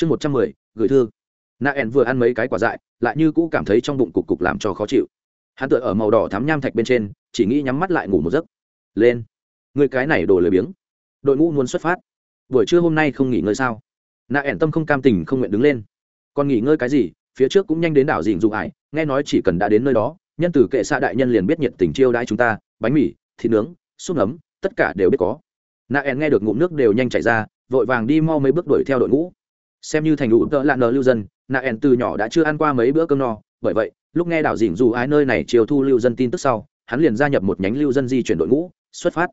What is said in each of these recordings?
chương một trăm mười, gửi thư. Nạ ẻn vừa ăn mấy cái quả dại, lại như cũ cảm thấy trong bụng cục cục làm cho khó chịu. Hắn tựa ở màu đỏ thắm nham thạch bên trên, chỉ nghĩ nhắm mắt lại ngủ một giấc. Lên. Người cái này đổ lười biếng. Đội ngũ muốn xuất phát. Buổi trưa hôm nay không nghỉ ngơi sao? Nạ ẻn tâm không cam tình không nguyện đứng lên. Còn nghỉ ngơi cái gì? Phía trước cũng nhanh đến đảo dình dụng ải, nghe nói chỉ cần đã đến nơi đó, nhân từ kệ xạ đại nhân liền biết nhiệt tình chiêu đãi chúng ta, bánh mì, thịt nướng, súp ấm tất cả đều biết có. Nạ ẻn nghe được ngụm nước đều nhanh chảy ra, vội vàng đi mau mấy bước đuổi theo đội ngũ xem như thành đủ tợ lạ nờ lưu dân, nạ ẻn từ nhỏ đã chưa ăn qua mấy bữa cơm no, bởi vậy, lúc nghe đảo dình dù ái nơi này chiều thu lưu dân tin tức sau, hắn liền gia nhập một nhánh lưu dân di chuyển đội ngũ, xuất phát.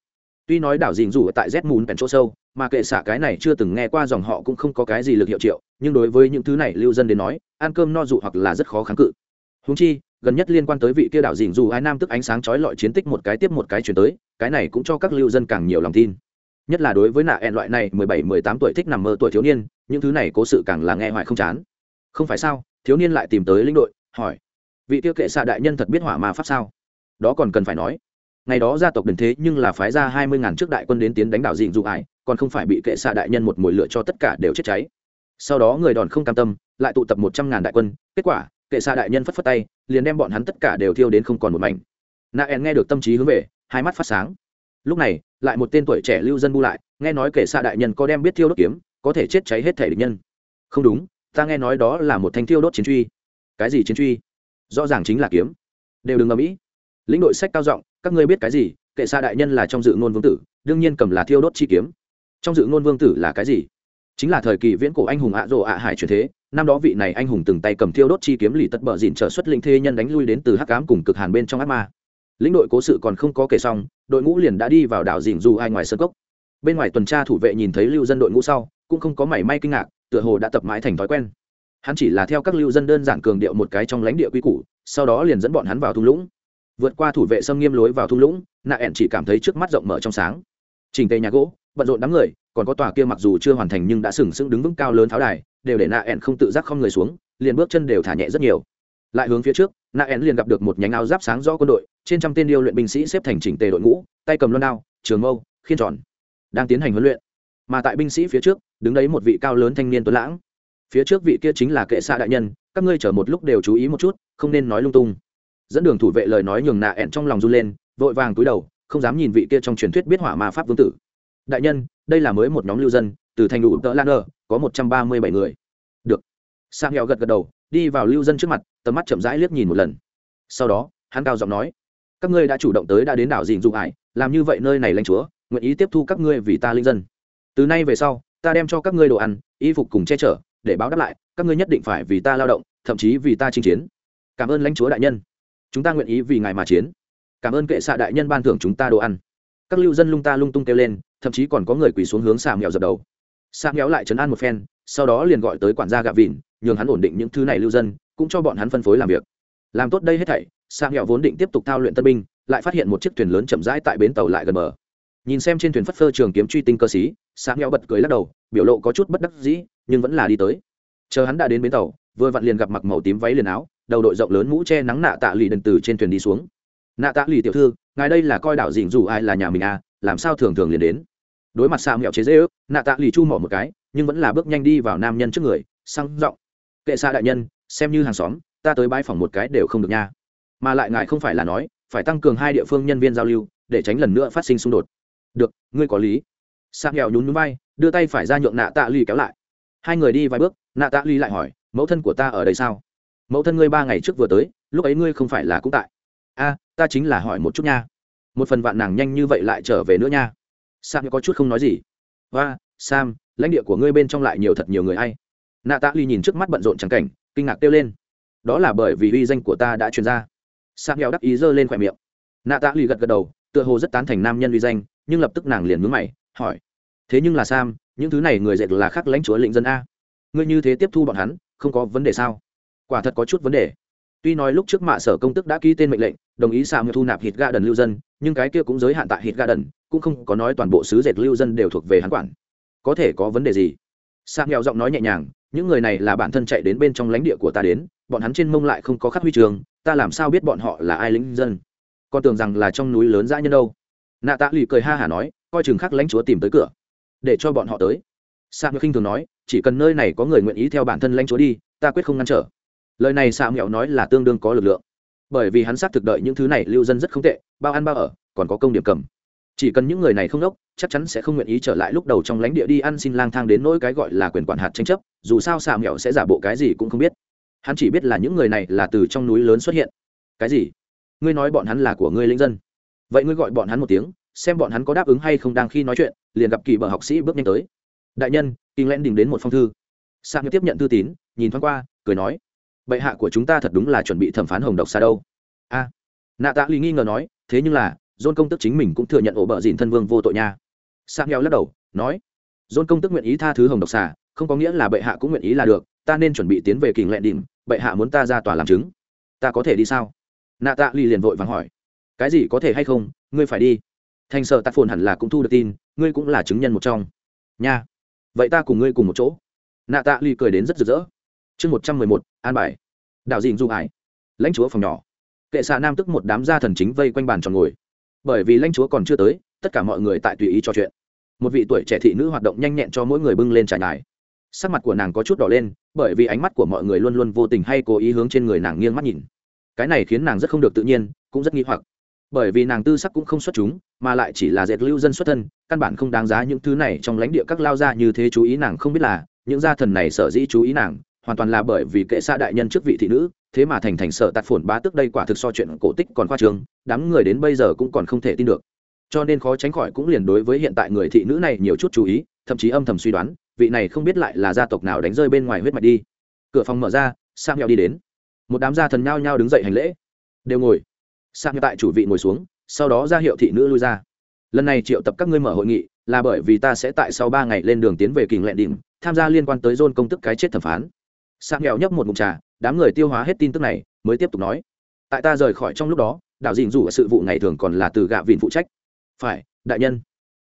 Tuy nói đảo dình dù tại z mùn pèn chỗ sâu, mà kệ xả cái này chưa từng nghe qua dòng họ cũng không có cái gì lực hiệu triệu, nhưng đối với những thứ này lưu dân đến nói, ăn cơm no dụ hoặc là rất khó kháng cự. Húng chi, gần nhất liên quan tới vị kia đảo dình dù ái nam tức ánh sáng chói lọi chiến tích một cái tiếp một cái chuyển tới, cái này cũng cho các lưu dân càng nhiều lòng tin nhất là đối với nạ ẹn loại này mười bảy, mười tám tuổi thích nằm mơ tuổi thiếu niên, những thứ này cố sự càng là nghe hoài không chán. Không phải sao, thiếu niên lại tìm tới lĩnh đội, hỏi, vị tiêu kệ xạ đại nhân thật biết hỏa ma pháp sao? Đó còn cần phải nói. Ngày đó gia tộc đền thế nhưng là phái ra hai mươi ngàn trước đại quân đến tiến đánh đảo dịn dụ ải còn không phải bị kệ xạ đại nhân một mồi lửa cho tất cả đều chết cháy. Sau đó người đòn không cam tâm, lại tụ tập một trăm ngàn đại quân, kết quả, kệ xạ đại nhân phất phất tay, liền đem bọn hắn tất cả đều thiêu đến không còn một mảnh. Nạ ẹn nghe được tâm trí hướng về, hai mắt phát sáng. Lúc này lại một tên tuổi trẻ lưu dân bu lại, nghe nói kể xạ đại nhân có đem biết thiêu đốt kiếm, có thể chết cháy hết thể địch nhân. Không đúng, ta nghe nói đó là một thanh thiêu đốt chiến truy. Cái gì chiến truy? Rõ ràng chính là kiếm. Đều đừng ngẫm ý. Lĩnh đội sách cao giọng, các ngươi biết cái gì? Kệ xa đại nhân là trong dự ngôn vương tử, đương nhiên cầm là thiêu đốt chi kiếm. Trong dự ngôn vương tử là cái gì? Chính là thời kỳ viễn cổ anh hùng ạ rộ ạ hải truyền thế, năm đó vị này anh hùng từng tay cầm thiêu đốt chi kiếm lì tất bờ dìn trở xuất linh thê nhân đánh lui đến từ hắc cám cùng cực hàn bên trong ác ma lĩnh đội cố sự còn không có kể xong, đội ngũ liền đã đi vào đảo dìn dù ai ngoài sân cốc. Bên ngoài tuần tra thủ vệ nhìn thấy lưu dân đội ngũ sau, cũng không có mảy may kinh ngạc, tựa hồ đã tập mãi thành thói quen. Hắn chỉ là theo các lưu dân đơn giản cường điệu một cái trong lãnh địa quy củ, sau đó liền dẫn bọn hắn vào thung lũng. Vượt qua thủ vệ xâm nghiêm lối vào thung lũng, nạ ẻn chỉ cảm thấy trước mắt rộng mở trong sáng. Trình tề nhà gỗ, bận rộn đám người, còn có tòa kia mặc dù chưa hoàn thành nhưng đã sừng sững đứng vững cao lớn tháo đài, đều để nạ ẻn không tự giác không người xuống, liền bước chân đều thả nhẹ rất nhiều. Lại hướng phía trước nạ ẻn liền gặp được một nhánh áo giáp sáng rõ quân đội, trên trăm tên điêu luyện binh sĩ xếp thành chỉnh tề đội ngũ, tay cầm loan đao, trường mâu, khiên tròn, đang tiến hành huấn luyện. Mà tại binh sĩ phía trước, đứng đấy một vị cao lớn thanh niên tuấn lãng. Phía trước vị kia chính là kệ xạ đại nhân, các ngươi chờ một lúc đều chú ý một chút, không nên nói lung tung. Dẫn đường thủ vệ lời nói nhường nạ ẹn trong lòng run lên, vội vàng túi đầu, không dám nhìn vị kia trong truyền thuyết biết hỏa ma pháp vương tử. Đại nhân, đây là mới một nhóm lưu dân, từ thành đủ tợ lan ở có một trăm ba mươi bảy người. Được. Sang hẹo gật gật đầu đi vào lưu dân trước mặt, tầm mắt chậm rãi liếc nhìn một lần. Sau đó, hắn cao giọng nói, các ngươi đã chủ động tới đã đến đảo dìn dụng ải làm như vậy nơi này lãnh chúa, nguyện ý tiếp thu các ngươi vì ta linh dân. Từ nay về sau, ta đem cho các ngươi đồ ăn, y phục cùng che chở, để báo đáp lại, các ngươi nhất định phải vì ta lao động, thậm chí vì ta chinh chiến. Cảm ơn lãnh chúa đại nhân. Chúng ta nguyện ý vì ngài mà chiến. Cảm ơn kệ xạ đại nhân ban thưởng chúng ta đồ ăn. Các lưu dân lung ta lung tung kêu lên, thậm chí còn có người quỳ xuống hướng xà mèo dập đầu. Xà mèo lại chấn an một phen, sau đó liền gọi tới quản gia gạ vịn nhường hắn ổn định những thứ này lưu dân, cũng cho bọn hắn phân phối làm việc. Làm tốt đây hết thảy sang nghèo vốn định tiếp tục thao luyện tân binh, lại phát hiện một chiếc thuyền lớn chậm rãi tại bến tàu lại gần bờ. Nhìn xem trên thuyền phất phơ trường kiếm truy tinh cơ sĩ sang nghèo bật cười lắc đầu, biểu lộ có chút bất đắc dĩ, nhưng vẫn là đi tới. Chờ hắn đã đến bến tàu, vừa vặn liền gặp mặc màu tím váy liền áo, đầu đội rộng lớn mũ che nắng nạ tạ lì đần từ trên thuyền đi xuống. Nạ tạ lì tiểu thư, ngài đây là coi đảo dịnh dù ai là nhà mình à làm sao thường thường liền đến? Đối mặt sang nghèo chế dễ ước nạ tạ lì chu mỏ một cái, nhưng vẫn là bước nhanh đi vào nam nhân trước người sang giọng kệ xa đại nhân, xem như hàng xóm, ta tới bãi phòng một cái đều không được nha. Mà lại ngài không phải là nói, phải tăng cường hai địa phương nhân viên giao lưu, để tránh lần nữa phát sinh xung đột. Được, ngươi có lý. Sa nghèo nhún nhún vai, đưa tay phải ra nhượng nạ tạ Ly kéo lại. Hai người đi vài bước, nạ tạ Ly lại hỏi, mẫu thân của ta ở đây sao? Mẫu thân ngươi ba ngày trước vừa tới, lúc ấy ngươi không phải là cũng tại. A, ta chính là hỏi một chút nha. Một phần vạn nàng nhanh như vậy lại trở về nữa nha. Sam có chút không nói gì. Và sam, lãnh địa của ngươi bên trong lại nhiều thật nhiều người hay nạ tạ ly nhìn trước mắt bận rộn trắng cảnh, kinh ngạc kêu lên. Đó là bởi vì uy danh của ta đã truyền ra. Sam heo đắc ý giơ lên khỏe miệng. Nạ tạ ly gật gật đầu, tựa hồ rất tán thành nam nhân uy danh, nhưng lập tức nàng liền mướn mày, hỏi. Thế nhưng là sam, những thứ này người dệt là khắc lãnh chúa lĩnh dân a. Ngươi như thế tiếp thu bọn hắn, không có vấn đề sao? Quả thật có chút vấn đề. Tuy nói lúc trước mạ sở công tức đã ký tên mệnh lệnh, đồng ý Sam thu nạp hít ga đần lưu dân, nhưng cái kia cũng giới hạn tại hít ga đần, cũng không có nói toàn bộ sứ dệt lưu dân đều thuộc về hắn quản. Có thể có vấn đề gì? Sang nghèo giọng nói nhẹ nhàng, những người này là bản thân chạy đến bên trong lãnh địa của ta đến, bọn hắn trên mông lại không có khắc huy trường, ta làm sao biết bọn họ là ai lính dân? Con tưởng rằng là trong núi lớn dã nhân đâu. Nạ tạ lì cười ha hả nói, coi chừng khắc lãnh chúa tìm tới cửa, để cho bọn họ tới. Sa ngựa khinh thường nói, chỉ cần nơi này có người nguyện ý theo bản thân lãnh chúa đi, ta quyết không ngăn trở. Lời này sa mẹo nói là tương đương có lực lượng, bởi vì hắn xác thực đợi những thứ này, lưu dân rất không tệ, bao ăn bao ở, còn có công điểm cầm chỉ cần những người này không đốc, chắc chắn sẽ không nguyện ý trở lại lúc đầu trong lãnh địa đi ăn xin lang thang đến nỗi cái gọi là quyền quản hạt tranh chấp, dù sao xà mẹo sẽ giả bộ cái gì cũng không biết. Hắn chỉ biết là những người này là từ trong núi lớn xuất hiện. Cái gì? Ngươi nói bọn hắn là của ngươi linh dân. Vậy ngươi gọi bọn hắn một tiếng, xem bọn hắn có đáp ứng hay không đang khi nói chuyện, liền gặp kỳ bờ học sĩ bước nhanh tới. Đại nhân, kinh lẽn đình đến một phong thư. Xà mẹo tiếp nhận thư tín, nhìn thoáng qua, cười nói, bệ hạ của chúng ta thật đúng là chuẩn bị thẩm phán hồng độc xa đâu. A. Nạ tạ lì nghi ngờ nói, thế nhưng là dôn công tức chính mình cũng thừa nhận ổ bợ dìn thân vương vô tội nha. Sang heo lắc đầu, nói dôn công tức nguyện ý tha thứ hồng độc xà, không có nghĩa là bệ hạ cũng nguyện ý là được, ta nên chuẩn bị tiến về kình lệ đỉnh, bệ hạ muốn ta ra tòa làm chứng. Ta có thể đi sao? Nạ tạ lì liền vội vàng hỏi, cái gì, có thể hay không? Ngươi phải đi. Thành sợ tạc phồn hẳn là cũng thu được tin, ngươi cũng là chứng nhân một trong. Nha, vậy ta cùng ngươi cùng một chỗ. Nạ tạ lì cười đến rất rực rỡ. Chương một trăm mười một, an bài. Đạo dịn du hải, lãnh chúa phòng nhỏ. Kệ xạ nam tức một đám gia thần chính vây quanh bàn tròn ngồi bởi vì lãnh chúa còn chưa tới, tất cả mọi người tại tùy ý trò chuyện. Một vị tuổi trẻ thị nữ hoạt động nhanh nhẹn cho mỗi người bưng lên trải nhài. Sắc mặt của nàng có chút đỏ lên, bởi vì ánh mắt của mọi người luôn luôn vô tình hay cố ý hướng trên người nàng nghiêng mắt nhìn. Cái này khiến nàng rất không được tự nhiên, cũng rất nghi hoặc. Bởi vì nàng tư sắc cũng không xuất chúng, mà lại chỉ là dệt lưu dân xuất thân, căn bản không đáng giá những thứ này trong lãnh địa các lao gia như thế chú ý nàng không biết là, những gia thần này sở dĩ chú ý nàng, hoàn toàn là bởi vì kệ xa đại nhân trước vị thị nữ thế mà thành thành sở tạt phồn bá tức đây quả thực so chuyện cổ tích còn khoa trương, đám người đến bây giờ cũng còn không thể tin được. Cho nên khó tránh khỏi cũng liền đối với hiện tại người thị nữ này nhiều chút chú ý, thậm chí âm thầm suy đoán, vị này không biết lại là gia tộc nào đánh rơi bên ngoài huyết mạch đi. Cửa phòng mở ra sang nhau đi đến. Một đám gia thần nhao nhao đứng dậy hành lễ. Đều ngồi. Sang tại chủ vị ngồi xuống, sau đó ra hiệu thị nữ lui ra. Lần này triệu tập các ngươi mở hội nghị, là bởi vì ta sẽ tại sau ba ngày lên đường tiến về kình lẹn đỉnh, tham gia liên quan tới dôn công tức cái chết thẩm phán. Sang nghèo nhấp một mục trà đám người tiêu hóa hết tin tức này, mới tiếp tục nói. Tại ta rời khỏi trong lúc đó đạo dìn dù sự vụ ngày thường còn là từ gạ vìn phụ trách. Phải, đại nhân.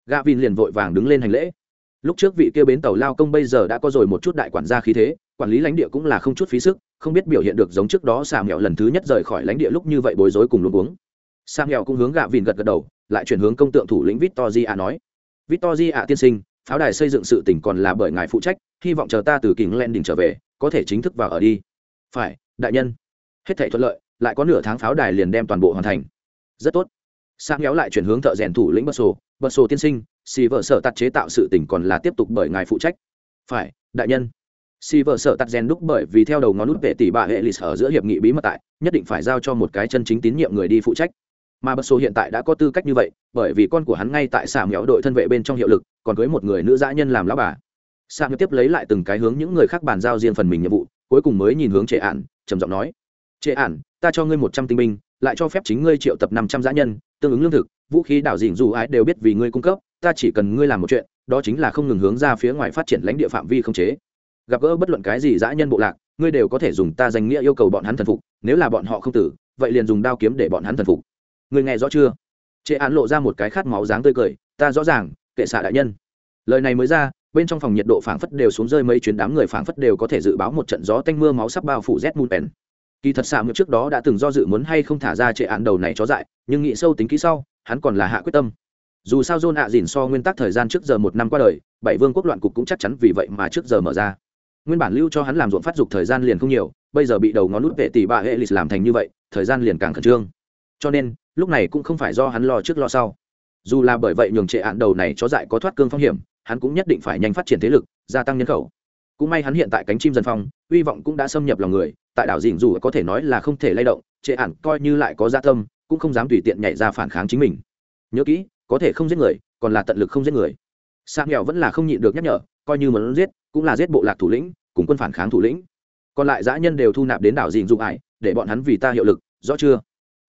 Gạ vìn liền vội vàng đứng lên hành lễ. Lúc trước vị kia bến tàu lao công bây giờ đã có rồi một chút đại quản gia khí thế, quản lý lãnh địa cũng là không chút phí sức, không biết biểu hiện được giống trước đó xà mẹo lần thứ nhất rời khỏi lãnh địa lúc như vậy bối rối cùng luôn uống xà mẹo cũng hướng gạ vìn gật gật đầu, lại chuyển hướng công tượng thủ lĩnh victor di a nói. Victor di a tiên sinh, pháo đài xây dựng sự tỉnh còn là bởi ngài phụ trách, hy vọng chờ ta từ kính len đình trở về, có thể chính thức vào ở đi phải, đại nhân. Hết thể thuận lợi, lại có nửa tháng pháo đài liền đem toàn bộ hoàn thành. Rất tốt. Sang kéo lại chuyển hướng thợ rèn thủ lĩnh bật sổ bật sổ tiên sinh, xì vợ sở tạt chế tạo sự tỉnh còn là tiếp tục bởi ngài phụ trách. Phải, đại nhân. Xì vợ sở tạt rèn đúc bởi vì theo đầu ngón nút vệ tỷ bà hệ lịch ở giữa hiệp nghị bí mật tại, nhất định phải giao cho một cái chân chính tín nhiệm người đi phụ trách. Mà bật sổ hiện tại đã có tư cách như vậy, bởi vì con của hắn ngay tại xà méo đội thân vệ bên trong hiệu lực, còn cưới một người nữ dã nhân làm lão bà. Xà méo tiếp lấy lại từng cái hướng những người khác bàn giao riêng phần mình nhiệm vụ cuối cùng mới nhìn hướng trệ ản, trầm giọng nói, trệ ản, ta cho ngươi một trăm tinh binh, lại cho phép chính ngươi triệu tập năm trăm giã nhân, tương ứng lương thực, vũ khí đảo dịn dù ai đều biết vì ngươi cung cấp, ta chỉ cần ngươi làm một chuyện, đó chính là không ngừng hướng ra phía ngoài phát triển lãnh địa phạm vi không chế. Gặp gỡ bất luận cái gì dã nhân bộ lạc, ngươi đều có thể dùng ta danh nghĩa yêu cầu bọn hắn thần phục, nếu là bọn họ không tử, vậy liền dùng đao kiếm để bọn hắn thần phục. Ngươi nghe rõ chưa? Trệ án lộ ra một cái khát máu dáng tươi cười, ta rõ ràng, kệ xạ đại nhân. Lời này mới ra bên trong phòng nhiệt độ phảng phất đều xuống rơi, mấy chuyến đám người phảng phất đều có thể dự báo một trận gió tanh mưa máu sắp bao phủ z mun pen. Kỳ thật xạ ngược trước đó đã từng do dự muốn hay không thả ra trệ án đầu này chó dại, nhưng nghĩ sâu tính kỹ sau, hắn còn là hạ quyết tâm. Dù sao john ạ dìn so nguyên tắc thời gian trước giờ một năm qua đời, bảy vương quốc loạn cục cũng chắc chắn vì vậy mà trước giờ mở ra. Nguyên bản lưu cho hắn làm ruộng phát dục thời gian liền không nhiều, bây giờ bị đầu ngón nút vệ tỷ bà hệ lịch làm thành như vậy, thời gian liền càng khẩn trương. Cho nên, lúc này cũng không phải do hắn lo trước lo sau. Dù là bởi vậy nhường trệ án đầu này chó dại có thoát cương phong hiểm hắn cũng nhất định phải nhanh phát triển thế lực, gia tăng nhân khẩu. Cũng may hắn hiện tại cánh chim dân phong, hy vọng cũng đã xâm nhập lòng người, tại đảo dìn dù có thể nói là không thể lay động, trệ ản coi như lại có gia tâm, cũng không dám tùy tiện nhảy ra phản kháng chính mình. Nhớ kỹ, có thể không giết người, còn là tận lực không giết người. Sa nghèo vẫn là không nhịn được nhắc nhở, coi như muốn giết, cũng là giết bộ lạc thủ lĩnh, cùng quân phản kháng thủ lĩnh. Còn lại dã nhân đều thu nạp đến đảo dìn dụ ải, để bọn hắn vì ta hiệu lực, rõ chưa?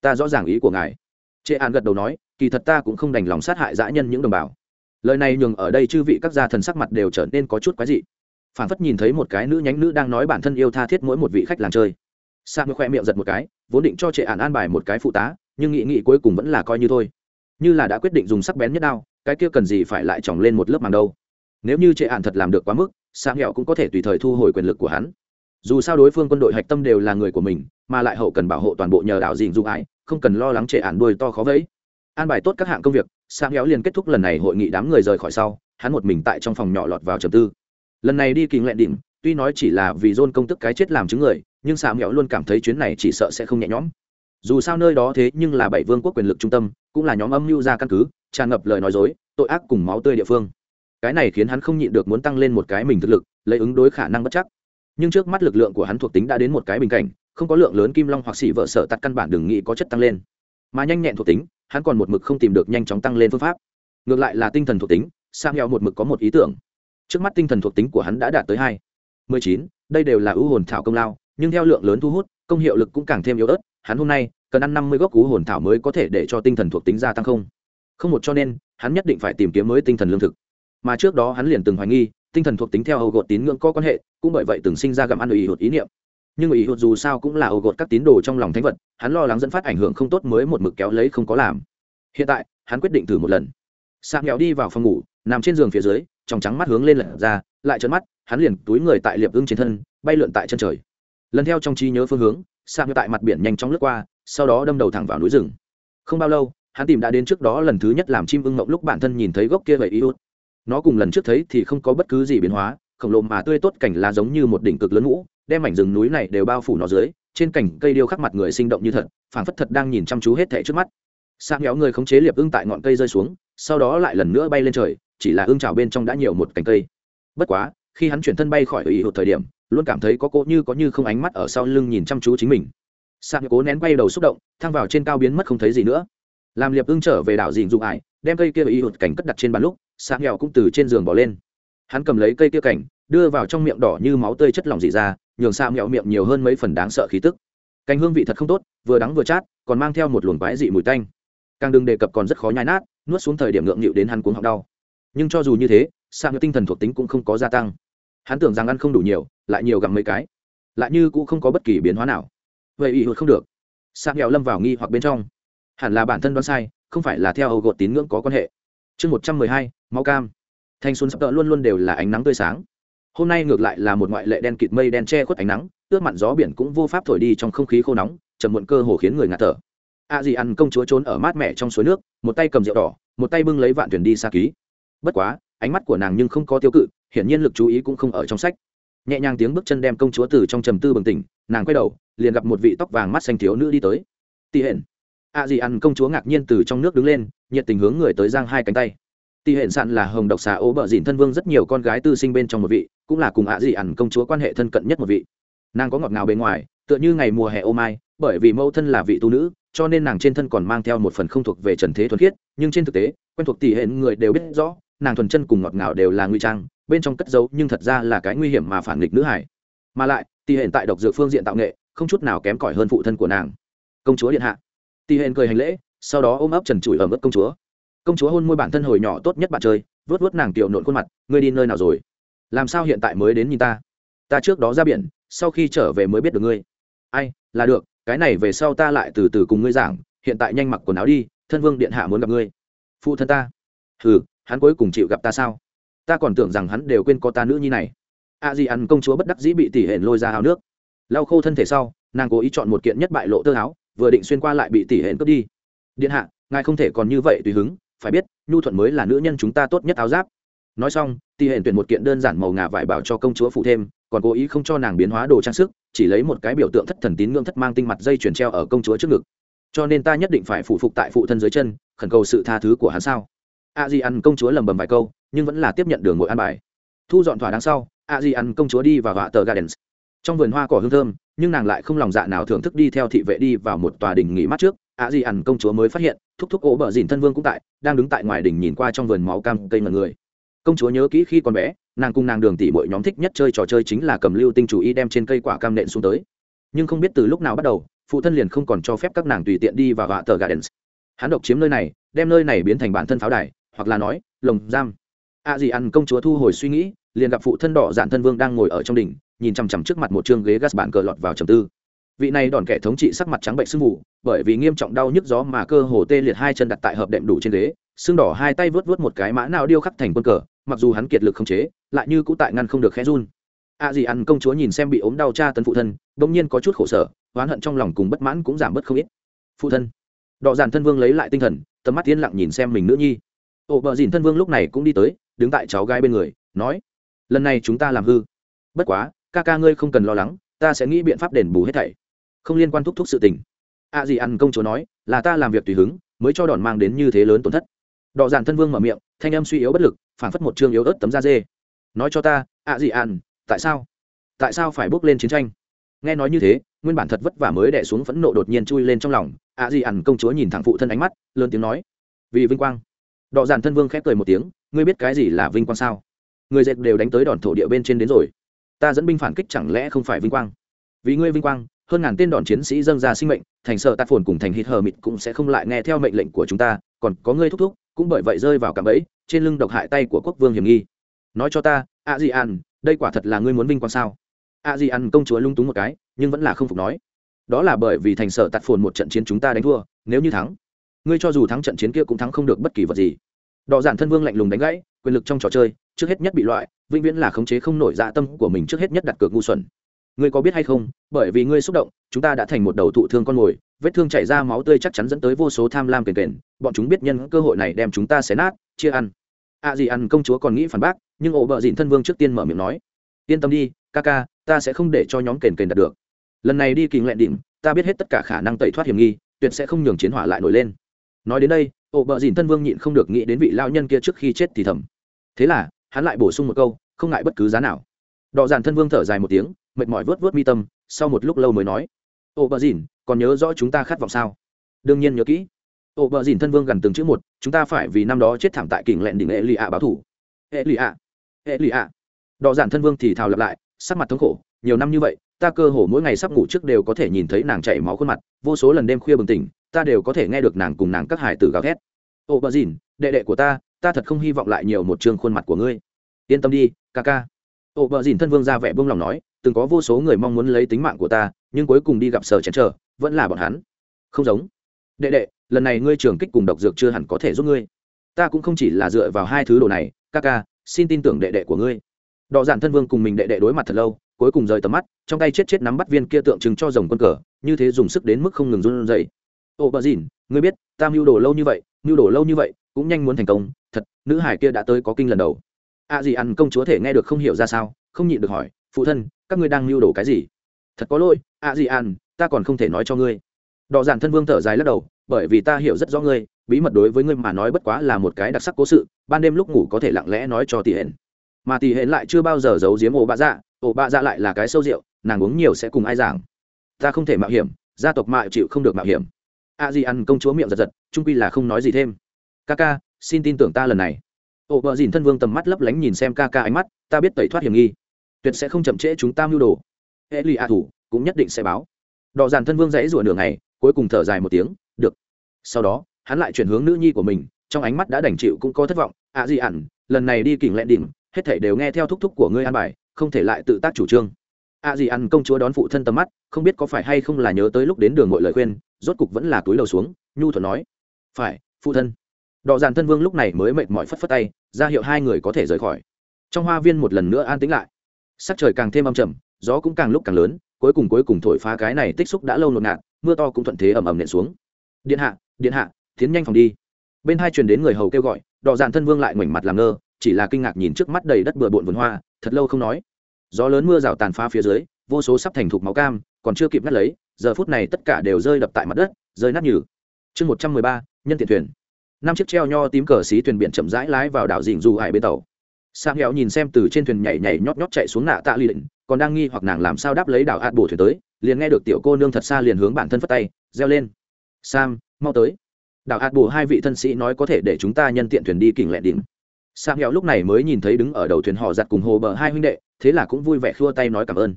Ta rõ ràng ý của ngài. Trệ an gật đầu nói, kỳ thật ta cũng không đành lòng sát hại dã nhân những đồng bào lời này nhường ở đây chư vị các gia thần sắc mặt đều trở nên có chút quái dị. Phản phất nhìn thấy một cái nữ nhánh nữ đang nói bản thân yêu tha thiết mỗi một vị khách làng chơi. Sa mới khoe miệng giật một cái, vốn định cho trệ ản an bài một cái phụ tá, nhưng nghị nghị cuối cùng vẫn là coi như thôi. Như là đã quyết định dùng sắc bén nhất đao, cái kia cần gì phải lại chòng lên một lớp màng đâu. Nếu như trệ ản thật làm được quá mức sa nghèo cũng có thể tùy thời thu hồi quyền lực của hắn. Dù sao đối phương quân đội hạch tâm đều là người của mình, mà lại hậu cần bảo hộ toàn bộ nhờ đảo dình dung ái, không cần lo lắng trệ ản đuôi to khó vẫy. An bài tốt các hạng công việc sa héo liền kết thúc lần này hội nghị đám người rời khỏi sau, hắn một mình tại trong phòng nhỏ lọt vào trầm tư. Lần này đi kinh lẹn đỉnh, tuy nói chỉ là vì dôn công tức cái chết làm chứng người, nhưng sam héo luôn cảm thấy chuyến này chỉ sợ sẽ không nhẹ nhõm. Dù sao nơi đó thế nhưng là bảy vương quốc quyền lực trung tâm, cũng là nhóm âm mưu ra căn cứ, tràn ngập lời nói dối, tội ác cùng máu tươi địa phương. Cái này khiến hắn không nhịn được muốn tăng lên một cái mình thực lực, lấy ứng đối khả năng bất chắc. Nhưng trước mắt lực lượng của hắn thuộc tính đã đến một cái bình cảnh, không có lượng lớn kim long hoặc xỉ vợ sợ tắt căn bản đừng nghĩ có chất tăng lên. Mà nhanh nhẹn thuộc tính hắn còn một mực không tìm được nhanh chóng tăng lên phương pháp. Ngược lại là tinh thần thuộc tính sang heo một mực có một ý tưởng. Trước mắt tinh thần thuộc tính của hắn đã đạt tới hai. Mười chín, đây đều là ưu hồn thảo công lao, nhưng theo lượng lớn thu hút, công hiệu lực cũng càng thêm yếu ớt, hắn hôm nay cần ăn năm mươi gốc ưu hồn thảo mới có thể để cho tinh thần thuộc tính gia tăng không. Không một cho nên, hắn nhất định phải tìm kiếm mới tinh thần lương thực. Mà trước đó hắn liền từng hoài nghi, tinh thần thuộc tính theo hầu gột tín ngưỡng có quan hệ, cũng bởi vậy từng sinh ra gặm ăn ủy hụt ý niệm nhưng ủy hụt dù sao cũng là ô gột các tín đồ trong lòng thánh vật, hắn lo lắng dẫn phát ảnh hưởng không tốt mới một mực kéo lấy không có làm. Hiện tại, hắn quyết định thử một lần. Sạc nghèo đi vào phòng ngủ, nằm trên giường phía dưới, trong trắng mắt hướng lên lật ra, lại trấn mắt, hắn liền túi người tại liệp ưng trên thân, bay lượn tại chân trời. Lần theo trong trí nhớ phương hướng, sạc nghèo tại mặt biển nhanh chóng lướt qua, sau đó đâm đầu thẳng vào núi rừng. Không bao lâu, hắn tìm đã đến trước đó lần thứ nhất làm chim ưng mộng lúc bản thân nhìn thấy gốc kia vậy iốt nó cùng lần trước thấy thì không có bất cứ gì biến hóa, khổng lồ mà tươi tốt cảnh lá giống như một đỉnh cực lớn ngũ đem mảnh rừng núi này đều bao phủ nó dưới, trên cành cây điêu khắc mặt người sinh động như thật, phảng phất thật đang nhìn chăm chú hết thẻ trước mắt. Sang méo người khống chế liệp ưng tại ngọn cây rơi xuống, sau đó lại lần nữa bay lên trời, chỉ là ưng trào bên trong đã nhiều một cành cây. Bất quá, khi hắn chuyển thân bay khỏi ý hụt thời điểm, luôn cảm thấy có cỗ như có như không ánh mắt ở sau lưng nhìn chăm chú chính mình. Sang cố nén bay đầu xúc động thang vào trên cao biến mất không thấy gì nữa. Làm liệp ưng trở về đảo dìn dụng ải, đem cây kia ý hụt cảnh cất đặt trên bàn lúc sang nghèo cũng từ trên giường bỏ lên. Hắn cầm lấy cây kia cảnh, đưa vào trong miệng đỏ như máu tươi chất lỏng dị ra nhường xa mẹo miệng nhiều hơn mấy phần đáng sợ khí tức. Canh hương vị thật không tốt, vừa đắng vừa chát, còn mang theo một luồng quái dị mùi tanh. Càng đừng đề cập còn rất khó nhai nát, nuốt xuống thời điểm ngượng nghịu đến hắn cuống họng đau. Nhưng cho dù như thế xa mẹo tinh thần thuộc tính cũng không có gia tăng. Hắn tưởng rằng ăn không đủ nhiều, lại nhiều gặm mấy cái. Lại như cũng không có bất kỳ biến hóa nào. Vậy ý hụt không được. Sang nghèo lâm vào nghi hoặc bên trong. Hẳn là bản thân đoán sai, không phải là theo hầu gột tín ngưỡng có quan hệ. Chương một trăm mười hai, máu cam. Thanh xuân sắp đỡ luôn luôn đều là ánh nắng tươi sáng hôm nay ngược lại là một ngoại lệ đen kịt mây đen che khuất ánh nắng ướt mặn gió biển cũng vô pháp thổi đi trong không khí khô nóng chầm muộn cơ hồ khiến người ngạt thở. A à ăn công chúa trốn ở mát mẻ trong suối nước, một tay cầm rượu đỏ, một tay bưng lấy vạn thuyền đi xa ký. Bất quá, ánh mắt của nàng nhưng không có tiêu cự, hiển nhiên lực chú ý cũng không ở trong sách. Nhẹ nhàng tiếng bước chân đem công chúa từ trong trầm tư bừng tỉnh, nàng quay đầu, liền gặp một vị tóc vàng mắt xanh thiếu nữ đi tới. Tỉ hển. A à ăn công chúa ngạc nhiên từ trong nước đứng lên, nhiệt tình hướng người tới giang hai cánh tay tỷ hển sạn là hồng độc xà ố bờ dìn thân vương rất nhiều con gái tư sinh bên trong một vị, cũng là cùng ạ dị ẩn công chúa quan hệ thân cận nhất một vị. Nàng có ngọt ngào bề ngoài, tựa như ngày mùa hè ô mai, bởi vì mẫu thân là vị tu nữ, cho nên nàng trên thân còn mang theo một phần không thuộc về trần thế thuần khiết, nhưng trên thực tế, quen thuộc tỷ hển người đều biết rõ, nàng thuần chân cùng ngọt ngào đều là nguy trang, bên trong cất giấu nhưng thật ra là cái nguy hiểm mà phản nghịch nữ hải mà lại tỷ hển tại độc dược phương diện tạo nghệ, không chút nào kém cỏi hơn phụ thân của nàng. Công chúa điện hạ. Tỷ hển cười hành lễ, sau đó ôm ấp trần trụi ở mức công chúa công chúa hôn môi bản thân hồi nhỏ tốt nhất bạn chơi vớt vớt nàng tiểu nộn khuôn mặt, ngươi đi nơi nào rồi? Làm sao hiện tại mới đến nhìn ta? Ta trước đó ra biển, sau khi trở về mới biết được ngươi. Ai, là được, cái này về sau ta lại từ từ cùng ngươi giảng, hiện tại nhanh mặc quần áo đi, thân vương điện hạ muốn gặp ngươi. Phụ thân ta. Ừ hắn cuối cùng chịu gặp ta sao? Ta còn tưởng rằng hắn đều quên có ta nữ nhi này. A à gì ăn công chúa bất đắc dĩ bị tỉ hển lôi ra hào nước. Lau khô thân thể sau, nàng cố ý chọn một kiện nhất bại lộ tơ áo, vừa định xuyên qua lại bị tỉ hển cướp đi. Điện hạ, ngài không thể còn như vậy tùy hứng phải biết, nhu thuận mới là nữ nhân chúng ta tốt nhất áo giáp. Nói xong ti hển tuyển một kiện đơn giản màu ngà vải bảo cho công chúa phụ thêm, còn cố ý không cho nàng biến hóa đồ trang sức, chỉ lấy một cái biểu tượng thất thần tín ngưỡng thất mang tinh mặt dây chuyển treo ở công chúa trước ngực. Cho nên ta nhất định phải phụ phục tại phụ thân dưới chân, khẩn cầu sự tha thứ của hắn sao? A di ăn công chúa lầm bầm vài câu, nhưng vẫn là tiếp nhận đường ngồi ăn bài. Thu dọn thỏa đáng sau, a di ăn công chúa đi vào họa tờ gardens. Trong vườn hoa cỏ hương thơm nhưng nàng lại không lòng dạ nào thưởng thức đi theo thị vệ đi vào một tòa đình nghỉ mát trước. Ạ gì ẩn công chúa mới phát hiện, thúc thúc ố bờ dìn thân vương cũng tại, đang đứng tại ngoài đình nhìn qua trong vườn máu cam cây mật người. Công chúa nhớ kỹ khi còn bé, nàng cùng nàng đường tỉ mọi nhóm thích nhất chơi trò chơi chính là cầm lưu tinh chủ y đem trên cây quả cam nện xuống tới. Nhưng không biết từ lúc nào bắt đầu, phụ thân liền không còn cho phép các nàng tùy tiện đi vào vạ tờ gardens. Hắn độc chiếm nơi này, đem nơi này biến thành bản thân pháo đài, hoặc là nói, lồng giam. Ạ gì ăn công chúa thu hồi suy nghĩ, liền gặp phụ thân đỏ dạn thân vương đang ngồi ở trong đỉnh nhìn chằm chằm trước mặt một chương ghế gas bản cờ lọt vào trầm tư. Vị này đòn kẻ thống trị sắc mặt trắng bệnh sưng vụ bởi vì nghiêm trọng đau nhức gió mà cơ hồ tê liệt hai chân đặt tại hợp đệm đủ trên ghế, xương đỏ hai tay vớt vớt một cái mã nào điêu khắc thành quân cờ, mặc dù hắn kiệt lực không chế, lại như cũ tại ngăn không được khẽ run. A à gì ăn công chúa nhìn xem bị ốm đau cha tấn phụ thân, bỗng nhiên có chút khổ sở, oán hận trong lòng cùng bất mãn cũng giảm bớt không ít. Phụ thân, đọ giàn thân vương lấy lại tinh thần, tầm mắt yên lặng nhìn xem mình nữ nhi. Ổ bờ dìn thân vương lúc này cũng đi tới, đứng tại cháu gái bên người, nói, lần này chúng ta làm hư. Bất quá ca ca ngươi không cần lo lắng, ta sẽ nghĩ biện pháp đền bù hết thảy. Không liên quan thúc thúc sự tình. A à gì ăn công chúa nói, là ta làm việc tùy hứng, mới cho đòn mang đến như thế lớn tổn thất. Đọ dàn thân vương mở miệng, thanh âm suy yếu bất lực phản phất một chương yếu ớt tấm da dê. Nói cho ta ạ à gì ăn tại sao? Tại sao phải bước lên chiến tranh? Nghe nói như thế, nguyên bản thật vất vả mới đẻ xuống phẫn nộ đột nhiên chui lên trong lòng ạ à gì ăn công chúa nhìn thẳng phụ thân ánh mắt, lớn tiếng nói, vì vinh quang. Đọ dàn thân vương khép cười một tiếng, ngươi biết cái gì là vinh quang sao? Người dệt đều đánh tới đòn thổ địa bên trên đến rồi ta dẫn binh phản kích chẳng lẽ không phải vinh quang? Vì ngươi vinh quang, hơn ngàn tên đòn chiến sĩ dâng ra sinh mệnh, thành sợ tạt phồn cùng thành hít hờ mịt cũng sẽ không lại nghe theo mệnh lệnh của chúng ta, còn có ngươi thúc thúc, cũng bởi vậy rơi vào cạm bẫy, trên lưng độc hại tay của quốc vương hiểm nghi. Nói cho ta, a di an, đây quả thật là ngươi muốn vinh quang sao? A di an công chúa lung túng một cái, nhưng vẫn là không phục nói. Đó là bởi vì thành sở tạt phồn một trận chiến chúng ta đánh thua, nếu như thắng, ngươi cho dù thắng trận chiến kia cũng thắng không được bất kỳ vật gì. Đọ giản thân vương lạnh lùng đánh gãy, quyền lực trong trò chơi, trước hết nhất bị loại vĩnh viễn là khống chế không nổi dạ tâm của mình trước hết nhất đặt cược ngu xuẩn. Ngươi có biết hay không, bởi vì ngươi xúc động, chúng ta đã thành một đầu thụ thương con mồi, vết thương chảy ra máu tươi chắc chắn dẫn tới vô số tham lam kền kền, bọn chúng biết nhân cơ hội này đem chúng ta xé nát, chia ăn. À gì ăn công chúa còn nghĩ phản bác, nhưng ổ bợ dịn thân vương trước tiên mở miệng nói, yên tâm đi, ca ca, ta sẽ không để cho nhóm kền kền đạt được. Lần này đi kình lẹn đỉnh, ta biết hết tất cả khả năng tẩy thoát hiểm nghi, tuyệt sẽ không nhường chiến hỏa lại nổi lên. Nói đến đây, ổ bợ dịn thân vương nhịn không được nghĩ đến vị lao nhân kia trước khi chết thì thầm. Thế là hắn lại bổ sung một câu, không ngại bất cứ giá nào. Đọ dàn thân vương thở dài một tiếng, mệt mỏi vớt vớt mi tâm, sau một lúc lâu mới nói, ô bờ dìn, còn nhớ rõ chúng ta khát vọng sao? Đương nhiên nhớ kỹ. Ô bờ dìn thân vương gần từng chữ một, chúng ta phải vì năm đó chết thảm tại kỉnh lẹn đỉnh hệ lì ạ báo thủ. Hệ lì ạ hệ lì ạ đọ dàn thân vương thì thào lặp lại, sắc mặt thống khổ, nhiều năm như vậy, ta cơ hồ mỗi ngày sắp ngủ trước đều có thể nhìn thấy nàng chảy máu khuôn mặt, vô số lần đêm khuya bừng tỉnh, ta đều có thể nghe được nàng cùng nàng các hải tử gào thét. Ô bờ dìn, đệ đệ của ta ta thật không hy vọng lại nhiều một trường khuôn mặt của ngươi. Yên tâm đi, ca ca. Ô bờ dìn thân vương ra vẻ buông lòng nói, từng có vô số người mong muốn lấy tính mạng của ta, nhưng cuối cùng đi gặp sở chén trở vẫn là bọn hắn. Không giống. Đệ đệ, lần này ngươi trường kích cùng độc dược chưa hẳn có thể giúp ngươi. Ta cũng không chỉ là dựa vào hai thứ đồ này, ca ca, xin tin tưởng đệ đệ của ngươi. Đọ giản thân vương cùng mình đệ đệ đối mặt thật lâu, cuối cùng rời tầm mắt, trong tay chết chết nắm bắt viên kia tượng trưng cho dòng quân cờ, như thế dùng sức đến mức không ngừng run rẩy. Ô bờ dìn, ngươi biết, ta mưu đồ lâu như vậy, mưu đồ lâu như vậy, cũng nhanh muốn thành công thật, nữ hải kia đã tới có kinh lần đầu. A à gì ăn công chúa thể nghe được không hiểu ra sao, không nhịn được hỏi, phụ thân, các ngươi đang mưu đồ cái gì? Thật có lỗi, a à gì ăn ta còn không thể nói cho ngươi. Đọ giản thân vương thở dài lắc đầu, bởi vì ta hiểu rất rõ ngươi, bí mật đối với ngươi mà nói bất quá là một cái đặc sắc cố sự, ban đêm lúc ngủ có thể lặng lẽ nói cho tỷ hển. Mà tỷ hển lại chưa bao giờ giấu giếm ổ bạ dạ ổ bạ dạ lại là cái sâu rượu, nàng uống nhiều sẽ cùng ai giảng? Ta không thể mạo hiểm, gia tộc mạo chịu không được mạo hiểm. A di ăn công chúa miệng giật giật trung quy là không nói gì thêm. Ca ca xin tin tưởng ta lần này. Ổ vợ dìn thân vương tầm mắt lấp lánh nhìn xem ca ca ánh mắt, ta biết tẩy thoát hiểm nghi. Tuyệt sẽ không chậm trễ chúng ta mưu đồ. Hệ lụy a thủ, cũng nhất định sẽ báo. Đò dàn thân vương dãy rủa nửa ngày, cuối cùng thở dài một tiếng, được. Sau đó, hắn lại chuyển hướng nữ nhi của mình, trong ánh mắt đã đành chịu cũng có thất vọng. À gì ẩn lần này đi kỉnh lẹn đỉnh, hết thảy đều nghe theo thúc thúc của ngươi an bài, không thể lại tự tác chủ trương. À gì ăn công chúa đón phụ thân tầm mắt, không biết có phải hay không là nhớ tới lúc đến đường ngội lời khuyên, rốt cục vẫn là túi đầu xuống, nhu thuận nói, phải, phụ thân đọ dàn thân vương lúc này mới mệt mỏi phất phất tay, ra hiệu hai người có thể rời khỏi. Trong hoa viên một lần nữa an tĩnh lại. Sắc trời càng thêm âm trầm, gió cũng càng lúc càng lớn, cuối cùng cuối cùng thổi phá cái này tích xúc đã lâu nột ngạt, mưa to cũng thuận thế ầm ầm nện xuống. Điện hạ điện hạ, tiến nhanh phòng đi. Bên hai truyền đến người hầu kêu gọi, đọ dàn thân vương lại ngoảnh mặt làm ngơ, chỉ là kinh ngạc nhìn trước mắt đầy đất bừa bộn vườn hoa, thật lâu không nói. Gió lớn mưa rào tàn phá phía dưới, vô số sắp thành thục máu cam, còn chưa kịp ngắt lấy, giờ phút này tất cả đều rơi đập tại mặt đất, rơi nát nhừ. Chương một trăm mười ba, nhân tiện thuyền năm chiếc treo nho tím cờ xí thuyền biển chậm rãi lái vào đảo dình dù hải bên tàu. Sang hẹo nhìn xem từ trên thuyền nhảy nhảy nhót nhót chạy xuống nạ tạ ly định, còn đang nghi hoặc nàng làm sao đáp lấy đảo hạt bổ thuyền tới, liền nghe được tiểu cô nương thật xa liền hướng bản thân phất tay, reo lên. Sam, mau tới. Đảo hạt bổ hai vị thân sĩ nói có thể để chúng ta nhân tiện thuyền đi kỉnh lẹn đỉnh. Sang hẹo lúc này mới nhìn thấy đứng ở đầu thuyền họ giặt cùng hồ bờ hai huynh đệ, thế là cũng vui vẻ khua tay nói cảm ơn.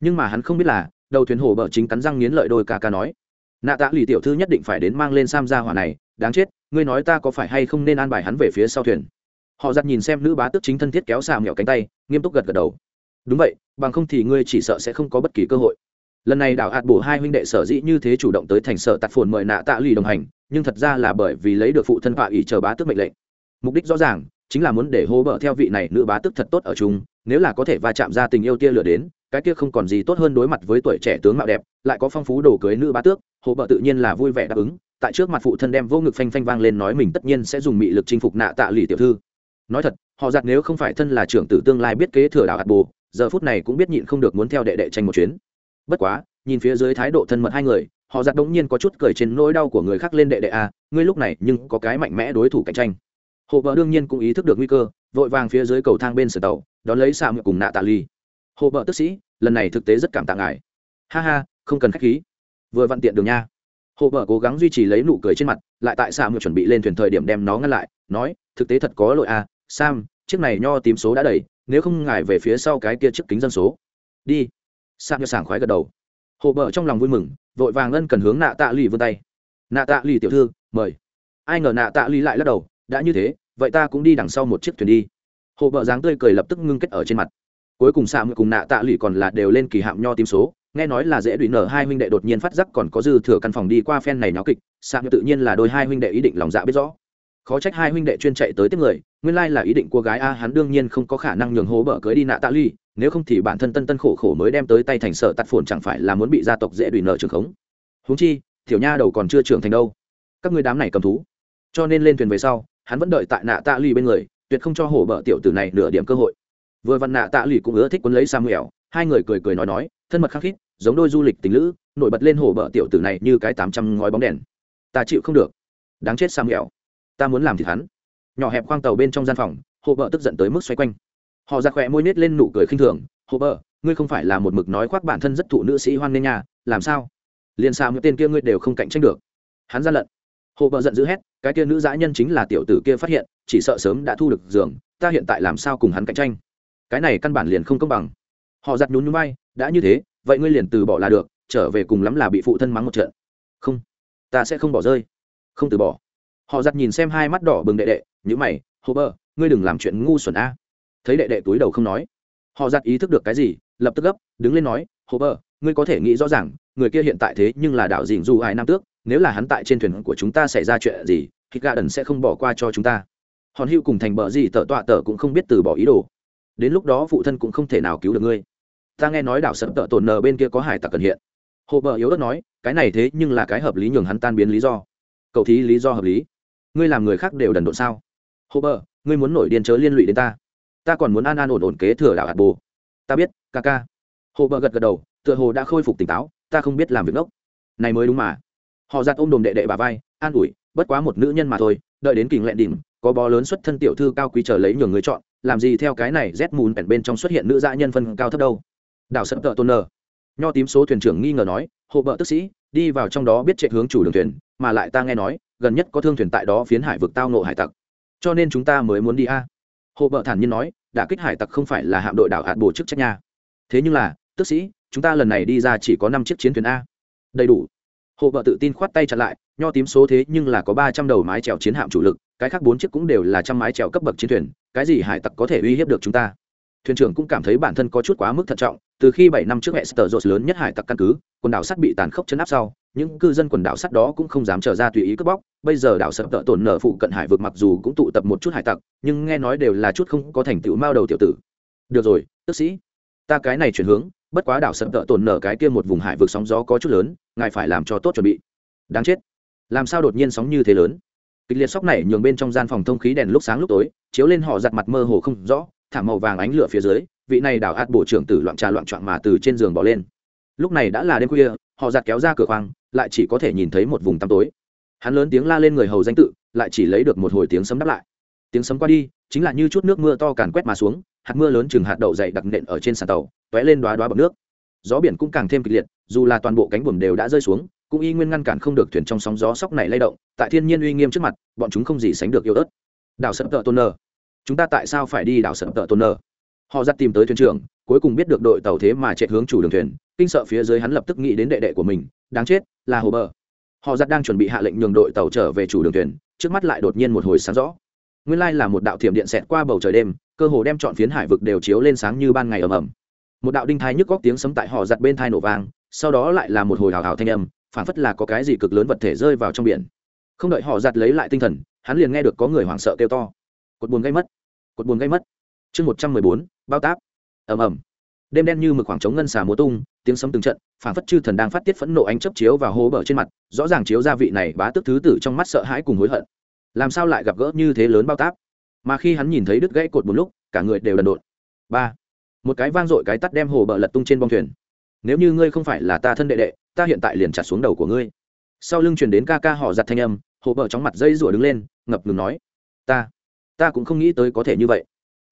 Nhưng mà hắn không biết là, đầu thuyền hồ bờ chính cắn răng nghiến lợi đôi ca ca nói. Nạ tạ lì tiểu thư nhất định phải đến mang lên sam ra hỏa này đáng chết, ngươi nói ta có phải hay không nên an bài hắn về phía sau thuyền? Họ giặt nhìn xem nữ bá tước chính thân thiết kéo xà mẹo cánh tay, nghiêm túc gật gật đầu. Đúng vậy, bằng không thì ngươi chỉ sợ sẽ không có bất kỳ cơ hội. Lần này đảo hạt bổ hai huynh đệ sở dĩ như thế chủ động tới thành sở tạt phồn mời nạ tạ lì đồng hành, nhưng thật ra là bởi vì lấy được phụ thân họa ỷ chờ bá tước mệnh lệnh. Mục đích rõ ràng, chính là muốn để hô bờ theo vị này nữ bá tước thật tốt ở chung, nếu là có thể va chạm ra tình yêu tia lửa đến, cái kia không còn gì tốt hơn đối mặt với tuổi trẻ tướng mạo đẹp, lại có phong phú đồ cưới nữ bá tước hồ bợ tự nhiên là vui vẻ đáp ứng tại trước mặt phụ thân đem vô ngực phanh phanh vang lên nói mình tất nhiên sẽ dùng mị lực chinh phục nạ tạ lì tiểu thư. Nói thật, họ giặt nếu không phải thân là trưởng tử tương lai biết kế thừa đảo hạt bồ giờ phút này cũng biết nhịn không được muốn theo đệ đệ tranh một chuyến. Bất quá, nhìn phía dưới thái độ thân mật hai người, họ giặt đống nhiên có chút cười trên nỗi đau của người khác lên đệ đệ a ngươi lúc này nhưng có cái mạnh mẽ đối thủ cạnh tranh. Hộ vợ đương nhiên cũng ý thức được nguy cơ, vội vàng phía dưới cầu thang bên sở tàu, đón lấy xạ mượn cùng nạ tạ ly hộ vợ tức sĩ, lần này thực tế rất cảm tạ ngài. Ha ha, không cần khách khí. Vừa vặn tiện đường nha hộ vợ cố gắng duy trì lấy nụ cười trên mặt lại tại sao mượn chuẩn bị lên thuyền thời điểm đem nó ngăn lại nói thực tế thật có lỗi à, sam chiếc này nho tím số đã đầy nếu không ngài về phía sau cái kia chiếc kính dân số. Đi. Sam như sảng khoái gật đầu. Hộ vợ trong lòng vui mừng vội vàng ân cần hướng nạ tạ lì vươn tay. Nạ tạ lì tiểu thư mời. Ai ngờ nạ tạ lì lại lắc đầu đã như thế vậy ta cũng đi đằng sau một chiếc thuyền đi. Hộ vợ dáng tươi cười lập tức ngưng kết ở trên mặt. Cuối cùng Sam cùng nạ tạ lì còn là đều lên kỳ hạm nho tím số nghe nói là dễ đùi nở hai huynh đệ đột nhiên phát giác còn có dư thừa căn phòng đi qua phen này náo kịch sang tự nhiên là đôi hai huynh đệ ý định lòng dạ biết rõ. Khó trách hai huynh đệ chuyên chạy tới tiếp người, nguyên lai là ý định cô gái a, hắn đương nhiên không có khả năng nhường hố bở cưới đi nạ tạ ly, nếu không thì bản thân tân tân khổ khổ mới đem tới tay thành sở tạt phồn chẳng phải là muốn bị gia tộc dễ đùi nợ trường khống. Húng chi thiểu nha đầu còn chưa trưởng thành đâu. Các người đám này cầm thú. Cho nên lên thuyền về sau, hắn vẫn đợi tại nạ tạ ly bên người, tuyệt không cho hổ bở tiểu tử này nửa điểm cơ hội. Vừa văn nạ tạ ly cũng ưa thích quân lấy samuel, hai người cười cười nói nói, thân mật khắc khít giống đôi du lịch tình lữ, nổi bật lên hồ bở tiểu tử này như cái tám trăm ngói bóng đèn. Ta chịu không được. Đáng chết samuel. Ta muốn làm thì hắn. Nhỏ hẹp khoang tàu bên trong gian phòng, hồ bờ tức giận tới mức xoay quanh. Họ ra khỏe môi nết lên nụ cười khinh thường. Hồ bờ, ngươi không phải là một mực nói khoác bản thân rất thụ nữ sĩ hoan nghênh nhà, làm sao? Liền sao những tên kia ngươi đều không cạnh tranh được. Hắn ra lận. Hồ bờ giận dữ hét, cái kia nữ dã nhân chính là tiểu tử kia phát hiện, chỉ sợ sớm đã thu được giường, ta hiện tại làm sao cùng hắn cạnh tranh? Cái này căn bản liền không công bằng. Họ giặt nhún nhún bay đã như thế vậy ngươi liền từ bỏ là được, trở về cùng lắm là bị phụ thân mắng một trận. Không, ta sẽ không bỏ rơi. Không từ bỏ. Họ giặt nhìn xem hai mắt đỏ bừng đệ đệ nhữ mày hô bơ ngươi đừng làm chuyện ngu xuẩn a. Thấy đệ đệ túi đầu không nói, họ giặt ý thức được cái gì, lập tức gấp, đứng lên nói hô bơ ngươi có thể nghĩ rõ ràng, người kia hiện tại thế nhưng là đạo dình dù ai nam tước, nếu là hắn tại trên thuyền của chúng ta xảy ra chuyện gì, thì gà đần sẽ không bỏ qua cho chúng ta. Hòn hữu cùng thành bờ gì tờ tọa tờ cũng không biết từ bỏ ý đồ. Đến lúc đó phụ thân cũng không thể nào cứu được ngươi ta nghe nói đảo sập tợ tổn nờ bên kia có hải tặc cần hiện. Hồ bờ yếu ớt nói, cái này thế nhưng là cái hợp lý nhường hắn tan biến lý do. Cậu thí lý do hợp lý. Ngươi làm người khác đều đần độn sao? Hồ bờ, ngươi muốn nổi điên chớ liên lụy đến ta. Ta còn muốn an an ổn ổn kế thừa đảo hạt bồ. Ta biết, ca ca. Hồ bờ gật gật đầu, tựa hồ đã khôi phục tỉnh táo, ta không biết làm việc ngốc. Này mới đúng mà. Họ giặt ôm đồm đệ đệ bà vai, an ủi, bất quá một nữ nhân mà thôi, đợi đến kình lẹn đỉnh, có bó lớn xuất thân tiểu thư cao quý chờ lấy nhường người chọn, làm gì theo cái này rét mùn bèn bên trong xuất hiện nữ dã nhân phân cao thấp đâu đảo sân tợ tôn nờ. Nho tím số thuyền trưởng nghi ngờ nói, hộ bợ tức sĩ, đi vào trong đó biết chạy hướng chủ đường thuyền, mà lại ta nghe nói, gần nhất có thương thuyền tại đó phiến hải vực tao nộ hải tặc. Cho nên chúng ta mới muốn đi a. Hộ bợ thản nhiên nói, đả kích hải tặc không phải là hạm đội đảo hạt bổ chức trách nha. Thế nhưng là, tức sĩ, chúng ta lần này đi ra chỉ có năm chiếc chiến thuyền a. Đầy đủ. Hộ bợ tự tin khoát tay chặt lại, nho tím số thế nhưng là có ba trăm đầu mái chèo chiến hạm chủ lực, cái khác bốn chiếc cũng đều là trăm mái chèo cấp bậc chiến thuyền, cái gì hải tặc có thể uy hiếp được chúng ta? Thuyền trưởng cũng cảm thấy bản thân có chút quá mức thận trọng, từ khi bảy năm trước hệ sở dột lớn nhất hải tặc căn cứ, quần đảo sắt bị tàn khốc chấn áp sau, những cư dân quần đảo sắt đó cũng không dám trở ra tùy ý cướp bóc. Bây giờ đảo sập tợ tổn nở phụ cận hải vực mặc dù cũng tụ tập một chút hải tặc, nhưng nghe nói đều là chút không có thành tựu mao đầu tiểu tử. Được rồi, tức sĩ, ta cái này chuyển hướng, bất quá đảo sập tợ tổn nở cái kia một vùng hải vực sóng gió có chút lớn, ngài phải làm cho tốt chuẩn bị. Đáng chết. Làm sao đột nhiên sóng như thế lớn? Kịch liệt sóc này nhường bên trong gian phòng thông khí đèn lúc sáng lúc tối, chiếu lên họ giặt mặt mơ hồ không rõ thả màu vàng ánh lửa phía dưới, vị này đảo ạt bộ trưởng tử loạn trà loạn trọn mà từ trên giường bỏ lên. Lúc này đã là đêm khuya, họ giặt kéo ra cửa khoang, lại chỉ có thể nhìn thấy một vùng tăm tối. Hắn lớn tiếng la lên người hầu danh tự, lại chỉ lấy được một hồi tiếng sấm đáp lại. Tiếng sấm qua đi, chính là như chút nước mưa to càn quét mà xuống, hạt mưa lớn chừng hạt đậu dày đặc nện ở trên sàn tàu t ó é lên đoá đoá bọc nước. Gió biển cũng càng thêm kịch liệt, dù là toàn bộ cánh buồm đều đã rơi xuống, cũng y nguyên ngăn cản không được thuyền trong sóng gió sóc này lay động, tại thiên nhiên uy nghiêm trước mặt, bọn chúng không gì sánh được yêu ớt. Đảo sập tợ tôn nơ chúng ta tại sao phải đi đảo sợ tợ tôn nơ? Họ dắt tìm tới thuyền trưởng, cuối cùng biết được đội tàu thế mà chạy hướng chủ đường thuyền, kinh sợ phía dưới hắn lập tức nghĩ đến đệ đệ của mình, đáng chết, là hồ bờ. Họ giặt đang chuẩn bị hạ lệnh nhường đội tàu trở về chủ đường thuyền, trước mắt lại đột nhiên một hồi sáng rõ. Nguyên lai là một đạo thiểm điện xẹt qua bầu trời đêm, cơ hồ đem chọn phiến hải vực đều chiếu lên sáng như ban ngày ầm ầm. Một đạo đinh thai nhức góc tiếng sấm tại họ giặt bên thai nổ vang, sau đó lại là một hồi hào hào thanh âm phản phất là có cái gì cực lớn vật thể rơi vào trong biển. Không đợi họ giặt lấy lại tinh thần, hắn liền nghe được có người hoảng sợ kêu to cột buồn gây mất. Cột buồn gây mất. Chương một trăm mười bốn, bao táp. Ầm ầm. Đêm đen như mực khoảng trống ngân xà múa tung, tiếng sấm từng trận phản phất chư thần đang phát tiết phẫn nộ ánh chấp chiếu và hố bờ trên mặt, rõ ràng chiếu gia vị này bá tức thứ tử trong mắt sợ hãi cùng hối hận. Làm sao lại gặp gỡ như thế lớn bao táp? Mà khi hắn nhìn thấy đứt gãy cột một lúc, cả người đều đần độn. Ba. Một cái vang dội cái tắt đem hồ bờ lật tung trên bong thuyền. Nếu như ngươi không phải là ta thân đệ đệ, ta hiện tại liền chặt xuống đầu của ngươi. Sau lưng truyền đến ca ca họ giặt thanh âm, hồ bờ chóng mặt dây rủa đứng lên, ngập ngừng nói, ta ta cũng không nghĩ tới có thể như vậy.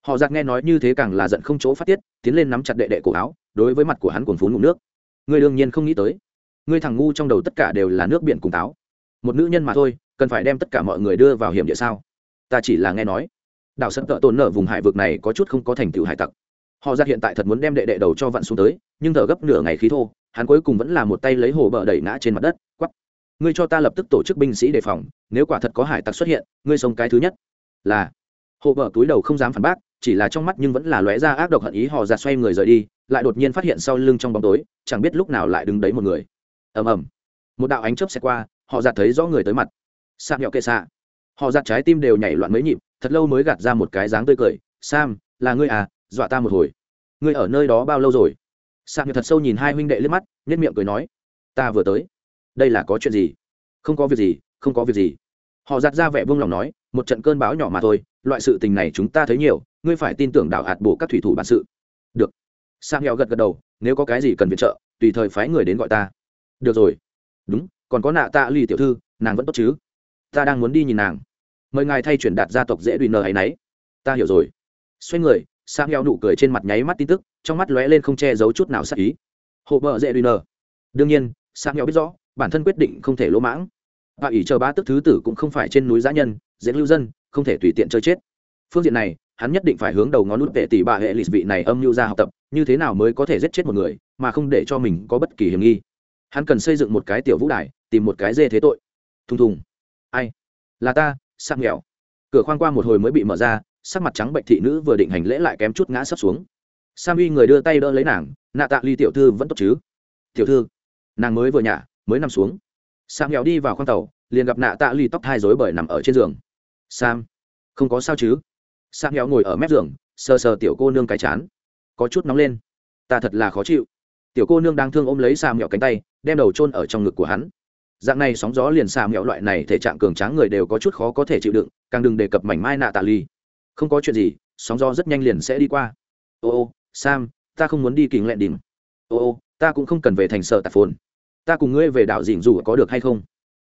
Họ giặc nghe nói như thế càng là giận không chỗ phát tiết, tiến lên nắm chặt đệ đệ cổ áo, đối với mặt của hắn cuồn phún ngụm nước. Ngươi đương nhiên không nghĩ tới. Ngươi thằng ngu trong đầu tất cả đều là nước biển cùng táo. Một nữ nhân mà thôi, cần phải đem tất cả mọi người đưa vào hiểm địa sao? Ta chỉ là nghe nói. Đảo sân tợ tồn nở vùng hải vực này có chút không có thành tựu hải tặc. Họ giặc hiện tại thật muốn đem đệ đệ đầu cho vặn xuống tới, nhưng thở gấp nửa ngày khí thô, hắn cuối cùng vẫn là một tay lấy hồ bờ đẩy ngã trên mặt đất, quắp. Ngươi cho ta lập tức tổ chức binh sĩ đề phòng, nếu quả thật có hải tặc xuất hiện, ngươi sống cái thứ nhất là, hộ vợ túi đầu không dám phản bác, chỉ là trong mắt nhưng vẫn là lóe ra ác độc hận ý, họ ra xoay người rời đi, lại đột nhiên phát hiện sau lưng trong bóng tối, chẳng biết lúc nào lại đứng đấy một người. Ầm ầm. Một đạo ánh chớp xẹt qua, họ giặt thấy rõ người tới mặt. Sam nhọ kệ xạ họ giặt trái tim đều nhảy loạn mấy nhịp, thật lâu mới gạt ra một cái dáng tươi cười. Sam, là ngươi à dọa ta một hồi. Ngươi ở nơi đó bao lâu rồi? Sam nhọ thật sâu nhìn hai huynh đệ lên mắt nhất miệng cười nói. Ta vừa tới. Đây là có chuyện gì? Không có việc gì, không có việc gì. Họ giặt ra vẻ vương lòng nói một trận cơn bão nhỏ mà thôi, loại sự tình này chúng ta thấy nhiều, ngươi phải tin tưởng đảo hạt bổ các thủy thủ bản sự. Được. Sang heo gật gật đầu, nếu có cái gì cần viện trợ, tùy thời phái người đến gọi ta. Được rồi. Đúng, còn có nạ tạ lì tiểu thư, nàng vẫn tốt chứ? Ta đang muốn đi nhìn nàng. Mời ngài thay chuyển đạt gia tộc dễ đùi nờ hay nấy. Ta hiểu rồi. Xoay người sang heo nụ cười trên mặt nháy mắt tin tức, trong mắt lóe lên không che giấu chút nào sắc ý. Hộ bờ dễ đùi nờ đương nhiên sang heo biết rõ, bản thân quyết định không thể lỗ mãng. Và ủy chờ ba tức thứ tử cũng không phải trên núi giã nhân dễ lưu dân, không thể tùy tiện chơi chết. Phương diện này, hắn nhất định phải hướng đầu ngón nút vệ tỷ bà hệ lịch vị này âm mưu ra học tập, như thế nào mới có thể giết chết một người, mà không để cho mình có bất kỳ hiểm nghi. Hắn cần xây dựng một cái tiểu vũ đài, tìm một cái dê thế tội. Thùng thùng. Ai? Là ta sắc nghèo. Cửa khoang qua một hồi mới bị mở ra, sắc mặt trắng bệnh thị nữ vừa định hành lễ lại kém chút ngã sấp xuống. Sam uy người đưa tay đỡ lấy nàng, nạ tạ ly tiểu thư vẫn tốt chứ? Tiểu thư, nàng mới vừa nhả, mới nằm xuống. Sam nghèo đi vào khoang tàu, liền gặp nạ tạ ly tóc thai rối bởi nằm ở trên giường sam, không có sao chứ? Sam héo ngồi ở mép giường, sờ sờ tiểu cô nương cái chán. Có chút nóng lên. Ta thật là khó chịu. Tiểu cô nương đang thương ôm lấy sam héo cánh tay, đem đầu chôn ở trong ngực của hắn. Dạng này sóng gió liền sam héo loại này thể trạng cường tráng người đều có chút khó có thể chịu đựng, càng đừng đề cập mảnh mai nạ tà ly. Không có chuyện gì, sóng gió rất nhanh liền sẽ đi qua. Ô ô, sam, ta không muốn đi kính lẹn đỉnh. Ô ô, ta cũng không cần về thành sở tạp phồn. Ta cùng ngươi về đảo dình dù có được hay không?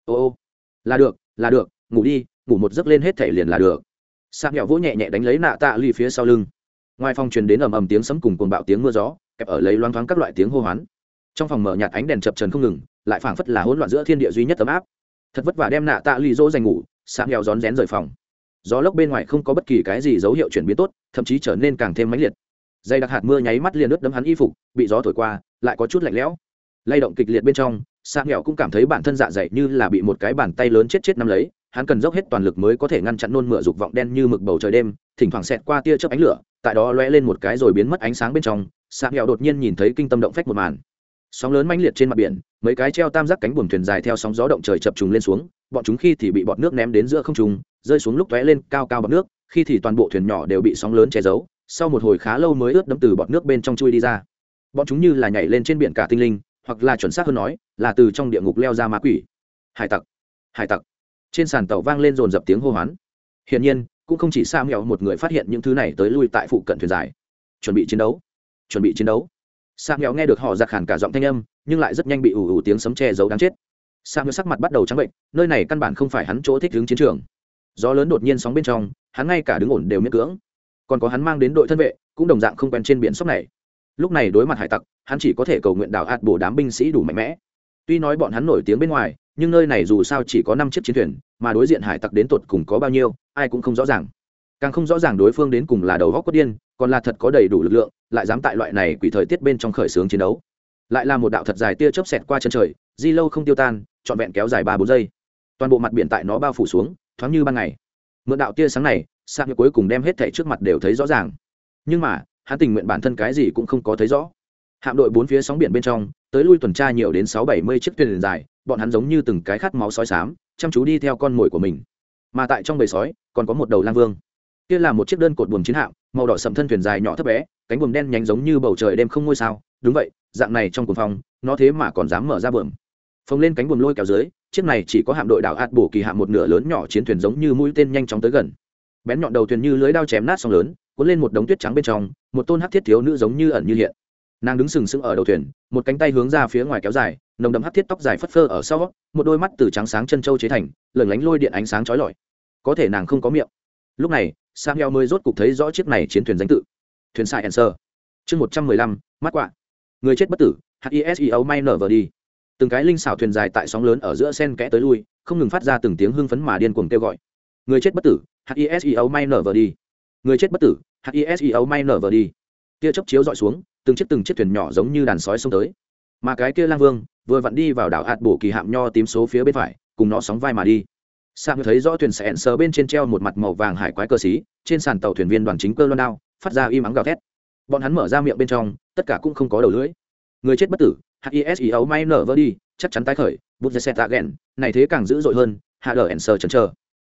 Ô ô, là được là được, ngủ đi ngủ một giấc lên hết thể liền là được. Sạc nhỏ vỗ nhẹ nhẹ đánh lấy nạ tạ ly phía sau lưng. Ngoài phòng truyền đến ầm ầm tiếng sấm cùng cồn bạo tiếng mưa gió, kẹp ở lấy loang thoáng các loại tiếng hô hoán. Trong phòng mở nhạt ánh đèn chập trần không ngừng, lại phảng phất là hỗn loạn giữa thiên địa duy nhất ấm áp. Thật vất vả đem nạ tạ ly dỗ dành ngủ sạc nhỏ rón rén rời phòng. Gió lốc bên ngoài không có bất kỳ cái gì dấu hiệu chuyển biến tốt, thậm chí trở nên càng thêm mãnh liệt. Dây đặc hạt mưa nháy mắt liền ướt đấm hắn y phục, bị gió thổi qua, lại có chút lạnh lẽo. Lay động kịch liệt bên trong sang nghèo cũng cảm thấy bản thân dạ dày như là bị một cái bàn tay lớn chết chết nắm lấy hắn cần dốc hết toàn lực mới có thể ngăn chặn nôn mửa dục vọng đen như mực bầu trời đêm, thỉnh thoảng xẹt qua tia chớp ánh lửa, tại đó lóe lên một cái rồi biến mất ánh sáng bên trong sang nghèo đột nhiên nhìn thấy kinh tâm động phách một màn. Sóng lớn mãnh liệt trên mặt biển, mấy cái treo tam giác cánh buồm thuyền dài theo sóng gió động trời chập trùng lên xuống, bọn chúng khi thì bị bọt nước ném đến giữa không trung, rơi xuống lúc tóe lên cao cao bọt nước, khi thì toàn bộ thuyền nhỏ đều bị sóng lớn che giấu, sau một hồi khá lâu mới ướt đẫm từ bọt nước bên trong chui đi ra. Bọn chúng như là nhảy lên trên biển cả tinh linh, hoặc là chuẩn xác hơn nói, là từ trong địa ngục leo ra ma quỷ. Hải tặc! Hải tặc! Trên sàn tàu vang lên dồn dập tiếng hô hoán. Hiển nhiên, cũng không chỉ sa mèo một người phát hiện những thứ này tới lui tại phụ cận thuyền dài. Chuẩn bị chiến đấu. Chuẩn bị chiến đấu. Sa mèo nghe được họ giặc hẳn cả giọng thanh âm, nhưng lại rất nhanh bị ủ ủ tiếng sấm che giấu đáng chết. Sa mèo sắc mặt bắt đầu trắng bệnh, nơi này căn bản không phải hắn chỗ thích đứng chiến trường. Gió lớn đột nhiên sóng bên trong, hắn ngay cả đứng ổn đều miễn cưỡng. Còn có hắn mang đến đội thân vệ, cũng đồng dạng không quen trên biển sóc này. Lúc này đối mặt hải tặc, hắn chỉ có thể cầu nguyện đảo hạt bổ đám binh sĩ đủ mạnh mẽ. Tuy nói bọn hắn nổi tiếng bên ngoài nhưng nơi này dù sao chỉ có năm chiếc chiến thuyền, mà đối diện hải tặc đến tột cùng có bao nhiêu, ai cũng không rõ ràng. Càng không rõ ràng đối phương đến cùng là đầu góc quất điên, còn là thật có đầy đủ lực lượng, lại dám tại loại này quỷ thời tiết bên trong khởi xướng chiến đấu. Lại là một đạo thật dài tia chớp xẹt qua chân trời, di lâu không tiêu tan, trọn vẹn kéo dài ba bốn giây. Toàn bộ mặt biển tại nó bao phủ xuống, thoáng như ban ngày. Mượn đạo tia sáng này, sạc như cuối cùng đem hết thảy trước mặt đều thấy rõ ràng. Nhưng mà, hắn tình nguyện bản thân cái gì cũng không có thấy rõ. Hạm đội bốn phía sóng biển bên trong, tới lui tuần tra nhiều đến sáu bảy mươi chiếc thuyền dài bọn hắn giống như từng cái khát máu sói xám, chăm chú đi theo con mồi của mình. Mà tại trong bầy sói, còn có một đầu lang vương. Kia là một chiếc đơn cột buồm chiến hạm, màu đỏ sầm thân thuyền dài nhỏ thấp bé, cánh buồm đen nhánh giống như bầu trời đêm không ngôi sao. Đúng vậy, dạng này trong cuồng phong, nó thế mà còn dám mở ra buồm. Phồng lên cánh buồm lôi kéo dưới, chiếc này chỉ có hạm đội đảo ạt bổ kỳ hạm một nửa lớn nhỏ chiến thuyền giống như mũi tên nhanh chóng tới gần. Bén nhọn đầu thuyền như lưới đao chém nát song lớn, cuốn lên một đống tuyết trắng bên trong, một tôn hắc thiết thiếu nữ giống như ẩn như hiện nàng đứng sừng sững ở đầu thuyền, một cánh tay hướng ra phía ngoài kéo dài, nồng đậm hắt thiết tóc dài phất phơ ở sau, một đôi mắt từ trắng sáng chân châu chế thành, lửng lánh lôi điện ánh sáng chói lọi. Có thể nàng không có miệng. Lúc này sang heo mới rốt cục thấy rõ chiếc này chiến thuyền danh tự. Thuyền sai sơ chương một trăm mười lăm, mắt quạ. Người chết bất tử hiseo may nở vờ đi. Từng cái linh xảo thuyền dài tại sóng lớn ở giữa sen kẽ tới lui, không ngừng phát ra từng tiếng hưng phấn mà điên cuồng kêu gọi. Người chết bất tử hiseo may nở vờ đi. Người chết bất tử hiseo may nở vờ đi. Tia chớp chiếu dọi xuống từng chiếc từng chiếc thuyền nhỏ giống như đàn sói xông tới. Mà cái kia lang vương vừa vặn đi vào đảo hạt bổ kỳ hạm nho tím số phía bên phải, cùng nó sóng vai mà đi. Sang thấy rõ thuyền sẹn sờ bên trên treo một mặt màu vàng hải quái cơ xí, trên sàn tàu thuyền viên đoàn chính cơ loan đao, phát ra im ắng gào thét. Bọn hắn mở ra miệng bên trong, tất cả cũng không có đầu lưỡi. Người chết bất tử hiseo may nở vỡ đi, chắc chắn tái khởi, bút xe tạ ghẹn này thế càng dữ dội hơn hạ đờ ẩn sờ chần chờ.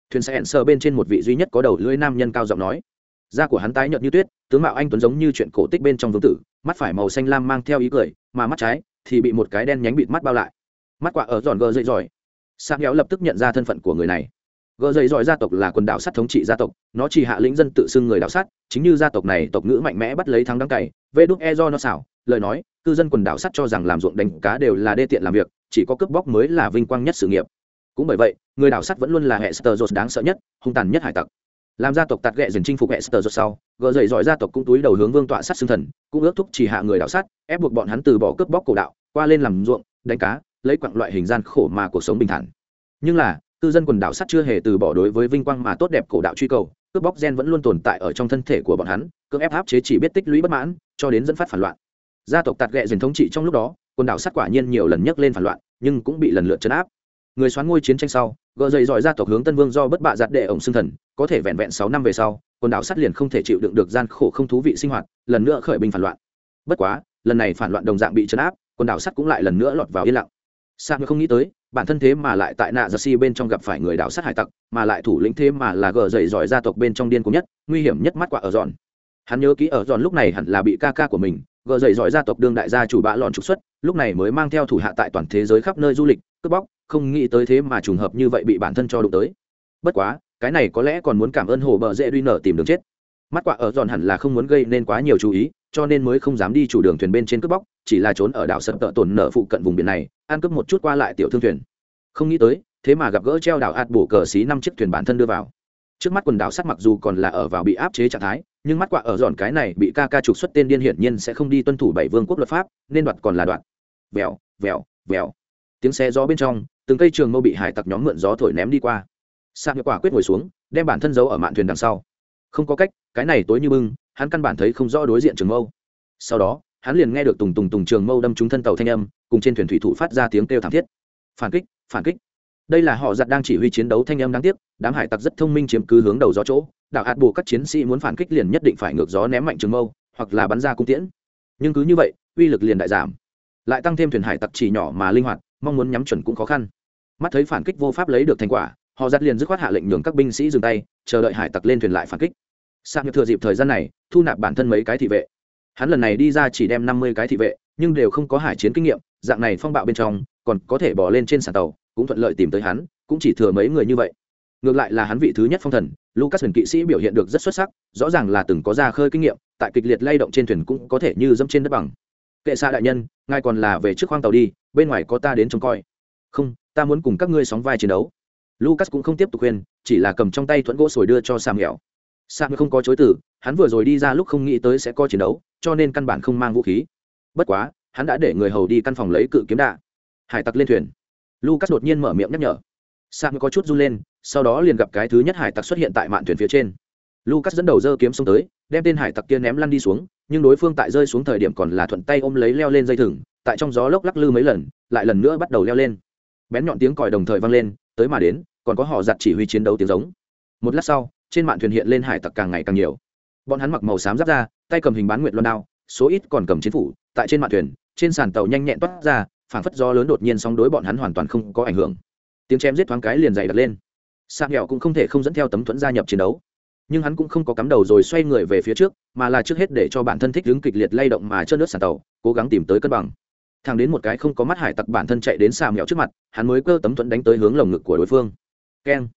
Thuyền xe sờ bên trên một vị duy nhất có đầu lưỡi nam nhân cao giọng nói da của hắn tái nhợt như tuyết, tướng mạo anh tuấn giống như chuyện cổ tích bên trong vương tử, mắt phải màu xanh lam mang theo ý cười, mà mắt trái thì bị một cái đen nhánh bịt mắt bao lại. Mắt quả ở giòn gờ dậy giỏi. Sang héo lập tức nhận ra thân phận của người này. Gờ dậy giỏi gia tộc là quần đảo sắt thống trị gia tộc, nó chỉ hạ lĩnh dân tự xưng người đảo sắt, chính như gia tộc này tộc ngữ mạnh mẽ bắt lấy thắng đăng cày. Vê đúc e do nó xảo, lời nói, cư dân quần đảo sắt cho rằng làm ruộng đánh cá đều là đê tiện làm việc, chỉ có cướp bóc mới là vinh quang nhất sự nghiệp. Cũng bởi vậy, người đảo sắt vẫn luôn là hệ sơ đáng sợ nhất, hung tàn nhất hải tặc làm gia tộc tạt ghẹ dần chinh phục hệ sơ sau gờ dậy giỏi gia tộc cũng túi đầu hướng vương tọa sát xương thần cũng ước thúc chỉ hạ người đảo sát, ép buộc bọn hắn từ bỏ cướp bóc cổ đạo qua lên làm ruộng đánh cá lấy quặng loại hình gian khổ mà cuộc sống bình thản. Nhưng là cư dân quần đảo sắt chưa hề từ bỏ đối với vinh quang mà tốt đẹp cổ đạo truy cầu cướp bóc gen vẫn luôn tồn tại ở trong thân thể của bọn hắn cưỡng ép áp chế chỉ biết tích lũy bất mãn cho đến dẫn phát phản loạn. Gia tộc tạt ghẹ dần thống trị trong lúc đó quần đảo sắt quả nhiên nhiều lần nhấc lên phản loạn nhưng cũng bị lần lượt chấn áp. Người xoán ngôi chiến tranh sau gợ dậy giỏi gia tộc hướng tân vương do bất bạ giặt đệ ổng xưng thần có thể vẹn vẹn sáu năm về sau quần đảo sắt liền không thể chịu đựng được gian khổ không thú vị sinh hoạt lần nữa khởi binh phản loạn. Bất quá lần này phản loạn đồng dạng bị chấn áp quần đảo sắt cũng lại lần nữa lọt vào yên lặng. Sam không nghĩ tới, bản thân thế mà lại tại nạ Jersey bên trong gặp phải người đảo sát hải tặc, mà lại thủ lĩnh thế mà là gờ dậy giỏi gia tộc bên trong điên cuồng nhất, nguy hiểm nhất mắt quả ở giòn. Hắn nhớ kỹ ở giòn lúc này hẳn là bị ca ca của mình, gờ dậy giỏi gia tộc đương đại gia chủ bạ lòn trục xuất, lúc này mới mang theo thủ hạ tại toàn thế giới khắp nơi du lịch, cướp bóc, không nghĩ tới thế mà trùng hợp như vậy bị bản thân cho đụng tới. Bất quá, cái này có lẽ còn muốn cảm ơn hồ bờ dễ duy nở tìm đường chết. Mắt quạ ở giòn hẳn là không muốn gây nên quá nhiều chú ý, cho nên mới không dám đi chủ đường thuyền bên trên cướp bóc, chỉ là trốn ở đảo sập tợ tổn nở phụ cận vùng biển này, ăn cướp một chút qua lại tiểu thương thuyền không nghĩ tới thế mà gặp gỡ treo đảo ạt bổ cờ xí năm chiếc thuyền bản thân đưa vào trước mắt quần đảo sắt mặc dù còn là ở vào bị áp chế trạng thái nhưng mắt quạ ở giòn cái này bị ca ca trục xuất tên điên hiển nhiên sẽ không đi tuân thủ bảy vương quốc luật pháp nên đoạt còn là đoạt vèo vèo vèo tiếng xe gió bên trong từng cây trường mâu bị hải tặc nhóm mượn gió thổi ném đi qua. Sạc hiệu quả quyết ngồi xuống, đem bản thân giấu ở mạn thuyền đằng sau. Không có cách, cái này tối như bưng, hắn căn bản thấy không rõ đối diện trường mâu. Sau đó, hắn liền nghe được tùng tùng tùng trường mâu đâm trúng thân tàu thanh âm, cùng trên thuyền thủy thủ phát ra tiếng kêu thảm thiết. Phản kích phản kích. Đây là họ giặt đang chỉ huy chiến đấu thanh âm đáng tiếc, đám hải tặc rất thông minh chiếm cứ hướng đầu gió chỗ. Đạo hạt bù các chiến sĩ muốn phản kích liền nhất định phải ngược gió ném mạnh trường mâu, hoặc là bắn ra cung tiễn. Nhưng cứ như vậy, uy lực liền đại giảm. Lại tăng thêm thuyền hải tặc chỉ nhỏ mà linh hoạt, mong muốn nhắm chuẩn cũng khó khăn mắt thấy phản kích vô pháp lấy được thành quả, họ giặt liền dứt khoát hạ lệnh nhường các binh sĩ dừng tay, chờ đợi hải tặc lên thuyền lại phản kích. Sang nhật thừa dịp thời gian này, thu nạp bản thân mấy cái thị vệ. Hắn lần này đi ra chỉ đem năm mươi cái thị vệ, nhưng đều không có hải chiến kinh nghiệm, dạng này phong bạo bên trong, còn có thể bỏ lên trên sàn tàu, cũng thuận lợi tìm tới hắn, cũng chỉ thừa mấy người như vậy. Ngược lại là hắn vị thứ nhất phong thần, lucas huyền kỵ sĩ biểu hiện được rất xuất sắc, rõ ràng là từng có ra khơi kinh nghiệm, tại kịch liệt lay động trên thuyền cũng có thể như dẫm trên đất bằng. Kệ xa đại nhân, ngài còn là về trước khoang tàu đi, bên ngoài có ta đến trông coi. Không ta muốn cùng các ngươi sóng vai chiến đấu. Lucas cũng không tiếp tục khuyên, chỉ là cầm trong tay thuẫn gỗ sồi đưa cho sam nghèo. Sam không có chối từ, hắn vừa rồi đi ra lúc không nghĩ tới sẽ có chiến đấu, cho nên căn bản không mang vũ khí. Bất quá, hắn đã để người hầu đi căn phòng lấy cự kiếm đạ hải tặc lên thuyền. Lucas đột nhiên mở miệng nhắc nhở. Sam có chút run lên, sau đó liền gặp cái thứ nhất hải tặc xuất hiện tại mạn thuyền phía trên. Lucas dẫn đầu dơ kiếm xông tới, đem tên hải tặc kia ném lăn đi xuống, nhưng đối phương tại rơi xuống thời điểm còn là thuận tay ôm lấy leo lên dây thừng, tại trong gió lốc lắc lư mấy lần, lại lần nữa bắt đầu leo lên bén nhọn tiếng còi đồng thời vang lên, tới mà đến, còn có họ giặt chỉ huy chiến đấu tiếng giống. Một lát sau, trên mạn thuyền hiện lên hải tặc càng ngày càng nhiều. Bọn hắn mặc màu xám giáp ra tay cầm hình bán nguyệt loan đao, số ít còn cầm chiến phủ, tại trên mạn thuyền, trên sàn tàu nhanh nhẹn toát ra, phảng phất gió lớn đột nhiên sóng đối bọn hắn hoàn toàn không có ảnh hưởng. Tiếng chém giết thoáng cái liền dày đặt lên. Sạc nghèo cũng không thể không dẫn theo tấm thuẫn gia nhập chiến đấu. Nhưng hắn cũng không có cắm đầu rồi xoay người về phía trước, mà là trước hết để cho bản thân thích đứng kịch liệt lay động mà chớt nước sàn tàu, cố gắng tìm tới cân bằng thằng đến một cái không có mắt hải tặc bản thân chạy đến xà mèo trước mặt, hắn mới cơ tấm thuẫn đánh tới hướng lồng ngực của đối phương. Keng.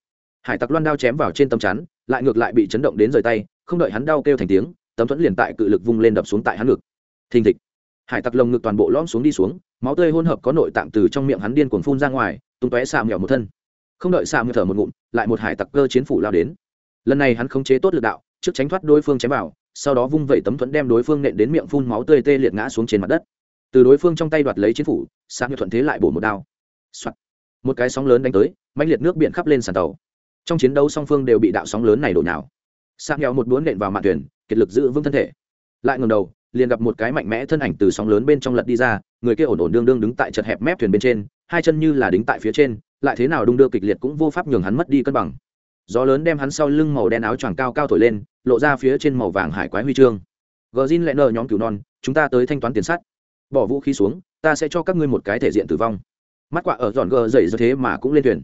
Hải tặc loan đao chém vào trên tấm chắn, lại ngược lại bị chấn động đến rời tay, không đợi hắn đau kêu thành tiếng, tấm thuẫn liền tại cự lực vung lên đập xuống tại hắn ngực. Thình thịch. Hải tặc lồng ngực toàn bộ lõm xuống đi xuống, máu tươi hỗn hợp có nội tạng từ trong miệng hắn điên cuồng phun ra ngoài, tung tóe xà mèo một thân. Không đợi xà mèo thở một ngụm, lại một hải tặc cơ chiến phủ lao đến. Lần này hắn khống chế tốt lực đạo, trước tránh thoát đối phương chém vào, sau đó vung vẩy tấm thuẫn đem đối phương nện đến miệng phun máu tươi tê liệt ngã xuống trên mặt đất từ đối phương trong tay đoạt lấy chiến phủ sáng như thuận thế lại bổ một đao、Soạn. một cái sóng lớn đánh tới mạnh liệt nước biển khắp lên sàn tàu. Trong chiến đấu song phương đều bị đạo sóng lớn này đổ nhào. Sáng mèo một đuốn nện vào mạn thuyền, kiệt lực giữ vững thân thể. Lại ngầm đầu, liền gặp một cái mạnh mẽ thân ảnh từ sóng lớn bên trong lật đi ra, người kia ổn ổn đương đương đứng tại chật hẹp mép thuyền bên trên, hai chân như là đính tại phía trên, lại thế nào đung đưa kịch liệt cũng vô pháp nhường hắn mất đi cân bằng. Gió lớn đem hắn sau lưng màu đen áo choàng cao cao thổi lên, lộ ra phía trên màu vàng hải quái huy chương. Gờ zin lại nợ nhóm cửu non, chúng ta tới thanh toán tiền sắt bỏ vũ khí xuống, ta sẽ cho các ngươi một cái thể diện tử vong. Mắt quạ ở giòn gờ dậy do thế mà cũng lên thuyền.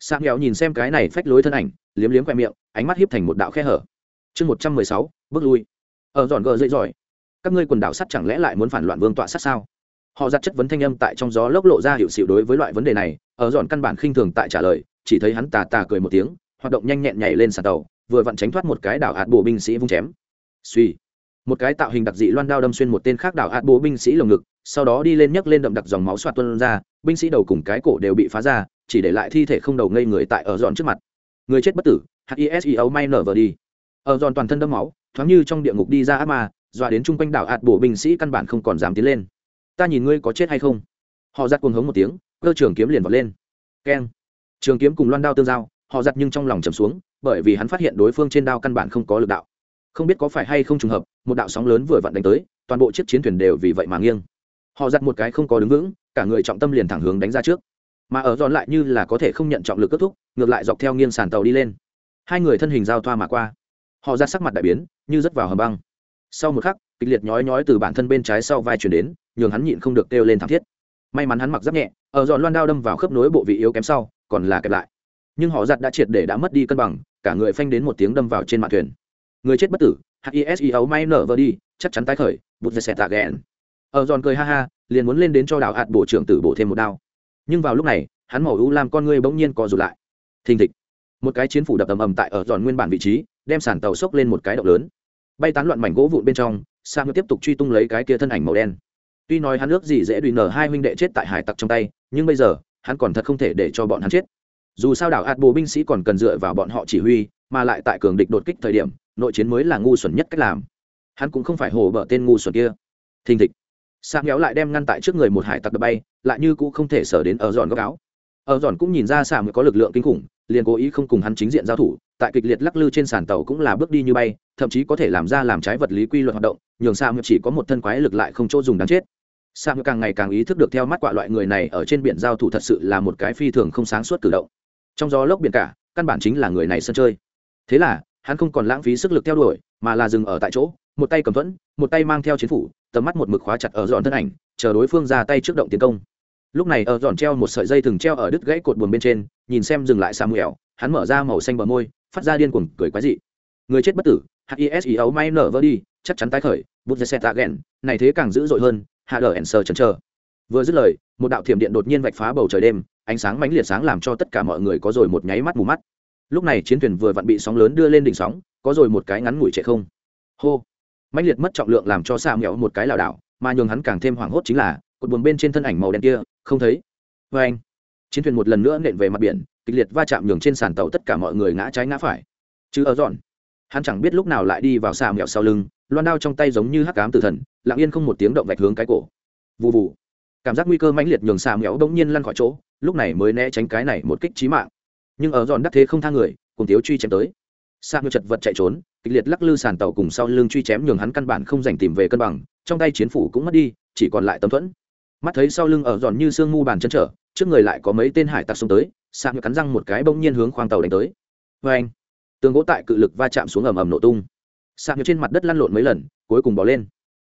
Sang nghèo nhìn xem cái này phách lối thân ảnh, liếm liếm khoe miệng, ánh mắt hiếp thành một đạo khe hở. Chương một trăm mười sáu, bước lui. Ở giòn gờ dậy giỏi, các ngươi quần đảo sắt chẳng lẽ lại muốn phản loạn vương tọa sát sao? Họ giặt chất vấn thanh âm tại trong gió lốc lộ ra hiệu xịu đối với loại vấn đề này, ở giòn căn bản khinh thường tại trả lời, chỉ thấy hắn tà tà cười một tiếng, hoạt động nhanh nhẹn nhảy lên sàn tàu, vừa vặn tránh thoát một cái đảo hạt bộ binh sĩ vung chém. Suy một cái tạo hình đặc dị loan đao đâm xuyên một tên khác đảo hạt bộ binh sĩ lồng ngực, sau đó đi lên nhấc lên đậm đặc dòng máu xoạt tuân ra, binh sĩ đầu cùng cái cổ đều bị phá ra, chỉ để lại thi thể không đầu ngây người tại ở giòn trước mặt. Người chết bất tử hiseo may nở vờ đi. Ở giòn toàn thân đâm máu, thoáng như trong địa ngục đi ra ác ma, dọa đến chung quanh đảo hạt bộ binh sĩ căn bản không còn dám tiến lên. Ta nhìn ngươi có chết hay không? Họ giặt cuồng hống một tiếng, cơ trường kiếm liền vọt lên. Keng. Trường kiếm cùng loan đao tương giao, họ giặt nhưng trong lòng trầm xuống, bởi vì hắn phát hiện đối phương trên đao căn bản không có lực đạo không biết có phải hay không trùng hợp, một đạo sóng lớn vừa vặn đánh tới, toàn bộ chiếc chiến thuyền đều vì vậy mà nghiêng. Họ giặt một cái không có đứng vững, cả người trọng tâm liền thẳng hướng đánh ra trước. Mà ở giòn lại như là có thể không nhận trọng lực kết thúc, ngược lại dọc theo nghiêng sàn tàu đi lên. Hai người thân hình giao thoa mà qua. Họ ra sắc mặt đại biến, như rớt vào hầm băng. Sau một khắc, kịch liệt nhói nhói từ bản thân bên trái sau vai chuyển đến, nhường hắn nhịn không được kêu lên thảm thiết. May mắn hắn mặc giáp nhẹ, ở dọn loan đao đâm vào khớp nối bộ vị yếu kém sau, còn là kẹp lại. Nhưng họ giặt đã triệt để đã mất đi cân bằng, cả người phanh đến một tiếng đâm vào trên mạn thuyền người chết bất tử hisi may nở vờ đi, chắc chắn tái khởi, bụt dây xẹt tạ ghẹn. Ở giòn cười ha ha, liền muốn lên đến cho đảo hạt bộ trưởng tử bổ thêm một đao. Nhưng vào lúc này, hắn màu u làm con người bỗng nhiên co rụt lại. Thình thịch. Một cái chiến phủ đập ầm ầm tại ở giòn nguyên bản vị trí, đem sàn tàu sốc lên một cái động lớn. Bay tán loạn mảnh gỗ vụn bên trong sang tiếp tục truy tung lấy cái kia thân ảnh màu đen. Tuy nói hắn ước gì dễ đùi nở hai huynh đệ chết tại hải tặc trong tay, nhưng bây giờ, hắn còn thật không thể để cho bọn hắn chết. Dù sao đảo hạt bộ binh sĩ còn cần dựa vào bọn họ chỉ huy, mà lại tại cường địch đột kích thời điểm nội chiến mới là ngu xuẩn nhất cách làm. Hắn cũng không phải hồ bở tên ngu xuẩn kia. Thình thịch. Sang méo lại đem ngăn tại trước người một hải tặc đập bay, lại như cũng không thể sở đến ở giòn góc áo. Ở giòn cũng nhìn ra sàm có lực lượng kinh khủng, liền cố ý không cùng hắn chính diện giao thủ, tại kịch liệt lắc lư trên sàn tàu cũng là bước đi như bay, thậm chí có thể làm ra làm trái vật lý quy luật hoạt động, nhường sàm chỉ có một thân quái lực lại không chỗ dùng đáng chết. Sàm càng ngày càng ý thức được theo mắt quạ loại người này ở trên biển giao thủ thật sự là một cái phi thường không sáng suốt cử động. Trong gió lốc biển cả, căn bản chính là người này sân chơi. Thế là hắn không còn lãng phí sức lực theo đuổi, mà là dừng ở tại chỗ, một tay cầm thuẫn, một tay mang theo chiến phủ, tầm mắt một mực khóa chặt ở dọn thân ảnh, chờ đối phương ra tay trước động tiến công. Lúc này ở dọn treo một sợi dây thừng treo ở đứt gãy cột buồn bên trên, nhìn xem dừng lại samuel, hắn mở ra màu xanh bờ môi, phát ra điên cuồng cười quái dị. Người chết bất tử his ấu may nở vỡ đi, chắc chắn tái khởi, bút dây xe tạ ghẹn này thế càng dữ dội hơn, hạ đờ ẩn sờ chần chờ. Vừa dứt lời, một đạo thiểm điện đột nhiên vạch phá bầu trời đêm, ánh sáng mãnh liệt sáng làm cho tất cả mọi người có rồi một nháy mắt mù mắt lúc này chiến thuyền vừa vặn bị sóng lớn đưa lên đỉnh sóng, có rồi một cái ngắn ngủi chạy không. Hô. Mãnh liệt mất trọng lượng làm cho xa nghèo một cái lảo đảo, mà nhường hắn càng thêm hoảng hốt chính là, cột buồng bên trên thân ảnh màu đen kia, không thấy. Vê anh, chiến thuyền một lần nữa nện về mặt biển, kịch liệt va chạm nhường trên sàn tàu tất cả mọi người ngã trái ngã phải. Chứ ở dọn, hắn chẳng biết lúc nào lại đi vào xa mẹo sau lưng, loan đao trong tay giống như hắc cám tử thần, lặng yên không một tiếng động vạch hướng cái cổ. Vụ vụ cảm giác nguy cơ mãnh liệt nhường xa mẹo bỗng nhiên lăn khỏi chỗ, lúc này mới né tránh cái này một kích trí mạng nhưng ở dọn đắc thế không tha người, cùng tiếu truy chém tới. Sa ngư chật vật chạy trốn, kịch liệt lắc lư sàn tàu cùng sau lưng truy chém nhường hắn căn bản không dành tìm về cân bằng, trong tay chiến phủ cũng mất đi, chỉ còn lại tấm thuẫn. Mắt thấy sau lưng ở giòn như sương mu bàn chân trở, trước người lại có mấy tên hải tặc xông tới sa ngư cắn răng một cái bỗng nhiên hướng khoang tàu đánh tới. Vê anh tường gỗ tại cự lực va chạm xuống ầm ầm nổ tung. Sa ngư trên mặt đất lăn lộn mấy lần, cuối cùng bỏ lên.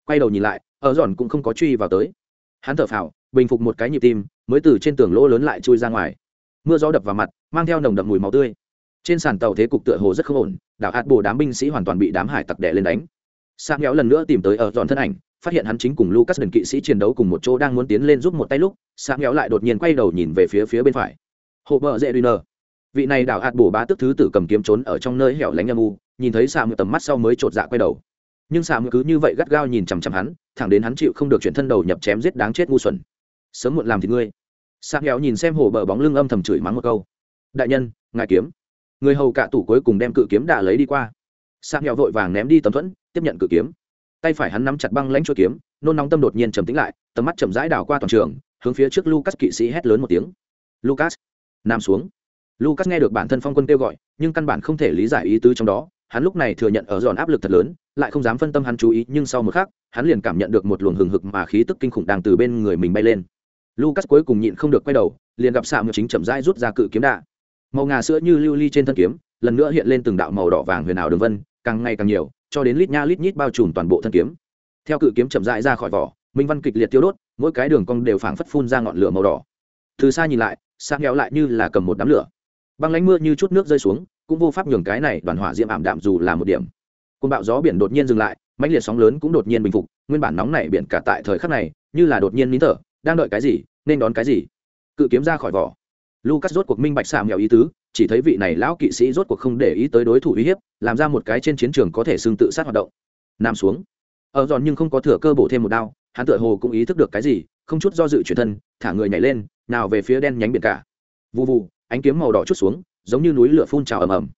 Quay đầu nhìn lại, ở giòn cũng không có truy vào tới. Hắn thở phào, bình phục một cái nhịp tim, mới từ trên tường lỗ lớn lại chui ra ngoài mưa gió đập vào mặt, mang theo nồng đậm mùi máu tươi. Trên sàn tàu thế cục tựa hồ rất không ổn, đảo hạt bồ đám binh sĩ hoàn toàn bị đám hải tặc đẻ lên đánh. Sang méo lần nữa tìm tới ở dọn thân ảnh, phát hiện hắn chính cùng lucas đần kỵ sĩ chiến đấu cùng một chỗ đang muốn tiến lên giúp một tay lúc sang méo lại đột nhiên quay đầu nhìn về phía phía bên phải. Hộ bờ dễ duy nơ vị này đảo hạt bồ bá tức thứ tử cầm kiếm trốn ở trong nơi hẻo lánh âm u, nhìn thấy xạ tầm mắt sau mới chột dạ quay đầu. Nhưng xạ cứ như vậy gắt gao nhìn chằm chằm hắn, thẳng đến hắn chịu không được chuyển thân đầu nhập chém giết đáng chết ngu xuẩn. Sớm muộn làm thì ngươi sạc nghèo nhìn xem hồ bờ bóng lưng âm thầm chửi mắng một câu. Đại nhân, ngài kiếm. Người hầu cạ tủ cuối cùng đem cự kiếm đà lấy đi qua. Sạc nghèo vội vàng ném đi tấm thuẫn, tiếp nhận cự kiếm. Tay phải hắn nắm chặt băng lãnh chuỗi kiếm, nôn nóng tâm đột nhiên trầm tĩnh lại, tầm mắt chậm rãi đảo qua toàn trường, hướng phía trước lucas kỵ sĩ hét lớn một tiếng. Lucas nằm xuống. Lucas nghe được bản thân phong quân kêu gọi, nhưng căn bản không thể lý giải ý tứ trong đó. Hắn lúc này thừa nhận ở giòn áp lực thật lớn, lại không dám phân tâm hắn chú ý, nhưng sau một khắc, hắn liền cảm nhận được một luồng hừng hực mà khí tức kinh khủng đang từ bên người mình bay lên lucas cuối cùng nhịn không được quay đầu, liền gặp xạ mượn chính chậm rãi rút ra cự kiếm đạ. Màu ngà sữa như lưu ly trên thân kiếm, lần nữa hiện lên từng đạo màu đỏ vàng huyền ảo đường vân, càng ngày càng nhiều, cho đến lít nha lít nhít bao trùm toàn bộ thân kiếm. Theo cự kiếm chậm rãi ra khỏi vỏ, minh văn kịch liệt tiêu đốt, mỗi cái đường cong đều phảng phất phun ra ngọn lửa màu đỏ. Từ xa nhìn lại sang nghèo lại như là cầm một đám lửa. Băng lánh mưa như chút nước rơi xuống, cũng vô pháp nhường cái này đoàn hỏa diễm ảm đạm dù là một điểm. Cơn bão gió biển đột nhiên dừng lại, mãnh liệt sóng lớn cũng đột nhiên bình phục, nguyên bản nóng này biển cả tại thời khắc này, như là đột nhiên nín thở đang đợi cái gì, nên đón cái gì? Cự kiếm ra khỏi vỏ. Lucas rốt cuộc minh bạch xạ mèo ý tứ, chỉ thấy vị này lão kỵ sĩ rốt cuộc không để ý tới đối thủ uy hiếp, làm ra một cái trên chiến trường có thể xương tự sát hoạt động. Nằm xuống. Ở giòn nhưng không có thừa cơ bổ thêm một đao, hắn tựa hồ cũng ý thức được cái gì, không chút do dự chuyển thân, thả người nhảy lên, nào về phía đen nhánh biển cả. Vụ vụ ánh kiếm màu đỏ chút xuống, giống như núi lửa phun trào ầm ầm.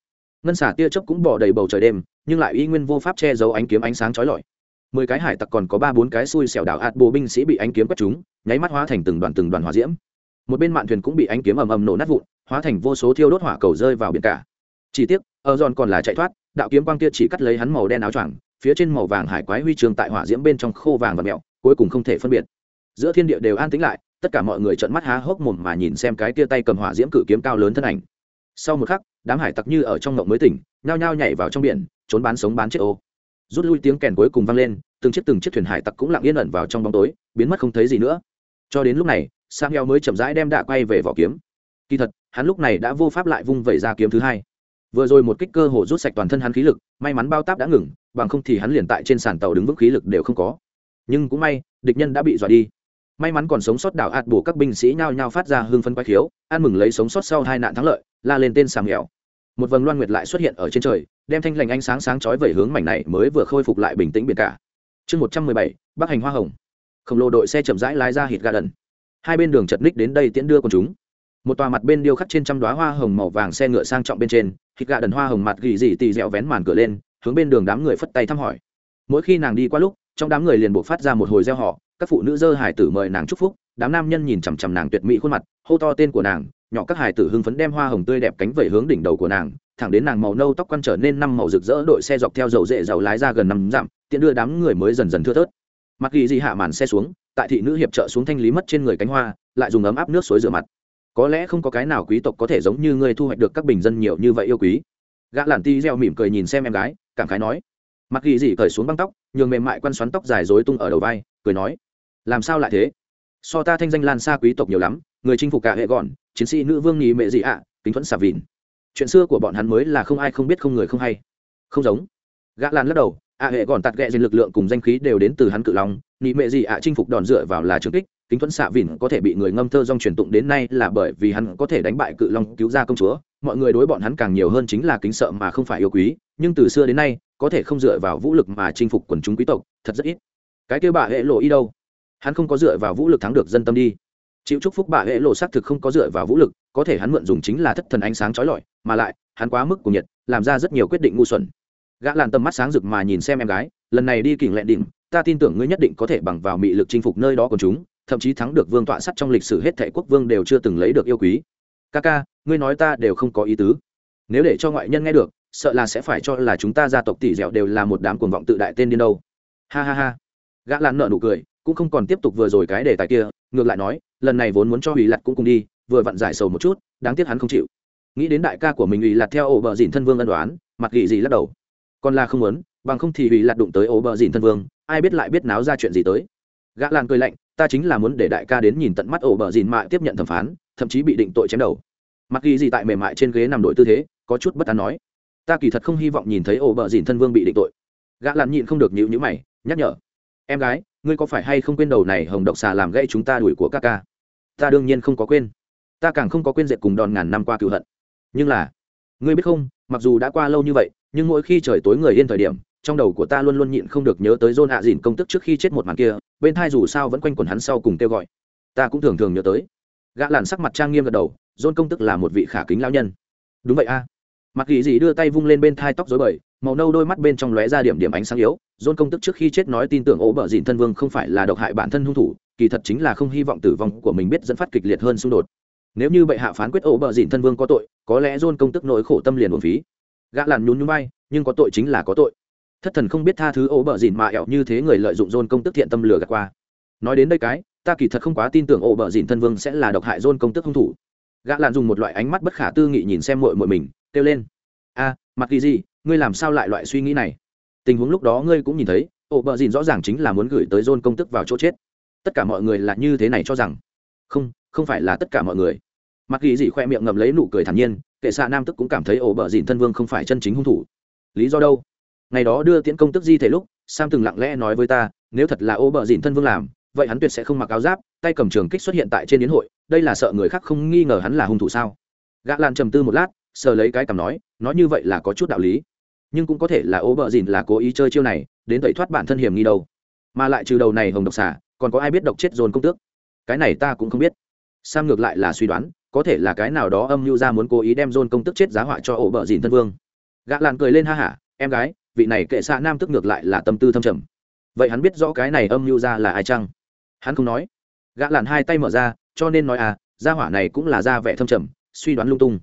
Ngân xả tia chớp cũng bỏ đầy bầu trời đêm, nhưng lại y nguyên vô pháp che giấu ánh kiếm ánh sáng chói lọi mười cái hải tặc còn có ba bốn cái xui xẻo đảo hạt bộ binh sĩ bị ánh kiếm quét chúng, nháy mắt hóa thành từng đoàn từng đoàn hỏa diễm. Một bên mạn thuyền cũng bị ánh kiếm ầm ầm nổ nát vụn, hóa thành vô số thiêu đốt hỏa cầu rơi vào biển cả. Chỉ tiếc, ở giòn còn là chạy thoát, đạo kiếm quang kia chỉ cắt lấy hắn màu đen áo choàng, phía trên màu vàng hải quái huy trường tại hỏa diễm bên trong khô vàng và mẹo, cuối cùng không thể phân biệt. Giữa thiên địa đều an tĩnh lại, tất cả mọi người trợn mắt há hốc mồm mà nhìn xem cái kia tay cầm hỏa diễm cự kiếm cao lớn thân ảnh. Sau một khắc, đám hải tặc như ở trong ngộng mới tỉnh, nhao nhao nhảy vào trong biển, trốn bán sống bán chết ô rút lui tiếng kèn cuối cùng vang lên, từng chiếc từng chiếc thuyền hải tặc cũng lặng yên ẩn vào trong bóng tối, biến mất không thấy gì nữa. Cho đến lúc này sang heo mới chậm rãi đem đạ quay về vỏ kiếm. Kỳ thật, hắn lúc này đã vô pháp lại vung vẩy ra kiếm thứ hai. Vừa rồi một kích cơ hồ rút sạch toàn thân hắn khí lực, may mắn bao táp đã ngừng, bằng không thì hắn liền tại trên sàn tàu đứng vững khí lực đều không có. Nhưng cũng may, địch nhân đã bị dọa đi. May mắn còn sống sót đảo ạt bổ các binh sĩ nhao nhao phát ra hương phân quái khiếu, ăn mừng lấy sống sót sau hai nạn thắng lợi, la lên tên sàng nghèo một vầng loan nguyệt lại xuất hiện ở trên trời, đem thanh lành ánh sáng sáng chói về hướng mảnh này mới vừa khôi phục lại bình tĩnh biển cả. Chương một trăm mười bảy, bắc hành hoa hồng. Khổng lồ đội xe chậm rãi lái ra hít ga đần hai bên đường chật ních đến đây tiễn đưa con chúng. Một tòa mặt bên điêu khắc trên trăm đoá hoa hồng màu vàng xe ngựa sang trọng bên trên hít gà đần hoa hồng mặt gỉ dị tì dẹo vén màn cửa lên, hướng bên đường đám người phất tay thăm hỏi. Mỗi khi nàng đi qua lúc, trong đám người liền buộc phát ra một hồi gieo họ các phụ nữ dơ hải tử mời nàng chúc phúc, đám nam nhân nhìn chằm chằm nàng tuyệt mỹ khuôn mặt, hô to tên của nàng nhỏ các hài tử hưng phấn đem hoa hồng tươi đẹp cánh vẩy hướng đỉnh đầu của nàng, thẳng đến nàng màu nâu tóc quăn trở nên năm màu rực rỡ, đội xe dọc theo dầu dễ dầu lái ra gần năm dặm, tiện đưa đám người mới dần dần thưa thớt. Mặc ghi dị hạ màn xe xuống, tại thị nữ hiệp trợ xuống thanh lý mất trên người cánh hoa, lại dùng ấm áp nước suối rửa mặt. Có lẽ không có cái nào quý tộc có thể giống như ngươi thu hoạch được các bình dân nhiều như vậy yêu quý. Gã lản ti reo mỉm cười nhìn xem em gái, cảm khái nói. Mặc ghi dị cởi xuống băng tóc, nhường mềm mại quăn xoắn tóc dài dối tung ở đầu vai, cười nói. Làm sao lại thế? So ta thanh danh lan xa quý tộc nhiều lắm, người chinh phục cả hệ gọn chiến sĩ nữ vương nghỉ mệ dị ạ, kính thuẫn xà vìn. Chuyện xưa của bọn hắn mới là không ai không biết, không người không hay. Không giống. Gã lan lắc đầu ạ hệ còn tạt ghẹ dền lực lượng cùng danh khí đều đến từ hắn cự long nhị mệ dị ạ chinh phục đòn dựa vào là trường kích, kính thuẫn xạ vìn có thể bị người ngâm thơ dong truyền tụng đến nay là bởi vì hắn có thể đánh bại cự long cứu ra công chúa. Mọi người đối bọn hắn càng nhiều hơn chính là kính sợ mà không phải yêu quý, nhưng từ xưa đến nay, có thể không dựa vào vũ lực mà chinh phục quần chúng quý tộc, thật rất ít. Cái kêu bà hệ lộ y đâu? Hắn không có dựa vào vũ lực thắng được dân tâm đi chịu chúc phúc bà hệ lộ xác thực không có dựa vào vũ lực, có thể hắn mượn dùng chính là thất thần ánh sáng trói lọi, mà lại, hắn quá mức của nhiệt, làm ra rất nhiều quyết định ngu xuẩn. Gã làn tầm mắt sáng rực mà nhìn xem em gái, lần này đi kỉnh lẹn đỉnh, ta tin tưởng ngươi nhất định có thể bằng vào mị lực chinh phục nơi đó của chúng, thậm chí thắng được vương tọa sắt trong lịch sử hết thệ quốc vương đều chưa từng lấy được yêu quý. Ca ca, ngươi nói ta đều không có ý tứ. Nếu để cho ngoại nhân nghe được, sợ là sẽ phải cho là chúng ta gia tộc tỷ dẻo đều là một đám cuồng vọng tự đại tên điên đâu. Ha ha ha. Gã lan nợ nụ cười, cũng không còn tiếp tục vừa rồi cái đề tài kia, ngược lại nói lần này vốn muốn cho ủy lặt cũng cùng đi, vừa vặn giải sầu một chút, đáng tiếc hắn không chịu. Nghĩ đến đại ca của mình ủy lặt theo ổ bờ dìn thân vương ân đoán, mặt gỉ gì lắc đầu. Còn là không muốn, bằng không thì ủy lặt đụng tới ổ bờ dìn thân vương, ai biết lại biết náo ra chuyện gì tới. Gã lan cười lạnh, ta chính là muốn để đại ca đến nhìn tận mắt ổ bờ dìn mại tiếp nhận thẩm phán, thậm chí bị định tội chém đầu. Mặc gỉ gì tại mềm mại trên ghế nằm đội tư thế, có chút bất an nói. Ta kỳ thật không hy vọng nhìn thấy ổ bờ dìn thân vương bị định tội. Gã lan nhịn không được nhịu nhữ mày, nhắc nhở. Em gái, ngươi có phải hay không quên đầu này hồng độc xà làm gây chúng ta đuổi của ca ca? Ta đương nhiên không có quên. Ta càng không có quên dệt cùng đòn ngàn năm qua cựu hận. Nhưng là, ngươi biết không, mặc dù đã qua lâu như vậy, nhưng mỗi khi trời tối người yên thời điểm, trong đầu của ta luôn luôn nhịn không được nhớ tới John hạ dìn công tức trước khi chết một màn kia, bên thai dù sao vẫn quanh quẩn hắn sau cùng kêu gọi. Ta cũng thường thường nhớ tới. Gã làn sắc mặt trang nghiêm gật đầu, John công tức là một vị khả kính lao nhân. Đúng vậy a. Mặc kỳ gì đưa tay vung lên bên thai tóc rối bời, màu nâu đôi mắt bên trong lóe ra điểm điểm ánh sáng yếu, John công tức trước khi chết nói tin tưởng ố bờ dìn thân vương không phải là độc hại bản thân hung thủ kỳ thật chính là không hy vọng tử vong của mình biết dẫn phát kịch liệt hơn xung đột. Nếu như bệ hạ phán quyết ổ bờ dìn thân vương có tội, có lẽ John công tức nỗi khổ tâm liền uổng phí. Gã làn nhún nhún bay nhưng có tội chính là có tội. Thất thần không biết tha thứ ổ bờ dìn mà ẹo như thế người lợi dụng John công tức thiện tâm lừa gạt qua. Nói đến đây cái, ta kỳ thật không quá tin tưởng ổ bờ dìn thân vương sẽ là độc hại John công tức hung thủ. Gã làn dùng một loại ánh mắt bất khả tư nghị nhìn xem muội muội mình, kêu lên. A, mặc kỳ gì, ngươi làm sao lại loại suy nghĩ này? Tình huống lúc đó ngươi cũng nhìn thấy, ổ bờ dìn rõ ràng chính là muốn gửi tới John công tức vào chỗ chết tất cả mọi người là như thế này cho rằng. Không không phải là tất cả mọi người. Mặc ghi dị khoe miệng ngậm lấy nụ cười thản nhiên, kệ xạ nam tức cũng cảm thấy ổ bờ dìn thân vương không phải chân chính hung thủ. Lý do đâu? Ngày đó đưa tiễn công tức di thể lúc, sam từng lặng lẽ nói với ta, nếu thật là ổ bờ dìn thân vương làm, vậy hắn tuyệt sẽ không mặc áo giáp, tay cầm trường kích xuất hiện tại trên yến hội, đây là sợ người khác không nghi ngờ hắn là hung thủ sao? Gã lan trầm tư một lát, sờ lấy cái cảm nói nói như vậy là có chút đạo lý. Nhưng cũng có thể là ố bợ dìn là cố ý chơi chiêu này, đến tẩy thoát bản thân hiểm nghi đâu. Mà lại trừ đầu này hồng độc xả còn có ai biết độc chết dồn công tước? Cái này ta cũng không biết. Sam ngược lại là suy đoán, có thể là cái nào đó âm mưu ra muốn cố ý đem dồn công tức chết giá họa cho ổ bờ dìn thân vương. Gã làn cười lên ha hả, em gái, vị này kệ xạ nam tức ngược lại là tâm tư thâm trầm. Vậy hắn biết rõ cái này âm mưu ra là ai chăng? Hắn không nói. Gã làn hai tay mở ra, cho nên nói à gia hỏa này cũng là ra vẻ thâm trầm, suy đoán lung tung.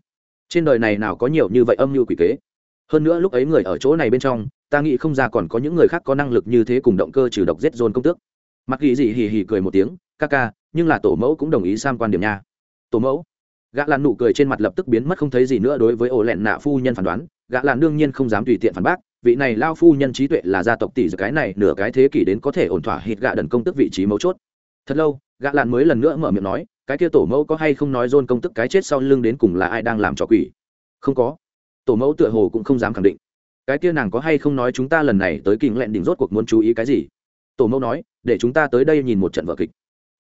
Trên đời này nào có nhiều như vậy âm mưu quỷ kế? Hơn nữa lúc ấy người ở chỗ này bên trong, ta nghĩ không ra còn có những người khác có năng lực như thế cùng động cơ trừ độc giết dồn công tước mặc ghi gì hì hì cười một tiếng, ca ca, nhưng là tổ mẫu cũng đồng ý sam quan điểm nha. Tổ mẫu? Gã lan nụ cười trên mặt lập tức biến mất không thấy gì nữa đối với ổ lẹn nạ phu nhân phán đoán. Gã lan đương nhiên không dám tùy tiện phản bác, vị này lao phu nhân trí tuệ là gia tộc tỷ cái này nửa cái thế kỷ đến có thể ổn thỏa hít gã đần công tức vị trí mấu chốt. Thật lâu, gã lan mới lần nữa mở miệng nói, cái kia tổ mẫu có hay không nói dôn công tức cái chết sau lưng đến cùng là ai đang làm trò quỷ? Không có. Tổ mẫu tựa hồ cũng không dám khẳng định. Cái kia nàng có hay không nói chúng ta lần này tới kinh lẹn đỉnh rốt cuộc muốn chú ý cái gì? Tổ mẫu nói, để chúng ta tới đây nhìn một trận vở kịch.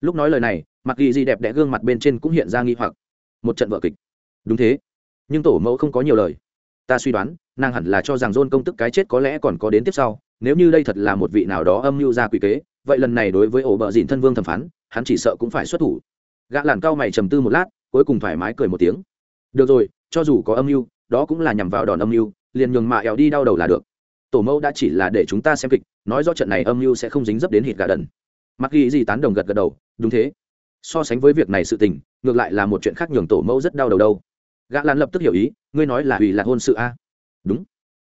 Lúc nói lời này, mặc ghi gì đẹp đẽ gương mặt bên trên cũng hiện ra nghi hoặc. Một trận vở kịch. Đúng thế. Nhưng tổ mẫu không có nhiều lời. Ta suy đoán, nàng hẳn là cho rằng dôn công tức cái chết có lẽ còn có đến tiếp sau, nếu như đây thật là một vị nào đó âm mưu ra quỷ kế, vậy lần này đối với ổ bờ dìn thân vương thẩm phán, hắn chỉ sợ cũng phải xuất thủ. Gã làn cao mày trầm tư một lát, cuối cùng thoải mái cười một tiếng. Được rồi, cho dù có âm mưu, đó cũng là nhằm vào đòn âm mưu, liền nhường mạ éo đi đau đầu là được tổ mẫu đã chỉ là để chúng ta xem kịch, nói do trận này âm mưu sẽ không dính dấp đến hít gà đần. Mặc ghi gì tán đồng gật gật đầu, đúng thế. So sánh với việc này sự tình, ngược lại là một chuyện khác nhường tổ mẫu rất đau đầu đâu. Gã lan lập tức hiểu ý, ngươi nói là vì là hôn sự a? Đúng.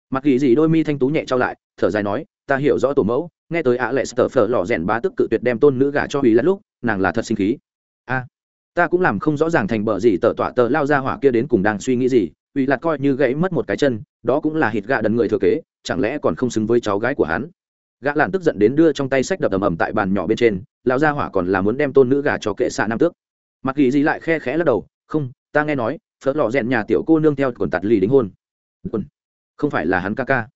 Mặc ghi gì đôi mi thanh tú nhẹ trao lại, thở dài nói, ta hiểu rõ tổ mẫu, nghe tới ạ lệ sờ phở lò rèn bá tức cự tuyệt đem tôn nữ gả cho hủy lát lúc, nàng là thật sinh khí. A, ta cũng làm không rõ ràng thành bờ gì tờ tọa tờ lao ra hỏa kia đến cùng đang suy nghĩ gì vì lạt coi như gãy mất một cái chân, đó cũng là hít gạ đần người thừa kế, chẳng lẽ còn không xứng với cháu gái của hắn? Gã lạn tức giận đến đưa trong tay sách đập ầm ầm tại bàn nhỏ bên trên, lão gia hỏa còn là muốn đem tôn nữ gà cho kệ xạ nam tước. Mặc kỳ gì lại khe khẽ lắc đầu, không, ta nghe nói, phớt lò rèn nhà tiểu cô nương theo quần tạt lì đính hôn. Quần? Không phải là hắn ca ca.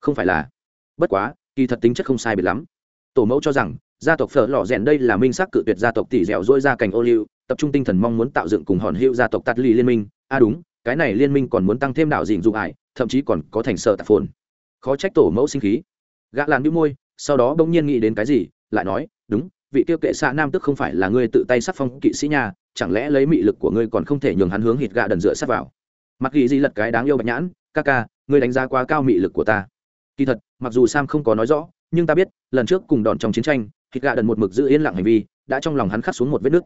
Không phải là. Bất quá, kỳ thật tính chất không sai biệt lắm. Tổ mẫu cho rằng, gia tộc phở lò rèn đây là minh sắc cự tuyệt gia tộc tỷ dẻo dỗi ra cành ô liu, tập trung tinh thần mong muốn tạo dựng cùng hòn hữu gia tộc tạt lì liên minh. A à đúng cái này liên minh còn muốn tăng thêm đạo dịnh dụng ải, thậm chí còn có thành sợ tạp phồn. Khó trách tổ mẫu sinh khí. Gã làn đĩu môi, sau đó bỗng nhiên nghĩ đến cái gì, lại nói, đúng, vị tiêu kệ xạ nam tức không phải là ngươi tự tay sắc phong kỵ sĩ nhà chẳng lẽ lấy mị lực của ngươi còn không thể nhường hắn hướng hít gạ đần dựa sát vào? Mặc ghi di lật cái đáng yêu bạch nhãn, ca ca, ngươi đánh giá quá cao mị lực của ta. Kỳ thật, mặc dù sam không có nói rõ, nhưng ta biết, lần trước cùng đòn trong chiến tranh hít gạ đần một mực giữ yên lặng hành vi, đã trong lòng hắn khắc xuống một vết nứt.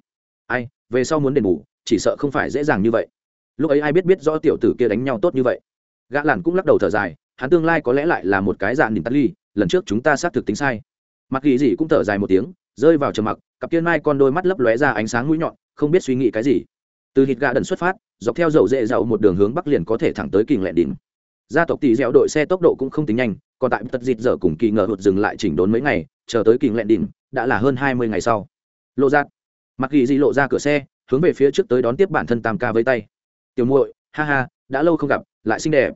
Ai, về sau muốn đền bù, chỉ sợ không phải dễ dàng như vậy lúc ấy ai biết biết rõ tiểu tử kia đánh nhau tốt như vậy. Gã làn cũng lắc đầu thở dài, hắn tương lai có lẽ lại là một cái dạng nhìn tắt ly, lần trước chúng ta xác thực tính sai. Mặc ghi gì cũng thở dài một tiếng, rơi vào trầm mặc, cặp tiên mai con đôi mắt lấp lóe ra ánh sáng mũi nhọn, không biết suy nghĩ cái gì. Từ hít gà đần xuất phát, dọc theo dầu dễ dạo một đường hướng bắc liền có thể thẳng tới kình lẹn đỉnh. Gia tộc tỷ dẻo đội xe tốc độ cũng không tính nhanh, còn tại tật dịt giờ cùng kỳ ngờ hụt dừng lại chỉnh đốn mấy ngày, chờ tới kình lẹn đỉnh, đã là hơn hai mươi ngày sau. Lộ ra, mặc ghi gì lộ ra cửa xe, hướng về phía trước tới đón tiếp bản thân tam ca với tay tiểu muội, ha ha, đã lâu không gặp, lại xinh đẹp.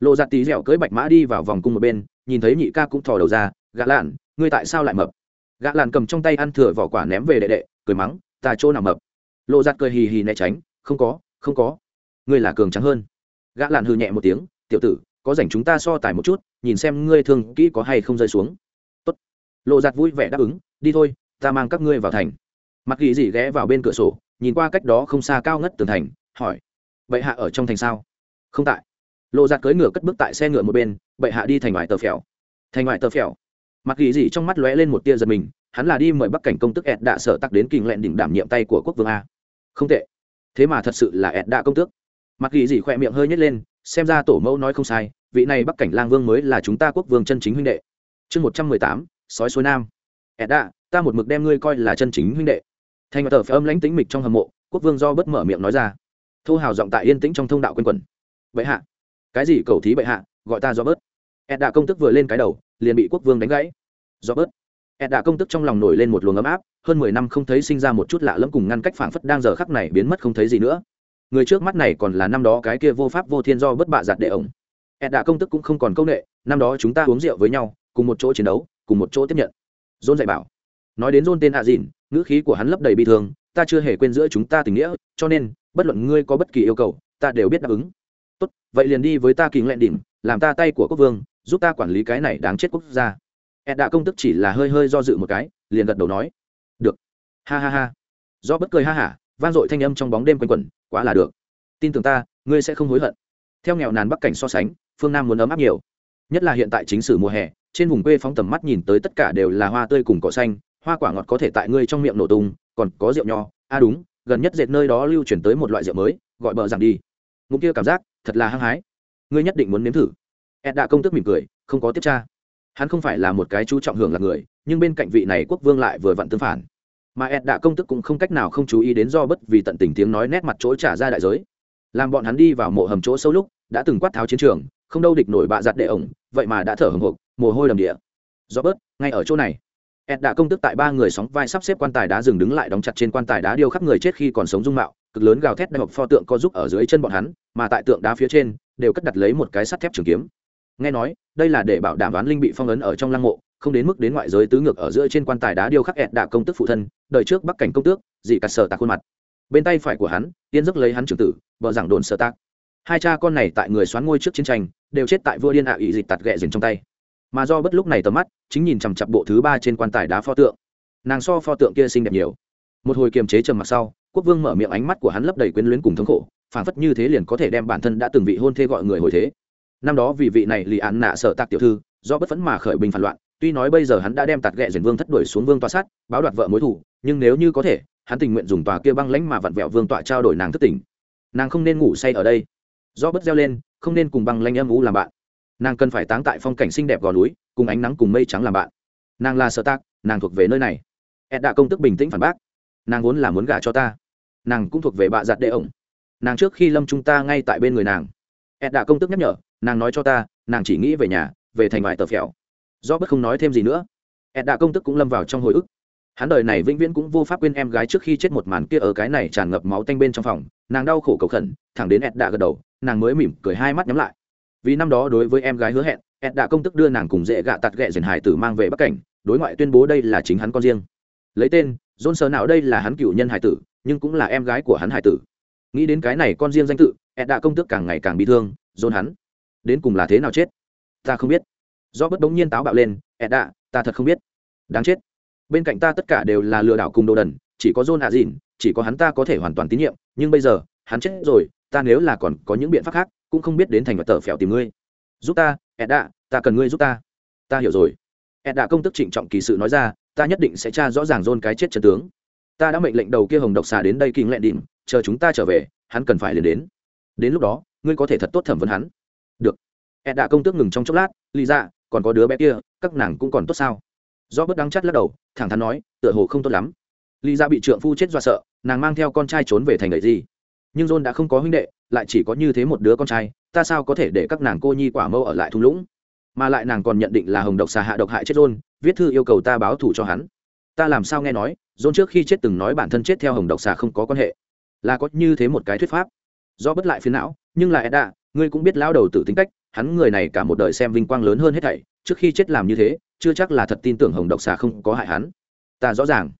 Lộ giặt tí dẻo cưới bạch mã đi vào vòng cung một bên, nhìn thấy nhị ca cũng thò đầu ra gã lạn, ngươi tại sao lại mập? Gã lạn cầm trong tay ăn thừa vỏ quả ném về đệ đệ, cười mắng, ta chỗ nào mập? Lộ giặt cười hì hì né tránh, không có không có. Ngươi là cường trắng hơn. Gã lạn hư nhẹ một tiếng, tiểu tử, có rảnh chúng ta so tài một chút, nhìn xem ngươi thường kỹ có hay không rơi xuống. Tốt. lộ giặt vui vẻ đáp ứng, đi thôi, ta mang các ngươi vào thành. Mặc ghi gì ghé vào bên cửa sổ, nhìn qua cách đó không xa cao ngất tường thành, hỏi bệ hạ ở trong thành sao? Không tại. Lộ giặt cưỡi ngựa cất bước tại xe ngựa một bên, bệ hạ đi thành ngoại tờ phèo. Thành ngoại tờ phèo. Mặc ghi gì trong mắt lóe lên một tia giật mình, hắn là đi mời bắc cảnh công tức ed đạ sở tắc đến kinh lẹn đỉnh đảm nhiệm tay của quốc vương a. Không tệ. Thế mà thật sự là ed đạ công tước. Mặc ghi gì khỏe miệng hơi nhét lên, xem ra tổ mẫu nói không sai, vị này bắc cảnh lang vương mới là chúng ta quốc vương chân chính huynh đệ. Chương một trăm mười tám, sói suối nam. Ed đạ, ta một mực đem ngươi coi là chân chính huynh đệ. Thành tờ phải âm lãnh tĩnh mịch trong hầm mộ, quốc vương do bất mở miệng nói ra thu hào giọng tại yên tĩnh trong thông đạo quanh quẩn. Bệ hạ. Cái gì cầu thí bệ hạ? Gọi ta do bớt ed đạ công tức vừa lên cái đầu, liền bị quốc vương đánh gãy. Do bớt ed đạ công tức trong lòng nổi lên một luồng ấm áp, hơn mười năm không thấy sinh ra một chút lạ lẫm cùng ngăn cách phảng phất đang giờ khắc này biến mất không thấy gì nữa. Người trước mắt này còn là năm đó cái kia vô pháp vô thiên do bất bạ giặt đệ ổng. Ed đạ công tức cũng không còn công nghệ năm đó chúng ta uống rượu với nhau, cùng một chỗ chiến đấu, cùng một chỗ tiếp nhận. Dôn dạy bảo. Nói đến dôn tên hạ dìn ngữ khí của hắn lấp đầy bi thương, ta chưa hề quên giữa chúng ta tình nghĩa, cho nên bất luận ngươi có bất kỳ yêu cầu, ta đều biết đáp ứng. Tốt, vậy liền đi với ta kính lẹn đỉnh, làm ta tay của quốc vương, giúp ta quản lý cái này đáng chết quốc gia. Ed đã công tức chỉ là hơi hơi do dự một cái, liền gật đầu nói. Được. Ha ha ha. Do bất cười ha hả, vang dội thanh âm trong bóng đêm quanh quẩn, quá là được. Tin tưởng ta, ngươi sẽ không hối hận. Theo nghèo nàn bắc cảnh so sánh, phương nam muốn ấm áp nhiều. Nhất là hiện tại chính sử mùa hè, trên vùng quê phóng tầm mắt nhìn tới tất cả đều là hoa tươi cùng cỏ xanh, hoa quả ngọt có thể tại ngươi trong miệng nổ tung, còn có rượu nho. A à đúng gần nhất dệt nơi đó lưu chuyển tới một loại rượu mới, gọi bờ rằng đi. Ngụm kia cảm giác, thật là hăng hái. Ngươi nhất định muốn nếm thử. Ed đã công tức mỉm cười, không có tiếp tra. Hắn không phải là một cái chú trọng hưởng là người, nhưng bên cạnh vị này quốc vương lại vừa vặn tương phản. Mà ed đã công tức cũng không cách nào không chú ý đến do bất vì tận tình tiếng nói nét mặt chỗ trả ra đại giới. Làm bọn hắn đi vào mộ hầm chỗ sâu lúc, đã từng quát tháo chiến trường, không đâu địch nổi bạ giặt đệ ổng, vậy mà đã thở hồng hộc, mồ hôi đầm địa. Do bớt ngay ở chỗ này ed đã công tức tại ba người sóng vai sắp xếp quan tài đá dừng đứng lại đóng chặt trên quan tài đá điêu khắc người chết khi còn sống dung mạo, cực lớn gào thét đại học pho tượng có giúp ở dưới chân bọn hắn, mà tại tượng đá phía trên, đều cất đặt lấy một cái sắt thép trường kiếm. Nghe nói, đây là để bảo đảm đoán linh bị phong ấn ở trong lăng mộ, không đến mức đến ngoại giới tứ ngược ở giữa trên quan tài đá điêu khắc ẹt đạ công tức phụ thân đợi trước bắc cảnh công tước, dị cắt sở tạc khuôn mặt. Bên tay phải của hắn, tiên giấc lấy hắn trưởng tử, vợ giảng đồn sở tạc. Hai cha con này tại người xoán ngôi trước chiến tranh, đều chết tại vua điên ạ à ỵ dịch tạt ghẹ dình trong tay mà do bất lúc này tầm mắt, chính nhìn chằm chặp bộ thứ ba trên quan tài đá pho tượng. Nàng so pho tượng kia xinh đẹp nhiều. Một hồi kiềm chế trầm mặc sau, quốc vương mở miệng ánh mắt của hắn lấp đầy quyến luyến cùng thống khổ, phảng phất như thế liền có thể đem bản thân đã từng vị hôn thê gọi người hồi thế. Năm đó vì vị này lì án nạ sợ tạc tiểu thư, do bất phẫn mà khởi bình phản loạn, tuy nói bây giờ hắn đã đem tạt ghẹ dền vương thất đuổi xuống vương tòa sát, báo đoạt vợ mối thủ, nhưng nếu như có thể, hắn tình nguyện dùng tòa kia băng lãnh mà vặn vẹo vương tọa trao đổi nàng thất tình nàng không nên ngủ say ở đây. Do bất reo lên, không nên cùng băng lãnh âm u làm bạn nàng cần phải táng tại phong cảnh xinh đẹp gò núi, cùng ánh nắng cùng mây trắng làm bạn. Nàng là sợ tác nàng thuộc về nơi này. Ed đã công tức bình tĩnh phản bác. Nàng vốn là muốn gả cho ta. Nàng cũng thuộc về bạ giặt đệ ổng. Nàng trước khi lâm chúng ta ngay tại bên người nàng. Ed đã công tức nhắc nhở, nàng nói cho ta, nàng chỉ nghĩ về nhà, về thành vải tờ phèo. Do bất không nói thêm gì nữa. Ed đã công tức cũng lâm vào trong hồi ức. Hắn đời này vĩnh viễn cũng vô pháp quên em gái trước khi chết một màn kia ở cái này tràn ngập máu tanh bên trong phòng. Nàng đau khổ cầu khẩn, thẳng đến ed đã gật đầu, nàng mới mỉm cười hai mắt nhắm lại vì năm đó đối với em gái hứa hẹn, ed đã công tức đưa nàng cùng dễ gạ tạt ghẹ dền hải tử mang về bắc cảnh, đối ngoại tuyên bố đây là chính hắn con riêng. Lấy tên, john sờ nào đây là hắn cựu nhân hải tử, nhưng cũng là em gái của hắn hải tử. Nghĩ đến cái này con riêng danh tự, ed đã công tức càng ngày càng bị thương, john hắn, đến cùng là thế nào chết? Ta không biết. Do bất đống nhiên táo bạo lên, ed đã, ta thật không biết. Đáng chết. Bên cạnh ta tất cả đều là lừa đảo cùng đồ đần, chỉ có john à hạ dìn chỉ có hắn ta có thể hoàn toàn tín nhiệm, nhưng bây giờ hắn chết rồi ta nếu là còn có những biện pháp khác cũng không biết đến thành và tờ phèo tìm ngươi. Giúp ta ed đạ, ta cần ngươi giúp ta. Ta hiểu rồi. Ed đạ công tức trịnh trọng kỳ sự nói ra ta nhất định sẽ tra rõ ràng dôn cái chết chân tướng. Ta đã mệnh lệnh đầu kia hồng độc xà đến đây kinh lẹn đỉnh chờ chúng ta trở về hắn cần phải liền đến. Đến lúc đó ngươi có thể thật tốt thẩm vấn hắn. Được. Ed đạ công tước ngừng trong chốc lát lì ra dạ, còn có đứa bé kia các nàng cũng còn tốt sao? Do bất đắng chắt lắc đầu thẳng thắn nói tựa hồ không tốt lắm. Lì ra dạ bị trượng phu chết do sợ nàng mang theo con trai trốn về thành lợi gì? Nhưng john đã không có huynh đệ, lại chỉ có như thế một đứa con trai, ta sao có thể để các nàng cô nhi quả mâu ở lại thung lũng? Mà lại nàng còn nhận định là hồng độc xà hạ độc hại chết john, viết thư yêu cầu ta báo thù cho hắn. Ta làm sao nghe nói, john trước khi chết từng nói bản thân chết theo hồng độc xà không có quan hệ. Là có như thế một cái thuyết pháp. Do bất lại phiến não, nhưng là edda, ngươi cũng biết lao đầu tử tính cách, hắn người này cả một đời xem vinh quang lớn hơn hết thảy, trước khi chết làm như thế, chưa chắc là thật tin tưởng hồng độc xà không có hại hắn. Ta rõ ràng.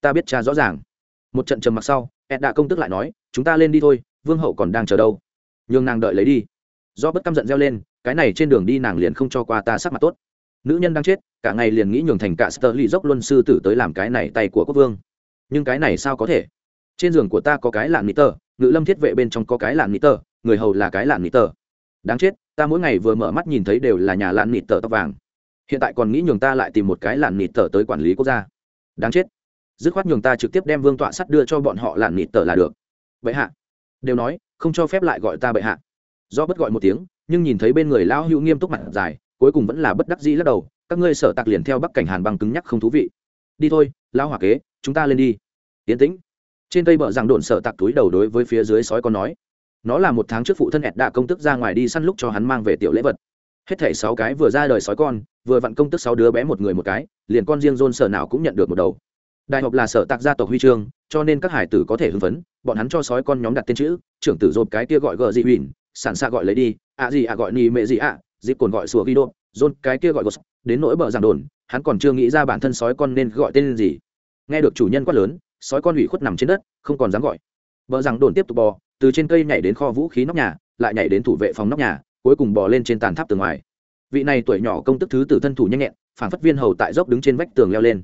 Ta biết cha rõ ràng. Một trận trầm mặc sau, edda công tức lại nói chúng ta lên đi thôi, vương hậu còn đang chờ đâu? Nhường nàng đợi lấy đi. Do bất căm giận reo lên, cái này trên đường đi nàng liền không cho qua ta sắc mặt tốt. Nữ nhân đang chết, cả ngày liền nghĩ nhường thành cả sơ lì dốc luân sư tử tới làm cái này tay của quốc vương. Nhưng cái này sao có thể? Trên giường của ta có cái lạn nít tờ, ngự lâm thiết vệ bên trong có cái lạn nít tờ, người hầu là cái lạn nít tờ. Đáng chết, ta mỗi ngày vừa mở mắt nhìn thấy đều là nhà lạn nít tờ tóc vàng. Hiện tại còn nghĩ nhường ta lại tìm một cái lạn nít tờ tới quản lý quốc gia. Đáng chết. Dứt khoát nhường ta trực tiếp đem vương tọa sắt đưa cho bọn họ lạn nít tờ là được bệ hạ. Đều nói, không cho phép lại gọi ta bệ hạ. Do bất gọi một tiếng, nhưng nhìn thấy bên người lão hữu nghiêm túc mặt dài, cuối cùng vẫn là bất đắc dĩ lắc đầu, các ngươi sở tạc liền theo bắc cảnh hàn băng cứng nhắc không thú vị. Đi thôi, lão hỏa kế, chúng ta lên đi. Yến tĩnh. Trên cây bờ rằng đồn sợ tạc túi đầu đối với phía dưới sói con nói, nó là một tháng trước phụ thân ẹt đạ công tức ra ngoài đi săn lúc cho hắn mang về tiểu lễ vật. Hết thảy sáu cái vừa ra đời sói con, vừa vặn công tức sáu đứa bé một người một cái, liền con riêng rôn sở nào cũng nhận được một đầu đại học là sở tạc gia tộc huy chương, cho nên các hải tử có thể hưng phấn, bọn hắn cho sói con nhóm đặt tên chữ, trưởng tử dồn cái kia gọi gờ dị huỳnh sản xa gọi lấy đi, ạ gì ạ gọi nì mẹ gì ạ, dịp cồn gọi sùa ghi đô dôn cái kia gọi gos đến nỗi bờ giảng đồn, hắn còn chưa nghĩ ra bản thân sói con nên gọi tên gì. Nghe được chủ nhân quát lớn, sói con ủy khuất nằm trên đất, không còn dám gọi. Bờ giảng đồn tiếp tục bò, từ trên cây nhảy đến kho vũ khí nóc nhà, lại nhảy đến thủ vệ phòng nóc nhà, cuối cùng bò lên trên tàn tháp tường ngoài. Vị này tuổi nhỏ công tức thứ tử thân thủ nhanh nhẹn phản phất viên hầu tại dốc đứng trên vách tường leo lên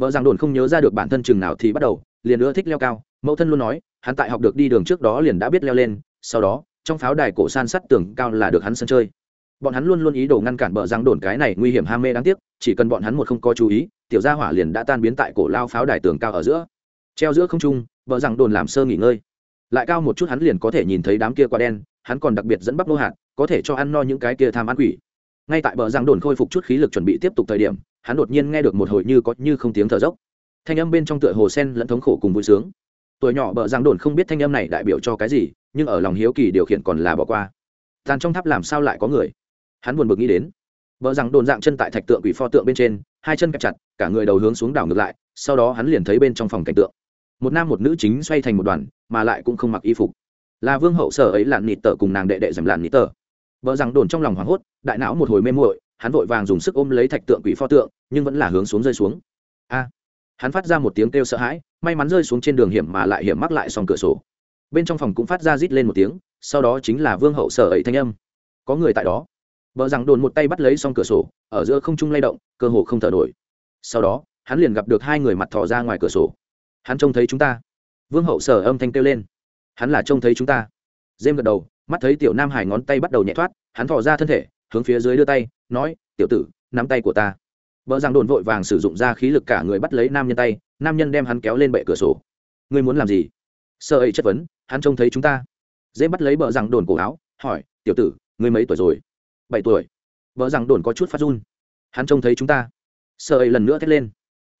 vợ rằng đồn không nhớ ra được bản thân chừng nào thì bắt đầu, liền ưa thích leo cao. Mẫu thân luôn nói, hắn tại học được đi đường trước đó liền đã biết leo lên, sau đó, trong pháo đài cổ san sắt tường cao là được hắn sân chơi. Bọn hắn luôn luôn ý đồ ngăn cản bờ giang đồn cái này nguy hiểm ham mê đáng tiếc, chỉ cần bọn hắn một không có chú ý, tiểu gia hỏa liền đã tan biến tại cổ lao pháo đài tường cao ở giữa. Treo giữa không trung bờ giang đồn làm sơ nghỉ ngơi. Lại cao một chút hắn liền có thể nhìn thấy đám kia quả đen, hắn còn đặc biệt dẫn bắp nô hạt, có thể cho ăn no những cái kia tham ăn quỷ. Ngay tại bờ giang đồn khôi phục chút khí lực chuẩn bị tiếp tục thời điểm hắn đột nhiên nghe được một hồi như có như không tiếng thở dốc. Thanh âm bên trong tựa hồ sen lẫn thống khổ cùng vui sướng. Tuổi nhỏ bợ giang đồn không biết thanh âm này đại biểu cho cái gì, nhưng ở lòng hiếu kỳ điều khiển còn là bỏ qua. Tàn trong tháp làm sao lại có người? Hắn buồn bực nghĩ đến. Bợ rằng đồn dạng chân tại thạch tượng quỷ pho tượng bên trên, hai chân kẹp chặt, cả người đầu hướng xuống đảo ngược lại, sau đó hắn liền thấy bên trong phòng cảnh tượng. Một nam một nữ chính xoay thành một đoàn, mà lại cũng không mặc y phục. Là vương hậu sở ấy lặn nịt tờ cùng nàng đệ đệ dầm lặn nịt tờ. Vợ rằng đồn trong lòng hoảng hốt, đại não một hồi mê muội hắn vội vàng dùng sức ôm lấy thạch tượng quỷ pho tượng, nhưng vẫn là hướng xuống rơi xuống. A! Hắn phát ra một tiếng kêu sợ hãi, may mắn rơi xuống trên đường hiểm mà lại hiểm mắc lại xong cửa sổ. Bên trong phòng cũng phát ra rít lên một tiếng, sau đó chính là vương hậu sở ấy thanh âm. Có người tại đó. Vợ rằng đồn một tay bắt lấy xong cửa sổ, ở giữa không trung lay động, cơ hồ không thở nổi. Sau đó, hắn liền gặp được hai người mặt thò ra ngoài cửa sổ. Hắn trông thấy chúng ta. Vương hậu sở âm thanh kêu lên. Hắn là trông thấy chúng ta. Dêm gật đầu, mắt thấy tiểu nam hải ngón tay bắt đầu nhẹ thoát, hắn thò ra thân thể, hướng phía dưới đưa tay nói, tiểu tử, nắm tay của ta. Vợ rằng đồn vội vàng sử dụng ra khí lực cả người bắt lấy nam nhân tay, nam nhân đem hắn kéo lên bệ cửa sổ. Ngươi muốn làm gì? Sợ ấy chất vấn, hắn trông thấy chúng ta. Dễ bắt lấy bờ rằng đồn cổ áo, hỏi, tiểu tử, ngươi mấy tuổi rồi? Bảy tuổi. Vợ rằng đồn có chút phát run. Hắn trông thấy chúng ta. Sợ ấy lần nữa thét lên.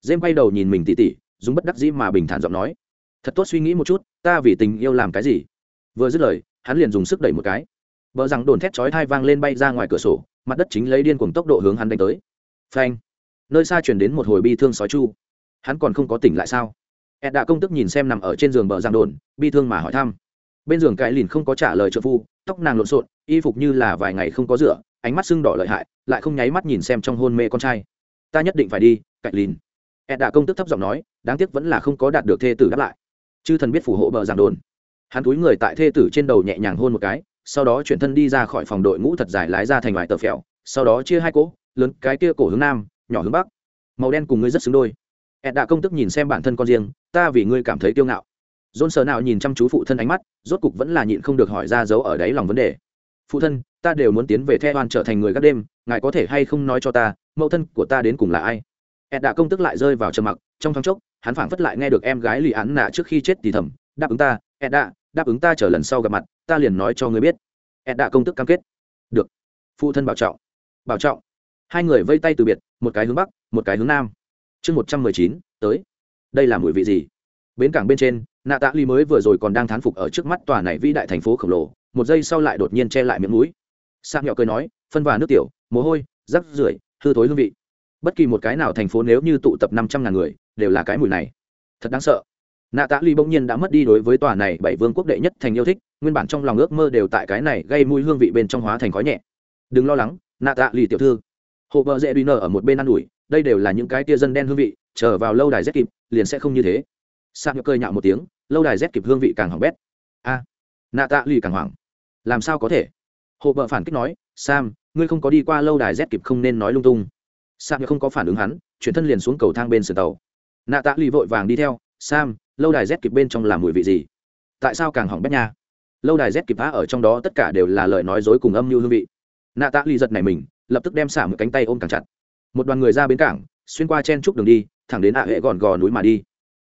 Dễ quay đầu nhìn mình tỉ tỉ, dùng bất đắc dĩ mà bình thản giọng nói, thật tốt suy nghĩ một chút, ta vì tình yêu làm cái gì? Vừa dứt lời, hắn liền dùng sức đẩy một cái. Vợ rằng đồn thét chói thai vang lên bay ra ngoài cửa sổ mặt đất chính lấy điên cuồng tốc độ hướng hắn đánh tới. Phanh. Nơi xa chuyển đến một hồi bi thương sói chu. Hắn còn không có tỉnh lại sao? Ed đã công tức nhìn xem nằm ở trên giường bờ giang đồn, bi thương mà hỏi thăm. Bên giường cái lìn không có trả lời trợ phu, tóc nàng lộn xộn, y phục như là vài ngày không có rửa, ánh mắt sưng đỏ lợi hại, lại không nháy mắt nhìn xem trong hôn mê con trai. Ta nhất định phải đi cạnh lìn. Ed đã công tức thấp giọng nói, đáng tiếc vẫn là không có đạt được thê tử đáp lại. Chư thần biết phù hộ bờ giang đồn. Hắn túi người tại thê tử trên đầu nhẹ nhàng hôn một cái sau đó chuyển thân đi ra khỏi phòng đội ngũ thật dài lái ra thành vài tờ phèo, sau đó chia hai cỗ, lớn cái kia cổ hướng nam, nhỏ hướng bắc. Màu đen cùng ngươi rất xứng đôi. Ed đã công tức nhìn xem bản thân con riêng, ta vì ngươi cảm thấy kiêu ngạo. Dôn sờ nào nhìn chăm chú phụ thân ánh mắt, rốt cục vẫn là nhịn không được hỏi ra dấu ở đáy lòng vấn đề. Phụ thân, ta đều muốn tiến về the oan trở thành người gác đêm, ngài có thể hay không nói cho ta, mẫu thân của ta đến cùng là ai? Ed đã công tức lại rơi vào trầm mặc, trong thoáng chốc, hắn phảng phất lại nghe được em gái lì án nạ trước khi chết thì thầm, đáp ứng ta, ed đã, đáp ứng ta chờ lần sau gặp mặt ta liền nói cho ngươi biết. Ed đã công tức cam kết. Được. Phụ thân bảo trọng. Bảo trọng. Hai người vây tay từ biệt, một cái hướng bắc, một cái hướng nam. Chương một trăm mười chín, tới. Đây là mùi vị gì? Bến cảng bên trên, nạ tạ ly mới vừa rồi còn đang thán phục ở trước mắt tòa này vĩ đại thành phố khổng lồ, một giây sau lại đột nhiên che lại miệng mũi. Sang nhỏ cười nói, phân và nước tiểu, mồ hôi, rắc rưởi, hư thối hương vị. Bất kỳ một cái nào thành phố nếu như tụ tập năm trăm ngàn người, đều là cái mùi này. Thật đáng sợ. Nạ tạ ly bỗng nhiên đã mất đi đối với tòa này bảy vương quốc đệ nhất thành yêu thích nguyên bản trong lòng ước mơ đều tại cái này gây mùi hương vị bên trong hóa thành khói nhẹ. Đừng lo lắng, nạ tạ lì tiểu thư. Hộ vợ dễ đuôi nở ở một bên ă n ủi, đây đều là những cái tia dân đen hương vị, chờ vào lâu đài rét kịp, liền sẽ không như thế. Sang nhựa cơi nhạo một tiếng, lâu đài rét kịp hương vị càng hỏng bét. A, nạ tạ lì càng hoảng. Làm sao có thể? Hộ vợ phản kích nói, sam, ngươi không có đi qua lâu đài rét kịp không nên nói lung tung. Sam không có phản ứng hắn, chuyển thân liền xuống cầu thang bên sườn tàu. Nạ tạ lì vội vàng đi theo, sam, lâu đài rét kịp bên trong làm mùi vị gì? Tại sao càng hỏng bét nha? Lâu đài z kịp phá ở trong đó tất cả đều là lời nói dối cùng âm mưu hương vị. Nạ tạ ly giật này mình, lập tức đem xả một cánh tay ôm càng chặt. Một đoàn người ra bến cảng, xuyên qua chen trúc đường đi, thẳng đến ạ hệ gòn gò núi mà đi.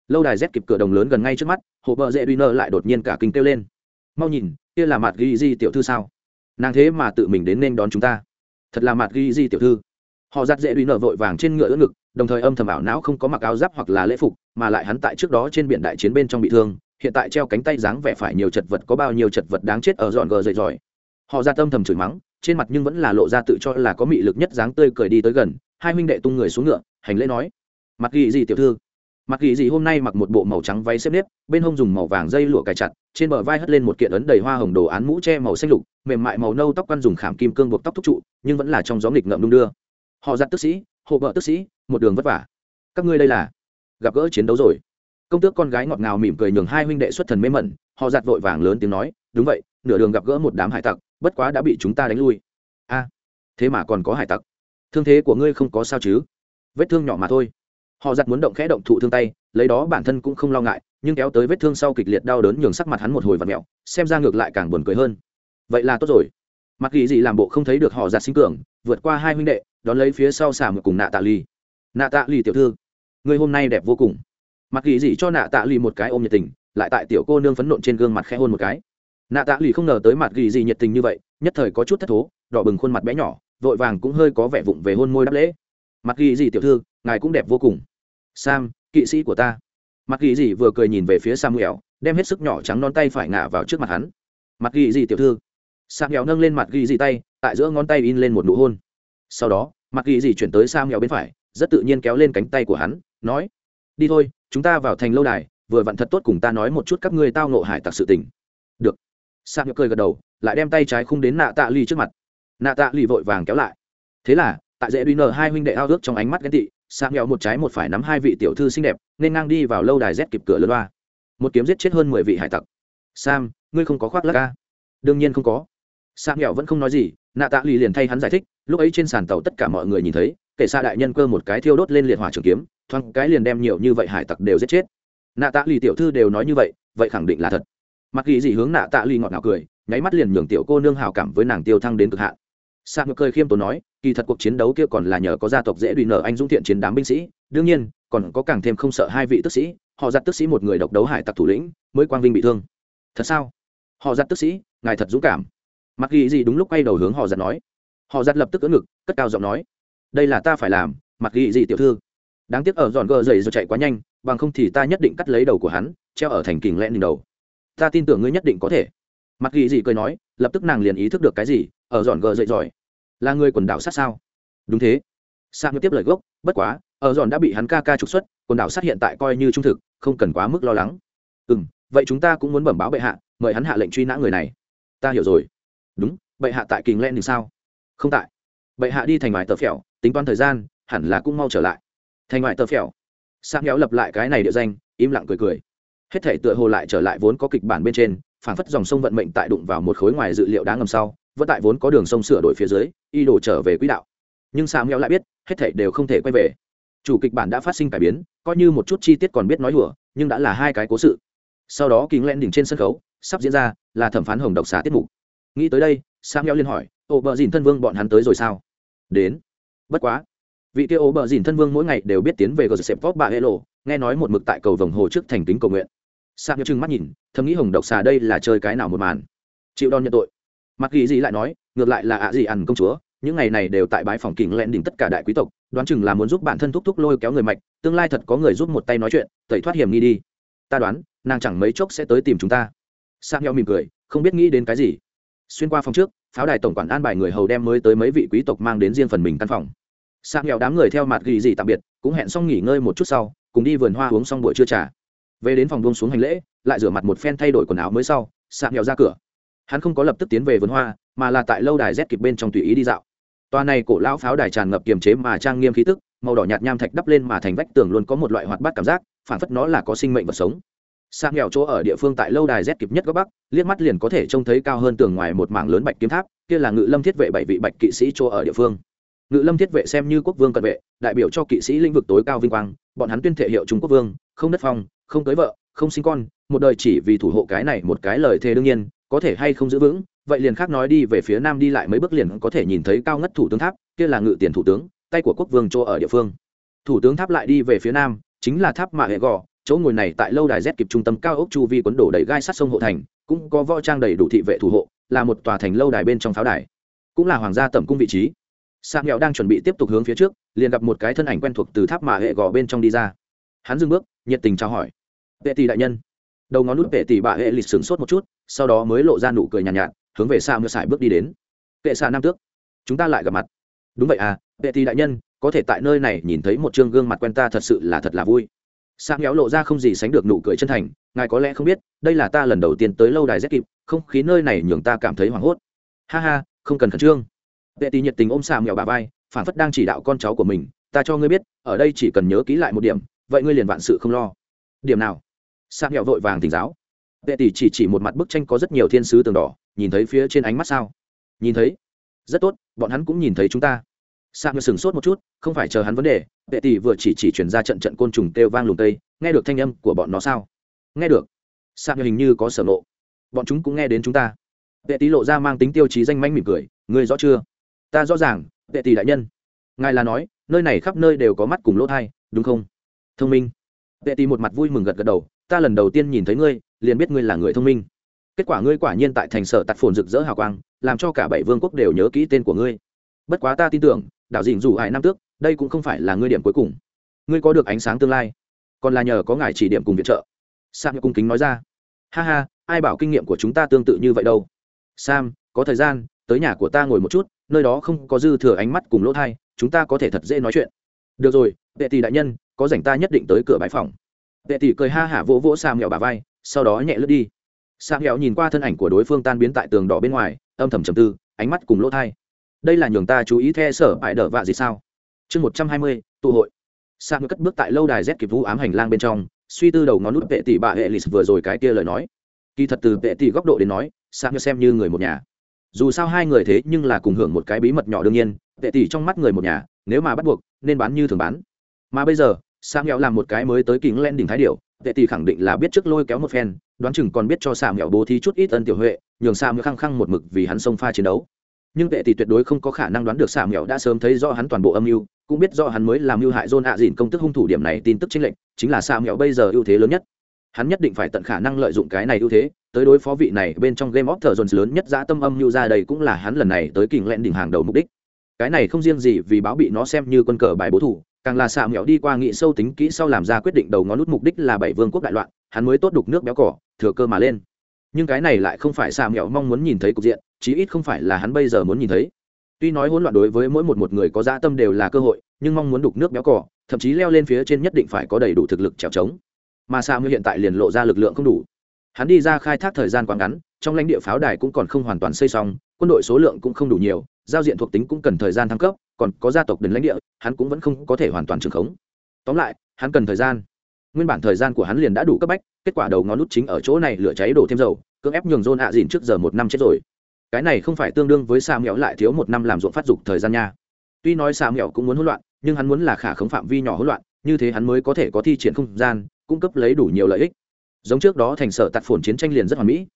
Lâu đài z kịp cửa đồng lớn gần ngay trước mắt hộ bờ dễ duy nơ lại đột nhiên cả kinh kêu lên. Mau nhìn, kia là mặt ghi di tiểu thư sao? Nàng thế mà tự mình đến nên đón chúng ta. Thật là mặt ghi di tiểu thư. Họ giặt dễ duy nở vội vàng trên ngựa ưỡn ngực, đồng thời âm thầm ảo não không có mặc áo giáp hoặc là lễ phục, mà lại hắn tại trước đó trên biển đại chiến bên trong bị thương hiện tại treo cánh tay dáng vẻ phải nhiều chật vật có bao nhiêu chật vật đáng chết ở dọn gờ dậy giỏi họ ra tâm thầm chửi mắng, trên mặt nhưng vẫn là lộ ra tự cho là có mị lực nhất dáng tươi cười đi tới gần, hai huynh đệ tung người xuống ngựa, hành lễ nói. Mặc ghi gì tiểu thư? Mặc ghi gì hôm nay mặc một bộ màu trắng váy xếp nếp, bên hông dùng màu vàng dây lụa cài chặt, trên bờ vai hất lên một kiện ấn đầy hoa hồng đồ án mũ che màu xanh lục, mềm mại màu nâu tóc quăn dùng khảm kim cương buộc tóc thúc trụ, nhưng vẫn là trong gió nghịch ngợm đung đưa. Họ giặt tức sĩ, hộ vợ tức sĩ, một đường vất vả. Các ngươi đây là gặp gỡ chiến đấu rồi công tước con gái ngọt ngào mỉm cười nhường hai huynh đệ xuất thần mê mẩn, họ giặt vội vàng lớn tiếng nói, đúng vậy, nửa đường gặp gỡ một đám hải tặc, bất quá đã bị chúng ta đánh lui. A, thế mà còn có hải tặc. Thương thế của ngươi không có sao chứ? Vết thương nhỏ mà thôi. Họ giặt muốn động khẽ động thụ thương tay, lấy đó bản thân cũng không lo ngại, nhưng kéo tới vết thương sau kịch liệt đau đớn nhường sắc mặt hắn một hồi và mẹo, xem ra ngược lại càng buồn cười hơn. Vậy là tốt rồi. Mặc kỳ gì làm bộ không thấy được họ giặt sinh cường, vượt qua hai huynh đệ, đón lấy phía sau xả một cùng nạ tạ ly nạ tạ ly tiểu thư người hôm nay đẹp vô cùng mặc kỳ dị cho nạ tạ lì một cái ôm nhiệt tình, lại tại tiểu cô nương phấn nộn trên gương mặt khẽ hôn một cái. Nạ tạ lì không ngờ tới mặt kỳ dị nhiệt tình như vậy, nhất thời có chút thất thố, đỏ bừng khuôn mặt bé nhỏ, vội vàng cũng hơi có vẻ vụng về hôn môi đáp lễ. Mặt kỳ dị tiểu thư, ngài cũng đẹp vô cùng. Sam, kỵ sĩ của ta. Mặt kỳ dị vừa cười nhìn về phía samuel, đem hết sức nhỏ trắng non tay phải ngả vào trước mặt hắn. Mặt kỳ dị tiểu thư. Samuel nâng lên mặt kỳ dị tay, tại giữa ngón tay in lên một nụ hôn. Sau đó, mặt kỳ dị chuyển tới samuel bên phải, rất tự nhiên kéo lên cánh tay của hắn, nói đi thôi, chúng ta vào thành lâu đài, vừa vặn thật tốt cùng ta nói một chút các ngươi tao nộ hải tặc sự tình. Được. Samuel cười gật đầu, lại đem tay trái khung đến nạ tạ ly trước mặt. Nạ tạ ly vội vàng kéo lại. Thế là, tại dễ đuy nở hai huynh đệ ao ước trong ánh mắt ghen tị sang nhựa một trái một phải nắm hai vị tiểu thư xinh đẹp, nên ngang đi vào lâu đài rét kịp cửa lớn loa. Một kiếm giết chết hơn mười vị hải tặc. Sam, ngươi không có khoác lắc ca đương nhiên không có. Sam nhựa vẫn không nói gì, nạ tạ lì liền thay hắn giải thích, lúc ấy trên sàn tàu tất cả mọi người nhìn thấy kể xa đại nhân cơ một cái thiêu đốt lên liệt hỏa trường kiếm thoáng cái liền đem nhiều như vậy hải tặc đều giết chết nạ tạ lì tiểu thư đều nói như vậy vậy khẳng định là thật mặc ghi gì hướng nạ tạ lì ngọt ngào cười nháy mắt liền nhường tiểu cô nương hào cảm với nàng tiêu thăng đến cực hạn Sam cười khiêm tốn nói, kỳ thật cuộc chiến đấu kia còn là nhờ có gia tộc dễ đùi nở anh dũng thiện chiến đám binh sĩ, đương nhiên, còn có càng thêm không sợ hai vị tức sĩ, họ giặt tức sĩ một người độc đấu hải tặc thủ lĩnh, mới quang vinh bị thương. Thật sao? Họ giặt tức sĩ, ngài thật dũng cảm. Mặc ghi gì đúng lúc quay đầu hướng họ giặt nói. Họ giặt lập tức ưỡn ngực, cất cao giọng nói, đây là ta phải làm, mặc ghi gì tiểu thư. Đáng tiếc ở dọn gờ dậy rồi chạy quá nhanh, bằng không thì ta nhất định cắt lấy đầu của hắn, treo ở thành kình lẹn đỉnh đầu. Ta tin tưởng ngươi nhất định có thể. Mặc ghi gì cười nói, lập tức nàng liền ý thức được cái gì, ở dọn gờ dậy giỏi là người quần đảo sát sao? Đúng thế. Sang tiếp lời gốc bất quá ở dọn đã bị hắn ca ca trục xuất quần đảo sát hiện tại coi như trung thực không cần quá mức lo lắng. Ừ vậy chúng ta cũng muốn bẩm báo bệ hạ mời hắn hạ lệnh truy nã người này. Ta hiểu rồi. Đúng bệ hạ tại kình len thì sao? Không tại. Bệ hạ đi thành ngoài tờ phèo tính toán thời gian, hẳn là cũng mau trở lại. Thành ngoại tờ phèo. Sang méo lập lại cái này địa danh, im lặng cười cười. Hết thể tựa hồ lại trở lại vốn có kịch bản bên trên, phảng phất dòng sông vận mệnh tại đụng vào một khối ngoài dự liệu đá ngầm sau, vẫn tại vốn có đường sông sửa đổi phía dưới, y đổ trở về quỹ đạo. Nhưng sáng nghèo lại biết, hết thảy đều không thể quay về. Chủ kịch bản đã phát sinh cải biến, coi như một chút chi tiết còn biết nói hùa nhưng đã là hai cái cố sự. Sau đó kính len đỉnh trên sân khấu, sắp diễn ra là thẩm phán hồng độc xá tiết mục. Nghĩ tới đây sáng nghèo liên hỏi, ô vợ dìn thân vương bọn hắn tới rồi sao? Đến bất quá, vị kia ố bờ dìn thân vương mỗi ngày đều biết tiến về gờ sẹp vóc bà hệ lộ nghe nói một mực tại cầu vồng hồ trước thành kính cầu nguyện. Sam nhớ chừng mắt nhìn, thầm nghĩ hồng độc xà đây là chơi cái nào một màn. Chịu đòn nhận tội. Mặc ghi gì lại nói, ngược lại là ạ gì ăn công chúa, những ngày này đều tại bãi phòng kình lẹn đỉnh tất cả đại quý tộc, đoán chừng là muốn giúp bản thân thúc thúc lôi kéo người mạch, tương lai thật có người giúp một tay nói chuyện, tẩy thoát hiểm nghi đi. Ta đoán, nàng chẳng mấy chốc sẽ tới tìm chúng ta. Sang nhau mỉm cười, không biết nghĩ đến cái gì. Xuyên qua phòng trước pháo đài tổng quản an bài người hầu đem mới tới mấy vị quý tộc mang đến riêng phần mình căn phòng. Sạc nghèo đám người theo mặt ghi gì tạm biệt, cũng hẹn xong nghỉ ngơi một chút sau, cùng đi vườn hoa uống xong buổi trưa trà. Về đến phòng buông xuống hành lễ, lại rửa mặt một phen thay đổi quần áo mới sau, sạc nghèo ra cửa. Hắn không có lập tức tiến về vườn hoa, mà là tại lâu đài rét kịp bên trong tùy ý đi dạo. Tòa này cổ lão pháo đài tràn ngập kiềm chế mà trang nghiêm khí tức, màu đỏ nhạt nham thạch đắp lên mà thành vách tường luôn có một loại hoạt bát cảm giác, phản phất nó là có sinh mệnh vật sống sang nghèo chỗ ở địa phương tại lâu đài rét kịp nhất góc bắc, liếc mắt liền có thể trông thấy cao hơn tường ngoài một mảng lớn bạch kiếm tháp, kia là ngự lâm thiết vệ bảy vị bạch kỵ sĩ chỗ ở địa phương. Ngự lâm thiết vệ xem như quốc vương cận vệ, đại biểu cho kỵ sĩ lĩnh vực tối cao vinh quang, bọn hắn tuyên thể hiệu trung quốc vương, không đất phong, không cưới vợ, không sinh con, một đời chỉ vì thủ hộ cái này một cái lời thề đương nhiên, có thể hay không giữ vững, vậy liền khác nói đi về phía nam đi lại mấy bước liền có thể nhìn thấy cao ngất thủ tướng tháp, kia là ngự tiền thủ tướng, tay của quốc vương chỗ ở địa phương. Thủ tướng tháp lại đi về phía nam, chính là tháp mạ hệ gò chỗ ngồi này tại lâu đài z kịp trung tâm cao ốc chu vi quấn đổ đầy gai sắt sông hộ thành cũng có võ trang đầy đủ thị vệ thủ hộ là một tòa thành lâu đài bên trong pháo đài. Cũng là hoàng gia tẩm cung vị trí. Sạc nghèo đang chuẩn bị tiếp tục hướng phía trước liền gặp một cái thân ảnh quen thuộc từ tháp mạ hệ gò bên trong đi ra. Hắn dừng bước nhiệt tình chào hỏi. Vệ tỷ đại nhân. Đầu ngón nút vệ tỷ bà hệ lịch sửng sốt một chút sau đó mới lộ ra nụ cười nhàn nhạt, nhạt hướng về xa ngựa sải bước đi đến. Kệ xa nam tước chúng ta lại gặp mặt. Đúng vậy à vệ tỷ đại nhân có thể tại nơi này nhìn thấy một chương gương mặt quen ta thật sự là thật là vui sang héo lộ ra không gì sánh được nụ cười chân thành, ngài có lẽ không biết, đây là ta lần đầu tiên tới lâu đài rét kịp, không khí nơi này nhường ta cảm thấy hoảng hốt. Ha ha, không cần khẩn trương. Vệ tỷ nhiệt tình ôm xà mèo bà vai phản phất đang chỉ đạo con cháu của mình, ta cho ngươi biết, ở đây chỉ cần nhớ kỹ lại một điểm, vậy ngươi liền vạn sự không lo. Điểm nào? Sang nghèo vội vàng tỉnh giáo. Vệ tỷ chỉ chỉ một mặt bức tranh có rất nhiều thiên sứ tường đỏ, nhìn thấy phía trên ánh mắt sao? Nhìn thấy? Rất tốt, bọn hắn cũng nhìn thấy chúng ta sạc ngựa sừng sốt một chút, không phải chờ hắn vấn đề vệ tỷ vừa chỉ chỉ chuyển ra trận trận côn trùng kêu vang lùng tây nghe được thanh âm của bọn nó sao? Nghe được. Sạc ngựa hình như có sở nộ bọn chúng cũng nghe đến chúng ta. Vệ tỷ lộ ra mang tính tiêu chí danh manh mỉm cười, ngươi rõ chưa? Ta rõ ràng vệ tỷ đại nhân. Ngài là nói, nơi này khắp nơi đều có mắt cùng lỗ thai, đúng không? Thông minh. Vệ tỷ một mặt vui mừng gật gật đầu, ta lần đầu tiên nhìn thấy ngươi, liền biết ngươi là người thông minh. Kết quả ngươi quả nhiên tại thành sở tạt phồn rực rỡ hào quang, làm cho cả bảy vương quốc đều nhớ kỹ tên của ngươi. Bất quá ta tin tưởng đảo dình dù ải năm tước, đây cũng không phải là ngươi điểm cuối cùng. Ngươi có được ánh sáng tương lai, còn là nhờ có ngài chỉ điểm cùng viện trợ. Sam cung kính nói ra. Ha ha, ai bảo kinh nghiệm của chúng ta tương tự như vậy đâu. Sam, có thời gian, tới nhà của ta ngồi một chút, nơi đó không có dư thừa ánh mắt cùng lỗ thai, chúng ta có thể thật dễ nói chuyện. Được rồi, vệ tỷ đại nhân, có rảnh ta nhất định tới cửa bãi phòng. Vệ tỷ cười ha hả vỗ vỗ sam nghèo bà vai, sau đó nhẹ lướt đi. Sam nghèo nhìn qua thân ảnh của đối phương tan biến tại tường đỏ bên ngoài, âm thầm trầm tư, ánh mắt cùng lỗ thai đây là nhường ta chú ý the sở bại đỡ vạ gì sao? Chương một trăm hai mươi, tụ hội. Sang cất bước tại lâu đài z kịp vũ ám hành lang bên trong, suy tư đầu ngón nút vệ tỷ bà hệ lì vừa rồi cái kia lời nói. Kỳ thật từ vệ tỷ góc độ đến nói sam xem như người một nhà. Dù sao hai người thế nhưng là cùng hưởng một cái bí mật nhỏ đương nhiên, vệ tỷ trong mắt người một nhà, nếu mà bắt buộc, nên bán như thường bán. Mà bây giờ sang nghèo làm một cái mới tới kính len đỉnh thái điệu vệ tỷ khẳng định là biết trước lôi kéo một phen, đoán chừng còn biết cho sam nghèo bố thí chút ít ân tiểu huệ, nhường sam khăng khăng một mực vì hắn xông pha chiến đấu nhưng vệ tỷ tuyệt đối không có khả năng đoán được xà nghèo đã sớm thấy rõ hắn toàn bộ âm mưu, cũng biết rõ hắn mới làm mưu hại dôn hạ dìn công tức hung thủ điểm này tin tức chính lệnh, chính là xà nghèo bây giờ ưu thế lớn nhất. Hắn nhất định phải tận khả năng lợi dụng cái này ưu thế, tới đối phó vị này bên trong game of thrones lớn nhất dã tâm âm mưu ra đây cũng là hắn lần này tới kình lẹn đỉnh hàng đầu mục đích. Cái này không riêng gì vì báo bị nó xem như quân cờ bài bố thủ, càng là xà mèo đi qua nghị sâu tính kỹ sau làm ra quyết định đầu ngón nút mục đích là bảy vương quốc đại loạn, hắn mới tốt đục nước béo cỏ, thừa cơ mà lên. Nhưng cái này lại không phải xà mèo mong muốn nhìn thấy cục diện chí ít không phải là hắn bây giờ muốn nhìn thấy. Tuy nói hỗn loạn đối với mỗi một một người có dã tâm đều là cơ hội, nhưng mong muốn đục nước béo cỏ thậm chí leo lên phía trên nhất định phải có đầy đủ thực lực trèo trống. Mà sa mẹo hiện tại liền lộ ra lực lượng không đủ. Hắn đi ra khai thác thời gian quá ngắn, trong lãnh địa pháo đài cũng còn không hoàn toàn xây xong, quân đội số lượng cũng không đủ nhiều, giao diện thuộc tính cũng cần thời gian thăng cấp, còn có gia tộc đến lãnh địa, hắn cũng vẫn không có thể hoàn toàn trường khống. Tóm lại, hắn cần thời gian. Nguyên bản thời gian của hắn liền đã đủ cấp bách, kết quả đầu ngón nút chính ở chỗ này lửa cháy đổ thêm dầu, cưỡng ép nhường rôn hạ dìn trước giờ một năm chết rồi cái này không phải tương đương với xà mẹo lại thiếu một năm làm ruộng phát dục thời gian nha. Tuy nói xà mẹo cũng muốn hỗn loạn, nhưng hắn muốn là khả khống phạm vi nhỏ hỗn loạn, như thế hắn mới có thể có thi triển không gian, cung cấp lấy đủ nhiều lợi ích. Giống trước đó thành sở tạt phồn chiến tranh liền rất hoàn mỹ.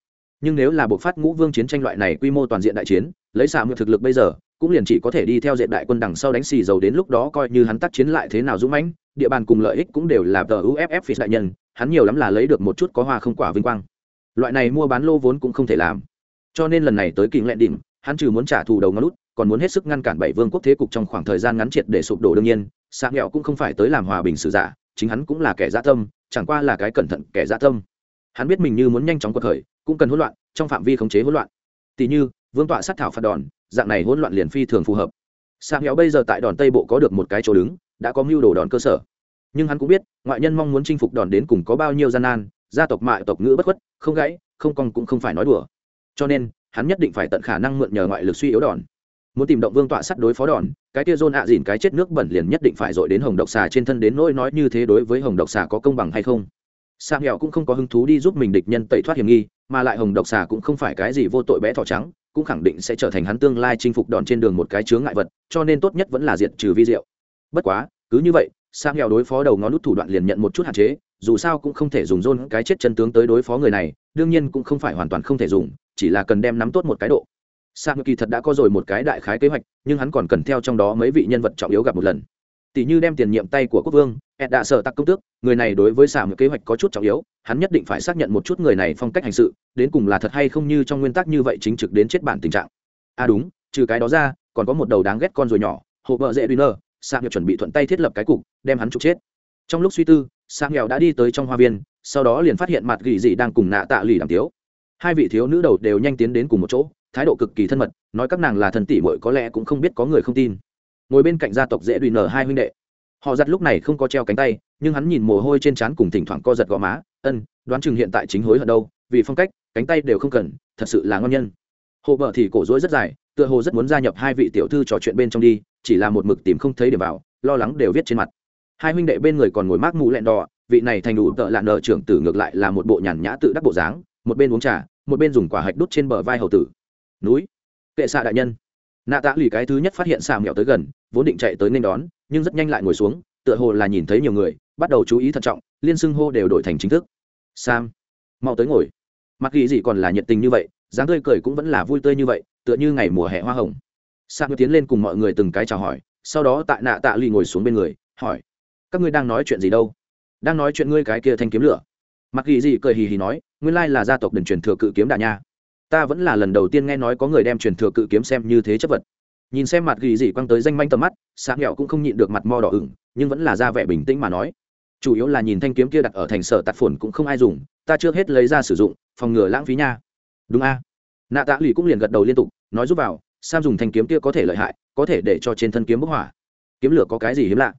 Nhưng nếu là buộc phát ngũ vương chiến tranh loại này quy mô toàn diện đại chiến, lấy xà mượn thực lực bây giờ, cũng liền chỉ có thể đi theo diện đại quân đằng sau đánh xì dầu đến lúc đó coi như hắn tác chiến lại thế nào dũng mãnh, địa bàn cùng lợi ích cũng đều là tờ uff phi đại nhân, hắn nhiều lắm là lấy được một chút có hoa không quả vinh quang. Loại này mua bán lô vốn cũng không thể làm cho nên lần này tới kinh lệ đỉnh, hắn trừ muốn trả thù đầu ngón lút còn muốn hết sức ngăn cản bảy vương quốc thế cục trong khoảng thời gian ngắn triệt để sụp đổ đương nhiên xạ nghèo cũng không phải tới làm hòa bình sử giả, chính hắn cũng là kẻ gia tâm, chẳng qua là cái cẩn thận kẻ gia tâm. Hắn biết mình như muốn nhanh chóng cuộc khởi, cũng cần hỗn loạn, trong phạm vi khống chế hỗn loạn. Tỷ như, vương tọa sát thảo phạt đòn, dạng này hỗn loạn liền phi thường phù hợp. Sang héo bây giờ tại đòn tây bộ có được một cái chỗ đứng, đã có mưu đồ đòn cơ sở. Nhưng hắn cũng biết, ngoại nhân mong muốn chinh phục đòn đến cùng có bao nhiêu gian nan, gia tộc mại tộc ngữ bất khuất, không gãy, không cong cũng không phải nói đùa cho nên, hắn nhất định phải tận khả năng mượn nhờ ngoại lực suy yếu đòn. Muốn tìm động vương tọa sắt đối phó đòn, cái tia dôn ạ dìn cái chết nước bẩn liền nhất định phải dội đến hồng độc xà trên thân đến nỗi nói như thế đối với hồng độc xà có công bằng hay không. Sang nghèo cũng không có hứng thú đi giúp mình địch nhân tẩy thoát hiểm nghi, mà lại hồng độc xà cũng không phải cái gì vô tội bé thỏ trắng, cũng khẳng định sẽ trở thành hắn tương lai chinh phục đòn trên đường một cái chướng ngại vật, cho nên tốt nhất vẫn là diệt trừ vi diệu. Bất quá, cứ như vậy sang nghèo đối phó đầu ngón nút thủ đoạn liền nhận một chút hạn chế, dù sao cũng không thể dùng rôn cái chết chân tướng tới đối phó người này, đương nhiên cũng không phải hoàn toàn không thể dùng, chỉ là cần đem nắm tốt một cái độ. Sang kỳ thật đã có rồi một cái đại khái kế hoạch, nhưng hắn còn cần theo trong đó mấy vị nhân vật trọng yếu gặp một lần. Tỷ như đem tiền nhiệm tay của quốc vương, ed đã sở tặc công tước, người này đối với xả một kế hoạch có chút trọng yếu, hắn nhất định phải xác nhận một chút người này phong cách hành sự, đến cùng là thật hay không như trong nguyên tắc như vậy chính trực đến chết bản tình trạng. À đúng, trừ cái đó ra, còn có một đầu đáng ghét con rồi nhỏ hộ vợ dễ đuôi xạ nghèo chuẩn bị thuận tay thiết lập cái cục đem hắn trục chết. Trong lúc suy tư Sang nghèo đã đi tới trong hoa viên, sau đó liền phát hiện mặt gỉ dị đang cùng nạ tạ lì đàm tiếu. Hai vị thiếu nữ đầu đều nhanh tiến đến cùng một chỗ, thái độ cực kỳ thân mật, nói các nàng là thần tỷ muội có lẽ cũng không biết có người không tin. Ngồi bên cạnh gia tộc dễ đùi nở hai huynh đệ. Họ giặt lúc này không có treo cánh tay, nhưng hắn nhìn mồ hôi trên trán cùng thỉnh thoảng co giật gò má, ân, đoán chừng hiện tại chính hối hận đâu, vì phong cách, cánh tay đều không cần, thật sự là ngon nhân. Hồ bờ thì cổ rối rất dài, tựa hồ rất muốn gia nhập hai vị tiểu thư trò chuyện bên trong đi, chỉ là một mực tìm không thấy để vào, lo lắng đều viết trên mặt hai huynh đệ bên người còn ngồi mát mũ lẹn đỏ, vị này thành đủ tợ lạn nợ trưởng tử ngược lại là một bộ nhàn nhã tự đắc bộ dáng, một bên uống trà, một bên dùng quả hạch đút trên bờ vai hầu tử. Núi, kệ xạ đại nhân. Nạ tạ lì cái thứ nhất phát hiện xà mèo tới gần, vốn định chạy tới nên đón, nhưng rất nhanh lại ngồi xuống, tựa hồ là nhìn thấy nhiều người, bắt đầu chú ý thận trọng, liên xưng hô đều đổi thành chính thức. Sam mau tới ngồi. Mặc ghi gì còn là nhiệt tình như vậy, dáng tươi cười cũng vẫn là vui tươi như vậy, tựa như ngày mùa hè hoa hồng. Sam tiến lên cùng mọi người từng cái chào hỏi, sau đó tại nạ tạ lì ngồi xuống bên người, hỏi các ngươi đang nói chuyện gì đâu? Đang nói chuyện ngươi cái kia thanh kiếm lửa. Mặc ghi gì cười hì hì nói, nguyên lai là gia tộc đền truyền thừa cự kiếm đà nha. Ta vẫn là lần đầu tiên nghe nói có người đem truyền thừa cự kiếm xem như thế chất vật. Nhìn xem mặt ghi gì quăng tới danh manh tầm mắt sáng nghẹo cũng không nhịn được mặt mo đỏ ửng, nhưng vẫn là ra vẻ bình tĩnh mà nói. Chủ yếu là nhìn thanh kiếm kia đặt ở thành sở tạt phồn cũng không ai dùng, ta chưa hết lấy ra sử dụng, phòng ngừa lãng phí nha. Đúng a. Nạ tạ lì cũng liền gật đầu liên tục, nói giúp vào, sam dùng thanh kiếm kia có thể lợi hại, có thể để cho trên thân kiếm bức hỏa. Kiếm lửa có cái gì hiếm lạ?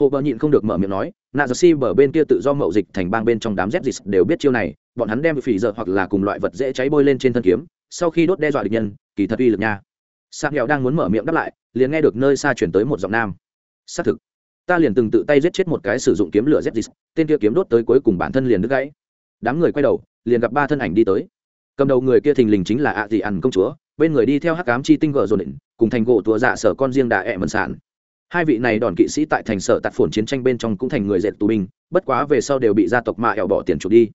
Hồ bờ nhịn không được mở miệng nói, nạ giật si bờ bên kia tự do mậu dịch thành bang bên trong đám z dịch đều biết chiêu này, bọn hắn đem phỉ dợ hoặc là cùng loại vật dễ cháy bôi lên trên thân kiếm, sau khi đốt đe dọa địch nhân, kỳ thật uy lực nha. Sang nghèo đang muốn mở miệng đáp lại, liền nghe được nơi xa chuyển tới một giọng nam. Xác thực, ta liền từng tự tay giết chết một cái sử dụng kiếm lửa z dịch tên kia kiếm đốt tới cuối cùng bản thân liền đứt gãy. Đám người quay đầu, liền gặp ba thân ảnh đi tới. Cầm đầu người kia thình lình chính là ạ dị ẩn công chúa, bên người đi theo hắc cám chi tinh gờ dồn định, cùng thành gỗ tùa dạ sở con riêng đà ẹ mần sản hai vị này đòn kỵ sĩ tại thành sở tạt phồn chiến tranh bên trong cũng thành người dệt tù binh, bất quá về sau đều bị gia tộc mạ ẻo bỏ tiền chuộc đi.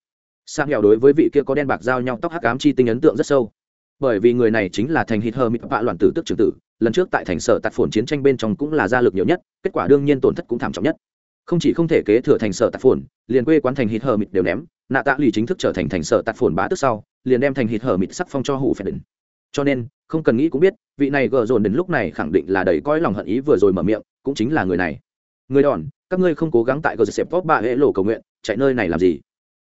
Sang nghèo đối với vị kia có đen bạc giao nhau tóc hắc ám chi tinh ấn tượng rất sâu. Bởi vì người này chính là thành hít hơ mịt vạ loạn tử tức trưởng tử, lần trước tại thành sở tạt phồn chiến tranh bên trong cũng là gia lực nhiều nhất, kết quả đương nhiên tổn thất cũng thảm trọng nhất. Không chỉ không thể kế thừa thành sở tạt phồn, liền quê quán thành hít hơ mịt đều ném, nạ tạ lì chính thức trở thành thành sở tạt phồn bá tức sau, liền đem thành hít hơ mịt sắc phong cho hủ phải cho nên không cần nghĩ cũng biết, vị này gờ dồn đến lúc này khẳng định là đầy coi lòng hận ý vừa rồi mở miệng, cũng chính là người này. Người đòn, các ngươi không cố gắng tại gờ dẹp tốt bà hệ lộ cầu nguyện, chạy nơi này làm gì?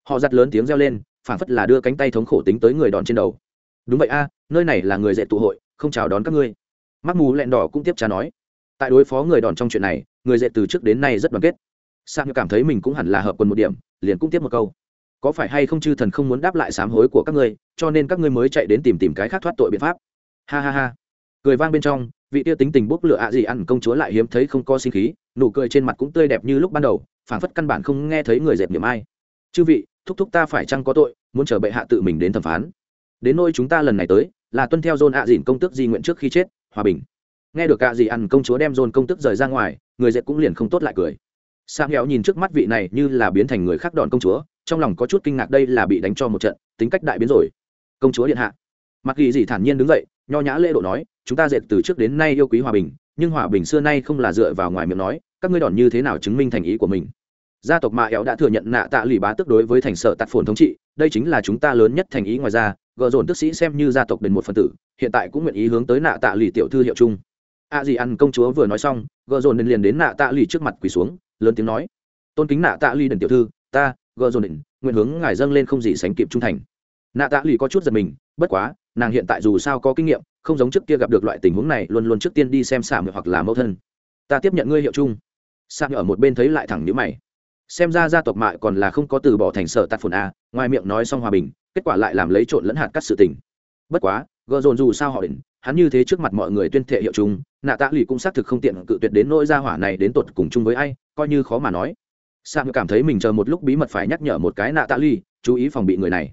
Họ giặt lớn tiếng reo lên phản phất là đưa cánh tay thống khổ tính tới người đòn trên đầu. Đúng vậy a, nơi này là người dạy tụ hội, không chào đón các ngươi. Mắc mù lẹn đỏ cũng tiếp trả nói. Tại đối phó người đòn trong chuyện này, người dạy từ trước đến nay rất đoàn kết. Sang cảm thấy mình cũng hẳn là hợp quân một điểm, liền cũng tiếp một câu. Có phải hay không chư thần không muốn đáp lại sám hối của các ngươi, cho nên các ngươi mới chạy đến tìm tìm cái khác thoát tội biện pháp ha ha ha. Cười vang bên trong, vị tia tính tình bốc lửa ạ gì ăn công chúa lại hiếm thấy không có sinh khí, nụ cười trên mặt cũng tươi đẹp như lúc ban đầu, phảng phất căn bản không nghe thấy người dẹp niệm ai. Chư vị, thúc thúc ta phải chăng có tội, muốn chờ bệ hạ tự mình đến thẩm phán? Đến nôi chúng ta lần này tới, là tuân theo dôn ạ dìn công tước di nguyện trước khi chết, hòa bình. Nghe được ạ gì ăn công chúa đem dôn công tước rời ra ngoài, người dẹp cũng liền không tốt lại cười. Sang héo nhìn trước mắt vị này như là biến thành người khác đòn công chúa, trong lòng có chút kinh ngạc đây là bị đánh cho một trận, tính cách đại biến rồi. Công chúa điện hạ. Mặc ghi gì thản nhiên đứng dậy nho nhã lễ độ nói, chúng ta dệt từ trước đến nay yêu quý hòa bình, nhưng hòa bình xưa nay không là dựa vào ngoài miệng nói, các ngươi đòn như thế nào chứng minh thành ý của mình? Gia tộc mạ éo đã thừa nhận nạ tạ lì bá tức đối với thành sở tạt phồn thống trị, đây chính là chúng ta lớn nhất thành ý ngoài ra, gợ dồn tức sĩ xem như gia tộc đền một phần tử, hiện tại cũng nguyện ý hướng tới nạ tạ lì tiểu thư hiệu chung. A à gì ăn công chúa vừa nói xong, gợ dồn đền liền đến nạ tạ lì trước mặt quỳ xuống, lớn tiếng nói, tôn kính nạ tạ lì đền tiểu thư, ta, gợ dồn định, nguyện hướng ngài dâng lên không gì sánh kịp trung thành. Nạ tạ lì có chút giật mình, bất quá nàng hiện tại dù sao có kinh nghiệm, không giống trước kia gặp được loại tình huống này, luôn luôn trước tiên đi xem sạm hoặc là mẫu thân. Ta tiếp nhận ngươi hiệu chung. Sang ở một bên thấy lại thẳng nhữ mày. Xem ra gia tộc mại còn là không có từ bỏ thành sở tạt phồn a, ngoài miệng nói xong hòa bình, kết quả lại làm lấy trộn lẫn hạt cắt sự tình. Bất quá, gờ dồn dù sao họ định, hắn như thế trước mặt mọi người tuyên thệ hiệu chung, nạ tạ lì cũng xác thực không tiện cự tuyệt đến nỗi gia hỏa này đến tột cùng chung với ai, coi như khó mà nói. Sam cảm thấy mình chờ một lúc bí mật phải nhắc nhở một cái nạ tạ lì, chú ý phòng bị người này.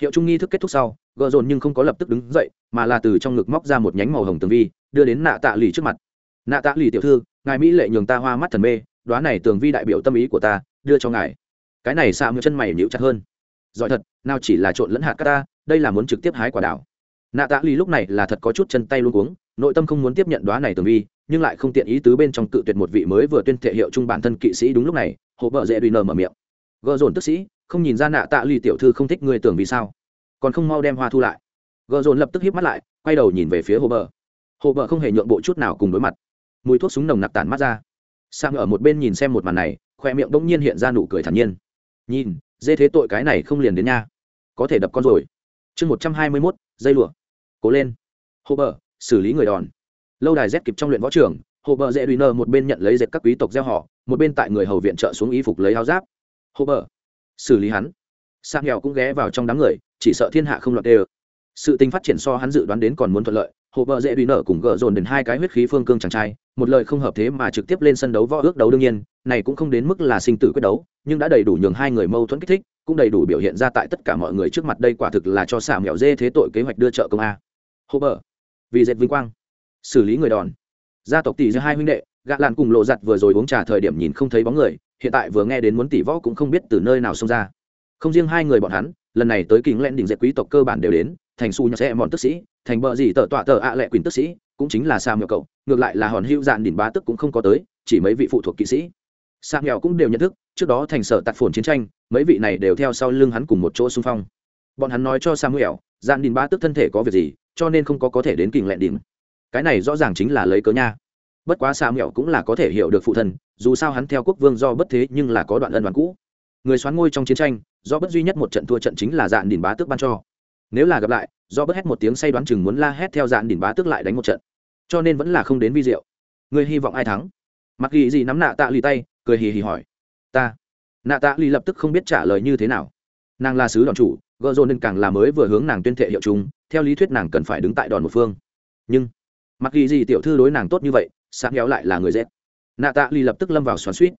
Hiệu trung nghi thức kết thúc sau gợ dồn nhưng không có lập tức đứng dậy, mà là từ trong ngực móc ra một nhánh màu hồng tường vi, đưa đến nạ tạ lì trước mặt. Nạ tạ lì tiểu thư, ngài mỹ lệ nhường ta hoa mắt thần mê đoá này tường vi đại biểu tâm ý của ta, đưa cho ngài. Cái này xạ mưa chân mày nhịu chặt hơn. Giỏi thật, nào chỉ là trộn lẫn hạt ta, đây là muốn trực tiếp hái quả đảo. Nạ tạ lì lúc này là thật có chút chân tay luôn cuống, nội tâm không muốn tiếp nhận đoá này tường vi, nhưng lại không tiện ý tứ bên trong cự tuyệt một vị mới vừa tuyên thệ hiệu chung bản thân kỵ sĩ đúng lúc này hộ vợ dễ đùi nờ mở miệng. Gợ dồn tức sĩ, không nhìn ra nạ tạ lì tiểu thư không thích người tưởng vì sao? Còn không mau đem hoa thu lại. Gợ dồn lập tức hiếp mắt lại, quay đầu nhìn về phía hồ bờ. Hồ bờ không hề nhượng bộ chút nào cùng đối mặt. Mùi thuốc súng nồng nặc tản mắt ra. Sang ở một bên nhìn xem một màn này, khoe miệng bỗng nhiên hiện ra nụ cười thản nhiên. Nhìn, dê thế tội cái này không liền đến nha. Có thể đập con rồi. Chương một trăm hai mươi mốt, dây lụa. Cố lên. Hồ bờ, xử lý người đòn. Lâu đài rét kịp trong luyện võ trường, hồ bờ dễ đùi nơ một bên nhận lấy dệt các quý tộc gieo họ, một bên tại người hầu viện trợ xuống y phục lấy áo giáp. Hồ bờ, xử lý hắn. Sang nghèo cũng ghé vào trong đám người chỉ sợ thiên hạ không loạt đều. Sự tình phát triển so hắn dự đoán đến còn muốn thuận lợi, hồ bờ dễ đùi nợ cùng gỡ dồn đến hai cái huyết khí phương cương chàng trai, một lời không hợp thế mà trực tiếp lên sân đấu võ ước đấu đương nhiên, này cũng không đến mức là sinh tử quyết đấu, nhưng đã đầy đủ nhường hai người mâu thuẫn kích thích, cũng đầy đủ biểu hiện ra tại tất cả mọi người trước mặt đây quả thực là cho xả mèo dê thế tội kế hoạch đưa trợ công a. Hồ bờ, vì dệt vinh quang, xử lý người đòn. Gia tộc tỷ giữa hai huynh đệ gạ lạn cùng lộ giặt vừa rồi uống trà thời điểm nhìn không thấy bóng người, hiện tại vừa nghe đến muốn tỷ võ cũng không biết từ nơi nào xông ra. Không riêng hai người bọn hắn lần này tới kính lẽn đỉnh dệt quý tộc cơ bản đều đến, thành su nhà xe mòn tức sĩ, thành bờ gì tờ tọa tờ ạ lệ quyền tức sĩ, cũng chính là sao nghèo cậu, ngược lại là hòn hữu dạn đỉnh bá tức cũng không có tới, chỉ mấy vị phụ thuộc kỵ sĩ. Sao nghèo cũng đều nhận thức, trước đó thành sở tạt phồn chiến tranh, mấy vị này đều theo sau lưng hắn cùng một chỗ xung phong. Bọn hắn nói cho samuel, dạn đỉnh bá tức thân thể có việc gì, cho nên không có có thể đến kình lẹn đỉnh. Cái này rõ ràng chính là lấy cớ nha. Bất quá samuel cũng là có thể hiểu được phụ thân, dù sao hắn theo quốc vương do bất thế nhưng là có đoạn ân đoàn cũ người xoán ngôi trong chiến tranh do bất duy nhất một trận thua trận chính là dạn đỉnh bá tước ban cho. Nếu là gặp lại do bất hét một tiếng say đoán chừng muốn la hét theo dạn đỉnh bá tước lại đánh một trận. Cho nên vẫn là không đến vi diệu. Người hy vọng ai thắng? Mặc ghi gì nắm nạ tạ lì tay, cười hì hì hỏi. Ta. Nạ tạ lì lập tức không biết trả lời như thế nào. Nàng là sứ đòn chủ, gợ dồn nên càng là mới vừa hướng nàng tuyên thệ hiệu chúng, theo lý thuyết nàng cần phải đứng tại đòn một phương. Nhưng, mặc ghi gì tiểu thư đối nàng tốt như vậy sáng kéo lại là người dễ. Nạ tạ lì lập tức lâm vào xoắn suýt.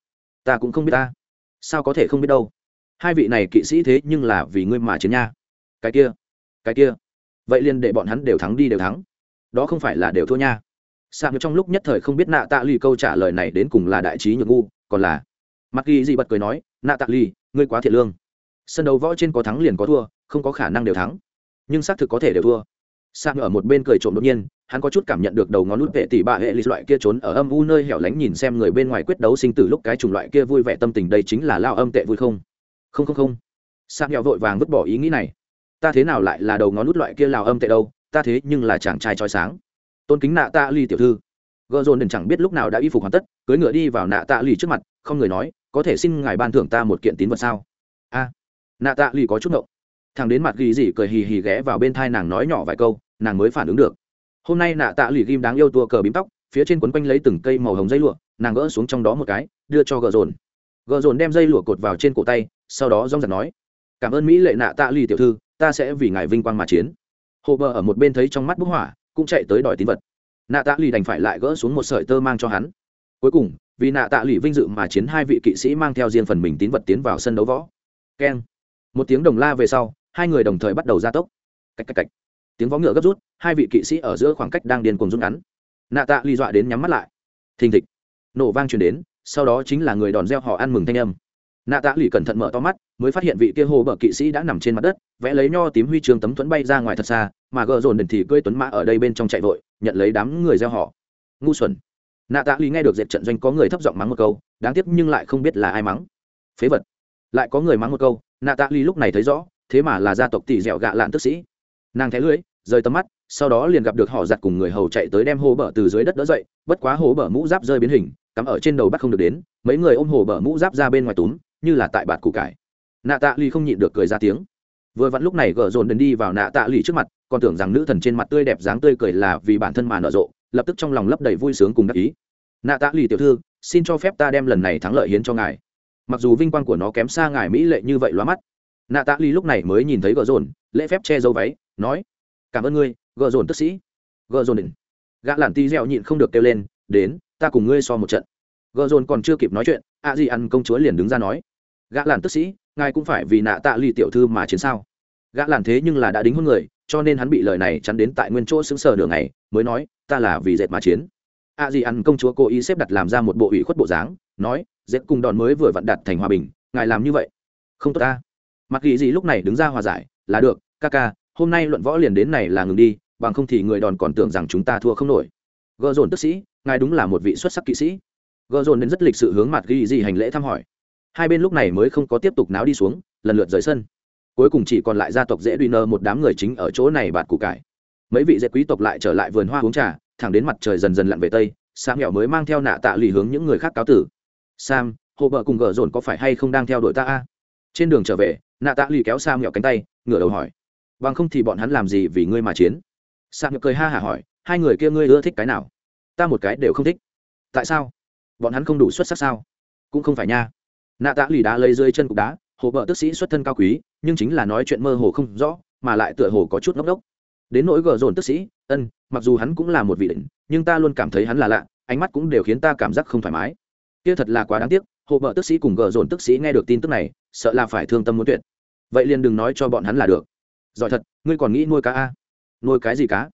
Ta cũng không biết ta sao có thể không biết đâu? Hai vị này kỵ sĩ thế nhưng là vì ngươi mà chiến nha. Cái kia cái kia. Vậy liền để bọn hắn đều thắng đi đều thắng. Đó không phải là đều thua nha. Sạc trong lúc nhất thời không biết nạ tạ lì câu trả lời này đến cùng là đại trí nhược ngu, còn là mặc ghi gì bật cười nói, nạ tạ lì, ngươi quá thiệt lương. Sân đấu võ trên có thắng liền có thua, không có khả năng đều thắng. Nhưng xác thực có thể đều thua. Sạc ở một bên cười trộm đột nhiên hắn có chút cảm nhận được đầu ngón nút vệ tỷ bà hệ lịch loại kia trốn ở âm u nơi hẻo lánh nhìn xem người bên ngoài quyết đấu sinh tử lúc cái chủng loại kia vui vẻ tâm tình đây chính là lao âm tệ vui không? Không không không. Sang nghèo vội vàng vứt bỏ ý nghĩ này. Ta thế nào lại là đầu ngón nút loại kia lào âm tệ đâu? Ta thế nhưng là chàng trai trói sáng. Tôn kính nạ tạ ly tiểu thư. Gợ dồn đừng chẳng biết lúc nào đã y phục hoàn tất cưới ngựa đi vào nạ tạ ly trước mặt, không người nói, có thể xin ngài ban thưởng ta một kiện tín vật sao? A. Nạ tạ ly có chút ngộng. Thằng đến mặt ghi gì cười hì hì ghé vào bên thai nàng nói nhỏ vài câu, nàng mới phản ứng được hôm nay nạ tạ lì ghim đáng yêu tua cờ bím tóc, phía trên quấn quanh lấy từng cây màu hồng dây lụa, nàng gỡ xuống trong đó một cái, đưa cho gợ dồn. Gợ dồn đem dây lụa cột vào trên cổ tay, sau đó rong giật nói, cảm ơn mỹ lệ nạ tạ lì tiểu thư, ta sẽ vì ngài vinh quang mà chiến. Hồ bờ ở một bên thấy trong mắt bức hỏa cũng chạy tới đòi tín vật. Nạ tạ lì đành phải lại gỡ xuống một sợi tơ mang cho hắn. Cuối cùng, vì nạ tạ lì vinh dự mà chiến hai vị kỵ sĩ mang theo riêng phần mình tín vật tiến vào sân đấu võ. Keng. Một tiếng đồng la về sau, hai người đồng thời bắt đầu ra tốc. Cách cách cách tiếng võ ngựa gấp rút, hai vị kỵ sĩ ở giữa khoảng cách đang điên cùng rút ngắn. Nạ tạ ly dọa đến nhắm mắt lại. Thình thịch, nổ vang truyền đến, sau đó chính là người đòn gieo họ ăn mừng thanh âm. Nạ tạ lì cẩn thận mở to mắt, mới phát hiện vị kia hồ bờ kỵ sĩ đã nằm trên mặt đất, vẽ lấy nho tím huy chương tấm thuẫn bay ra ngoài thật xa, mà gợ dồn đền thì cưỡi tuấn mã ở đây bên trong chạy vội, nhận lấy đám người gieo họ. Ngu xuẩn. Nạ tạ lì nghe được dẹp trận doanh có người thấp giọng mắng một câu, đáng tiếc nhưng lại không biết là ai mắng. Phế vật. Lại có người mắng một câu, nạ tạ lì lúc này thấy rõ, thế mà là gia tộc tỷ dẻo gạ lạn tức sĩ nàng thé lưới, rời tầm mắt, sau đó liền gặp được họ giặt cùng người hầu chạy tới đem hồ bờ từ dưới đất đỡ dậy, bất quá hồ bờ mũ giáp rơi biến hình, cắm ở trên đầu bắt không được đến, mấy người ôm hồ bờ mũ giáp ra bên ngoài túm, như là tại bạt củ cải. Nạ tạ Ly không nhịn được cười ra tiếng. Vừa vặn lúc này gờ dồn đần đi vào nạ tạ Ly trước mặt, còn tưởng rằng nữ thần trên mặt tươi đẹp dáng tươi cười là vì bản thân mà nở rộ, lập tức trong lòng lấp đầy vui sướng cùng đắc ý. Nạ tạ Ly tiểu thư, xin cho phép ta đem lần này thắng lợi hiến cho ngài. Mặc dù vinh quang của nó kém xa ngài mỹ lệ như vậy loa mắt. Nạ tạ Ly lúc này mới nhìn thấy gờ dồn, lễ phép che dâu váy nói, cảm ơn ngươi, gợ dồn tức sĩ, gợ dồn định gã lản ti dẻo nhịn không được kêu lên, đến, ta cùng ngươi so một trận. Gợ dồn còn chưa kịp nói chuyện, a di ăn công chúa liền đứng ra nói, gã làn tức sĩ, ngài cũng phải vì nạ tạ lì tiểu thư mà chiến sao? Gã làn thế nhưng là đã đính hôn người, cho nên hắn bị lời này chắn đến tại nguyên chỗ xứng sờ đường này mới nói, ta là vì dệt mà chiến. A di ăn công chúa cố ý xếp đặt làm ra một bộ ủy khuất bộ dáng, nói, dệt cùng đòn mới vừa vặn đặt thành hòa bình, ngài làm như vậy, không tốt ta. Mặc kỳ gì lúc này đứng ra hòa giải, là được, ca ca hôm nay luận võ liền đến này là ngừng đi, bằng không thì người đòn còn tưởng rằng chúng ta thua không nổi. Gợ dồn tức sĩ, ngài đúng là một vị xuất sắc kỵ sĩ. Gợ dồn nên rất lịch sự hướng mặt ghi gì hành lễ thăm hỏi. Hai bên lúc này mới không có tiếp tục náo đi xuống, lần lượt rời sân. Cuối cùng chỉ còn lại gia tộc dễ đuôi nơ một đám người chính ở chỗ này bạt củ cải. Mấy vị dễ quý tộc lại trở lại vườn hoa uống trà, thẳng đến mặt trời dần dần lặn về tây, sam nghèo mới mang theo nạ tạ lì hướng những người khác cáo tử. Sam, hồ vợ cùng gờ dồn có phải hay không đang theo đuổi ta a? Trên đường trở về, nạ tạ lì kéo sam nghèo cánh tay, ngửa đầu hỏi bằng không thì bọn hắn làm gì vì ngươi mà chiến? Sạc nhược cười ha hả hỏi hai người kia ngươi ưa thích cái nào? Ta một cái đều không thích. Tại sao? Bọn hắn không đủ xuất sắc sao? Cũng không phải nha. Nạ tạ lì đá lấy dưới chân cục đá hồ vợ tức sĩ xuất thân cao quý nhưng chính là nói chuyện mơ hồ không rõ mà lại tựa hồ có chút ngốc ngốc. Đến nỗi gờ dồn tức sĩ ân mặc dù hắn cũng là một vị đỉnh, nhưng ta luôn cảm thấy hắn là lạ ánh mắt cũng đều khiến ta cảm giác không thoải mái. Kia thật là quá đáng tiếc hồ vợ tức sĩ cùng gờ dồn tức sĩ nghe được tin tức này sợ là phải thương tâm muốn tuyệt. Vậy liền đừng nói cho bọn hắn là được giỏi thật, ngươi còn nghĩ nuôi cá a? Nuôi cái gì cá?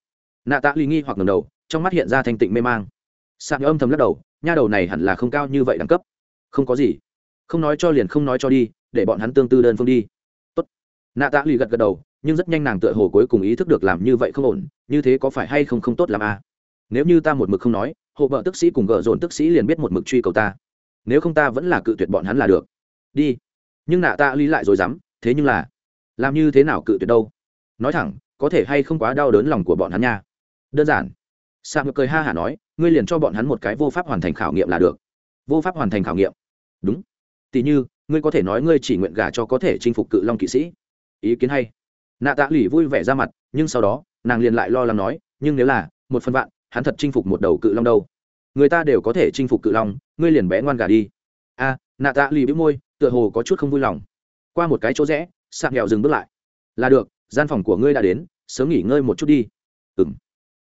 Nạ tạ ly nghi hoặc ngầm đầu, trong mắt hiện ra thanh tịnh mê mang. Sạc âm thầm lắc đầu, nha đầu này hẳn là không cao như vậy đẳng cấp. Không có gì. Không nói cho liền không nói cho đi, để bọn hắn tương tư đơn phương đi. Tốt. nạ tạ lì gật gật đầu, nhưng rất nhanh nàng tựa hồ cuối cùng ý thức được làm như vậy không ổn, như thế có phải hay không không tốt làm a? À? nếu như ta một mực không nói, hộ vợ tức sĩ cùng gợ dồn tức sĩ liền biết một mực truy cầu ta. Nếu không ta vẫn là cự tuyệt bọn hắn là được. Đi. Nhưng nạ tạ ly lại rồi dám thế nhưng là làm như thế nào cự tuyệt đâu? Nói thẳng, có thể hay không quá đau đớn lòng của bọn hắn nha. Đơn giản. Sa ngược cười ha hả nói, ngươi liền cho bọn hắn một cái vô pháp hoàn thành khảo nghiệm là được. Vô pháp hoàn thành khảo nghiệm. Đúng. Tỉ như, ngươi có thể nói ngươi chỉ nguyện gà cho có thể chinh phục cự long kỵ sĩ. Ý kiến hay. Nạ tạ lỉ vui vẻ ra mặt, nhưng sau đó, nàng liền lại lo lắng nói, nhưng nếu là, một phần vạn, hắn thật chinh phục một đầu cự long đâu? Người ta đều có thể chinh phục cự long, ngươi liền bé ngoan gà đi. A, nạ tạ lì bĩu môi, tựa hồ có chút không vui lòng. Qua một cái chỗ rẽ sạc nghèo dừng bước lại. Là được, gian phòng của ngươi đã đến, sớm nghỉ ngơi một chút đi. Ừ m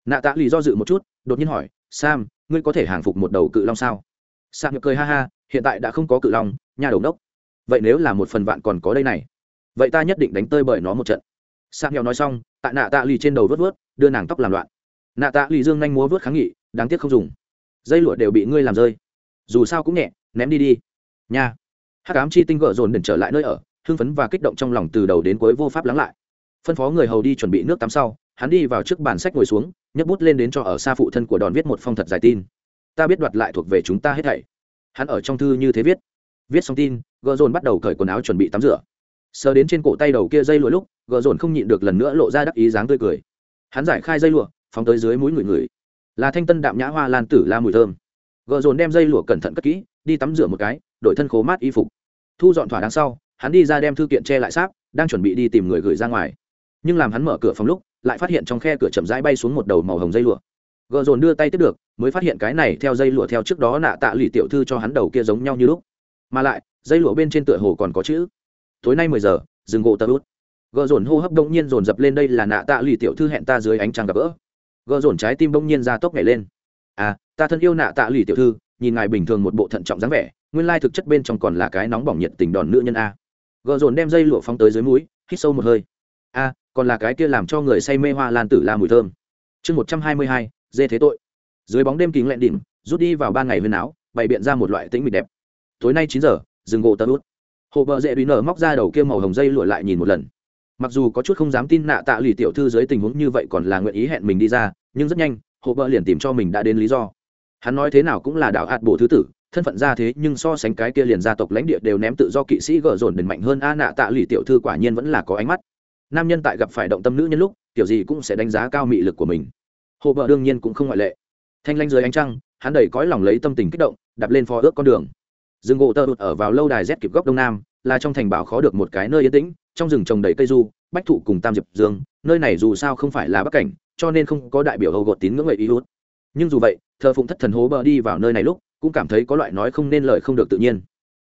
nạ tạ lì do dự một chút, đột nhiên hỏi, sam, ngươi có thể hàng phục một đầu cự long sao? Sạc nghèo cười ha ha, hiện tại đã không có cự long, nhà đầu đốc. Vậy nếu là một phần vạn còn có đây này, vậy ta nhất định đánh tơi bởi nó một trận. Sạc nghèo nói xong, tại nạ tạ lì trên đầu vớt vớt, đưa nàng tóc làm loạn. Nạ tạ lì dương nhanh múa vớt kháng nghị, đáng tiếc không dùng. Dây lụa đều bị ngươi làm rơi. Dù sao cũng nhẹ, ném đi đi. Nha. Hắc ám chi tinh gỡ dồn đần trở lại nơi ở hưng phấn và kích động trong lòng từ đầu đến cuối vô pháp lắng lại. Phân phó người hầu đi chuẩn bị nước tắm sau, hắn đi vào trước bàn sách ngồi xuống, nhấc bút lên đến cho ở xa phụ thân của đòn viết một phong thật dài tin. Ta biết đoạt lại thuộc về chúng ta hết thảy. Hắn ở trong thư như thế viết. Viết xong tin gợ dồn bắt đầu cởi quần áo chuẩn bị tắm rửa. Sờ đến trên cổ tay đầu kia dây lụa lúc gợ dồn không nhịn được lần nữa lộ ra đắc ý dáng tươi cười. Hắn giải khai dây lụa, phóng tới dưới mũi người người. Là thanh tân đạm nhã hoa lan tử la mùi thơm. Gợ dồn đem dây lụa cẩn thận cất kỹ, đi tắm rửa một cái, đổi thân khố mát y phục. Thu dọn thỏa đáng sau hắn đi ra đem thư kiện che lại sáp, đang chuẩn bị đi tìm người gửi ra ngoài. Nhưng làm hắn mở cửa phòng lúc, lại phát hiện trong khe cửa chậm rãi bay xuống một đầu màu hồng dây lụa. Gợ dồn đưa tay tiếp được, mới phát hiện cái này theo dây lụa theo trước đó nạ tạ lì tiểu thư cho hắn đầu kia giống nhau như lúc. Mà lại, dây lụa bên trên tựa hồ còn có chữ. Tối nay mười giờ, dừng gỗ tờ út. Gợ dồn hô hấp đông nhiên dồn dập lên đây là nạ tạ lì tiểu thư hẹn ta dưới ánh trăng gặp gỡ. Gợ dồn trái tim đông nhiên ra tốc nhảy lên. À ta thân yêu nạ tạ lì tiểu thư, nhìn ngài bình thường một bộ thận trọng dáng vẻ, nguyên lai thực chất bên trong còn là cái nóng bỏng nhiệt tình đòn nữ nhân a gợ dồn đem dây lụa phóng tới dưới mũi, hít sâu một hơi. A, còn là cái kia làm cho người say mê hoa lan tử la mùi thơm. Chương một trăm hai mươi hai, dê thế tội. Dưới bóng đêm kính lẹn đỉnh, rút đi vào ba ngày huyên áo, bày biện ra một loại tĩnh mịch đẹp. Tối nay chín giờ rừng gỗ tơ út. Hộ vợ dễ đuý nở móc ra đầu kia màu hồng dây lụa lại nhìn một lần. Mặc dù có chút không dám tin nạ tạ lì tiểu thư dưới tình huống như vậy còn là nguyện ý hẹn mình đi ra, nhưng rất nhanh hộ vợ liền tìm cho mình đã đến lý do. Hắn nói thế nào cũng là đạo hạt bộ thứ tử thân phận ra thế nhưng so sánh cái kia liền gia tộc lãnh địa đều ném tự do kỵ sĩ gờ dồn đền mạnh hơn a nạ tạ lì tiểu thư quả nhiên vẫn là có ánh mắt. Nam nhân tại gặp phải động tâm nữ nhân lúc, kiểu gì cũng sẽ đánh giá cao mị lực của mình. Hồ vợ đương nhiên cũng không ngoại lệ. Thanh lanh dưới ánh trăng, hắn đầy cõi lòng lấy tâm tình kích động, đạp lên phó ước con đường. Rừng gỗ tơ đụt ở vào lâu đài rét kịp góc đông nam, là trong thành bảo khó được một cái nơi yên tĩnh, trong rừng trồng đầy cây du, bách thụ cùng tam diệp dương, nơi này dù sao không phải là bắc cảnh, cho nên không có đại biểu hầu gột tín ngưỡng người ý hút. Nhưng dù vậy, thờ phụng thất thần hố bờ đi vào nơi này lúc cũng cảm thấy có loại nói không nên lời không được tự nhiên.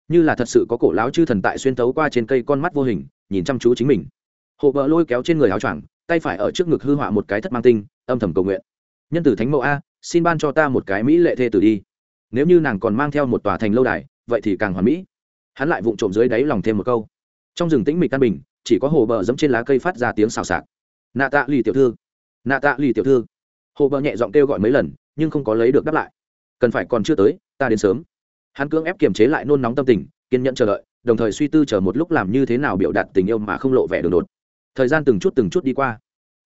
Như là thật sự có cổ láo chư thần tại xuyên tấu qua trên cây con mắt vô hình, nhìn chăm chú chính mình. Hộ bờ lôi kéo trên người áo choàng, tay phải ở trước ngực hư họa một cái thất mang tinh, âm thầm cầu nguyện. Nhân tử thánh mẫu a, xin ban cho ta một cái mỹ lệ thê tử đi. Nếu như nàng còn mang theo một tòa thành lâu đài, vậy thì càng hoàn mỹ. Hắn lại vụng trộm dưới đáy lòng thêm một câu. Trong rừng tĩnh mịch căn bình, chỉ có hồ bờ dẫm trên lá cây phát ra tiếng xào xạc. Nạ tạ lì tiểu thư, nạ tạ lì tiểu thư. Hồ bờ nhẹ giọng kêu gọi mấy lần, nhưng không có lấy được đáp lại cần phải còn chưa tới, ta đến sớm. Hắn cưỡng ép kiềm chế lại nôn nóng tâm tình, kiên nhẫn chờ đợi, đồng thời suy tư chờ một lúc làm như thế nào biểu đạt tình yêu mà không lộ vẻ đường đột. Thời gian từng chút từng chút đi qua.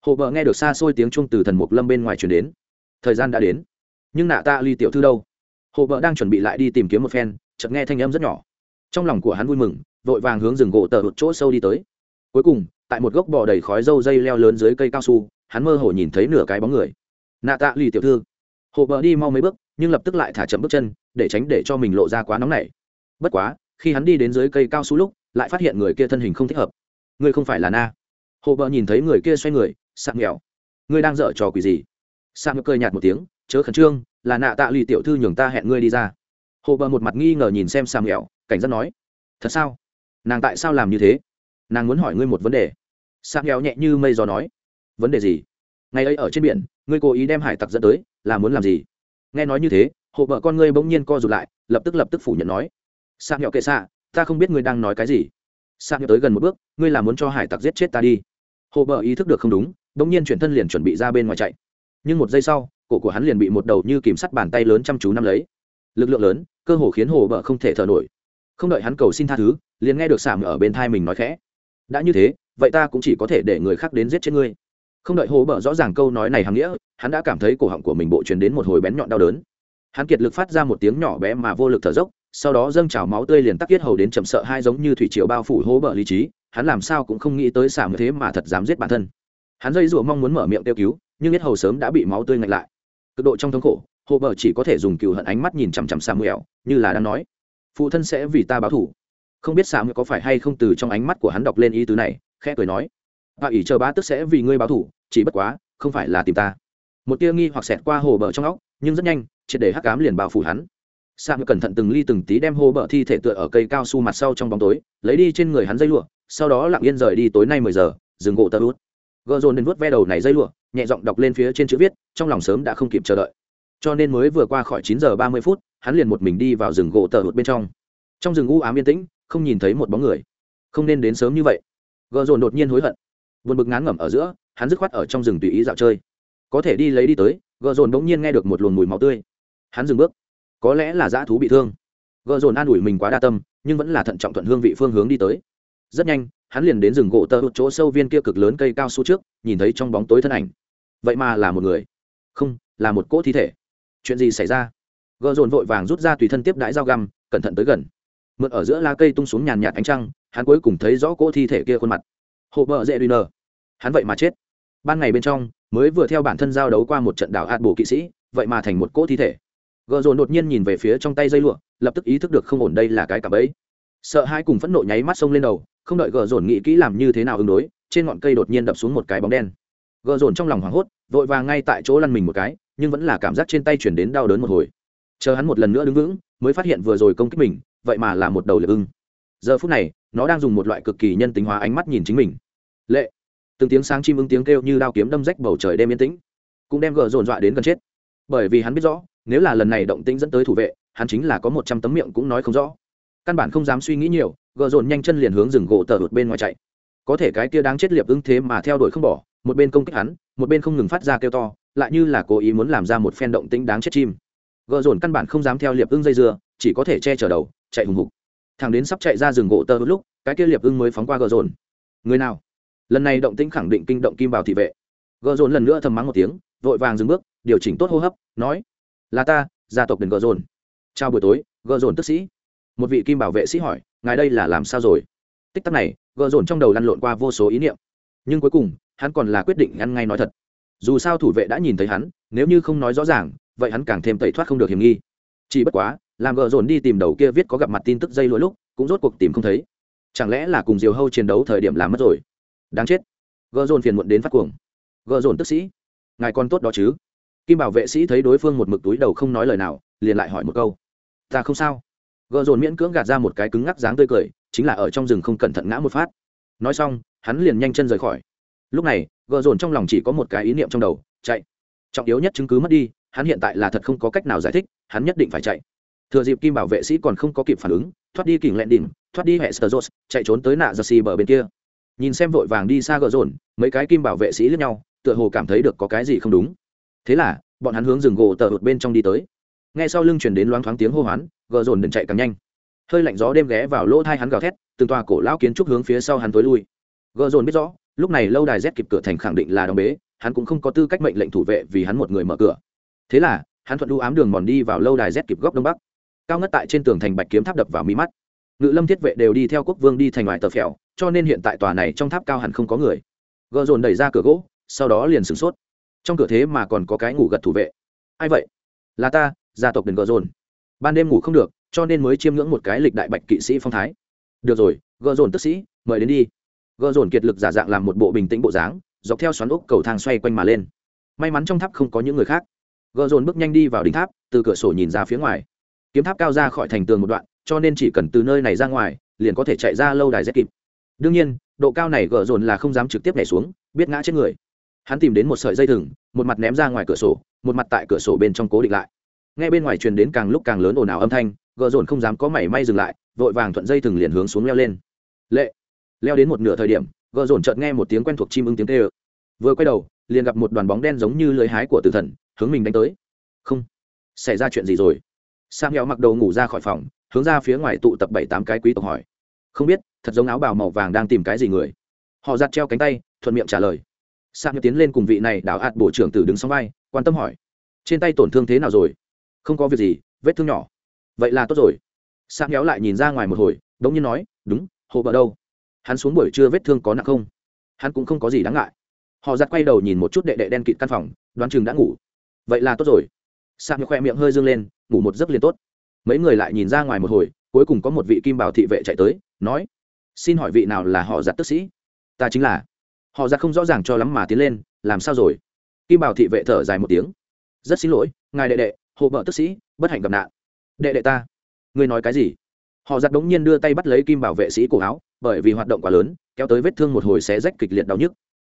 Hồ bờ nghe được xa xôi tiếng chuông từ thần mục lâm bên ngoài truyền đến. Thời gian đã đến. Nhưng nạ ta ly tiểu thư đâu? Hồ bờ đang chuẩn bị lại đi tìm kiếm một phen, chợt nghe thanh âm rất nhỏ. Trong lòng của hắn vui mừng, vội vàng hướng rừng gỗ tờ một chỗ sâu đi tới. Cuối cùng, tại một gốc bò đầy khói dâu dây leo lớn dưới cây cao su, hắn mơ hồ nhìn thấy nửa cái bóng người. Nạ tạ lì tiểu thư hồ bờ đi mau mấy bước, nhưng lập tức lại thả chậm bước chân, để tránh để cho mình lộ ra quá nóng nảy. Bất quá, khi hắn đi đến dưới cây cao su lúc, lại phát hiện người kia thân hình không thích hợp. Ngươi không phải là na. Hồ bờ nhìn thấy người kia xoay người sạm nghèo. Ngươi đang dở trò quỷ gì? Sạm cười nhạt một tiếng, chớ khẩn trương, là nạ tạ lì tiểu thư nhường ta hẹn ngươi đi ra. Hồ bờ một mặt nghi ngờ nhìn xem sạm nghèo, cảnh giác nói, thật sao? Nàng tại sao làm như thế? Nàng muốn hỏi ngươi một vấn đề. Sạm nghèo nhẹ như mây gió nói, vấn đề gì? Ngày ấy ở trên biển, ngươi cố ý đem hải tặc dẫn tới, là muốn làm gì? Nghe nói như thế, hộ vợ con ngươi bỗng nhiên co rụt lại, lập tức lập tức phủ nhận nói. Sa nhọ kệ xạ, ta không biết ngươi đang nói cái gì. Sa nhọ tới gần một bước, ngươi là muốn cho hải tặc giết chết ta đi. Hộ vợ ý thức được không đúng, bỗng nhiên chuyển thân liền chuẩn bị ra bên ngoài chạy. Nhưng một giây sau, cổ của hắn liền bị một đầu như kìm sắt bàn tay lớn chăm chú nắm lấy. Lực lượng lớn, cơ hồ khiến hồ bờ không thể thở nổi. Không đợi hắn cầu xin tha thứ, liền nghe được sảm ở bên thai mình nói khẽ. Đã như thế, vậy ta cũng chỉ có thể để người khác đến giết chết ngươi không đợi hồ bờ rõ ràng câu nói này hàm nghĩa, hắn đã cảm thấy cổ họng của mình bộ truyền đến một hồi bén nhọn đau đớn. Hắn kiệt lực phát ra một tiếng nhỏ bé mà vô lực thở dốc, sau đó dâng trào máu tươi liền tắc yết hầu đến chậm sợ hai giống như thủy triều bao phủ hố bờ lý trí, hắn làm sao cũng không nghĩ tới xả như thế mà thật dám giết bản thân. Hắn dây rủa mong muốn mở miệng kêu cứu, nhưng biết hầu sớm đã bị máu tươi ngạch lại. Cực độ trong thống khổ, hồ bờ chỉ có thể dùng cừu hận ánh mắt nhìn chằm chằm samuel, như là đang nói, phụ thân sẽ vì ta báo thủ không biết samuel có phải hay không từ trong ánh mắt của hắn đọc lên ý tứ này, khẽ cười nói và ỷ chờ bá tức sẽ vì ngươi báo thủ chỉ bất quá, không phải là tìm ta. Một tia nghi hoặc xẹt qua hồ bờ trong óc, nhưng rất nhanh, triệt để hắc cám liền bao phủ hắn. Sam cẩn thận từng ly từng tí đem hồ bờ thi thể tựa ở cây cao su mặt sau trong bóng tối, lấy đi trên người hắn dây lụa, sau đó lặng yên rời đi tối nay mười giờ, dừng gỗ tơ út. Gợ dồn đến vuốt ve đầu này dây lụa, nhẹ giọng đọc lên phía trên chữ viết, trong lòng sớm đã không kịp chờ đợi. Cho nên mới vừa qua khỏi chín giờ ba mươi phút, hắn liền một mình đi vào rừng gỗ tờ út bên trong. Trong rừng u ám yên tĩnh, không nhìn thấy một bóng người. Không nên đến sớm như vậy. Gợ dồn đột nhiên hối hận. Buồn bực ngán ngẩm ở giữa hắn dứt khoát ở trong rừng tùy ý dạo chơi. Có thể đi lấy đi tới, gợ dồn bỗng nhiên nghe được một luồng mùi máu tươi. Hắn dừng bước. Có lẽ là dã thú bị thương. Gợ dồn an ủi mình quá đa tâm, nhưng vẫn là thận trọng thuận hương vị phương hướng đi tới. Rất nhanh, hắn liền đến rừng gỗ tơ chỗ sâu viên kia cực lớn cây cao su trước, nhìn thấy trong bóng tối thân ảnh. Vậy mà là một người. Không, là một cỗ thi thể. Chuyện gì xảy ra? Gợ dồn vội vàng rút ra tùy thân tiếp đãi dao găm, cẩn thận tới gần. Mượn ở giữa lá cây tung xuống nhàn nhạt ánh trăng, hắn cuối cùng thấy rõ cỗ thi thể kia khuôn mặt. Hộ bờ dễ đuôi nờ hắn vậy mà chết ban ngày bên trong, mới vừa theo bản thân giao đấu qua một trận đảo hạt bổ kỵ sĩ, vậy mà thành một cỗ thi thể. Gợ dồn đột nhiên nhìn về phía trong tay dây lụa, lập tức ý thức được không ổn đây là cái cặp ấy sợ hai cùng phẫn nộ nháy mắt sông lên đầu, không đợi gợ dồn nghĩ kỹ làm như thế nào ứng đối, trên ngọn cây đột nhiên đập xuống một cái bóng đen. Gợ dồn trong lòng hoảng hốt, vội vàng ngay tại chỗ lăn mình một cái, nhưng vẫn là cảm giác trên tay chuyển đến đau đớn một hồi. Chờ hắn một lần nữa đứng vững, mới phát hiện vừa rồi công kích mình, vậy mà là một đầu lệ ưng. Giờ phút này, nó đang dùng một loại cực kỳ nhân tính hóa ánh mắt nhìn chính mình. Lệ từng tiếng sáng chim ưng tiếng kêu như đao kiếm đâm rách bầu trời đêm yên tĩnh, cũng đem gờ dồn dọa đến gần chết. Bởi vì hắn biết rõ, nếu là lần này động tĩnh dẫn tới thủ vệ, hắn chính là có một trăm tấm miệng cũng nói không rõ. Căn bản không dám suy nghĩ nhiều, gờ dồn nhanh chân liền hướng rừng gỗ tờ hụt bên ngoài chạy. Có thể cái kia đáng chết liệp ưng thế mà theo đuổi không bỏ, một bên công kích hắn, một bên không ngừng phát ra kêu to, lại như là cố ý muốn làm ra một phen động tĩnh đáng chết chim. Gờ dồn căn bản không dám theo liệp ưng dây dưa, chỉ có thể che chở đầu, chạy hùng hục. Thằng đến sắp chạy ra rừng gỗ tờ lúc, cái kia liệp ưng mới phóng qua gờ dồn. Người nào? Lần này động tĩnh khẳng định kinh động kim bảo thị vệ. Gờ dồn lần nữa thầm mắng một tiếng, vội vàng dừng bước, điều chỉnh tốt hô hấp, nói, là ta, gia tộc đền gờ dồn chào buổi tối gờ dồn tức sĩ. Một vị kim bảo vệ sĩ hỏi, ngài đây là làm sao rồi? Tích tắc này gờ dồn trong đầu lăn lộn qua vô số ý niệm. Nhưng cuối cùng, hắn còn là quyết định ngăn ngay nói thật. Dù sao thủ vệ đã nhìn thấy hắn, nếu như không nói rõ ràng, vậy hắn càng thêm tẩy thoát không được hiểm nghi. Chỉ bất quá, làm gờ dồn đi tìm đầu kia viết có gặp mặt tin tức dây lỗi lúc, cũng rốt cuộc tìm không thấy. Chẳng lẽ là cùng diều hâu chiến đấu thời điểm làm mất rồi? Đáng chết. Gợ dồn phiền muộn đến phát cuồng. Gợ dồn tức sĩ, ngài con tốt đó chứ? Kim bảo vệ sĩ thấy đối phương một mực túi đầu không nói lời nào, liền lại hỏi một câu. Ta không sao. Gợ dồn miễn cưỡng gạt ra một cái cứng ngắc dáng tươi cười, chính là ở trong rừng không cẩn thận ngã một phát. Nói xong, hắn liền nhanh chân rời khỏi. Lúc này gợ dồn trong lòng chỉ có một cái ý niệm trong đầu, chạy. Trọng yếu nhất chứng cứ mất đi, hắn hiện tại là thật không có cách nào giải thích, hắn nhất định phải chạy. Thừa dịp kim bảo vệ sĩ còn không có kịp phản ứng, thoát đi kỉnh lẹn đỉnh, thoát đi hệ sơ chạy trốn tới nạ giật xì bờ bên kia nhìn xem vội vàng đi xa gờ rồn, mấy cái kim bảo vệ sĩ lẫn nhau, tựa hồ cảm thấy được có cái gì không đúng. Thế là, bọn hắn hướng rừng gỗ tờ hụt bên trong đi tới. Ngay sau lưng chuyển đến loáng thoáng tiếng hô hoán, gờ rồn đừng chạy càng nhanh. Hơi lạnh gió đêm ghé vào lỗ thai hắn gào thét, từng tòa cổ lão kiến trúc hướng phía sau hắn tối lui. Gờ rồn biết rõ, lúc này lâu đài rét kịp cửa thành khẳng định là đóng bế, hắn cũng không có tư cách mệnh lệnh thủ vệ vì hắn một người mở cửa. Thế là, hắn thuận đu ám đường mòn đi vào lâu đài rét kịp góc đông bắc. Cao ngất tại trên tường thành bạch kiếm tháp đập vào mi mắt ngự lâm thiết vệ đều đi theo quốc vương đi thành ngoài tờ phèo, cho nên hiện tại tòa này trong tháp cao hẳn không có người. Gợ dồn đẩy ra cửa gỗ, sau đó liền sửng sốt. Trong cửa thế mà còn có cái ngủ gật thủ vệ. Ai vậy? Là ta, gia tộc đền gợ dồn. Ban đêm ngủ không được, cho nên mới chiêm ngưỡng một cái lịch đại bạch kỵ sĩ phong thái. Được rồi gợ dồn tức sĩ, mời đến đi. Gợ dồn kiệt lực giả dạng làm một bộ bình tĩnh bộ dáng, dọc theo xoắn ốc cầu thang xoay quanh mà lên. May mắn trong tháp không có những người khác. Gợ dồn bước nhanh đi vào đỉnh tháp, từ cửa sổ nhìn ra phía ngoài. Kiếm tháp cao ra khỏi thành tường một đoạn cho nên chỉ cần từ nơi này ra ngoài, liền có thể chạy ra lâu đài rét kịp. Đương nhiên, độ cao này gỡ dồn là không dám trực tiếp nhảy xuống, biết ngã chết người. Hắn tìm đến một sợi dây thừng, một mặt ném ra ngoài cửa sổ, một mặt tại cửa sổ bên trong cố định lại. Nghe bên ngoài truyền đến càng lúc càng lớn ồn ào âm thanh gỡ dồn không dám có mảy may dừng lại, vội vàng thuận dây thừng liền hướng xuống leo lên. Lệ! Leo đến một nửa thời điểm gỡ dồn chợt nghe một tiếng quen thuộc chim ưng tiếng tê ơ vừa quay đầu, liền gặp một đoàn bóng đen giống như lưới hái của tử thần, hướng mình đánh tới. Không, xảy ra chuyện gì rồi? Sam heo mặc đầu ngủ ra khỏi phòng hướng ra phía ngoài tụ tập bảy tám cái quý tộc hỏi. Không biết, thật giống áo bào màu vàng đang tìm cái gì người? Họ giặt treo cánh tay, thuận miệng trả lời. Sang heo tiến lên cùng vị này đảo hạt bộ trưởng tử đứng sau vai, quan tâm hỏi. Trên tay tổn thương thế nào rồi? Không có việc gì, vết thương nhỏ. Vậy là tốt rồi. Sang kéo lại nhìn ra ngoài một hồi đ ỗ n g nhiên nói, đúng hồ bờ đâu? Hắn xuống buổi trưa vết thương có nặng không? Hắn cũng không có gì đáng ngại. Họ giặt quay đầu nhìn một chút đệ đệ đen kịt căn phòng, đoán chừng đã ngủ. Vậy là tốt rồi. Sang khoe miệng hơi dương lên, ngủ một giấc liền tốt mấy người lại nhìn ra ngoài một hồi, cuối cùng có một vị kim bảo thị vệ chạy tới, nói, xin hỏi vị nào là họ giặt tức sĩ? Ta chính là. Họ giặt không rõ ràng cho lắm mà tiến lên, làm sao rồi? Kim bảo thị vệ thở dài một tiếng, rất xin lỗi, ngài đệ đệ, hộ bợ tức sĩ, bất hạnh gặp nạn. Đệ đệ ta, ngươi nói cái gì? Họ giặt đống nhiên đưa tay bắt lấy kim bảo vệ sĩ cổ áo, bởi vì hoạt động quá lớn, kéo tới vết thương một hồi xé rách kịch liệt đau nhức.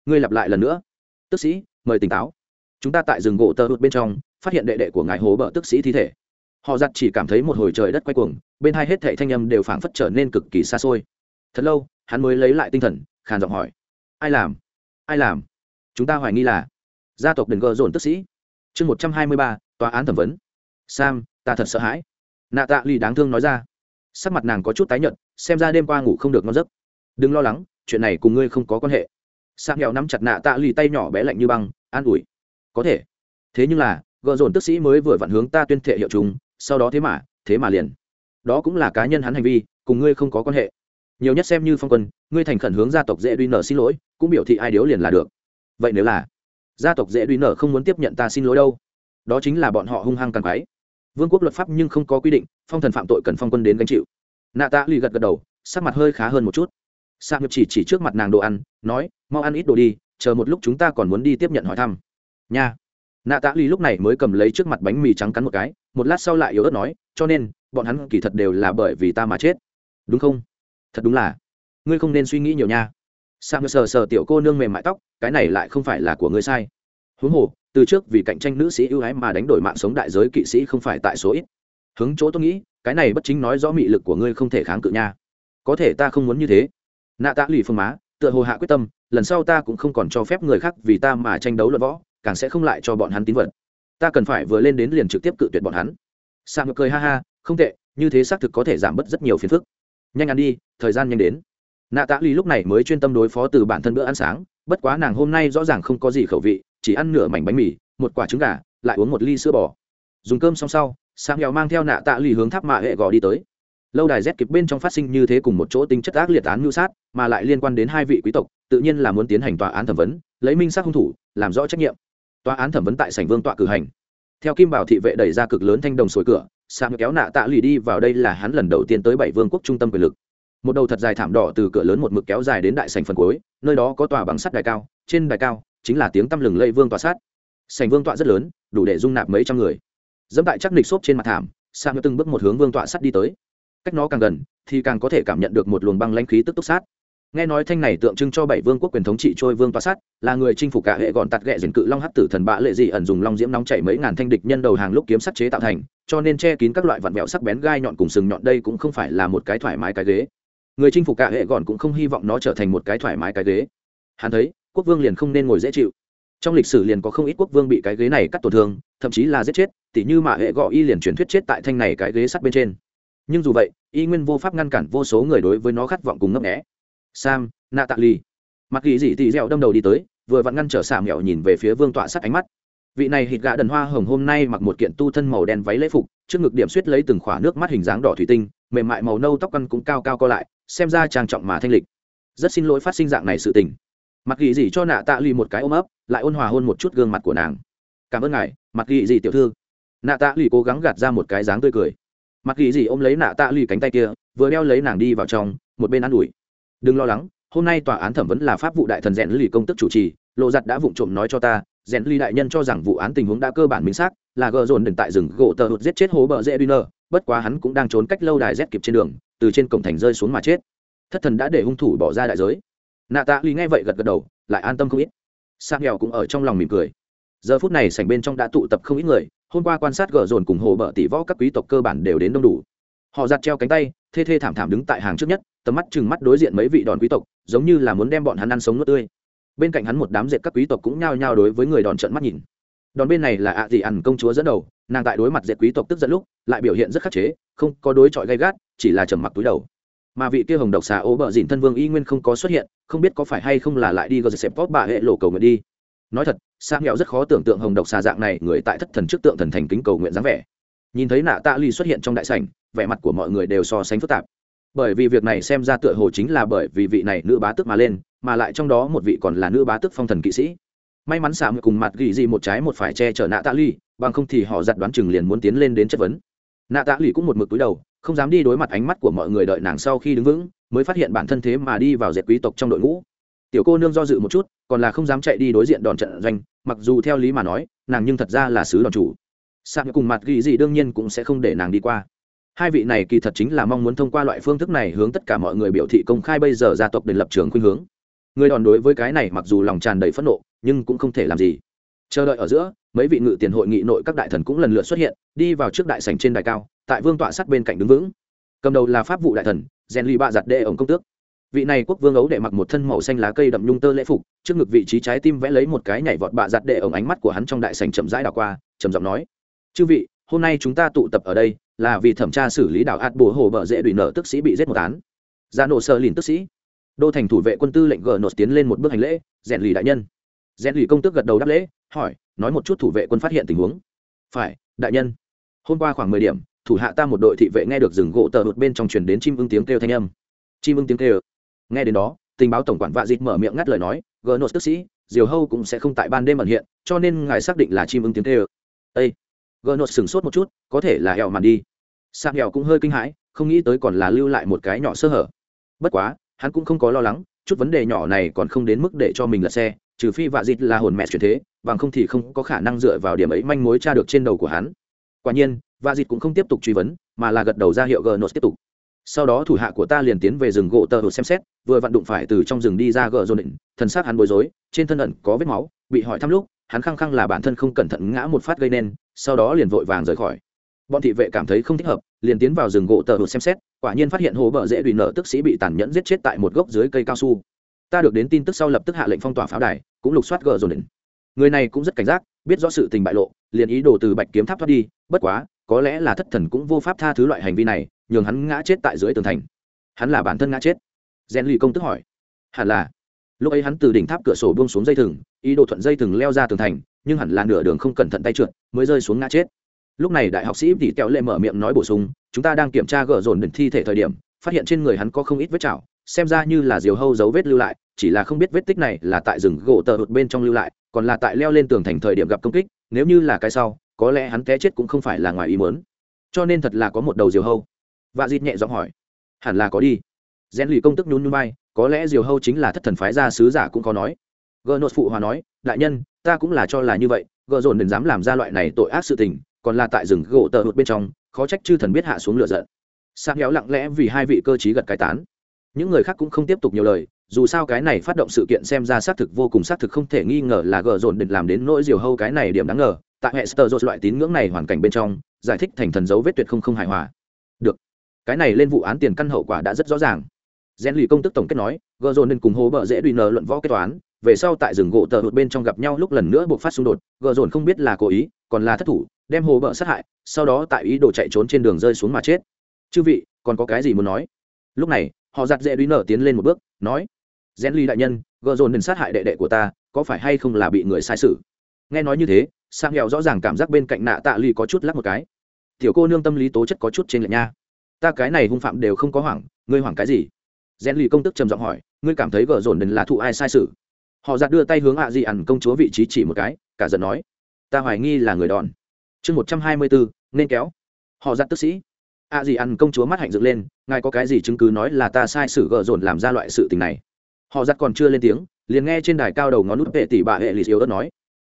Ngươi lặp lại lần nữa. Tức sĩ, mời tỉnh táo. Chúng ta tại rừng gỗ tơ hụt bên trong, phát hiện đệ đệ của ngài hố bợ tức sĩ thi thể họ giặt chỉ cảm thấy một hồi trời đất quay cuồng, bên hai hết thệ thanh âm đều phảng phất trở nên cực kỳ xa xôi. Thật lâu, hắn mới lấy lại tinh thần, khàn giọng hỏi, ai làm? Ai làm? Chúng ta hoài nghi là gia tộc đền gờ dồn tức sĩ. Chương một trăm hai mươi ba, tòa án thẩm vấn. Sam, ta thật sợ hãi. Nạ tạ lì đáng thương nói ra. Sắc mặt nàng có chút tái nhợt, xem ra đêm qua ngủ không được ngon giấc. Đừng lo lắng, chuyện này cùng ngươi không có quan hệ. Sam nghèo nắm chặt nạ tạ lì tay nhỏ bé lạnh như băng, an ủi, có thể. Thế nhưng là gợ dồn tức sĩ mới vừa vặn hướng ta tuyên thệ hiệu chúng sau đó thế mà thế mà liền. Đó cũng là cá nhân hắn hành vi, cùng ngươi không có quan hệ. Nhiều nhất xem như phong quân, ngươi thành khẩn hướng gia tộc dễ duy nở xin lỗi, cũng biểu thị ai điếu liền là được. Vậy nếu là gia tộc dễ duy nở không muốn tiếp nhận ta xin lỗi đâu? Đó chính là bọn họ hung hăng càng quái. Vương quốc luật pháp nhưng không có quy định, phong thần phạm tội cần phong quân đến gánh chịu. Nạ tạ lì gật gật đầu, sắc mặt hơi khá hơn một chút. Sa ngập chỉ chỉ trước mặt nàng đồ ăn, nói, mau ăn ít đồ đi, chờ một lúc chúng ta còn muốn đi tiếp nhận hỏi thăm. Nha. Nạ tạ lì lúc này mới cầm lấy trước mặt bánh mì trắng cắn một cái một lát sau lại yếu ớt nói, cho nên, bọn hắn kỳ thật đều là bởi vì ta mà chết. Đúng không? Thật đúng là. Ngươi không nên suy nghĩ nhiều nha. Sang sờ sờ tiểu cô nương mềm mại tóc, cái này lại không phải là của ngươi sai. Huống hồ, từ trước vì cạnh tranh nữ sĩ ưu ái mà đánh đổi mạng sống đại giới kỵ sĩ không phải tại số ít. Hướng chỗ tôi nghĩ, cái này bất chính nói rõ mị lực của ngươi không thể kháng cự nha. Có thể ta không muốn như thế. Nạ tạ lì phương má, tựa hồ hạ quyết tâm, lần sau ta cũng không còn cho phép người khác vì ta mà tranh đấu luận võ, càng sẽ không lại cho bọn hắn tín vật ta cần phải vừa lên đến liền trực tiếp cự tuyệt bọn hắn. Sang ngược cười ha ha, không tệ, như thế xác thực có thể giảm bớt rất nhiều phiền phức. Nhanh ăn đi, thời gian nhanh đến. Nạ tạ lì lúc này mới chuyên tâm đối phó từ bản thân bữa ăn sáng, bất quá nàng hôm nay rõ ràng không có gì khẩu vị, chỉ ăn nửa mảnh bánh mì, một quả trứng gà, lại uống một ly sữa bò. Dùng cơm xong sau sang nghèo mang theo nạ tạ lì hướng tháp mạ hệ gò đi tới. Lâu đài rét kịp bên trong phát sinh như thế cùng một chỗ tính chất ác liệt án mưu sát, mà lại liên quan đến hai vị quý tộc, tự nhiên là muốn tiến hành tòa án thẩm vấn, lấy minh xác hung thủ, làm rõ trách nhiệm tòa án thẩm vấn tại sảnh vương tọa cử hành. Theo kim bảo thị vệ đẩy ra cực lớn thanh đồng sồi cửa sang kéo nạ tạ lì đi vào đây là hắn lần đầu tiên tới bảy vương quốc trung tâm quyền lực. Một đầu thật dài thảm đỏ từ cửa lớn một mực kéo dài đến đại sảnh phần cuối, nơi đó có tòa bằng sắt đài cao, trên đài cao chính là tiếng tăm lừng lây vương tòa sát. Sảnh vương tọa rất lớn, đủ để dung nạp mấy trăm người. Dẫm tại chắc nịch xốp trên mặt thảm sang từng bước một hướng vương tọa sắt đi tới. Cách nó càng gần thì càng có thể cảm nhận được một luồng băng lãnh khí tức túc sát nghe nói thanh này tượng trưng cho bảy vương quốc quyền thống trị trôi vương toa sát là người chinh phục cả hệ gọn tạt ghẹ dền cự long hắc tử thần bạ lệ dị ẩn dùng long diễm nóng chảy mấy ngàn thanh địch nhân đầu hàng lúc kiếm sắt chế tạo thành, cho nên che kín các loại vặn vẹo sắc bén gai nhọn cùng sừng nhọn đây cũng không phải là một cái thoải mái cái ghế. Người chinh phục cả hệ gọn cũng không hy vọng nó trở thành một cái thoải mái cái ghế. Hắn thấy, quốc vương liền không nên ngồi dễ chịu. Trong lịch sử liền có không ít quốc vương bị cái ghế này cắt tổn thương, thậm chí là giết chết, tỉ như mà hệ gọ y liền truyền thuyết chết tại thanh này cái ghế sắt bên trên. Nhưng dù vậy, y nguyên vô pháp ngăn cản vô số người đối với nó khát vọng cùng ngấp nghẽ sam nạ tạ ly mặc ghi dị tỉ dẻo đâm đầu đi tới, vừa vặn ngăn trở xà mẹo nhìn về phía vương tọa sắt ánh mắt. Vị này hít gạ đần hoa hồng hôm nay mặc một kiện tu thân màu đen váy lễ phục, trước ngực điểm suýt lấy từng khỏa nước mắt hình dáng đỏ thủy tinh, mềm mại màu nâu tóc căn cũng cao cao co lại, xem ra trang trọng mà thanh lịch. Rất xin lỗi phát sinh dạng này sự tình. Mặc ghi dị cho nạ tạ ly một cái ôm ấp, lại ôn hòa hôn một chút gương mặt của nàng. Cảm ơn ngài mặc ghi dị tiểu thư. Nạ tạ ly cố gắng gạt ra một cái dáng tươi cười. Mặc ghi dị ôm lấy nạ tạ ly cánh tay kia, vừa đeo lấy nàng đi vào trong, một bên ă n ủi đừng lo lắng, hôm nay tòa án thẩm vấn là pháp vụ đại thần rèn lì công tức chủ trì, lộ giặt đã vụng trộm nói cho ta, rèn lì đại nhân cho rằng vụ án tình huống đã cơ bản minh xác, là gờ dồn đừng tại rừng gỗ tờ hụt giết chết hố bờ dễ đuner bất quá hắn cũng đang trốn cách lâu đài rét kịp trên đường, từ trên cổng thành rơi xuống mà chết. Thất thần đã để hung thủ bỏ ra đại giới. Nạ tạ lì nghe vậy gật gật đầu, lại an tâm không ít. Sa nghèo cũng ở trong lòng mỉm cười. Giờ phút này sảnh bên trong đã tụ tập không ít người, hôm qua quan sát gờ dồn cùng hồ bờ tỷ võ các quý tộc cơ bản đều đến đông đủ. Họ giặt treo cánh tay, thê thê thảm thảm đứng tại hàng trước nhất tầm mắt chừng mắt đối diện mấy vị đòn quý tộc, giống như là muốn đem bọn hắn ăn sống nuốt tươi. Bên cạnh hắn một đám dệt các quý tộc cũng nhao nhao đối với người đòn trận mắt nhìn. Đòn bên này là ạ gì ẩn công chúa dẫn đầu, nàng tại đối mặt dệt quý tộc tức giận lúc, lại biểu hiện rất khắc chế, không có đối chọi gay gắt, chỉ là trầm mặc túi đầu. Mà vị kia hồng độc xà ố bờ dìn thân vương y nguyên không có xuất hiện, không biết có phải hay không là lại đi gờ xẹp tốt bà hệ lộ cầu nguyện đi. Nói thật sa nghèo rất khó tưởng tượng hồng độc xà dạng này người tại thất thần trước tượng thần thành kính cầu nguyện dáng vẻ. Nhìn thấy nạ tạ ly xuất hiện trong đại sảnh, vẻ mặt của mọi người đều so sánh phức tạp bởi vì việc này xem ra tựa hồ chính là bởi vì vị này nữ bá tước mà lên, mà lại trong đó một vị còn là nữ bá tước phong thần kỵ sĩ. May mắn xạ cùng mặt gỉ gì một trái một phải che chở nạ tạ ly bằng không thì họ giặt đoán chừng liền muốn tiến lên đến chất vấn. Nạ tạ ly cũng một mực túi đầu, không dám đi đối mặt ánh mắt của mọi người đợi nàng sau khi đứng vững, mới phát hiện bản thân thế mà đi vào dệt quý tộc trong đội ngũ. Tiểu cô nương do dự một chút, còn là không dám chạy đi đối diện đòn trận doanh, mặc dù theo lý mà nói, nàng nhưng thật ra là sứ đòn chủ. Sạc cùng mặt ghi gì đương nhiên cũng sẽ không để nàng đi qua hai vị này kỳ thật chính là mong muốn thông qua loại phương thức này hướng tất cả mọi người biểu thị công khai bây giờ gia tộc đền lập trường khuynh hướng. Người đòn đối với cái này mặc dù lòng tràn đầy phẫn nộ, nhưng cũng không thể làm gì. Chờ đợi ở giữa, mấy vị ngự tiền hội nghị nội các đại thần cũng lần lượt xuất hiện, đi vào trước đại sảnh trên đài cao, tại vương tọa sắt bên cạnh đứng vững. Cầm đầu là pháp vụ đại thần rèn lì bạ giặt đệ ổng công tước. Vị này quốc vương ấu đệ mặc một thân màu xanh lá cây đậm nhung tơ lễ phục, trước ngực vị trí trái tim vẽ lấy một cái nhảy vọt bạ giặt đệ ổng ánh mắt của hắn trong đại sảnh chậm rãi đảo qua, trầm giọng nói, chư vị hôm nay chúng ta tụ tập ở đây là vì thẩm tra xử lý đảo ạt bồ hồ bờ dễ đùi nợ tức sĩ bị giết một án. Ra nổ sơ lìn tức sĩ. Đô thành thủ vệ quân tư lệnh gờ nột tiến lên một bước hành lễ, rèn lì đại nhân. Rèn lì công tước gật đầu đáp lễ, hỏi, nói một chút thủ vệ quân phát hiện tình huống. Phải, đại nhân. Hôm qua khoảng mười điểm, thủ hạ ta một đội thị vệ nghe được rừng gỗ tờ hụt bên trong truyền đến chim ưng tiếng kêu thanh âm. Chim ưng tiếng kêu. Nghe đến đó, tình báo tổng quản vạ dịt mở miệng ngắt lời nói, gờ nột tức sĩ, diều hâu cũng sẽ không tại ban đêm ẩn hiện, cho nên ngài xác định là chim ưng tiếng kêu. Ây gờ nốt sửng sốt một chút, có thể là hẹo màn đi. Sang hẹo cũng hơi kinh hãi, không nghĩ tới còn là lưu lại một cái nhỏ sơ hở. Bất quá, hắn cũng không có lo lắng, chút vấn đề nhỏ này còn không đến mức để cho mình lật xe, trừ phi vạ dịt là hồn mẹ chuyển thế, bằng không thì không có khả năng dựa vào điểm ấy manh mối tra được trên đầu của hắn. Quả nhiên, vạ dịt cũng không tiếp tục truy vấn, mà là gật đầu ra hiệu gnos tiếp tục. Sau đó thủ hạ của ta liền tiến về rừng gỗ tờ hụt xem xét, vừa vặn đụng phải từ trong rừng đi ra gờ dồn định, thần xác hắn bối rối, trên thân ẩn có vết máu, bị hỏi thăm lúc, hắn khăng khăng là bản thân không cẩn thận ngã một phát gây nên sau đó liền vội vàng rời khỏi. Bọn thị vệ cảm thấy không thích hợp, liền tiến vào rừng gỗ tờ hụt xem xét, quả nhiên phát hiện hồ bờ dễ đùi nở tức sĩ bị tàn nhẫn giết chết tại một gốc dưới cây cao su. Ta được đến tin tức sau lập tức hạ lệnh phong tỏa pháo đài, cũng lục soát gờ dồn định người này cũng rất cảnh giác, biết rõ sự tình bại lộ, liền ý đồ từ bạch kiếm tháp thoát đi, bất quá, có lẽ là thất thần cũng vô pháp tha thứ loại hành vi này, nhường hắn ngã chết tại dưới tường thành. Hắn là bản thân ngã chết? Gen lì công tức hỏi. Hẳn là. Lúc ấy hắn từ đỉnh tháp cửa sổ buông xuống dây thừng, ý đồ thuận dây thừng leo ra tường thành nhưng hẳn là nửa đường không cẩn thận tay trượt, mới rơi xuống ngã chết. Lúc này đại học sĩ tỷ kéo lệ mở miệng nói bổ sung, chúng ta đang kiểm tra gỡ dồn đỉnh thi thể thời điểm, phát hiện trên người hắn có không ít vết chảo, xem ra như là diều hâu dấu vết lưu lại, chỉ là không biết vết tích này là tại rừng gỗ tờ hụt bên trong lưu lại, còn là tại leo lên tường thành thời điểm gặp công kích, nếu như là cái sau, có lẽ hắn té chết cũng không phải là ngoài ý mớn cho nên thật là có một đầu diều hâu. Và dịt nhẹ giọng hỏi, hẳn là có đi. Rèn lì công tức nhún nhún bay có lẽ diều hâu chính là thất thần phái gia sứ giả cũng có nói gờ nốt phụ hòa nói, đại nhân, ta cũng là cho là như vậy, gờ dồn đừng dám làm ra loại này tội ác sự tình, còn là tại rừng gỗ tờ hụt bên trong, khó trách chư thần biết hạ xuống lửa giận. Sang héo lặng lẽ vì hai vị cơ trí gật cái tán. Những người khác cũng không tiếp tục nhiều lời, dù sao cái này phát động sự kiện xem ra xác thực vô cùng xác thực không thể nghi ngờ là gờ dồn định làm đến nỗi diều hâu cái này điểm đáng ngờ, tại hệ sơ loại tín ngưỡng này hoàn cảnh bên trong, giải thích thành thần dấu vết tuyệt không không hài hòa. Được. Cái này lên vụ án tiền căn hậu quả đã rất rõ ràng. Gen lì công tức tổng kết nói, gờ dồn định cùng hố bợ dễ đùi nờ luận võ kết toán về sau tại rừng gỗ tờ hụt bên trong gặp nhau lúc lần nữa buộc phát xung đột, gờ dồn không biết là cố ý, còn là thất thủ, đem hồ bợ sát hại, sau đó tại ý đồ chạy trốn trên đường rơi xuống mà chết. Chư vị, còn có cái gì muốn nói? Lúc này, họ giặt dễ đuý nở tiến lên một bước, nói gen ly đại nhân gợ dồn đền sát hại đệ đệ của ta, có phải hay không là bị người sai sự? Nghe nói như thế, sang nghèo rõ ràng cảm giác bên cạnh nạ tạ ly có chút lắc một cái. Tiểu cô nương tâm lý tố chất có chút trên lệ nha. Ta cái này hung phạm đều không có hoảng, ngươi hoảng cái gì? Gen ly công tức trầm giọng hỏi, ngươi cảm thấy gợ dồn đền là thụ ai sai sự? Họ giặt đưa tay hướng ạ à di ẩn công chúa vị trí chỉ một cái, cả giận nói, ta hoài nghi là người đòn. Chương một trăm hai mươi bốn, nên kéo. Họ giặt tức sĩ. ạ à gì ẩn công chúa mắt hạnh dựng lên, ngài có cái gì chứng cứ nói là ta sai sử gợ dồn làm ra loại sự tình này? Họ giặt còn chưa lên tiếng, liền nghe trên đài cao đầu ngón nút vệ tỷ bà hệ lì yếu ớt nói,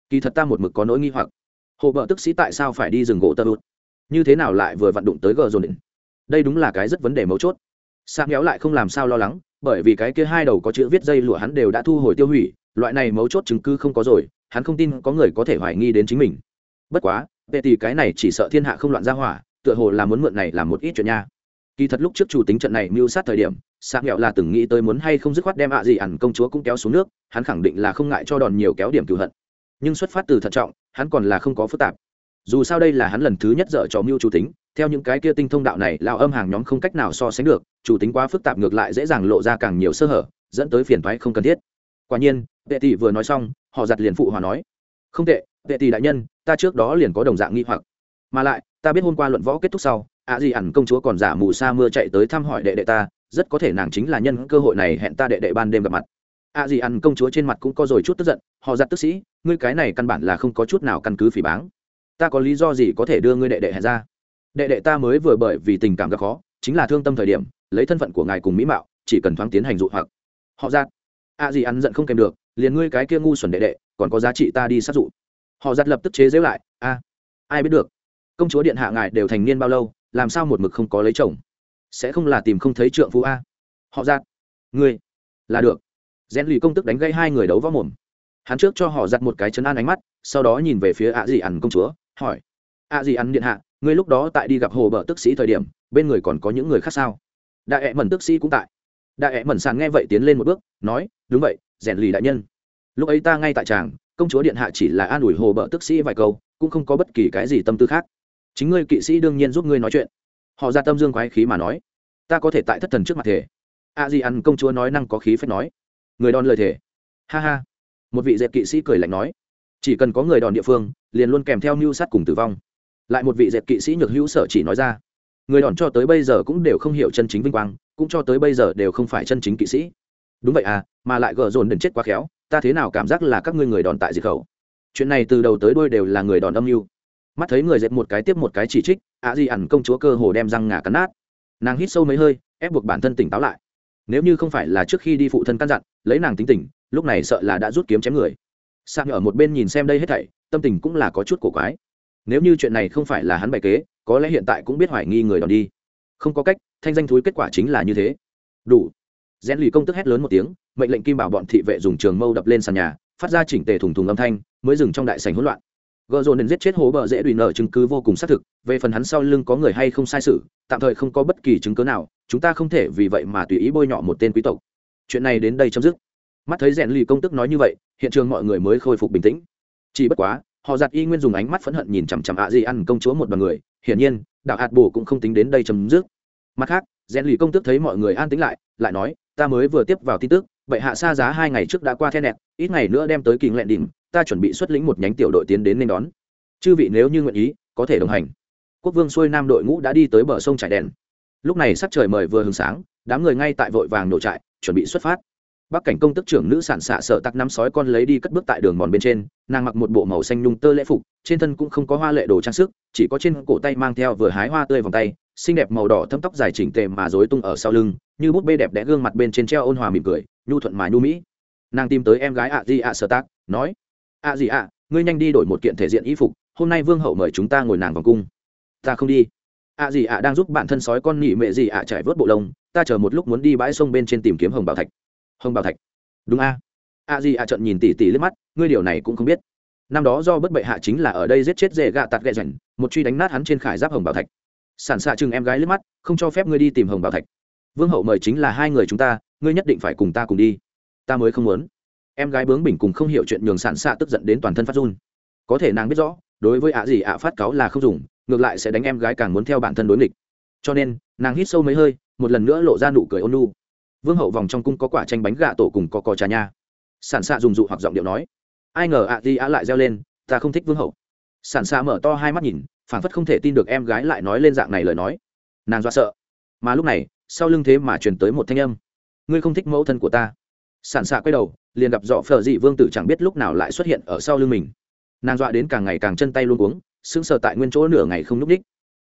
kỳ thật ta một mực có nỗi nghi hoặc. Hộ vợ tức sĩ tại sao phải đi rừng gỗ tơ hụt như thế nào lại vừa vặn đụng tới gợ dồn định? Đây đúng là cái rất vấn đề mấu chốt. Sang méo lại không làm sao lo lắng, bởi vì cái kia hai đầu có chữ viết dây lụa hắn đều đã thu hồi tiêu hủy loại này mấu chốt chứng cứ không có rồi, hắn không tin có người có thể hoài nghi đến chính mình. Bất quá vệ tỷ cái này chỉ sợ thiên hạ không loạn ra hỏa, tựa hồ là muốn mượn này làm một ít chuyện nha. Kỳ thật lúc trước chủ tính trận này mưu sát thời điểm sáng nghèo là từng nghĩ tới muốn hay không dứt khoát đem ạ gì ẩn công chúa cũng kéo xuống nước, hắn khẳng định là không ngại cho đòn nhiều kéo điểm cựu hận. Nhưng xuất phát từ thận trọng, hắn còn là không có phức tạp. Dù sao đây là hắn lần thứ nhất dở trò mưu chủ tính, theo những cái kia tinh thông đạo này lao âm hàng nhóm không cách nào so sánh được, chủ tính quá phức tạp ngược lại dễ dàng lộ ra càng nhiều sơ hở, dẫn tới phiền toái không cần thiết quả nhiên vệ tỷ vừa nói xong, họ giặt liền phụ hòa nói, không tệ vệ tỷ đại nhân, ta trước đó liền có đồng dạng nghi hoặc. Mà lại, ta biết hôm qua luận võ kết thúc sau, ạ gì ẩn công chúa còn giả mù sa mưa chạy tới thăm hỏi đệ đệ ta, rất có thể nàng chính là nhân cơ hội này hẹn ta đệ đệ ban đêm gặp mặt. ạ gì ẩn công chúa trên mặt cũng có rồi chút tức giận, họ giặt tức sĩ, ngươi cái này căn bản là không có chút nào căn cứ phỉ báng. Ta có lý do gì có thể đưa ngươi đệ đệ hẹn ra? Đệ đệ ta mới vừa bởi vì tình cảm gặp khó, chính là thương tâm thời điểm, lấy thân phận của ngài cùng mỹ mạo, chỉ cần thoáng tiến hành dụ hoặc. Họ giặt a gì ăn giận không kèm được, liền ngươi cái kia ngu xuẩn đệ đệ, còn có giá trị ta đi sát dụ. Họ giặt lập tức chế giễu lại, a, ai biết được? Công chúa điện hạ ngài đều thành niên bao lâu, làm sao một mực không có lấy chồng? Sẽ không là tìm không thấy trượng phú a? Họ giặt, ngươi, là được. Rèn lì công tức đánh gây hai người đấu võ mồm. Hắn trước cho họ giặt một cái chấn an ánh mắt, sau đó nhìn về phía ạ dị ẩn công chúa, hỏi ạ dị ẩn điện hạ, ngươi lúc đó tại đi gặp hồ bờ tức sĩ thời điểm, bên người còn có những người khác sao? Đại ẹ mẩn tức sĩ cũng tại đại ẹ mẩn sàn nghe vậy tiến lên một bước, nói, đúng vậy, rèn lì đại nhân. Lúc ấy ta ngay tại tràng, công chúa điện hạ chỉ là an ủi hồ bợ tức sĩ vài câu, cũng không có bất kỳ cái gì tâm tư khác. Chính ngươi kỵ sĩ đương nhiên giúp ngươi nói chuyện. Họ ra tâm dương quái khí mà nói, ta có thể tại thất thần trước mặt thể a di ăn công chúa nói năng có khí phép nói, người đòn lời thể ha ha. Một vị dẹp kỵ sĩ cười lạnh nói, chỉ cần có người đòn địa phương, liền luôn kèm theo mưu sát cùng tử vong. Lại một vị dẹp kỵ sĩ nhược hữu sở chỉ nói ra người đòn cho tới bây giờ cũng đều không hiểu chân chính vinh quang, cũng cho tới bây giờ đều không phải chân chính kỵ sĩ. Đúng vậy à mà lại gờ dồn đần chết quá khéo, ta thế nào cảm giác là các ngươi người đòn tại diệt khẩu? Chuyện này từ đầu tới đuôi đều là người đòn âm mưu. Mắt thấy người dệt một cái tiếp một cái chỉ trích ạ di ẩn công chúa cơ hồ đem răng ngà cắn nát. Nàng hít sâu mấy hơi, ép buộc bản thân tỉnh táo lại. Nếu như không phải là trước khi đi phụ thân căn dặn, lấy nàng tính tình, lúc này sợ là đã rút kiếm chém người. Sang ở một bên nhìn xem đây hết thảy, tâm tình cũng là có chút cổ quái. Nếu như chuyện này không phải là hắn bày kế có lẽ hiện tại cũng biết hoài nghi người đòn đi. Không có cách, thanh danh thúi kết quả chính là như thế. Đủ. Rèn lì công tức hét lớn một tiếng, mệnh lệnh kim bảo bọn thị vệ dùng trường mâu đập lên sàn nhà, phát ra chỉnh tề thùng thùng âm thanh, mới dừng trong đại sảnh hỗn loạn. Gợ dồn nên giết chết hố bờ dễ đùi nở chứng cứ vô cùng xác thực, về phần hắn sau lưng có người hay không sai sự, tạm thời không có bất kỳ chứng cứ nào, chúng ta không thể vì vậy mà tùy ý bôi nhọ một tên quý tộc. Chuyện này đến đây chấm dứt. Mắt thấy rèn lì công tức nói như vậy, hiện trường mọi người mới khôi phục bình tĩnh. Chỉ bất quá họ giặt y nguyên dùng ánh mắt phẫn hận nhìn chằm chằm ạ gì ăn công chúa một đoàn người. Hiển nhiên, đạo hạt bồ cũng không tính đến đây chấm dứt. Mặt khác rèn lì công tước thấy mọi người an tĩnh lại lại nói, ta mới vừa tiếp vào tin tức vậy hạ xa giá hai ngày trước đã qua the nẹt, ít ngày nữa đem tới kỳ lẹn đỉnh, ta chuẩn bị xuất lĩnh một nhánh tiểu đội tiến đến nên đón. Chư vị nếu như nguyện ý, có thể đồng hành. Quốc vương xuôi nam đội ngũ đã đi tới bờ sông trải đèn. Lúc này sắc trời mời vừa hừng sáng, đám người ngay tại vội vàng nổ trại, chuẩn bị xuất phát bắc cảnh công tức trưởng nữ sản xạ sợ tắc năm sói con lấy đi cất bước tại đường mòn bên trên, nàng mặc một bộ màu xanh nhung tơ lễ phục, trên thân cũng không có hoa lệ đồ trang sức, chỉ có trên cổ tay mang theo vừa hái hoa tươi vòng tay, xinh đẹp màu đỏ thâm tóc dài chỉnh tề mà rối tung ở sau lưng, như bút bê đẹp đẽ gương mặt bên trên treo ôn hòa mỉm cười, nhu thuận mà nhu mỹ. Nàng tìm tới em gái ạ di ạ sợ tác nói, ạ gì ạ, ngươi nhanh đi đổi một kiện thể diện y phục, hôm nay vương hậu mời chúng ta ngồi nàng vòng cung. Ta không đi. Ạ gì ạ đang giúp bản thân sói con nhị mẹ gì ạ, trải vớt bộ lông, ta chờ một lúc muốn đi bãi sông bên trên tìm kiếm hồng bảo thạch hồng bảo thạch. Đúng a. A di a trận nhìn tỉ tỉ liếc mắt, ngươi điều này cũng không biết. Năm đó do bất bệ hạ chính là ở đây giết chết dễ gạ tạt ghẹ rảnh một truy đánh nát hắn trên khải giáp hồng bảo thạch. Sản xạ chừng em gái liếc mắt, không cho phép ngươi đi tìm hồng bảo thạch. Vương hậu mời chính là hai người chúng ta, ngươi nhất định phải cùng ta cùng đi. Ta mới không muốn. Em gái bướng bỉnh cùng không hiểu chuyện nhường sản xạ tức giận đến toàn thân phát run. Có thể nàng biết rõ, đối với ạ gì ạ phát cáo là không dùng, ngược lại sẽ đánh em gái càng muốn theo bản thân đối nghịch. Cho nên, nàng hít sâu mấy hơi, một lần nữa lộ ra nụ cười ôn nu vương hậu vòng trong cung có quả tranh bánh gà tổ cùng có cò trà nha. Sản xạ dùng dụ hoặc giọng điệu nói. Ai ngờ ạ di ạ lại reo lên, ta không thích vương hậu. Sản xạ mở to hai mắt nhìn, phảng phất không thể tin được em gái lại nói lên dạng này lời nói. Nàng do sợ. Mà lúc này, sau lưng thế mà truyền tới một thanh âm. Ngươi không thích mẫu thân của ta. Sản xạ quay đầu, liền gặp dọ phở dị vương tử chẳng biết lúc nào lại xuất hiện ở sau lưng mình. Nàng dọa đến càng ngày càng chân tay luôn cuống, sững sờ tại nguyên chỗ nửa ngày không n ú c ních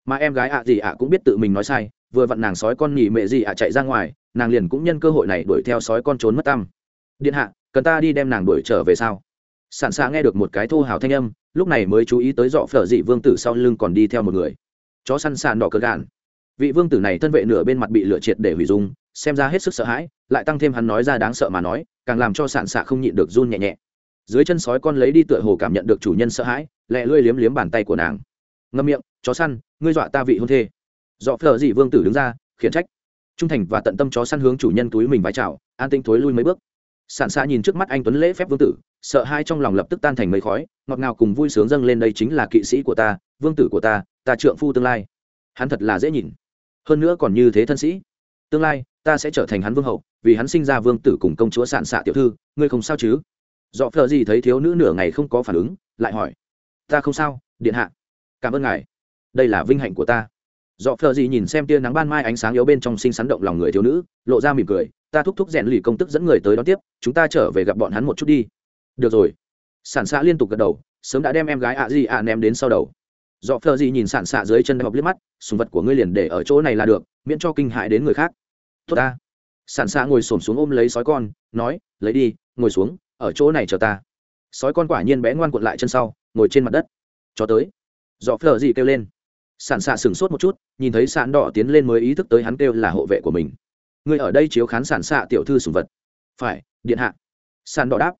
mà em gái ạ gì ạ cũng biết tự mình nói sai vừa vặn nàng sói con nhỉ mẹ gì ạ chạy ra ngoài, nàng liền cũng nhân cơ hội này đuổi theo sói con trốn mất tăm. Điện hạ, cần ta đi đem nàng đuổi trở về sao? Sản xạ nghe được một cái thô hào thanh âm, lúc này mới chú ý tới dọ phở dị vương tử sau lưng còn đi theo một người. Chó săn sàn đỏ cơ gạn. Vị vương tử này thân vệ nửa bên mặt bị lửa triệt để hủy dung, xem ra hết sức sợ hãi, lại tăng thêm hắn nói ra đáng sợ mà nói, càng làm cho sản xạ không nhịn được run nhẹ nhẹ. Dưới chân sói con lấy đi tựa hồ cảm nhận được chủ nhân sợ hãi, lẹ lưỡi liếm liếm bàn tay của nàng. Ngâm miệng, chó săn, ngươi dọa ta vị hôn thê dọ phở dị vương tử đứng ra, khiển trách. Trung thành và tận tâm chó săn hướng chủ nhân túi mình vái chào, an tinh thối lui mấy bước. Sản xa nhìn trước mắt anh tuấn lễ phép vương tử, sợ hai trong lòng lập tức tan thành mấy khói, ngọt ngào cùng vui sướng dâng lên đây chính là kỵ sĩ của ta, vương tử của ta ta trượng phu tương lai. Hắn thật là dễ nhìn. Hơn nữa còn như thế thân sĩ. Tương lai, ta sẽ trở thành hắn vương hậu, vì hắn sinh ra vương tử cùng công chúa sản xạ tiểu thư, ngươi không sao chứ? Dọ phờ gì thấy thiếu nữ nửa ngày không có phản ứng, lại hỏi. Ta không sao, điện hạ. Cảm ơn ngài. Đây là vinh hạnh của ta dọ phờ gì nhìn xem tia nắng ban mai ánh sáng yếu bên trong sinh sắn động lòng người thiếu nữ, lộ ra mỉm cười, ta thúc thúc rèn lì công tức dẫn người tới đón tiếp, chúng ta trở về gặp bọn hắn một chút đi. Được rồi. Sản xạ liên tục gật đầu, sớm đã đem em gái ạ gì ạ ném đến sau đầu. Dọ phờ gì nhìn sản xạ dưới chân đại học liếc mắt, sùng vật của ngươi liền để ở chỗ này là được, miễn cho kinh hại đến người khác. Tốt ta. Sản xạ ngồi xổm xuống ôm lấy sói con, nói, lấy đi, ngồi xuống, ở chỗ này chờ ta. Sói con quả nhiên bé ngoan cuộn lại chân sau, ngồi trên mặt đất. Cho tới. Dọ phờ gì kêu lên sản xạ sửng sốt một chút, nhìn thấy sạn đỏ tiến lên mới ý thức tới hắn kêu là hộ vệ của mình. Người ở đây chiếu khán sản xạ tiểu thư sùng vật. Phải, điện hạ. Sàn đỏ đáp.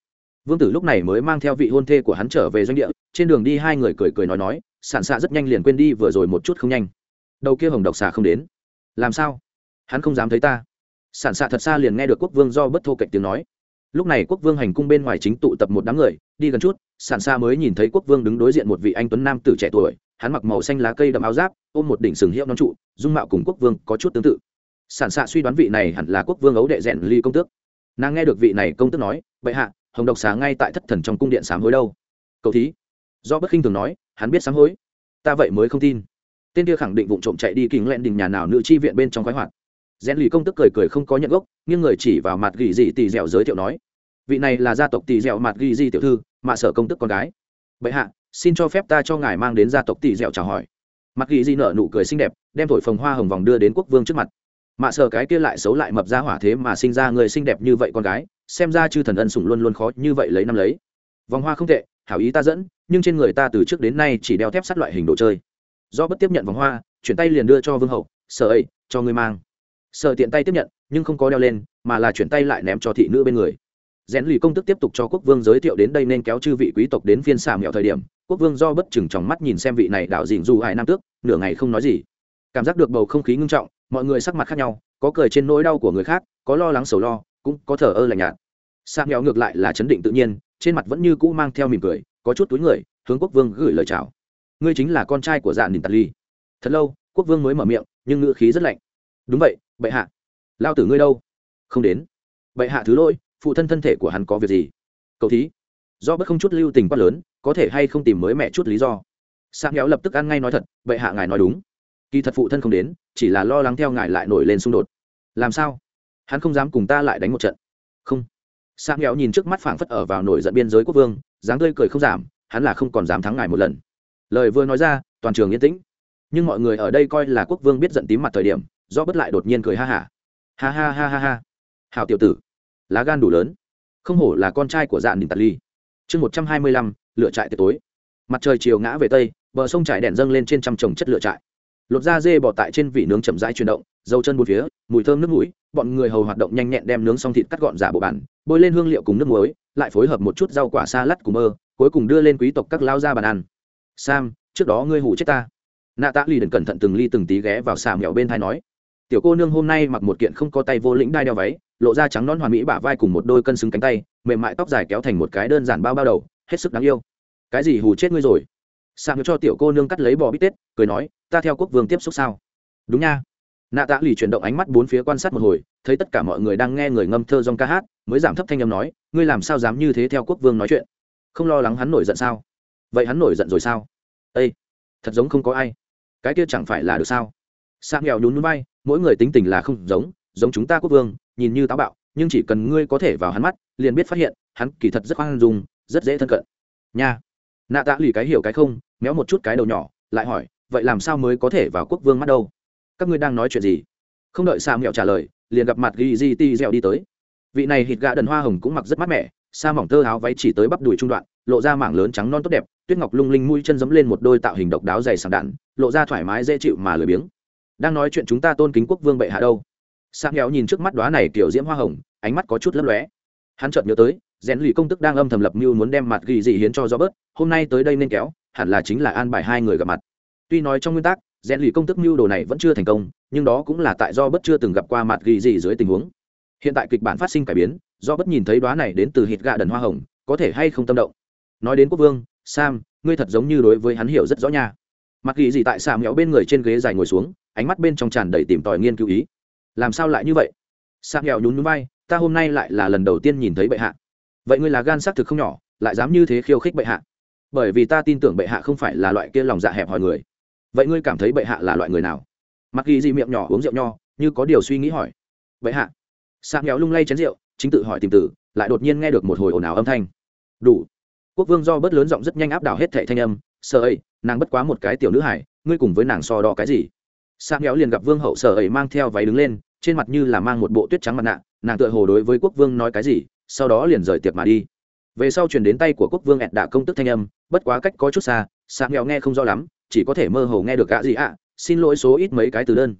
Vương tử lúc này mới mang theo vị hôn thê của hắn trở về doanh địa, trên đường đi hai người cười cười nói nói sản xạ rất nhanh liền quên đi vừa rồi một chút không nhanh. Đầu kia hồng độc xà không đến. Làm sao? Hắn không dám thấy ta. Sản xạ thật xa liền nghe được quốc vương do bất thô cạnh tiếng nói. Lúc này quốc vương hành cung bên ngoài chính tụ tập một đám người, đi gần chút sản xa mới nhìn thấy quốc vương đứng đối diện một vị anh tuấn nam tử trẻ tuổi hắn mặc màu xanh lá cây đậm áo giáp, ôm một đỉnh sừng hiệu nón trụ, dung mạo cùng quốc vương có chút tương tự. Sản xạ suy đoán vị này hẳn là quốc vương ấu đệ rèn ly công tước. Nàng nghe được vị này công tước nói, bệ hạ, hồng độc xá ngay tại thất thần trong cung điện sám hối đâu? Cậu thí. Do bất khinh thường nói, hắn biết sám hối. Ta vậy mới không tin. Tên kia khẳng định vụ trộm chạy đi kính lẹn đình nhà nào nữ chi viện bên trong khoái hoạt. Rèn lì công tức cười cười không có nhận gốc, nhưng người chỉ vào mặt gỉ dị tỳ dẻo giới thiệu nói, vị này là gia tộc tỳ dẻo mặt gỉ dị tiểu thư, mạ sở công tức con gái. Bệ hạ xin cho phép ta cho ngài mang đến gia tộc tỷ dẻo chào hỏi. Mặc ghi di nở nụ cười xinh đẹp, đem thổi phồng hoa hồng vòng đưa đến quốc vương trước mặt. Mạ sờ cái kia lại xấu lại mập ra hỏa thế mà sinh ra người xinh đẹp như vậy con gái, xem ra chư thần ân sủng luôn luôn khó như vậy lấy năm lấy. Vòng hoa không tệ, hảo ý ta dẫn, nhưng trên người ta từ trước đến nay chỉ đeo thép sắt loại hình đồ chơi. Do bất tiếp nhận vòng hoa, chuyển tay liền đưa cho vương hậu Sợ ấy cho ngươi mang. Sợ tiện tay tiếp nhận, nhưng không có đeo lên, mà là chuyển tay lại ném cho thị nữ bên người. Rèn lì công tức tiếp tục cho quốc vương giới thiệu đến đây nên kéo chư vị quý tộc đến phiên xà mẹo thời điểm quốc vương do bất chừng trong mắt nhìn xem vị này đạo dịnh dù hải năm tước, nửa ngày không nói gì. Cảm giác được bầu không khí ngưng trọng, mọi người sắc mặt khác nhau, có cười trên nỗi đau của người khác, có lo lắng sầu lo, cũng có thở ơ lạnh nhạt. Sa nghèo ngược lại là chấn định tự nhiên, trên mặt vẫn như cũ mang theo mỉm cười, có chút túi người, hướng quốc vương gửi lời chào. Ngươi chính là con trai của dạ đình tạt ly. Thật lâu, quốc vương mới mở miệng, nhưng ngữ khí rất lạnh. Đúng vậy, bệ hạ. Lao tử ngươi đâu? Không đến. Bệ hạ thứ lỗi, phụ thân thân thể của hắn có việc gì? Cậu thí. Do bất không chút lưu tình quá lớn có thể hay không tìm mới mẹ chút lý do. Sa nghèo lập tức ăn ngay nói thật, bệ hạ ngài nói đúng. Kỳ thật phụ thân không đến, chỉ là lo lắng theo ngài lại nổi lên xung đột. Làm sao? Hắn không dám cùng ta lại đánh một trận. Không. Sang nghèo nhìn trước mắt phảng phất ở vào nổi giận biên giới quốc vương, dáng tươi cười không giảm, hắn là không còn dám thắng ngài một lần. Lời vừa nói ra, toàn trường yên tĩnh. Nhưng mọi người ở đây coi là quốc vương biết giận tím mặt thời điểm, do bất lại đột nhiên cười ha hả. Ha. ha ha ha ha. Ha hào tiểu tử, lá gan đủ lớn. Không hổ là con trai của dạn đình tạt ly. Chương một trăm hai mươi lăm lửa trại tiệc tối. Mặt trời chiều ngã về tây, bờ sông trải đèn dâng lên trên trăm trồng chất lửa trại. Lột da dê bỏ tại trên vị nướng chậm rãi chuyển động, dầu chân bốn phía, mùi thơm nước mũi, bọn người hầu hoạt động nhanh nhẹn đem nướng xong thịt cắt gọn giả bộ bản bôi lên hương liệu cùng nước muối, lại phối hợp một chút rau quả xa lắt cùng mơ, cuối cùng đưa lên quý tộc các lao ra bàn ăn. Sam, trước đó ngươi hủ chết ta. Nạ tạ lì đần cẩn thận từng ly từng tí ghé vào xà mẹo bên thai nói. Tiểu cô nương hôm nay mặc một kiện không có tay vô lĩnh đai đeo váy, lộ ra trắng non hoàn mỹ bả vai cùng một đôi cân xứng cánh tay, mềm mại tóc dài kéo thành một cái đơn giản bao bao đầu hết sức đáng yêu. Cái gì hù chết ngươi rồi? Xà mẹo cho tiểu cô nương cắt lấy bò bít tết, cười nói, ta theo quốc vương tiếp xúc sao? Đúng nha. Nạ tạ lì chuyển động ánh mắt bốn phía quan sát một hồi, thấy tất cả mọi người đang nghe người ngâm thơ dong ca hát, mới giảm thấp thanh âm nói, ngươi làm sao dám như thế theo quốc vương nói chuyện? Không lo lắng hắn nổi giận sao? Vậy hắn nổi giận rồi sao? Ây thật giống không có ai. Cái kia chẳng phải là được sao? Sa nghèo nhún núi bay mỗi người tính tình là không giống giống chúng ta quốc vương, nhìn như táo bạo, nhưng chỉ cần ngươi có thể vào hắn mắt, liền biết phát hiện, hắn kỳ thật rất khoan dung rất dễ thân cận. Nha. Nạ tạ lì cái hiểu cái không, méo một chút cái đầu nhỏ, lại hỏi, vậy làm sao mới có thể vào quốc vương mắt đâu? Các ngươi đang nói chuyện gì? Không đợi sa nghèo trả lời, liền gặp mặt ghi di ti dẻo đi tới. Vị này hít gà đần hoa hồng cũng mặc rất mát mẻ, sa mỏng tơ áo váy chỉ tới bắp đùi trung đoạn, lộ ra mảng lớn trắng non tốt đẹp, tuyết ngọc lung linh mũi chân dẫm lên một đôi tạo hình độc đáo dày sàng đạn, lộ ra thoải mái dễ chịu mà lười biếng. Đang nói chuyện chúng ta tôn kính quốc vương bệ hạ đâu? Sa nghèo nhìn trước mắt đóa này kiểu diễm hoa hồng, ánh mắt có chút lấp lóe. Hắn chợt nhớ tới rèn lì công tức đang âm thầm lập mưu muốn đem mặt ghi dị hiến cho do bớt hôm nay tới đây nên kéo, hẳn là chính là an bài hai người gặp mặt. Tuy nói trong nguyên tắc, rèn lì công tức mưu đồ này vẫn chưa thành công, nhưng đó cũng là tại do bất chưa từng gặp qua mặt ghi dị dưới tình huống. Hiện tại kịch bản phát sinh cải biến do bất nhìn thấy đoá này đến từ hít gạ đần hoa hồng, có thể hay không tâm động. Nói đến quốc vương, sam, ngươi thật giống như đối với hắn hiểu rất rõ nha. Mặt ghi dị tại xà mẹo bên người trên ghế dài ngồi xuống, ánh mắt bên trong tràn đầy tìm tòi nghiên cứu ý. Làm sao lại như vậy? Xà mẹo nhún núi bay ta hôm nay lại là lần đầu tiên nhìn thấy bệ hạ vậy ngươi là gan xác thực không nhỏ, lại dám như thế khiêu khích bệ hạ? Bởi vì ta tin tưởng bệ hạ không phải là loại kia lòng dạ hẹp hòi người. Vậy ngươi cảm thấy bệ hạ là loại người nào? Mặc ghi gì miệng nhỏ uống rượu nho, như có điều suy nghĩ hỏi. Bệ hạ. Sạc nghèo lung lay chén rượu, chính tự hỏi tìm tử, lại đột nhiên nghe được một hồi ồn ào âm thanh. Đủ. Quốc vương do bớt lớn giọng rất nhanh áp đảo hết thệ thanh âm sợ ấy nàng bất quá một cái tiểu nữ hải, ngươi cùng với nàng so đo cái gì? Sạc nghèo liền gặp vương hậu sợ ấy mang theo váy đứng lên, trên mặt như là mang một bộ tuyết trắng mặt nạ, nàng tựa hồ đối với quốc vương nói cái gì? Sau đó liền rời tiệc mà đi. Về sau chuyển đến tay của quốc vương ẹt đạ công tức thanh âm, bất quá cách có chút xa sang nghèo nghe không rõ lắm, chỉ có thể mơ hồ nghe được ạ gì ạ, xin lỗi số ít mấy cái từ đơn.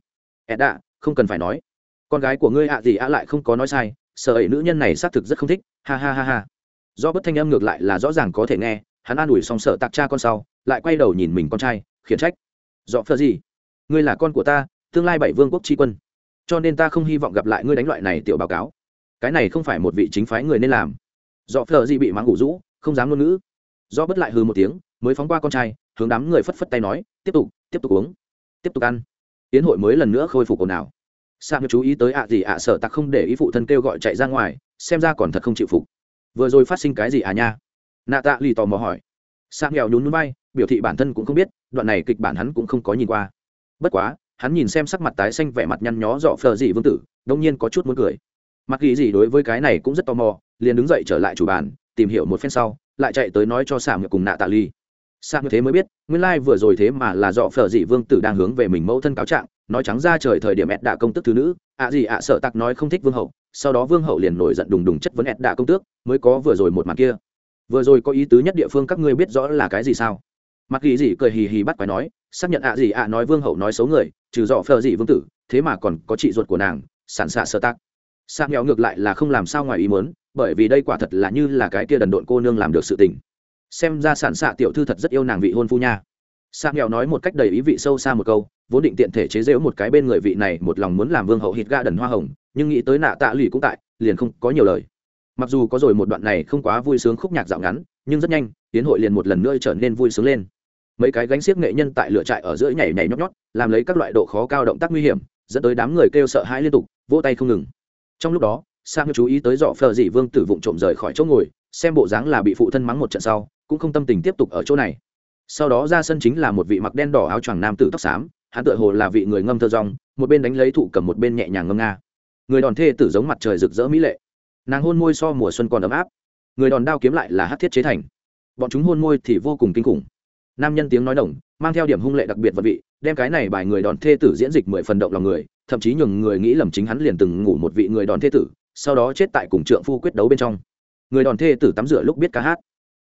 Ẹt đạ, không cần phải nói. Con gái của ngươi ạ gì ạ lại không có nói sai, sợ ấy nữ nhân này xác thực rất không thích, ha ha ha ha. Do bất thanh âm ngược lại là rõ ràng có thể nghe, hắn an ủi xong sợ tạc cha con sau, lại quay đầu nhìn mình con trai, khiển trách. Dọ phơ gì? Ngươi là con của ta, tương lai bảy vương quốc tri quân. Cho nên ta không hy vọng gặp lại ngươi đánh loại này tiểu báo cáo cái này không phải một vị chính phái người nên làm. Do phờ gì bị mắng ngủ rũ, không dám ngôn ngữ. Do bất lại hư một tiếng, mới phóng qua con trai, hướng đám người phất phất tay nói, tiếp tục tiếp tục uống, tiếp tục ăn. Tiến hội mới lần nữa khôi phục ồn ào. Sang chú ý tới ạ gì ạ sợ tặc không để ý phụ thân kêu gọi chạy ra ngoài, xem ra còn thật không chịu phục. Vừa rồi phát sinh cái gì à nha? Nạ tạ lì tò mò hỏi. Sang nghèo nhún núi bay biểu thị bản thân cũng không biết, đoạn này kịch bản hắn cũng không có nhìn qua. Bất quá, hắn nhìn xem sắc mặt tái xanh vẻ mặt nhăn nhó dọ phờ dị vương tử, đông nhiên có chút muốn cười mặc ghi gì đối với cái này cũng rất tò mò, liền đứng dậy trở lại chủ bàn, tìm hiểu một phen sau, lại chạy tới nói cho sảm cùng nạ tạ ly sảm như thế mới biết, nguyên lai vừa rồi thế mà là dọ phở dị vương tử đang hướng về mình mẫu thân cáo trạng, nói trắng ra trời thời điểm ẹt đạ công tức thứ nữ. Ạ gì ạ, sợ tặc nói không thích vương hậu, sau đó vương hậu liền nổi giận đùng đùng chất vấn ẹt đạ công tước, mới có vừa rồi một màn kia. Vừa rồi có ý tứ nhất địa phương các ngươi biết rõ là cái gì sao? Mặc ghi gì cười hì hì bắt quái nói, xác nhận ạ gì ạ nói vương hậu nói xấu người, trừ dọ phờ gì vương tử, thế mà còn có chị ruột của nàng sản xạ sơ tác sang nghèo ngược lại là không làm sao ngoài ý muốn, bởi vì đây quả thật là như là cái kia đần độn cô nương làm được sự tình. Xem ra sản xạ tiểu thư thật rất yêu nàng vị hôn phu nha. Sang nghèo nói một cách đầy ý vị sâu xa một câu, vốn định tiện thể chế giễu một cái bên người vị này một lòng muốn làm vương hậu hít ga đần hoa hồng, nhưng nghĩ tới nạ tạ lụy cũng tại, liền không có nhiều lời. Mặc dù có rồi một đoạn này không quá vui sướng khúc nhạc dạo ngắn, nhưng rất nhanh, tiến hội liền một lần nữa trở nên vui sướng lên. Mấy cái gánh xiếc nghệ nhân tại lựa trại ở giữa nhảy nhảy nhót nhót, làm lấy các loại độ khó cao động tác nguy hiểm, dẫn tới đám người kêu sợ hãi liên tục, vỗ tay không ngừng trong lúc đó sang chú ý tới dọ phờ dị vương tử vụng trộm rời khỏi chỗ ngồi, xem bộ dáng là bị phụ thân mắng một trận sau, cũng không tâm tình tiếp tục ở chỗ này. Sau đó ra sân chính là một vị mặc đen đỏ áo choàng nam tử tóc xám, hắn tựa hồ là vị người ngâm thơ rong, một bên đánh lấy thụ cầm một bên nhẹ nhàng ngâm nga. Người đòn thê tử giống mặt trời rực rỡ mỹ lệ. Nàng hôn môi so mùa xuân còn ấm áp. Người đòn đao kiếm lại là hát thiết chế thành. Bọn chúng hôn môi thì vô cùng kinh khủng. Nam nhân tiếng nói đồng, mang theo điểm hung lệ đặc biệt vật vị, đem cái này bài người đòn thê tử diễn dịch mười phần động lòng người thậm chí nhường người nghĩ lầm chính hắn liền từng ngủ một vị người đòn thê tử, sau đó chết tại cùng trượng phu quyết đấu bên trong. Người đòn thê tử tắm rửa lúc biết ca hát,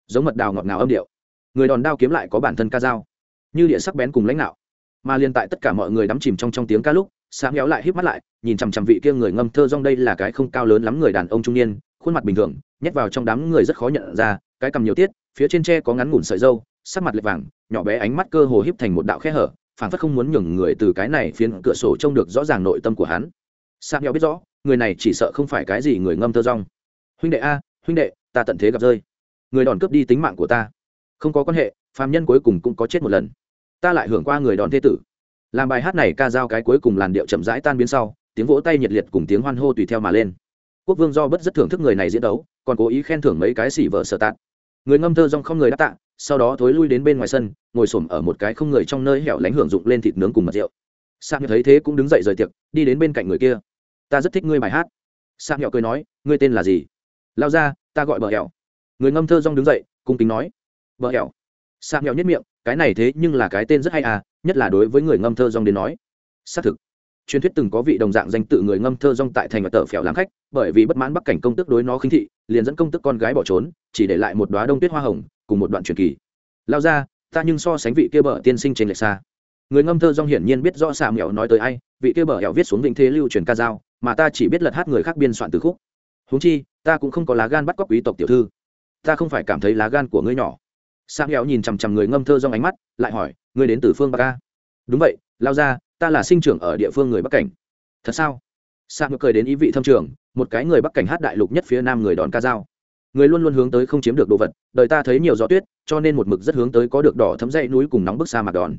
giống mật đào ngọt ngào âm điệu. Người đòn đao kiếm lại có bản thân ca dao, như địa sắc bén cùng lãnh đạo. Mà liên tại tất cả mọi người đắm chìm trong trong tiếng ca lúc sáng méo lại híp mắt lại, nhìn chằm chằm vị kia người ngâm thơ rong đây là cái không cao lớn lắm người đàn ông trung niên, khuôn mặt bình thường, nhét vào trong đám người rất khó nhận ra, cái cầm nhiều tiết, phía trên tre có ngắn ngủn sợi dâu sắc mặt lệch vàng, nhỏ bé ánh mắt cơ hồ híp thành một đạo khe hở phản phất không muốn nhường người từ cái này phiến cửa sổ trông được rõ ràng nội tâm của hắn. Sang nhau biết rõ, người này chỉ sợ không phải cái gì người ngâm thơ rong. Huynh đệ a, huynh đệ, ta tận thế gặp rơi. Người đòn cướp đi tính mạng của ta. Không có quan hệ, phàm nhân cuối cùng cũng có chết một lần. Ta lại hưởng qua người đòn thế tử. Làm bài hát này ca giao cái cuối cùng làn điệu chậm rãi tan biến sau, tiếng vỗ tay nhiệt liệt cùng tiếng hoan hô tùy theo mà lên. Quốc vương do bất rất thưởng thức người này diễn đấu, còn cố ý khen thưởng mấy cái xỉ vợ sở tạn. người ngâm thơ rong không người đáp tạ sau đó thối lui đến bên ngoài sân, ngồi s ở một cái không người trong nơi hẻo lánh hưởng dụng lên thịt nướng cùng mật rượu. Sang thấy thế cũng đứng dậy rời tiệc, đi đến bên cạnh người kia. Ta rất thích ngươi bài hát. Sam nhọ cười nói, ngươi tên là gì? Lao ra, ta gọi bờ hẻo. Người ngâm thơ rong đứng dậy, cung kính nói, bờ hẻo. Sam nhọ nhất miệng, cái này thế nhưng là cái tên rất hay à nhất là đối với người ngâm thơ rong đến nói. Xác thực, truyền thuyết từng có vị đồng dạng danh tự người ngâm thơ rong tại thành và tờ phèo làm khách, bởi vì bất mãn bắc cảnh công tức đối nó khinh thị, liền dẫn công tức con gái bỏ trốn, chỉ để lại một đoá đông tuyết hoa hồng cùng một đoạn truyền kỳ. Lao ra, ta nhưng so sánh vị kia bờ tiên sinh trên lệch xa. Người ngâm thơ dong hiển nhiên biết rõ xà mẹo nói tới ai, vị kia bờ hẹo viết xuống vĩnh thế lưu truyền ca dao, mà ta chỉ biết lật hát người khác biên soạn từ khúc. Huống chi, ta cũng không có lá gan bắt cóc quý tộc tiểu thư. Ta không phải cảm thấy lá gan của ngươi nhỏ. Sang hẹo nhìn chằm chằm người ngâm thơ dong ánh mắt, lại hỏi, ngươi đến từ phương bắc ca đúng vậy, lao ra, ta là sinh trưởng ở địa phương người bắc cảnh. Thật sao? Sang cười đến ý vị thâm trường, một cái người bắc cảnh hát đại lục nhất phía nam người đòn ca dao người luôn luôn hướng tới không chiếm được đồ vật, đời ta thấy nhiều gió tuyết, cho nên một mực rất hướng tới có được đỏ thấm dãy núi cùng nóng bức xa mặt đòn.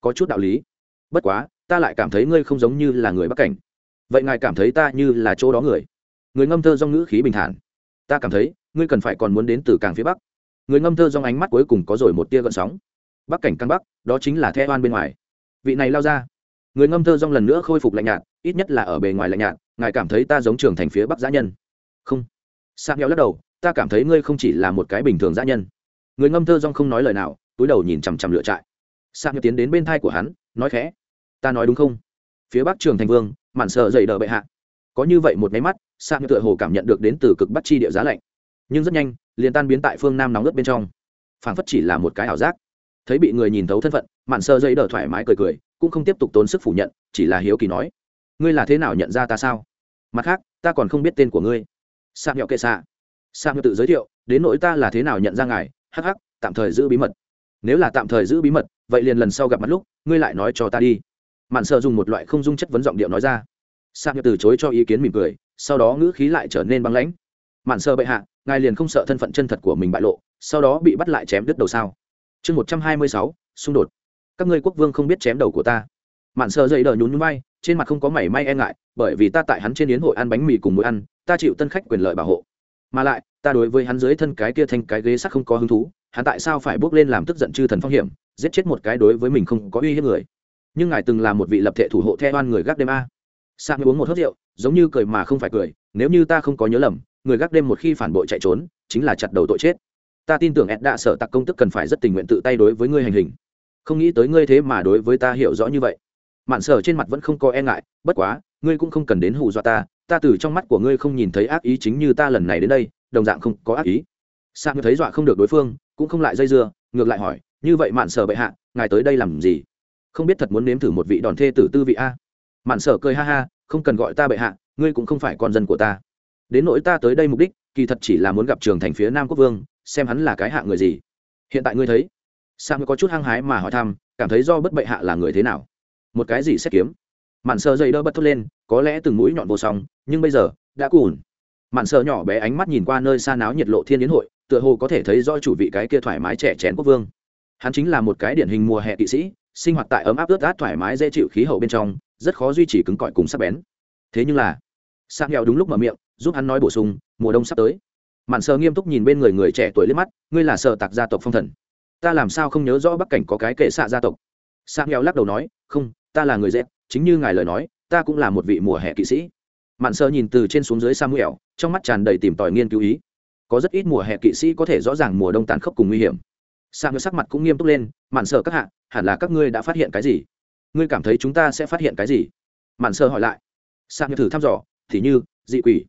Có chút đạo lý. Bất quá, ta lại cảm thấy ngươi không giống như là người bắc cảnh. Vậy ngài cảm thấy ta như là chỗ đó người? Người ngâm thơ dong ngữ khí bình thản. Ta cảm thấy, ngươi cần phải còn muốn đến từ càng phía bắc. Người ngâm thơ dong ánh mắt cuối cùng có rồi một tia gợn sóng. Bắc cảnh căng bắc, đó chính là the oan bên ngoài. Vị này lao ra. Người ngâm thơ dong lần nữa khôi phục lạnh nhạt, ít nhất là ở bề ngoài lạnh nhạt, ngài cảm thấy ta giống trường thành phía bắc giã nhân. Không. Sang heo lắc đầu ta cảm thấy ngươi không chỉ là một cái bình thường dã nhân. Người ngâm thơ dong không nói lời nào, túi đầu nhìn chằm chằm lựa trại. Sa heo tiến đến bên thai của hắn, nói khẽ, ta nói đúng không? Phía bắc trường thành vương, mạn sợ dậy đờ bệ hạ. Có như vậy một máy mắt sa heo tựa hồ cảm nhận được đến từ cực bắc chi địa giá lạnh. Nhưng rất nhanh, liền tan biến tại phương nam nóng ướt bên trong. Phảng phất chỉ là một cái ảo giác. Thấy bị người nhìn thấu thân phận, mạn sợ dậy đờ thoải mái cười cười, cũng không tiếp tục tốn sức phủ nhận, chỉ là hiếu kỳ nói, ngươi là thế nào nhận ra ta sao? Mặt khác, ta còn không biết tên của ngươi. Sa nhọ kệ xạ sang tự giới thiệu, đến nỗi ta là thế nào nhận ra ngài? Hắc hắc, tạm thời giữ bí mật. Nếu là tạm thời giữ bí mật, vậy liền lần sau gặp mặt lúc, ngươi lại nói cho ta đi. Mạn sợ dùng một loại không dung chất vấn giọng điệu nói ra. Sang từ chối cho ý kiến mỉm cười, sau đó ngữ khí lại trở nên băng lãnh. Mạn sợ bệ hạ, ngài liền không sợ thân phận chân thật của mình bại lộ, sau đó bị bắt lại chém đứt đầu sao? Chương một trăm hai mươi sáu, xung đột. Các ngươi quốc vương không biết chém đầu của ta. Mạn sợ dậy đờ nhún nhún bay trên mặt không có mảy may e ngại, bởi vì ta tại hắn trên yến hội ăn bánh mì cùng mũi ăn, ta chịu tân khách quyền lợi bảo hộ mà lại, ta đối với hắn dưới thân cái kia thành cái ghế sắc không có hứng thú, hắn tại sao phải bước lên làm tức giận chư thần phong hiểm, giết chết một cái đối với mình không có uy hiếp người. Nhưng ngài từng là một vị lập thể thủ hộ theo oan người gác đêm a. Sang uống một hớt rượu, giống như cười mà không phải cười, nếu như ta không có nhớ lầm, người gác đêm một khi phản bội chạy trốn, chính là chặt đầu tội chết. Ta tin tưởng ed đã sợ tặc công tức cần phải rất tình nguyện tự tay đối với ngươi hành hình. Không nghĩ tới ngươi thế mà đối với ta hiểu rõ như vậy. Mạn sở trên mặt vẫn không có e ngại, bất quá, ngươi cũng không cần đến hù dọa ta ta từ trong mắt của ngươi không nhìn thấy ác ý chính như ta lần này đến đây, đồng dạng không có ác ý. Sa ngươi thấy dọa không được đối phương, cũng không lại dây dưa, ngược lại hỏi, như vậy mạn sở bệ hạ, ngài tới đây làm gì? Không biết thật muốn nếm thử một vị đòn thê tử tư vị a. Mạn sở cười ha ha, không cần gọi ta bệ hạ, ngươi cũng không phải con dân của ta. Đến nỗi ta tới đây mục đích, kỳ thật chỉ là muốn gặp trường thành phía nam quốc vương, xem hắn là cái hạ người gì. Hiện tại ngươi thấy. Sam có chút hăng hái mà hỏi thăm, cảm thấy do bất bệ hạ là người thế nào? Một cái gì xét kiếm? Mạn sợ dây đỡ bật thốt lên, có lẽ từng mũi nhọn vô song, nhưng bây giờ, đã cùn. Mạn sợ nhỏ bé ánh mắt nhìn qua nơi xa náo nhiệt lộ thiên yến hội, tựa hồ có thể thấy do chủ vị cái kia thoải mái trẻ chén quốc vương. Hắn chính là một cái điển hình mùa hè kỵ sĩ, sinh hoạt tại ấm áp ướt át thoải mái dễ chịu khí hậu bên trong, rất khó duy trì cứng cỏi cùng sắc bén. Thế nhưng là sang nghèo đúng lúc mở miệng, giúp hắn nói bổ sung, mùa đông sắp tới. Mạn sợ nghiêm túc nhìn bên người người trẻ tuổi lên mắt, ngươi là sợ tạc gia tộc phong thần. Ta làm sao không nhớ rõ bắc cảnh có cái kệ xạ gia tộc? Sang nghèo lắc đầu nói, không, ta là người dẹp chính như ngài lời nói, ta cũng là một vị mùa hè kỵ sĩ. Mạn sơ nhìn từ trên xuống dưới samuel, trong mắt tràn đầy tìm tòi nghiên cứu ý. Có rất ít mùa hè kỵ sĩ có thể rõ ràng mùa đông tàn khốc cùng nguy hiểm. Samuel sắc mặt cũng nghiêm túc lên, mạn sơ các hạ, hẳn là các ngươi đã phát hiện cái gì? Ngươi cảm thấy chúng ta sẽ phát hiện cái gì? Mạn sơ hỏi lại. Samuel thử thăm dò, thì như, dị quỷ.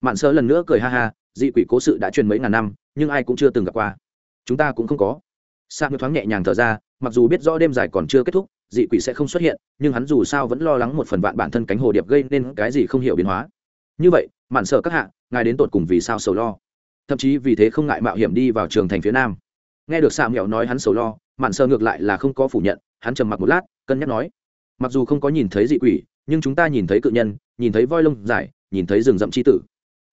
Mạn sơ lần nữa cười ha ha, dị quỷ cố sự đã truyền mấy ngàn năm, nhưng ai cũng chưa từng gặp qua. Chúng ta cũng không có. Samuel thoáng nhẹ nhàng thở ra, mặc dù biết rõ đêm dài còn chưa kết thúc dị quỷ sẽ không xuất hiện, nhưng hắn dù sao vẫn lo lắng một phần vạn bản thân cánh hồ điệp gây nên cái gì không hiểu biến hóa. Như vậy, mạn sợ các hạ, ngài đến tột cùng vì sao sầu lo? Thậm chí vì thế không ngại mạo hiểm đi vào trường thành phía nam. Nghe được xạ mẹo nói hắn sầu lo, mạn sợ ngược lại là không có phủ nhận, hắn trầm mặc một lát, cân nhắc nói, mặc dù không có nhìn thấy dị quỷ, nhưng chúng ta nhìn thấy cự nhân, nhìn thấy voi lông dài, nhìn thấy rừng rậm c h i tử.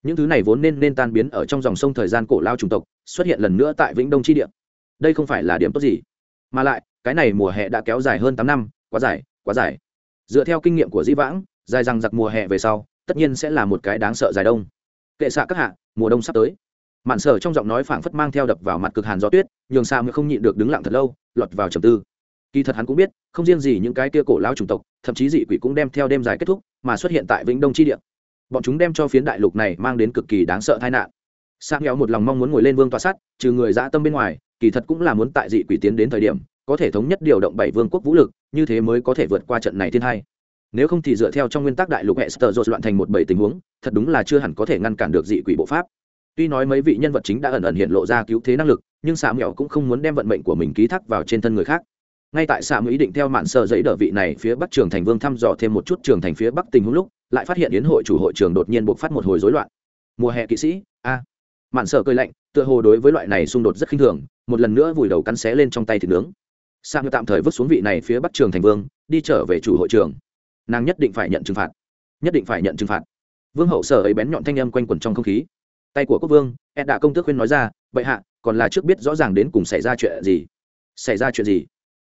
Những thứ này vốn nên nên tan biến ở trong dòng sông thời gian cổ lao chủng tộc, xuất hiện lần nữa tại vĩnh đông tri địa. Đây không phải là điểm tốt gì mà lại, cái này mùa hè đã kéo dài hơn tám năm, quá dài quá dài. Dựa theo kinh nghiệm của dĩ vãng, dài rằng giặc mùa hè về sau, tất nhiên sẽ là một cái đáng sợ dài đông. Kệ xạ các hạ, mùa đông sắp tới. Mạn sở trong giọng nói phảng phất mang theo đập vào mặt cực hàn gió tuyết, nhường xa mới không nhịn được đứng lặng thật lâu, lọt vào trầm tư. Kỳ thật hắn cũng biết, không riêng gì những cái kia cổ lao chủng tộc, thậm chí dị quỷ cũng đem theo đêm dài kết thúc, mà xuất hiện tại vĩnh đông tri địa. Bọn chúng đem cho phiến đại lục này mang đến cực kỳ đáng sợ tai nạn. Sang nghèo một lòng mong muốn ngồi lên vương tòa sắt trừ người dã tâm bên ngoài kỳ thật cũng là muốn tại dị quỷ tiến đến thời điểm, có thể thống nhất điều động bảy vương quốc vũ lực, như thế mới có thể vượt qua trận này thiên hai. Nếu không thì dựa theo trong nguyên tắc đại lục hệ sờ dột loạn thành một bảy tình huống, thật đúng là chưa hẳn có thể ngăn cản được dị quỷ bộ pháp. Tuy nói mấy vị nhân vật chính đã ẩn ẩn hiện lộ ra cứu thế năng lực, nhưng xạ mẹo cũng không muốn đem vận mệnh của mình ký thác vào trên thân người khác. Ngay tại xạ mỹ ý định theo mạn sợ giấy đỡ vị này phía bắc trường thành vương thăm dò thêm một chút trường thành phía bắc tình huống lúc, lại phát hiện yến hội chủ hội trường đột nhiên buộc phát một hồi rối loạn. Mùa hè kỵ sĩ, a. Mạn sợ cơi lạnh tựa hồ đối với loại này xung đột rất khinh thường, một lần nữa vùi đầu cắn xé lên trong tay thịt nướng. Sang tạm thời vứt xuống vị này phía bắc trường thành vương, đi trở về chủ hội trường. Nàng nhất định phải nhận trừng phạt. Nhất định phải nhận trừng phạt. Vương hậu sở ấy bén nhọn thanh âm quanh quẩn trong không khí. Tay của quốc vương, ed đã công tước khuyên nói ra, bệ hạ, còn là trước biết rõ ràng đến cùng xảy ra chuyện gì. Xảy ra chuyện gì?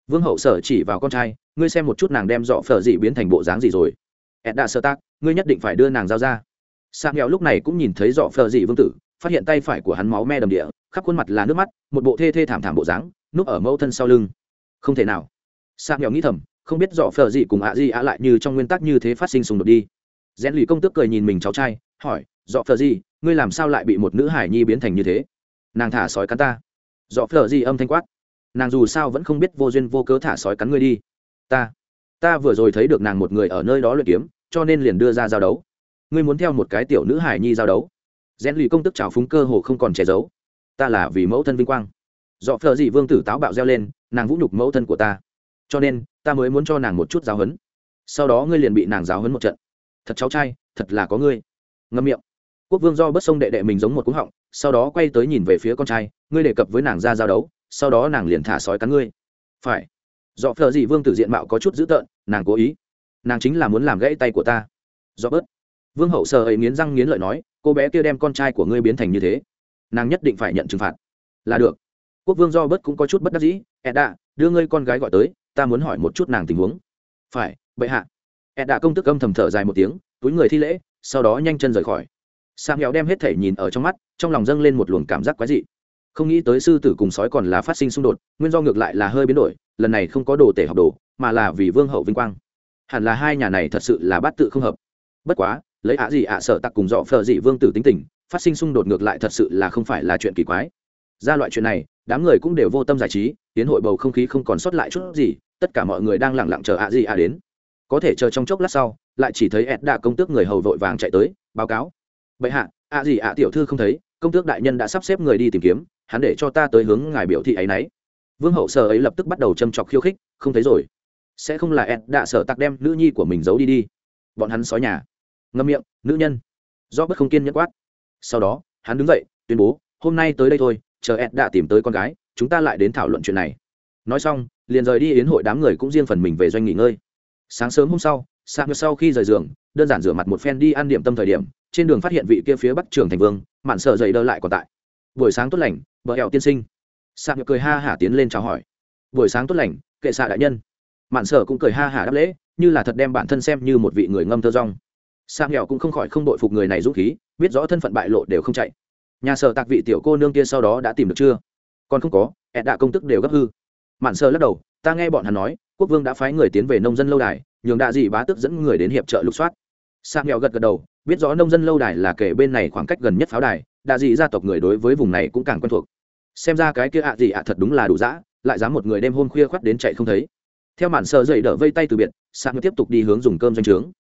Vương hậu sở chỉ vào con trai, ngươi xem một chút nàng đem dọ phở gì biến thành bộ dáng gì rồi. Ed đã sơ tác, ngươi nhất định phải đưa nàng giao ra. Sang nghèo lúc này cũng nhìn thấy dọ phở gì vương tử phát hiện tay phải của hắn máu me đầm địa, khắp khuôn mặt là nước mắt, một bộ thê thê thảm thảm bộ dáng, núp ở mẫu thân sau lưng. Không thể nào. Sang nghèo nghĩ thầm, không biết dọ phở gì cùng ạ gì ạ lại như trong nguyên tắc như thế phát sinh xung đột đi. Rèn lì công tước cười nhìn mình cháu trai, hỏi dọ phở gì, ngươi làm sao lại bị một nữ hải nhi biến thành như thế? Nàng thả sói cắn ta. Dọ phở gì âm thanh quát, nàng dù sao vẫn không biết vô duyên vô cớ thả sói cắn ngươi đi. Ta ta vừa rồi thấy được nàng một người ở nơi đó luyện kiếm, cho nên liền đưa ra giao đấu. Ngươi muốn theo một cái tiểu nữ hải nhi giao đấu? Rèn lì công tức trào phúng cơ hồ không còn che giấu. Ta là vì mẫu thân vinh quang. Dọ phờ dị vương tử táo bạo reo lên, nàng vũ nhục mẫu thân của ta. Cho nên, ta mới muốn cho nàng một chút giáo huấn. Sau đó ngươi liền bị nàng giáo huấn một trận. Thật cháu trai, thật là có ngươi. Ngâm miệng. Quốc vương do bất sông đệ đệ mình giống một cúng họng, sau đó quay tới nhìn về phía con trai, ngươi đề cập với nàng ra giao đấu, sau đó nàng liền thả sói cắn ngươi. Phải. Dọ phờ dị vương tử diện mạo có chút dữ tợn, nàng cố ý. Nàng chính là muốn làm gãy tay của ta. Do bớt vương hậu sờ ấy nghiến răng nghiến lợi nói, cô bé kia đem con trai của ngươi biến thành như thế, nàng nhất định phải nhận trừng phạt. Là được. Quốc vương do bớt cũng có chút bất đắc dĩ, edda, đưa ngươi con gái gọi tới, ta muốn hỏi một chút nàng tình huống. Phải, bệ hạ. Edda công tức âm thầm thở dài một tiếng, túi người thi lễ, sau đó nhanh chân rời khỏi. Sang nghèo đem hết thể nhìn ở trong mắt, trong lòng dâng lên một luồng cảm giác quái dị. Không nghĩ tới sư tử cùng sói còn là phát sinh xung đột, nguyên do ngược lại là hơi biến đổi, lần này không có đồ tể học đồ, mà là vì vương hậu vinh quang. Hẳn là hai nhà này thật sự là bát tự không hợp. Bất quá lấy ạ gì ạ sợ tặc cùng dọ phờ dị vương tử tính tình, phát sinh xung đột ngược lại thật sự là không phải là chuyện kỳ quái. Ra loại chuyện này, đám người cũng đều vô tâm giải trí, tiến hội bầu không khí không còn sót lại chút gì, tất cả mọi người đang lẳng lặng chờ ạ gì ạ đến. Có thể chờ trong chốc lát sau, lại chỉ thấy ed đạ công tước người hầu vội vàng chạy tới, báo cáo. Bệ hạ, ạ gì ạ tiểu thư không thấy, công tước đại nhân đã sắp xếp người đi tìm kiếm, hắn để cho ta tới hướng ngài biểu thị ấy nấy. Vương hậu sở ấy lập tức bắt đầu châm chọc khiêu khích, không thấy rồi. Sẽ không là ed đạ sở tặc đem nữ nhi của mình giấu đi đi. Bọn hắn sói nhà ngâm miệng, nữ nhân. Do bất không kiên nhẫn quát. Sau đó, hắn đứng dậy, tuyên bố, hôm nay tới đây thôi, chờ ed đã tìm tới con gái, chúng ta lại đến thảo luận chuyện này. Nói xong, liền rời đi yến hội đám người cũng riêng phần mình về doanh nghỉ ngơi. Sáng sớm hôm sau sáng sau khi rời giường, đơn giản rửa mặt một phen đi ăn điểm tâm thời điểm, trên đường phát hiện vị kia phía bắc trường thành vương, mạn sợ dậy đơ lại còn tại. Buổi sáng tốt lành vợ hẹo tiên sinh. Sạc cười ha hả tiến lên chào hỏi. Buổi sáng tốt lành, kệ xạ đại nhân. Mạn sợ cũng cười ha hả đáp lễ, như là thật đem bản thân xem như một vị người ngâm thơ rong sang nghèo cũng không khỏi không đội phục người này dũng khí, biết rõ thân phận bại lộ đều không chạy. Nhà sở tạc vị tiểu cô nương kia sau đó đã tìm được chưa? Còn không có ẹn đạ công tức đều gấp hư. Mạn sơ lắc đầu, ta nghe bọn hắn nói, quốc vương đã phái người tiến về nông dân lâu đài, nhường đạ dị bá tức dẫn người đến hiệp trợ lục soát. Sang nghèo gật gật đầu, biết rõ nông dân lâu đài là kể bên này khoảng cách gần nhất pháo đài, đạ dị gia tộc người đối với vùng này cũng càng quen thuộc. Xem ra cái kia ạ dị ạ thật đúng là đủ dã, lại dám một người đêm hôm khuya khoắt đến chạy không thấy. Theo mạn sơ dậy đỡ vây tay từ biệt sang tiếp tục đi hướng dùng cơm doanh trướng.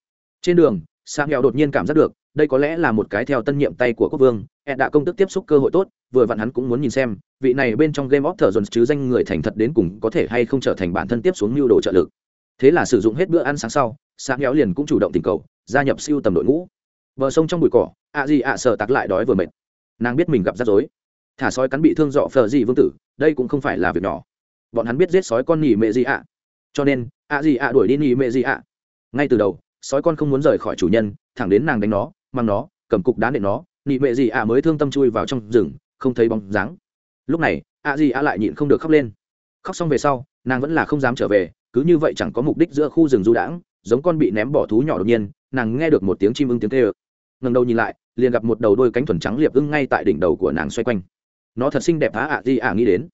Trên đường sang nghèo đột nhiên cảm giác được, đây có lẽ là một cái theo tân nhiệm tay của quốc vương, ed đã công tức tiếp xúc cơ hội tốt, vừa vặn hắn cũng muốn nhìn xem, vị này bên trong game of thờ dồn chứ danh người thành thật đến cùng có thể hay không trở thành bản thân tiếp xuống mưu đồ trợ lực. Thế là sử dụng hết bữa ăn sáng sau Sa nghèo liền cũng chủ động tình cầu, gia nhập siêu tầm đội ngũ. Bờ sông trong bụi cỏ, ạ gì ạ sợ tặc lại đói vừa mệt. Nàng biết mình gặp rắc rối. Thả sói cắn bị thương dọ phờ gì vương tử, đây cũng không phải là việc nhỏ. Bọn hắn biết giết sói con nhỉ mẹ gì ạ? Cho nên, ạ gì ạ đuổi đi nhỉ mẹ gì ạ? Ngay từ đầu sói con không muốn rời khỏi chủ nhân, thẳng đến nàng đánh nó, mang nó, cầm cục đá nện nó nhị mệ gì ạ mới thương tâm chui vào trong rừng, không thấy bóng dáng. Lúc này, ạ gì ạ lại nhịn không được khóc lên. Khóc xong về sau, nàng vẫn là không dám trở về, cứ như vậy chẳng có mục đích giữa khu rừng du đãng, giống con bị ném bỏ thú nhỏ đột nhiên, nàng nghe được một tiếng chim ưng tiếng kêu. Ngần đầu nhìn lại, liền gặp một đầu đôi cánh thuần trắng liệp ưng ngay tại đỉnh đầu của nàng xoay quanh. Nó thật xinh đẹp á, ạ gì ạ nghĩ đến.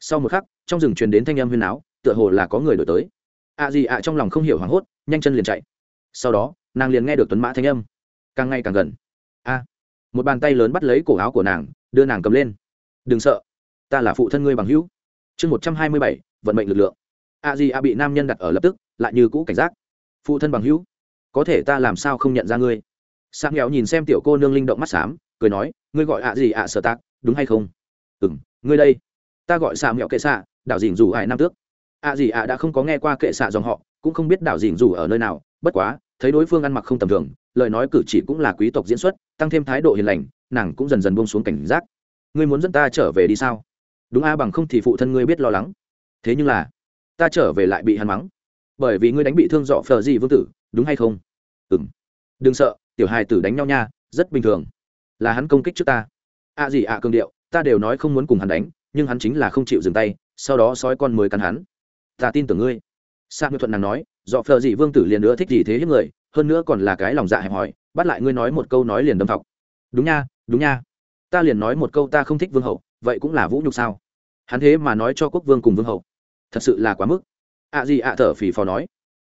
Sau một khắc, trong rừng truyền đến thanh âm huyên áo tựa hồ là có người đổi tới. ạ gì ạ trong lòng không hiểu hoảng hốt, nhanh chân liền chạy sau đó, nàng liền nghe được tuấn mã thanh âm. Càng ngày càng gần. A, một bàn tay lớn bắt lấy cổ áo của nàng, đưa nàng cầm lên. Đừng sợ, ta là phụ thân ngươi bằng hữu. Chương một trăm hai mươi bảy, vận mệnh lực lượng. A di a bị nam nhân đặt ở lập tức, lại như cũ cảnh giác. Phụ thân bằng hữu, có thể ta làm sao không nhận ra ngươi? Sang nghèo nhìn xem tiểu cô nương linh động mắt xám, cười nói, ngươi gọi ạ gì ạ sợ tạc đúng hay không? Ừ m ngươi đây. Ta gọi xạ mẹo kệ xạ, đảo dình dù hải nam tước. Ạ gì ạ đã không có nghe qua kệ xạ dòng họ, cũng không biết đảo dình dù ở nơi nào bất quá, thấy đối phương ăn mặc không tầm thường, lời nói cử chỉ cũng là quý tộc diễn xuất, tăng thêm thái độ hiền lành, nàng cũng dần dần buông xuống cảnh giác. Ngươi muốn dẫn ta trở về đi sao? Đúng a, bằng không thì phụ thân ngươi biết lo lắng. Thế nhưng là, ta trở về lại bị hắn mắng. Bởi vì ngươi đánh bị thương dọ phờ gì vương tử, đúng hay không? Ừ m đừng sợ, tiểu hài tử đánh nhau nha, rất bình thường. Là hắn công kích trước ta. A à gì ạ à cương điệu, ta đều nói không muốn cùng hắn đánh, nhưng hắn chính là không chịu dừng tay, sau đó sói con mới cắn hắn. Ta tin tưởng ngươi. Sa ngư thuận nàng nói do phờ gì vương tử liền nữa thích gì thế hiếp người, hơn nữa còn là cái lòng dạ hẹp hòi, bắt lại ngươi nói một câu nói liền đâm thọc. Đúng nha đúng nha. Ta liền nói một câu ta không thích vương hậu, vậy cũng là vũ nhục sao? Hắn thế mà nói cho quốc vương cùng vương hậu. Thật sự là quá mức. Ạ gì ạ thở phì phò nói.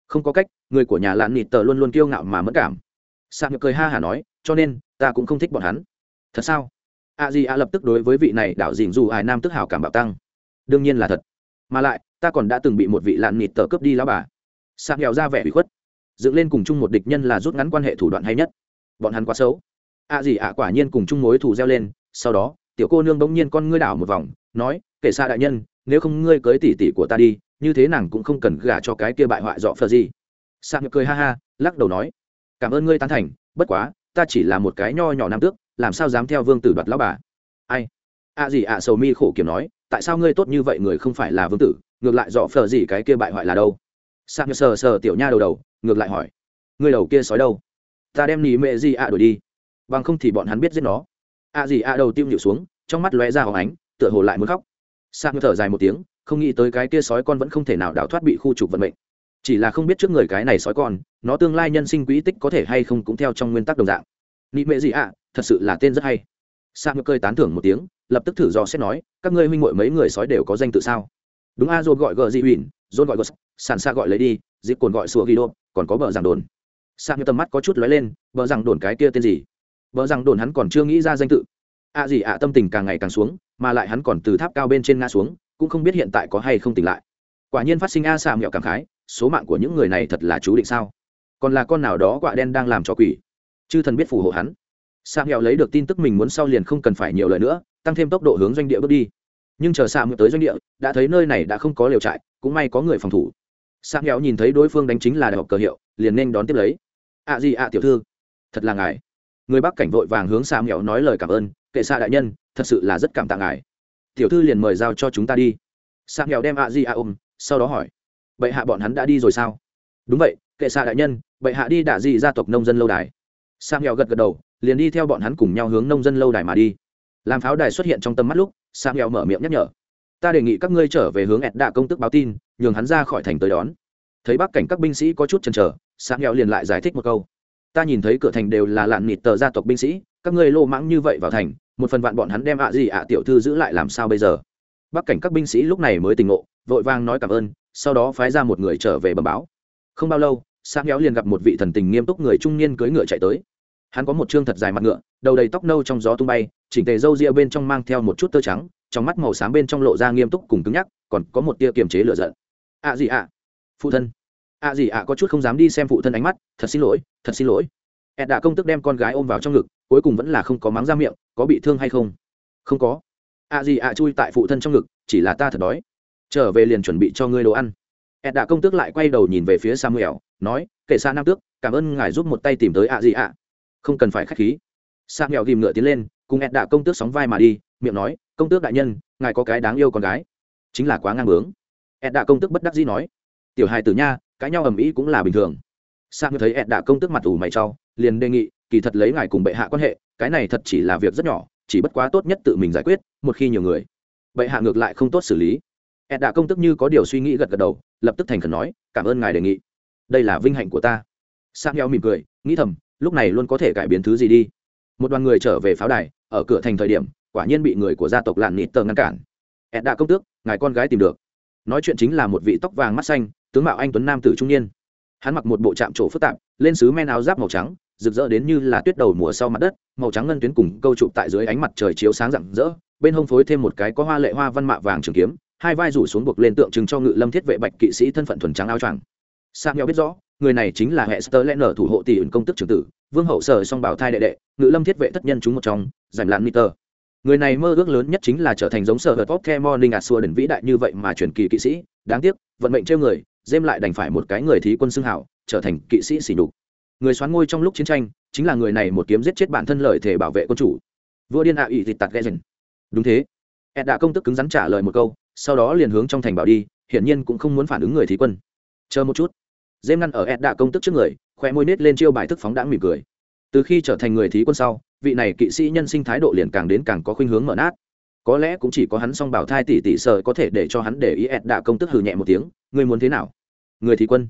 Không có cách, người của nhà lạn nịt tờ luôn luôn kiêu ngạo mà mất cảm. Sạc nhược cười ha hả nói, cho nên, ta cũng không thích bọn hắn. Thật sao? Ạ gì ạ lập tức đối với vị này đảo dình dù ai nam tức hào cảm bạo tăng. Đương nhiên là thật. Mà lại, ta còn đã từng bị một vị lạn nịt tờ cướp đi lao bà sạc nghèo ra vẻ bị khuất. Dựng lên cùng chung một địch nhân là rút ngắn quan hệ thủ đoạn hay nhất. Bọn hắn quá xấu. Ạ gì ạ quả nhiên cùng chung mối thù gieo lên, sau đó, tiểu cô nương bỗng nhiên con ngươi đảo một vòng, nói, kể xa đại nhân, nếu không ngươi cưới tỷ tỷ của ta đi, như thế nàng cũng không cần gả cho cái kia bại hoại dọ phờ gì. Sạc ngược cười ha ha, lắc đầu nói, cảm ơn ngươi tán thành, bất quá, ta chỉ là một cái nho nhỏ nam tước, làm sao dám theo vương tử đoạt lão bà? Ai? Ạ gì ạ sầu mi khổ kiểm nói, tại sao ngươi tốt như vậy người không phải là vương tử, ngược lại dọ phờ gì cái kia bại hoại là đâu? Sạc ngược sờ sờ tiểu nha đầu đầu, ngược lại hỏi người đầu kia sói đâu? Ta đem nỉ mẹ gì ạ đổi đi. Bằng không thì bọn hắn biết giết nó. Ạ gì ạ đầu tiêu nhịu xuống, trong mắt lóe ra hóng ánh, tựa hồ lại muốn khóc. Sạc thở dài một tiếng, không nghĩ tới cái kia sói con vẫn không thể nào đào thoát bị khu trục vận mệnh. Chỉ là không biết trước người cái này sói con, nó tương lai nhân sinh quỹ tích có thể hay không cũng theo trong nguyên tắc đồng dạng. Nị mệ gì ạ, thật sự là tên rất hay. Sạc ngược cơi tán thưởng một tiếng, lập tức thử dò xét nói, các ngươi huynh muội mấy người sói đều có danh tự sao? Đúng a dồn gọi gờ dị huỳnh dồn gọi gờ sàn xa gọi lấy đi, dịp cồn gọi sùa ghi đô, còn có bờ giảng đồn. Sa như tầm mắt có chút lóe lên, bờ giảng đồn cái kia tên gì? Bờ giảng đồn hắn còn chưa nghĩ ra danh tự. A gì ạ, tâm tình càng ngày càng xuống, mà lại hắn còn từ tháp cao bên trên ngã xuống, cũng không biết hiện tại có hay không tỉnh lại. Quả nhiên phát sinh a xà mẹo cảm khái, số mạng của những người này thật là chú định sao? Còn là con nào đó quạ đen đang làm cho quỷ. Chư thần biết phù hộ hắn. Sa mẹo lấy được tin tức mình muốn sau liền không cần phải nhiều lời nữa, tăng thêm tốc độ hướng doanh địa bước đi nhưng chờ xạ mượn tới doanh địa, đã thấy nơi này đã không có liều trại, cũng may có người phòng thủ. Xạ nghèo nhìn thấy đối phương đánh chính là đại học cờ hiệu, liền nên đón tiếp lấy. Ạ gì ạ tiểu thư, thật là ngài. Người bắc cảnh vội vàng hướng xạ nghèo nói lời cảm ơn, kệ xạ đại nhân, thật sự là rất cảm tạ ngài. Tiểu thư liền mời giao cho chúng ta đi. Xạ nghèo đem ạ gì ạ ôm, sau đó hỏi, bệ hạ bọn hắn đã đi rồi sao? Đúng vậy, kệ xạ đại nhân, bệ hạ đi đả dị gia tộc nông dân lâu đài. Xạ nghèo gật gật đầu, liền đi theo bọn hắn cùng nhau hướng nông dân lâu đài mà đi. Làm pháo đài xuất hiện trong tầm mắt lúc sang nghèo mở miệng nhắc nhở. Ta đề nghị các ngươi trở về hướng ẹt đạ công tức báo tin, nhường hắn ra khỏi thành tới đón. Thấy bắc cảnh các binh sĩ có chút chần chờ sang nghèo liền lại giải thích một câu. Ta nhìn thấy cửa thành đều là lạn nịt tờ gia tộc binh sĩ, các ngươi lô mãng như vậy vào thành, một phần vạn bọn hắn đem ạ gì ạ tiểu thư giữ lại làm sao bây giờ? Bắc cảnh các binh sĩ lúc này mới tình ngộ, vội vang nói cảm ơn, sau đó phái ra một người trở về bẩm báo. Không bao lâu sang nghèo liền gặp một vị thần tình nghiêm túc người trung niên cưỡi ngựa chạy tới hắn có một trương thật dài mặt ngựa, đầu đầy tóc nâu trong gió tung bay, chỉnh tề râu ria bên trong mang theo một chút tơ trắng, trong mắt màu xám bên trong lộ ra nghiêm túc cùng cứng nhắc, còn có một tia kiềm chế lửa giận. Ạ à gì ạ, phụ thân. Ạ à gì ạ, có chút không dám đi xem phụ thân ánh mắt, thật xin lỗi, thật xin lỗi. Ed đã công tức đem con gái ôm vào trong ngực, cuối cùng vẫn là không có mắng ra miệng, có bị thương hay không? Không có. Ạ gì ạ, chui tại phụ thân trong ngực, chỉ là ta thật đói. Trở về liền chuẩn bị cho ngươi đồ ăn. Ed đã công tước lại quay đầu nhìn về phía samuel, nói, kể xa nam tước, cảm ơn ngài giúp một tay tìm tới ạ gì ạ không cần phải k h á c h khí samuel ghìm ngựa tiến lên, cùng ed đã công tước sóng vai mà đi, miệng nói, công tước đại nhân, ngài có cái đáng yêu con gái. Chính là quá ngang bướng. Ed đã công tước bất đắc dĩ nói, tiểu hài tử nha, cãi nhau ầm ĩ cũng là bình thường. Samuel thấy ed đã công tước mặt ủ mày trau liền đề nghị, kỳ thật lấy ngài cùng bệ hạ quan hệ, cái này thật chỉ là việc rất nhỏ, chỉ bất quá tốt nhất tự mình giải quyết, một khi nhiều người, bệ hạ ngược lại không tốt xử lý. Ed đã công tức như có điều suy nghĩ gật gật đầu, lập tức thành khẩn nói, cảm ơn ngài đề nghị. Đây là vinh hạnh của ta. Sang heo mỉm cười, nghĩ thầm lúc này luôn có thể cải biến thứ gì đi. Một đoàn người trở về pháo đài, ở cửa thành thời điểm, quả nhiên bị người của gia tộc lạn nịt tờ ngăn cản. Ed đã công tước, ngài con gái tìm được. Nói chuyện chính là một vị tóc vàng mắt xanh, tướng mạo anh tuấn nam tử trung niên. Hắn mặc một bộ trạm trổ phức tạp, lên xứ men áo giáp màu trắng, rực rỡ đến như là tuyết đầu mùa sau mặt đất, màu trắng ngân tuyến cùng câu trụ tại dưới ánh mặt trời chiếu sáng rạng rỡ, bên hông phối thêm một cái có hoa lệ hoa văn mạ vàng trường kiếm, hai vai rủ xuống buộc lên tượng trưng cho ngự lâm thiết vệ bạch kỵ sĩ thân phận thuần trắng áo choàng. Sang nhau biết rõ người này chính là hệ sơ lẽ nở thủ hộ tỷ ẩn công tức trưởng tử, vương hậu sở song bảo thai đệ đệ, ngự lâm thiết vệ tất nhân chúng một trong giảm lạn niter người này mơ ước lớn nhất chính là trở thành giống sở hờ top the morning at xua đỉnh vĩ đại như vậy mà truyền kỳ kỵ sĩ, đáng tiếc, vận mệnh trêu người dêm lại đành phải một cái người thí quân xưng hảo, trở thành kỵ sĩ xỉ nhục. Người xoán ngôi trong lúc chiến tranh, chính là người này một kiếm giết chết bản thân lợi thể bảo vệ quân chủ. Vua điên ạ à ỵ thịt tạt ghe dần. Đúng thế. Ed đã công tức cứng rắn trả lời một câu, sau đó liền hướng trong thành bảo đi, hiển nhiên cũng không muốn phản ứng người thí quân. Chờ một chút dêm ngăn ở ed đạ công tức trước người, khoe môi nết lên chiêu bài thức phóng đãng mỉm cười. Từ khi trở thành người thí quân sau, vị này kỵ sĩ nhân sinh thái độ liền càng đến càng có khuynh hướng mở nát. Có lẽ cũng chỉ có hắn song bảo thai tỷ tỷ sợ có thể để cho hắn để ý ed đạ công tức hừ nhẹ một tiếng người muốn thế nào? Người thí quân.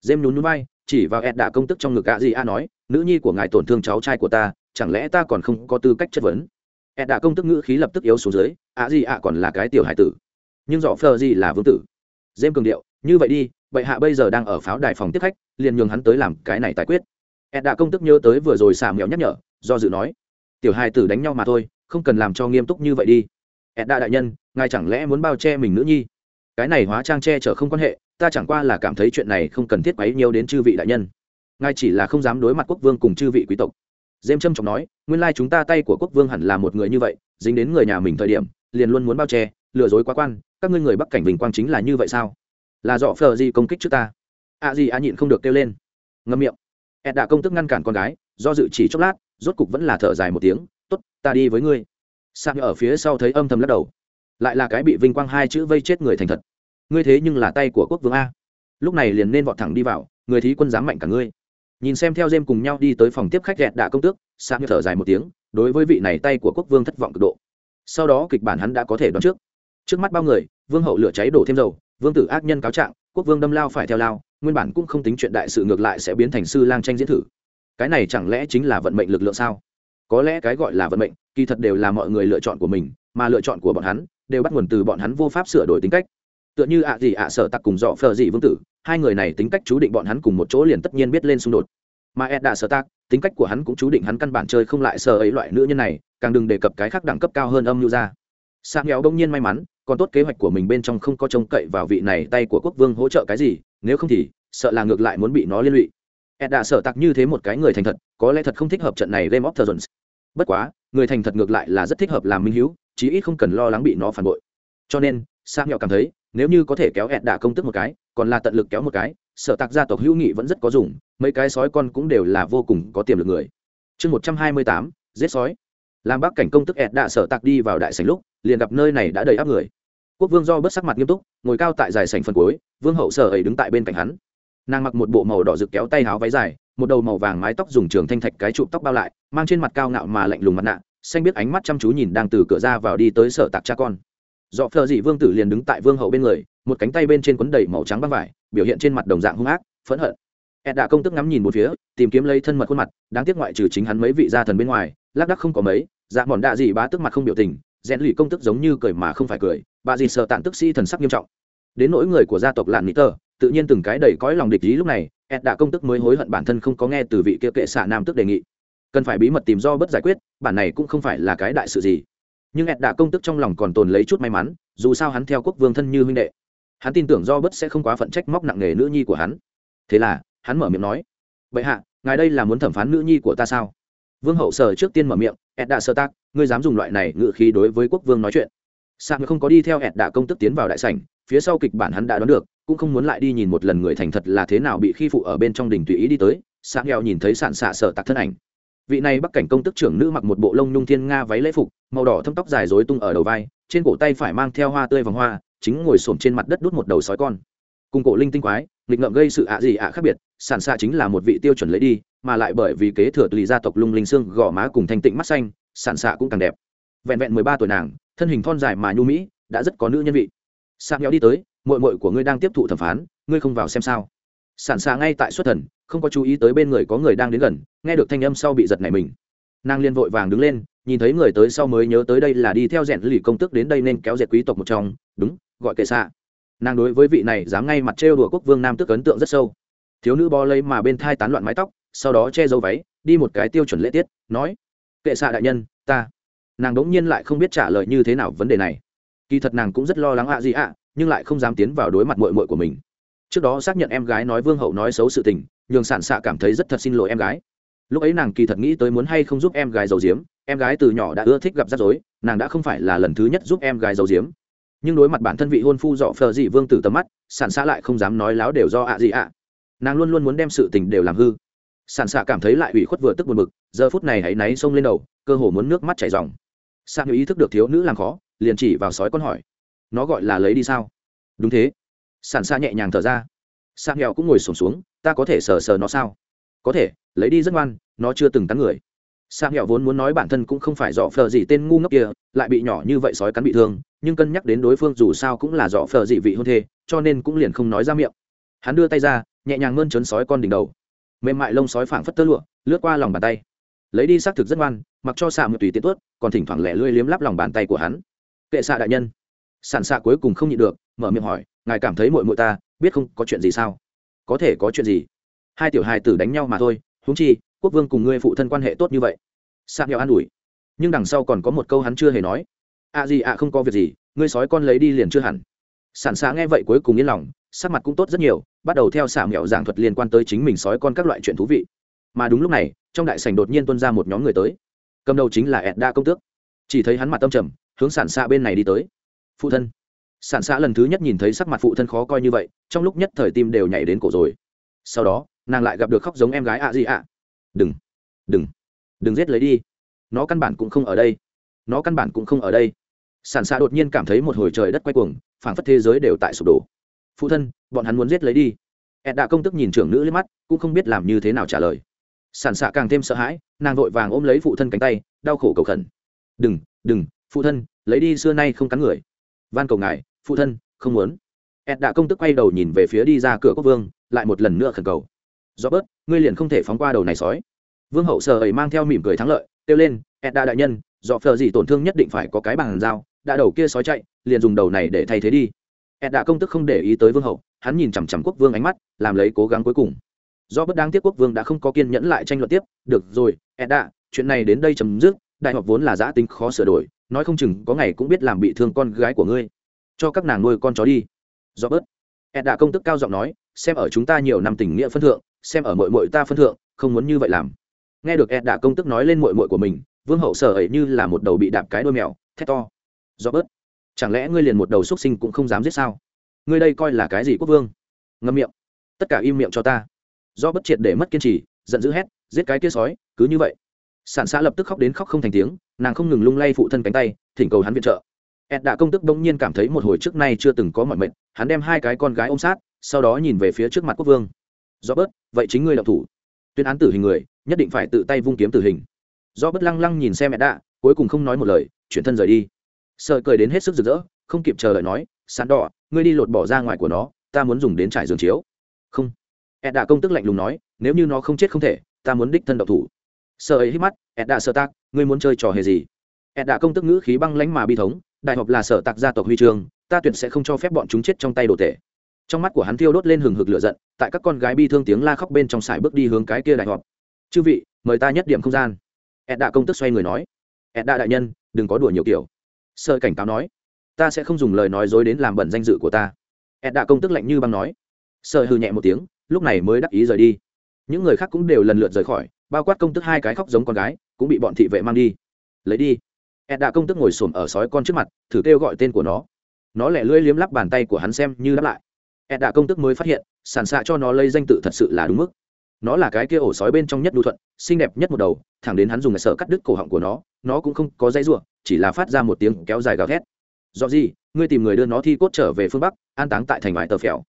Dêm nhún núi bay chỉ vào ed đạ công tức trong ngực gạ gì a nói, nữ nhi của ngài tổn thương cháu trai của ta, chẳng lẽ ta còn không có tư cách chất vấn? Ed đạ công tức ngữ khí lập tức yếu xuống dưới, ạ gì ạ còn là cái tiểu hải tử. Nhưng dọ phờ gì là vương tử? Dêm cường điệu, như vậy đi bệ hạ bây giờ đang ở pháo đài phòng tiếp khách, liền nhường hắn tới làm cái này tài quyết. Ed đã công tức nhớ tới vừa rồi xả mèo nhắc nhở, do dự nói, tiểu hai tử đánh nhau mà thôi, không cần làm cho nghiêm túc như vậy đi. Ed đã đại nhân, ngài chẳng lẽ muốn bao che mình nữ nhi? Cái này hóa trang che chở không quan hệ, ta chẳng qua là cảm thấy chuyện này không cần thiết quấy nhiều đến chư vị đại nhân. Ngài chỉ là không dám đối mặt quốc vương cùng chư vị quý tộc. Dêm trâm trọng nói, nguyên lai chúng ta tay của quốc vương hẳn là một người như vậy, dính đến người nhà mình thời điểm, liền luôn muốn bao che, lừa dối quá quan, các ngươi người bắc cảnh bình quang chính là như vậy sao? Là dọ phờ gì công kích trước ta? A gì a nhịn không được kêu lên. Ngâm miệng. Ed đã công tức ngăn cản con gái, do dự chỉ chốc lát, rốt cục vẫn là thở dài một tiếng t ố t ta đi với ngươi. Sang ở phía sau thấy âm thầm lắc đầu. Lại là cái bị vinh quang hai chữ vây chết người thành thật. Ngươi thế nhưng là tay của quốc vương a. Lúc này liền nên vọt thẳng đi vào, người thí quân dám mạnh cả ngươi. Nhìn xem theo dêm cùng nhau đi tới phòng tiếp khách ghẹt đạ công tước sang thở dài một tiếng, đối với vị này tay của quốc vương thất vọng cực độ. Sau đó kịch bản hắn đã có thể đoán trước. Trước mắt bao người, vương hậu lửa cháy đổ thêm dầu vương tử ác nhân cáo trạng, quốc vương đâm lao phải theo lao, nguyên bản cũng không tính chuyện đại sự ngược lại sẽ biến thành sư lang tranh diễn thử. Cái này chẳng lẽ chính là vận mệnh lực lượng sao? Có lẽ cái gọi là vận mệnh, kỳ thật đều là mọi người lựa chọn của mình, mà lựa chọn của bọn hắn, đều bắt nguồn từ bọn hắn vô pháp sửa đổi tính cách. Tựa như ạ gì ạ sở tặc cùng dọ phờ dị vương tử, hai người này tính cách chú định bọn hắn cùng một chỗ liền tất nhiên biết lên xung đột. Mà ed đã sở tặc, tính cách của hắn cũng chú định hắn căn bản chơi không lại sợ ấy loại nữ nhân này, càng đừng đề cập cái khác đẳng cấp cao hơn âm lưu ra sang nghèo đông nhiên may mắn còn tốt kế hoạch của mình bên trong không có trông cậy vào vị này tay của quốc vương hỗ trợ cái gì nếu không thì sợ là ngược lại muốn bị nó liên lụy. Ed đã sợ tặc như thế một cái người thành thật có lẽ thật không thích hợp trận này game of thrones. Bất quá người thành thật ngược lại là rất thích hợp làm minh hiếu, chí ít không cần lo lắng bị nó phản bội. Cho nên sang nghèo cảm thấy nếu như có thể kéo ed đã công tức một cái còn là tận lực kéo một cái sở tạc gia tộc hữu nghị vẫn rất có dùng mấy cái sói con cũng đều là vô cùng có tiềm lực người. Chương một trăm hai mươi tám giết sói làm bác cảnh công tức ẹt đạ sở tạc đi vào đại sảnh lúc, liền gặp nơi này đã đầy áp người. Quốc vương do bớt sắc mặt nghiêm túc, ngồi cao tại dài sảnh phần cuối, vương hậu sở ấy đứng tại bên cạnh hắn. Nàng mặc một bộ màu đỏ rực kéo tay háo váy dài, một đầu màu vàng mái tóc dùng trường thanh thạch cái trụ tóc bao lại, mang trên mặt cao ngạo mà lạnh lùng mặt nạ, xanh biết ánh mắt chăm chú nhìn đang từ cửa ra vào đi tới sở tạc cha con. Dọ phờ dị vương tử liền đứng tại vương hậu bên người, một cánh tay bên trên quấn đầy màu trắng băng vải, biểu hiện trên mặt đồng dạng hung ác, phẫn hận ed đã công tức ngắm nhìn một phía, tìm kiếm lấy thân mật khuôn mặt, đáng tiếc ngoại trừ chính hắn mấy vị gia thần bên ngoài, lác đắc không có mấy dạ mòn đạ gì bá tức mặt không biểu tình, rèn lì công tức giống như cười mà không phải cười, bà dì sợ tàn tức sĩ thần sắc nghiêm trọng. Đến nỗi người của gia tộc lạn mỹ tơ, tự nhiên từng cái đầy cõi lòng địch ý lúc này, ed đã công tức mới hối hận bản thân không có nghe từ vị kia kệ xạ nam tức đề nghị. Cần phải bí mật tìm do bất giải quyết, bản này cũng không phải là cái đại sự gì. Nhưng ed đã công tức trong lòng còn tồn lấy chút may mắn, dù sao hắn theo quốc vương thân như huynh đệ. Hắn tin tưởng do bất sẽ không quá phận trách móc nặng nề nữ nhi của hắn. Thế là hắn mở miệng nói, bệ hạ, ngài đây là muốn thẩm phán nữ nhi của ta sao? Vương hậu sở trước tiên mở miệng ed đã sơ tác, ngươi dám dùng loại này ngự khí đối với quốc vương nói chuyện. Sạc không có đi theo ed đã công tức tiến vào đại sảnh, phía sau kịch bản hắn đã đoán được, cũng không muốn lại đi nhìn một lần người thành thật là thế nào bị khi phụ ở bên trong đình tùy ý đi tới. Sạc nghèo nhìn thấy sạn xạ sợ tặc thân ảnh. Vị này bắc cảnh công tức trưởng nữ mặc một bộ lông nhung thiên nga váy lễ phục, màu đỏ thâm tóc dài rối tung ở đầu vai, trên cổ tay phải mang theo hoa tươi vòng hoa, chính ngồi xổm trên mặt đất đút một đầu sói con. Cùng cổ linh tinh quái nghịch ngợm gây sự ạ gì ạ khác biệt, sản xạ chính là một vị tiêu chuẩn lấy đi, mà lại bởi vì kế thừa tùy gia tộc lung linh xương gò má cùng thanh tịnh mắt xanh, sản xạ cũng càng đẹp. Vẹn vẹn mười ba tuổi nàng, thân hình thon dài mà nhu mỹ, đã rất có nữ nhân vị. Sạc nghèo đi tới mội mội của ngươi đang tiếp thụ thẩm phán, ngươi không vào xem sao? Sản xạ ngay tại xuất thần, không có chú ý tới bên người có người đang đến gần, nghe được thanh âm sau bị giật nảy mình. Nàng liên vội vàng đứng lên, nhìn thấy người tới sau mới nhớ tới đây là đi theo rèn lì công tức đến đây nên kéo dệt quý tộc một trong, đúng, gọi kệ xạ nàng đối với vị này dám ngay mặt trêu đùa quốc vương nam tức ấn tượng rất sâu. Thiếu nữ bo lấy mà bên thai tán loạn mái tóc, sau đó che dấu váy, đi một cái tiêu chuẩn lễ tiết, nói, kệ xạ đại nhân, ta. Nàng đống nhiên lại không biết trả lời như thế nào vấn đề này. Kỳ thật nàng cũng rất lo lắng ạ gì ạ, nhưng lại không dám tiến vào đối mặt mội mội của mình. Trước đó xác nhận em gái nói vương hậu nói xấu sự tình, nhường sản xạ cảm thấy rất thật xin lỗi em gái. Lúc ấy nàng kỳ thật nghĩ tới muốn hay không giúp em gái giấu diếm em gái từ nhỏ đã ưa thích gặp rắc rối, nàng đã không phải là lần thứ nhất giúp em gái giấu diếm nhưng đối mặt bản thân vị hôn phu dọ phờ dị vương tử tầm mắt sản xạ lại không dám nói láo đều do ạ gì ạ. Nàng luôn luôn muốn đem sự tình đều làm hư. Sản xạ cảm thấy lại ủy khuất vừa tức buồn bực giờ phút này hãy náy xông lên đầu cơ hồ muốn nước mắt chảy dòng. Hữu ý thức được thiếu nữ làm khó liền chỉ vào sói con hỏi nó gọi là lấy đi sao? Đúng thế. Sản xạ nhẹ nhàng thở ra. Sạn nghèo cũng ngồi sổm xuống, xuống ta có thể sờ sờ nó sao? Có thể lấy đi rất ngoan nó chưa từng cắn người sạc nghèo vốn muốn nói bản thân cũng không phải dọ phờ gì tên ngu ngốc kia, lại bị nhỏ như vậy sói cắn bị thương, nhưng cân nhắc đến đối phương dù sao cũng là dọ phờ dị vị hôn thê, cho nên cũng liền không nói ra miệng. Hắn đưa tay ra, nhẹ nhàng mơn trớn sói con đỉnh đầu. Mềm mại lông sói phảng phất tơ lụa, lướt qua lòng bàn tay. Lấy đi xác thực rất ngoan, mặc cho xạ một tùy tiện tuốt, còn thỉnh thoảng lẻ lươi liếm lắp lòng bàn tay của hắn. Kệ xạ đại nhân. Sản xạ cuối cùng không nhịn được, mở miệng hỏi, ngài cảm thấy muội muội ta biết không có chuyện gì sao? Có thể có chuyện gì? Hai tiểu hài tử đánh nhau mà thôi, huống chi quốc vương cùng ngươi phụ thân quan hệ tốt như vậy. Sạc nghèo an ủi. Nhưng đằng sau còn có một câu hắn chưa hề nói. À gì à không có việc gì, ngươi sói con lấy đi liền chưa hẳn. Sản xá nghe vậy cuối cùng yên lòng, sắc mặt cũng tốt rất nhiều, bắt đầu theo xả mẹo giảng thuật liên quan tới chính mình sói con các loại chuyện thú vị. Mà đúng lúc này, trong đại sảnh đột nhiên tuân ra một nhóm người tới. Cầm đầu chính là ẹt đa công tước. Chỉ thấy hắn mặt tâm trầm, hướng sản xạ bên này đi tới. Phụ thân. Sản xạ lần thứ nhất nhìn thấy sắc mặt phụ thân khó coi như vậy, trong lúc nhất thời tim đều nhảy đến cổ rồi. Sau đó, nàng lại gặp được khóc giống em gái ạ gì ạ đừng. Đừng. Đừng giết lấy đi. Nó căn bản cũng không ở đây. Nó căn bản cũng không ở đây. Sản xạ đột nhiên cảm thấy một hồi trời đất quay cuồng, phảng phất thế giới đều tại sụp đổ. Phụ thân, bọn hắn muốn giết lấy đi. Ed đã công tức nhìn trưởng nữ lên mắt, cũng không biết làm như thế nào trả lời. Sản xạ càng thêm sợ hãi, nàng vội vàng ôm lấy phụ thân cánh tay, đau khổ cầu khẩn. Đừng đừng, phụ thân, lấy đi xưa nay không cắn người. Van cầu ngài, phụ thân, không muốn. Ed đã công tức quay đầu nhìn về phía đi ra cửa quốc vương, lại một lần nữa khẩn cầu do bớt, ngươi liền không thể phóng qua đầu này sói. Vương hậu sợ ấy mang theo mỉm cười thắng lợi, kêu lên, edda đã đại nhân, do phờ gì tổn thương nhất định phải có cái bàn dao đã đầu kia sói chạy, liền dùng đầu này để thay thế đi. Edda đã công tức không để ý tới vương hậu, hắn nhìn chằm chằm quốc vương ánh mắt, làm lấy cố gắng cuối cùng. Do bất đáng tiếc quốc vương đã không có kiên nhẫn lại tranh luận tiếp, được rồi, edda đã chuyện này đến đây chấm dứt, đại học vốn là giã tính khó sửa đổi, nói không chừng có ngày cũng biết làm bị thương con gái của ngươi. Cho các nàng nuôi con chó đi. Do bớt. Edda đã công tức cao giọng nói, xem ở chúng ta nhiều năm tình nghĩa phân thượng xem ở mội mội ta phân thượng, không muốn như vậy làm. Nghe được ed đã công tức nói lên mội mội của mình, vương hậu sở ấy như là một đầu bị đạp cái đôi mèo, thét to. Do bớt. Chẳng lẽ ngươi liền một đầu xuất sinh cũng không dám giết sao? Ngươi đây coi là cái gì quốc vương? Ngâm miệng. Tất cả im miệng cho ta. Do bất triệt để mất kiên trì, giận dữ hét, giết cái kia sói, cứ như vậy. Sản xã lập tức khóc đến khóc không thành tiếng, nàng không ngừng lung lay phụ thân cánh tay, thỉnh cầu hắn viện trợ. Ed đã công tức bỗng nhiên cảm thấy một hồi trước nay chưa từng có mọi mệnh, hắn đem hai cái con gái ôm sát, sau đó nhìn về phía trước mặt quốc vương do bớt vậy chính ngươi đọc thủ. Tuyên án tử hình người, nhất định phải tự tay vung kiếm tử hình. Do bất lăng lăng nhìn xem mẹ đạ, cuối cùng không nói một lời, chuyển thân rời đi. Sợ cười đến hết sức rực rỡ, không kịp chờ đợi nói, sán đỏ, ngươi đi lột bỏ ra ngoài của nó, ta muốn dùng đến trải giường chiếu. Không. Ed đạ công tức lạnh lùng nói, nếu như nó không chết không thể, ta muốn đích thân độc thủ. Sợ ấy hít mắt, ed đạ sợ tạc, ngươi muốn chơi trò hề gì? Ed đạ công tức ngữ khí băng lánh mà bi thống, đại học là sở tạc gia tộc huy trường ta tuyệt sẽ không cho phép bọn chúng chết trong tay đồ tể trong mắt của hắn thiêu đốt lên hừng hực lửa giận, tại các con gái bi thương tiếng la khóc bên trong sải bước đi hướng cái kia đại họp. Chư vị, mời ta nhất điểm không gian. Ed đạ công tức xoay người nói. Ed đạ đại nhân, đừng có đùa nhiều kiểu. Sơ cảnh cáo nói. Ta sẽ không dùng lời nói dối đến làm bẩn danh dự của ta. Ed đạ công tức lạnh như băng nói. Sơ hư nhẹ một tiếng, lúc này mới đắc ý rời đi. Những người khác cũng đều lần lượt rời khỏi, bao quát công tức hai cái khóc giống con gái, cũng bị bọn thị vệ mang đi. Lấy đi. Ed đạ công tức ngồi xổm ở sói con trước mặt, thử kêu gọi tên của nó. Nó lẻ lưỡi liếm lắp bàn tay của hắn xem như đáp lại ed đã công tức mới phát hiện sản xạ cho nó lấy danh tự thật sự là đúng mức. Nó là cái kia ổ sói bên trong nhất đu thuận, xinh đẹp nhất một đầu, thẳng đến hắn dùng sợ cắt đứt cổ họng của nó nó cũng không có dây n chỉ là phát ra một tiếng kéo dài gào thét. Do gì, ngươi tìm người đưa nó thi cốt trở về phương bắc, an táng tại thành ngoài tờ phèo.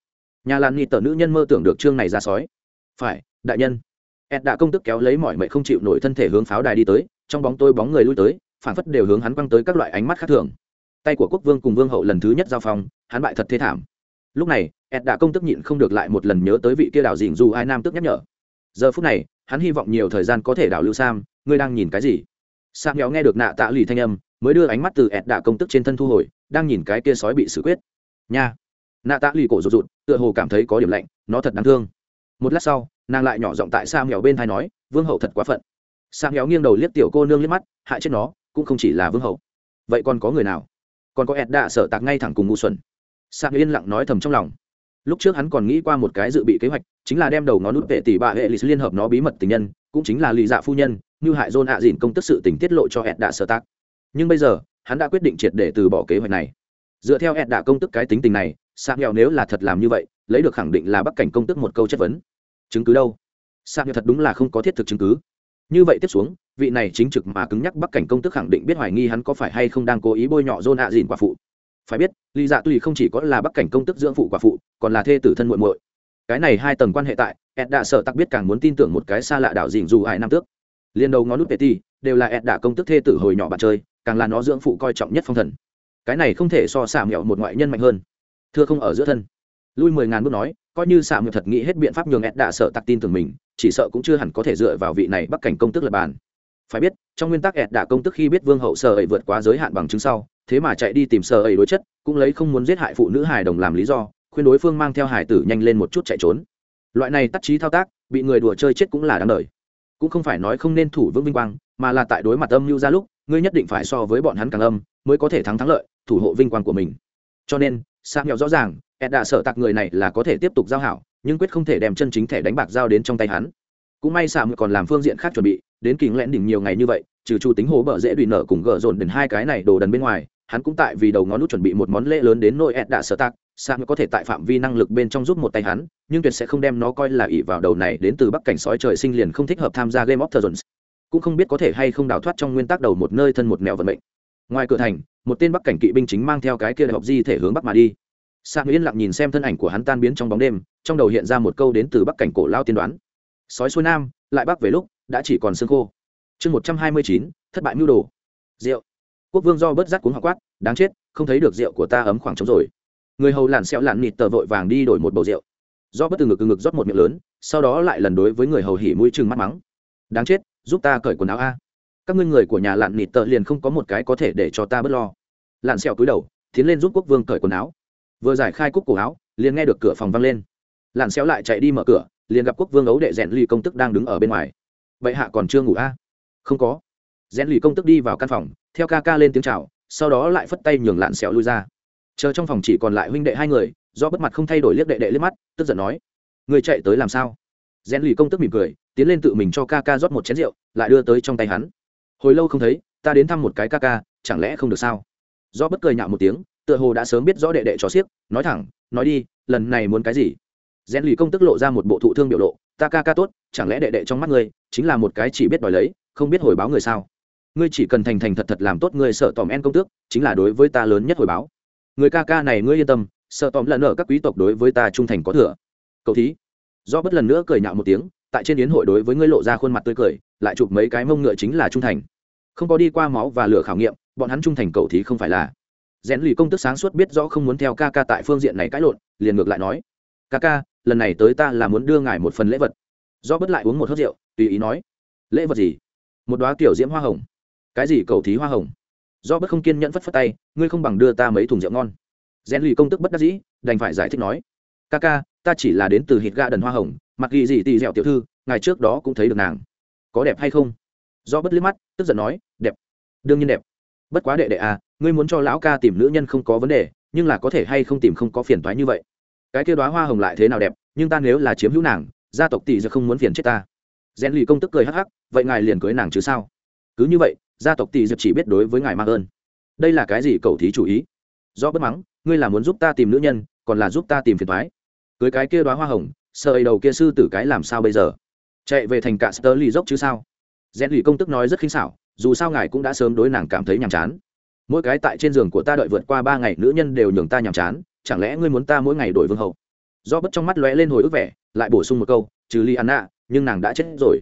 Nhà lan nghị tờ nữ nhân mơ tưởng được chương này ra sói. Phải, đại nhân. Ed đã công tức kéo lấy mọi mệnh không chịu nổi thân thể hướng pháo đài đi tới, trong bóng tôi bóng người lui tới phản phất đều hướng hắn quăng tới các loại ánh mắt khác thường. Tay của quốc vương cùng vương hậu lần thứ nhất giao phong, hắn bại thật thế thảm. Lúc này ed đã công tức nhịn không được lại một lần nhớ tới vị kia đảo dình dù ai nam tức nhắc nhở. Giờ phút này, hắn hy vọng nhiều thời gian có thể đảo lưu sam, ngươi đang nhìn cái gì? Sam nhéo nghe được nạ tạ lì thanh âm, mới đưa ánh mắt từ ed đạ công tức trên thân thu hồi, đang nhìn cái kia sói bị xử quyết. Nha. Nạ tạ lì cổ rụt rụt, tựa hồ cảm thấy có điểm lạnh, nó thật đáng thương. Một lát sau, nàng lại nhỏ giọng tại sam nhéo bên thai nói, vương hậu thật quá phận. Sam nhéo nghiêng đầu liếc tiểu cô nương liếc mắt, hại chết nó, cũng không chỉ là vương hậu. Vậy còn có người nào? Còn có ed đạ sợ tạc ngay thẳng cùng ngu xuẩn. Sam yên lặng nói thầm trong lòng lúc trước hắn còn nghĩ qua một cái dự bị kế hoạch, chính là đem đầu ngón nút vệ tỷ bà hệ lịch liên hợp nó bí mật tình nhân, cũng chính là lì dạ phu nhân, như hại dôn hạ dìn công tức sự tình tiết lộ cho ed đạ sơ tác. nhưng bây giờ, hắn đã quyết định triệt để từ bỏ kế hoạch này. Dựa theo ed đạ công tức cái tính tình này sam nghèo nếu là thật làm như vậy, lấy được khẳng định là bắc cảnh công tức một câu chất vấn. Chứng cứ đâu? Sam nghèo thật đúng là không có thiết thực chứng cứ. Như vậy tiếp xuống, vị này chính trực mà cứng nhắc bắc cảnh công tức khẳng định biết hoài nghi hắn có phải hay không đang cố ý bôi nhọ dôn hạ dìn quả phụ phải biết, lý dạ tuy không chỉ có là bắc cảnh công tức dưỡng phụ quả phụ, còn là thê tử thân muội muội. Cái này hai tầng quan hệ tại, ed đã sợ Tặc biết càng muốn tin tưởng một cái xa lạ đảo dình dù hai năm tước. Liên đầu ngón nút petty, đều là ed đã công tức thê tử hồi nhỏ bạn chơi, càng là nó dưỡng phụ coi trọng nhất phong thần. Cái này không thể so xả mẹo một ngoại nhân mạnh hơn. Thưa không ở giữa thân. Lui mười ngàn bước nói, coi như xả mẹo thật nghĩ hết biện pháp nhường ed đã sợ Tặc tin tưởng mình, chỉ sợ cũng chưa hẳn có thể dựa vào vị này bắc cảnh công tức lập bàn phải biết, trong nguyên tắc ẹt đã công tức khi biết vương hậu sợ ấy vượt quá giới hạn bằng chứng sau, thế mà chạy đi tìm sợ ấy đối chất, cũng lấy không muốn giết hại phụ nữ hài đồng làm lý do, khuyên đối phương mang theo hải tử nhanh lên một chút chạy trốn. Loại này tắt trí thao tác, bị người đùa chơi chết cũng là đáng đời. Cũng không phải nói không nên thủ vững vinh quang, mà là tại đối mặt âm mưu ra lúc, ngươi nhất định phải so với bọn hắn càng âm, mới có thể thắng thắng lợi, thủ hộ vinh quang của mình. Cho nên sa nghèo rõ ràng ed đã sợ tặc người này là có thể tiếp tục giao hảo, nhưng quyết không thể đem chân chính thẻ đánh bạc giao đến trong tay hắn cũng may sa còn làm phương diện khác chuẩn bị đến kính lẽn đỉnh nhiều ngày như vậy trừ chu tính hố bở dễ đùi nở cùng gỡ dồn đến hai cái này đồ đần bên ngoài hắn cũng tại vì đầu ngón nút chuẩn bị một món lễ lớn đến nỗi ed đã sợ tạc, sa có thể tại phạm vi năng lực bên trong giúp một tay hắn nhưng tuyệt sẽ không đem nó coi là ỷ vào đầu này đến từ bắc cảnh sói trời sinh liền không thích hợp tham gia game of thrones. Cũng không biết có thể hay không đào thoát trong nguyên tắc đầu một nơi thân một mèo vận mệnh. Ngoài cửa thành một tên bắc cảnh kỵ binh chính mang theo cái kia đại học di thể hướng bắc mà đi. Sao yên lặng nhìn xem thân ảnh của hắn tan biến trong bóng đêm trong đầu hiện ra một câu đến từ bắc cảnh cổ lao tiên đoán sói xuôi nam, lại bắc về lúc, đã chỉ còn xương khô. Chương một trăm hai mươi chín, thất bại mưu đồ. Rượu. Quốc vương do bớt rắt cuốn hoa quát, đáng chết, không thấy được rượu của ta ấm khoảng trống rồi. Người hầu làn xẹo làn nịt tờ vội vàng đi đổi một bầu rượu. Do bất từ ngực từ ngực rót một miệng lớn, sau đó lại lần đối với người hầu hỉ mũi chừng mắt mắng. Đáng chết, giúp ta cởi quần áo a. Các ngươi người của nhà lạn nịt tờ liền không có một cái có thể để cho ta bớt lo. Lạn xẹo cúi đầu, tiến lên giúp quốc vương cởi quần áo. Vừa giải khai cúc cổ áo, liền nghe được cửa phòng văng lên. Lạn xéo lại chạy đi mở cửa liền gặp quốc vương ấu đệ rèn lì công tức đang đứng ở bên ngoài. Vậy hạ còn chưa ngủ a? Không có. Rèn lì công tức đi vào căn phòng, theo ca ca lên tiếng chào, sau đó lại phất tay nhường lạn xẹo lui ra. Chờ trong phòng chỉ còn lại huynh đệ hai người, do bất mặt không thay đổi liếc đệ đệ liếc mắt, tức giận nói, người chạy tới làm sao? Rèn lì công tức mỉm cười, tiến lên tự mình cho ca ca rót một chén rượu, lại đưa tới trong tay hắn. Hồi lâu không thấy, ta đến thăm một cái ca ca, chẳng lẽ không được sao? Do bất cười nhạo một tiếng, tựa hồ đã sớm biết rõ đệ đệ cho xiếc, nói thẳng, nói đi, lần này muốn cái gì? Rèn lì công tức lộ ra một bộ thụ thương biểu lộ, ta ca ca tốt, chẳng lẽ đệ đệ trong mắt ngươi chính là một cái chỉ biết đòi lấy, không biết hồi báo người sao? Ngươi chỉ cần thành thành thật thật làm tốt người sợ tòm en công tước, chính là đối với ta lớn nhất hồi báo. Người ca ca này ngươi yên tâm, sợ tòm lần ở các quý tộc đối với ta trung thành có thừa. Cậu thí. Do bất lần nữa cười nhạo một tiếng, tại trên yến hội đối với ngươi lộ ra khuôn mặt tươi cười, lại chụp mấy cái mông ngựa chính là trung thành. Không có đi qua máu và lửa khảo nghiệm, bọn hắn trung thành cậu thí không phải là. Rèn lì công tức sáng suốt biết rõ không muốn theo ca ca tại phương diện này cãi lộn, liền ngược lại nói, ca ca lần này tới ta là muốn đưa ngài một phần lễ vật. Do bất lại uống một hớt rượu, tùy ý nói, lễ vật gì? Một đoá kiểu diễm hoa hồng. Cái gì cầu thí hoa hồng? Do bất không kiên nhẫn phất phất tay, ngươi không bằng đưa ta mấy thùng rượu ngon. Rèn lì công tức bất đắc dĩ, đành phải giải thích nói, ca ca, ta chỉ là đến từ hít ga đần hoa hồng, mặc ghi gì tì dẹo tiểu thư ngày trước đó cũng thấy được nàng. Có đẹp hay không? Do bất liếc mắt, tức giận nói, đẹp, đương nhiên đẹp. Bất quá đệ đệ à ngươi muốn cho lão ca tìm nữ nhân không có vấn đề, nhưng là có thể hay không tìm không có phiền toái như vậy cái kia đoá hoa hồng lại thế nào đẹp, nhưng ta nếu là chiếm hữu nàng, gia tộc tỷ giờ không muốn phiền chết ta. Rèn lì công tức cười hắc hắc, vậy ngài liền cưới nàng chứ sao? Cứ như vậy, gia tộc tỷ dược chỉ biết đối với ngài mang ơn. Đây là cái gì cầu thí chủ ý? Do bất mắng ngươi là muốn giúp ta tìm nữ nhân, còn là giúp ta tìm phiền thoái? Cưới cái kia đoá hoa hồng, sợ ấy đầu kia sư tử cái làm sao bây giờ? Chạy về thành cạn sơ lì dốc chứ sao? Rèn lì công tức nói rất khinh xảo, dù sao ngài cũng đã sớm đối nàng cảm thấy nhàm chán. Mỗi cái tại trên giường của ta đợi vượt qua ba ngày, nữ nhân đều nhường ta nhàm chán chẳng lẽ ngươi muốn ta mỗi ngày đổi vương hậu? Do bất trong mắt lóe lên hồi ức vẻ, lại bổ sung một câu, trừ li anna, nhưng nàng đã chết rồi.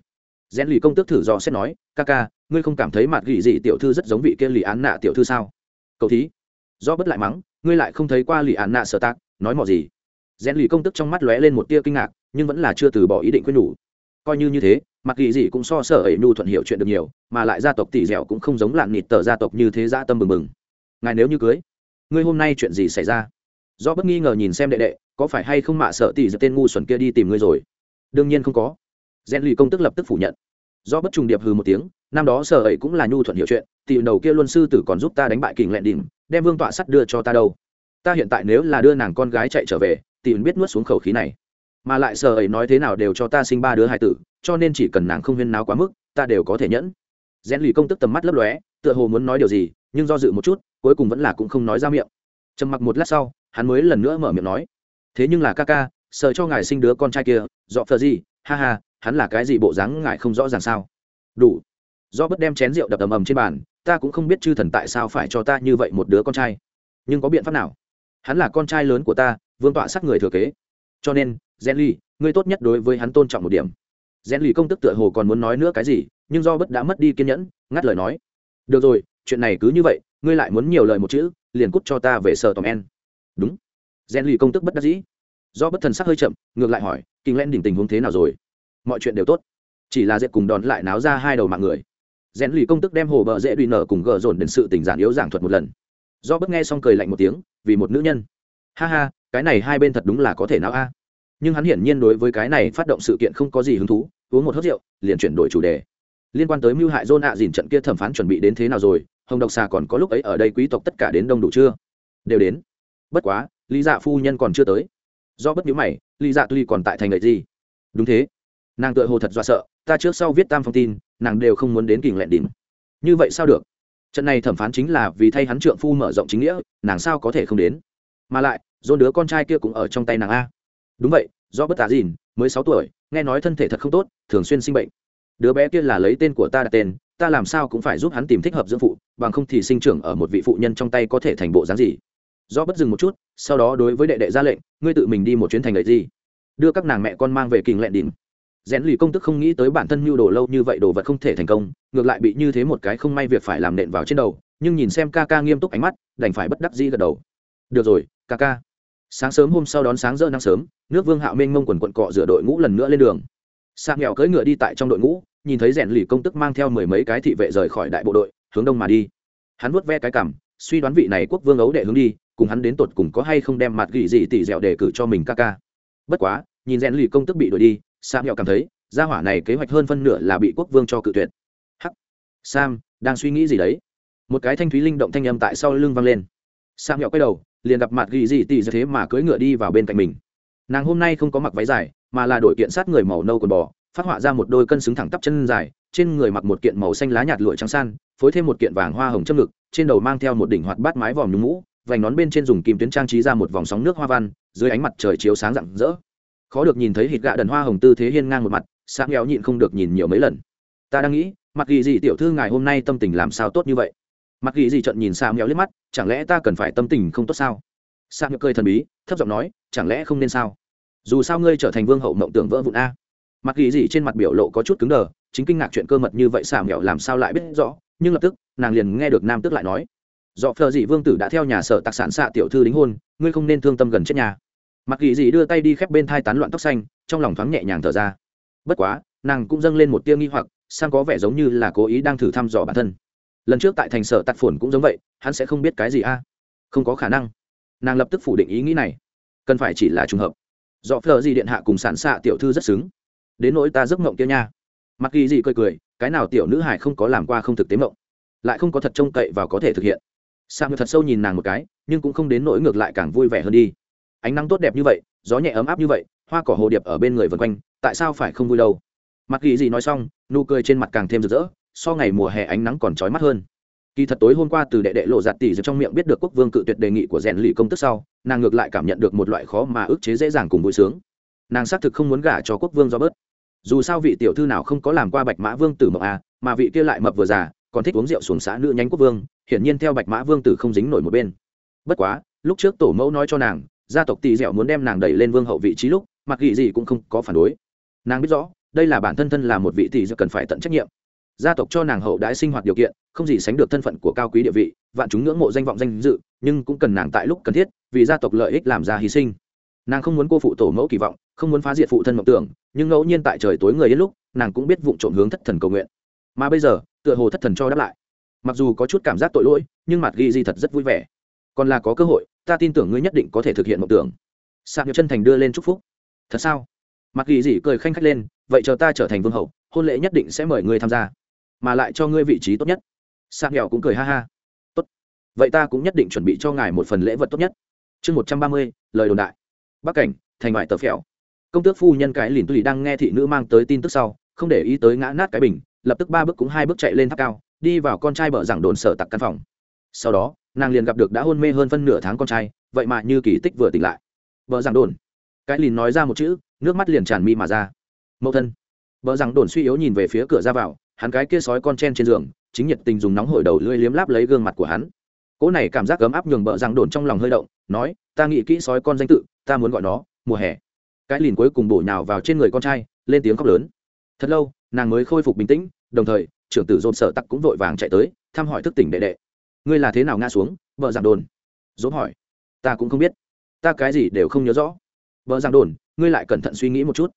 Rèn lì công tước thử do xét nói, ca ca, ngươi không cảm thấy mặt gỉ dị tiểu thư rất giống vị kia lì án nạ tiểu thư sao? Cậu thí. Do bất lại mắng, ngươi lại không thấy qua lì án nạ sở tác nói mò gì? Rèn lì công tức trong mắt lóe lên một tia kinh ngạc, nhưng vẫn là chưa từ bỏ ý định quyết nhủ. Coi như như thế, mặt gỉ dị cũng so sở ẩy nhu thuận hiểu chuyện được nhiều, mà lại gia tộc tỷ dẻo cũng không giống lạn nịt tờ gia tộc như thế gia tâm bừng bừng. Ngài nếu như cưới, ngươi hôm nay chuyện gì xảy ra? Do bất nghi ngờ nhìn xem đệ đệ, có phải hay không mạ sợ tỷ giật tên ngu xuẩn kia đi tìm ngươi rồi? Đương nhiên không có. Rèn lì công tức lập tức phủ nhận. Do bất trùng điệp hừ một tiếng, năm đó sở ấy cũng là nhu thuận hiểu chuyện, thì đầu kia luân sư tử còn giúp ta đánh bại kình lẹn đỉnh, đem vương tọa sắt đưa cho ta đâu? Ta hiện tại nếu là đưa nàng con gái chạy trở về, thì biết nuốt xuống khẩu khí này. Mà lại sở ấy nói thế nào đều cho ta sinh ba đứa hai tử, cho nên chỉ cần nàng không huyên náo quá mức, ta đều có thể nhẫn. Rèn lì công tức tầm mắt lấp lóe, tựa hồ muốn nói điều gì, nhưng do dự một chút, cuối cùng vẫn là cũng không nói ra miệng. Trầm mặc một lát sau hắn mới lần nữa mở miệng nói, thế nhưng là ca ca, sợ cho ngài sinh đứa con trai kia, dọ phờ gì? Ha ha, hắn là cái gì bộ dáng ngài không rõ ràng sao? Đủ. Do bất đem chén rượu đập ầm ầm trên bàn, ta cũng không biết chư thần tại sao phải cho ta như vậy một đứa con trai. Nhưng có biện pháp nào? Hắn là con trai lớn của ta, vương tọa sát người thừa kế. Cho nên, gen ly, ngươi tốt nhất đối với hắn tôn trọng một điểm. Gen ly công tức tựa hồ còn muốn nói nữa cái gì, nhưng do bất đã mất đi kiên nhẫn, ngắt lời nói. Được rồi, chuyện này cứ như vậy, ngươi lại muốn nhiều lời một chữ, liền cút cho ta về sở tòm en đúng. Gen lì công tức bất đắc dĩ. Do bất thần sắc hơi chậm, ngược lại hỏi, kinh len đỉnh tình huống thế nào rồi? Mọi chuyện đều tốt. Chỉ là dễ cùng đòn lại náo ra hai đầu mạng người. Rèn lì công tức đem hồ bờ dễ đùi nở cùng gờ dồn đến sự tình giản yếu giảng thuật một lần. Do bất nghe xong cười lạnh một tiếng, vì một nữ nhân. Ha ha, cái này hai bên thật đúng là có thể nào a. Nhưng hắn hiển nhiên đối với cái này phát động sự kiện không có gì hứng thú, uống một hớt rượu, liền chuyển đổi chủ đề. Liên quan tới mưu hại dôn ạ dìn trận kia thẩm phán chuẩn bị đến thế nào rồi, hồng độc xà còn có lúc ấy ở đây quý tộc tất cả đến đông đủ chưa? Đều đến bất quá, lý dạ phu nhân còn chưa tới. Do bất nhữ mày, lý dạ tuy còn tại thành lợi gì? Đúng thế. Nàng tựa hồ thật do sợ, ta trước sau viết tam phong tin, nàng đều không muốn đến kình lẹn đỉnh. Như vậy sao được? Trận này thẩm phán chính là vì thay hắn trượng phu mở rộng chính nghĩa, nàng sao có thể không đến? Mà lại, dôn đứa con trai kia cũng ở trong tay nàng a. Đúng vậy, do bất tả dìn, mới sáu tuổi, nghe nói thân thể thật không tốt, thường xuyên sinh bệnh. Đứa bé kia là lấy tên của ta đặt tên, ta làm sao cũng phải giúp hắn tìm thích hợp dưỡng phụ, bằng không thì sinh trưởng ở một vị phụ nhân trong tay có thể thành bộ dáng gì? Do bất dừng một chút, sau đó đối với đệ đệ ra lệnh, ngươi tự mình đi một chuyến thành lợi gì? Đưa các nàng mẹ con mang về kình lẹn đỉnh. Rèn lì công tức không nghĩ tới bản thân mưu đồ lâu như vậy đồ vật không thể thành công, ngược lại bị như thế một cái không may việc phải làm nện vào trên đầu, nhưng nhìn xem ca ca nghiêm túc ánh mắt, đành phải bất đắc dĩ gật đầu. Được rồi, ca ca. Sáng sớm hôm sau đón sáng rỡ nắng sớm, nước vương hạo mênh mông quần quận cọ rửa đội ngũ lần nữa lên đường. Sang nghèo cưỡi ngựa đi tại trong đội ngũ, nhìn thấy rèn lì công tức mang theo mười mấy cái thị vệ rời khỏi đại bộ đội, hướng đông mà đi. Hắn vuốt ve cái cằm suy đoán vị này quốc vương ấu đệ hướng đi, cùng hắn đến tột cùng có hay không đem mặt gỉ gì tỉ dẻo để cử cho mình ca ca. Bất quá, nhìn rèn lì công tức bị đuổi đi, sam nhẹo cảm thấy, gia hỏa này kế hoạch hơn phân nửa là bị quốc vương cho cự tuyệt. Hắc. Sam, đang suy nghĩ gì đấy? Một cái thanh thúy linh động thanh âm tại sau lưng vang lên. Sam nhẹo quay đầu, liền gặp mặt gỉ gì tỉ dẻo thế mà cưỡi ngựa đi vào bên cạnh mình. Nàng hôm nay không có mặc váy dài, mà là đổi kiện sát người màu nâu quần bò, phát họa ra một đôi cân xứng thẳng tắp chân dài, trên người mặc một kiện màu xanh lá nhạt lụa trắng san phối thêm một kiện vàng hoa hồng châm ngực, trên đầu mang theo một đỉnh hoạt bát mái vòm nhúng mũ, vành nón bên trên dùng kim tuyến trang trí ra một vòng sóng nước hoa văn, dưới ánh mặt trời chiếu sáng rạng rỡ. Khó được nhìn thấy hít gạ đần hoa hồng tư thế hiên ngang một mặt sáng nghèo nhịn không được nhìn nhiều mấy lần. Ta đang nghĩ mặt ghi gì tiểu thư ngài hôm nay tâm tình làm sao tốt như vậy? Mặt ghi gì trận nhìn sáng nghèo liếc mắt, chẳng lẽ ta cần phải tâm tình không tốt sao? Sáng nghèo cười thần bí, thấp giọng nói, chẳng lẽ không nên sao? Dù sao ngươi trở thành vương hậu mộng tưởng vỡ vụn a. Mặt ghi gì trên mặt biểu lộ có chút cứng đờ chính kinh ngạc chuyện cơ mật như vậy xà nghèo làm sao lại biết rõ, nhưng lập tức, nàng liền nghe được nam tước lại nói do phờ dị vương tử đã theo nhà sở tạc sản xạ tiểu thư đính hôn, ngươi không nên thương tâm gần chết nhà. Mặc kỳ dị đưa tay đi khép bên thai tán loạn tóc xanh, trong lòng thoáng nhẹ nhàng thở ra. Bất quá, nàng cũng dâng lên một tia nghi hoặc, sang có vẻ giống như là cố ý đang thử thăm dò bản thân. Lần trước tại thành sở tạc phồn cũng giống vậy, hắn sẽ không biết cái gì a. Không có khả năng. Nàng lập tức phủ định ý nghĩ này. Cần phải chỉ là trùng hợp. Do phờ dị điện hạ cùng sản xạ tiểu thư rất xứng. Đến nỗi ta giấc mộng kia nha mặc kỳ dị cười cười, cái nào tiểu nữ hải không có làm qua không thực tế mộng? Lại không có thật trông cậy và có thể thực hiện. Sang thật sâu nhìn nàng một cái, nhưng cũng không đến nỗi ngược lại càng vui vẻ hơn đi. Ánh nắng tốt đẹp như vậy, gió nhẹ ấm áp như vậy, hoa cỏ hồ điệp ở bên người vân quanh, tại sao phải không vui đâu? Mặc kỳ gì nói xong, nụ cười trên mặt càng thêm rực rỡ, so ngày mùa hè ánh nắng còn trói mắt hơn. Kỳ thật tối hôm qua từ đệ đệ lộ giạt tỷ trong miệng biết được quốc vương cự tuyệt đề nghị của rèn lì công tức sau, nàng ngược lại cảm nhận được một loại khó mà ức chế dễ dàng cùng vui sướng. Nàng xác thực không muốn gả cho quốc vương do bớt dù sao vị tiểu thư nào không có làm qua bạch mã vương tử mộng a mà vị kia lại mập vừa già, còn thích uống rượu xuống xã nữ nhánh quốc vương, hiển nhiên theo bạch mã vương tử không dính nổi một bên. Bất quá, lúc trước tổ mẫu nói cho nàng, gia tộc tỷ dẻo muốn đem nàng đẩy lên vương hậu vị trí lúc, mặc ghi gì cũng không có phản đối. Nàng biết rõ, đây là bản thân thân là một vị tỷ dẻo cần phải tận trách nhiệm. Gia tộc cho nàng hậu đãi sinh hoạt điều kiện, không gì sánh được thân phận của cao quý địa vị, vạn chúng ngưỡng mộ danh vọng danh dự, nhưng cũng cần nàng tại lúc cần thiết, vì gia tộc lợi ích làm ra hy sinh. Nàng không muốn cô phụ tổ mẫu kỳ vọng, không muốn phá diệt phụ thân mộng tưởng nhưng ngẫu nhiên tại trời tối người đến lúc, nàng cũng biết vụng trộm hướng thất thần cầu nguyện. Mà bây giờ, tựa hồ thất thần cho đáp lại. Mặc dù có chút cảm giác tội lỗi, nhưng mặt ghi di thật rất vui vẻ. Còn là có cơ hội, ta tin tưởng ngươi nhất định có thể thực hiện mộng tưởng. Sạc nhập chân thành đưa lên chúc phúc. Thật sao? Mặt ghi di cười khanh khách lên, vậy chờ ta trở thành vương hậu, hôn lễ nhất định sẽ mời ngươi tham gia. Mà lại cho ngươi vị trí tốt nhất. Sạc nghèo cũng cười ha ha. Tốt. Vậy ta cũng nhất định chuẩn bị cho ngài một phần lễ vật tốt nhất. Chương một trăm ba mươi, lời đồn đại. Bắc cảnh, thành ngoại tờ phèo công tước phu nhân cái lìn tùy đang nghe thị nữ mang tới tin tức sau, không để ý tới ngã nát cái bình, lập tức ba bước cũng hai bước chạy lên tháp cao, đi vào con trai bờ rằng đồn sở tặc căn phòng. Sau đó, nàng liền gặp được đã hôn mê hơn phân nửa tháng con trai, vậy mà như kỳ tích vừa tỉnh lại. Vợ rằng đồn. Cái lìn nói ra một chữ, nước mắt liền tràn mi mà ra. Mẫu thân. Vợ rằng đồn suy yếu nhìn về phía cửa ra vào, hắn cái kia sói con chen trên giường, chính nhiệt tình dùng nóng hổi đầu lưỡi liếm láp lấy gương mặt của hắn. Cỗ này cảm giác ấm áp nhường vợ rằng đồn trong lòng hơi động, nói, ta nghĩ kỹ sói con danh tự, ta muốn gọi nó, mùa hè cái lìn cuối cùng bổ nhào vào trên người con trai, lên tiếng khóc lớn. Thật lâu, nàng mới khôi phục bình tĩnh, đồng thời, trưởng tử dồn sợ tặc cũng vội vàng chạy tới, thăm hỏi thức tỉnh đệ đệ. Ngươi là thế nào ngã xuống? Vợ giảng đồn. Dốt hỏi. Ta cũng không biết. Ta cái gì đều không nhớ rõ. Vợ giảng đồn, ngươi lại cẩn thận suy nghĩ một chút.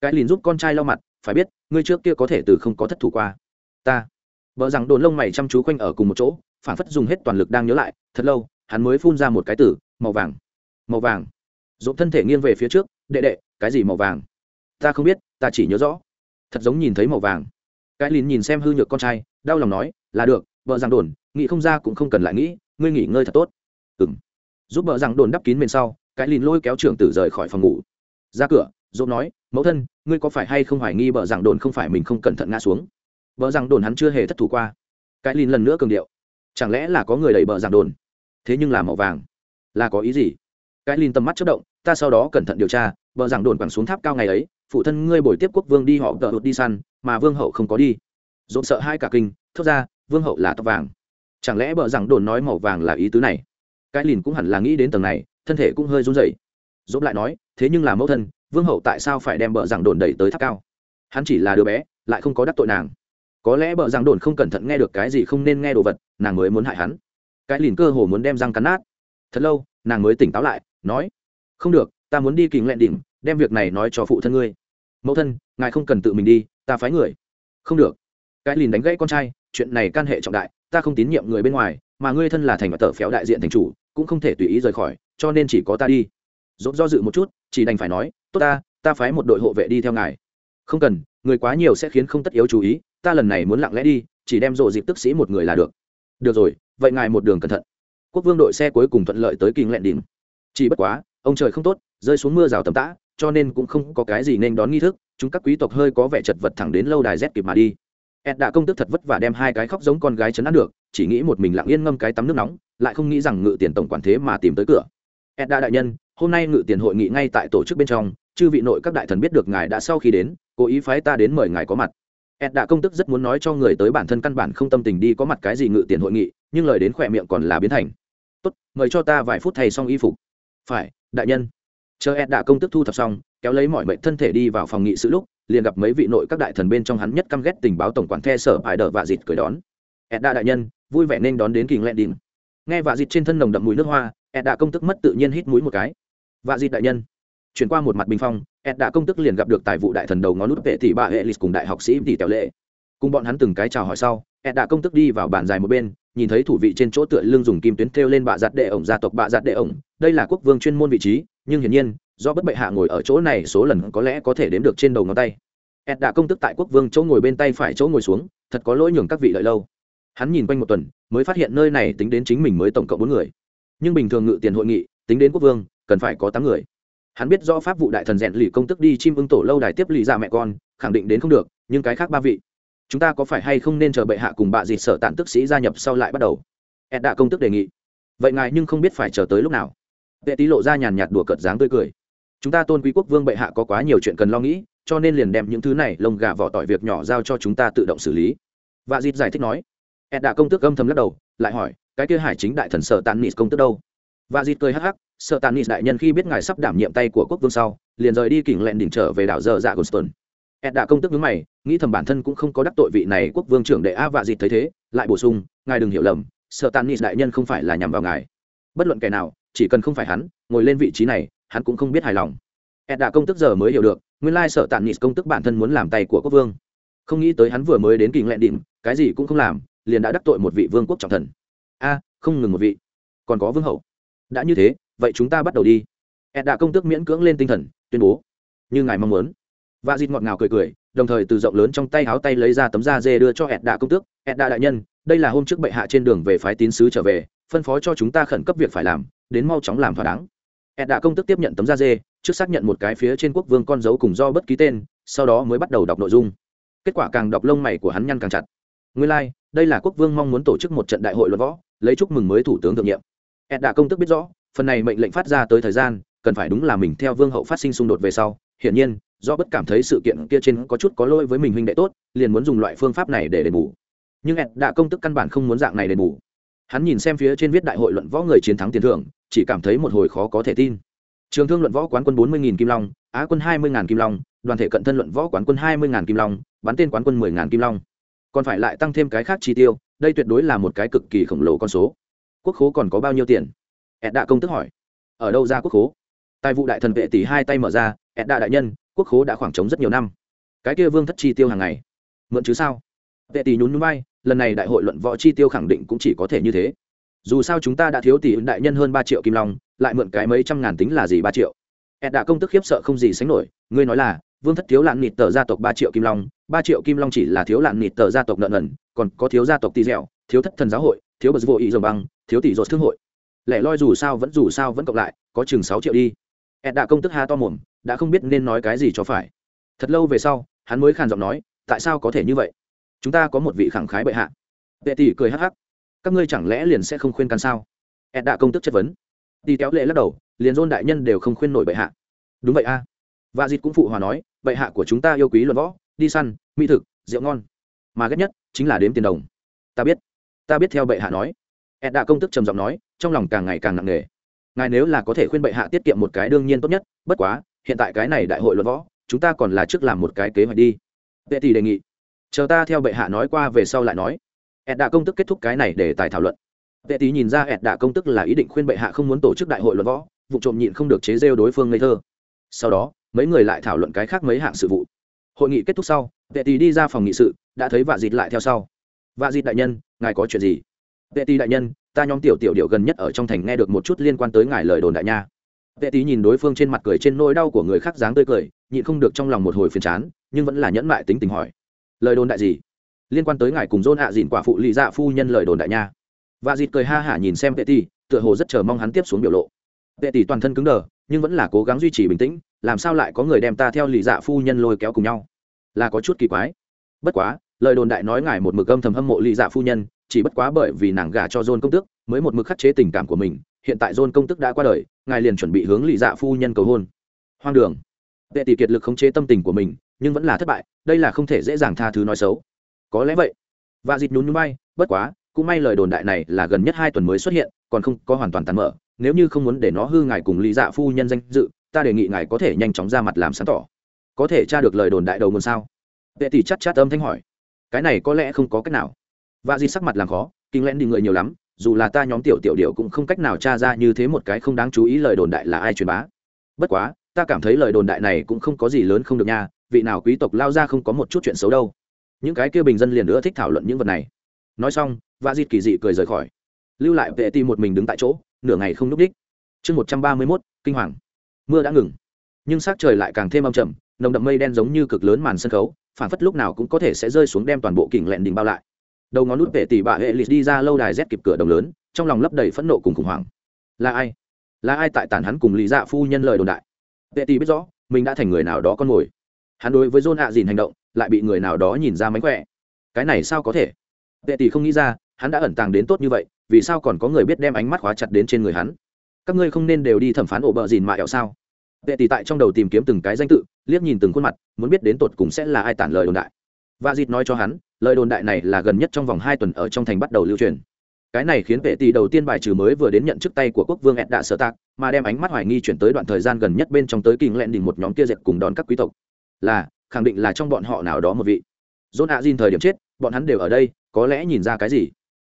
Cái lìn giúp con trai lau mặt, phải biết, ngươi trước kia có thể từ không có thất thủ qua. Ta. Vợ giảng đồn lông mày chăm chú quanh ở cùng một chỗ, phản phất dùng hết toàn lực đang nhớ lại, thật lâu, hắn mới phun ra một cái tử màu vàng. Màu vàng. Dồn thân thể nghiêng về phía trước đệ đệ, cái gì màu vàng? Ta không biết, ta chỉ nhớ rõ. Thật giống nhìn thấy màu vàng. Cái lìn nhìn xem hư nhược con trai, đau lòng nói, là được, vợ rằng đồn, nghĩ không ra cũng không cần lại nghĩ, ngươi nghỉ ngơi thật tốt. Ừ m giúp vợ rằng đồn đắp kín bên sau, cái lìn lôi kéo trưởng tử rời khỏi phòng ngủ. Ra cửa, dỗ nói, mẫu thân, ngươi có phải hay không hoài nghi vợ rằng đồn không phải mình không cẩn thận ngã xuống? Vợ rằng đồn hắn chưa hề thất thủ qua. Cái lìn lần nữa cường điệu. Chẳng lẽ là có người đẩy vợ rằng đồn? Thế nhưng là màu vàng. Là có ý gì? Cái lìn tầm mắt chất động ta sau đó cẩn thận điều tra, vợ rằng đồn quẳng xuống tháp cao ngày ấy, phụ thân ngươi bồi tiếp quốc vương đi họ tợ đột đi săn, mà vương hậu không có đi. Dồn sợ hai cả kinh, thốt ra, vương hậu là tóc vàng. Chẳng lẽ bờ rằng đồn nói màu vàng là ý tứ này? Cái lìn cũng hẳn là nghĩ đến tầng này, thân thể cũng hơi run rẩy. Dốt lại nói, thế nhưng là mẫu thân, vương hậu tại sao phải đem bờ rằng đồn đẩy tới tháp cao? Hắn chỉ là đứa bé, lại không có đắc tội nàng. Có lẽ bờ rằng đồn không cẩn thận nghe được cái gì không nên nghe đồ vật, nàng mới muốn hại hắn. Cái lìn cơ hồ muốn đem răng cắn nát. Thật lâu, nàng mới tỉnh táo lại, nói không được, ta muốn đi kình lẹn đỉnh, đem việc này nói cho phụ thân ngươi. Mẫu thân, ngài không cần tự mình đi, ta phái người. Không được. Cái lìn đánh gãy con trai, chuyện này can hệ trọng đại, ta không tín nhiệm người bên ngoài, mà ngươi thân là thành và tờ phéo đại diện thành chủ, cũng không thể tùy ý rời khỏi, cho nên chỉ có ta đi. Dốt do dự một chút, chỉ đành phải nói, tốt ta ta phái một đội hộ vệ đi theo ngài. Không cần, người quá nhiều sẽ khiến không tất yếu chú ý, ta lần này muốn lặng lẽ đi, chỉ đem rộ dịp tức sĩ một người là được. Được rồi, vậy ngài một đường cẩn thận. Quốc vương đội xe cuối cùng thuận lợi tới kinh lẹn đỉnh. Chỉ bất quá ông trời không tốt, rơi xuống mưa rào tầm tã, cho nên cũng không có cái gì nên đón nghi thức, chúng các quý tộc hơi có vẻ chật vật thẳng đến lâu đài rét kịp mà đi. Ed đã công tức thật vất vả đem hai cái khóc giống con gái chấn áp được, chỉ nghĩ một mình lặng yên ngâm cái tắm nước nóng, lại không nghĩ rằng ngự tiền tổng quản thế mà tìm tới cửa. Ed đã đại nhân, hôm nay ngự tiền hội nghị ngay tại tổ chức bên trong, chư vị nội các đại thần biết được ngài đã sau khi đến, cố ý phái ta đến mời ngài có mặt. Ed đã công tức rất muốn nói cho người tới bản thân căn bản không tâm tình đi có mặt cái gì ngự tiền hội nghị, nhưng lời đến khỏe miệng còn là biến thành. Tốt, mời cho ta vài phút thay xong y phục. Phải đại nhân. Chờ ed đã công tức thu thập xong, kéo lấy mọi mệnh thân thể đi vào phòng nghị sự lúc, liền gặp mấy vị nội các đại thần bên trong hắn nhất căm ghét tình báo tổng quản the sở ải đờ và dịt cười đón. Edda đại nhân, vui vẻ nên đón đến kỳ lẹn đỉnh nghe vạ dịt trên thân nồng đậm mùi nước hoa edda công tức mất tự nhiên hít mũi một cái. Vạ dịt đại nhân, chuyển qua một mặt bình phong edda công tức liền gặp được tài vụ đại thần đầu ngón nút vệ tỷ bà hệ lịch cùng đại học sĩ tỷ tèo lệ. Cùng bọn hắn từng cái chào hỏi sau edda công tức đi vào bàn dài một bên nhìn thấy thủ vị trên chỗ tựa lưng dùng kim tuyến thêu lên bạ giặt đệ ổng gia tộc bạ giặt đệ ổng, đây là quốc vương chuyên môn vị trí, nhưng hiển nhiên, do bất bệ hạ ngồi ở chỗ này số lần có lẽ có thể đếm được trên đầu ngón tay. Ed đã công tức tại quốc vương chỗ ngồi bên tay phải chỗ ngồi xuống, thật có lỗi nhường các vị lợi lâu. Hắn nhìn quanh một tuần, mới phát hiện nơi này tính đến chính mình mới tổng cộng bốn người. Nhưng bình thường ngự tiền hội nghị, tính đến quốc vương, cần phải có tám người. Hắn biết do pháp vụ đại thần rèn lì công tức đi chim ưng tổ lâu đài tiếp lì ra mẹ con, khẳng định đến không được, nhưng cái khác ba vị chúng ta có phải hay không nên chờ bệ hạ cùng bạ dịt sở tản tức sĩ gia nhập sau lại bắt đầu? Ed đã công tức đề nghị. Vậy ngài nhưng không biết phải chờ tới lúc nào. Vệ tý lộ ra nhàn nhạt đùa cợt dáng tươi cười. Chúng ta tôn quý quốc vương bệ hạ có quá nhiều chuyện cần lo nghĩ, cho nên liền đem những thứ này lông gà vỏ tỏi việc nhỏ giao cho chúng ta tự động xử lý. Vạ dịt giải thích nói. Ed đã công tước âm thầm lắc đầu, lại hỏi, cái kia hải chính đại thần sở tàn nis công tước đâu? Và dịt cười hắc hắc, sở tàn nis đại nhân khi biết ngài sắp đảm nhiệm tay của quốc vương sau, liền rời đi kỉnh lẹn đỉnh trở về đảo dơ dạ gồn ed đã công tức vướng mày, nghĩ thầm bản thân cũng không có đắc tội vị này quốc vương trưởng đệ a và dịt thấy thế, lại bổ sung, ngài đừng hiểu lầm sợ tàn đại nhân không phải là nhằm vào ngài. Bất luận kẻ nào, chỉ cần không phải hắn, ngồi lên vị trí này, hắn cũng không biết hài lòng. Ed đã công tức giờ mới hiểu được, nguyên lai sợ tàn công tức bản thân muốn làm tay của quốc vương. Không nghĩ tới hắn vừa mới đến kình lẹn đỉnh, cái gì cũng không làm, liền đã đắc tội một vị vương quốc trọng thần. A, không ngừng một vị, còn có vương hậu. Đã như thế, vậy chúng ta bắt đầu đi. Ed đã công tức miễn cưỡng lên tinh thần, tuyên bố, như ngài mong muốn và dịt ngọt ngào cười cười đồng thời từ rộng lớn trong tay háo tay lấy ra tấm da dê đưa cho ẹt đạ công tước. Ẹt đạ đại nhân đây là hôm trước bệ hạ trên đường về phái tín sứ trở về phân phó cho chúng ta khẩn cấp việc phải làm đến mau chóng làm thỏa đáng. Ẹt đạ công tước tiếp nhận tấm da dê trước xác nhận một cái phía trên quốc vương con dấu cùng do bất ký tên sau đó mới bắt đầu đọc nội dung. Kết quả càng đọc lông mày của hắn nhăn càng chặt. Nguyên lai、like, đây là quốc vương mong muốn tổ chức một trận đại hội luận võ lấy chúc mừng mới thủ tướng thượng nhiệm. Ẹt đạ công tức biết rõ phần này mệnh lệnh phát ra tới thời gian cần phải đúng là mình theo vương hậu phát sinh xung đột về sau. Hiển nhiên do bất cảm thấy sự kiện kia trên có chút có lỗi với mình huynh đệ tốt, liền muốn dùng loại phương pháp này để đền bù. Nhưng ed đã công tức căn bản không muốn dạng này đền bù. Hắn nhìn xem phía trên viết đại hội luận võ người chiến thắng tiền thưởng, chỉ cảm thấy một hồi khó có thể tin. Trường thương luận võ quán quân bốn mươi kim long, á quân hai mươi kim long, đoàn thể cận thân luận võ quán quân hai mươi kim long, bắn tên quán quân mười kim long. Còn phải lại tăng thêm cái khác chi tiêu, đây tuyệt đối là một cái cực kỳ khổng lồ con số. Quốc khố còn có bao nhiêu tiền? Ed đạ công tức hỏi. Ở đâu ra quốc khố? Tài vụ đại thần vệ tỷ hai tay mở ra, ed đạ đại nhân quốc khố đã khoảng trống rất nhiều năm. Cái kia vương thất chi tiêu hàng ngày. Mượn chứ sao? Tệ tỷ nhún núi bay lần này đại hội luận võ chi tiêu khẳng định cũng chỉ có thể như thế. Dù sao chúng ta đã thiếu tỷ đại nhân hơn ba triệu kim long, lại mượn cái mấy trăm ngàn tính là gì ba triệu? Ed đã công tức khiếp sợ không gì sánh nổi, ngươi nói là, vương thất thiếu lạn nịt tờ gia tộc ba triệu kim long, ba triệu kim long chỉ là thiếu lạn nịt tờ gia tộc nợ nần, còn có thiếu gia tộc tỳ dẻo, thiếu thất thần giáo hội, thiếu bờ vô ý dòng băng, thiếu tỷ dột thương hội. Lẻ loi dù sao vẫn dù sao vẫn cộng lại, có chừng sáu triệu đi ed đã công tức ha to mồm, đã không biết nên nói cái gì cho phải. Thật lâu về sau, hắn mới khàn giọng nói, tại sao có thể như vậy? Chúng ta có một vị khẳng khái bệ hạ. Vệ tỷ cười hắc hắc. Các ngươi chẳng lẽ liền sẽ không khuyên can sao? Ed đã công tức chất vấn. Đi kéo lệ lắc đầu, liền dôn đại nhân đều không khuyên nổi bệ hạ. Đúng vậy a. À. và dịt cũng phụ hòa nói, bệ hạ của chúng ta yêu quý luận võ, đi săn, mỹ thực, rượu ngon. Mà ghét nhất chính là đếm tiền đồng. Ta biết ta biết theo bệ hạ nói. Ed đã công tức trầm giọng nói, trong lòng càng ngày càng nặng nề ngài nếu là có thể khuyên bệ hạ tiết kiệm một cái đương nhiên tốt nhất, bất quá, hiện tại cái này đại hội luận võ, chúng ta còn là trước làm một cái kế hoạch đi. Vệ tỷ đề nghị. Chờ ta theo bệ hạ nói qua về sau lại nói. Ed đã công tức kết thúc cái này để tài thảo luận. Vệ tỷ nhìn ra ed đã công tức là ý định khuyên bệ hạ không muốn tổ chức đại hội luận võ, vụ trộm nhịn không được chế rêu đối phương ngây thơ. Sau đó, mấy người lại thảo luận cái khác mấy hạng sự vụ. Hội nghị kết thúc sau, vệ tỷ đi ra phòng nghị sự, đã thấy vạ dịt lại theo sau. Vạ dịt đại nhân, ngài có chuyện gì? Vệ tỷ đại nhân ta nhóm tiểu tiểu điệu gần nhất ở trong thành nghe được một chút liên quan tới ngài lời đồn đại nha. Vệ Tý nhìn đối phương trên mặt cười trên nỗi đau của người khác dáng tươi cười nhịn không được trong lòng một hồi phiền chán nhưng vẫn là nhẫn mại tính tình hỏi. Lời đồn đại gì? Liên quan tới ngài cùng dôn hạ dịn quả phụ lì dạ phu nhân lời đồn đại nha. Và dịt cười ha hả nhìn xem vệ Tý, tựa hồ rất chờ mong hắn tiếp xuống biểu lộ. Vệ tỷ toàn thân cứng đờ nhưng vẫn là cố gắng duy trì bình tĩnh làm sao lại có người đem ta theo lì dạ phu nhân lôi kéo cùng nhau? Là có chút kỳ quái. Bất quá lời đồn đại nói ngài một mực âm thầm hâm mộ lì dạ phu nhân chỉ bất quá bởi vì nàng gả cho John công tước, mới một mực khắc chế tình cảm của mình, hiện tại John công tước đã qua đời, ngài liền chuẩn bị hướng lì dạ phu nhân cầu hôn. Hoang đường. Vệ tỷ kiệt lực khống chế tâm tình của mình, nhưng vẫn là thất bại, đây là không thể dễ dàng tha thứ nói xấu. Có lẽ vậy. Vạ dịch nhún nhún bay bất quá, cũng may lời đồn đại này là gần nhất hai tuần mới xuất hiện, còn không có hoàn toàn tàn mở, nếu như không muốn để nó hư ngài cùng lý dạ phu nhân danh dự, ta đề nghị ngài có thể nhanh chóng ra mặt làm sáng tỏ. Có thể tra được lời đồn đại đầu nguồn sao? Vệ tỷ chát chát âm thanh hỏi. Cái này có lẽ không có cách nào và di sắc mặt làm khó, kinh lén đi người nhiều lắm, dù là ta nhóm tiểu tiểu điệu cũng không cách nào tra ra như thế một cái không đáng chú ý lời đồn đại là ai truyền bá. Bất quá, ta cảm thấy lời đồn đại này cũng không có gì lớn không được nha, vị nào quý tộc lao ra không có một chút chuyện xấu đâu. Những cái kia bình dân liền nữa thích thảo luận những vật này. Nói xong và dịt kỳ dị cười rời khỏi. Lưu lại vệ ti một mình đứng tại chỗ, nửa ngày không n ú c đích. Chương một trăm ba mươi mốt, kinh hoàng. Mưa đã ngừng. Nhưng s á c trời lại càng thêm âm trầm, nồng đậm mây đen giống như cực lớn màn sân khấu, phản phất lúc nào cũng có thể sẽ rơi xuống đem toàn bộ kỉnh lẹn đình bao lại đầu ngón nút vệ tỷ bà hệ lịch đi ra lâu đài rét kịp cửa đồng lớn, trong lòng lấp đầy phẫn nộ cùng khủng hoảng. Là ai? Là ai tại tản hắn cùng lý dạ phu nhân lời đồn đại? Vệ tỷ biết rõ, mình đã thành người nào đó con mồi. Hắn đối với john hạ dìn hành động, lại bị người nào đó nhìn ra mánh khỏe. Cái này sao có thể? Vệ tỷ không nghĩ ra, hắn đã ẩn tàng đến tốt như vậy, vì sao còn có người biết đem ánh mắt khóa chặt đến trên người hắn? Các ngươi không nên đều đi thẩm phán ổ bợ dìn mạ ẹo sao? Vệ tỷ tại trong đầu tìm kiếm từng cái danh tự, liếc nhìn từng khuôn mặt, muốn biết đến tột cùng sẽ là ai tản lời đồn đại. Và dịt nói cho hắn lời đồn đại này là gần nhất trong vòng hai tuần ở trong thành bắt đầu lưu truyền. Cái này khiến vệ tỷ đầu tiên bài trừ mới vừa đến nhận chức tay của quốc vương ed đạ sở tạc, mà đem ánh mắt hoài nghi chuyển tới đoạn thời gian gần nhất bên trong tới kinh lẹn đỉnh một nhóm kia dệt cùng đón các quý tộc. Là, khẳng định là trong bọn họ nào đó một vị. John a thời điểm chết, bọn hắn đều ở đây, có lẽ nhìn ra cái gì.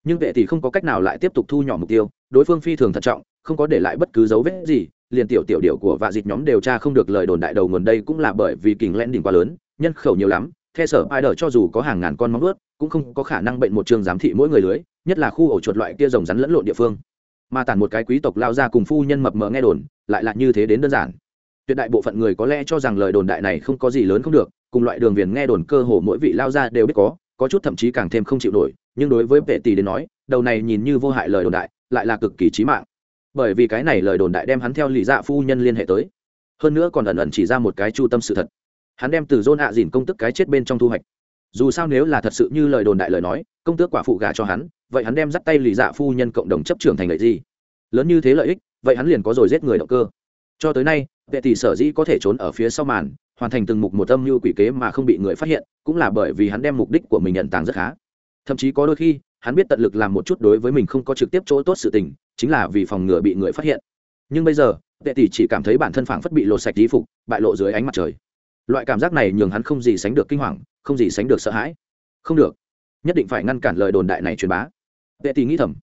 Nhưng vệ tỷ không có cách nào lại tiếp tục thu nhỏ mục tiêu, đối phương phi thường thận trọng, không có để lại bất cứ dấu vết gì, liền tiểu tiểu điệu của vạ dịch nhóm điều tra không được lời đồn đại đầu nguồn đây cũng là bởi vì kình len đỉnh quá lớn, nhân khẩu nhiều lắm The sở ai đỡ cho dù có hàng ngàn con móng vuốt, cũng không có khả năng bệnh một trường giám thị mỗi người lưới, nhất là khu ổ chuột loại kia rồng rắn lẫn lộn địa phương. Mà tản một cái quý tộc lao ra cùng phu nhân mập mờ nghe đồn, lại là như thế đến đơn giản. Tuyệt đại bộ phận người có lẽ cho rằng lời đồn đại này không có gì lớn không được, cùng loại đường viền nghe đồn cơ hồ mỗi vị lao ra đều biết có có chút thậm chí càng thêm không chịu nổi, nhưng đối với vệ tỷ đến nói, đầu này nhìn như vô hại lời đồn đại, lại là cực kỳ chí mạng. Bởi vì cái này lời đồn đại đem hắn theo lý dạ phu nhân liên hệ tới. Hơn nữa còn ẩn ẩn chỉ ra một cái chu tâm sự thật hắn đem từ dôn hạ dìn công tức cái chết bên trong thu hoạch. Dù sao nếu là thật sự như lời đồn đại lời nói, công tước quả phụ gà cho hắn, vậy hắn đem dắt tay lì dạ phu nhân cộng đồng chấp trưởng thành lợi gì? Lớn như thế lợi ích, vậy hắn liền có rồi giết người động cơ. Cho tới nay, vệ tỷ sở dĩ có thể trốn ở phía sau màn, hoàn thành từng mục một âm mưu quỷ kế mà không bị người phát hiện, cũng là bởi vì hắn đem mục đích của mình nhận tàng rất khá. Thậm chí có đôi khi, hắn biết tận lực làm một chút đối với mình không có trực tiếp chỗ tốt sự tình, chính là vì phòng ngừa bị người phát hiện. Nhưng bây giờ, vệ tỷ chỉ cảm thấy bản thân phảng phất bị lột sạch tí phục, bại lộ dưới ánh mặt trời loại cảm giác này nhường hắn không gì sánh được kinh hoàng, không gì sánh được sợ hãi. Không được, nhất định phải ngăn cản lời đồn đại này truyền bá. Vệ tỷ nghĩ thầm,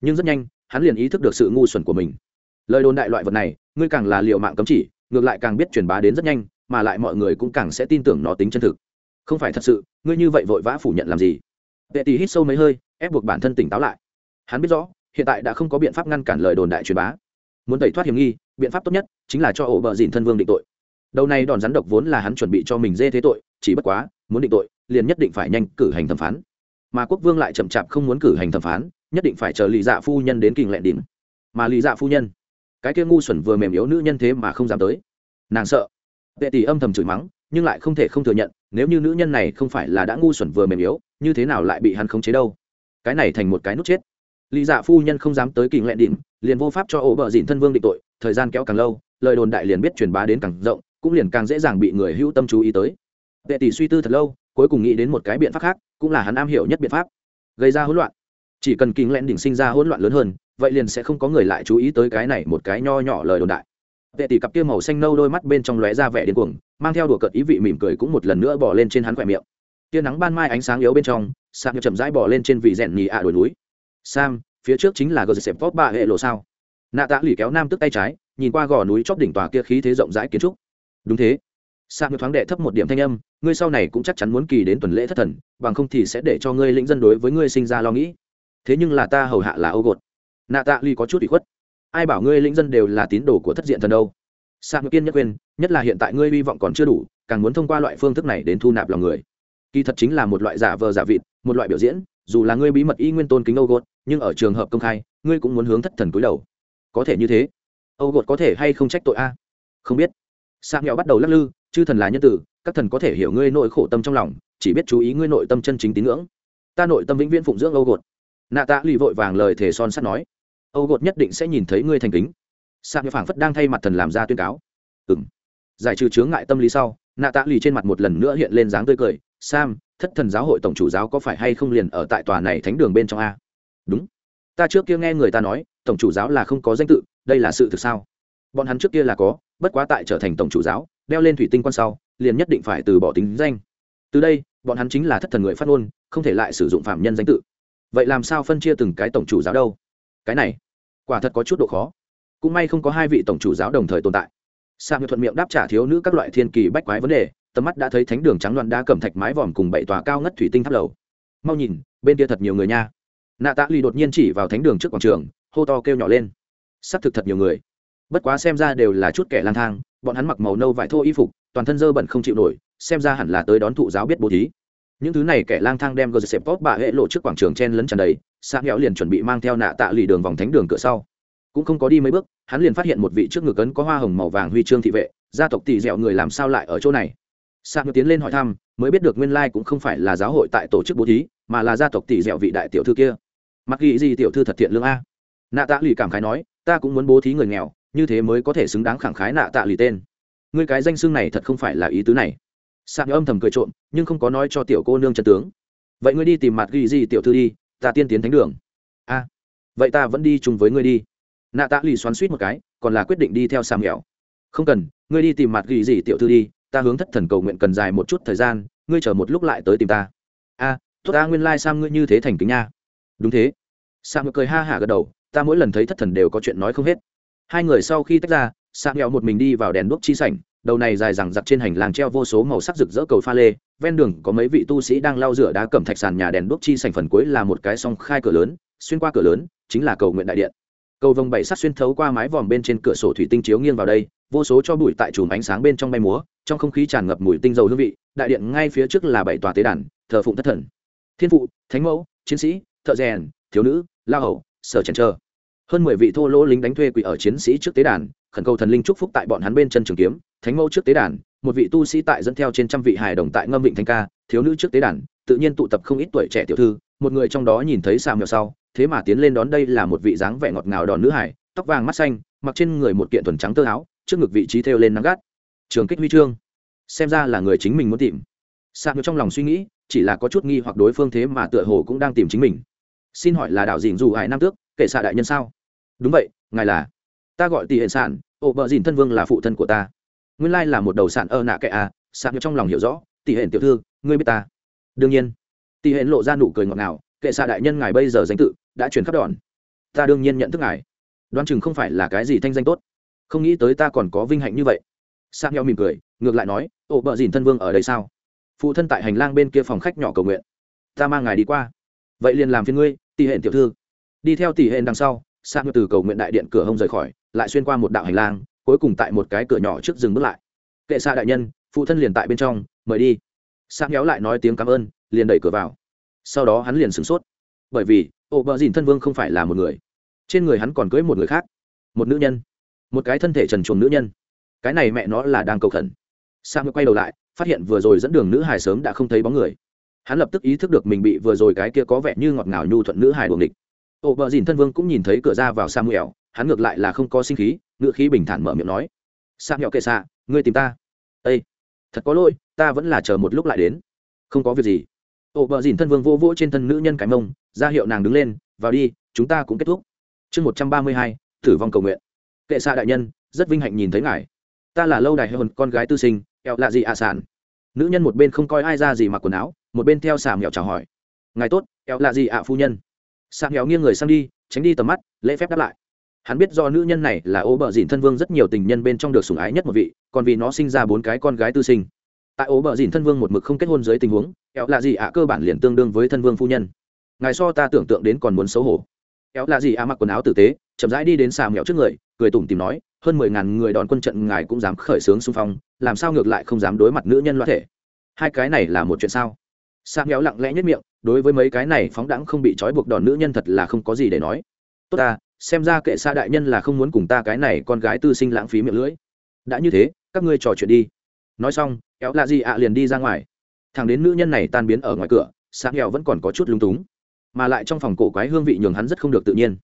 nhưng rất nhanh, hắn liền ý thức được sự ngu xuẩn của mình. Lời đồn đại loại vật này, ngươi càng là liệu mạng cấm chỉ, ngược lại càng biết truyền bá đến rất nhanh, mà lại mọi người cũng càng sẽ tin tưởng nó tính chân thực. Không phải thật sự, ngươi như vậy vội vã phủ nhận làm gì? Vệ tỷ hít sâu mấy hơi, ép buộc bản thân tỉnh táo lại. Hắn biết rõ, hiện tại đã không có biện pháp ngăn cản lời đồn đại truyền bá. Muốn tẩy thoát hiểm nghi, biện pháp tốt nhất chính là cho ổ bờ dìn thân vương định tội đầu này đòn rắn độc vốn là hắn chuẩn bị cho mình dê thế tội, chỉ bất quá, muốn định tội, liền nhất định phải nhanh cử hành thẩm phán. Mà quốc vương lại chậm chạp không muốn cử hành thẩm phán, nhất định phải chờ lì dạ phu nhân đến kình lẹn đỉnh. Mà lì dạ phu nhân, cái kia ngu xuẩn vừa mềm yếu nữ nhân thế mà không dám tới. Nàng sợ. Vệ tỷ âm thầm chửi mắng, nhưng lại không thể không thừa nhận, nếu như nữ nhân này không phải là đã ngu xuẩn vừa mềm yếu, như thế nào lại bị hắn khống chế đâu? Cái này thành một cái nút chết. Lý dạ phu nhân không dám tới kình lẹn đỉnh, liền vô pháp cho ổ bờ dìn thân vương định tội, thời gian kéo càng lâu, lời đồn đại liền biết truyền bá đến càng rộng cũng liền càng dễ dàng bị người hữu tâm chú ý tới. Vệ tỷ suy tư thật lâu, cuối cùng nghĩ đến một cái biện pháp khác, cũng là hắn am hiểu nhất biện pháp. Gây ra hỗn loạn. Chỉ cần kính lẹn đỉnh sinh ra hỗn loạn lớn hơn, vậy liền sẽ không có người lại chú ý tới cái này một cái nho nhỏ lời đồn đại. Vệ tỷ cặp kia màu xanh nâu đôi mắt bên trong lóe ra vẻ điên cuồng, mang theo đùa cợt ý vị mỉm cười cũng một lần nữa bỏ lên trên hắn khỏe miệng. Tia nắng ban mai ánh sáng yếu bên trong, sam chậm rãi bỏ lên trên vị rèn nhì ạ đồi núi. Sam, phía trước chính là gờ dẹp vót ba hệ lộ sao? Nạ tạ lì kéo nam tức tay trái, nhìn qua gò núi chóp đỉnh tòa kia khí thế rộng rãi kiến trúc đúng thế. Sam thoáng đệ thấp một điểm thanh âm, ngươi sau này cũng chắc chắn muốn kỳ đến tuần lễ thất thần, bằng không thì sẽ để cho ngươi lĩnh dân đối với ngươi sinh ra lo nghĩ. Thế nhưng là ta hầu hạ là ô gột. Nạ tạ ly có chút bị khuất. Ai bảo ngươi lĩnh dân đều là tín đồ của thất diện thần đâu? Sam kiên nhất quên, nhất là hiện tại ngươi hy vọng còn chưa đủ, càng muốn thông qua loại phương thức này đến thu nạp lòng người. Kỳ thật chính là một loại giả vờ giả vịt, một loại biểu diễn, dù là ngươi bí mật y nguyên tôn kính âu gột, nhưng ở trường hợp công khai, ngươi cũng muốn hướng thất thần cúi đầu. Có thể như thế. Âu gột có thể hay không trách tội a? Không biết sang nghèo bắt đầu lắc lư, chư thần là nhân tử, các thần có thể hiểu ngươi nội khổ tâm trong lòng, chỉ biết chú ý ngươi nội tâm chân chính tín ngưỡng. Ta nội tâm vĩnh viễn phụng dưỡng âu gột. Nạ tạ lì vội vàng lời thề son sắt nói. Âu gột nhất định sẽ nhìn thấy ngươi thành kính. Sang nghèo phảng phất đang thay mặt thần làm ra tuyên cáo. Ừng giải trừ chướng ngại tâm lý sau, nạ tạ lì trên mặt một lần nữa hiện lên dáng tươi cười. Sam, thất thần giáo hội tổng chủ giáo có phải hay không liền ở tại tòa này thánh đường bên trong a? Đúng. Ta trước kia nghe người ta nói, tổng chủ giáo là không có danh tự, đây là sự thực sao? Bọn hắn trước kia là có bất quá tại trở thành tổng chủ giáo, đeo lên thủy tinh quan sau, liền nhất định phải từ bỏ tính danh. Từ đây, bọn hắn chính là thất thần người phát ngôn, không thể lại sử dụng phạm nhân danh tự. Vậy làm sao phân chia từng cái tổng chủ giáo đâu? Cái này, quả thật có chút độ khó. Cũng may không có hai vị tổng chủ giáo đồng thời tồn tại. Sa ngự thuận miệng đáp trả thiếu nữ các loại thiên kỳ bách quái vấn đề, tầm mắt đã thấy thánh đường trắng loạn đá cẩm thạch mái vòm cùng bảy tòa cao ngất thủy tinh tháp lầu. Mau nhìn, bên kia thật nhiều người nha. Nạ tạ lì đột nhiên chỉ vào thánh đường trước quảng trường, hô to kêu nhỏ lên. Xác thực thật nhiều người bất quá xem ra đều là chút kẻ lang thang, bọn hắn mặc màu nâu vải thô y phục, toàn thân dơ bẩn không chịu nổi, xem ra hẳn là tới đón thụ giáo biết bố thí. Những thứ này kẻ lang thang đem gờ xếp tốt bà hệ lộ trước quảng trường chen lấn tràn đầy sang nghèo liền chuẩn bị mang theo nạ tạ lì đường vòng thánh đường cửa sau. Cũng không có đi mấy bước, hắn liền phát hiện một vị trước ngực ấn có hoa hồng màu vàng huy chương thị vệ, gia tộc tỷ dẹo người làm sao lại ở chỗ này? Sa ngược tiến lên hỏi thăm, mới biết được nguyên lai cũng không phải là giáo hội tại tổ chức bố thí, mà là gia tộc tỷ dẻo vị đại tiểu thư kia. Mặc ghi gì tiểu thư thật thiện lương a. Nạ tạ lì cảm khái nói, ta cũng muốn bố thí người nghèo như thế mới có thể xứng đáng khẳng khái nạ tạ lì tên. Ngươi cái danh xưng này thật không phải là ý tứ này. Sạc âm thầm cười trộm, nhưng không có nói cho tiểu cô nương chân tướng. Vậy ngươi đi tìm mặt ghi gì tiểu thư đi, ta tiên tiến thánh đường. A, vậy ta vẫn đi chung với ngươi đi. Nạ tạ lì xoắn suýt một cái, còn là quyết định đi theo sam nghèo. Không cần, ngươi đi tìm mặt ghi gì tiểu thư đi, ta hướng thất thần cầu nguyện cần dài một chút thời gian, ngươi chờ một lúc lại tới tìm ta. A, tốt ta, nguyên lai、like、sam ngươi như thế thành kính nha. Đúng thế. Sam cười ha hả gật đầu, ta mỗi lần thấy thất thần đều có chuyện nói không hết hai người sau khi tách ra sam nghèo một mình đi vào đèn đuốc chi sảnh, đầu này dài rằng giặc trên hành lang treo vô số màu sắc rực rỡ cầu pha lê, ven đường có mấy vị tu sĩ đang lau rửa đá cẩm thạch sàn nhà đèn đuốc chi sảnh phần cuối là một cái song khai cửa lớn, xuyên qua cửa lớn, chính là cầu nguyện đại điện. Cầu vồng bảy sắt xuyên thấu qua mái vòm bên trên cửa sổ thủy tinh chiếu nghiêng vào đây, vô số cho bụi tại chùm ánh sáng bên trong bay múa, trong không khí tràn ngập mùi tinh dầu hương vị, đại điện ngay phía trước là bảy tòa tế đàn, thờ phụng thất thần. Thiên phụ, thánh mẫu, chiến sĩ, thợ rèn, thiếu nữ la hầu, sở trần trơ hơn mười vị thô lỗ lính đánh thuê quỷ ở chiến sĩ trước tế đàn, khẩn cầu thần linh chúc phúc tại bọn hắn bên chân trường kiếm, thánh mẫu trước tế đàn, một vị tu sĩ tại dẫn theo trên trăm vị hài đồng tại ngâm vịnh thanh ca, thiếu nữ trước tế đàn, tự nhiên tụ tập không ít tuổi trẻ tiểu thư, một người trong đó nhìn thấy xà mèo sau, thế mà tiến lên đón đây là một vị dáng vẻ ngọt ngào đòn nữ hải, tóc vàng mắt xanh, mặc trên người một kiện thuần trắng tơ áo, trước ngực vị trí thêu lên nắng gắt. Trường kích huy chương. Xem ra là người chính mình muốn tìm. Xà mèo trong lòng suy nghĩ, chỉ là có chút nghi hoặc đối phương thế mà tựa hồ cũng đang tìm chính mình. Xin hỏi là đạo dìn dù hải nam tước kệ xạ đại nhân sao? Đúng vậy, ngài là. Ta gọi tỷ hệ sản ổ bờ dìn thân vương là phụ thân của ta. Nguyên lai là một đầu sản ơ nạ kệ à sạn trong lòng hiểu rõ tỷ hệ tiểu thư, ngươi biết ta. Đương nhiên. Tỷ hệ lộ ra nụ cười ngọt ngào, kệ xạ đại nhân ngài bây giờ danh tự, đã chuyển khắp đòn. Ta đương nhiên nhận thức ngài. Đoán chừng không phải là cái gì thanh danh tốt. Không nghĩ tới ta còn có vinh hạnh như vậy. Sang nhau mỉm cười, ngược lại nói, ổ bờ dìn thân vương ở đây sao? Phụ thân tại hành lang bên kia phòng khách nhỏ cầu nguyện. Ta mang ngài đi qua. Vậy liền làm phiên ngươi tỷ hệ tiểu thư. Đi theo tỷ hệ đằng sau sang từ cầu nguyện đại điện cửa hông rời khỏi, lại xuyên qua một đạo hành lang, cuối cùng tại một cái cửa nhỏ trước dừng bước lại. Kệ xa đại nhân, phụ thân liền tại bên trong, mời đi. Sang kéo lại nói tiếng cảm ơn, liền đẩy cửa vào. Sau đó hắn liền sửng sốt. Bởi vì, ô bờ dìn thân vương không phải là một người. Trên người hắn còn cưới một người khác. Một nữ nhân. Một cái thân thể trần chuồng nữ nhân. Cái này mẹ nó là đang cầu khẩn. Sang quay đầu lại, phát hiện vừa rồi dẫn đường nữ hài sớm đã không thấy bóng người. Hắn lập tức ý thức được mình bị vừa rồi cái kia có vẻ như ngọt ngào nhu thuận nữ hài đuồng địch ổ bờ dìn thân vương cũng nhìn thấy cửa ra vào samuel, hắn ngược lại là không có sinh khí ngựa khí bình thản mở miệng nói, samuel kệ xạ, ngươi tìm ta. Ây thật có lỗi, ta vẫn là chờ một lúc lại đến. Không có việc gì. Ổ bờ dìn thân vương vô vỗ trên thân nữ nhân cái mông, ra hiệu nàng đứng lên, vào đi, chúng ta cũng kết thúc. Chương một trăm ba mươi hai, tử vong cầu nguyện. Kệ xạ đại nhân, rất vinh hạnh nhìn thấy ngài. Ta là lâu đài hơn con gái tư sinh eo lạ gì ạ à sản nữ nhân một bên không coi ai ra gì mặc quần áo, một bên theo xà mẹo chào hỏi. Ngài tốt eo lạ gì ạ phu nhân? Xà nghèo nghiêng người sang đi, tránh đi tầm mắt, lễ phép đáp lại. Hắn biết do nữ nhân này là ô bờ dìn thân vương rất nhiều tình nhân bên trong được sủng ái nhất một vị, còn vì nó sinh ra bốn cái con gái tư sinh. Tại ô bờ dìn thân vương một mực không kết hôn dưới tình huống éo là gì ạ cơ bản liền tương đương với thân vương phu nhân. Ngài so ta tưởng tượng đến còn muốn xấu hổ. Éo là gì ạ mặc quần áo tử tế, chậm rãi đi đến xà mẹo trước người, cười tủm tìm nói, hơn mười ngàn người đón quân trận ngài cũng dám khởi xướng xung phong, làm sao ngược lại không dám đối mặt nữ nhân loa thể? Hai cái này là một chuyện sao? Sang mẹo lặng lẽ nhất miệng, đối với mấy cái này phóng đẳng không bị trói buộc đòn nữ nhân thật là không có gì để nói. Tốt ta, xem ra kệ xa đại nhân là không muốn cùng ta cái này con gái tư sinh lãng phí miệng lưỡi. Đã như thế, các ngươi trò chuyện đi. Nói xong éo lạ gì ạ liền đi ra ngoài. Thằng đến nữ nhân này tan biến ở ngoài cửa sáng nghèo vẫn còn có chút lung túng. Mà lại trong phòng cổ quái hương vị nhường hắn rất không được tự nhiên.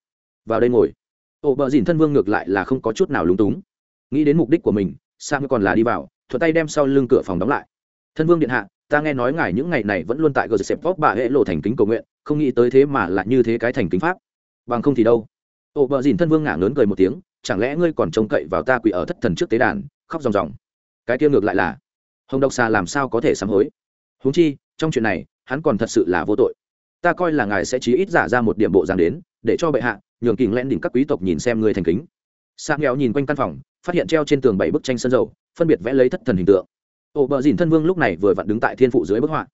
Vào đây ngồi. Ổ bờ dìn thân vương ngược lại là không có chút nào lung túng. Nghĩ đến mục đích của mình sang còn là đi vào thuật tay đem sau lưng cửa phòng đóng lại. Thân vương điện hạ ta nghe nói ngài những ngày này vẫn luôn tại gờ xẹp vóc bà hệ lộ thành kính cầu nguyện, không nghĩ tới thế mà lại như thế cái thành kính pháp. Bằng không thì đâu. Ổ vợ dìn thân vương ngả ngớn cười một tiếng, chẳng lẽ ngươi còn trông cậy vào ta quỷ ở thất thần trước tế đàn, khóc ròng ròng. Cái kia ngược lại là, hồng độc xà làm sao có thể sám hối? Huống chi, trong chuyện này, hắn còn thật sự là vô tội. Ta coi là ngài sẽ chí ít giả ra một điểm bộ dáng đến, để cho bệ hạ, nhường kình len đỉnh các quý tộc nhìn xem người thành kính. Sang nghèo nhìn quanh căn phòng, phát hiện treo trên tường bảy bức tranh sân dầu, phân biệt vẽ lấy thất thần hình tượng ổ bờ dìn thân vương lúc này vừa vặn đứng tại thiên phụ dưới bức họa.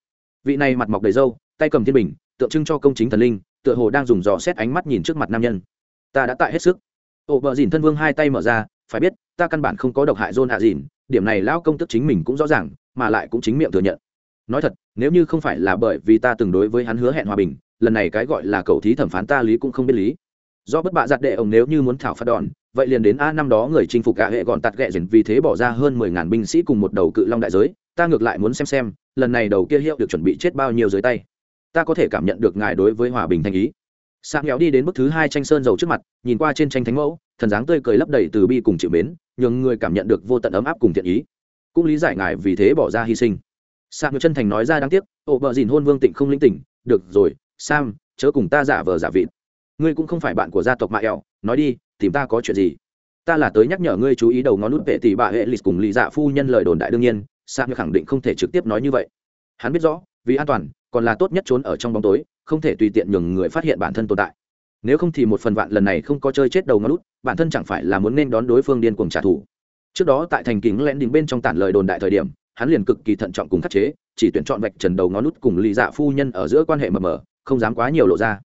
Vị này mặt mọc đầy râu, tay cầm thiên bình, tượng trưng cho công chính thần linh, tựa hồ đang dùng dò xét ánh mắt nhìn trước mặt nam nhân. Ta đã tại hết sức. Ổ bờ dìn thân vương hai tay mở ra, phải biết, ta căn bản không có độc hại dôn hạ dìn, điểm này lão công tức chính mình cũng rõ ràng, mà lại cũng chính miệng thừa nhận. Nói thật, nếu như không phải là bởi vì ta từng đối với hắn hứa hẹn hòa bình, lần này cái gọi là cầu thí thẩm phán ta lý cũng không biết lý. Do bất bạ giặt đệ ông nếu như muốn thảo phạt đòn vậy liền đến a năm đó người chinh phục cả hệ gọn tạt ghẹ dần vì thế bỏ ra hơn mười ngàn binh sĩ cùng một đầu cự long đại giới. Ta ngược lại muốn xem xem, lần này đầu kia hiệu được chuẩn bị chết bao nhiêu dưới tay. Ta có thể cảm nhận được ngài đối với hòa bình thanh ý. Sang kéo đi đến bức thứ hai tranh sơn dầu trước mặt, nhìn qua trên tranh thánh mẫu, thần dáng tươi cười lấp đầy từ bi cùng chịu mến, nhường người cảm nhận được vô tận ấm áp cùng thiện ý. Cũng lý giải ngài vì thế bỏ ra hy sinh. Sang chân thành nói ra đáng tiếc ổ bờ dìn hôn vương tịnh không linh tỉnh. Được rồi sam chớ cùng ta giả vờ giả vịt. Ngươi cũng không phải bạn của gia tộc mạ ẹo nói đi tìm ta có chuyện gì? Ta là tới nhắc nhở ngươi chú ý đầu ngón nút vệ tỷ bà hệ lịch cùng lì dạ phu nhân lời đồn đại đương nhiên sam khẳng định không thể trực tiếp nói như vậy. Hắn biết rõ, vì an toàn, còn là tốt nhất trốn ở trong bóng tối, không thể tùy tiện nhường người phát hiện bản thân tồn tại. Nếu không thì một phần vạn lần này không có chơi chết đầu ngón lút bản thân chẳng phải là muốn nên đón đối phương điên cuồng trả thù. Trước đó tại thành kính lén đình bên trong tản lời đồn đại thời điểm, hắn liền cực kỳ thận trọng cùng khắc chế, chỉ tuyển chọn vạch trần đầu ngón lút cùng lì dạ phu nhân ở giữa quan hệ mờ mờ, không dám quá nhiều lộ ra.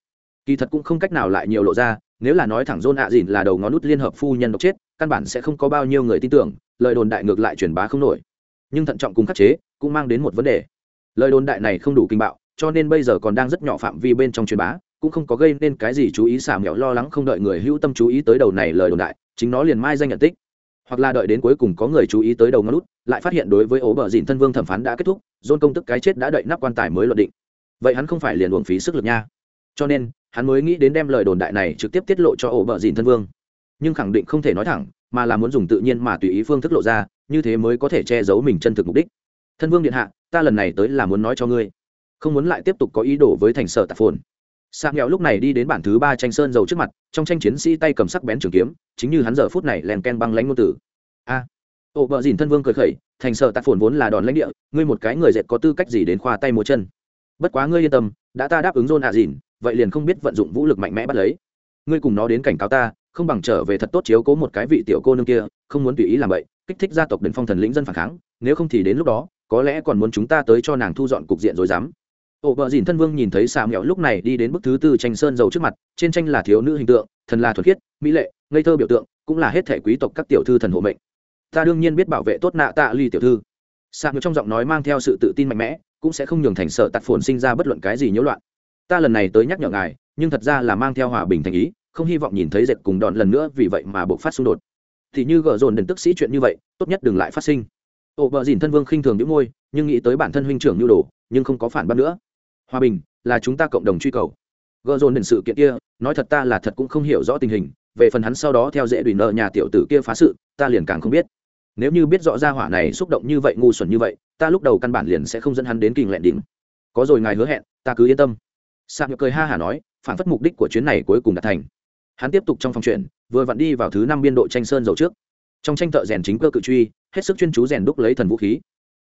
Kỳ thật cũng không cách nào lại nhiều lộ ra nếu là nói thẳng dôn ạ dìn là đầu ngón lút liên hợp phu nhân độc chết, căn bản sẽ không có bao nhiêu người tin tưởng, lời đồn đại ngược lại truyền bá không nổi. Nhưng thận trọng cùng khắc chế, cũng mang đến một vấn đề. Lời đồn đại này không đủ kinh bạo, cho nên bây giờ còn đang rất nhỏ phạm vi bên trong truyền bá, cũng không có gây nên cái gì chú ý xả mẹo lo lắng không đợi người hữu tâm chú ý tới đầu này lời đồn đại, chính nó liền mai danh nhận tích. Hoặc là đợi đến cuối cùng có người chú ý tới đầu ngón lút lại phát hiện đối với ố bờ dìn thân vương thẩm phán đã kết thúc dôn công tức cái chết đã đợi nắp quan tài mới luận định. Vậy hắn không phải liền uổng phí sức lực nha. Cho nên hắn mới nghĩ đến đem lời đồn đại này trực tiếp tiết lộ cho ổ bờ dìn thân vương. Nhưng khẳng định không thể nói thẳng mà là muốn dùng tự nhiên mà tùy ý phương thức lộ ra như thế mới có thể che giấu mình chân thực mục đích. Thân vương điện hạ ta lần này tới là muốn nói cho ngươi. Không muốn lại tiếp tục có ý đồ với thành sở tạp phồn. Sạc nghèo lúc này đi đến bản thứ ba tranh sơn dầu trước mặt trong tranh chiến sĩ tay cầm sắc bén trường kiếm chính như hắn giờ phút này len ken băng lãnh ngôn tử a. À, ổ vợ dìn thân vương cười khẩy thành sở tạp phồn vốn là đòn lãnh địa ngươi một cái người dệt có tư cách gì đến khoa tay múa chân? Bất quá ngươi yên tâm đã ta đáp ứng dôn hạ dìn vậy liền không biết vận dụng vũ lực mạnh mẽ bắt lấy. Ngươi cùng nó đến cảnh cáo ta, không bằng trở về thật tốt chiếu cố một cái vị tiểu cô nương kia, không muốn tùy ý làm vậy kích thích gia tộc đền phong thần lĩnh dân phản kháng, nếu không thì đến lúc đó, có lẽ còn muốn chúng ta tới cho nàng thu dọn cục diện rồi dám. Ổ vợ dìn thân vương nhìn thấy xà mẹo lúc này đi đến bức thứ tư tranh sơn dầu trước mặt, trên tranh là thiếu nữ hình tượng, thần là thuật khiết, mỹ lệ, ngây thơ biểu tượng, cũng là hết thể quý tộc các tiểu thư thần hộ mệnh. Ta đương nhiên biết bảo vệ tốt nạ tạ ly tiểu thư. Xà mẹo trong giọng nói mang theo sự tự tin mạnh mẽ, cũng sẽ không nhường thành sợ tạt phồn sinh ra bất luận cái gì nhiễu loạn ta lần này tới nhắc nhở ngài, nhưng thật ra là mang theo hòa bình thành ý, không hy vọng nhìn thấy dệt cùng đòn lần nữa vì vậy mà buộc phát xung đột. Thì như gỡ dồn đền tức sĩ chuyện như vậy, tốt nhất đừng lại phát sinh. Ổ vợ dìn thân vương khinh thường những môi, nhưng nghĩ tới bản thân huynh trưởng nhu đồ, nhưng không có phản bác nữa. Hòa bình, là chúng ta cộng đồng truy cầu. Gợ dồn đến sự kiện kia, nói thật ta là thật cũng không hiểu rõ tình hình, về phần hắn sau đó theo dễ đùi nợ nhà tiểu tử kia phá sự, ta liền càng không biết. Nếu như biết rõ ra hỏa này xúc động như vậy, ngu xuẩn như vậy, ta lúc đầu căn bản liền sẽ không dẫn hắn đến kình lẹn đỉnh. Có rồi ngài hứa hẹn, ta cứ yên tâm sạc nhược cười ha hả nói, phản phất mục đích của chuyến này cuối cùng đạt thành. Hắn tiếp tục trong phòng chuyện, vừa vặn đi vào thứ năm biên độ tranh sơn dầu trước. Trong tranh thợ rèn chính cơ cự truy, hết sức chuyên chú rèn đúc lấy thần vũ khí.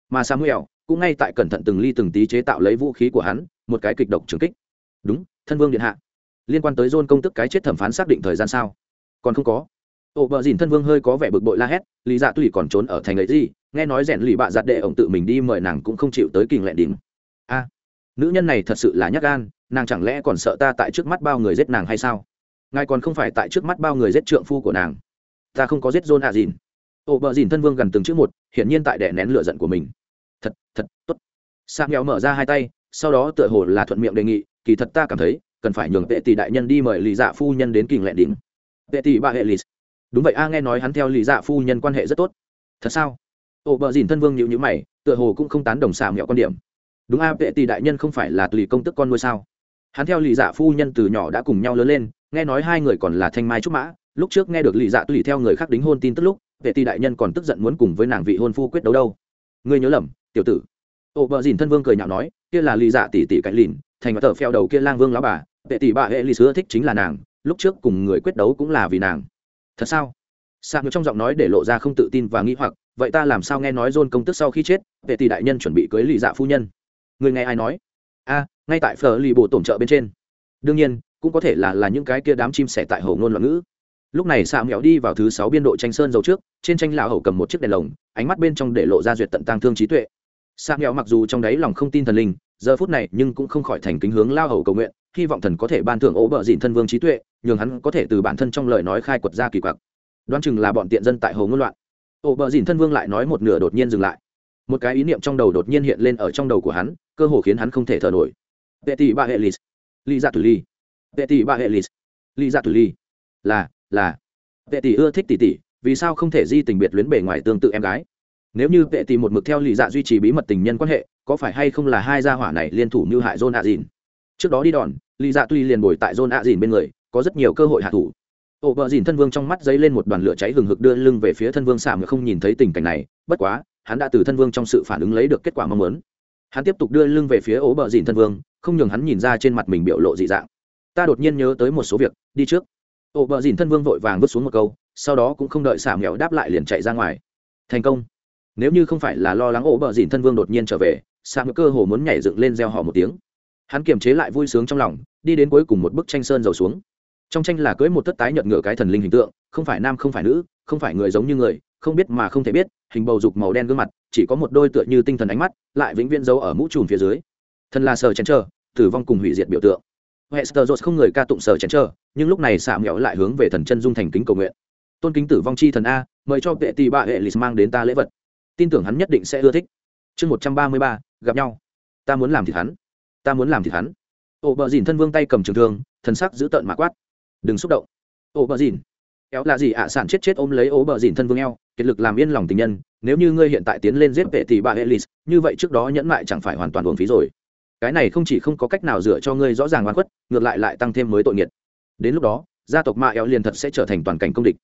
Mà samuel, cũng ngay tại cẩn thận từng ly từng tí chế tạo lấy vũ khí của hắn, một cái kịch độc trường kích. Đúng, thân vương điện hạ. Liên quan tới dôn công tức cái chết thẩm phán xác định thời gian sao? Còn không có. Ổ bờ dìn thân vương hơi có vẻ bực bội la hét, lý dạ tùy còn trốn ở thành ấy gì? Nghe nói rèn lì bạ giặt đệ ổng tự mình đi mời nàng cũng không chịu tới kình lẹ đỉnh. A, nữ nhân này thật sự là nhắc gan nàng chẳng lẽ còn sợ ta tại trước mắt bao người giết nàng hay sao? Ngài còn không phải tại trước mắt bao người giết trượng phu của nàng. Ta không có giết dôn hạ dìn. Ổ bờ dìn thân vương gần từng chữ một, hiển nhiên tại đè nén lửa giận của mình. Thật thật, tốt. Sam nghèo mở ra hai tay, sau đó tựa hồ là thuận miệng đề nghị, kỳ thật ta cảm thấy, cần phải nhường vệ tỷ đại nhân đi mời lì dạ phu nhân đến kình lẹ đỉnh. Vệ tỷ ba hệ lì dạ. đúng vậy, a, nghe nói hắn theo lì dạ phu nhân quan hệ rất tốt. Thật sao? Ổ bờ dìn thân vương nhịu nhữ mày, tựa hồ cũng không tán đồng xà mẹo quan điểm. Đúng a vệ tỷ đại nhân không phải là tùy công tức con nuôi sao? Hắn theo lì dạ phu nhân từ nhỏ đã cùng nhau lớn lên, nghe nói hai người còn là thanh mai trúc mã, lúc trước nghe được lì dạ tùy theo người khác đính hôn tin tức lúc, vệ tỷ đại nhân còn tức giận muốn cùng với nàng vị hôn phu quyết đấu đâu. Ngươi nhớ lầm, tiểu tử. Ô vợ dìn thân vương cười nhạo nói, kia là lì dạ tỷ tỷ cạnh lìn, thành và tờ phèo đầu kia lang vương lão bà, vệ tỷ bà hệ lì xưa thích chính là nàng, lúc trước cùng người quyết đấu cũng là vì nàng. Thật sao? Sạc trong giọng nói để lộ ra không tự tin và nghĩ hoặc, vậy ta làm sao nghe nói dôn công tức sau khi chết, vệ tỷ đại nhân chuẩn bị cưới lì dạ phu nhân. Người nghe ai nói? A ngay tại phở lì bộ tổm chợ bên trên. Đương nhiên, cũng có thể là là những cái kia đám chim sẻ tại hầu ngôn loạn ngữ. Lúc này xạ mẹo đi vào thứ sáu biên độ tranh sơn dầu trước, trên tranh lão hầu cầm một chiếc đèn lồng, ánh mắt bên trong để lộ ra duyệt tận tang thương trí tuệ. Xạ mẹo mặc dù trong đáy lòng không tin thần linh, giờ phút này nhưng cũng không khỏi thành kính hướng lao hầu cầu nguyện, hy vọng thần có thể ban thưởng ố bờ dịn thân vương trí tuệ, nhường hắn có thể từ bản thân trong lời nói khai quật ra kỳ quặc. Đoán chừng là bọn tiện dân tại hồ ngôn loạn. Ố bờ dịn thân vương lại nói một nửa đột nhiên dừng lại. Một cái ý niệm trong đầu đột nhiên hiện lên ở trong đầu của hắn, cơ hồ khiến hắn không thể thở nổi vệ tỷ ba hệ lì. Lì dạ tử ly vệ tỷ ba hệ lì. Lì dạ tử ly là là. Vệ tỷ ưa thích tỷ tỷ, vì sao không thể di tình biệt luyến bề ngoài tương tự em gái? Nếu như vệ tỷ một mực theo lì dạ duy trì bí mật tình nhân quan hệ, có phải hay không là hai gia hỏa này liên thủ như hại john a dìn trước đó đi đòn, lì dạ tuy liền bồi tại john a dìn bên người, có rất nhiều cơ hội hạ thủ. Ổ vợ dìn thân vương trong mắt dấy lên một đoàn lửa cháy hừng hực đưa lưng về phía thân vương xả mà không nhìn thấy tình cảnh này, bất quá, hắn đã từ thân vương trong sự phản ứng lấy được kết quả mong muốn. Hắn tiếp tục đưa lưng về phía ổ vợ dìn thân vương không nhường hắn nhìn ra trên mặt mình biểu lộ dị dạng. Ta đột nhiên nhớ tới một số việc, đi trước. Ổ bờ dìn thân vương vội vàng vứt xuống một câu, sau đó cũng không đợi xả mèo đáp lại liền chạy ra ngoài. Thành công. Nếu như không phải là lo lắng ổ bờ dìn thân vương đột nhiên trở về, xả mèo cơ hồ muốn nhảy dựng lên gieo họ một tiếng. Hắn kiềm chế lại vui sướng trong lòng, đi đến cuối cùng một bức tranh sơn dầu xuống. Trong tranh là cưới một tất tái nhợt ngựa cái thần linh hình tượng, không phải nam không phải nữ, không phải người giống như người, không biết mà không thể biết, hình bầu dục màu đen gương mặt, chỉ có một đôi tựa như tinh thần ánh mắt, lại vĩnh viễn giấu ở mũ trùm phía dưới thần là sở chén trơ tử vong cùng hủy diệt biểu tượng. Hester không người ca tụng sở chén trơ nhưng lúc này xạ mẹo lại hướng về thần chân dung thành kính cầu nguyện. Tôn kính tử vong chi thần a mời cho vệ tỷ bạ hệ lịch mang đến ta lễ vật. Tin tưởng hắn nhất định sẽ ưa thích. Chương một trăm ba mươi ba gặp nhau. Ta muốn làm thịt hắn. Ta muốn làm thịt hắn. Ổ bờ dìn thân vương tay cầm trường thương thần sắc giữ tợn mã quát. Đừng xúc động. Ổ bờ dìn. Éo là gì ạ? À, sản chết chết ôm lấy ổ bờ dìn thân vương eo kiệt lực làm yên lòng tình nhân. Nếu như ngươi hiện tại tiến lên giết vệ tỷ bà elis như vậy trước đó nhẫn mại chẳng phải hoàn toàn uổng phí rồi cái này không chỉ không có cách nào dựa cho ngươi rõ ràng oan khuất, ngược lại lại tăng thêm mới tội nghiệt. Đến lúc đó, gia tộc ma éo liền thật sẽ trở thành toàn cảnh công địch.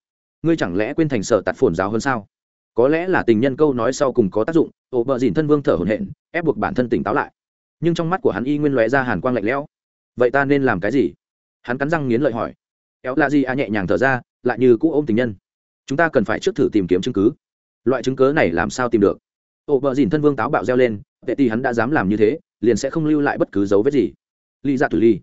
Ngươi chẳng lẽ quên thành sở tạt phồn giáo hơn sao? Có lẽ là tình nhân câu nói sau cùng có tác dụng, ổ bờ dìn thân vương thở hổn hển, ép buộc bản thân tỉnh táo lại. Nhưng trong mắt của hắn y nguyên lóe ra hàn quang lạnh lẽo. Vậy ta nên làm cái gì? Hắn cắn răng nghiến lợi hỏi. Éo là gì? A nhẹ nhàng thở ra, lại như cũ ôm tình nhân. Chúng ta cần phải trước thử tìm kiếm chứng cứ. Loại chứng cớ này làm sao tìm được? Ổ bờ dìn thân vương táo bạo reo lên, tệ thì hắn đã dám làm như thế liền sẽ không lưu lại bất cứ dấu vết gì. Lý dạ tử ly.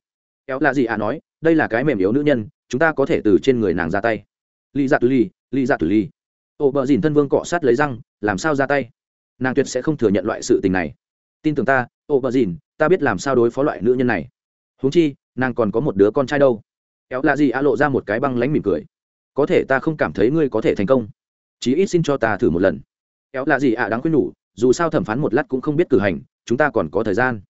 Éo là gì à nói, đây là cái mềm yếu nữ nhân, chúng ta có thể từ trên người nàng ra tay. Lý dạ tử ly, lý dạ tử ly. Ô bờ dìn thân vương cọ sát lấy răng, làm sao ra tay? Nàng tuyệt sẽ không thừa nhận loại sự tình này. Tin tưởng ta, ô bờ dìn, ta biết làm sao đối phó loại nữ nhân này. Huống chi, nàng còn có một đứa con trai đâu. Éo là gì a lộ ra một cái băng lánh mỉm cười. Có thể ta không cảm thấy ngươi có thể thành công. Chí ít xin cho ta thử một lần. Éo là gì à đáng khuyên nhủ dù sao thẩm phán một lát cũng không biết cử hành, chúng ta còn có thời gian.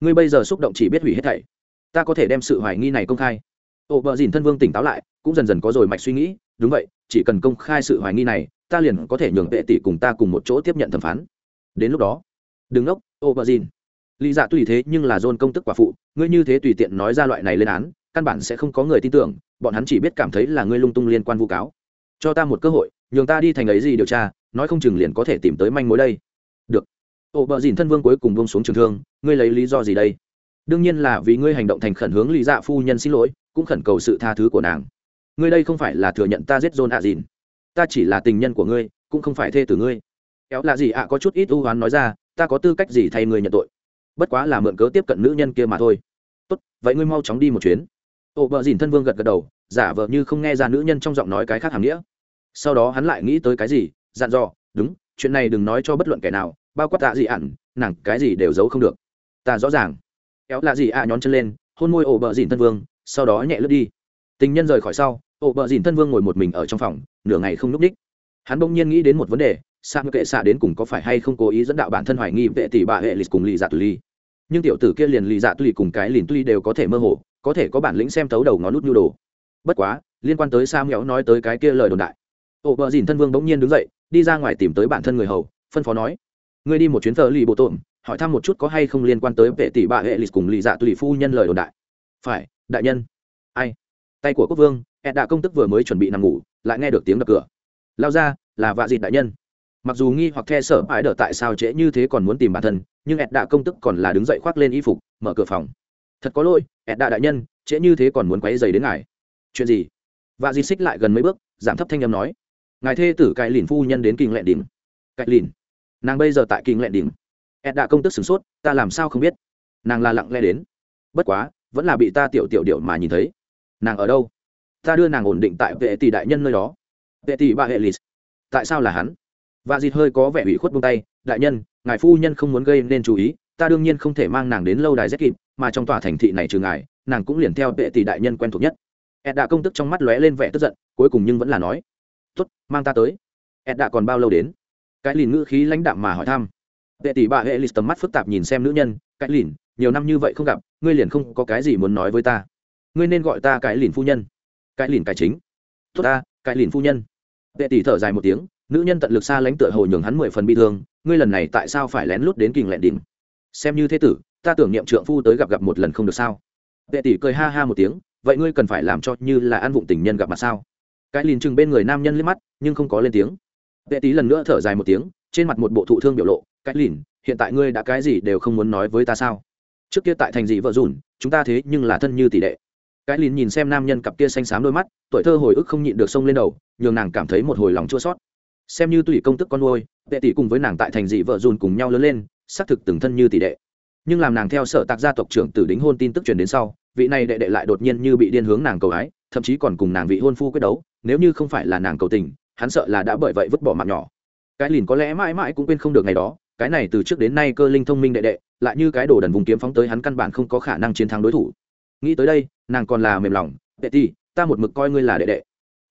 Ngươi bây giờ xúc động chỉ biết hủy hết thảy. Ta có thể đem sự hoài nghi này công khai. Ổ vợ dìn thân vương tỉnh táo lại, cũng dần dần có rồi mạch suy nghĩ, đúng vậy, chỉ cần công khai sự hoài nghi này, ta liền có thể nhường vệ tỷ cùng ta cùng một chỗ tiếp nhận thẩm phán. Đến lúc đó, đừng ốc ổ vợ dìn. Lý dạ tùy thế nhưng là dôn công tức quả phụ, ngươi như thế tùy tiện nói ra loại này lên án, căn bản sẽ không có người tin tưởng, bọn hắn chỉ biết cảm thấy là ngươi lung tung liên quan vu cáo. Cho ta một cơ hội, nhường ta đi thành ấy gì điều tra, nói không chừng liền có thể tìm tới manh mối đây được. Ô bờ dìn thân vương cuối cùng bông xuống trường thương, ngươi lấy lý do gì đây? Đương nhiên là vì ngươi hành động thành khẩn hướng lý dạ phu nhân xin lỗi, cũng khẩn cầu sự tha thứ của nàng. Ngươi đây không phải là thừa nhận ta giết dôn ạ dìn. Ta chỉ là tình nhân của ngươi, cũng không phải thê tử ngươi. Kéo là gì ạ, có chút ít ưu hoán nói ra, ta có tư cách gì thay ngươi nhận tội? Bất quá là mượn cớ tiếp cận nữ nhân kia mà thôi. Tốt, vậy ngươi mau chóng đi một chuyến. Ô bờ dìn thân vương gật gật đầu, giả vờ như không nghe ra nữ nhân trong giọng nói cái khác hàm nghĩa. Sau đó hắn lại nghĩ tới cái gì? Dặn dò, đúng chuyện này đừng nói cho bất luận kẻ nào, bao quát tạ gì ạn nàng cái gì đều giấu không được. Ta rõ ràng. Kéo là gì ạ nhón chân lên, hôn môi ổ bờ dìn thân vương, sau đó nhẹ lướt đi. Tình nhân rời khỏi sau, ổ bờ dìn thân vương ngồi một mình ở trong phòng, nửa ngày không n ú c ních hắn bỗng nhiên nghĩ đến một vấn đề sa kệ xạ đến cùng có phải hay không cố ý dẫn đạo bản thân hoài nghi vệ tỷ bà hệ lịch cùng lì dạ tùy ly nhưng tiểu tử kia liền lì dạ tùy cùng cái lìn tùy đều có thể mơ hồ, có thể có bản lĩnh xem tấu đầu ngón nút nhu đồ. Bất quá, liên quan tới sa mẹo nói tới cái kia lời đồn đại, ổ bờ dìn thân vương bỗng nhiên đứng dậy đi ra ngoài tìm tới bản thân người hầu, phân phó nói, ngươi đi một chuyến thờ lì bộ tổm hỏi thăm một chút có hay không liên quan tới vệ tỷ bà hệ lịch cùng lì dạ tùy phu nhân lời đồn đại. Phải, đại nhân. Ai? Tay của quốc vương ed đạ công tức vừa mới chuẩn bị nằm ngủ, lại nghe được tiếng đập cửa. Lao ra, là vạ dịt đại nhân. Mặc dù nghi hoặc the sở ái đỡ tại sao trễ như thế còn muốn tìm bản thân, nhưng ed đạ công tức còn là đứng dậy khoác lên y phục, mở cửa phòng. Thật có lỗi ed đạ đại nhân, trễ như thế còn muốn quấy dày đến ngài. Chuyện gì? Vạ dịt xích lại gần mấy bước, giảm thấp thanh âm nói ngài thê tử cải lìn phu nhân đến kinh lệ đỉnh. Cải lìn? Nàng bây giờ tại kinh lệ đỉnh. Ed đã công tức sửng sốt, ta làm sao không biết? Nàng là lặng lẽ đến. Bất quá, vẫn là bị ta tiểu tiểu điệu mà nhìn thấy. Nàng ở đâu? Ta đưa nàng ổn định tại vệ tỷ đại nhân nơi đó. Vệ tỷ bà hệ lì tại sao là hắn? Và dịt hơi có vẻ ủy khuất buông tay. Đại nhân, ngài phu nhân không muốn gây nên chú ý. Ta đương nhiên không thể mang nàng đến lâu đài rét kịp, mà trong tòa thành thị này trừ ngài, nàng cũng liền theo vệ tỷ đại nhân quen thuộc nhất. Ed đã công tức trong mắt lóe lên vẻ tức giận, cuối cùng nhưng vẫn là nói tốt, mang ta tới. Ed đã còn bao lâu đến? Cái lìn ngữ khí lãnh đạm mà hỏi thăm. Vệ tỷ bà hệ lì tầm mắt phức tạp nhìn xem nữ nhân, cái lìn, nhiều năm như vậy không gặp, ngươi liền không có cái gì muốn nói với ta. Ngươi nên gọi ta cái lìn phu nhân. Cái lìn cái chính. Tốt ta, cái lìn phu nhân. Vệ tỷ thở dài một tiếng, nữ nhân tận lực xa lánh tựa hồ nhường hắn mười phần bị thương, ngươi lần này tại sao phải lén lút đến kình lẹn đỉnh? Xem như thế tử, ta tưởng niệm trượng phu tới gặp gặp một lần không được sao? Vệ tỷ cười ha ha một tiếng, vậy ngươi cần phải làm cho như là ăn vụng tình nhân gặp mặt sao? Cái lìn chừng bên người nam nhân liếc mắt, nhưng không có lên tiếng. Vệ tý lần nữa thở dài một tiếng, trên mặt một bộ thụ thương biểu lộ, cái lìn, hiện tại ngươi đã cái gì đều không muốn nói với ta sao? Trước kia tại thành dị vợ dùn, chúng ta thế nhưng là thân như tỷ đệ cái lìn nhìn xem nam nhân cặp kia xanh xám đôi mắt, tuổi thơ hồi ức không nhịn được sông lên đầu, nhường nàng cảm thấy một hồi lòng chua sót xem như tùy công tức con nuôi, vệ tỷ cùng với nàng tại thành dị vợ dùn cùng nhau lớn lên, xác thực từng thân như tỷ đệ nhưng làm nàng theo sở tạc gia tộc trưởng tử đính hôn tin tức truyền đến sau, vị này đệ đệ lại đột nhiên như bị điên hướng nàng cầu ái thậm chí còn cùng nàng vị hôn phu quyết đấu, nếu như không phải là nàng cầu tình, hắn sợ là đã bởi vậy vứt bỏ mạng nhỏ. Cái lìn có lẽ mãi mãi cũng quên không được ngày đó, cái này từ trước đến nay cơ linh thông minh đệ đệ, lại như cái đồ đần vùng kiếm phóng tới hắn căn bản không có khả năng chiến thắng đối thủ. Nghĩ tới đây, nàng còn là mềm lòng đệ tỷ, ta một mực coi ngươi là đệ đệ.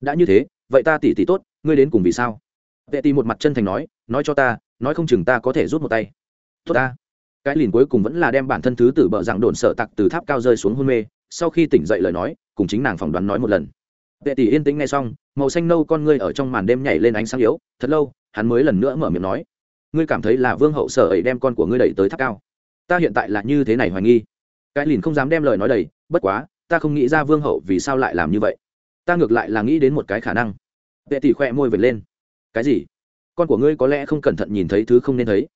Đã như thế, vậy ta tỷ tỷ tốt, ngươi đến cùng vì sao? Đệ tỷ một mặt chân thành nói nói cho ta, nói không chừng ta có thể rút một tay. Tốt ta. Cái lìn cuối cùng vẫn là đem bản thân thứ từ bờ dạng đồn sợ tặc từ tháp cao rơi xuống hôn mê sau khi tỉnh dậy lời nói, cùng chính nàng phỏng đoán nói một lần. Vệ tỷ yên tĩnh nghe xong, màu xanh nâu con ngươi ở trong màn đêm nhảy lên ánh sáng yếu, thật lâu, hắn mới lần nữa mở miệng nói, ngươi cảm thấy là vương hậu sở ấy đem con của ngươi đẩy tới tháp cao? Ta hiện tại là như thế này hoài nghi. Cái lìn không dám đem lời nói đầy, bất quá, ta không nghĩ ra vương hậu vì sao lại làm như vậy. Ta ngược lại là nghĩ đến một cái khả năng. Vệ tỷ khoe môi vệt lên. Cái gì? Con của ngươi có lẽ không cẩn thận nhìn thấy thứ không nên thấy.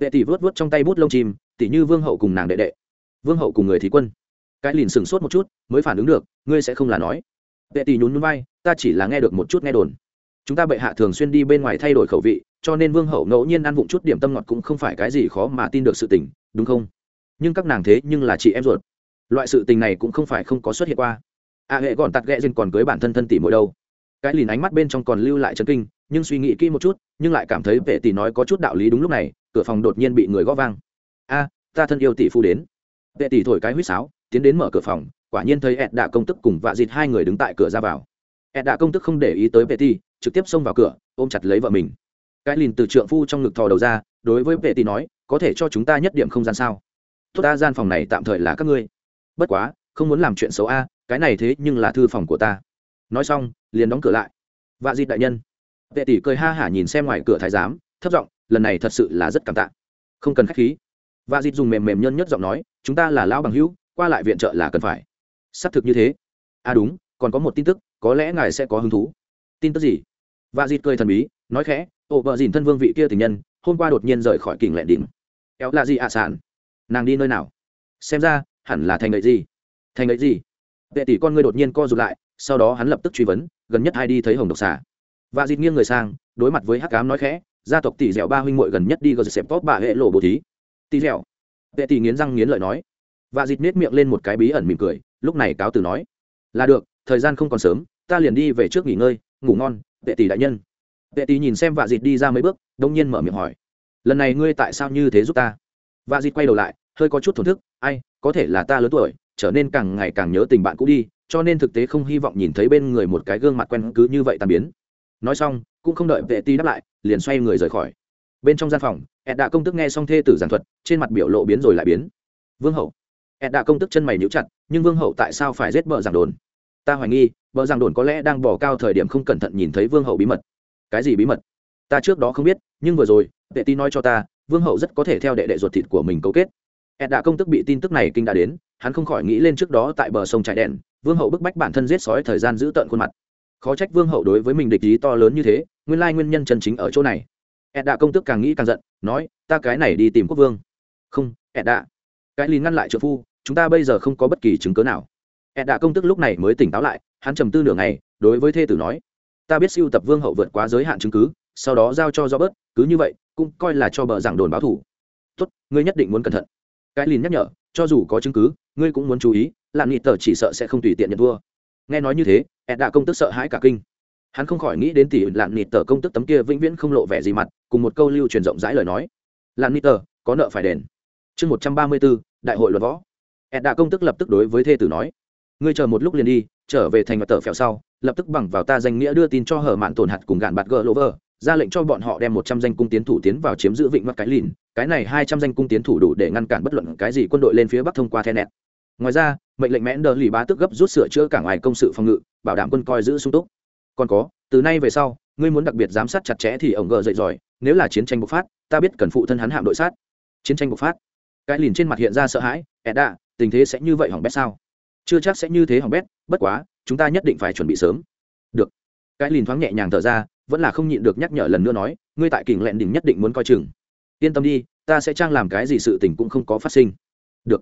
Vệ tỷ vớt vớt trong tay bút lông chim, tỷ như vương hậu cùng nàng đệ đệ, vương hậu cùng người thí quân cái lìn sừng sốt một chút, mới phản ứng được, ngươi sẽ không là nói. Vệ tỷ nhún nhún vai, ta chỉ là nghe được một chút nghe đồn. Chúng ta bệ hạ thường xuyên đi bên ngoài thay đổi khẩu vị, cho nên vương hậu ngẫu nhiên ăn vụng chút điểm tâm ngọt cũng không phải cái gì khó mà tin được sự tình, đúng không? Nhưng các nàng thế nhưng là chị em ruột. Loại sự tình này cũng không phải không có xuất hiện qua. A hệ còn tặc ghẹ dên còn cưới bản thân thân tỷ mỗi đâu. Cái lìn ánh mắt bên trong còn lưu lại chân kinh, nhưng suy nghĩ kỹ một chút, nhưng lại cảm thấy vệ tỷ nói có chút đạo lý đúng lúc này, cửa phòng đột nhiên bị người gõ vang. A, ta thân yêu tỷ phu đến. Vệ tỷ thổi cái huýt sáo tiến đến mở cửa phòng, quả nhiên thấy ed đạ công tức cùng vạ dịt hai người đứng tại cửa ra vào. Ed đạ công tức không để ý tới vệ ti trực tiếp xông vào cửa, ôm chặt lấy vợ mình. Cái lìn từ trượng phu trong ngực thò đầu ra, đối với vệ ti nói, có thể cho chúng ta nhất điểm không gian sao? Tốt ta, gian phòng này tạm thời là các ngươi. Bất quá, không muốn làm chuyện xấu a, cái này thế nhưng là thư phòng của ta. Nói xong, liền đóng cửa lại. Vạ dịt đại nhân. Vệ tỷ cười ha hả nhìn xem ngoài cửa thái giám, thấp giọng, lần này thật sự là rất cảm tạ. Không cần khách khí. Và dịt dùng mềm mềm nhân nhất giọng nói, chúng ta là lão bằng hữu qua lại viện trợ là cần phải. Xác thực như thế. À đúng, còn có một tin tức, có lẽ ngài sẽ có hứng thú. Tin tức gì? Và dịt cười thần bí, nói khẽ, ồ, vợ dìn thân vương vị kia tình nhân, hôm qua đột nhiên rời khỏi kình lẹn đỉnh. Éo là gì ạ à sản nàng đi nơi nào? Xem ra, hẳn là thành ấy gì. Thành ấy gì? Vệ tỷ con ngươi đột nhiên co rụt lại, sau đó hắn lập tức truy vấn, gần nhất ai đi thấy hồng độc xà? Và dịt nghiêng người sang, đối mặt với hắc cám nói khẽ, gia tộc tỷ dẻo ba huynh muội gần nhất đi gờ xẹp tốt bà hệ lộ bồ thí. Tỷ dẻo? Vệ tỷ nghiến răng nghiến lợi nói và dịt nết miệng lên một cái bí ẩn mỉm cười, lúc này cáo từ nói, là được, thời gian không còn sớm, ta liền đi về trước nghỉ ngơi, ngủ ngon vệ tỷ đại nhân. Vệ tỷ nhìn xem vạ dịt đi ra mấy bước, đông nhiên mở miệng hỏi, lần này ngươi tại sao như thế giúp ta? Vạ dịt quay đầu lại, hơi có chút thổn thức, ai, có thể là ta lớn tuổi, trở nên càng ngày càng nhớ tình bạn cũ đi, cho nên thực tế không hy vọng nhìn thấy bên người một cái gương mặt quen cứ như vậy tàn biến. Nói xong, cũng không đợi vệ ti đáp lại, liền xoay người rời khỏi. Bên trong gian phòng, ed đã công tức nghe xong thê tử giảng thuật, trên mặt biểu lộ biến rồi lại biến. Vương hậu ed đã công tức chân mày níu chặt, nhưng vương hậu tại sao phải giết bờ giảng đồn? Ta hoài nghi bờ giảng đồn có lẽ đang bỏ cao thời điểm không cẩn thận nhìn thấy vương hậu bí mật. Cái gì bí mật? Ta trước đó không biết, nhưng vừa rồi, đệ ti nói cho ta, vương hậu rất có thể theo đệ đệ ruột thịt của mình cấu kết. Ed đã công tức bị tin tức này kinh đã đến, hắn không khỏi nghĩ lên trước đó tại bờ sông trại đèn vương hậu bức bách bản thân giết sói thời gian giữ tợn khuôn mặt. Khó trách vương hậu đối với mình địch ý to lớn như thế, nguyên lai nguyên nhân chân chính ở chỗ này. Ed đã công tức càng nghĩ càng giận, nói, ta cái này đi tìm quốc vương. Không, ed đã cái lìn ngăn lại trợ phu, chúng ta bây giờ không có bất kỳ chứng cớ nào. Ed đã công tức lúc này mới tỉnh táo lại, hắn trầm tư nửa ngày, đối với thê tử nói, ta biết siêu tập vương hậu vượt quá giới hạn chứng cứ, sau đó giao cho do bớt cứ như vậy, cũng coi là cho bờ giảng đồn báo thủ. Tốt, ngươi nhất định muốn cẩn thận. Cái lìn nhắc nhở, cho dù có chứng cứ, ngươi cũng muốn chú ý, lạn nghị tờ chỉ sợ sẽ không tùy tiện nhận thua. Nghe nói như thế ed đã công tức sợ hãi cả kinh. Hắn không khỏi nghĩ đến tỷ lạn nghị tờ công tức tấm kia vĩnh viễn không lộ vẻ gì mặt, cùng một câu lưu truyền rộng rãi lời nói. Lạn nghị tờ, có nợ phải đền chương một trăm ba mươi bốn đại hội luật võ. Ed đạ công tức lập tức đối với thê tử nói, ngươi chờ một lúc liền đi, trở về thành và tờ phèo sau, lập tức bằng vào ta danh nghĩa đưa tin cho hở mạn tổn hạt cùng gạn bạt gỡ lỗ vơ, ra lệnh cho bọn họ đem một trăm danh cung tiến thủ tiến vào chiếm giữ vịnh mắt cái lìn. Cái này hai trăm danh cung tiến thủ đủ để ngăn cản bất luận cái gì quân đội lên phía bắc thông qua the nẹt ngoài ra, mệnh lệnh mẽn đờ lì bá tức gấp rút sửa chữa cảng ngoài công sự phòng ngự, bảo đảm quân coi giữ sung túc. Còn có, từ nay về sau, ngươi muốn đặc biệt giám sát chặt chẽ thì ổng gờ dậy giỏi, nếu là chiến tranh bộc phát, ta biết cần phụ thân hắn hạm đội sát. Chiến tranh bộc phát cái lìn trên mặt hiện ra sợ hãi edda tình thế sẽ như vậy hỏng bét sao? Chưa chắc sẽ như thế hỏng bét, bất quá, chúng ta nhất định phải chuẩn bị sớm. Được. Cái lìn thoáng nhẹ nhàng thở ra, vẫn là không nhịn được nhắc nhở lần nữa nói, ngươi tại kình lẹn đỉnh nhất định muốn coi chừng. Yên tâm đi, ta sẽ trang làm cái gì sự tình cũng không có phát sinh. Được.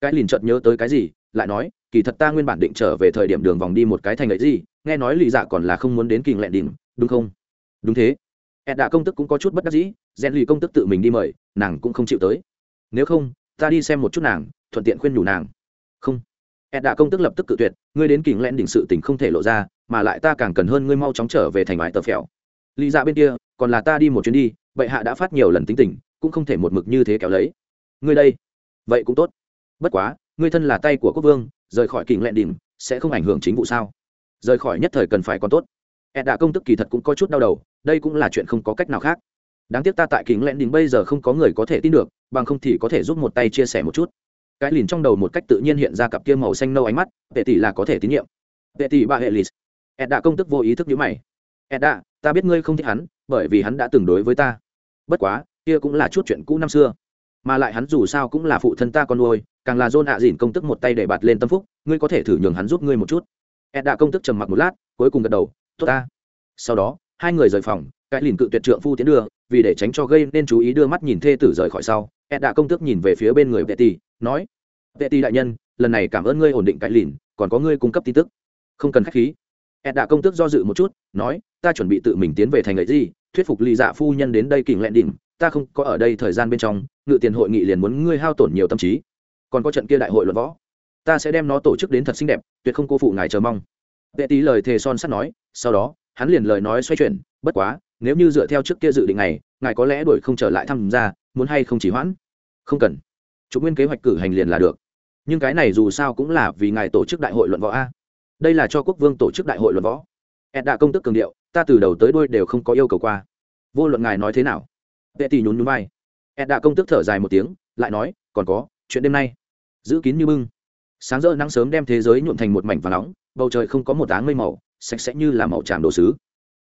Cái lìn chợt nhớ tới cái gì, lại nói, kỳ thật ta nguyên bản định trở về thời điểm đường vòng đi một cái thành ấy gì, nghe nói lì dạ còn là không muốn đến kình lẹn đỉnh, đúng không? Đúng thế. Ed đạ công tức cũng có chút bất đắc dĩ, rèn lì công tức tự mình đi mời, nàng cũng không chịu tới nếu không, ta đi xem một chút nàng, thuận tiện khuyên nhủ nàng. Không. Ed đạ công tức lập tức cự tuyệt, ngươi đến kình lẹn đỉnh sự tình không thể lộ ra, mà lại ta càng cần hơn ngươi mau chóng trở về thành bãi tờ phèo. Lý ra bên kia, còn là ta đi một chuyến đi, bệ hạ đã phát nhiều lần tính tình, cũng không thể một mực như thế kéo lấy. Ngươi đây. Vậy cũng tốt. Bất quá, ngươi thân là tay của quốc vương, rời khỏi kình lẹn đỉnh, sẽ không ảnh hưởng chính vụ sao? Rời khỏi nhất thời cần phải còn tốt. Ed đạ công tức kỳ thật cũng có chút đau đầu, đây cũng là chuyện không có cách nào khác đáng tiếc ta tại kính lẽn đình bây giờ không có người có thể tin được bằng không thì có thể giúp một tay chia sẻ một chút. Cái lìn trong đầu một cách tự nhiên hiện ra cặp kia màu xanh nâu ánh mắt vệ tỷ là có thể tín nhiệm. Vệ tỷ bà hệ lì ed đã công tức vô ý thức nhữ mày. Ed đã, ta biết ngươi không thích hắn bởi vì hắn đã từng đối với ta. Bất quá kia cũng là chút chuyện cũ năm xưa. Mà lại hắn dù sao cũng là phụ thân ta con nuôi càng là dôn hạ dìn công tức một tay để bạt lên tâm phúc ngươi có thể thử nhường hắn giúp ngươi một chút. Ed đã công tức trầm mặc một lát cuối cùng gật đầu tốt ta. Sau đó hai người rời phòng cái lìn cự tuyệt trượng phu tiến đưa, vì để tránh cho gây nên chú ý đưa mắt nhìn thê tử rời khỏi sau, ed đã công tước nhìn về phía bên người vệ tỷ nói, vệ tỷ đại nhân, lần này cảm ơn ngươi ổn định cái lìn, còn có ngươi cung cấp tin tức. Không cần khách khí. Ed đã công tước do dự một chút, nói, ta chuẩn bị tự mình tiến về thành ấy gì, thuyết phục lì dạ phu nhân đến đây kình lẹn đỉnh, ta không có ở đây thời gian bên trong, ngự tiền hội nghị liền muốn ngươi hao tổn nhiều tâm trí. Còn có trận kia đại hội luận võ, ta sẽ đem nó tổ chức đến thật xinh đẹp, tuyệt không cô phụ ngài chờ mong. Vệ tỷ lời thề son sắt nói, sau đó, hắn liền lời nói xoay chuyển, bất quá nếu như dựa theo trước kia dự định này, ngài có lẽ đuổi không trở lại tham gia, muốn hay không chỉ hoãn? Không cần. Chụp nguyên kế hoạch cử hành liền là được. Nhưng cái này dù sao cũng là vì ngài tổ chức đại hội luận võ a. Đây là cho quốc vương tổ chức đại hội luận võ. Ed đã công tức cường điệu, ta từ đầu tới đuôi đều không có yêu cầu qua. Vô luận ngài nói thế nào, vệ tỷ nhún nhún vai. Ed đã công tức thở dài một tiếng, lại nói, còn có, chuyện đêm nay. Giữ kín như bưng. Sáng rỡ nắng sớm đem thế giới nhuộm thành một mảnh và nóng, bầu trời không có một áng mây màu, sạch sẽ như là màu tràm đồ sứ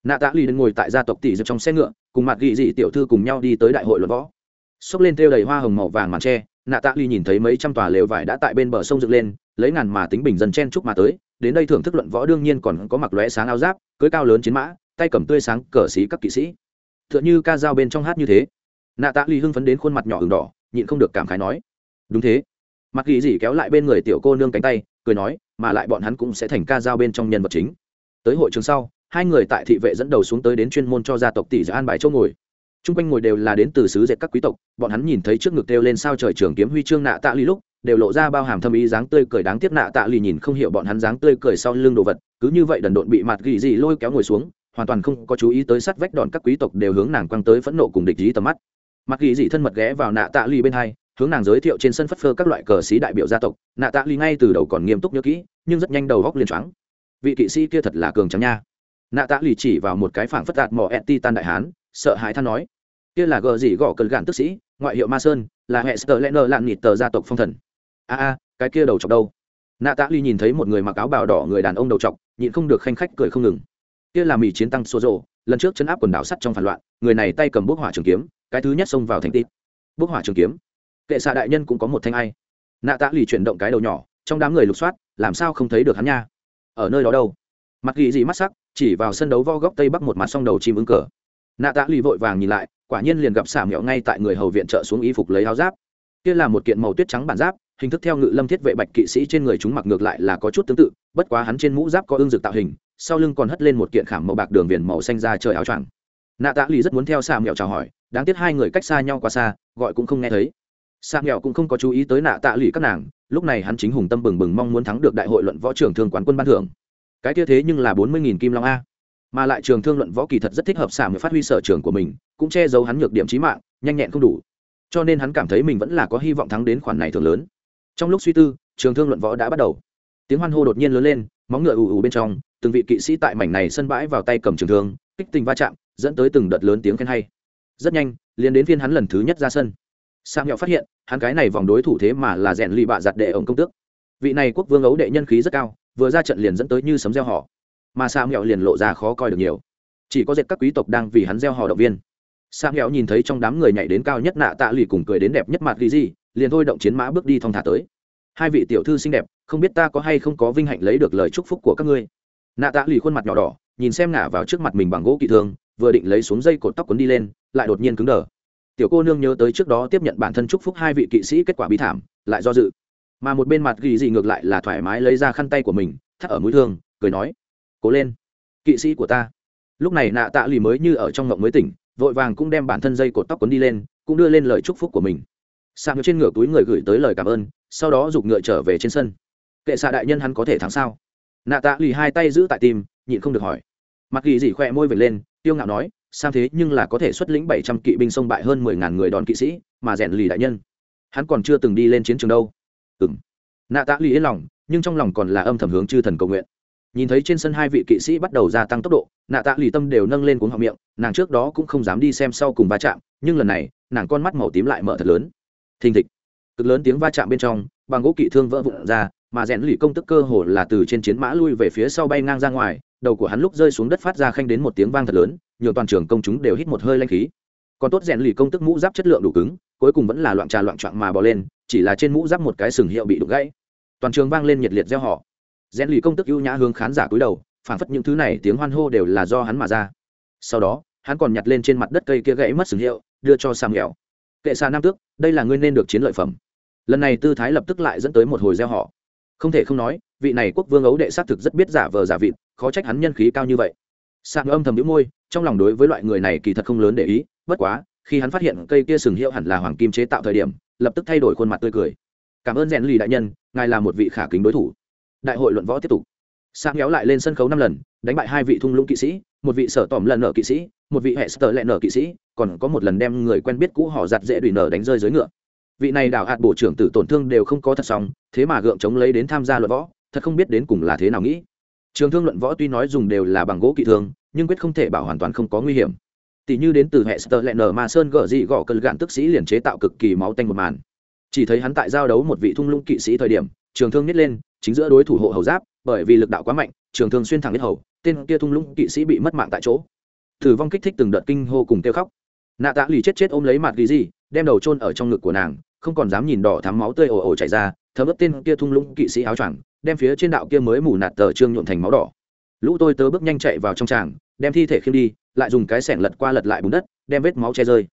nạ tạ lì ngồi tại gia tộc tỷ dược trong xe ngựa, cùng mặt ghi dị tiểu thư cùng nhau đi tới đại hội luận võ. Xốc lên thêu đầy hoa hồng màu vàng màn tre, nạ tạ lì nhìn thấy mấy trăm tòa lều vải đã tại bên bờ sông dựng lên, lấy ngàn mà tính bình dân chen chúc mà tới, đến đây thưởng thức luận võ đương nhiên còn có mặc lóe sáng áo giáp, cưới cao lớn chiến mã, tay cầm tươi sáng cờ xí các kỵ sĩ. T h ư ợ n h ư ca dao bên trong hát như thế. Nạ tạ lì hưng phấn đến khuôn mặt nhỏ h đỏ, nhịn không được cảm khái nói, đúng thế. Mặc ghi dị kéo lại bên người tiểu cô nương cánh tay, cười nói, mà lại bọn hắn cũng sẽ thành ca dao bên trong nhân vật chính. Tới hội trường sau hai người tại thị vệ dẫn đầu xuống tới đến chuyên môn cho gia tộc tỷ giả an bài chỗ ngồi. T r u n g quanh ngồi đều là đến từ xứ dệt các quý tộc, bọn hắn nhìn thấy trước ngực kêu lên sao trời trường kiếm huy chương nạ tạ ly lúc, đều lộ ra bao hàm thâm ý dáng tươi cười đáng tiếc nạ tạ ly nhìn không hiểu bọn hắn dáng tươi cười sau lưng đồ vật, cứ như vậy đần độn bị mặt gỉ gì lôi kéo ngồi xuống, hoàn toàn không có chú ý tới sắt vách đòn các quý tộc đều hướng nàng quăng tới phẫn nộ cùng địch dí tầm mắt. Mặt gỉ gì thân mật ghé vào nạ tạ ly bên hai, hướng nàng giới thiệu trên sân phất phơ các loại cờ sĩ đại biểu gia tộc, nạ tạ ly ngay từ đầu còn nghiêm túc nhớ kỹ, nhưng rất nhanh đầu góc liền choáng. Vị kỵ sĩ kia thật là cường trắng nha nạ tạ lì chỉ vào một cái phảng phất đạt mỏ Eti ti tan đại hán, sợ hãi than nói, kia là gờ gì gõ cần gạn tức sĩ, ngoại hiệu ma sơn, là hệ sờ lẽ nơ lạn nịt tờ gia tộc phong thần. A a, cái kia đầu chọc đâu? Nạ tạ lì nhìn thấy một người mặc áo bào đỏ người đàn ông đầu chọc, nhịn không được khanh khách cười không ngừng. Kia là mỹ chiến tăng xô rộ lần trước chấn áp quần đảo sắt trong phản loạn, người này tay cầm bốc hỏa trường kiếm, cái thứ nhất xông vào thành tít. Bốc hỏa trường kiếm? Kệ xạ đại nhân cũng có một thanh ai. Nạ tạ lì chuyển động cái đầu nhỏ, trong đám người lục soát, làm sao không thấy được hắn nha? Ở nơi đó đâu? Mặt ghi gì mắt sắc chỉ vào sân đấu vo góc tây bắc một mặt song đầu chim ứng cờ. Nạ tạ lì vội vàng nhìn lại, quả nhiên liền gặp xả mẹo ngay tại người hầu viện trợ xuống y phục lấy áo giáp. Kia là một kiện màu tuyết trắng bản giáp, hình thức theo ngự lâm thiết vệ bạch kỵ sĩ trên người chúng mặc ngược lại là có chút tương tự, bất quá hắn trên mũ giáp có ương dực tạo hình, sau lưng còn hất lên một kiện khảm màu bạc đường viền màu xanh ra trời áo choàng. Nạ tạ lì rất muốn theo xà mẹo chào hỏi, đáng tiếc hai người cách xa nhau quá xa, gọi cũng không nghe thấy. Xà mẹo cũng không có chú ý tới nạ tạ lì các nàng, lúc này hắn chính hùng tâm bừng bừng mong muốn thắng được đại hội luận võ trưởng thương quán quân ban thưởng cái kia thế nhưng là bốn mươi nghìn kim long a. Mà lại trường thương luận võ kỳ thật rất thích hợp xả người phát huy sở trường của mình, cũng che giấu hắn nhược điểm trí mạng, nhanh nhẹn không đủ. Cho nên hắn cảm thấy mình vẫn là có hy vọng thắng đến khoản này thường lớn. Trong lúc suy tư, trường thương luận võ đã bắt đầu. Tiếng hoan hô đột nhiên lớn lên, móng ngựa ù ù bên trong, từng vị kỵ sĩ tại mảnh này sân bãi vào tay cầm trường thương, kích tình va chạm, dẫn tới từng đợt lớn tiếng khen hay. Rất nhanh, liền đến phiên hắn lần thứ nhất ra sân. Sang nhọ phát hiện, hắn cái này vòng đối thủ thế mà là rèn lì bạ giặt đệ ổng công tước. Vị này quốc vương ấu đệ nhân khí rất cao vừa ra trận liền dẫn tới như sấm gieo họ. Mà sa nghèo liền lộ ra khó coi được nhiều. Chỉ có dệt các quý tộc đang vì hắn gieo hò động viên. Sa nghèo nhìn thấy trong đám người nhảy đến cao nhất nạ tạ lì cùng cười đến đẹp nhất mặt ghi gì, liền thôi động chiến mã bước đi thong thả tới. Hai vị tiểu thư xinh đẹp, không biết ta có hay không có vinh hạnh lấy được lời chúc phúc của các ngươi. Nạ tạ lì khuôn mặt nhỏ đỏ, nhìn xem ngả vào trước mặt mình bằng gỗ kỵ thương, vừa định lấy xuống dây cột tóc quấn đi lên, lại đột nhiên cứng đờ. Tiểu cô nương nhớ tới trước đó tiếp nhận bản thân chúc phúc hai vị kỵ sĩ kết quả bi thảm, lại do dự mà một bên mặt ghi gì ngược lại là thoải mái lấy ra khăn tay của mình, thắt ở mũi thương, cười nói, cố lên, kỵ sĩ của ta. Lúc này nạ tạ lì mới như ở trong ngộng mới tỉnh, vội vàng cũng đem bản thân dây cột tóc quấn đi lên, cũng đưa lên lời chúc phúc của mình. Sang trên ngựa túi người gửi tới lời cảm ơn, sau đó giục ngựa trở về trên sân. Kệ xạ đại nhân hắn có thể thắng sao? Nạ tạ lì hai tay giữ tại tim, nhịn không được hỏi. Mặt ghi dị khỏe môi vệt lên, tiêu ngạo nói sao thế nhưng là có thể xuất lĩnh bảy trăm kỵ binh xông bại hơn mười ngàn người đòn kỵ sĩ, mà rèn lì đại nhân, hắn còn chưa từng đi lên chiến trường đâu ừng nạ tạ lì yên lòng, nhưng trong lòng còn là âm thầm hướng chư thần cầu nguyện. Nhìn thấy trên sân hai vị kỵ sĩ bắt đầu gia tăng tốc độ, nạ tạ lì tâm đều nâng lên cuốn họng miệng, nàng trước đó cũng không dám đi xem sau cùng va chạm, nhưng lần này, nàng con mắt màu tím lại mở thật lớn. Thình thịch. Cực lớn tiếng va chạm bên trong, bằng gỗ kỵ thương vỡ vụn ra, mà rèn lì công tức cơ hồ là từ trên chiến mã lui về phía sau bay ngang ra ngoài, đầu của hắn lúc rơi xuống đất phát ra khanh đến một tiếng vang thật lớn nhiều toàn trường công chúng đều hít một hơi lanh khí. Còn tốt rèn lì công tức mũ giáp chất lượng đủ cứng, cuối cùng vẫn là loạn trà loạn trọn mà bò lên chỉ là trên mũ giáp một cái sừng hiệu bị đục gãy. Toàn trường vang lên nhiệt liệt gieo họ rèn lì công tức ưu nhã hướng khán giả cúi đầu phản phất những thứ này tiếng hoan hô đều là do hắn mà ra. Sau đó, hắn còn nhặt lên trên mặt đất cây kia gãy mất sừng hiệu, đưa cho sam nghèo. Kệ xa nam tước, đây là ngươi nên được chiến lợi phẩm. Lần này tư thái lập tức lại dẫn tới một hồi gieo họ không thể không nói, vị này quốc vương ấu đệ xác thực rất biết giả vờ giả vịt, khó trách hắn nhân khí cao như vậy. Sam âm thầm đĩu môi, trong lòng đối với loại người này kỳ thật không lớn để ý, bất quá khi hắn phát hiện cây kia sừng hiệu hẳn là hoàng kim chế tạo thời điểm, lập tức thay đổi khuôn mặt tươi cười. Cảm ơn rèn lì đại nhân, ngài là một vị khả kính đối thủ. Đại hội luận võ tiếp tục. Sáng kéo lại lên sân khấu năm lần, đánh bại hai vị thung lũng kỵ sĩ, một vị sở tỏm lần nở kỵ sĩ, một vị hệ sở lẹ nở kỵ sĩ, còn có một lần đem người quen biết cũ họ giặt dễ đùi nở đánh rơi dưới ngựa. Vị này đảo hạt bộ trưởng tử tổn thương đều không có thật xong, thế mà gượng chống lấy đến tham gia luận võ, thật không biết đến cùng là thế nào nghĩ. Trường thương luận võ tuy nói dùng đều là bằng gỗ kỵ thương, nhưng quyết không thể bảo hoàn toàn không có nguy hiểm tỷ như đến từ hệ sơ lẹn nở mà sơn gở dị gõ cơn gạn tức sĩ liền chế tạo cực kỳ máu tanh một màn. Chỉ thấy hắn tại giao đấu một vị thung lũng kỵ sĩ thời điểm, trường thương nhét lên, chính giữa đối thủ hộ hầu giáp, bởi vì lực đạo quá mạnh, trường thương xuyên thẳng nhất hầu, tên kia thung lũng kỵ sĩ bị mất mạng tại chỗ. Thử vong kích thích từng đợt kinh hô cùng kêu khóc. Nạ tạ lì chết chết ôm lấy mặt ghi gì, đem đầu chôn ở trong ngực của nàng, không còn dám nhìn đỏ thắm máu tươi ồ ồ chảy ra, thấm ướt tên kia thung lũng kỵ sĩ áo choàng, đem phía trên đạo kia mới mù nạt tờ trương nhuộn thành máu đỏ. Lũ tôi tớ bước nhanh chạy vào trong tràng, đem thi thể khiêng đi lại dùng cái sẻng lật qua lật lại bùn đất, đem vết máu che rơi.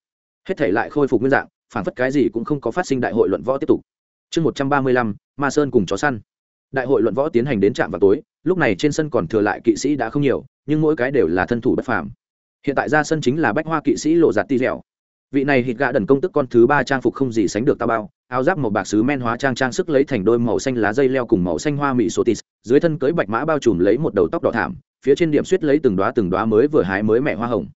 Hết thể lại khôi phục nguyên dạng phản phất cái gì cũng không có phát sinh đại hội luận võ tiếp tục. Chương một trăm ba mươi lăm, ma sơn cùng chó săn. Đại hội luận võ tiến hành đến trạm vào tối, lúc này trên sân còn thừa lại kỵ sĩ đã không nhiều, nhưng mỗi cái đều là thân thủ bất phàm. Hiện tại ra sân chính là bách hoa kỵ sĩ lộ giạt ti dẻo. Vị này hít gạ đần công tức con thứ ba trang phục không gì sánh được tao bao, áo giáp màu bạc sứ men hóa trang trang sức lấy thành đôi màu xanh lá dây leo cùng màu xanh hoa mỹ sotis, dưới thân cưới bạch mã bao trùm lấy một đầu tóc đỏ thảm phía trên điểm suýt lấy từng đoá từng đoá mới vừa hái mới mẹ hoa hồng.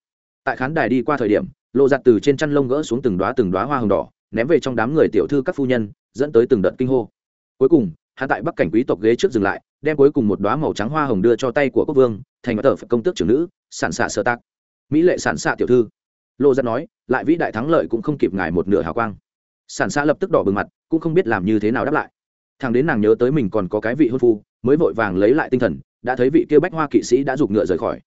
Tại khán đài đi qua thời điểm lộ giặt từ trên chăn lông gỡ xuống từng đoá từng đoá hoa hồng đỏ, ném về trong đám người tiểu thư các phu nhân, dẫn tới từng đợt kinh hô. Cuối cùng hạ tại bắc cảnh quý tộc ghế trước dừng lại, đem cuối cùng một đoá màu trắng hoa hồng đưa cho tay của quốc vương, thành tờ công tước trưởng nữ, sản xạ sơ tác. Mỹ lệ sản xạ tiểu thư. Lộ giặt nói, lại vĩ đại thắng lợi cũng không kịp ngài một nửa hào quang. Sản xạ lập tức đỏ bừng mặt, cũng không biết làm như thế nào đáp lại. Thằng đến nàng nhớ tới mình còn có cái vị hôn phu, mới vội vàng lấy lại tinh thần đã thấy vị kia bách hoa kỵ sĩ đã giục ngựa rời khỏi.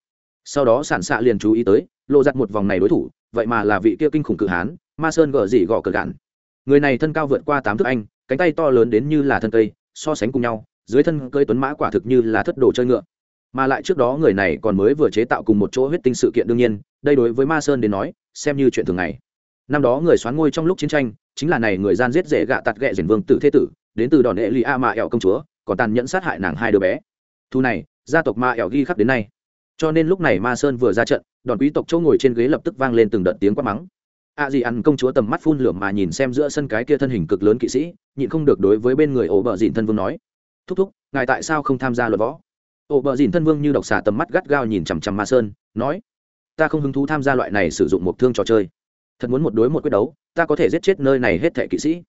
Sau đó sản xạ liền chú ý tới, lộ giặt một vòng này đối thủ, vậy mà là vị kia kinh khủng cự hán, ma sơn gờ dỉ gõ cờ gạn. Người này thân cao vượt qua tám thước anh, cánh tay to lớn đến như là thân cây, so sánh cùng nhau, dưới thân cây tuấn mã quả thực như là thất đồ chơi ngựa. Mà lại trước đó người này còn mới vừa chế tạo cùng một chỗ huyết tinh sự kiện đương nhiên, đây đối với ma sơn đến nói, xem như chuyện thường ngày. Năm đó người xoán ngôi trong lúc chiến tranh, chính là này người gian giết rể gạ tạt ghẹ diển vương tử thế tử, đến từ đòn hệ lì a mạ ẹo công chúa, còn tàn nhẫn sát hại nàng hai đứa bé thu này, gia tộc ma ẹo ghi khắc đến nay. Cho nên lúc này ma sơn vừa ra trận đòn quý tộc châu ngồi trên ghế lập tức vang lên từng đợt tiếng quát mắng. A dì ăn công chúa tầm mắt phun lửa mà nhìn xem giữa sân cái kia thân hình cực lớn kỵ sĩ, nhịn không được đối với bên người ổ bờ dìn thân vương nói, thúc thúc, ngài tại sao không tham gia luật võ? Ổ bờ dìn thân vương như độc xả tầm mắt gắt gao nhìn chằm chằm ma sơn, nói, ta không hứng thú tham gia loại này sử dụng một thương trò chơi. Thật muốn một đối một quyết đấu, ta có thể giết chết nơi này hết thẻ kỵ sĩ.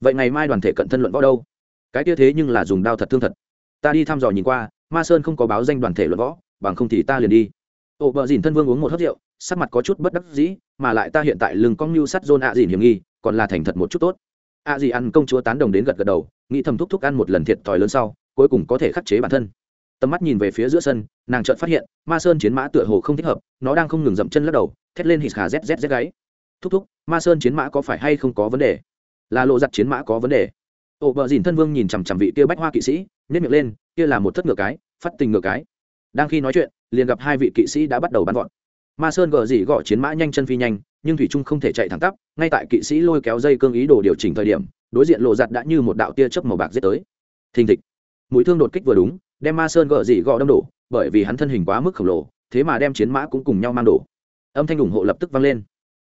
Vậy ngày mai đoàn thể cận thân luận võ đâu? Cái kia thế nhưng là dùng đao thật thương thật. Ta đi thăm dò nhìn qua ma sơn không có báo danh đoàn thể luận võ, bằng không thì ta liền đi. Ổ bờ dìn thân vương uống một hớt rượu, sắc mặt có chút bất đắc dĩ, mà lại ta hiện tại lưng cong mưu sắt dôn ạ dìn hiểm nghi, còn là thành thật một chút tốt. Ạ dì ăn công chúa tán đồng đến gật gật đầu, nghĩ thầm thúc thúc ăn một lần thiệt thòi lớn sau, cuối cùng có thể khắc chế bản thân. Tầm mắt nhìn về phía giữa sân, nàng chợt phát hiện, ma sơn chiến mã tựa hồ không thích hợp, nó đang không ngừng dậm chân lắc đầu, thét lên hít hà zzz gáy. Thúc thúc, ma sơn chiến mã có phải hay không có vấn đề? Là lộ giặt chiến mã có vấn đề. Ổ bờ dìn thân vương nhìn chằm chằm vị kia bách hoa kỵ sĩ nhét miệng lên kia là một thất ngựa cái, phát tình ngựa cái. Đang khi nói chuyện, liền gặp hai vị kỵ sĩ đã bắt đầu bắn gọn ma sơn gờ dỉ gõ chiến mã nhanh chân phi nhanh, nhưng thủy trung không thể chạy thẳng tắp, ngay tại kỵ sĩ lôi kéo dây cương ý đồ điều chỉnh thời điểm, đối diện lộ giặt đã như một đạo tia chớp màu bạc giết tới. Thình thịch. Mũi thương đột kích vừa đúng, đem ma sơn gờ dỉ gõ đâm đổ, bởi vì hắn thân hình quá mức khổng lồ, thế mà đem chiến mã cũng cùng nhau mang đổ. Âm thanh ủng hộ lập tức vang lên.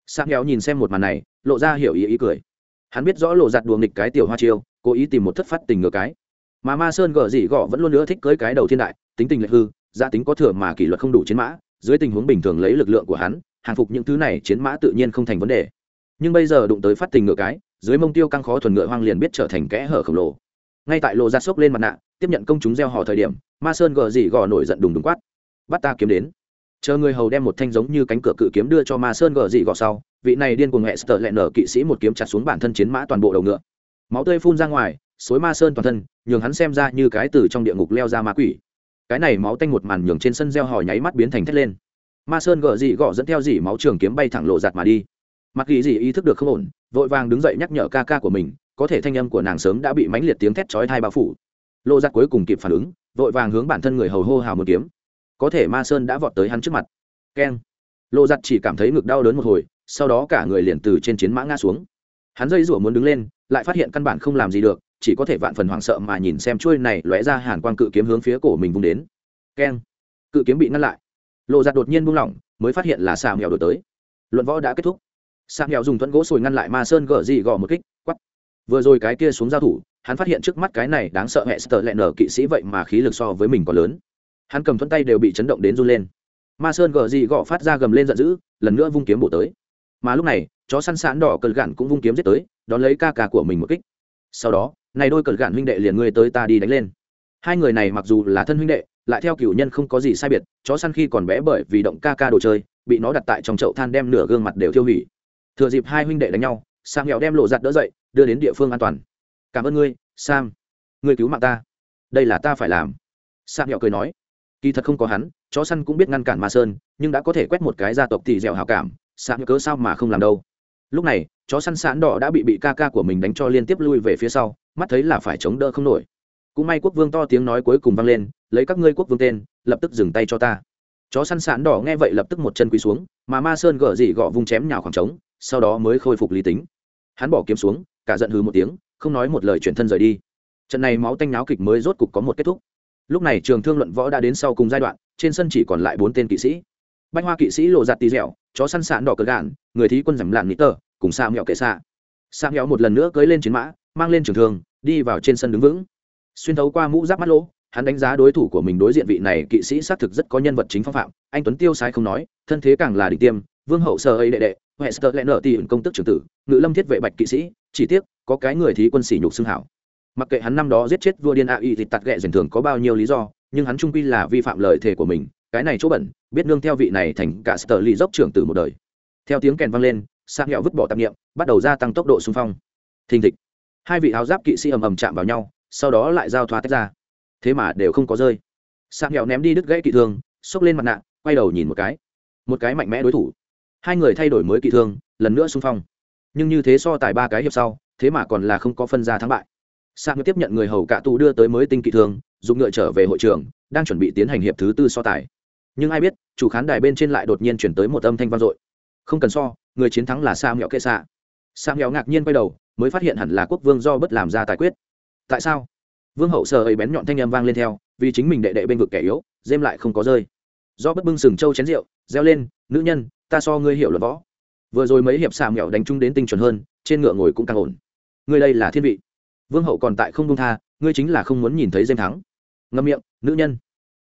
Sang kéo nhìn xem một màn này, lộ ra hiểu ý ý cười. Hắn biết rõ lộ giặt đùa nghịch cái tiểu hoa chiêu, cố ý tìm một thất phát tình ngược cái mà ma sơn gờ dị gõ vẫn luôn nữa thích cưới cái đầu thiên đại, tính tình lệch hư, gia tính có thừa mà kỷ luật không đủ chiến mã, dưới tình huống bình thường lấy lực lượng của hắn, hàng phục những thứ này chiến mã tự nhiên không thành vấn đề. Nhưng bây giờ đụng tới phát tình ngựa cái, dưới mông tiêu căng khó thuần ngựa hoang liền biết trở thành kẽ hở khổng lồ. Ngay tại lộ ra sốc lên mặt nạ, tiếp nhận công chúng gieo họ thời điểm, ma sơn gờ dị gò nổi giận đùng đùng quát. Bắt ta kiếm đến. Chờ người hầu đem một thanh giống như cánh cửa cự kiếm đưa cho ma sơn gờ dị gò sau, vị này điên cuồng hẹ sờ lẹ nở kỵ sĩ một kiếm chặt xuống bản thân chiến mã toàn bộ đầu ngựa. Máu tươi phun ra ngoài xối ma sơn toàn thân, nhường hắn xem ra như cái từ trong địa ngục leo ra ma quỷ. Cái này máu tanh một màn nhường trên sân gieo hò nháy mắt biến thành thét lên. Ma sơn gờ dị gọ dẫn theo dị máu trường kiếm bay thẳng lộ giặt mà đi. Mặc ghi dị ý thức được không ổn, vội vàng đứng dậy nhắc nhở ca ca của mình, có thể thanh âm của nàng sớm đã bị mãnh liệt tiếng thét chói thai bao phủ. Lộ giặt cuối cùng kịp phản ứng, vội vàng hướng bản thân người hầu hô hào một kiếm. Có thể ma sơn đã vọt tới hắn trước mặt. Keng. Lộ giặt chỉ cảm thấy ngực đau đớn một hồi, sau đó cả người liền từ trên chiến mã ngã xuống. Hắn dây rủa muốn đứng lên, lại phát hiện căn bản không làm gì được chỉ có thể vạn phần hoảng sợ mà nhìn xem chuôi này lóe ra hàn quang cự kiếm hướng phía cổ mình vung đến. Keng. Cự kiếm bị ngăn lại. Lộ giặt đột nhiên buông lỏng, mới phát hiện là xà mèo đổi tới. Luận võ đã kết thúc. Xà mèo dùng thuẫn gỗ sồi ngăn lại ma sơn gở gì gõ một kích quắp vừa rồi cái kia xuống giao thủ, hắn phát hiện trước mắt cái này đáng sợ hẹ sờ lẹ nở kỵ sĩ vậy mà khí lực so với mình còn lớn. Hắn cầm thuẫn tay đều bị chấn động đến run lên. Ma sơn gở gì gõ phát ra gầm lên giận dữ, lần nữa vung kiếm bổ tới. Mà lúc này, chó săn sán đỏ cờ gạn cũng vung kiếm giết tới, đón lấy ca ca của mình một kích. Sau đó này đôi cờ gạn huynh đệ liền ngươi tới ta đi đánh lên. Hai người này mặc dù là thân huynh đệ, lại theo cửu nhân không có gì sai biệt, chó săn khi còn bé bởi vì động ca ca đồ chơi, bị nó đặt tại trong chậu than đem nửa gương mặt đều tiêu hủy. Thừa dịp hai huynh đệ đánh nhau, sam nghèo đem lộ giặt đỡ dậy, đưa đến địa phương an toàn. Cảm ơn ngươi, sam. Ngươi cứu mạng ta. Đây là ta phải làm. Sam nghèo cười nói. Kỳ thật không có hắn, chó săn cũng biết ngăn cản ma sơn, nhưng đã có thể quét một cái gia tộc tỷ dẻo hào cảm, sam cớ sao mà không làm đâu. Lúc này, chó săn sán đỏ đã bị bị ca ca của mình đánh cho liên tiếp lui về phía sau mắt thấy là phải chống đỡ không nổi. Cũng may quốc vương to tiếng nói cuối cùng vang lên, lấy các ngươi quốc vương tên, lập tức dừng tay cho ta. Chó săn sán đỏ nghe vậy lập tức một chân quỳ xuống, mà ma sơn gỡ dị gọ vung chém nhào khoảng trống, sau đó mới khôi phục lý tính. Hắn bỏ kiếm xuống, cả giận hư một tiếng, không nói một lời chuyển thân rời đi. Trận này máu tanh náo kịch mới rốt cục có một kết thúc. Lúc này trường thương luận võ đã đến sau cùng giai đoạn, trên sân chỉ còn lại bốn tên kỵ sĩ. Bách hoa kỵ sĩ lộ giặt tì dẻo, chó săn sạn đỏ cờ gạn, người thí quân giảm làn nít tờ, cùng sa mẹo kệ xạ sa mẹo một lần nữa cưới lên chiến mã mang lên trường thương, đi vào trên sân đứng vững. Xuyên thấu qua mũ giáp mắt lỗ, hắn đánh giá đối thủ của mình đối diện vị này kỵ sĩ xác thực rất có nhân vật chính phong phạm. Anh tuấn tiêu sai không nói, thân thế càng là đỉnh tiêm, vương hậu sơ ấy đệ đệ, huệ sơ lẽ nợ tìm công tức trưởng tử, ngự lâm thiết vệ bạch kỵ sĩ, chỉ tiếc, có cái người thí quân sĩ nhục xưng hảo. Mặc kệ hắn năm đó giết chết vua điên a y thì tạt ghẹ dần thường có bao nhiêu lý do, nhưng hắn trung quy là vi phạm lời thề của mình, cái này chỗ bẩn, biết nương theo vị này thành cả sơ lì dốc trưởng tử một đời. Theo tiếng kèn vang lên sang hẹo vứt bỏ tạp nghiệm bắt đầu gia tăng tốc độ xung phong. Thình thịch hai vị áo giáp kỵ sĩ ầm ầm chạm vào nhau, sau đó lại giao thoa tách ra. Thế mà đều không có rơi. Sang nghèo ném đi đứt gãy kỵ thương, xốc lên mặt nạ, quay đầu nhìn một cái. Một cái mạnh mẽ đối thủ. Hai người thay đổi mới kỵ thương, lần nữa xung phong. Nhưng như thế so tài ba cái hiệp sau, thế mà còn là không có phân ra thắng bại. Sang tiếp nhận người hầu cạ tù đưa tới mới tinh kỵ thương, dùng ngựa trở về hội trường, đang chuẩn bị tiến hành hiệp thứ tư so tài. Nhưng ai biết, chủ khán đài bên trên lại đột nhiên chuyển tới một âm thanh vang dội. Không cần so, người chiến thắng là sa mẹo kệ xạ. Sa mẹo ngạc nhiên quay đầu mới phát hiện hẳn là quốc vương do bất làm ra tài quyết. Tại sao? Vương hậu sờ ấy bén nhọn thanh â m vang lên theo, vì chính mình đệ đệ bên vực kẻ yếu dêm lại không có rơi. Do bất bưng sừng trâu chén rượu, reo lên, nữ nhân, ta so ngươi hiểu luật võ. Vừa rồi mấy hiệp xà mẹo đánh chung đến tinh chuẩn hơn, trên ngựa ngồi cũng càng ổn. Ngươi đây là thiên vị. Vương hậu còn tại không công tha, ngươi chính là không muốn nhìn thấy dêm thắng. Ngâm miệng, nữ nhân,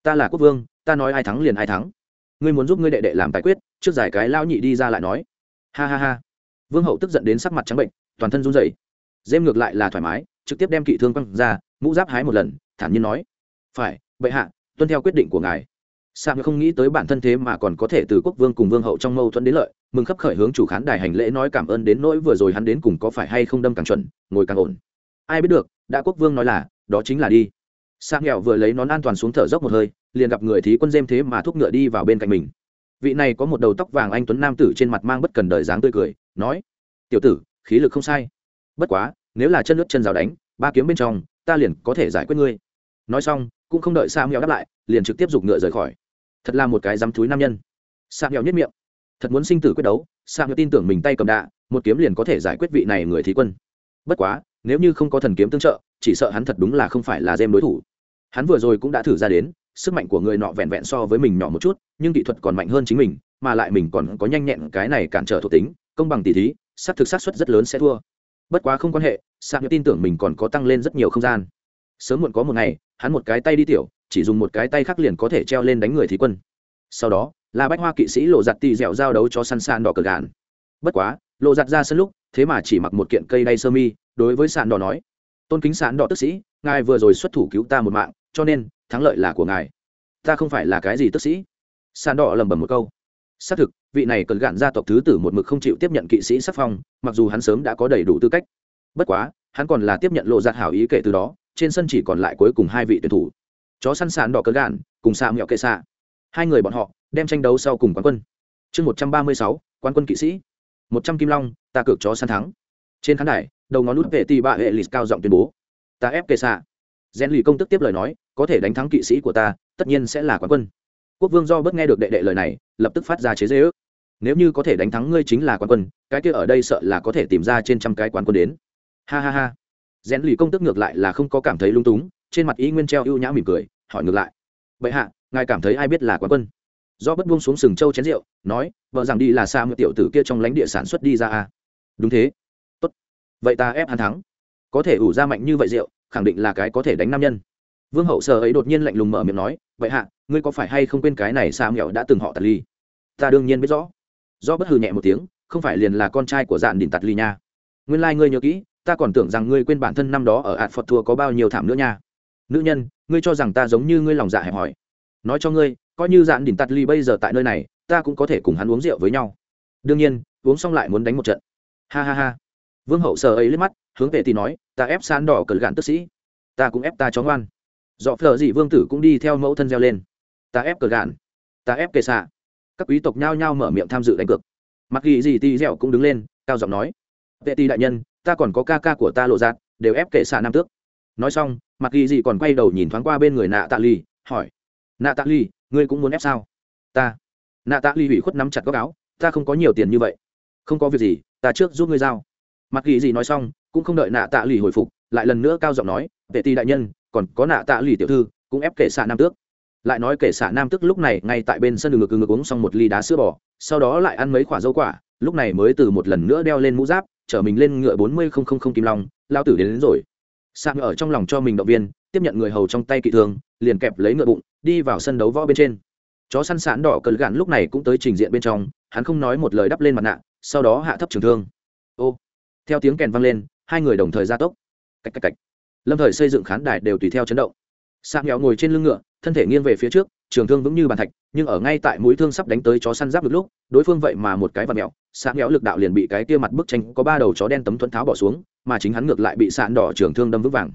ta là quốc vương, ta nói ai thắng liền ai thắng. Ngươi muốn giúp ngươi đệ đệ làm tài quyết, trước giải cái lao nhị đi ra lại nói. Ha ha ha. Vương hậu tức giận đến sắc mặt trắng bệnh toàn thân run rẩy dêm ngược lại là thoải mái trực tiếp đem kỵ thương quăng ra mũ giáp hái một lần thản nhiên nói phải bệ hạ tuân theo quyết định của ngài sạm không nghĩ tới bản thân thế mà còn có thể từ quốc vương cùng vương hậu trong mâu thuẫn đến lợi, mừng khắp khởi hướng chủ khán đài hành lễ nói cảm ơn đến nỗi vừa rồi hắn đến cùng có phải hay không đâm càng chuẩn, ngồi càng ổn. Ai biết được, đã quốc vương nói là, đó chính là đi. sạm nghèo vừa lấy nón an toàn xuống thở dốc một hơi liền gặp người thí quân dêm thế mà thúc ngựa đi vào bên cạnh mình vị này có một đầu tóc vàng anh tuấn nam tử trên mặt mang bất cần đời dáng tươi cười nói tiểu tử khí lực không sai. Bất quá, nếu là chân nước chân rào đánh, ba kiếm bên trong, ta liền có thể giải quyết ngươi. Nói xong, cũng không đợi sa mèo đáp lại, liền trực tiếp giục ngựa rời khỏi. Thật là một cái dám thúi nam nhân. Sa mèo nhất miệng. Thật muốn sinh tử quyết đấu sa mèo tin tưởng mình tay cầm đạ, một kiếm liền có thể giải quyết vị này người thí quân. Bất quá, nếu như không có thần kiếm tương trợ, chỉ sợ hắn thật đúng là không phải là dêm đối thủ. Hắn vừa rồi cũng đã thử ra đến, sức mạnh của người nọ vẹn vẹn so với mình nhỏ một chút, nhưng kỹ thuật còn mạnh hơn chính mình, mà lại mình còn có nhanh nhẹn cái này cản trở thuộc tính, công bằng tỷ thí xác thực xác suất rất lớn sẽ thua. Bất quá không quan hệ sam tin tưởng mình còn có tăng lên rất nhiều không gian. Sớm muộn có một ngày, hắn một cái tay đi tiểu, chỉ dùng một cái tay khác liền có thể treo lên đánh người thí quân. Sau đó là bách hoa kỵ sĩ lộ giặt tì dẻo giao đấu cho săn sàn đỏ cờ gạn. Bất quá, lộ giặt ra sân lúc, thế mà chỉ mặc một kiện cây đay sơ mi, đối với sàn đỏ nói, tôn kính sàn đỏ tức sĩ, ngài vừa rồi xuất thủ cứu ta một mạng, cho nên, thắng lợi là của ngài. Ta không phải là cái gì tức sĩ. Sàn đỏ lầm bầm một câu xác thực, vị này cần gạn gia tộc thứ tử một mực không chịu tiếp nhận kỵ sĩ sắc phong, mặc dù hắn sớm đã có đầy đủ tư cách. Bất quá, hắn còn là tiếp nhận lộ giặt hảo ý kể từ đó, trên sân chỉ còn lại cuối cùng hai vị tuyển thủ. Chó săn sàn đỏ cờ gạn, cùng xạ mẹo kệ xạ hai người bọn họ, đem tranh đấu sau cùng quán quân. Chương một trăm ba mươi sáu, quán quân kỵ sĩ. Một trăm kim long, ta cược chó săn thắng. Trên khán đài, đầu ngón lút vệ tì bạ hệ lì cao giọng tuyên bố. Ta ép kệ xạ rèn lì công tức tiếp lời nói, có thể đánh thắng kỵ sĩ của ta, tất nhiên sẽ là quán quân quốc vương do bớt nghe được đệ đệ lời này, lập tức phát ra chế dễ ước. Nếu như có thể đánh thắng ngươi chính là quán quân, cái kia ở đây sợ là có thể tìm ra trên trăm cái quán quân đến. Ha ha ha. Rèn lì công tức ngược lại là không có cảm thấy lung túng, trên mặt ý nguyên treo ưu nhã mỉm cười, hỏi ngược lại. Bệ hạ, ngài cảm thấy ai biết là quán quân? Do bất buông xuống sừng châu chén rượu, nói, vợ rằng đi là xa một tiểu tử kia trong lãnh địa sản xuất đi ra à. Đúng thế. Tốt. Vậy ta ép hắn thắng. Có thể ủ ra mạnh như vậy rượu, khẳng định là cái có thể đánh nam nhân vương hậu sở ấy đột nhiên lạnh lùng mở miệng nói, vậy hạ, ngươi có phải hay không quên cái này xa mẹo đã từng họ tạt ly? Ta đương nhiên biết rõ. Do bất hừ nhẹ một tiếng, không phải liền là con trai của dạn đình tạt ly nha. Nguyên lai、like、ngươi nhớ kỹ, ta còn tưởng rằng ngươi quên bản thân năm đó ở ạt phật thua có bao nhiêu thảm nữa nha. Nữ nhân, ngươi cho rằng ta giống như ngươi lòng dạ hẹp hòi. Nói cho ngươi, coi như dạn đình tạt ly bây giờ tại nơi này, ta cũng có thể cùng hắn uống rượu với nhau. Đương nhiên, uống xong lại muốn đánh một trận. Ha ha ha. Vương hậu sờ ấy liếc mắt, hướng về thì nói, ta ép sán đỏ cờ gạn tức sĩ. Ta cũng ép ta chó ngoan dọ phở dị vương tử cũng đi theo mẫu thân reo lên. Ta ép cờ gạn. Ta ép kệ xạ. Các quý tộc nhao nhao mở miệng tham dự đánh cược. Mặc ghi gì tì dẻo cũng đứng lên, cao giọng nói. Vệ tì đại nhân, ta còn có ca ca của ta lộ dạt, đều ép kệ xạ nam tước. Nói xong, mặc ghi gì còn quay đầu nhìn thoáng qua bên người nạ tạ ly hỏi. Nạ tạ ly ngươi cũng muốn ép sao? Ta. Nạ tạ ly hủy khuất nắm chặt góc áo, ta không có nhiều tiền như vậy. Không có việc gì, ta trước giúp ngươi giao. Mặc ghi gì nói xong, cũng không đợi nạ tạ ly hồi phục, lại lần nữa cao giọng nói. Vệ tì đại nhân còn có nạ tạ lì tiểu thư cũng ép kệ xạ nam tước. Lại nói kể xạ nam tước lúc này ngay tại bên sân đường ngực ngực uống xong một ly đá sữa bò sau đó lại ăn mấy quả dâu quả lúc này mới từ một lần nữa đeo lên mũ giáp chở mình lên ngựa bốn mươi không không không kim long lao tử đến, đến rồi. Sạc ở trong lòng cho mình động viên tiếp nhận người hầu trong tay kỵ thương liền kẹp lấy ngựa bụng đi vào sân đấu võ bên trên. Chó săn sán đỏ cờ gạn lúc này cũng tới trình diện bên trong hắn không nói một lời đắp lên mặt nạ sau đó hạ thấp trường thương. Ô theo tiếng kèn vang lên hai người đồng thời ra tốc. Cách cách cách lâm thời xây dựng khán đài đều tùy theo chấn động. Sạc nghèo ngồi trên lưng ngựa, thân thể nghiêng về phía trước, trường thương vững như bàn thạch, nhưng ở ngay tại mũi thương sắp đánh tới chó săn giáp được lúc, đối phương vậy mà một cái vật mẹo. Sạc nghèo lực đạo liền bị cái kia mặt bức tranh có ba đầu chó đen tấm thuẫn tháo bỏ xuống, mà chính hắn ngược lại bị sạn đỏ trường thương đâm vững vàng.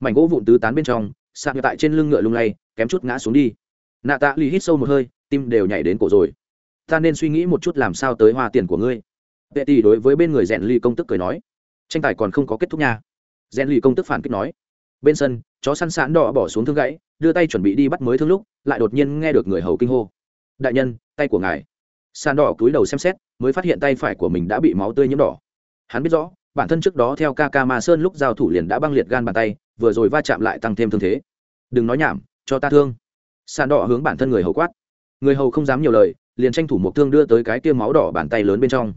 Mảnh gỗ vụn tứ tán bên trong, sạc tại trên lưng ngựa lung lay, kém chút ngã xuống đi. Nạ tạ lì hít sâu một hơi, tim đều nhảy đến cổ rồi. Ta nên suy nghĩ một chút làm sao tới hoa tiền của ngươi. Vệ tỷ đối với bên người rèn ly công tức cười nói. Tranh tài còn không có kết thúc nha gen lì công tức phản kích nói. Bên sân, chó săn sán đỏ bỏ xuống thương gãy, đưa tay chuẩn bị đi bắt mới thương lúc, lại đột nhiên nghe được người hầu kinh hô. Đại nhân, tay của ngài. Sán đỏ cúi đầu xem xét, mới phát hiện tay phải của mình đã bị máu tươi nhiễm đỏ. Hắn biết rõ, bản thân trước đó theo ca ca ma sơn lúc giao thủ liền đã băng liệt gan bàn tay, vừa rồi va chạm lại tăng thêm thương thế. Đừng nói nhảm, cho ta thương. Sàn đỏ hướng bản thân người hầu quát. Người hầu không dám nhiều lời, liền tranh thủ một thương đưa tới cái kia máu đỏ bàn tay lớn bên trong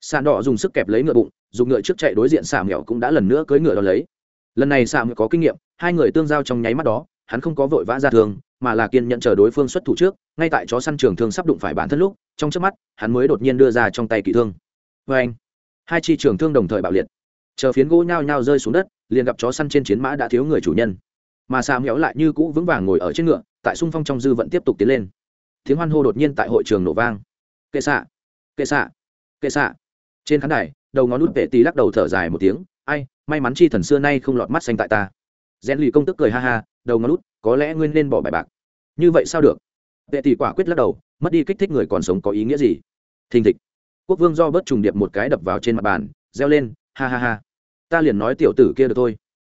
sàn đỏ dùng sức kẹp lấy ngựa bụng, dùng ngựa trước chạy đối diện xà mẹo cũng đã lần nữa cưỡi ngựa đón lấy. Lần này xà mẹo có kinh nghiệm, hai người tương giao trong nháy mắt đó, hắn không có vội vã ra thường, mà là kiên nhận chờ đối phương xuất thủ trước, ngay tại chó săn trường thương sắp đụng phải bản thân lúc, trong trước mắt, hắn mới đột nhiên đưa ra trong tay kỵ thương. Vê anh, hai chi trường thương đồng thời bạo liệt. Chờ phiến gỗ nhao nhao rơi xuống đất, liền gặp chó săn trên chiến mã đã thiếu người chủ nhân. Mà xà mẹo lại như cũ vững vàng ngồi ở trên ngựa, tại xung phong trong dư vẫn tiếp tục tiến lên. Tiếng hoan hô đột nhiên tại hội trường nổ vang. Kệ xạ kệ xạ kệ xạ trên khán đài, đầu ngón út vệ tì lắc đầu thở dài một tiếng, ai, may mắn chi thần xưa nay không lọt mắt xanh tại ta. Rèn lì công tức cười ha ha, đầu ngón lút có lẽ nguyên nên bỏ bài bạc. Như vậy sao được? Vệ tỷ quả quyết lắc đầu, mất đi kích thích người còn sống có ý nghĩa gì? Thình thịch. Quốc vương do bớt trùng điệp một cái đập vào trên mặt bàn, reo lên, ha ha ha, ta liền nói tiểu tử kia được thôi.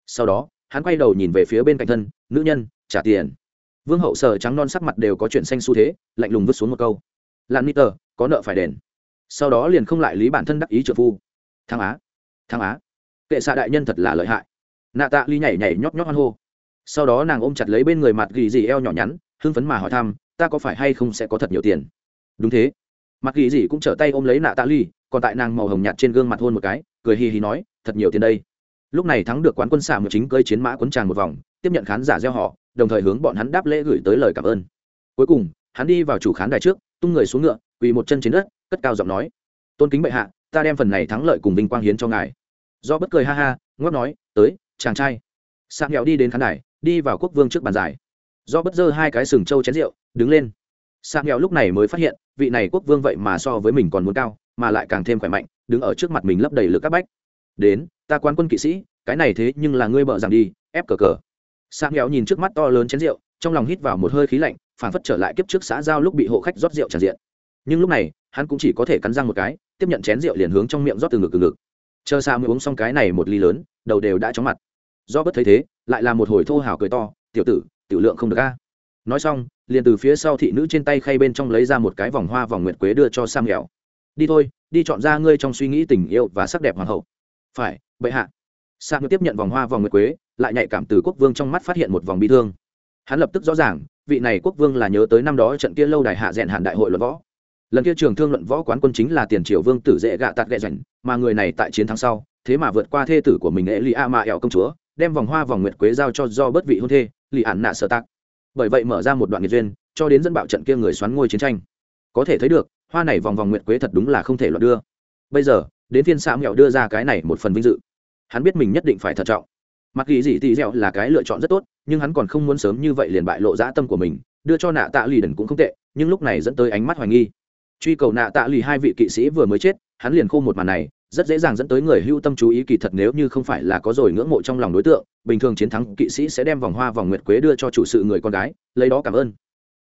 Sau đó, hắn quay đầu nhìn về phía bên cạnh thân, nữ nhân, trả tiền. Vương hậu sờ trắng non sắc mặt đều có chuyện xanh xu thế, lạnh lùng vứt xuống một câu lan nít tờ, có nợ phải đền sau đó liền không lại lý bản thân đắc ý trợ phu. Thăng á thăng á, kệ xạ đại nhân thật là lợi hại. Nạ tạ ly nhảy nhảy nhóc nhóc hoan hô. Sau đó nàng ôm chặt lấy bên người mặt ghi gì eo nhỏ nhắn, hưng phấn mà hỏi thăm, ta có phải hay không sẽ có thật nhiều tiền? Đúng thế. Mặt ghi gì cũng trở tay ôm lấy nạ tạ ly, còn tại nàng màu hồng nhạt trên gương mặt hôn một cái, cười hì hì nói, thật nhiều tiền đây. Lúc này thắng được quán quân xạ một chính cơi chiến mã quấn tràng một vòng, tiếp nhận khán giả gieo họ, đồng thời hướng bọn hắn đáp lễ gửi tới lời cảm ơn. Cuối cùng, hắn đi vào chủ khán đài trước, tung người xuống ngựa, quỳ một chân trên đất cất cao giọng nói, tôn kính bệ hạ, ta đem phần này thắng lợi cùng vinh quang hiến cho ngài. Do bất cười ha ha ngót nói, tới, chàng trai. Sạc nghèo đi đến khán đài, đi vào quốc vương trước bàn giải. Do bất dơ hai cái sừng trâu chén rượu, đứng lên. Sạc nghèo lúc này mới phát hiện, vị này quốc vương vậy mà so với mình còn muốn cao, mà lại càng thêm khỏe mạnh, đứng ở trước mặt mình lấp đầy lực các bách. Đến, ta quan quân kỵ sĩ, cái này thế nhưng là ngươi bợ rằng đi, ép cờ cờ. Sạc nghèo nhìn trước mắt to lớn chén rượu, trong lòng hít vào một hơi khí lạnh phản phất trở lại kiếp trước xã giao lúc bị hộ khách rót rượu tràn diện. Nhưng lúc này hắn cũng chỉ có thể cắn răng một cái, tiếp nhận chén rượu liền hướng trong miệng rót từ ngực từ ngực. Chờ xa mới uống xong cái này một ly lớn, đầu đều đã chóng mặt. Do bất thấy thế, lại là một hồi thô hào cười to, tiểu tử, tiểu lượng không được a. Nói xong, liền từ phía sau thị nữ trên tay khay bên trong lấy ra một cái vòng hoa vòng nguyệt quế đưa cho sam nghèo đi thôi, đi chọn ra ngươi trong suy nghĩ tình yêu và sắc đẹp hoàng hậu. Phải, bệ hạ. Sam tiếp nhận vòng hoa vòng nguyệt quế, lại nhạy cảm từ quốc vương trong mắt phát hiện một vòng bi thương. Hắn lập tức rõ ràng, vị này quốc vương là nhớ tới năm đó trận kia lâu đài hạ rèn hạn đại hội luận võ lần kia trường thương luận võ quán quân chính là tiền triều vương tử dễ gạ tạt gậy rảnh, mà người này tại chiến thắng sau, thế mà vượt qua thê tử của mình ế lì a mạ ẹo công chúa, đem vòng hoa vòng nguyệt quế giao cho do bất vị hôn thê, lì ản nạ sở tạc. Bởi vậy mở ra một đoạn nghiệt duyên, cho đến dân bạo trận kia người xoắn ngôi chiến tranh. Có thể thấy được, hoa này vòng vòng nguyệt quế thật đúng là không thể loạn đưa. Bây giờ, đến phiên xã mẹo đưa ra cái này một phần vinh dự. Hắn biết mình nhất định phải thận trọng. Mặc kỳ dị tì dẹo là cái lựa chọn rất tốt, nhưng hắn còn không muốn sớm như vậy liền bại lộ dã tâm của mình, đưa cho nạ tạ lì đần cũng không tệ, nhưng lúc này dẫn tới ánh mắt hoài nghi truy cầu nạ tạ lì hai vị kỵ sĩ vừa mới chết, hắn liền khô một màn này, rất dễ dàng dẫn tới người hưu tâm chú ý kỳ thật nếu như không phải là có rồi ngưỡng mộ trong lòng đối tượng, bình thường chiến thắng kỵ sĩ sẽ đem vòng hoa vòng nguyệt quế đưa cho chủ sự người con gái, lấy đó cảm ơn.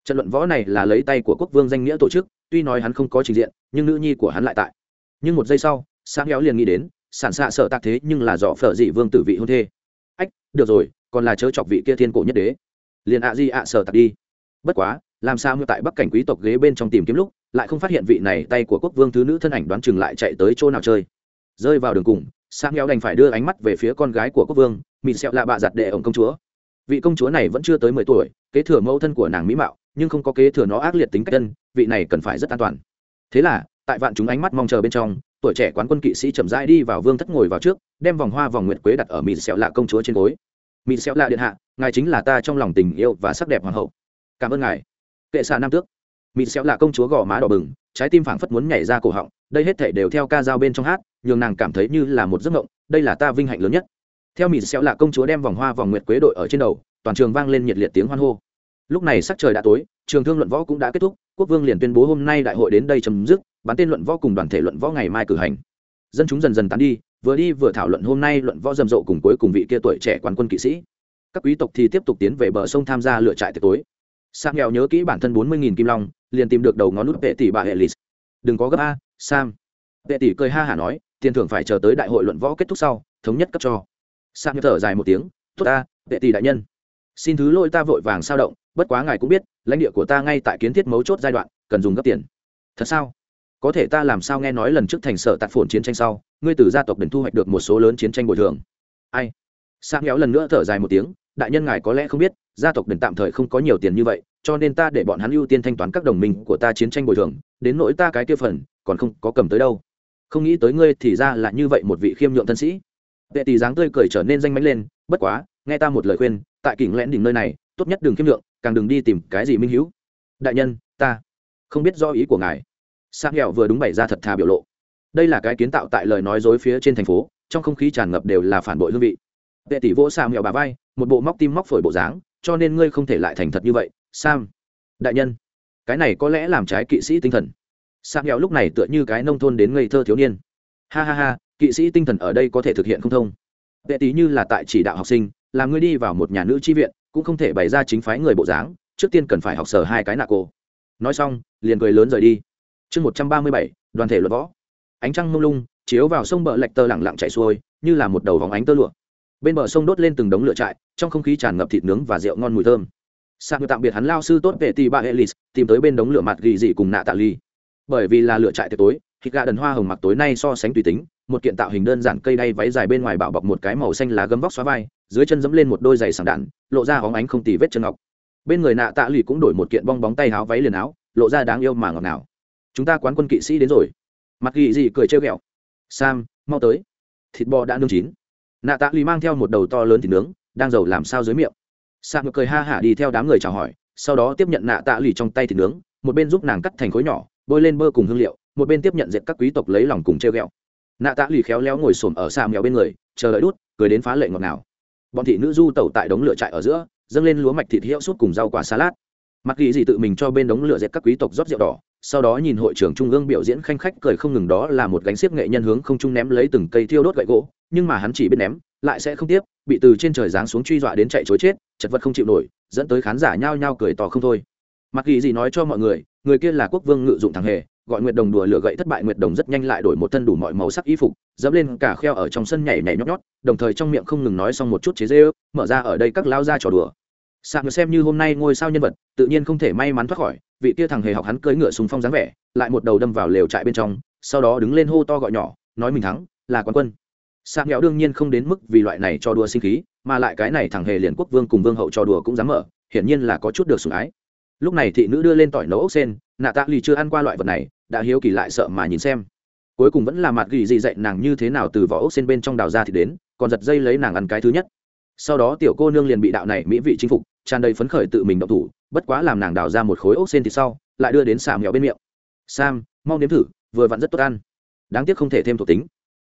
Trận luận võ này là lấy tay của quốc vương danh nghĩa tổ chức, tuy nói hắn không có trình diện, nhưng nữ nhi của hắn lại tại. Nhưng một giây sau, sáng kéo liền nghĩ đến sản xạ sợ tạc thế nhưng là dọ phở dị vương tử vị hôn thê. Ách, được rồi, còn là chớ chọc vị kia thiên cổ nhất đế. Liền ạ di ạ sợ tạc đi. Bất quá làm sao như tại bắc cảnh quý tộc ghế bên trong tìm kiếm lúc, lại không phát hiện vị này tay của quốc vương thứ nữ thân ảnh đoán chừng lại chạy tới chỗ nào chơi? Rơi vào đường cùng sang heo đành phải đưa ánh mắt về phía con gái của quốc vương, mịn sẹo lạ bạ giặt đệ ổng công chúa. Vị công chúa này vẫn chưa tới mười tuổi, kế thừa mẫu thân của nàng mỹ mạo, nhưng không có kế thừa nó ác liệt tính cách thân vị này cần phải rất an toàn. Thế là, tại vạn chúng ánh mắt mong chờ bên trong, tuổi trẻ quán quân kỵ sĩ chậm rãi đi vào vương thất ngồi vào trước, đem vòng hoa vòng nguyệt quế đặt ở mịn sẹo lạ công chúa trên gối. Mịn sẹo lạ điện hạ, ngài chính là ta trong lòng tình yêu và sắc đẹp hoàng hậu. Cảm ơn ngài kệ xạ nam tước. Mịn xéo là công chúa gò má đỏ bừng, trái tim phảng phất muốn nhảy ra cổ họng, đây hết thể đều theo ca dao bên trong hát, nhường nàng cảm thấy như là một giấc mộng, đây là ta vinh hạnh lớn nhất. Theo mịt xéo là công chúa đem vòng hoa vòng nguyệt quế đội ở trên đầu, toàn trường vang lên nhiệt liệt tiếng hoan hô. Lúc này sắc trời đã tối, trường thương luận võ cũng đã kết thúc, quốc vương liền tuyên bố hôm nay đại hội đến đây chấm dứt bắn tên luận võ cùng đoàn thể luận võ ngày mai cử hành. Dân chúng dần dần tán đi, vừa đi vừa thảo luận hôm nay luận võ rầm rộ cùng cuối cùng vị kia tuổi trẻ quán quân kỵ sĩ. Các quý tộc thì tiếp tục tiến về bờ sông tham gia lựa trại tiệc tối. Sam nghèo nhớ kỹ bản thân bốn mươi kim long, liền tìm được đầu ngón nút vệ tỷ bà hệ lì đừng có gấp a, sam. Vệ tỷ cười ha hả nói, tiền thưởng phải chờ tới đại hội luận võ kết thúc sau, thống nhất cấp cho. Sam thở dài một tiếng, tốt ta, vệ tỷ đại nhân. Xin thứ lỗi ta vội vàng sao động, bất quá ngài cũng biết, lãnh địa của ta ngay tại kiến thiết mấu chốt giai đoạn, cần dùng gấp tiền. Thật sao? Có thể ta làm sao nghe nói lần trước thành sở tạt phồn chiến tranh sau, ngươi từ gia tộc đền thu hoạch được một số lớn chiến tranh bồi thường. Ai? Sang héo lần nữa thở dài một tiếng đại nhân ngài có lẽ không biết, gia tộc đền tạm thời không có nhiều tiền như vậy, cho nên ta để bọn hắn ưu tiên thanh toán các đồng minh của ta chiến tranh bồi thường, đến nỗi ta cái kia phần, còn không có cầm tới đâu. Không nghĩ tới ngươi thì ra là như vậy một vị khiêm nhượng thân sĩ. Vệ tỷ dáng tươi cười trở nên danh mánh lên, bất quá, nghe ta một lời khuyên, tại kỉnh lẽn đỉnh nơi này, tốt nhất đừng khiêm nhượng, càng đừng đi tìm cái gì minh hữu. Đại nhân, ta không biết do ý của ngài. Sang hẹo vừa đúng bày ra thật thà biểu lộ. Đây là cái kiến tạo tại lời nói dối phía trên thành phố, trong không khí tràn ngập đều là phản bội hương vị vệ tỷ vỗ sam mèo bà vai, một bộ móc tim móc phổi bộ dáng, cho nên ngươi không thể lại thành thật như vậy, sam. Đại nhân, cái này có lẽ làm trái kỵ sĩ tinh thần. Sam mèo lúc này tựa như cái nông thôn đến ngây thơ thiếu niên. Ha ha ha, kỵ sĩ tinh thần ở đây có thể thực hiện không thông. Vệ tỷ như là tại chỉ đạo học sinh làm ngươi đi vào một nhà nữ chi viện, cũng không thể bày ra chính phái người bộ dáng, trước tiên cần phải học sở hai cái nạ cô. Nói xong, liền cười lớn rời đi. Chương một trăm ba mươi bảy, đoàn thể luật võ. Ánh trăng mông lung, chiếu vào sông bờ lạch tơ lẳng lặng chạy xuôi, như là một đầu vòng ánh tơ lụa bên bờ sông đốt lên từng đống lửa trại, trong không khí tràn ngập thịt nướng và rượu ngon mùi thơm. Sạc tạm biệt hắn lao sư tốt về tì bà elis tìm tới bên đống lửa mặt ghi dị cùng nạ tạ ly bởi vì là lửa trại tiệc tối, thịt gà đần hoa hồng mặc tối nay so sánh tùy tính, một kiện tạo hình đơn giản cây đay váy dài bên ngoài bảo bọc một cái màu xanh lá gấm vóc xóa vai, dưới chân dẫm lên một đôi giày sàng đạn, lộ ra hóng ánh không tì vết chân ngọc. Bên người nạ tạ lì cũng đổi một kiện bong bóng tay áo váy liền áo, lộ ra đáng yêu mà ngọt ngào. Chúng ta quán quân kỵ sĩ đến rồi. Mặt ghi dị cười trêu ghẹo. Sam, mau tới. Thịt bò đã nướng chín nạ tạ lì mang theo một đầu to lớn thịt nướng, đang giàu làm sao dưới miệng. Sam cười ha hả đi theo đám người chào hỏi, sau đó tiếp nhận nạ tạ lì trong tay thịt nướng, một bên giúp nàng cắt thành khối nhỏ, bôi lên bơ cùng hương liệu, một bên tiếp nhận diện các quý tộc lấy lòng cùng treo ghẹo nạ tạ lì khéo léo ngồi xổm ở xa mèo bên người, chờ đợi đút, cười đến phá lệ ngọt ngào. Bọn thị nữ du tẩu tại đống lửa trại ở giữa, dâng lên lúa mạch thịt hiệu suốt cùng rau quả salad. Mặc ghi gì tự mình cho bên đống lửa dẹp các quý tộc rót rượu đỏ, sau đó nhìn hội trưởng trung ương biểu diễn khanh khách cười không ngừng đó là một gánh xiếc nghệ nhân hướng không trung ném lấy từng cây thiêu đốt gậy gỗ nhưng mà hắn chỉ biết ném, lại sẽ không tiếp, bị từ trên trời giáng xuống truy dọa đến chạy chối chết, chật vật không chịu nổi, dẫn tới khán giả nhao nhao cười tỏ không thôi. Mặc kỳ gì nói cho mọi người người kia là quốc vương ngự dụng thằng hề, gọi nguyệt đồng đùa lửa gậy thất bại nguyệt đồng rất nhanh lại đổi một thân đủ mọi màu sắc y phục, dẫm lên cả kheo ở trong sân nhảy nhảy nhót nhót, đồng thời trong miệng không ngừng nói xong một chút chế dê ư mở ra ở đây các lao ra trò đùa. Sạc xem như hôm nay ngôi sao nhân vật, tự nhiên không thể may mắn thoát khỏi, vị kia thằng hề học hắn cưỡi ngựa súng phong dáng vẻ, lại một đầu đâm vào lều trại bên trong, sau đó đứng lên hô to gọi nhỏ, nói mình thắng, là quán quân sạc nghèo đương nhiên không đến mức vì loại này cho đùa sinh khí, mà lại cái này thằng hề liền quốc vương cùng vương hậu cho đùa cũng dám mở, hiển nhiên là có chút được sủng ái. Lúc này thị nữ đưa lên tỏi nấu ốc sen, nạ tạ lì chưa ăn qua loại vật này, đã hiếu kỳ lại sợ mà nhìn xem. Cuối cùng vẫn là mặt gỉ gì dạy nàng như thế nào từ vỏ ốc sen bên trong đào ra thì đến, còn giật dây lấy nàng ăn cái thứ nhất. Sau đó tiểu cô nương liền bị đạo này mỹ vị chinh phục, tràn đầy phấn khởi tự mình động thủ, bất quá làm nàng đào ra một khối ốc sen thì sau, lại đưa đến xà mèo bên miệng. Sam, mau nếm thử, vừa vặn rất tốt ăn. Đáng tiếc không thể thêm thuộc tính.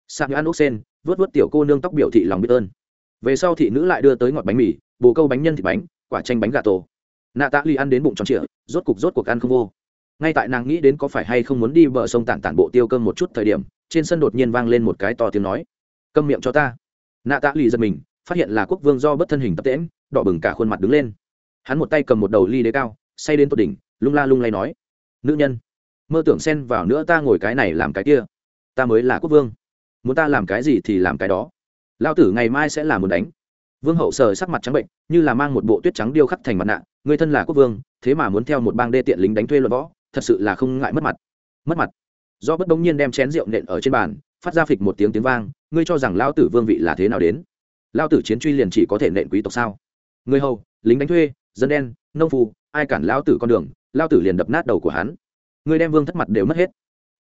Sam ăn ốc sen vớt vớt tiểu cô nương tóc biểu thị lòng biết ơn. Về sau thị nữ lại đưa tới ngọt bánh mì, bồ câu bánh nhân thịt bánh, quả chanh bánh gà tổ. Nạ tạ ly ăn đến bụng tròn trịa, rốt cục rốt cuộc ăn không vô. Ngay tại nàng nghĩ đến có phải hay không muốn đi bờ sông tản tản bộ tiêu cơm một chút thời điểm, trên sân đột nhiên vang lên một cái to tiếng nói. Câm miệng cho ta. Nạ tạ ly giật mình, phát hiện là quốc vương do bất thân hình tập tễm đỏ bừng cả khuôn mặt đứng lên. Hắn một tay cầm một đầu ly đế cao, say đến tột đỉnh, lung la lung lay nói, nữ nhân, mơ tưởng xen vào nữa ta ngồi cái này làm cái kia. Ta mới là quốc vương muốn ta làm cái gì thì làm cái đó. Lao tử ngày mai sẽ là muốn đánh. Vương hậu sờ sắc mặt trắng bệnh, như là mang một bộ tuyết trắng điêu khắc thành mặt nạ. Người thân là quốc vương, thế mà muốn theo một bang đê tiện lính đánh thuê luật võ, thật sự là không ngại mất mặt. Mất mặt. Do bất đống nhiên đem chén rượu nện ở trên bàn, phát ra phịch một tiếng tiếng vang, ngươi cho rằng lao tử vương vị là thế nào đến? Lao tử chiến truy liền chỉ có thể nện quý tộc sao? Người hầu, lính đánh thuê, dân đen, nông phu, ai cản lao tử con đường lao tử liền đập nát đầu của hắn. Người đem vương thất mặt đều mất hết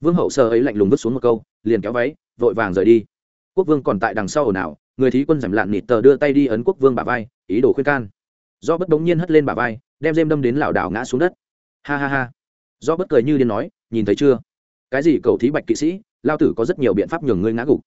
vương hậu sơ ấy lạnh lùng vứt xuống một câu, liền kéo váy, vội vàng rời đi. Quốc vương còn tại đằng sau ồn ào, người thí quân giảm lạn nịt tờ đưa tay đi ấn quốc vương bà vai, ý đồ khuyên can. Do bất đống nhiên hất lên bà vai, đem dêm đâm đến lảo đảo ngã xuống đất. Ha ha ha. Do bất cười như điên nói, nhìn thấy chưa? Cái gì cầu thí bạch kỵ sĩ, lao tử có rất nhiều biện pháp nhường ngươi ngã gục.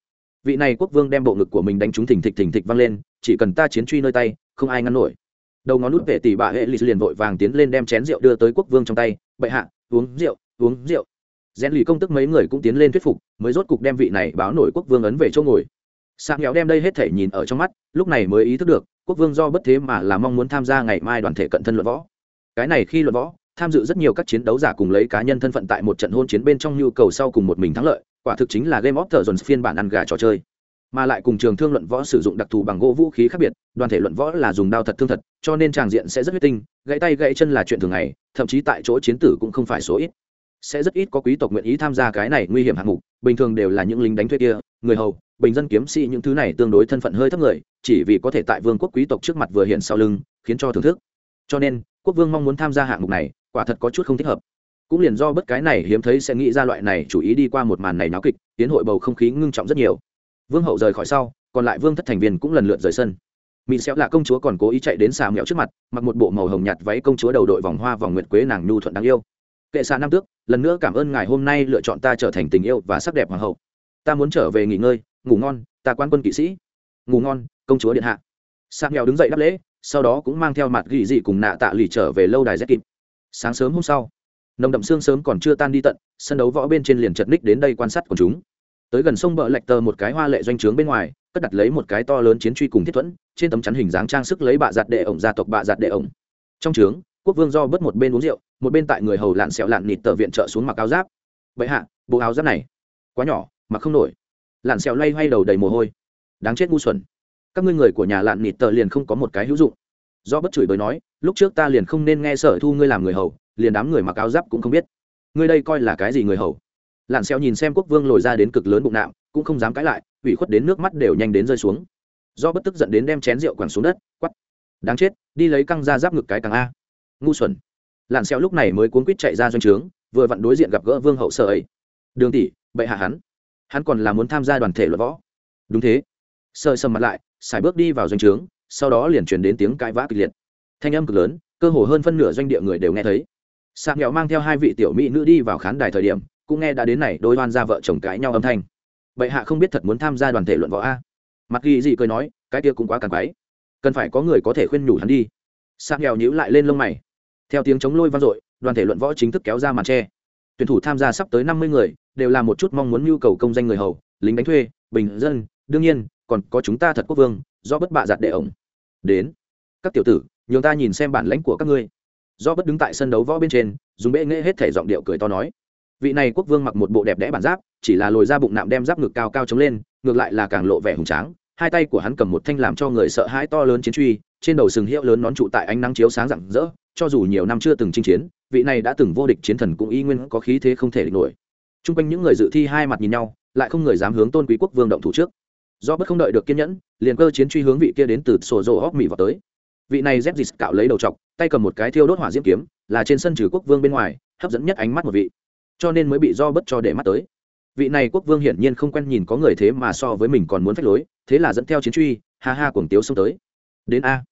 Vị này quốc vương đem bộ ngực của mình đánh trúng thình thịch thình thịch văng lên, chỉ cần ta chiến truy nơi tay, không ai ngăn nổi. Đầu ngón nút vệ tỷ bà hệ lì liền vội vàng tiến lên đem chén rượu đưa tới quốc vương trong tay, bệ hạ, uống rượu uống rượu rèn lì công tức mấy người cũng tiến lên thuyết phục, mới rốt cục đem vị này báo nổi quốc vương ấn về chỗ ngồi. Sáng nghèo đem đây hết thể nhìn ở trong mắt, lúc này mới ý thức được, quốc vương do bất thế mà là mong muốn tham gia ngày mai đoàn thể cận thân luận võ. Cái này khi luận võ, tham dự rất nhiều các chiến đấu giả cùng lấy cá nhân thân phận tại một trận hôn chiến bên trong nhu cầu sau cùng một mình thắng lợi, quả thực chính là game of thrones phiên bản ăn gà trò chơi. Mà lại cùng trường thương luận võ sử dụng đặc thù bằng gỗ vũ khí khác biệt, đoàn thể luận võ là dùng đao thật thương thật, cho nên tràng diện sẽ rất huyết tinh, gãy tay gãy chân là chuyện thường ngày, thậm chí tại chỗ chiến tử cũng không phải số ít sẽ rất ít có quý tộc nguyện ý tham gia cái này nguy hiểm hạng mục, bình thường đều là những lính đánh thuê kia, người hầu, bình dân kiếm sĩ, những thứ này tương đối thân phận hơi thấp người, chỉ vì có thể tại vương quốc quý tộc trước mặt vừa hiện sau lưng, khiến cho thưởng thức. Cho nên, quốc vương mong muốn tham gia hạng mục này, quả thật có chút không thích hợp. Cũng liền do bất cái này hiếm thấy sẽ nghĩ ra loại này chủ ý đi qua một màn này náo kịch, tiến hội bầu không khí ngưng trọng rất nhiều. Vương hậu rời khỏi sau, còn lại vương thất thành viên cũng lần lượt rời sân. Mỹ xéo là công chúa còn cố ý chạy đến xà mẹo trước mặt, mặc một bộ màu hồng nhạt váy công chúa đầu đội vòng hoa vòng nguyệt quế nàng nhu thuận đáng yêu kệ xạ nam tước, lần nữa cảm ơn ngài hôm nay lựa chọn ta trở thành tình yêu và sắc đẹp hoàng hậu. Ta muốn trở về nghỉ ngơi, ngủ ngon, ta quan quân kỵ sĩ. Ngủ ngon, công chúa điện hạ. Sạc nghèo đứng dậy đáp lễ, sau đó cũng mang theo mặt ghi dị cùng nạ tạ lì trở về lâu đài rét kịp. Sáng sớm hôm sau, nồng đậm sương sớm còn chưa tan đi tận, sân đấu võ bên trên liền chật ních đến đây quan sát của chúng. Tới gần sông bờ lạch tờ một cái hoa lệ doanh trướng bên ngoài, cất đặt lấy một cái to lớn chiến truy cùng thiết thuẫn, trên tấm chắn hình dáng trang sức lấy bạ giặt đệ ổng gia tộc bạ giặt đệ ổng. Trong trướng quốc vương do bớt một bên uống rượu, một bên tại người hầu lạn sẹo lạn nịt tờ viện trợ xuống mặc áo giáp. Vậy hạ, bộ áo giáp này, quá nhỏ, mặc không nổi. Lạn sẹo loay hoay đầu đầy mồ hôi. Đáng chết ngu xuẩn. Các ngươi người của nhà lạn nịt tờ liền không có một cái hữu dụng. Do bất chửi bới nói, lúc trước ta liền không nên nghe sở thu ngươi làm người hầu, liền đám người mặc áo giáp cũng không biết. Ngươi đây coi là cái gì người hầu? Lạn xeo nhìn xem quốc vương lồi ra đến cực lớn bụng nạm, cũng không dám cãi lại, ủy khuất đến nước mắt đều nhanh đến rơi xuống. Do bất tức giận đến đem chén rượu quẳng xuống đất quắt đáng chết, đi lấy căng ra giáp ngực cái càng a ngu xuẩn. Lạn xeo lúc này mới cuốn quýt chạy ra doanh trướng, vừa vặn đối diện gặp gỡ vương hậu sở ấy. Đường tỷ, bệ hạ hắn. Hắn còn là muốn tham gia đoàn thể luật võ. Đúng thế. Sơ sầm mặt lại, xài bước đi vào doanh trướng, sau đó liền truyền đến tiếng cãi vã kịch liệt. Thanh âm cực lớn, cơ hồ hơn phân nửa doanh địa người đều nghe thấy. Sạc nghèo mang theo hai vị tiểu mỹ nữ đi vào khán đài thời điểm, cũng nghe đã đến này đôi hoan ra vợ chồng cãi nhau âm thanh. Bệ hạ không biết thật muốn tham gia đoàn thể luận võ a. Mặc ghi gì cười nói, cái kia cũng quá càng quái. Cần phải có người có thể khuyên nhủ hắn đi. Sạc nghèo nhíu lại lên lông mày theo tiếng chống lôi vang dội, đoàn thể luận võ chính thức kéo ra màn tre. Tuyển thủ tham gia sắp tới năm mươi người, đều là một chút mong muốn nhu cầu công danh người hầu, lính đánh thuê, bình dân. Đương nhiên, còn có chúng ta thật quốc vương, do bất bạ giặt đệ ổng. Đến. Các tiểu tử, nhường ta nhìn xem bản lãnh của các ngươi. Do bất đứng tại sân đấu võ bên trên, dùng bệ nghệ hết thể giọng điệu cười to nói. Vị này quốc vương mặc một bộ đẹp đẽ bản giáp, chỉ là lồi ra bụng nạm đem giáp ngực cao cao chống lên, ngược lại là càng lộ vẻ hùng tráng. Hai tay của hắn cầm một thanh làm cho người sợ hãi to lớn chiến truy trên đầu sừng hiệu lớn nón trụ tại ánh nắng chiếu sáng rạng rỡ, cho dù nhiều năm chưa từng chinh chiến, vị này đã từng vô địch chiến thần cũng y nguyên có khí thế không thể địch nổi. T r u n g quanh những người dự thi hai mặt nhìn nhau, lại không người dám hướng tôn quý quốc vương động thủ trước. Do bất không đợi được kiên nhẫn, liền cơ chiến truy hướng vị kia đến từ sổ rồ hóc mỹ vào tới. Vị này dép dịt cạo lấy đầu t tay cầm một cái thiêu đốt hỏa diễm kiếm, là trên sân trừ quốc vương bên ngoài, hấp dẫn nhất ánh mắt một vị. Cho nên mới bị do bất cho để mắt tới. Vị này quốc vương hiển nhiên không quen nhìn có người thế mà so với mình còn muốn phách lối, thế là dẫn theo chiến truy, ha ha cuồng tiếu xông tới. Đến a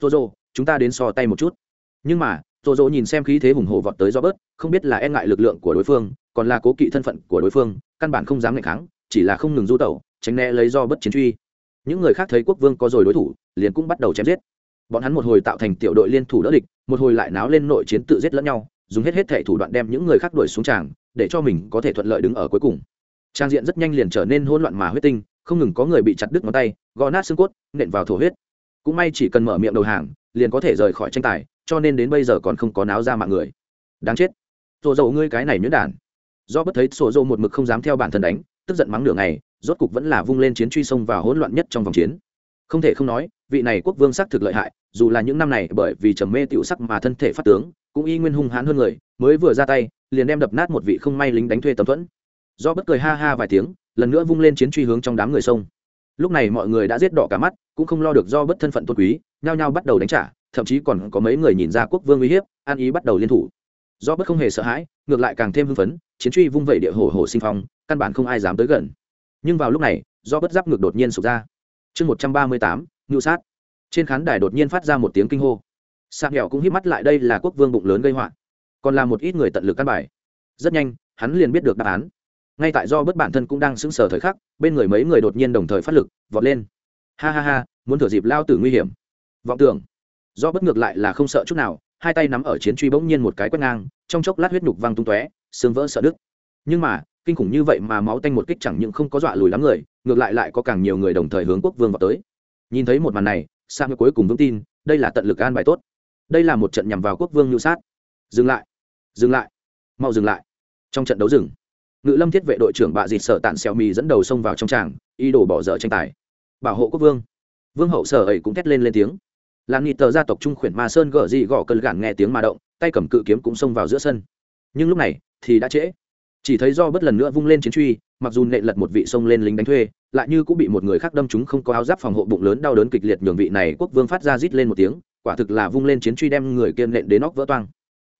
rô rô, chúng ta đến so tay một chút. Nhưng mà, rô rô nhìn xem khí thế hùng hồ vọt tới do bớt không biết là e ngại lực lượng của đối phương, còn là cố kỵ thân phận của đối phương, căn bản không dám ngày kháng, chỉ là không ngừng du tẩu, tránh né lấy do bất chiến truy. Những người khác thấy quốc vương có rồi đối thủ, liền cũng bắt đầu chém giết. Bọn hắn một hồi tạo thành tiểu đội liên thủ đỡ địch, một hồi lại náo lên nội chiến tự giết lẫn nhau, dùng hết hết thể thủ đoạn đem những người khác đuổi xuống tràng, để cho mình có thể thuận lợi đứng ở cuối cùng. Trang diện rất nhanh liền trở nên hỗn loạn mà huyết tinh, không ngừng có người bị chặt đứt ngón tay gò nát xương cốt, nện vào thổ huyết cũng may chỉ cần mở miệng đầu hàng, liền có thể rời khỏi tranh tài, cho nên đến bây giờ còn không có náo ra mạng người. Đáng chết. Rộ rộ ngươi cái này nhuyễn đản. Do bất thấy sổ rộ một mực không dám theo bản thân đánh, tức giận mắng nửa ngày, rốt cục vẫn là vung lên chiến truy sông và hỗn loạn nhất trong vòng chiến. Không thể không nói, vị này quốc vương sắc thực lợi hại, dù là những năm này bởi vì trầm mê tiểu sắc mà thân thể phát tướng, cũng y nguyên hung hãn hơn người, mới vừa ra tay, liền đem đập nát một vị không may lính đánh thuê tầm thuẫn. Do bất cười ha ha vài tiếng, lần nữa vung lên chiến truy hướng trong đám người sông lúc này mọi người đã giết đỏ cả mắt, cũng không lo được do bất thân phận tôn quý, nhao nhao bắt đầu đánh trả, thậm chí còn có mấy người nhìn ra quốc vương uy hiếp, an ý bắt đầu liên thủ. Do bất không hề sợ hãi, ngược lại càng thêm hưng phấn, chiến truy vung vẩy địa hồ hồ sinh phong, căn bản không ai dám tới gần. Nhưng vào lúc này, do bất giáp ngược đột nhiên sụp ra. Chương một trăm ba mươi tám ngự sát. Trên khán đài đột nhiên phát ra một tiếng kinh hô. Sạc nghèo cũng hít mắt lại đây là quốc vương bụng lớn gây họa. Còn là một ít người tận lực căn bài. Rất nhanh, hắn liền biết được đáp án ngay tại do bất bản thân cũng đang sững sờ thời khắc, bên người mấy người đột nhiên đồng thời phát lực, vọt lên. Ha ha ha, muốn thừa dịp lao tử nguy hiểm. Vọng tưởng. Do bất ngược lại là không sợ chút nào, hai tay nắm ở chiến truy bỗng nhiên một cái quét ngang, trong chốc lát huyết nhục văng tung tóe, xương vỡ sợ đứt. Nhưng mà, kinh khủng như vậy mà máu tanh một kích chẳng những không có dọa lùi lắm người, ngược lại lại có càng nhiều người đồng thời hướng quốc vương vào tới. Nhìn thấy một màn này sang cuối cùng vững tin, đây là tận lực an bài tốt. Đây là một trận nhằm vào quốc vương nhu sát. Dừng lại. Dừng lại. Mau dừng lại. Trong trận đấu rừng ngự lâm thiết vệ đội trưởng bạ dịt sợ tản xèo mì dẫn đầu xông vào trong tràng, ý đồ bỏ dở tranh tài. Bảo hộ quốc vương. Vương hậu sở ấy cũng thét lên lên tiếng. Làm nghị tờ gia tộc trung khuyển ma sơn gở dị gõ cơn gản nghe tiếng mà động, tay cầm cự kiếm cũng xông vào giữa sân. Nhưng lúc này, thì đã trễ. Chỉ thấy do bất lần nữa vung lên chiến truy, mặc dù nệ lật một vị xông lên lính đánh thuê, lại như cũng bị một người khác đâm chúng không có áo giáp phòng hộ bụng lớn đau đớn kịch liệt nhường vị này quốc vương phát ra rít lên một tiếng, quả thực là vung lên chiến truy đem người kiên nện đến nóc vỡ toang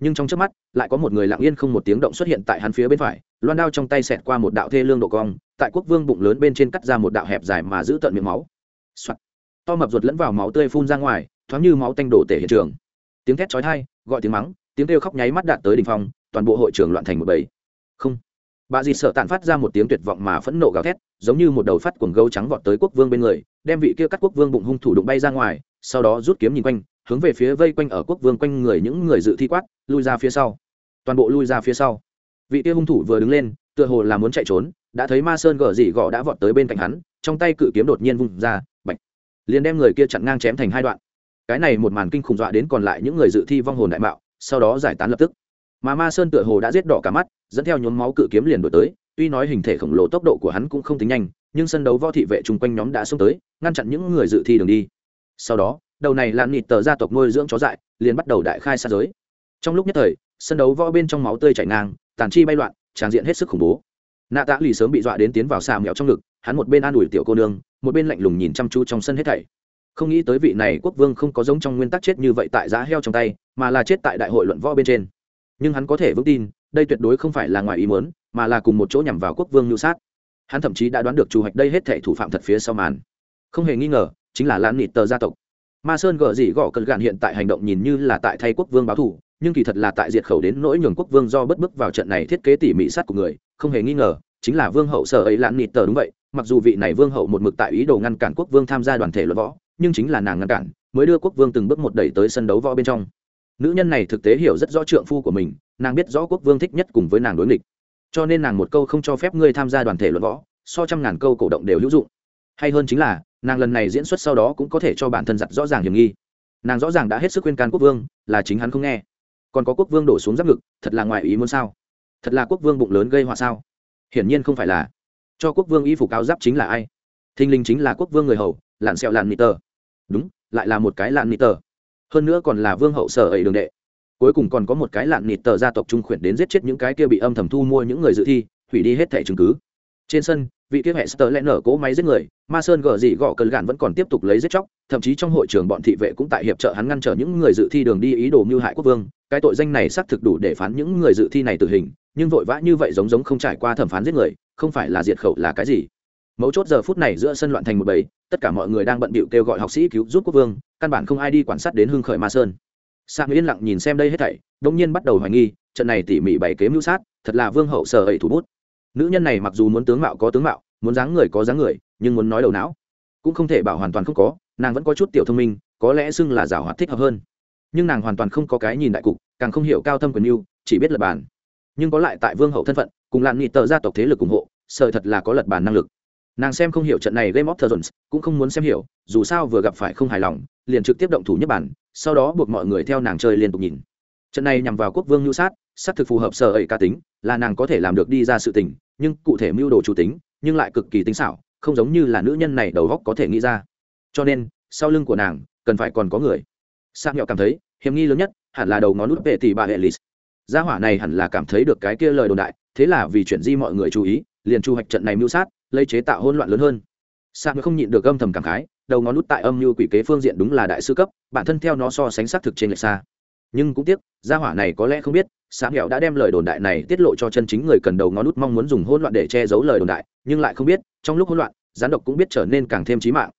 nhưng trong trước mắt, lại có một người lặng yên không một tiếng động xuất hiện tại hắn phía bên phải, loan đao trong tay xẹt qua một đạo thê lương độ cong, tại quốc vương bụng lớn bên trên cắt ra một đạo hẹp dài mà giữ tận miệng máu、Soạn. to mập ruột lẫn vào máu tươi phun ra ngoài, thoáng như máu tanh đổ tể hiện trường. Tiếng thét chói tai, gọi tiếng mắng, tiếng kêu khóc nháy mắt đạt tới đỉnh phong, toàn bộ hội trường loạn thành một bầy. Không. Bà dì sợ tàn phát ra một tiếng tuyệt vọng mà phẫn nộ gào thét, giống như một đầu phát cuồng gấu trắng vọt tới quốc vương bên người, đem vị kia cắt quốc vương bụng hung thủ đụng bay ra ngoài, sau đó rút kiếm nhìn quanh hướng về phía vây quanh ở quốc vương quanh người những người dự thi quát, lui ra phía sau. Toàn bộ lui ra phía sau. Vị kia hung thủ vừa đứng lên, tựa hồ là muốn chạy trốn, đã thấy ma sơn gờ dị gọ đã vọt tới bên cạnh hắn, trong tay cự kiếm đột nhiên vung ra, bạch, liền đem người kia chặn ngang chém thành hai đoạn. Cái này một màn kinh khủng dọa đến còn lại những người dự thi vong hồn đại mạo, sau đó giải tán lập tức. Mà ma sơn tựa hồ đã giết đỏ cả mắt, dẫn theo nhóm máu cự kiếm liền đổi tới, tuy nói hình thể khổng lồ tốc độ của hắn cũng không tính nhanh, nhưng sân đấu võ thị vệ chung quanh nhóm đã xông tới, ngăn chặn những người dự thi đường đi. Sau đó đầu này lạn nịt tờ gia tộc nuôi dưỡng chó dại, liền bắt đầu đại khai xa giới. Trong lúc nhất thời, sân đấu võ bên trong máu tươi chảy ngang, tàn chi bay loạn, tràn diện hết sức khủng bố. Nạ tạ lì sớm bị dọa đến tiến vào xà mẹo trong ngực, hắn một bên an ủi tiểu cô nương, một bên lạnh lùng nhìn chăm chú trong sân hết thảy. Không nghĩ tới vị này quốc vương không có giống trong nguyên tắc chết như vậy tại giá heo trong tay, mà là chết tại đại hội luận võ bên trên. Nhưng hắn có thể vững tin, đây tuyệt đối không phải là ngoài ý muốn, mà là cùng một chỗ nhằm vào quốc vương nhu sát. Hắn thậm chí đã đoán được chủ hoạch đây hết thảy thủ phạm thật phía sau màn. Không hề nghi ngờ, chính là lan nịt tờ gia tộc ma sơn gờ dị gõ cần gạn hiện tại hành động nhìn như là tại thay quốc vương báo thù, nhưng kỳ thật là tại diệt khẩu đến nỗi nhường quốc vương do bất bước vào trận này thiết kế tỉ mỉ sát của người, không hề nghi ngờ, chính là vương hậu sở ấy lãn nịt tờ đúng vậy, mặc dù vị này vương hậu một mực tại ý đồ ngăn cản quốc vương tham gia đoàn thể luận võ, nhưng chính là nàng ngăn cản, mới đưa quốc vương từng bước một đẩy tới sân đấu võ bên trong. Nữ nhân này thực tế hiểu rất rõ trượng phu của mình, nàng biết rõ quốc vương thích nhất cùng với nàng đối nghịch. Cho nên nàng một câu không cho phép ngươi tham gia đoàn thể luận võ, so trăm ngàn câu cổ động đều hữu dụng hay hơn chính là, nàng lần này diễn xuất sau đó cũng có thể cho bản thân giặt rõ ràng hiểm nghi. Nàng rõ ràng đã hết sức khuyên can quốc vương, là chính hắn không nghe. Còn có quốc vương đổ xuống giáp ngực, thật là ngoài ý muốn sao? Thật là quốc vương bụng lớn gây họa sao? Hiển nhiên không phải là. Cho quốc vương y phục áo giáp chính là ai? Thinh linh chính là quốc vương người hầu, lạn sẹo lạn nị tờ. Đúng, lại là một cái lạn nị tờ. Hơn nữa còn là vương hậu sở ấy đường đệ. Cuối cùng còn có một cái lạn nịt tờ gia tộc trung khuyển đến giết chết những cái kia bị âm thầm thu mua những người dự thi, hủy đi hết thẻ chứng cứ. Trên sân vị kia hệ sơ lẽ nở cỗ máy giết người, ma sơn gờ gì gõ cần gạn vẫn còn tiếp tục lấy giết chóc, thậm chí trong hội trường bọn thị vệ cũng tại hiệp trợ hắn ngăn trở những người dự thi đường đi ý đồ mưu hại quốc vương. Cái tội danh này xác thực đủ để phán những người dự thi này tử hình, nhưng vội vã như vậy giống giống không trải qua thẩm phán giết người, không phải là diệt khẩu là cái gì? Mấu chốt giờ phút này giữa sân loạn thành một bầy, tất cả mọi người đang bận bịu kêu gọi học sĩ cứu giúp quốc vương, căn bản không ai đi quan sát đến hưng khởi ma sơn. Sang yên lặng nhìn xem đây hết thảy đông nhiên bắt đầu hoài nghi, trận này tỉ mỉ bày kế mưu sát, thật là vương hậu sở ấy thủ bút nữ nhân này mặc dù muốn tướng mạo có tướng mạo, muốn dáng người có dáng người, nhưng muốn nói đầu não. Cũng không thể bảo hoàn toàn không có, nàng vẫn có chút tiểu thông minh, có lẽ xưng là giảo hoạt thích hợp hơn. Nhưng nàng hoàn toàn không có cái nhìn đại cục, càng không hiểu cao thâm quyền mưu chỉ biết lật bàn. Nhưng có lại tại vương hậu thân phận, cùng làn nghị tờ gia tộc thế lực ủng hộ, sợ thật là có lật bàn năng lực. Nàng xem không hiểu trận này game of thrones, cũng không muốn xem hiểu, dù sao vừa gặp phải không hài lòng, liền trực tiếp động thủ nhất bản, sau đó buộc mọi người theo nàng chơi liên tục nhìn. Trận này nhằm vào quốc vương nhu sát xác thực phù hợp sở ấy ca tính, là nàng có thể làm được đi ra sự tình, nhưng cụ thể mưu đồ chủ tính, nhưng lại cực kỳ tính xảo, không giống như là nữ nhân này đầu góc có thể nghĩ ra. Cho nên, sau lưng của nàng, cần phải còn có người. Sang nhọ cảm thấy, hiểm nghi lớn nhất, hẳn là đầu ngón nút vệ tỷ bà hệ lì gia hỏa này hẳn là cảm thấy được cái kia lời đồn đại, thế là vì chuyện di mọi người chú ý, liền chu hoạch trận này mưu sát, lấy chế tạo hỗn loạn lớn hơn. Sang không nhịn được âm thầm cảm khái, đầu ngón nút tại âm như quỷ kế phương diện đúng là đại sư cấp, bản thân theo nó so sánh xác thực trên lệch xa nhưng cũng tiếc, gia hỏa này có lẽ không biết sáng nghèo đã đem lời đồn đại này tiết lộ cho chân chính người cần đầu ngón nút mong muốn dùng hỗn loạn để che giấu lời đồn đại, nhưng lại không biết, trong lúc hỗn loạn, gián độc cũng biết trở nên càng thêm chí mạng.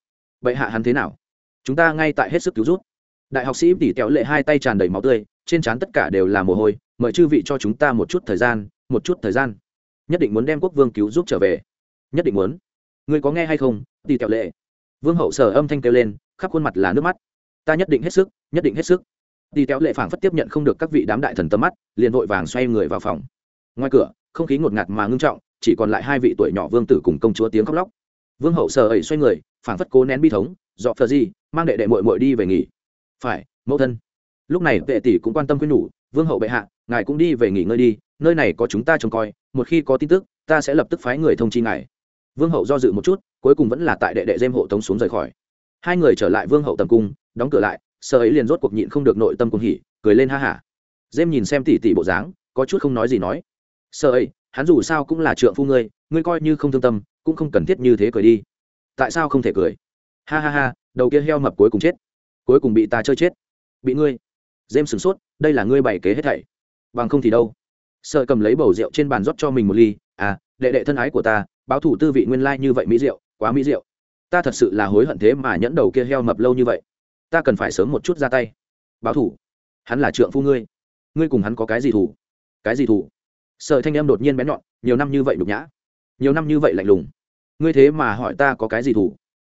Vậy hạ hắn thế nào? Chúng ta ngay tại hết sức cứu rút. Đại học sĩ tỉ tẹo lệ hai tay tràn đầy máu tươi, trên trán tất cả đều là mồ hôi, mời chư vị cho chúng ta một chút thời gian, một chút thời gian. Nhất định muốn đem quốc vương cứu giúp trở về. Nhất định muốn. Ngươi có nghe hay không? Tỉ tẹo lệ. Vương hậu sở âm thanh kêu lên, khắp khuôn mặt là nước mắt. Ta nhất định hết sức, nhất định hết sức đi kéo lệ phảng phất tiếp nhận không được các vị đám đại thần tầm mắt, liền vội vàng xoay người vào phòng. Ngoài cửa, không khí ngột ngạt mà ngưng trọng, chỉ còn lại hai vị tuổi nhỏ vương tử cùng công chúa tiếng khóc lóc. Vương hậu sờ ẩy xoay người, phảng phất cố nén bi thống, dọ phờ gì, mang đệ đệ mội mội đi về nghỉ. Phải, mẫu thân. Lúc này vệ tỷ cũng quan tâm quyên nhủ, vương hậu bệ hạ, ngài cũng đi về nghỉ ngơi đi, nơi này có chúng ta trông coi, một khi có tin tức, ta sẽ lập tức phái người thông chi ngài. Vương hậu do dự một chút, cuối cùng vẫn là tại đệ đệ dêm hộ tống xuống rời khỏi. Hai người trở lại vương hậu tầm cung, đóng cửa lại sợ ấy liền rốt cuộc nhịn không được nội tâm cùng hỉ, cười lên ha hả dêm nhìn xem tỉ tỉ bộ dáng, có chút không nói gì nói. Sợ ấy, hắn dù sao cũng là trượng phu ngươi ngươi coi như không thương tâm, cũng không cần thiết như thế cười đi. Tại sao không thể cười? Ha ha ha, đầu kia heo mập cuối cùng chết. Cuối cùng bị ta chơi chết. Bị ngươi. Dêm sửng sốt, đây là ngươi bày kế hết thảy. Bằng không thì đâu? Sợ cầm lấy bầu rượu trên bàn rót cho mình một ly. À đệ đệ thân ái của ta, báo thủ tư vị nguyên lai như vậy mỹ rượu, quá mỹ rượu. Ta thật sự là hối hận thế mà nhẫn đầu kia heo mập lâu như vậy ta cần phải sớm một chút ra tay. Báo thủ. Hắn là trượng phu ngươi. Ngươi cùng hắn có cái gì thủ cái gì thủ sợ thanh em đột nhiên bén nhọn, nhiều năm như vậy đục nhã, nhiều năm như vậy lạnh lùng. Ngươi thế mà hỏi ta có cái gì thủ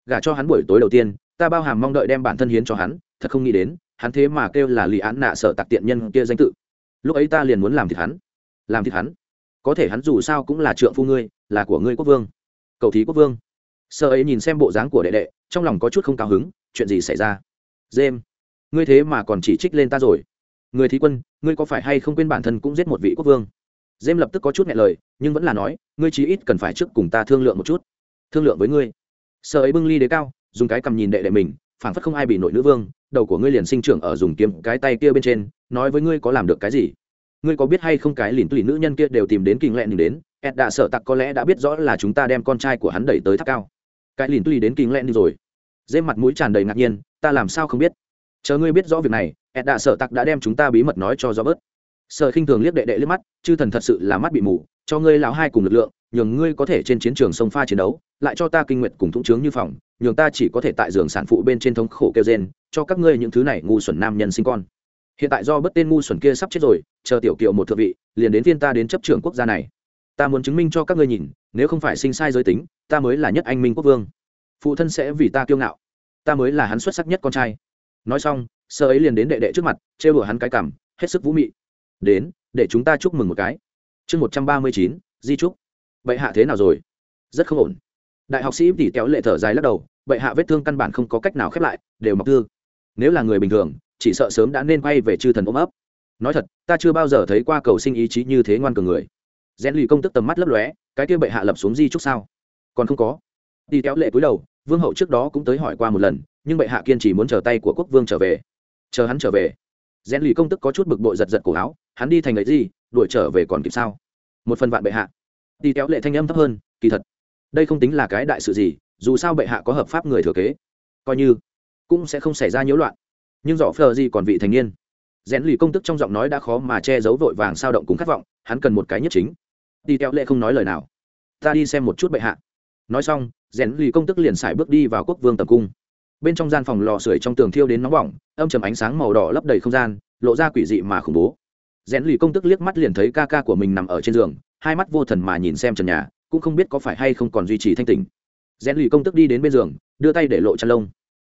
gả cho hắn buổi tối đầu tiên, ta bao hàm mong đợi đem bản thân hiến cho hắn, thật không nghĩ đến, hắn thế mà kêu là lì án nạ sợ tặc tiện nhân kia danh tự. Lúc ấy ta liền muốn làm thịt hắn, làm thịt hắn. Có thể hắn dù sao cũng là trượng phu ngươi, là của ngươi quốc vương, cầu thí quốc vương. Sợ ấy nhìn xem bộ dáng của đệ đệ, trong lòng có chút không cao hứng, chuyện gì xảy ra? Dêm ngươi thế mà còn chỉ trích lên ta rồi. Người thí quân, ngươi có phải hay không quên bản thân cũng giết một vị quốc vương? Dêm lập tức có chút nghe lời, nhưng vẫn là nói, ngươi chí ít cần phải trước cùng ta thương lượng một chút. Thương lượng với ngươi. Sợ ấy bưng ly đế cao, dùng cái cầm nhìn đệ đệ mình, phảng phất không ai bị nội nữ vương, đầu của ngươi liền sinh trưởng ở dùng kiếm cái tay kia bên trên, nói với ngươi có làm được cái gì? Ngươi có biết hay không cái lìn tùy nữ nhân kia đều tìm đến kinh lẹn đến ed đã sợ tặc có lẽ đã biết rõ là chúng ta đem con trai của hắn đẩy tới tháp cao. Cái lìn tùy đến kinh lẹn rồi. Dêm mặt mũi tràn đầy ngạc nhiên ta làm sao không biết? Chờ ngươi biết rõ việc này, ed đạ sợ tặc đã đem chúng ta bí mật nói cho do bớt sợ khinh thường liếc đệ đệ liếc mắt, chư thần thật sự là mắt bị mù, cho ngươi lão hai cùng lực lượng, nhường ngươi có thể trên chiến trường sông pha chiến đấu, lại cho ta kinh nguyện cùng thũng trướng như phòng, nhường ta chỉ có thể tại giường sản phụ bên trên thống khổ kêu gen cho các ngươi những thứ này ngu xuẩn nam nhân sinh con. Hiện tại do bất tên ngu xuẩn kia sắp chết rồi, chờ tiểu kiều một thượng vị, liền đến viên ta đến chấp trưởng quốc gia này. Ta muốn chứng minh cho các ngươi nhìn, nếu không phải sinh sai giới tính, ta mới là nhất anh minh quốc vương. Phụ thân sẽ vì ta kiêu ngạo ta mới là hắn xuất sắc nhất con trai. Nói xong, sơ ấy liền đến đệ đệ trước mặt, trêu đùa hắn cái cảm, hết sức vũ mị. Đến, để chúng ta chúc mừng một cái. Chương một trăm ba mươi chín, di trúc vậy hạ thế nào rồi? Rất không ổn. Đại học sĩ tỉ kéo lệ thở dài lắc đầu vậy hạ vết thương căn bản không có cách nào khép lại, đều mọc thương. Nếu là người bình thường, chỉ sợ sớm đã nên quay về chư thần ôm ấp. Nói thật, ta chưa bao giờ thấy qua cầu sinh ý chí như thế ngoan cường người. Rèn lì công tức tầm mắt lấp lóe, cái kia bệ hạ lập xuống di trúc sao? Còn không có đi kéo lệ cúi đầu, vương hậu trước đó cũng tới hỏi qua một lần, nhưng bệ hạ kiên trì muốn chờ tay của quốc vương trở về. Chờ hắn trở về. Rèn lì công tức có chút bực bội giật giật cổ áo, hắn đi thành ấy gì, đuổi trở về còn kịp sao? Một phần vạn bệ hạ. Đi kéo lệ thanh âm thấp hơn, kỳ thật, đây không tính là cái đại sự gì, dù sao bệ hạ có hợp pháp người thừa kế, coi như cũng sẽ không xảy ra nhiễu loạn. Nhưng dọ phờ gì còn vị thành niên. Rèn lì công tức trong giọng nói đã khó mà che giấu vội vàng sao động cùng khát vọng, hắn cần một cái nhất chính. Đi kéo lệ không nói lời nào. Ta đi xem một chút bệ hạ nói xong, rèn lì công tức liền xài bước đi vào quốc vương tầm cung. Bên trong gian phòng lò sưởi trong tường thiêu đến nóng bỏng, âm trầm ánh sáng màu đỏ lấp đầy không gian, lộ ra quỷ dị mà khủng bố. Rèn lì công tức liếc mắt liền thấy ca ca của mình nằm ở trên giường, hai mắt vô thần mà nhìn xem trần nhà, cũng không biết có phải hay không còn duy trì thanh tình rèn lì công tức đi đến bên giường, đưa tay để lộ chăn lông.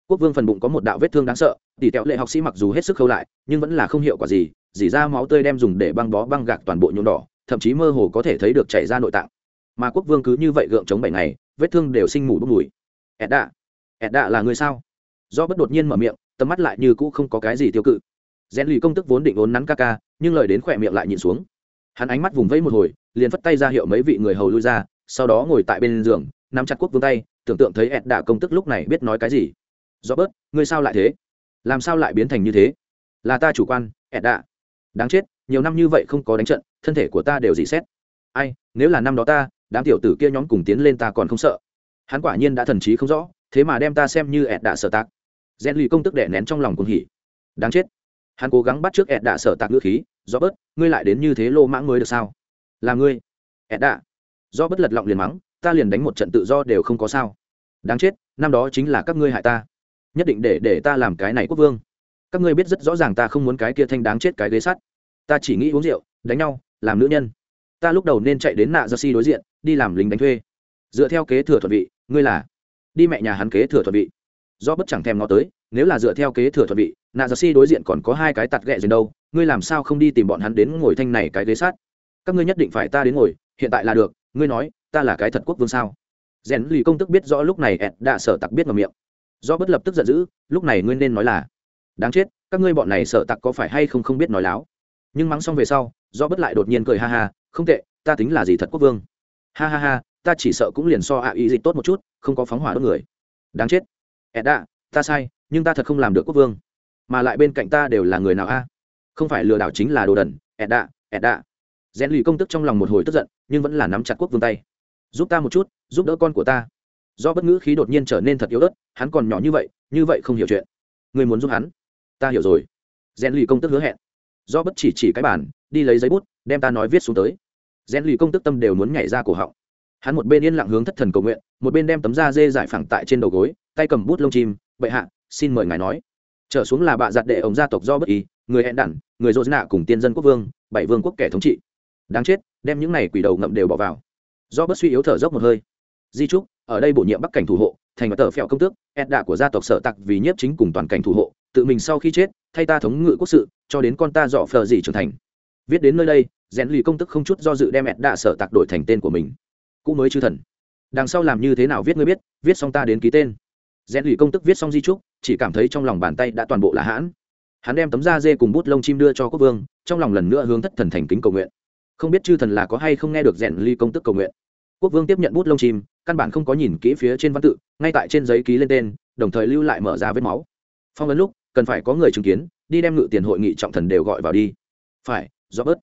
Quốc vương phần bụng có một đạo vết thương đáng sợ tỷ tẹo lệ học sĩ mặc dù hết sức khâu lại, nhưng vẫn là không hiệu quả gì, dỉ ra máu tươi đem dùng để băng bó băng gạc toàn bộ nhuộm đỏ, thậm chí mơ hồ có thể thấy được chảy ra nội tạng. Mà quốc vương cứ như vậy gượng chống bảy ngày vết thương đều sinh mủ bốc mùi. Edda edda là người sao? Do bất đột nhiên mở miệng, tầm mắt lại như cũ không có cái gì tiêu cự. Rèn lì công tức vốn định ốn nắn ca ca, nhưng lời đến khỏe miệng lại nhìn xuống. Hắn ánh mắt vùng vẫy một hồi, liền phất tay ra hiệu mấy vị người hầu lui ra, sau đó ngồi tại bên giường, nắm chặt quốc vương tay, tưởng tượng thấy ẹt đạ công tức lúc này biết nói cái gì. Do bớt ngươi sao lại thế? Làm sao lại biến thành như thế? Là ta chủ quan ẹt đạ đáng chết, nhiều năm như vậy không có đánh trận, thân thể của ta đều dị xét. Ai, nếu là năm đó ta đám tiểu tử kia nhóm cùng tiến lên ta còn không sợ. Hắn quả nhiên đã thần trí không rõ, thế mà đem ta xem như ẹt đạ sợ tạc. Rèn lì công tức đẻ nén trong lòng cùng hỉ. Đáng chết. Hắn cố gắng bắt trước ẹt đạ sợ tạc ngữ khí do bớt ngươi lại đến như thế lô mãng mới được sao? Là ngươi. Ẹt đạ. Do bất lật lọng liền mắng, ta liền đánh một trận tự do đều không có sao. Đáng chết, năm đó chính là các ngươi hại ta. Nhất định để để ta làm cái này quốc vương. Các ngươi biết rất rõ ràng ta không muốn cái kia thanh đáng chết cái ghế sắt. Ta chỉ nghĩ uống rượu, đánh nhau, làm nữ nhân. Ta lúc đầu nên chạy đến nạ gia si đối diện đi làm lính đánh thuê. Dựa theo kế thừa thuận vị, ngươi là đi mẹ nhà hắn kế thừa thuận vị. Do bất chẳng thèm ngó tới, nếu là dựa theo kế thừa thuận vị, nạ gia si đối diện còn có hai cái tạt ghẹ gì đâu, ngươi làm sao không đi tìm bọn hắn đến ngồi thanh này cái ghế sát? Các ngươi nhất định phải ta đến ngồi, hiện tại là được, ngươi nói, ta là cái thật quốc vương sao? Rèn lì công tức biết rõ lúc này ed đã sở tặc biết ngầm miệng. Do bất lập tức giận dữ, lúc này ngươi nên nói là, đáng chết, các ngươi bọn này sở tặc có phải hay không không biết nói láo? Nhưng mắng xong về sau, do bất lại đột nhiên cười ha ha, không tệ, ta tính là gì thật quốc vương? Ha ha ha, ta chỉ sợ cũng liền so ạ ý dịch tốt một chút, không có phóng hỏa đốt người. Đáng chết. Ed đã ta sai, nhưng ta thật không làm được quốc vương. Mà lại bên cạnh ta đều là người nào a? Không phải lừa đảo chính là đồ đần ed đã ed đã rèn lì công tức trong lòng một hồi tức giận, nhưng vẫn là nắm chặt quốc vương tay. Giúp ta một chút, giúp đỡ con của ta. Do bất ngữ khí đột nhiên trở nên thật yếu ớt, hắn còn nhỏ như vậy như vậy không hiểu chuyện. Người muốn giúp hắn? Ta hiểu rồi. Rèn lì công tức hứa hẹn. Do bất chỉ chỉ cái bản đi lấy giấy bút, đem ta nói viết xuống tới rèn lì công tức tâm đều muốn nhảy ra cổ họng. Hắn một bên yên lặng hướng thất thần cầu nguyện một bên đem tấm da dê giải phẳng tại trên đầu gối tay cầm bút lông chim bệ hạ xin mời ngài nói. Trở xuống là bạ giặt đệ ổng gia tộc do bất ý người hẹn đản, người dỗ nạ cùng tiên dân quốc vương bảy vương quốc kẻ thống trị. Đáng chết đem những này quỷ đầu ngậm đều bỏ vào. Do bất suy yếu thở dốc một hơi. Di trúc ở đây bổ nhiệm bắc cảnh thủ hộ thành tờ phèo công tước ed đạ của gia tộc sở tặc vì nhiếp chính cùng toàn cảnh thủ hộ tự mình sau khi chết thay ta thống ngự quốc sự cho đến con ta dọ phờ gì trưởng thành. Viết đến nơi đây rèn lì công tức không chút do dự đem ẹt đạ sở tạc đổi thành tên của mình. Cũng mới chư thần. Đằng sau làm như thế nào viết ngươi biết, viết xong ta đến ký tên. Rèn lì công tức viết xong di trúc, chỉ cảm thấy trong lòng bàn tay đã toàn bộ là hãn. Hắn đem tấm da dê cùng bút lông chim đưa cho quốc vương, trong lòng lần nữa hướng thất thần thành kính cầu nguyện. Không biết chư thần là có hay không nghe được rèn ly công tức cầu nguyện. Quốc vương tiếp nhận bút lông chim, căn bản không có nhìn kỹ phía trên văn tự, ngay tại trên giấy ký lên tên, đồng thời lưu lại mở ra vết máu. Phong vấn lúc, cần phải có người chứng kiến, đi đem ngự tiền hội nghị trọng thần đều gọi vào đi. Phải do bớt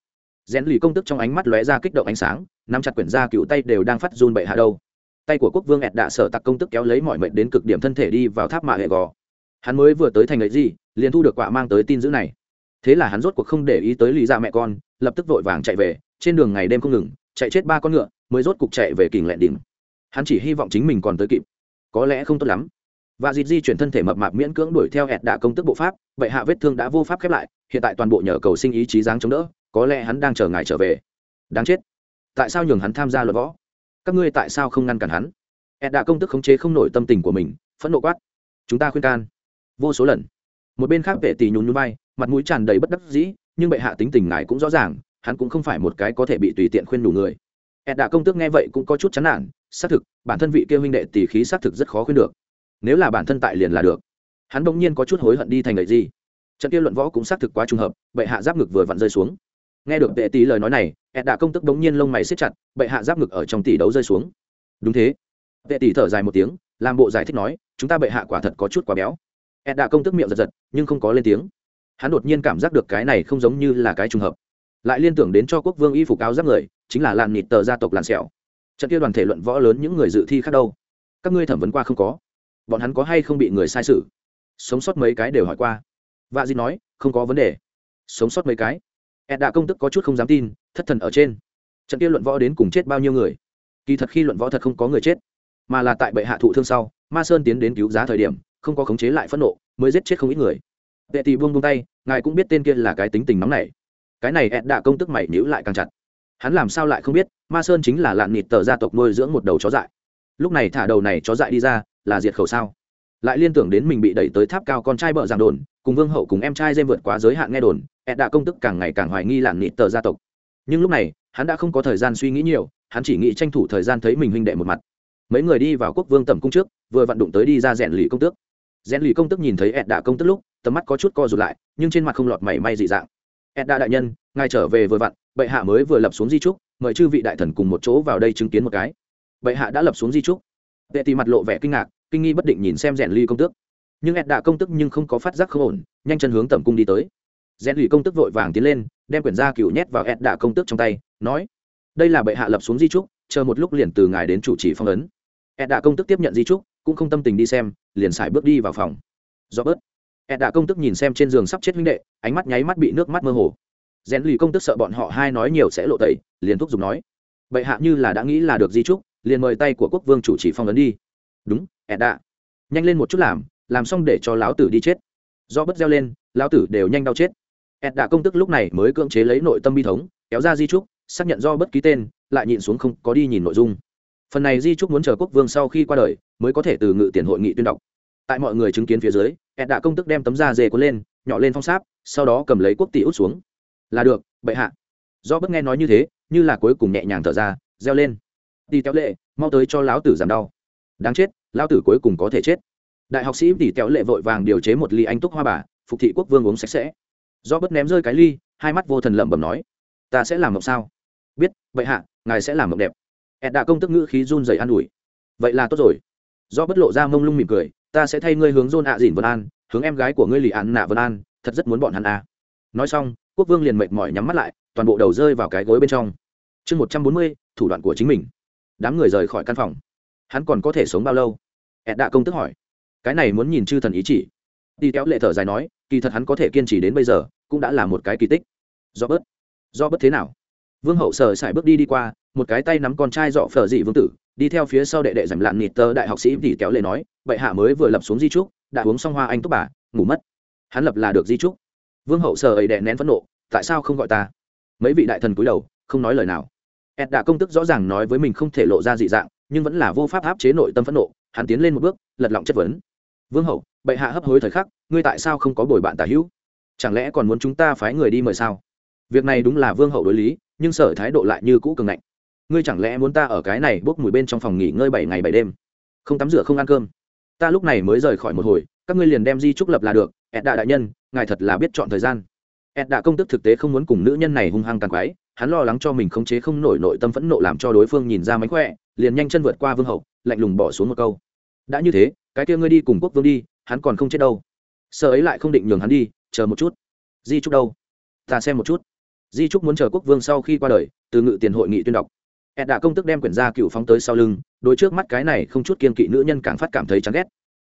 rèn lì công tức trong ánh mắt lóe ra kích động ánh sáng, nắm chặt quyển da cựu tay đều đang phát run bậy hạ đâu. Tay của quốc vương ẹt đạ sở tặc công tức kéo lấy mọi mệnh đến cực điểm thân thể đi vào tháp mạ hệ gò. Hắn mới vừa tới thành ấy gì, liền thu được quả mang tới tin dữ này. Thế là hắn rốt cuộc không để ý tới lý ra dạ mẹ con, lập tức vội vàng chạy về, trên đường ngày đêm không ngừng, chạy chết ba con ngựa, mới rốt cục chạy về kình lẹn đỉnh. Hắn chỉ hy vọng chính mình còn tới kịp. Có lẽ không tốt lắm. Và dịp di chuyển thân thể mập mạp miễn cưỡng đuổi theo ẹt đạ công tức bộ pháp vậy hạ vết thương đã vô pháp khép lại, hiện tại toàn bộ nhờ cầu sinh ý chí dáng chống đỡ có lẽ hắn đang chờ ngài trở về. Đáng chết. Tại sao nhường hắn tham gia luật võ? Các ngươi tại sao không ngăn cản hắn? Ed đã công tức khống chế không nổi tâm tình của mình, phẫn nộ quát. Chúng ta khuyên can. Vô số lần. Một bên khác vệ tỷ nhún nhún vai, mặt mũi tràn đầy bất đắc dĩ, nhưng bệ hạ tính tình ngài cũng rõ ràng, hắn cũng không phải một cái có thể bị tùy tiện khuyên đủ người. Ed đã công tước nghe vậy cũng có chút chán nản, xác thực, bản thân vị kia huynh đệ tỷ khí xác thực rất khó khuyên được. Nếu là bản thân tại liền là được. Hắn bỗng nhiên có chút hối hận đi thành lợi gì. Trận kia luận võ cũng xác thực quá trùng hợp, bệ hạ giáp ngực vừa vặn rơi xuống nghe được vệ tí lời nói này, ed đã công tức đống nhiên lông mày xếp chặt, bệ hạ giáp ngực ở trong tỷ đấu rơi xuống. Đúng thế. Vệ tỷ thở dài một tiếng, làm bộ giải thích nói, chúng ta bệ hạ quả thật có chút quá béo. Ed đã công tức miệng giật giật, nhưng không có lên tiếng. Hắn đột nhiên cảm giác được cái này không giống như là cái trùng hợp. Lại liên tưởng đến cho quốc vương y phục áo giáp người, chính là làn nịt tờ gia tộc làn sẹo. Trận kia đoàn thể luận võ lớn những người dự thi khác đâu? Các ngươi thẩm vấn qua không có? Bọn hắn có hay không bị người sai sự? Sống sót mấy cái đều hỏi qua. Vạ di nói, không có vấn đề. Sống sót mấy cái ed đã công tức có chút không dám tin, thất thần ở trên. Trận kia luận võ đến cùng chết bao nhiêu người? Kỳ thật khi luận võ thật không có người chết, mà là tại bệ hạ thụ thương sau, ma sơn tiến đến cứu giá thời điểm, không có khống chế lại phẫn nộ, mới giết chết không ít người. Vệ tỷ buông buông tay, ngài cũng biết tên kia là cái tính tình nóng này cái này ed đã công tức mày nhữ lại càng chặt. Hắn làm sao lại không biết, ma sơn chính là lạn nịt tờ gia tộc nuôi dưỡng một đầu chó dại. Lúc này thả đầu này chó dại đi ra, là diệt khẩu sao? Lại liên tưởng đến mình bị đẩy tới tháp cao con trai bợ giảng đồn, cùng vương hậu cùng em trai dêm vượt quá giới hạn nghe đồn ed đã công tức càng ngày càng hoài nghi làn nịt tờ gia tộc. Nhưng lúc này, hắn đã không có thời gian suy nghĩ nhiều, hắn chỉ nghĩ tranh thủ thời gian thấy mình huynh đệ một mặt. Mấy người đi vào quốc vương tẩm cung trước, vừa vặn đụng tới đi ra rèn lì công tước. Rèn lì công tước nhìn thấy ed đạ công tức lúc, tầm mắt có chút co rụt lại, nhưng trên mặt không lọt mảy may dị dạng. Ed đạ đại nhân, ngài trở về vừa vặn, bệ hạ mới vừa lập xuống di trúc, mời chư vị đại thần cùng một chỗ vào đây chứng kiến một cái. Bệ hạ đã lập xuống di trúc. Vệ tì mặt lộ vẻ kinh ngạc, kinh nghi bất định nhìn xem rèn lì công tước. Nhưng ed đạ công tức nhưng không có phát giác không ổn, nhanh chân hướng tẩm cung đi tới rèn lì công tức vội vàng tiến lên, đem quyển gia cựu nhét vào ed đạ công tước trong tay, nói, đây là bệ hạ lập xuống di trúc, chờ một lúc liền từ ngài đến chủ trì phong ấn. ed đạ công tức tiếp nhận di trúc, cũng không tâm tình đi xem, liền xài bước đi vào phòng. Do bớt ed đạ công tức nhìn xem trên giường sắp chết huynh đệ, ánh mắt nháy mắt bị nước mắt mơ hồ. Rèn lì công tức sợ bọn họ hai nói nhiều sẽ lộ tẩy, liền thúc giục nói, bệ hạ như là đã nghĩ là được di trúc, liền mời tay của quốc vương chủ trì phong ấn đi. Đúng ed đạ. Nhanh lên một chút làm làm xong để cho lão tử đi chết. Do bất reo lên, lão tử đều nhanh đau chết ed đạ công tức lúc này mới cưỡng chế lấy nội tâm bi thống, kéo ra di trúc, xác nhận do bất ký tên, lại nhịn xuống không có đi nhìn nội dung. Phần này di trúc muốn chờ quốc vương sau khi qua đời, mới có thể từ ngự tiền hội nghị tuyên đọc. Tại mọi người chứng kiến phía dưới, ed đã công tức đem tấm da dê cuốn lên, nhỏ lên phong sáp, sau đó cầm lấy quốc tỷ út xuống. Là được, bệ hạ. Do bất nghe nói như thế, như là cuối cùng nhẹ nhàng thở ra, reo lên. Đi kéo lệ, mau tới cho lão tử giảm đau. Đáng chết, lão tử cuối cùng có thể chết. Đại học sĩ tỷ kéo lệ vội vàng điều chế một ly anh túc hoa bà, phục thị quốc vương uống sạch sẽ do bất ném rơi cái ly, hai mắt vô thần lẩm bẩm nói, ta sẽ làm mộng sao? Biết bệ hạ, ngài sẽ làm mộng đẹp. Ed đã công tức ngữ khí run dày an ủi, vậy là tốt rồi. Do bất lộ ra mông lung mỉm cười, ta sẽ thay ngươi hướng dôn ạ dìn vân an, hướng em gái của ngươi lì án nạ vân an, thật rất muốn bọn hắn à. nói xong, quốc vương liền mệt mỏi nhắm mắt lại, toàn bộ đầu rơi vào cái gối bên trong. Chương một trăm bốn mươi, thủ đoạn của chính mình. Đám người rời khỏi căn phòng. Hắn còn có thể sống bao lâu? Ed đã công tức hỏi. Cái này muốn nhìn chư thần ý chỉ. Đi kéo lệ thở dài nói, kỳ thật hắn có thể kiên trì đến bây giờ cũng đã là một cái kỳ tích. Do bớt do bớt thế nào? Vương hậu sờ sải bước đi đi qua, một cái tay nắm con trai dọ phở dị vương tử, đi theo phía sau đệ đệ giảm lạn nịt tơ đại học sĩ tỷ kéo lệ nói, bệ hạ mới vừa lập xuống di trúc, đã uống xong hoa anh túc bà, ngủ mất. Hắn lập là được di trúc. Vương hậu sờ ấy đệ nén phẫn nộ, tại sao không gọi ta? Mấy vị đại thần cúi đầu, không nói lời nào. Ed đã công tức rõ ràng nói với mình không thể lộ ra dị dạng, nhưng vẫn là vô pháp áp chế nội tâm phẫn nộ, hắn tiến lên một bước, lật lọng chất vấn. Vương hậu, bệ hạ hấp hối thời khắc, ngươi tại sao không có bồi bạn tả hữu? Chẳng lẽ còn muốn chúng ta phái người đi mời sao? Việc này đúng là vương hậu đối lý, nhưng sở thái độ lại như cũ cường ngạnh. Ngươi chẳng lẽ muốn ta ở cái này bốc mùi bên trong phòng nghỉ ngơi bảy ngày bảy đêm? Không tắm rửa, không ăn cơm. Ta lúc này mới rời khỏi một hồi, các ngươi liền đem di trúc lập là được ẹt đạ đại nhân, ngài thật là biết chọn thời gian. Ẹt đạ công tức thực tế không muốn cùng nữ nhân này hung hăng tàn quái, hắn lo lắng cho mình khống chế không nổi nội tâm phẫn nộ làm cho đối phương nhìn ra mánh khỏe, liền nhanh chân vượt qua vương hậu, lạnh lùng bỏ xuống một câu. Đã như thế, cái kia ngươi đi cùng quốc vương đi, hắn còn không chết đâu. Sợ ấy lại không định nhường hắn đi chờ một chút. Di trúc đâu? Ta xem một chút. Di trúc muốn chờ quốc vương sau khi qua đời, từ ngự tiền hội nghị tuyên đọc. Ed đã công tức đem quyển gia cựu phóng tới sau lưng đôi trước mắt cái này không chút kiên kỵ nữ nhân càng phát cảm thấy chán ghét.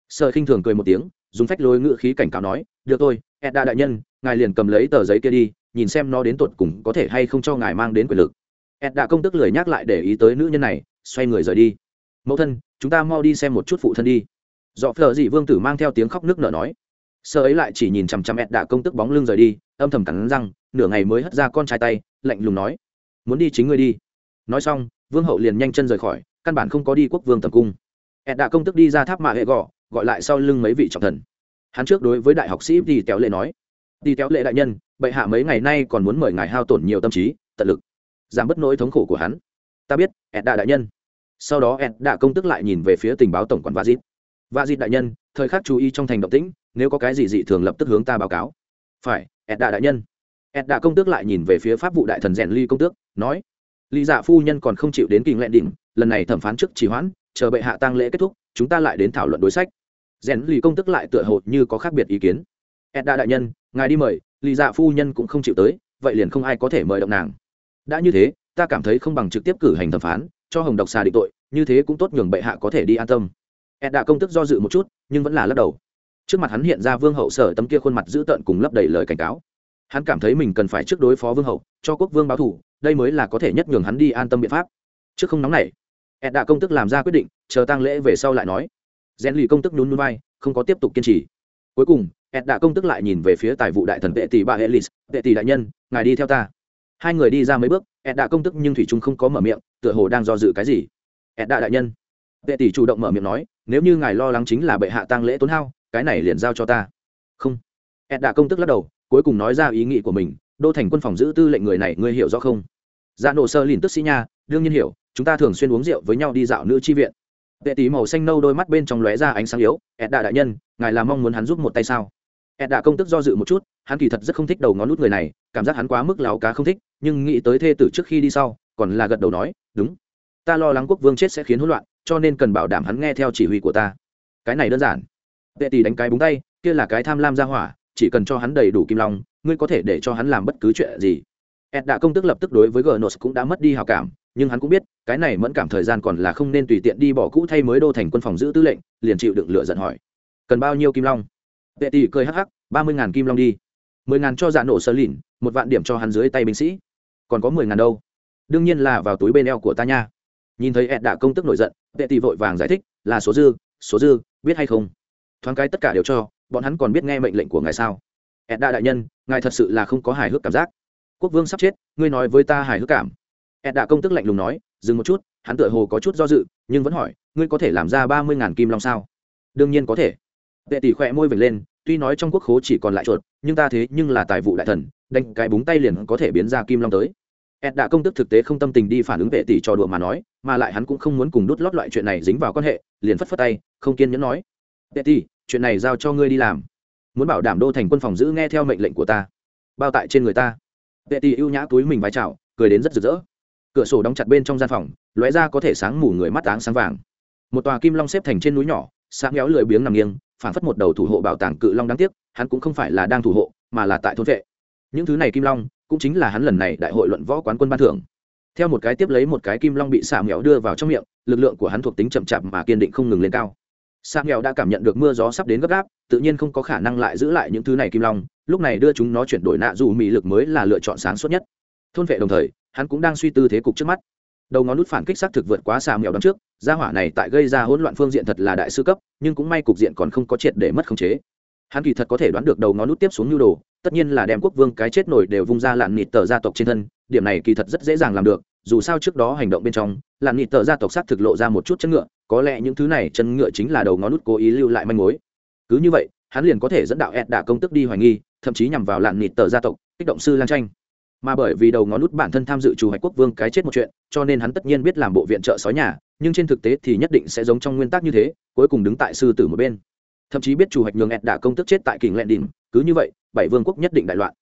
Sợ khinh thường cười một tiếng, dùng phách lối ngự khí cảnh cáo nói, được thôi, ed đã đại nhân, ngài liền cầm lấy tờ giấy kia đi, nhìn xem nó đến tột cùng có thể hay không cho ngài mang đến quyền lực. Ed đã công tức lười nhắc lại để ý tới nữ nhân này, xoay người rời đi. Mẫu thân, chúng ta mau đi xem một chút phụ thân đi. Dọ phờ dị vương tử mang theo tiếng khóc nước nở nói sơ ấy lại chỉ nhìn chằm chằm ed đạ công tức bóng lưng rời đi, âm thầm cắn răng, nửa ngày mới hất ra con trai tay, lạnh lùng nói, muốn đi chính ngươi đi. Nói xong, vương hậu liền nhanh chân rời khỏi, căn bản không có đi quốc vương tầm cung. Ed đạ công tức đi ra tháp mạ hệ gọ, gọi lại sau lưng mấy vị trọng thần. Hắn trước đối với đại học sĩ đi kéo lệ nói đi kéo lệ đại nhân, bệ hạ mấy ngày nay còn muốn mời ngài hao tổn nhiều tâm trí, tận lực, giảm bớt nỗi thống khổ của hắn. Ta biết, ed đạ đại nhân. Sau đó ed đạ công tức lại nhìn về phía tình báo tổng quản vazit. Vazit đại nhân thời khắc chú ý trong thành động tĩnh, nếu có cái gì dị thường lập tức hướng ta báo cáo. Phải ed đạ đại nhân. Ed đạ công tước lại nhìn về phía pháp vụ đại thần rèn ly công tước, nói, lý dạ phu nhân còn không chịu đến kỳ lẹn đỉnh, lần này thẩm phán trước trì hoãn, chờ bệ hạ tăng lễ kết thúc, chúng ta lại đến thảo luận đối sách. Rèn ly công tước lại tựa hồ như có khác biệt ý kiến. Ed đạ đại nhân, ngài đi mời, lý dạ phu nhân cũng không chịu tới, vậy liền không ai có thể mời động nàng. Đã như thế, ta cảm thấy không bằng trực tiếp cử hành thẩm phán, cho hồng độc xà định tội, như thế cũng tốt nhường bệ hạ có thể đi an tâm ed đạ công tức do dự một chút, nhưng vẫn là lắc đầu. Trước mặt hắn hiện ra vương hậu sở tấm kia khuôn mặt dữ tợn cùng lấp đầy lời cảnh cáo. Hắn cảm thấy mình cần phải trước đối phó vương hậu, cho quốc vương báo thủ đây mới là có thể nhất nhường hắn đi an tâm biện pháp. Trước không nóng này ed đạ công tức làm ra quyết định, chờ tăng lễ về sau lại nói. Rèn lì công tức nhún nhún vai, không có tiếp tục kiên trì. Cuối cùng, ed đạ công tức lại nhìn về phía tài vụ đại thần vệ tỷ bà elis vệ tỷ đại nhân, ngài đi theo ta. Hai người đi ra mấy bước, ed đạ công tức nhưng thủy trung không có mở miệng, tựa hồ đang do dự cái gì. Ed đạ đại nhân vệ tỷ chủ động mở miệng nói, nếu như ngài lo lắng chính là bệ hạ tăng lễ tốn hao, cái này liền giao cho ta. Không. Ed đã công tức lắc đầu, cuối cùng nói ra ý nghĩ của mình, đô thành quân phòng giữ tư lệnh người này, ngươi hiểu rõ không? Dạ nổ sơ lìn tức sĩ nha, đương nhiên hiểu, chúng ta thường xuyên uống rượu với nhau đi dạo nữ chi viện. Vệ tỷ màu xanh nâu đôi mắt bên trong lóe ra ánh sáng yếu, ed đã đại nhân, ngài là mong muốn hắn giúp một tay sao? Ed đã công tức do dự một chút, hắn kỳ thật rất không thích đầu ngón nút người này, cảm giác hắn quá mức láo cá không thích, nhưng nghĩ tới thê tử trước khi đi sau, còn là gật đầu nói, đúng. Ta lo lắng quốc vương chết sẽ khiến hỗn loạn cho nên cần bảo đảm hắn nghe theo chỉ huy của ta. Cái này đơn giản. Vệ tỷ đánh cái búng tay, kia là cái tham lam ra hỏa, chỉ cần cho hắn đầy đủ kim long, ngươi có thể để cho hắn làm bất cứ chuyện gì. Ed đã công tức lập tức đối với gnos cũng đã mất đi hào cảm, nhưng hắn cũng biết, cái này mẫn cảm thời gian còn là không nên tùy tiện đi bỏ cũ thay mới đô thành quân phòng giữ tư lệnh, liền chịu đựng lựa giận hỏi. Cần bao nhiêu kim long? Vệ tỷ cười hắc hắc, ba mươi ngàn kim long đi. mười ngàn cho giả nổ sơ lìn, một vạn điểm cho hắn dưới tay binh sĩ. Còn có mười ngàn đâu? Đương nhiên là vào túi bên eo của ta nha nhìn thấy ed đã công tức nổi giận vệ tỷ vội vàng giải thích, là số dư số dư, biết hay không? Thoáng cái tất cả đều cho, bọn hắn còn biết nghe mệnh lệnh của ngài sao? Ed đa đại nhân, ngài thật sự là không có hài hước cảm giác. Quốc vương sắp chết, ngươi nói với ta hài hước cảm. Ed đa công tức lạnh lùng nói, dừng một chút, hắn tựa hồ có chút do dự, nhưng vẫn hỏi, ngươi có thể làm ra ba mươi ngàn kim long sao? Đương nhiên có thể. Vệ tỷ khỏe môi vệt lên, tuy nói trong quốc khố chỉ còn lại chuột, nhưng ta thế nhưng là tài vụ đại thần, đánh cái búng tay liền có thể biến ra kim long tới ed đã công tức thực tế không tâm tình đi phản ứng vệ tỷ trò đùa mà nói mà lại hắn cũng không muốn cùng đút lót loại chuyện này dính vào quan hệ liền phất phất tay không kiên nhẫn nói. Vệ tỷ chuyện này giao cho ngươi đi làm. Muốn bảo đảm đô thành quân phòng giữ nghe theo mệnh lệnh của ta. Bao tại trên người ta. Vệ tỷ ưu nhã túi mình vai chào, cười đến rất rực rỡ. Cửa sổ đóng chặt bên trong gian phòng lóe ra có thể sáng mù người mắt áng sáng vàng. Một tòa kim long xếp thành trên núi nhỏ sáng méo lười biếng nằm nghiêng phản phất một đầu thủ hộ bảo tàng cự long đáng tiếc hắn cũng không phải là đang thủ hộ mà là tại thôn vệ. Những thứ này kim long cũng chính là hắn lần này đại hội luận võ quán quân ban thưởng. Theo một cái tiếp lấy một cái kim long bị xạ mèo đưa vào trong miệng, lực lượng của hắn thuộc tính chậm chạp mà kiên định không ngừng lên cao. Xạ mèo đã cảm nhận được mưa gió sắp đến gấp gáp, tự nhiên không có khả năng lại giữ lại những thứ này kim long, lúc này đưa chúng nó chuyển đổi nạ dù mị lực mới là lựa chọn sáng suốt nhất. Thôn vệ đồng thời, hắn cũng đang suy tư thế cục trước mắt. Đầu ngón nút phản kích xác thực vượt quá xà mèo đón trước, gia hỏa này tại gây ra hỗn loạn phương diện thật là đại sư cấp, nhưng cũng may cục diện còn không có triệt để mất khống chế. Hắn kỳ thật có thể đoán được đầu ngón nút tiếp xuống nhu đồ tất nhiên là đem quốc vương cái chết nổi đều vung ra lạn nịt tờ gia tộc trên thân, điểm này kỳ thật rất dễ dàng làm được, dù sao trước đó hành động bên trong, lạn nịt tờ gia tộc xác thực lộ ra một chút chân ngựa, có lẽ những thứ này chân ngựa chính là đầu ngón nút cố ý lưu lại manh mối. Cứ như vậy, hắn liền có thể dẫn đạo ed đả công tức đi hoài nghi, thậm chí nhằm vào lạn nịt tờ gia tộc, kích động sư lan tranh mà bởi vì đầu ngón nút bản thân tham dự chủ hạch quốc vương cái chết một chuyện, cho nên hắn tất nhiên biết làm bộ viện trợ sói nhà, nhưng trên thực tế thì nhất định sẽ giống trong nguyên tắc như thế, cuối cùng đứng tại sư tử một bên. Thậm chí biết chủ hạch nhường ẹt đả công tức chết tại kình lẹn đỉnh cứ như vậy, bảy vương quốc nhất định đại loạn.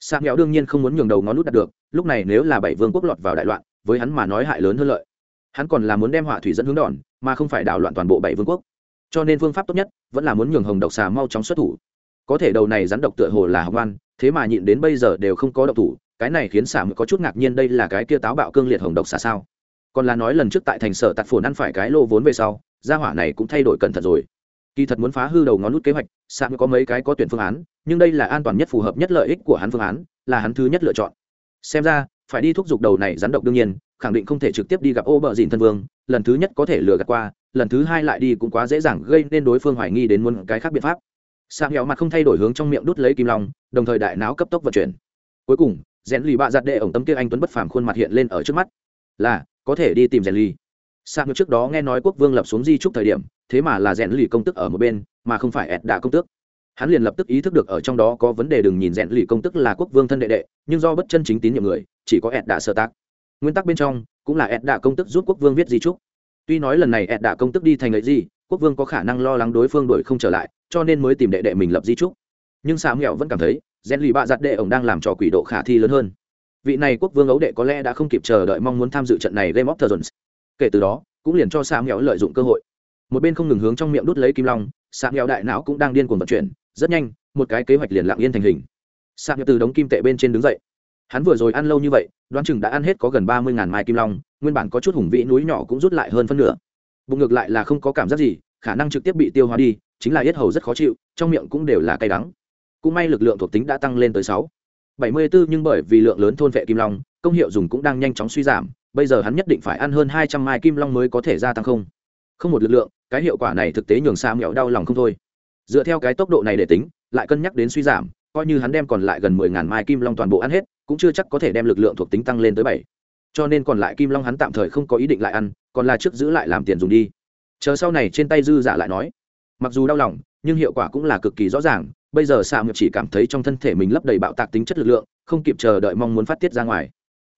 Sa nghèo đương nhiên không muốn nhường đầu ngón nút đạt được, lúc này nếu là bảy vương quốc lọt vào đại loạn, với hắn mà nói hại lớn hơn lợi. Hắn còn là muốn đem họa thủy dẫn hướng đòn, mà không phải đảo loạn toàn bộ bảy vương quốc. Cho nên phương pháp tốt nhất, vẫn là muốn nhường hồng độc xà mau chóng xuất thủ. Có thể đầu này rắn độc tựa hồ là hồng oan, thế mà nhịn đến bây giờ đều không có độc thủ, cái này khiến xà mới có chút ngạc nhiên đây là cái kia táo bạo cương liệt hồng độc xà sao? Còn là nói lần trước tại thành sở tạt phồn ăn phải cái lô vốn về sau, gia hỏa này cũng thay đổi cẩn thận rồi kỳ thật muốn phá hư đầu ngón nút kế hoạch xà có mấy cái có tuyển phương án, nhưng đây là an toàn nhất phù hợp nhất lợi ích của hắn phương án, là hắn thứ nhất lựa chọn. Xem ra, phải đi thúc giục đầu này rắn độc đương nhiên, khẳng định không thể trực tiếp đi gặp ô bờ dìn thân vương, lần thứ nhất có thể lừa gạt qua, lần thứ hai lại đi cũng quá dễ dàng gây nên đối phương hoài nghi đến muốn cái khác biện pháp. Sang nghèo mặt không thay đổi hướng trong miệng đút lấy kim long, đồng thời đại não cấp tốc vận chuyển. Cuối cùng, rèn lì bạ giặt đệ ổng tấm kia anh tuấn bất phàm khuôn mặt hiện lên ở trước mắt. Là, có thể đi tìm rèn lì sang trước đó nghe nói quốc vương lập xuống di trúc thời điểm, thế mà là rèn lì công tức ở một bên, mà không phải ẹt đạ công tước. Hắn liền lập tức ý thức được ở trong đó có vấn đề đừng nhìn rèn lì công tức là quốc vương thân đệ đệ, nhưng do bất chân chính tín nhiệm người, chỉ có ẹt đạ sơ tác. Nguyên tắc bên trong, cũng là ẹt đạ công tức giúp quốc vương viết di trúc. Tuy nói lần này ẹt đạ công tức đi thành ấy gì, quốc vương có khả năng lo lắng đối phương đổi không trở lại, cho nên mới tìm đệ đệ mình lập di trúc. Nhưng sao Mẹo vẫn cảm thấy, rèn lì bạ giặt đệ ổng đang làm trò quỷ độ khả thi lớn hơn. Vị này quốc vương ấu đệ có lẽ đã không kịp chờ đợi mong muốn tham dự trận này game of thrones kể từ đó, cũng liền cho xạ nghèo lợi dụng cơ hội. Một bên không ngừng hướng trong miệng đút lấy kim long xạ nghèo đại não cũng đang điên cuồng vận chuyển, rất nhanh, một cái kế hoạch liền lặng yên thành hình. Xạ nghèo từ đống kim tệ bên trên đứng dậy. Hắn vừa rồi ăn lâu như vậy, đoán chừng đã ăn hết có gần ba mươi ngàn mai kim long, nguyên bản có chút hùng vĩ núi nhỏ cũng rút lại hơn phân nửa. Bụng ngược lại là không có cảm giác gì, khả năng trực tiếp bị tiêu hóa đi, chính là yết hầu rất khó chịu, trong miệng cũng đều là cay đắng. Cũng may lực lượng thuộc tính đã tăng lên tới sáu. Bảy mươi bốn nhưng bởi vì lượng lớn thôn vệ kim long, công hiệu dùng cũng đang nhanh chóng suy giảm bây giờ hắn nhất định phải ăn hơn hai trăm mai kim long mới có thể gia tăng không? Không một lực lượng, cái hiệu quả này thực tế nhường xa mẹo đau lòng không thôi. Dựa theo cái tốc độ này để tính, lại cân nhắc đến suy giảm, coi như hắn đem còn lại gần mười ngàn mai kim long toàn bộ ăn hết, cũng chưa chắc có thể đem lực lượng thuộc tính tăng lên tới bảy. Cho nên còn lại kim long hắn tạm thời không có ý định lại ăn, còn là trước giữ lại làm tiền dùng đi. Chờ sau này trên tay dư giả lại nói. Mặc dù đau lòng, nhưng hiệu quả cũng là cực kỳ rõ ràng, bây giờ xạ mượt chỉ cảm thấy trong thân thể mình lấp đầy bạo tạc tính chất lực lượng, không kịp chờ đợi mong muốn phát tiết ra ngoài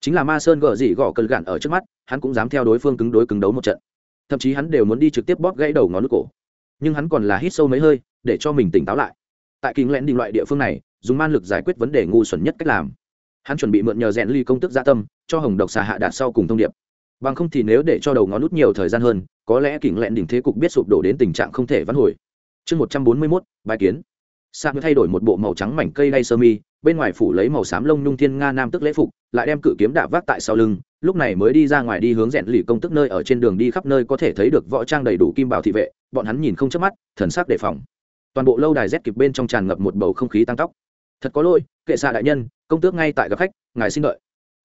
chính là ma sơn gờ dị gõ cơn gạn ở trước mắt, hắn cũng dám theo đối phương cứng đối cứng đấu một trận. Thậm chí hắn đều muốn đi trực tiếp bóp gãy đầu ngón nước cổ. Nhưng hắn còn là hít sâu mấy hơi, để cho mình tỉnh táo lại. Tại kính lẽn định loại địa phương này, dùng man lực giải quyết vấn đề ngu xuẩn nhất cách làm. Hắn chuẩn bị mượn nhờ rèn ly công tức gia tâm, cho hồng độc xà hạ đạt sau cùng thông điệp. Bằng không thì nếu để cho đầu ngón nút nhiều thời gian hơn, có lẽ kính lẹn đỉnh thế cục biết sụp đổ đến tình trạng không thể vãn hồi. Chương một trăm bốn mươi mốt, bài kiến sa mới thay đổi một bộ màu trắng mảnh cây đay sơ mi, bên ngoài phủ lấy màu xám lông nhung thiên nga nam tức lễ phục, lại đem cự kiếm đạp vác tại sau lưng, lúc này mới đi ra ngoài đi hướng rèn lì công tức nơi ở trên đường đi khắp nơi có thể thấy được võ trang đầy đủ kim bảo thị vệ, bọn hắn nhìn không chớp mắt, thần sắc đề phòng. Toàn bộ lâu đài rét kịp bên trong tràn ngập một bầu không khí tăng tóc thật có lỗi, kệ xạ đại nhân, công tước ngay tại gặp khách, ngài xin đợi.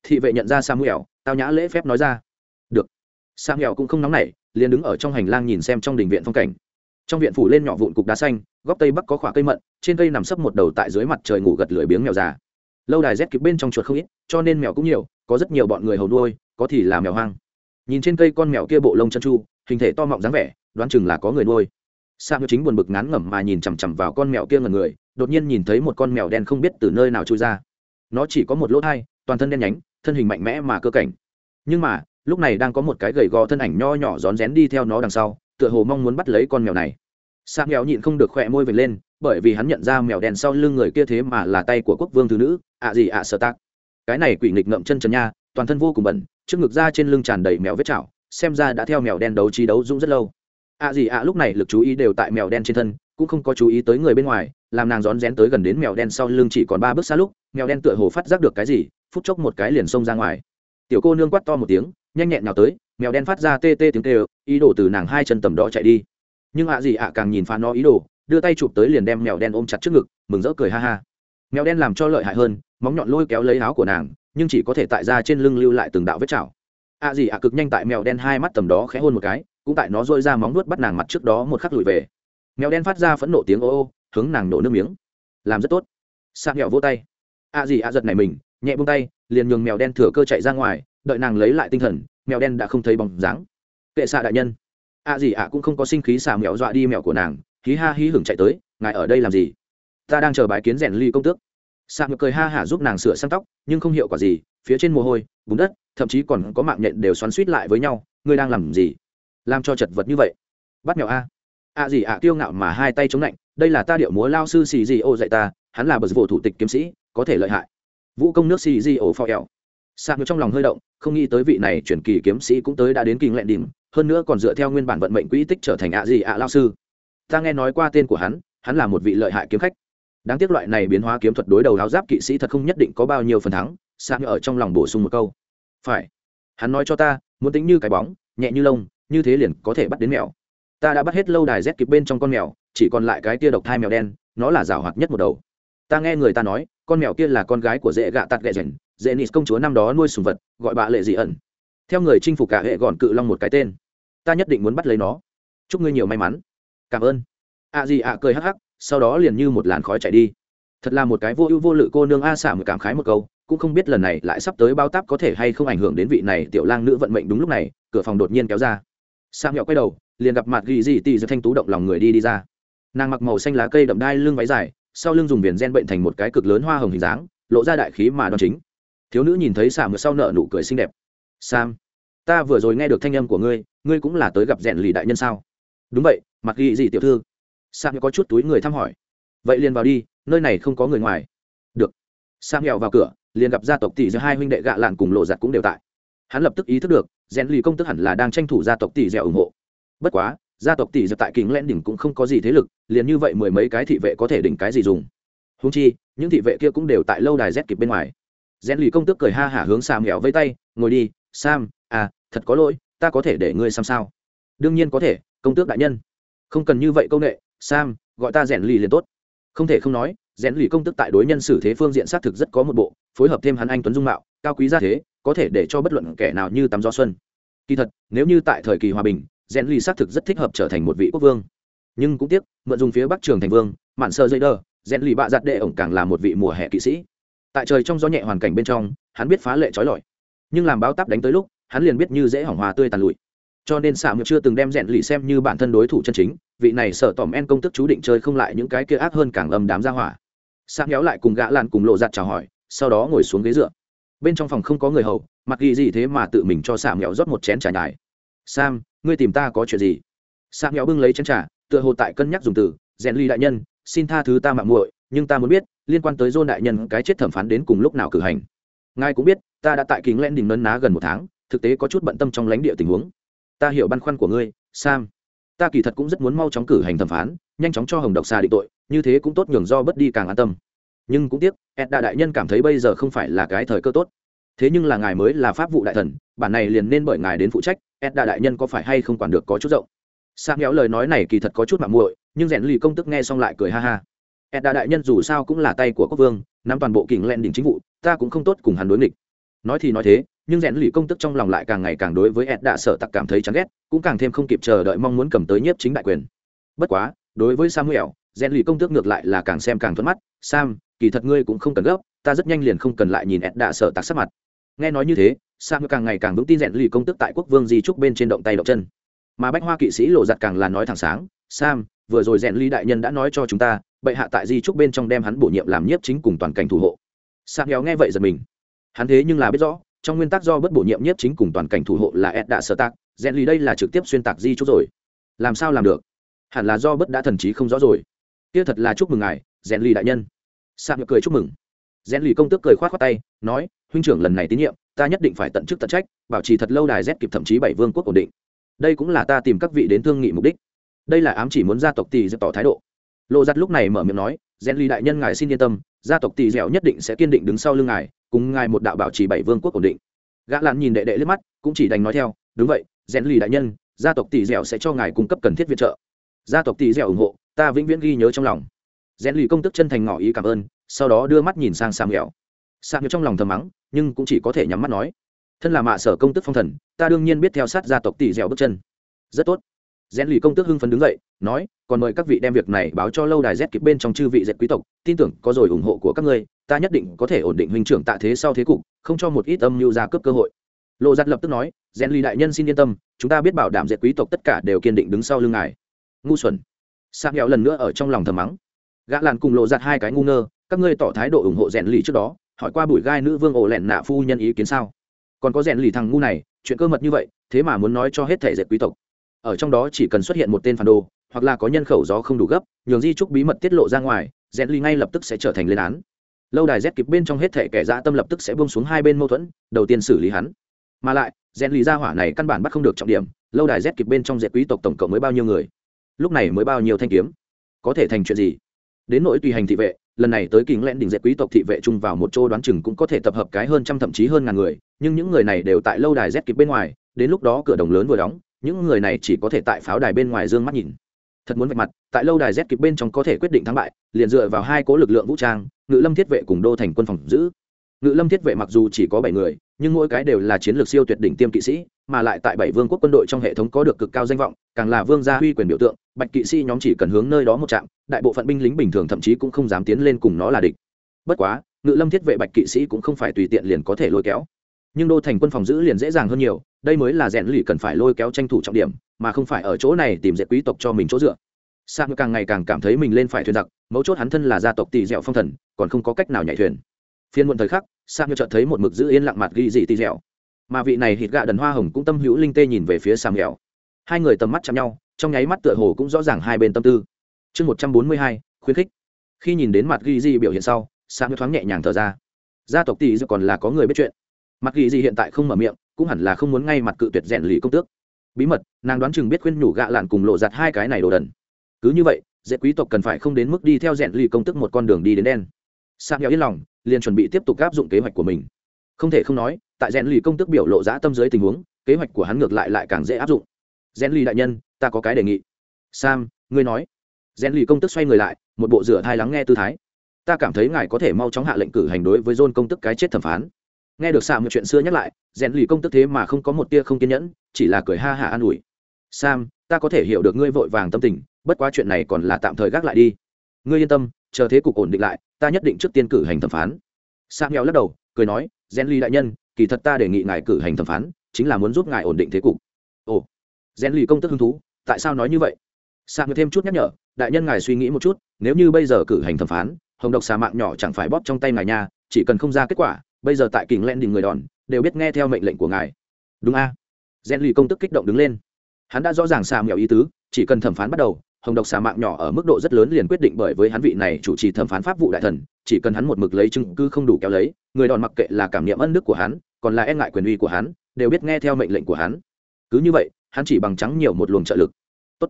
Thị vệ nhận ra samuel, tao nhã lễ phép nói ra. Được. Samuel cũng không nóng nảy, liền đứng ở trong hành lang nhìn xem trong đình viện phong cảnh trong viện phủ lên nhỏ vụn cục đá xanh, góc tây bắc có khoảng cây mận, trên cây nằm sấp một đầu tại dưới mặt trời ngủ gật lưỡi biếng mèo già. Lâu đài rét kịp bên trong chuột không ít, cho nên mèo cũng nhiều, có rất nhiều bọn người hầu nuôi, có thì là mèo hoang. Nhìn trên cây con mèo kia bộ lông chân chu hình thể to mọng dáng vẻ, đoán chừng là có người nuôi. Sa ngư chính buồn bực ngán ngẩm mà nhìn chằm chằm vào con mèo kia ngần người, đột nhiên nhìn thấy một con mèo đen không biết từ nơi nào trôi ra. Nó chỉ có một lỗ thai, toàn thân đen nhánh, thân hình mạnh mẽ mà cơ cảnh. Nhưng mà, lúc này đang có một cái gầy gò thân ảnh nho nhỏ rón rén đi theo nó đằng sau, tựa hồ mong muốn bắt lấy con mèo này sa mèo nhịn không được khỏe môi vệt lên, bởi vì hắn nhận ra mèo đen sau lưng người kia thế mà là tay của quốc vương thứ nữ, ạ gì ạ sơ tác cái này quỷ nghịch ngậm chân trần nha, toàn thân vô cùng bẩn, trước ngực ra trên lưng tràn đầy mèo vết chảo, xem ra đã theo mèo đen đấu trí đấu dũng rất lâu. Ạ gì ạ lúc này lực chú ý đều tại mèo đen trên thân, cũng không có chú ý tới người bên ngoài, làm nàng rón rén tới gần đến mèo đen sau lưng chỉ còn ba bước xa lúc, mèo đen tựa hồ phát giác được cái gì, phút chốc một cái liền xông ra ngoài. Tiểu cô nương quát to một tiếng, nhanh nhẹn nào tới, mèo đen phát ra tê tê tiếng kêu, ý đồ từ nàng hai chân tầm đó chạy đi nhưng ạ gì ạ càng nhìn phá nó ý đồ, đưa tay chụp tới liền đem mèo đen ôm chặt trước ngực, mừng rỡ cười ha ha. Mèo đen làm cho lợi hại hơn, móng nhọn lôi kéo lấy áo của nàng, nhưng chỉ có thể tại ra trên lưng lưu lại từng đạo vết chảo. ạ gì ạ cực nhanh tại mèo đen hai mắt tầm đó khẽ hôn một cái, cũng tại nó dôi ra móng nuốt bắt nàng mặt trước đó một khắc lùi về. Mèo đen phát ra phẫn nộ tiếng ô ô, hướng nàng nổ nước miếng. Làm rất tốt. Sạc mẹo vô tay. ạ gì ạ giật này mình, nhẹ bông tay, liền nhường mèo đen thừa cơ chạy ra ngoài, đợi nàng lấy lại tinh thần, mèo đen đã không thấy bóng dáng. Kệ xạ đại nhân à gì ạ cũng không có sinh khí xà mèo dọa đi mèo của nàng, hí ha hí hửng chạy tới, ngài ở đây làm gì? Ta đang chờ bái kiến rèn ly công tước. Xà mèo cười ha hả giúp nàng sửa sang tóc, nhưng không hiệu quả gì, phía trên mồ hôi, bùn đất, thậm chí còn có mạng nhện đều xoắn suýt lại với nhau, ngươi đang làm gì? Làm cho chật vật như vậy? Bắt mèo a. Ạ gì ạ kiêu ngạo mà hai tay chống lạnh, đây là ta điệu múa lao sư xì gì ô dạy ta, hắn là bờ vụ thủ tịch kiếm sĩ, có thể lợi hại. Vũ công nước xì gì ô phò kẹo sạc trong lòng hơi động, không nghĩ tới vị này chuyển kỳ kiếm sĩ cũng tới đã đến kinh lẹn đỉnh, hơn nữa còn dựa theo nguyên bản vận mệnh quỹ tích trở thành ạ gì ạ lao sư. Ta nghe nói qua tên của hắn hắn là một vị lợi hại kiếm khách. Đáng tiếc loại này biến hóa kiếm thuật đối đầu áo giáp kỵ sĩ thật không nhất định có bao nhiêu phần thắng, sạc ở trong lòng bổ sung một câu. Phải. Hắn nói cho ta, muốn tính như cái bóng, nhẹ như lông, như thế liền có thể bắt đến mèo. Ta đã bắt hết lâu đài rét kịp bên trong con mèo, chỉ còn lại cái tia độc thai mèo đen, nó là rào hoạt nhất một đầu. Ta nghe người ta nói, con mèo kia là con gái của dễ gạ tạt ghẹ rèn dễ nịt công chúa năm đó nuôi sùng vật, gọi bà lệ dị ẩn. Theo người chinh phục cả hệ gọn cự long một cái tên. Ta nhất định muốn bắt lấy nó. Chúc ngươi nhiều may mắn. Cảm ơn. Ạ gì ạ cười hắc hắc, sau đó liền như một làn khói chạy đi. Thật là một cái vô ưu vô lự cô nương a xả một cảm khái một câu, cũng không biết lần này lại sắp tới bao táp có thể hay không ảnh hưởng đến vị này tiểu lang nữ vận mệnh đúng lúc này, cửa phòng đột nhiên kéo ra. Sang nhọ quay đầu, liền gặp mặt ghi dị tì giật thanh tú động lòng người đi đi ra. Nàng mặc màu xanh lá cây đậm đai lưng váy dài, sau lưng dùng viền gen bệnh thành một cái cực lớn hoa hồng hình dáng, lộ ra đại khí mà đòn chính thiếu nữ nhìn thấy xả mượt sau nợ nụ cười xinh đẹp. Sam ta vừa rồi nghe được thanh âm của ngươi ngươi cũng là tới gặp rèn lì đại nhân sao? Đúng vậy, mặc ghi gì tiểu thư? Sam có chút túi người thăm hỏi. Vậy liền vào đi, nơi này không có người ngoài. Được. Sam nghèo vào cửa, liền gặp gia tộc tỷ giữa hai huynh đệ gạ lạn cùng lộ giặt cũng đều tại. Hắn lập tức ý thức được, rèn lì công tức hẳn là đang tranh thủ gia tộc tỷ dẻo ủng hộ. Bất quá, gia tộc tỷ dẻo tại kính len đỉnh cũng không có gì thế lực, liền như vậy mười mấy cái thị vệ có thể đỉnh cái gì dùng. Húng chi, những thị vệ kia cũng đều tại lâu đài rét kịp bên ngoài rèn lì công tức cười ha hả hướng sam nghèo vây tay, ngồi đi, sam à thật có lỗi, ta có thể để ngươi sam sao? Đương nhiên có thể, công tước đại nhân. Không cần như vậy công nghệ sam, gọi ta rèn lì liền tốt. Không thể không nói, rèn lì công tức tại đối nhân xử thế phương diện xác thực rất có một bộ, phối hợp thêm hắn anh tuấn dung mạo, cao quý ra thế, có thể để cho bất luận kẻ nào như tắm gió xuân. Kỳ thật, nếu như tại thời kỳ hòa bình, rèn lì xác thực rất thích hợp trở thành một vị quốc vương. Nhưng cũng tiếc, mượn dùng phía bắc trường thành vương, mạn sơ dây đơ rèn lì bạ giặt đệ ổng càng là một vị mùa hè kỵ sĩ tại trời trong gió nhẹ hoàn cảnh bên trong, hắn biết phá lệ trói lọi. Nhưng làm báo táp đánh tới lúc, hắn liền biết như dễ hỏng hòa tươi tàn lụi. Cho nên xạ ngược chưa từng đem rèn lì xem như bản thân đối thủ chân chính, vị này sợ tỏm en công tức chú định chơi không lại những cái kia ác hơn càng âm đám ra hỏa. Xạ nhéo lại cùng gã lan cùng lộ giặt chào hỏi, sau đó ngồi xuống ghế dựa. Bên trong phòng không có người hầu, mặc ghi gì thế mà tự mình cho xạ nhéo rót một chén trà nhài. Sam, ngươi tìm ta có chuyện gì? Xạ nhéo bưng lấy chén trà, tựa hồ tại cân nhắc dùng từ, rèn ly đại nhân, xin tha thứ ta mạng muội, nhưng ta muốn biết liên quan tới dôn đại nhân cái chết thẩm phán đến cùng lúc nào cử hành. Ngài cũng biết, ta đã tại kính len đình nấn ná gần một tháng, thực tế có chút bận tâm trong lãnh địa tình huống. Ta hiểu băn khoăn của ngươi, sam. Ta kỳ thật cũng rất muốn mau chóng cử hành thẩm phán, nhanh chóng cho hồng độc xa định tội, như thế cũng tốt nhường do bất đi càng an tâm. Nhưng cũng tiếc, ed đại đại nhân cảm thấy bây giờ không phải là cái thời cơ tốt. Thế nhưng là ngài mới là pháp vụ đại thần, bản này liền nên bởi ngài đến phụ trách, ed đại đại nhân có phải hay không quản được có chút rộng? Sam méo lời nói này kỳ thật có chút mạng muội, nhưng rèn lì công tức nghe xong lại cười ha ha edda đại nhân dù sao cũng là tay của quốc vương, nắm toàn bộ kình len đỉnh chính vụ, ta cũng không tốt cùng hắn đối nghịch. Nói thì nói thế, nhưng rèn lì công tức trong lòng lại càng ngày càng đối với edda đạ sợ tặc cảm thấy chán ghét, cũng càng thêm không kịp chờ đợi mong muốn cầm tới nhiếp chính đại quyền. Bất quá, đối với samuel, rèn lì công tước ngược lại là càng xem càng thuận mắt. Sam, kỳ thật ngươi cũng không cần gấp, ta rất nhanh liền không cần lại nhìn ed đạ sợ tặc sắc mặt. Nghe nói như thế, sam càng ngày càng vững tin rèn lì công tước tại quốc vương di trúc bên trên động tay động chân. Mà bách hoa kỵ sĩ lộ giặt càng là nói thẳng sáng, sam, vừa rồi rèn lì đại nhân đã nói cho chúng ta bệ hạ tại di trúc bên trong đem hắn bổ nhiệm làm nhiếp chính cùng toàn cảnh thủ hộ. Sạc nghèo nghe vậy giật mình. Hắn thế nhưng là biết rõ, trong nguyên tắc do bất bổ nhiệm nhiếp chính cùng toàn cảnh thủ hộ là ed đạ sơ tạc rèn lì đây là trực tiếp xuyên tạc di trúc rồi. Làm sao làm được? Hẳn là do bất đã thần trí không rõ rồi. Kia thật là chúc mừng ngài rèn lì đại nhân. Sạc cười chúc mừng. Rèn lì công tước cười khoát khoát tay, nói, huynh trưởng lần này tín nhiệm, ta nhất định phải tận chức tận trách, bảo trì thật lâu đài rét kịp thậm chí bảy vương quốc ổn định. Đây cũng là ta tìm các vị đến thương nghị mục đích. Đây là ám chỉ muốn gia tộc tỷ dẹp tỏ thái độ lộ giặt lúc này mở miệng nói rèn ly đại nhân ngài xin yên tâm, gia tộc tỷ dẻo nhất định sẽ kiên định đứng sau lưng ngài, cùng ngài một đạo bảo trì bảy vương quốc ổn định. Gã lan nhìn đệ đệ liếc mắt, cũng chỉ đành nói theo, đúng vậy rèn ly đại nhân, gia tộc tỷ dẻo sẽ cho ngài cung cấp cần thiết viện trợ. Gia tộc tỷ dẻo ủng hộ, ta vĩnh viễn ghi nhớ trong lòng. Rèn ly công tức chân thành ngỏ ý cảm ơn, sau đó đưa mắt nhìn sang sam nghèo. Sam nghèo trong lòng thầm mắng, nhưng cũng chỉ có thể nhắm mắt nói, thân là mạ sở công tức phong thần, ta đương nhiên biết theo sát gia tộc tỷ dẻo bước chân. Rất tốt rèn lì công tước hưng phấn đứng dậy, nói, còn mời các vị đem việc này báo cho lâu đài z kịp bên trong chư vị dệt quý tộc, tin tưởng có rồi ủng hộ của các ngươi, ta nhất định có thể ổn định huynh trưởng tạ thế sau thế cục, không cho một ít âm mưu ra cướp cơ hội. Lộ giặt lập tức nói, rèn lì đại nhân xin yên tâm, chúng ta biết bảo đảm dệt quý tộc tất cả đều kiên định đứng sau lưng ngài. Ngu xuẩn. Sang nghèo lần nữa ở trong lòng thầm mắng. Gã làn cùng lộ giặt hai cái ngu ngơ, các ngươi tỏ thái độ ủng hộ rèn lì trước đó, hỏi qua bụi gai nữ vương ổ lẹn nạ phu nhân ý kiến sao? Còn có rèn lì thằng ngu này, chuyện cơ mật như vậy, thế mà muốn nói cho hết thể dệt quý tộc ở trong đó chỉ cần xuất hiện một tên phản đồ, hoặc là có nhân khẩu gió không đủ gấp, nhường di trúc bí mật tiết lộ ra ngoài rèn ly ngay lập tức sẽ trở thành lên án. Lâu đài rét kịp bên trong hết thể kẻ dã tâm lập tức sẽ buông xuống hai bên mâu thuẫn, đầu tiên xử lý hắn. Mà lại rèn ly ra hỏa này căn bản bắt không được trọng điểm, lâu đài rét kịp bên trong dệt quý tộc tổng cộng mới bao nhiêu người? Lúc này mới bao nhiêu thanh kiếm? Có thể thành chuyện gì? Đến nỗi tùy hành thị vệ, lần này tới kính lẽn đỉnh dệt quý tộc thị vệ chung vào một chỗ đoán chừng cũng có thể tập hợp cái hơn trăm thậm chí hơn ngàn người, nhưng những người này đều tại lâu đài rét kịp bên ngoài, đến lúc đó cửa đồng lớn vừa đóng những người này chỉ có thể tại pháo đài bên ngoài dương mắt nhìn. Thật muốn vạch mặt, tại lâu đài z kịp bên trong có thể quyết định thắng bại, liền dựa vào hai cố lực lượng vũ trang, ngự lâm thiết vệ cùng đô thành quân phòng giữ. Ngự lâm thiết vệ mặc dù chỉ có bảy người, nhưng mỗi cái đều là chiến lược siêu tuyệt đỉnh tiêm kỵ sĩ, mà lại tại bảy vương quốc quân đội trong hệ thống có được cực cao danh vọng, càng là vương gia uy quyền biểu tượng, bạch kỵ sĩ nhóm chỉ cần hướng nơi đó một trạm đại bộ phận binh lính bình thường thậm chí cũng không dám tiến lên cùng nó là địch. Bất quá, ngự lâm thiết vệ bạch kỵ sĩ cũng không phải tùy tiện liền có thể lôi kéo. Nhưng đô thành quân phòng giữ liền dễ dàng hơn nhiều đây mới là rèn lì cần phải lôi kéo tranh thủ trọng điểm, mà không phải ở chỗ này tìm dệt quý tộc cho mình chỗ dựa. Sang càng ngày càng cảm thấy mình lên phải thuyền giặc, mấu chốt hắn thân là gia tộc tỷ dẻo phong thần, còn không có cách nào nhảy thuyền. Phiên muộn thời khắc sang như chợt thấy một mực giữ yên lặng mặt ghi dị tỷ dẻo. Mà vị này hít gạ đần hoa hồng cũng tâm hữu linh tê nhìn về phía sang nghèo hai người tầm mắt chạm nhau, trong nháy mắt tựa hồ cũng rõ ràng hai bên tâm tư. Chương một trăm bốn mươi hai, khuyến khích. Khi nhìn đến mặt ghi dị biểu hiện sau sang thoáng nhẹ nhàng thở ra. Gia tộc tỷ dẻo còn là có người biết chuyện. Mặt ghi dị hiện tại không mở miệng cũng hẳn là không muốn ngay mặt cự tuyệt rèn lì công tước. Bí mật, nàng đoán chừng biết khuyên nhủ gạ lạn cùng lộ giặt hai cái này đồ đần. Cứ như vậy, dễ quý tộc cần phải không đến mức đi theo rèn lì công tức một con đường đi đến đen. Sang nhỏ yên lòng, liền chuẩn bị tiếp tục áp dụng kế hoạch của mình. Không thể không nói, tại rèn lì công tức biểu lộ giã tâm dưới tình huống, kế hoạch của hắn ngược lại lại càng dễ áp dụng. Rèn lì đại nhân, ta có cái đề nghị. Sam, ngươi nói. Rèn lì công tức xoay người lại, một bộ rửa thai lắng nghe tư thái. Ta cảm thấy ngài có thể mau chóng hạ lệnh cử hành đối với john công tức cái chết thẩm phán nghe được sam một chuyện xưa nhắc lại, rèn lì công tức thế mà không có một tia không kiên nhẫn, chỉ là cười ha hả an ủi. Sam, ta có thể hiểu được ngươi vội vàng tâm tình, bất quá chuyện này còn là tạm thời gác lại đi. Ngươi yên tâm, chờ thế cục ổn định lại, ta nhất định trước tiên cử hành thẩm phán. Sam nghèo lắc đầu, cười nói, rèn lì đại nhân, kỳ thật ta đề nghị ngài cử hành thẩm phán, chính là muốn giúp ngài ổn định thế cục. Ồ, rèn lì công tức hứng thú, tại sao nói như vậy? Sam thêm chút nhắc nhở, đại nhân ngài suy nghĩ một chút, nếu như bây giờ cử hành thẩm phán, hồng độc xà mạng nhỏ chẳng phải bóp trong tay ngài nhà chỉ cần không ra kết quả bây giờ tại kình len đình người đòn, đều biết nghe theo mệnh lệnh của ngài. Đúng a. À? gen lì công tức kích động đứng lên. Hắn đã rõ ràng xà mèo ý tứ, chỉ cần thẩm phán bắt đầu, hồng độc xà mạng nhỏ ở mức độ rất lớn liền quyết định bởi với hắn vị này chủ trì thẩm phán pháp vụ đại thần, chỉ cần hắn một mực lấy chứng cứ không đủ kéo lấy, người đòn mặc kệ là cảm niệm ân đức của hắn, còn là e ngại quyền uy của hắn, đều biết nghe theo mệnh lệnh của hắn. Cứ như vậy, hắn chỉ bằng trắng nhiều một luồng trợ lực. Tốt,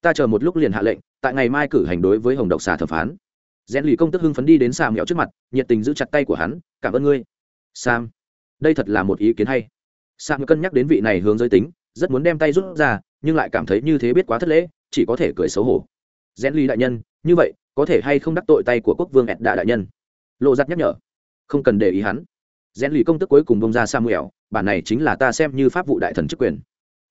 ta chờ một lúc liền hạ lệnh, tại ngày mai cử hành đối với hồng độc xà thẩm phán. Rèn lì công tức hưng phấn đi đến xà mèo trước mặt, nhiệt tình giữ chặt tay của hắn, cảm ơn ngươi sam, đây thật là một ý kiến hay. Sam cân nhắc đến vị này hướng giới tính, rất muốn đem tay rút ra, nhưng lại cảm thấy như thế biết quá thất lễ, chỉ có thể cười xấu hổ. Rèn ly đại nhân, như vậy, có thể hay không đắc tội tay của quốc vương ẹt đạ đại nhân? Lộ giặt nhắc nhở. Không cần để ý hắn. Rèn ly công tức cuối cùng bông ra samuel, bản này chính là ta xem như pháp vụ đại thần chức quyền.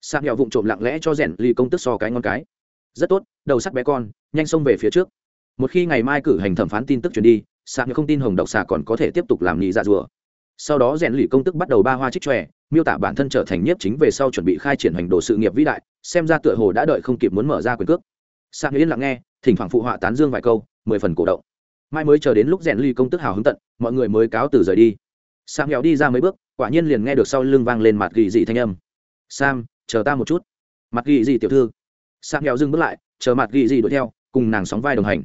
Samuel vụng trộm lặng lẽ cho rèn ly công tức so cái ngon cái. Rất tốt, đầu sắt bé con, nhanh xông về phía trước. Một khi ngày mai cử hành thẩm phán tin tức truyền đi, samuel không tin hồng độc xà còn có thể tiếp tục làm nhị dạ rùa sau đó rèn lì công tức bắt đầu ba hoa trích tròe miêu tả bản thân trở thành nhiếp chính về sau chuẩn bị khai triển hành đồ sự nghiệp vĩ đại, xem ra tựa hồ đã đợi không kịp muốn mở ra quyền cước. Sang yên lặng nghe, thỉnh thoảng phụ họa tán dương vài câu, mười phần cổ động. Mai mới chờ đến lúc rèn ly công tức hào hứng tận, mọi người mới cáo từ rời đi. Sam nghèo đi ra mấy bước, quả nhiên liền nghe được sau lưng vang lên mặt gỉ dị thanh âm. Sam, chờ ta một chút. Mặt gỉ dị tiểu thư. Sam nghèo dừng bước lại, chờ mặt gỉ dị đuổi theo, cùng nàng sóng vai đồng hành.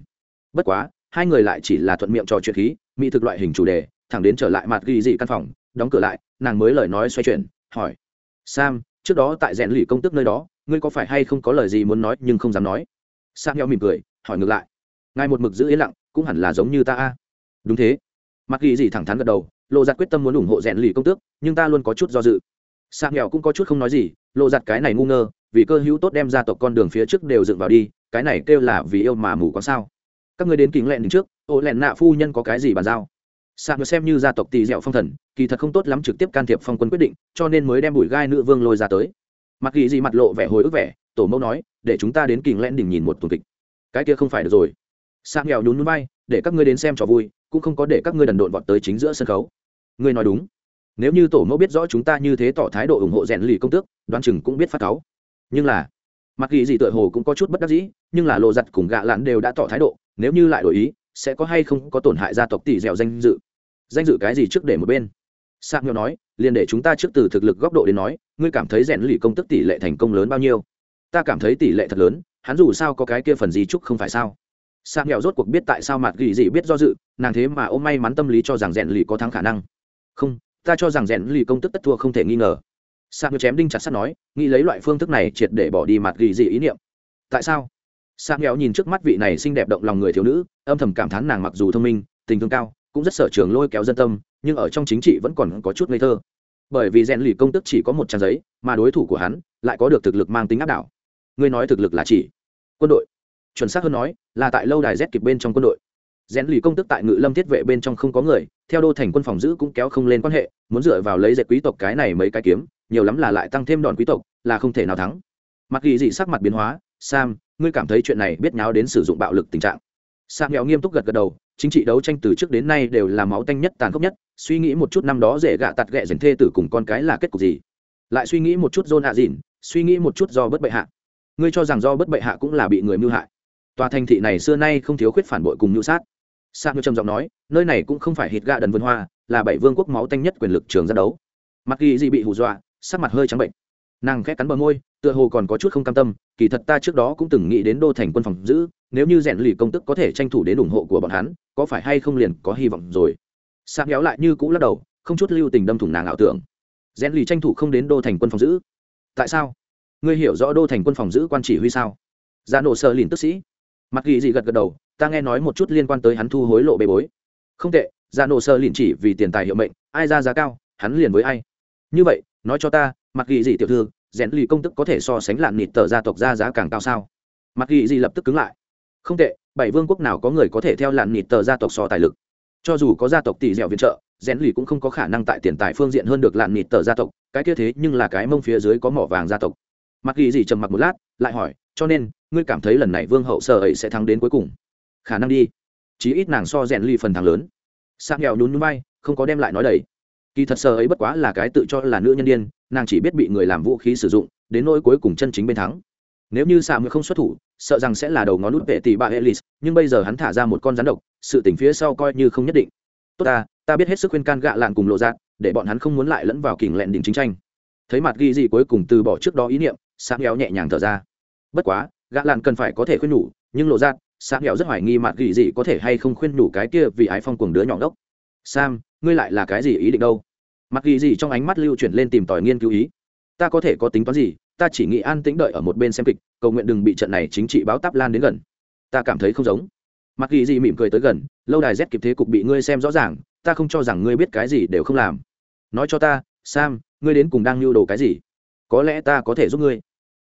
Bất quá, hai người lại chỉ là thuận miệng trò chuyện khí, mỹ thực loại hình chủ đề thẳng đến trở lại mặt ghi dị căn phòng, đóng cửa lại, nàng mới lời nói xoay chuyển, hỏi, sam, trước đó tại rèn lì công tức nơi đó, ngươi có phải hay không có lời gì muốn nói nhưng không dám nói? Sam nhau mỉm cười, hỏi ngược lại, ngài một mực giữ yên lặng, cũng hẳn là giống như ta a. Đúng thế. Mặt ghi dị thẳng thắn gật đầu lộ giặt quyết tâm muốn ủng hộ rèn lì công tước, nhưng ta luôn có chút do dự. Sam nghèo cũng có chút không nói gì lộ giặt cái này ngu ngơ, vì cơ hữu tốt đem ra tộc con đường phía trước đều dựng vào đi, cái này kêu là vì yêu mà mù có sao. Các người đến kính lẹn đứng trước, ô lẹn nạ phu nhân có cái gì bàn giao? Sạc xem như gia tộc tỳ dẹo phong thần, kỳ thật không tốt lắm trực tiếp can thiệp phong quân quyết định, cho nên mới đem bụi gai nữ vương lôi ra tới. Mặc kỳ gì mặt lộ vẻ hồi ức vẻ, tổ mẫu nói, để chúng ta đến kình lẽn đỉnh nhìn một tuần kịch. Cái kia không phải được rồi. Sạc nghèo nhún núi bay để các ngươi đến xem trò vui, cũng không có để các ngươi đần độn vọt tới chính giữa sân khấu. Ngươi nói đúng. Nếu như tổ mẫu biết rõ chúng ta như thế tỏ thái độ ủng hộ rèn lì công tước, đoán chừng cũng biết phát cáu. Nhưng là mặc kỳ gì tựa hồ cũng có chút bất đắc dĩ, nhưng là lộ giặt cùng gạ lặn đều đã tỏ thái độ, nếu như lại đổi ý, sẽ có hay không có tổn hại gia tộc tỷ dẻo danh dự danh dự cái gì trước để một bên? Sạc nghèo nói, liền để chúng ta trước từ thực lực góc độ đến nói, ngươi cảm thấy rèn lì công tức tỷ lệ thành công lớn bao nhiêu? Ta cảm thấy tỷ lệ thật lớn, hắn dù sao có cái kia phần gì chúc không phải sao? Sạc nghèo rốt cuộc biết tại sao mặt gỉ gì biết do dự, nàng thế mà ôm may mắn tâm lý cho rằng rèn lì có thắng khả năng. Không, ta cho rằng rèn lì công tức tất thua không thể nghi ngờ. Sạc nghèo chém đinh chặt sắt nói, nghĩ lấy loại phương thức này triệt để bỏ đi mặt gỉ gì ý niệm. Tại sao? Sạc nghèo nhìn trước mắt vị này xinh đẹp động lòng người thiếu nữ, âm thầm cảm thán nàng mặc dù thông minh, tình thương cao cũng rất sở trường lôi kéo dân tâm, nhưng ở trong chính trị vẫn còn có chút ngây thơ. Bởi vì rèn lì công tức chỉ có một trang giấy, mà đối thủ của hắn lại có được thực lực mang tính áp đảo. Ngươi nói thực lực là chỉ quân đội. Chuẩn xác hơn nói, là tại lâu đài z kịp bên trong quân đội. Rèn lì công tức tại ngự lâm thiết vệ bên trong không có người, theo đô thành quân phòng giữ cũng kéo không lên quan hệ, muốn dựa vào lấy dệt quý tộc cái này mấy cái kiếm, nhiều lắm là lại tăng thêm đòn quý tộc, là không thể nào thắng. Mặc ghi dị sắc mặt biến hóa, sam, ngươi cảm thấy chuyện này biết nháo đến sử dụng bạo lực tình trạng. Sam nghèo nghiêm túc gật gật đầu chính trị đấu tranh từ trước đến nay đều là máu tanh nhất, tàn khốc nhất. Suy nghĩ một chút năm đó dễ gạ tạt ghẹ dành thê tử cùng con cái là kết cục gì? Lại suy nghĩ một chút dôn hạ dìn suy nghĩ một chút do bất bệ hạ. Ngươi cho rằng do bất bệ hạ cũng là bị người mưu hại. Tòa thành thị này xưa nay không thiếu khuyết phản bội cùng mưu sát. Sa như trầm giọng nói, nơi này cũng không phải hít gạ đần vân hoa, là bảy vương quốc máu tanh nhất quyền lực trường ra đấu. Mặc ghi gì bị hù dọa, sắc mặt hơi trắng bệnh. Nàng khẽ cắn bờ môi tựa hồ còn có chút không cam tâm, kỳ thật ta trước đó cũng từng nghĩ đến đô thành quân phòng giữ, nếu như rèn lì công tức có thể tranh thủ đến ủng hộ của bọn hắn, có phải hay không liền có hy vọng rồi? Sạc kéo lại như cũ lắc đầu, không chút lưu tình đâm thủng nàng ảo tưởng. Rèn lì tranh thủ không đến đô thành quân phòng giữ. Tại sao? Ngươi hiểu rõ đô thành quân phòng giữ quan chỉ huy sao? Ra nổ sợ lìn tức sĩ. Mặc ghi gì gật gật đầu, ta nghe nói một chút liên quan tới hắn thu hối lộ bê bối. Không tệ ra nổ sợ lìn chỉ vì tiền tài hiệu mệnh, ai ra giá cao, hắn liền với ai. Như vậy, nói cho ta mặc ghi gì tiểu thư rèn lì công tức có thể so sánh lạn nịt tờ gia tộc ra giá càng cao sao? Mặc ghi gì lập tức cứng lại. Không tệ, bảy vương quốc nào có người có thể theo lạn nịt tờ gia tộc so tài lực? Cho dù có gia tộc tỷ dẻo viện trợ, rèn lì cũng không có khả năng tại tiền tài phương diện hơn được lạn nịt tờ gia tộc, cái kia thế nhưng là cái mông phía dưới có mỏ vàng gia tộc. Mặc ghi gì trầm mặc một lát, lại hỏi, cho nên, ngươi cảm thấy lần này vương hậu sợ ấy sẽ thắng đến cuối cùng? Khả năng đi. Chí ít nàng so rèn lì phần thắng lớn. Sang nghèo nhún bay không có đem lại nói đầy kỳ thật sơ ấy bất quá là cái tự cho là nữ nhân đ i ê n nàng chỉ biết bị người làm vũ khí sử dụng, đến nỗi cuối cùng chân chính bên thắng. Nếu như xạ mới không xuất thủ, sợ rằng sẽ là đầu ngón nút vệ tỷ bà elis nhưng bây giờ hắn thả ra một con rắn độc, sự tỉnh phía sau coi như không nhất định. Tốt ta ta biết hết sức khuyên can gạ lạn cùng lộ dạng để bọn hắn không muốn lại lẫn vào kình lẹn đỉnh chính tranh. Thấy mặt ghi gì cuối cùng từ bỏ trước đó ý niệm sáng nghèo nhẹ nhàng thở ra. Bất quá, gạ lạn cần phải có thể khuyên nhủ, nhưng lộ ra sáng nghèo rất hoài nghi mặt ghi gì có thể hay không khuyên nhủ cái kia vì ái phong cuồng đứa nhỏ đốc. Sam, ngươi lại là cái gì ý định đâu? Mặc ghi gì trong ánh mắt lưu chuyển lên tìm tòi nghiên cứu ý. Ta có thể có tính toán gì? Ta chỉ nghĩ an tĩnh đợi ở một bên xem kịch, cầu nguyện đừng bị trận này chính trị báo táp lan đến gần. Ta cảm thấy không giống. Mặc ghi gì mỉm cười tới gần, lâu đài rét kịp thế cục bị ngươi xem rõ ràng, ta không cho rằng ngươi biết cái gì đều không làm. Nói cho ta, sam, ngươi đến cùng đang lưu đồ cái gì? Có lẽ ta có thể giúp ngươi.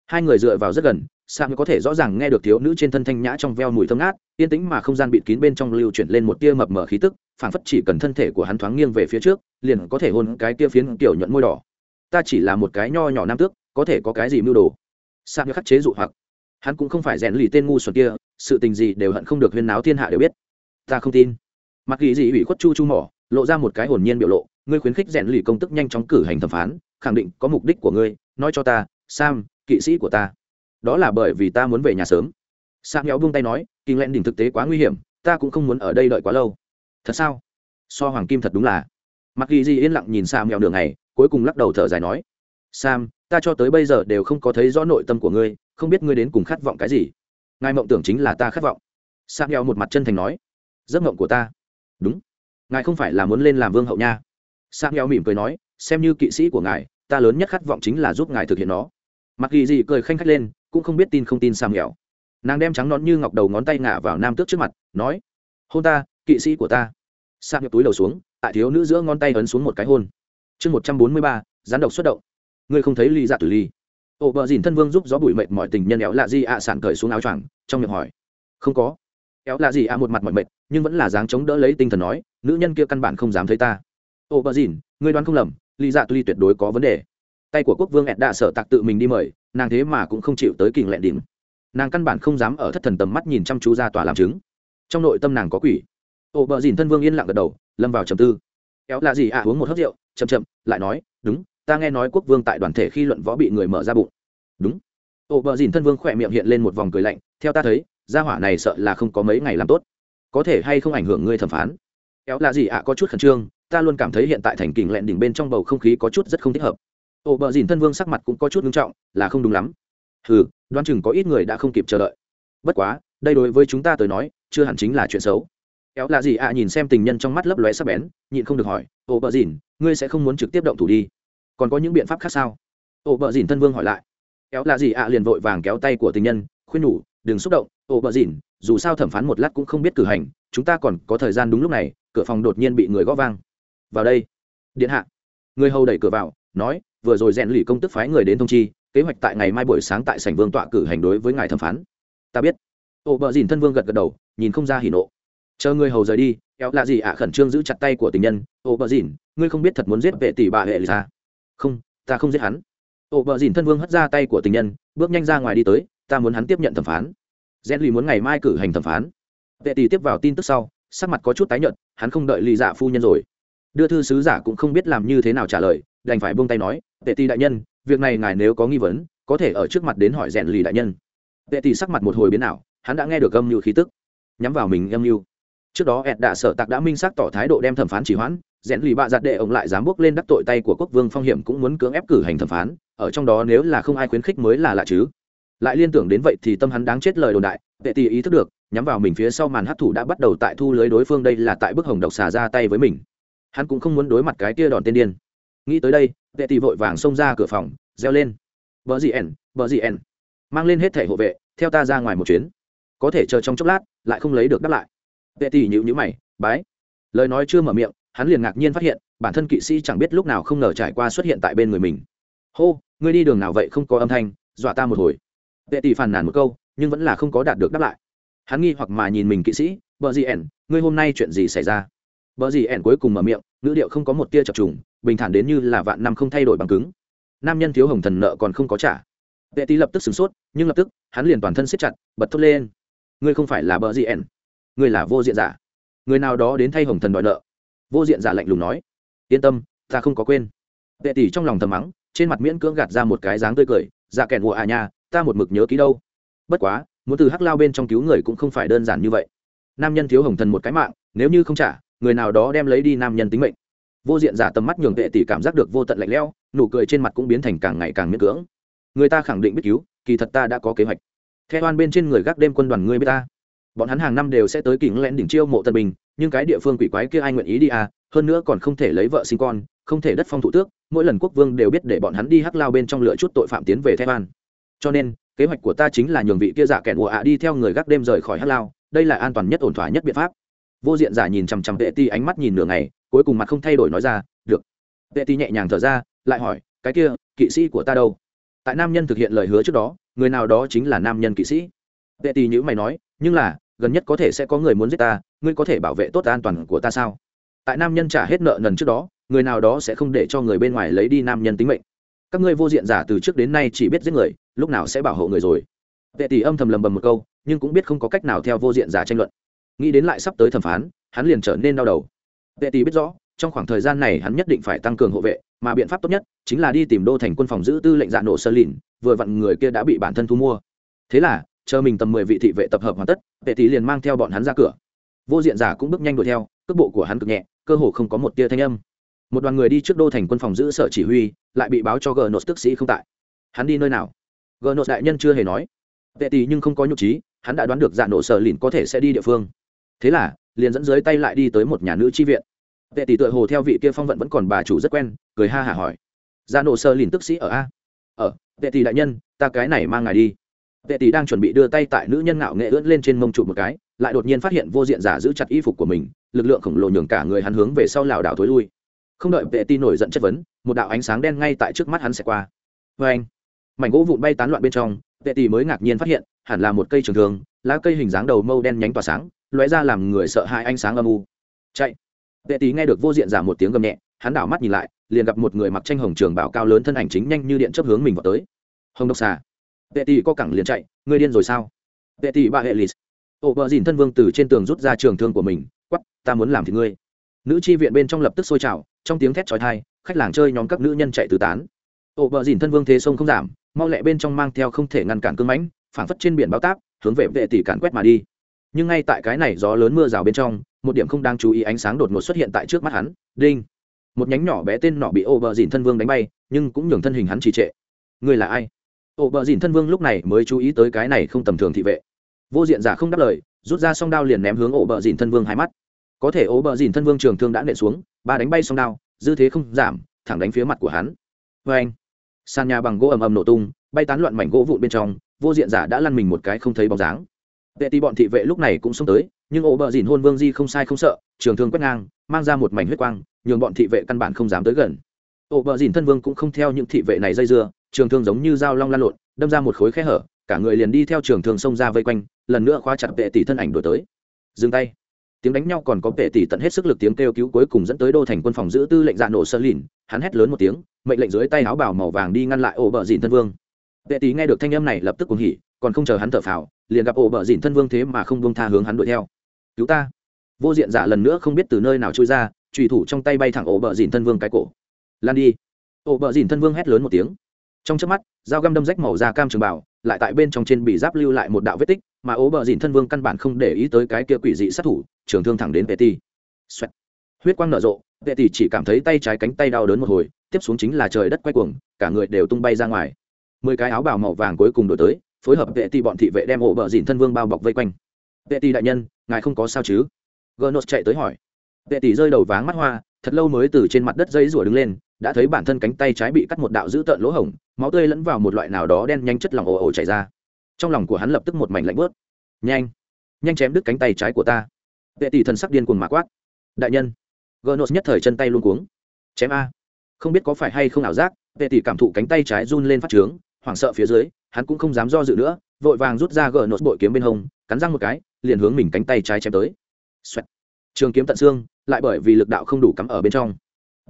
Hai người dựa vào rất gần sam có thể rõ ràng nghe được thiếu nữ trên thân thanh nhã trong veo mùi thơm ngát, yên tĩnh mà không gian bịt kín bên trong lưu chuyển lên một tia mập mờ khí tức, phảng phất chỉ cần thân thể của hắn thoáng nghiêng về phía trước, liền có thể hôn cái tia phiến kiểu nhuận môi đỏ. Ta chỉ là một cái nho nhỏ nam tước, có thể có cái gì mưu đồ? Sam khắc chế dụ hoặc. Hắn cũng không phải rèn lì tên ngu xuẩn kia, sự tình gì đều hận không được huyên náo thiên hạ đều biết. Ta không tin. Mặc ghi gì ủy khuất chu chu mỏ, lộ ra một cái hồn nhiên biểu lộ, ngươi khuyến khích rèn lì công tức nhanh chóng cử hành thẩm phán, khẳng định có mục đích của ngươi, nói cho ta, sam, kỵ sĩ của ta đó là bởi vì ta muốn về nhà sớm. Sam nhéo buông tay nói kinh lẹn đỉnh thực tế quá nguy hiểm, ta cũng không muốn ở đây đợi quá lâu. Thật sao? So hoàng kim thật đúng là. Mặc ghi di yên lặng nhìn sam mèo đường này cuối cùng lắc đầu thở dài nói, sam, ta cho tới bây giờ đều không có thấy rõ nội tâm của ngươi, không biết ngươi đến cùng khát vọng cái gì. Ngài mộng tưởng chính là ta khát vọng. Sam mèo một mặt chân thành nói, giấc mộng của ta. Đúng. Ngài không phải là muốn lên làm vương hậu nha. Sam nghèo mỉm cười nói, xem như kỵ sĩ của ngài, ta lớn nhất khát vọng chính là giúp ngài thực hiện nó. Mặc kỳ dị cười khanh khách lên cũng không biết tin không tin sam nghèo. Nàng đem trắng nón như ngọc đầu ngón tay ngả vào nam tước trước mặt, nói, hôn ta, kỵ sĩ của ta. Sam nhập túi đầu xuống, tại thiếu nữ giữa ngón tay ấn xuống một cái hôn. Chương một trăm bốn mươi ba, gián độc xuất động. Ngươi không thấy ly dạ tử ly? Ổ bờ dìn thân vương giúp gió bụi mệt mọi tình nhân éo lạ di ạ sản cởi xuống áo choàng, trong miệng hỏi, không có. Éo lạ gì ạ một mặt mọi mệt, nhưng vẫn là dáng chống đỡ lấy tinh thần nói, nữ nhân kia căn bản không dám thấy ta. Ô bờ dìn, ngươi đoán không lầm ly dạ tử ly tuyệt đối có vấn đề tay của quốc vương ẹt đạ sợ tạc tự mình đi mời, nàng thế mà cũng không chịu tới kình lẹn đỉnh. Nàng căn bản không dám ở thất thần tầm mắt nhìn chăm chú ra tòa làm chứng. Trong nội tâm nàng có quỷ. Ô bờ dìn thân vương yên lặng gật đầu, lâm vào trầm tư. Éo là gì ạ? Uống một hớp rượu, chậm chậm, lại nói, đúng, ta nghe nói quốc vương tại đoàn thể khi luận võ bị người mở ra bụng. Đúng. Ô bờ dìn thân vương khỏe miệng hiện lên một vòng cười lạnh, theo ta thấy, gia hỏa này sợ là không có mấy ngày làm tốt. Có thể hay không ảnh hưởng ngươi thẩm phán? Kéo là gì ạ? Có chút khẩn trương, ta luôn cảm thấy hiện tại thành kình lẹn đỉnh bên trong bầu không khí có chút rất không thích hợp ổ bờ dìn thân vương sắc mặt cũng có chút nghiêm trọng, là không đúng lắm. Ừ đoán chừng có ít người đã không kịp chờ đợi. Bất quá, đây đối với chúng ta tới nói, chưa hẳn chính là chuyện xấu. Kéo là gì ạ, nhìn xem tình nhân trong mắt lấp lóe sắc bén, nhịn không được hỏi ổ bờ dìn, ngươi sẽ không muốn trực tiếp động thủ đi? Còn có những biện pháp khác sao? Ổ bờ dìn thân vương hỏi lại. Kéo là gì ạ, liền vội vàng kéo tay của tình nhân, khuyên nhủ, đừng xúc động. Ổ bờ dìn, dù sao thẩm phán một lát cũng không biết cử hành, chúng ta còn có thời gian đúng lúc này, cửa phòng đột nhiên bị người gõ vang. Vào đây. Điện hạ. Người hầu đẩy cửa vào nói, vừa rồi rèn lì công tức phái người đến thông chi, kế hoạch tại ngày mai buổi sáng tại sảnh vương tọa cử hành đối với ngài thẩm phán. Ta biết. Ổ bờ dìn thân vương gật gật đầu, nhìn không ra hỉ nộ. Chờ người hầu rời đi, kéo là gì ạ, khẩn trương giữ chặt tay của tình nhân. Ổ bờ dìn, ngươi không biết thật muốn giết vệ tỷ bà hệ ra. Không, ta không giết hắn. Ổ bờ dìn thân vương hất ra tay của tình nhân, bước nhanh ra ngoài đi tới, ta muốn hắn tiếp nhận thẩm phán. Rèn lì muốn ngày mai cử hành thẩm phán. Vệ tỷ tiếp vào tin tức sau, sắc mặt có chút tái nhợt, hắn không đợi lì dạ phu nhân rồi. Đưa thư sứ giả cũng không biết làm như thế nào trả lời đành phải buông tay nói, tệ tỷ đại nhân, việc này ngài nếu có nghi vấn, có thể ở trước mặt đến hỏi rèn lì đại nhân. Tệ tỷ sắc mặt một hồi biến ảo, hắn đã nghe được âm mưu khí tức, nhắm vào mình âm mưu. Trước đó ed đã sợ tạc đã minh xác tỏ thái độ đem thẩm phán chỉ hoãn, rèn lì bạ giặt đệ ông lại dám bước lên đắc tội tay của quốc vương phong hiểm cũng muốn cưỡng ép cử hành thẩm phán, ở trong đó nếu là không ai khuyến khích mới là lạ chứ. Lại liên tưởng đến vậy thì tâm hắn đáng chết lời đồn đại, tệ tỷ ý thức được, nhắm vào mình phía sau màn hấp thủ đã bắt đầu tại thu lưới đối phương, đây là tại bức hồng độc xà ra tay với mình. Hắn cũng không muốn đối mặt cái kia đòn tên điên nghĩ tới đây vệ tỷ vội vàng xông ra cửa phòng, reo lên. Vợ gì ẻn vợ gì ẻn? Mang lên hết thẻ hộ vệ, theo ta ra ngoài một chuyến. Có thể chờ trong chốc lát, lại không lấy được đáp lại. Vệ tỷ nhịu nhữ mày, bái. Lời nói chưa mở miệng, hắn liền ngạc nhiên phát hiện, bản thân kỵ sĩ chẳng biết lúc nào không ngờ trải qua xuất hiện tại bên người mình. Hô, ngươi đi đường nào vậy? Không có âm thanh, dọa ta một hồi. Vệ tỷ phàn nàn một câu, nhưng vẫn là không có đạt được đáp lại. Hắn nghi hoặc mà nhìn mình kỵ sĩ vợ gì ẻn, ngươi hôm nay chuyện gì xảy ra? Vợ gì ẻn cuối cùng mở miệng, ngữ điệu không có một tia chập trùng bình thản đến như là vạn năm không thay đổi bằng cứng. Nam nhân thiếu hồng thần nợ còn không có trả. Vệ tý lập tức sửng sốt, nhưng lập tức, hắn liền toàn thân siết chặt, bật thốt lên. Ngươi không phải là bờ gì ẻn? Ngươi là vô diện giả. Người nào đó đến thay hồng thần đòi nợ. Vô diện giả lạnh lùng nói. Yên tâm, ta không có quên. Vệ tỷ trong lòng thầm mắng, trên mặt miễn cưỡng gạt ra một cái dáng tươi cười. Dạ kẹn mùa à nha, ta một mực nhớ ký đâu. Bất quá, muốn từ hắc lao bên trong cứu người cũng không phải đơn giản như vậy. Nam nhân thiếu hồng thần một cái mạng, nếu như không trả, người nào đó đem lấy đi nam nhân tính mệnh vô diện giả tầm mắt nhường vệ tỷ cảm giác được vô tận lạnh lẽo, nụ cười trên mặt cũng biến thành càng ngày càng miễn cưỡng. Người ta khẳng định biết cứu, kỳ thật ta đã có kế hoạch. Theo oan bên trên người gác đêm quân đoàn ngươi biết ta. Bọn hắn hàng năm đều sẽ tới kính lén đỉnh chiêu mộ tân bình nhưng cái địa phương quỷ quái kia ai nguyện ý đi à hơn nữa còn không thể lấy vợ sinh con, không thể đất phong thủ tước, mỗi lần quốc vương đều biết để bọn hắn đi hắc lao bên trong lựa chút tội phạm tiến về theo oan. Cho nên, kế hoạch của ta chính là nhường vị kia giả kẹn ùa ạ đi theo người gác đêm rời khỏi hắc lao, đây là an toàn nhất ổn thỏa nhất biện pháp vô diện giả nhìn chằm chằm vệ ti ánh mắt nhìn nửa ngày, cuối cùng mặt không thay đổi nói ra, được. Vệ ti nhẹ nhàng thở ra, lại hỏi, cái kia, kỵ sĩ của ta đâu? Tại nam nhân thực hiện lời hứa trước đó, người nào đó chính là nam nhân kỵ sĩ. Vệ ti nhữ mày nói, nhưng là, gần nhất có thể sẽ có người muốn giết ta, ngươi có thể bảo vệ tốt an toàn của ta sao? Tại nam nhân trả hết nợ nần trước đó, người nào đó sẽ không để cho người bên ngoài lấy đi nam nhân tính mệnh. Các ngươi vô diện giả từ trước đến nay chỉ biết giết người, lúc nào sẽ bảo hộ người rồi? Vệ tỷ âm thầm lầm bầm một câu, nhưng cũng biết không có cách nào theo vô diện giả tranh luận nghĩ đến lại sắp tới thẩm phán, hắn liền trở nên đau đầu. Vệ tỷ biết rõ, trong khoảng thời gian này hắn nhất định phải tăng cường hộ vệ, mà biện pháp tốt nhất chính là đi tìm đô thành quân phòng giữ tư lệnh dạ nổ sơ lìn, vừa vặn người kia đã bị bản thân thu mua. Thế là, chờ mình tầm mười vị thị vệ tập hợp hoàn tất, vệ tỷ liền mang theo bọn hắn ra cửa. Vô diện giả cũng bước nhanh đuổi theo, cước bộ của hắn cực nhẹ, cơ hồ không có một tia thanh âm. Một đoàn người đi trước đô thành quân phòng giữ sở chỉ huy, lại bị báo cho gờ nốt tức sĩ không tại. Hắn đi nơi nào? Gờ nốt đại nhân chưa hề nói. Vệ tỷ nhưng không có nhục trí, hắn đã đoán được dạ nổ sở lìn có thể sẽ đi địa phương thế là, liền dẫn dưới tay lại đi tới một nhà nữ chi viện. Vệ tỷ tựa hồ theo vị kia phong vận vẫn còn bà chủ rất quen, cười ha hả hỏi. Ra nổ sơ lìn tức sĩ ở a? Ở, vệ tỷ đại nhân, ta cái này mang ngài đi. Vệ tỷ đang chuẩn bị đưa tay tại nữ nhân ngạo nghệ ưỡn lên trên mông trụ một cái, lại đột nhiên phát hiện vô diện giả giữ chặt y phục của mình, lực lượng khổng lồ nhường cả người hắn hướng về sau lảo đảo thối lui. Không đợi vệ tỷ nổi giận chất vấn, một đạo ánh sáng đen ngay tại trước mắt hắn sẽ qua. Vê anh, mảnh gỗ vụn bay tán loạn bên trong, vệ tỷ mới ngạc nhiên phát hiện, hẳn là một cây trường thường lá cây hình dáng đầu mâu đen nhánh tỏa sáng lóe ra làm người sợ hãi ánh sáng âm u. Chạy. Vệ tý nghe được vô diện giả một tiếng gầm nhẹ, hắn đảo mắt nhìn lại, liền gặp một người mặc tranh hồng trường bảo cao lớn thân ảnh chính nhanh như điện chấp hướng mình vào tới. Hồng độc xà. Vệ tý co cẳng liền chạy, ngươi điên rồi sao? Vệ tý ba hệ lì. Ổ vợ dìn thân vương từ trên tường rút ra trường thương của mình quắp ta muốn làm thì ngươi. Nữ chi viện bên trong lập tức sôi trào, trong tiếng thét trói thai khách làng chơi nhóm các nữ nhân chạy tứ tán. Ổ bờ dìn thân vương thế sông không giảm, mau lẹ bên trong mang theo không thể ngăn cản cương mãnh, phảng phất trên biển bao táp, hướng về vệ tỷ càn quét mà đi nhưng ngay tại cái này gió lớn mưa rào bên trong, một điểm không đáng chú ý ánh sáng đột ngột xuất hiện tại trước mắt hắn. Đinh! Một nhánh nhỏ bé tên nọ bị ô bờ dìn thân vương đánh bay, nhưng cũng nhường thân hình hắn trì trệ. Người là ai? Ô bờ dìn thân vương lúc này mới chú ý tới cái này không tầm thường thị vệ. Vô diện giả không đáp lời, rút ra song đao liền ném hướng ô bờ dìn thân vương hai mắt. Có thể ô bờ dìn thân vương trường thương đã nện xuống, ba đánh bay song đao, dư thế không giảm, thẳng đánh phía mặt của hắn. Vê anh, sàn nhà bằng gỗ ầm ầm nổ tung, bay tán loạn mảnh gỗ vụn bên trong, vô diện giả đã lăn mình một cái không thấy bóng dáng vệ tì bọn thị vệ lúc này cũng xông tới, nhưng ổ bờ dìn hôn vương di không sai không sợ, trường thương quét ngang, mang ra một mảnh huyết quang, nhường bọn thị vệ căn bản không dám tới gần. Ổ bờ dìn thân vương cũng không theo những thị vệ này dây dưa, trường thương giống như dao long lan lộn, đâm ra một khối khe hở, cả người liền đi theo trường thương xông ra vây quanh, lần nữa khóa chặt vệ tỷ thân ảnh đổi tới. Dừng tay. Tiếng đánh nhau còn có vệ tỷ tận hết sức lực tiếng kêu cứu cuối cùng dẫn tới đô thành quân phòng giữ tư lệnh dạ nổ sơ lìn, hắn hét lớn một tiếng, mệnh lệnh dưới tay áo bào màu vàng đi ngăn lại ổ bờ dìn thân vương. Vệ tỷ nghe được thanh âm này lập tức cuồng hỉ, còn không chờ hắn thở phào liền gặp ổ bờ dìn thân vương thế mà không buông tha hướng hắn đuổi theo. Cứu ta. Vô diện giả lần nữa không biết từ nơi nào trôi ra trùy thủ trong tay bay thẳng ổ bờ dìn thân vương cái cổ. Lan đi. Ổ bờ dìn thân vương hét lớn một tiếng. Trong chớp mắt, dao găm đâm rách màu da cam trường bảo lại tại bên trong trên bị giáp lưu lại một đạo vết tích, mà ố bờ dìn thân vương căn bản không để ý tới cái kia quỷ dị sát thủ, trường thương thẳng đến vệ ti. Xoẹt. huyết quang nở rộ, vệ tỷ chỉ cảm thấy tay trái cánh tay đau đớn một hồi, tiếp xuống chính là trời đất quay cuồng, cả người đều tung bay ra ngoài. Mười cái áo bào màu vàng cuối cùng đổi tới phối hợp vệ tỷ bọn thị vệ đem ổ bờ dìn thân vương bao bọc vây quanh. Vệ tỷ đại nhân, ngài không có sao chứ? Gnos chạy tới hỏi. Vệ tỷ rơi đầu váng mắt hoa, thật lâu mới từ trên mặt đất dây rủa đứng lên, đã thấy bản thân cánh tay trái bị cắt một đạo dữ tợn lỗ hổng, máu tươi lẫn vào một loại nào đó đen nhanh chất lỏng ồ ồ chảy ra. Trong lòng của hắn lập tức một mảnh lạnh bớt nhanh nhanh chém đứt cánh tay trái của ta. Vệ tỷ thần sắc điên cuồng mạ quát. Đại nhân gnos nhất thời chân tay luôn cuống. Chém a. Không biết có phải hay không ảo giác, vệ tỷ cảm thụ cánh tay trái run lên phát trướng, hoảng sợ phía dưới hắn cũng không dám do dự nữa, vội vàng rút ra gnos bội kiếm bên hông, cắn răng một cái, liền hướng mình cánh tay trái chém tới、Xoẹt. Trường kiếm tận xương, lại bởi vì lực đạo không đủ cắm ở bên trong.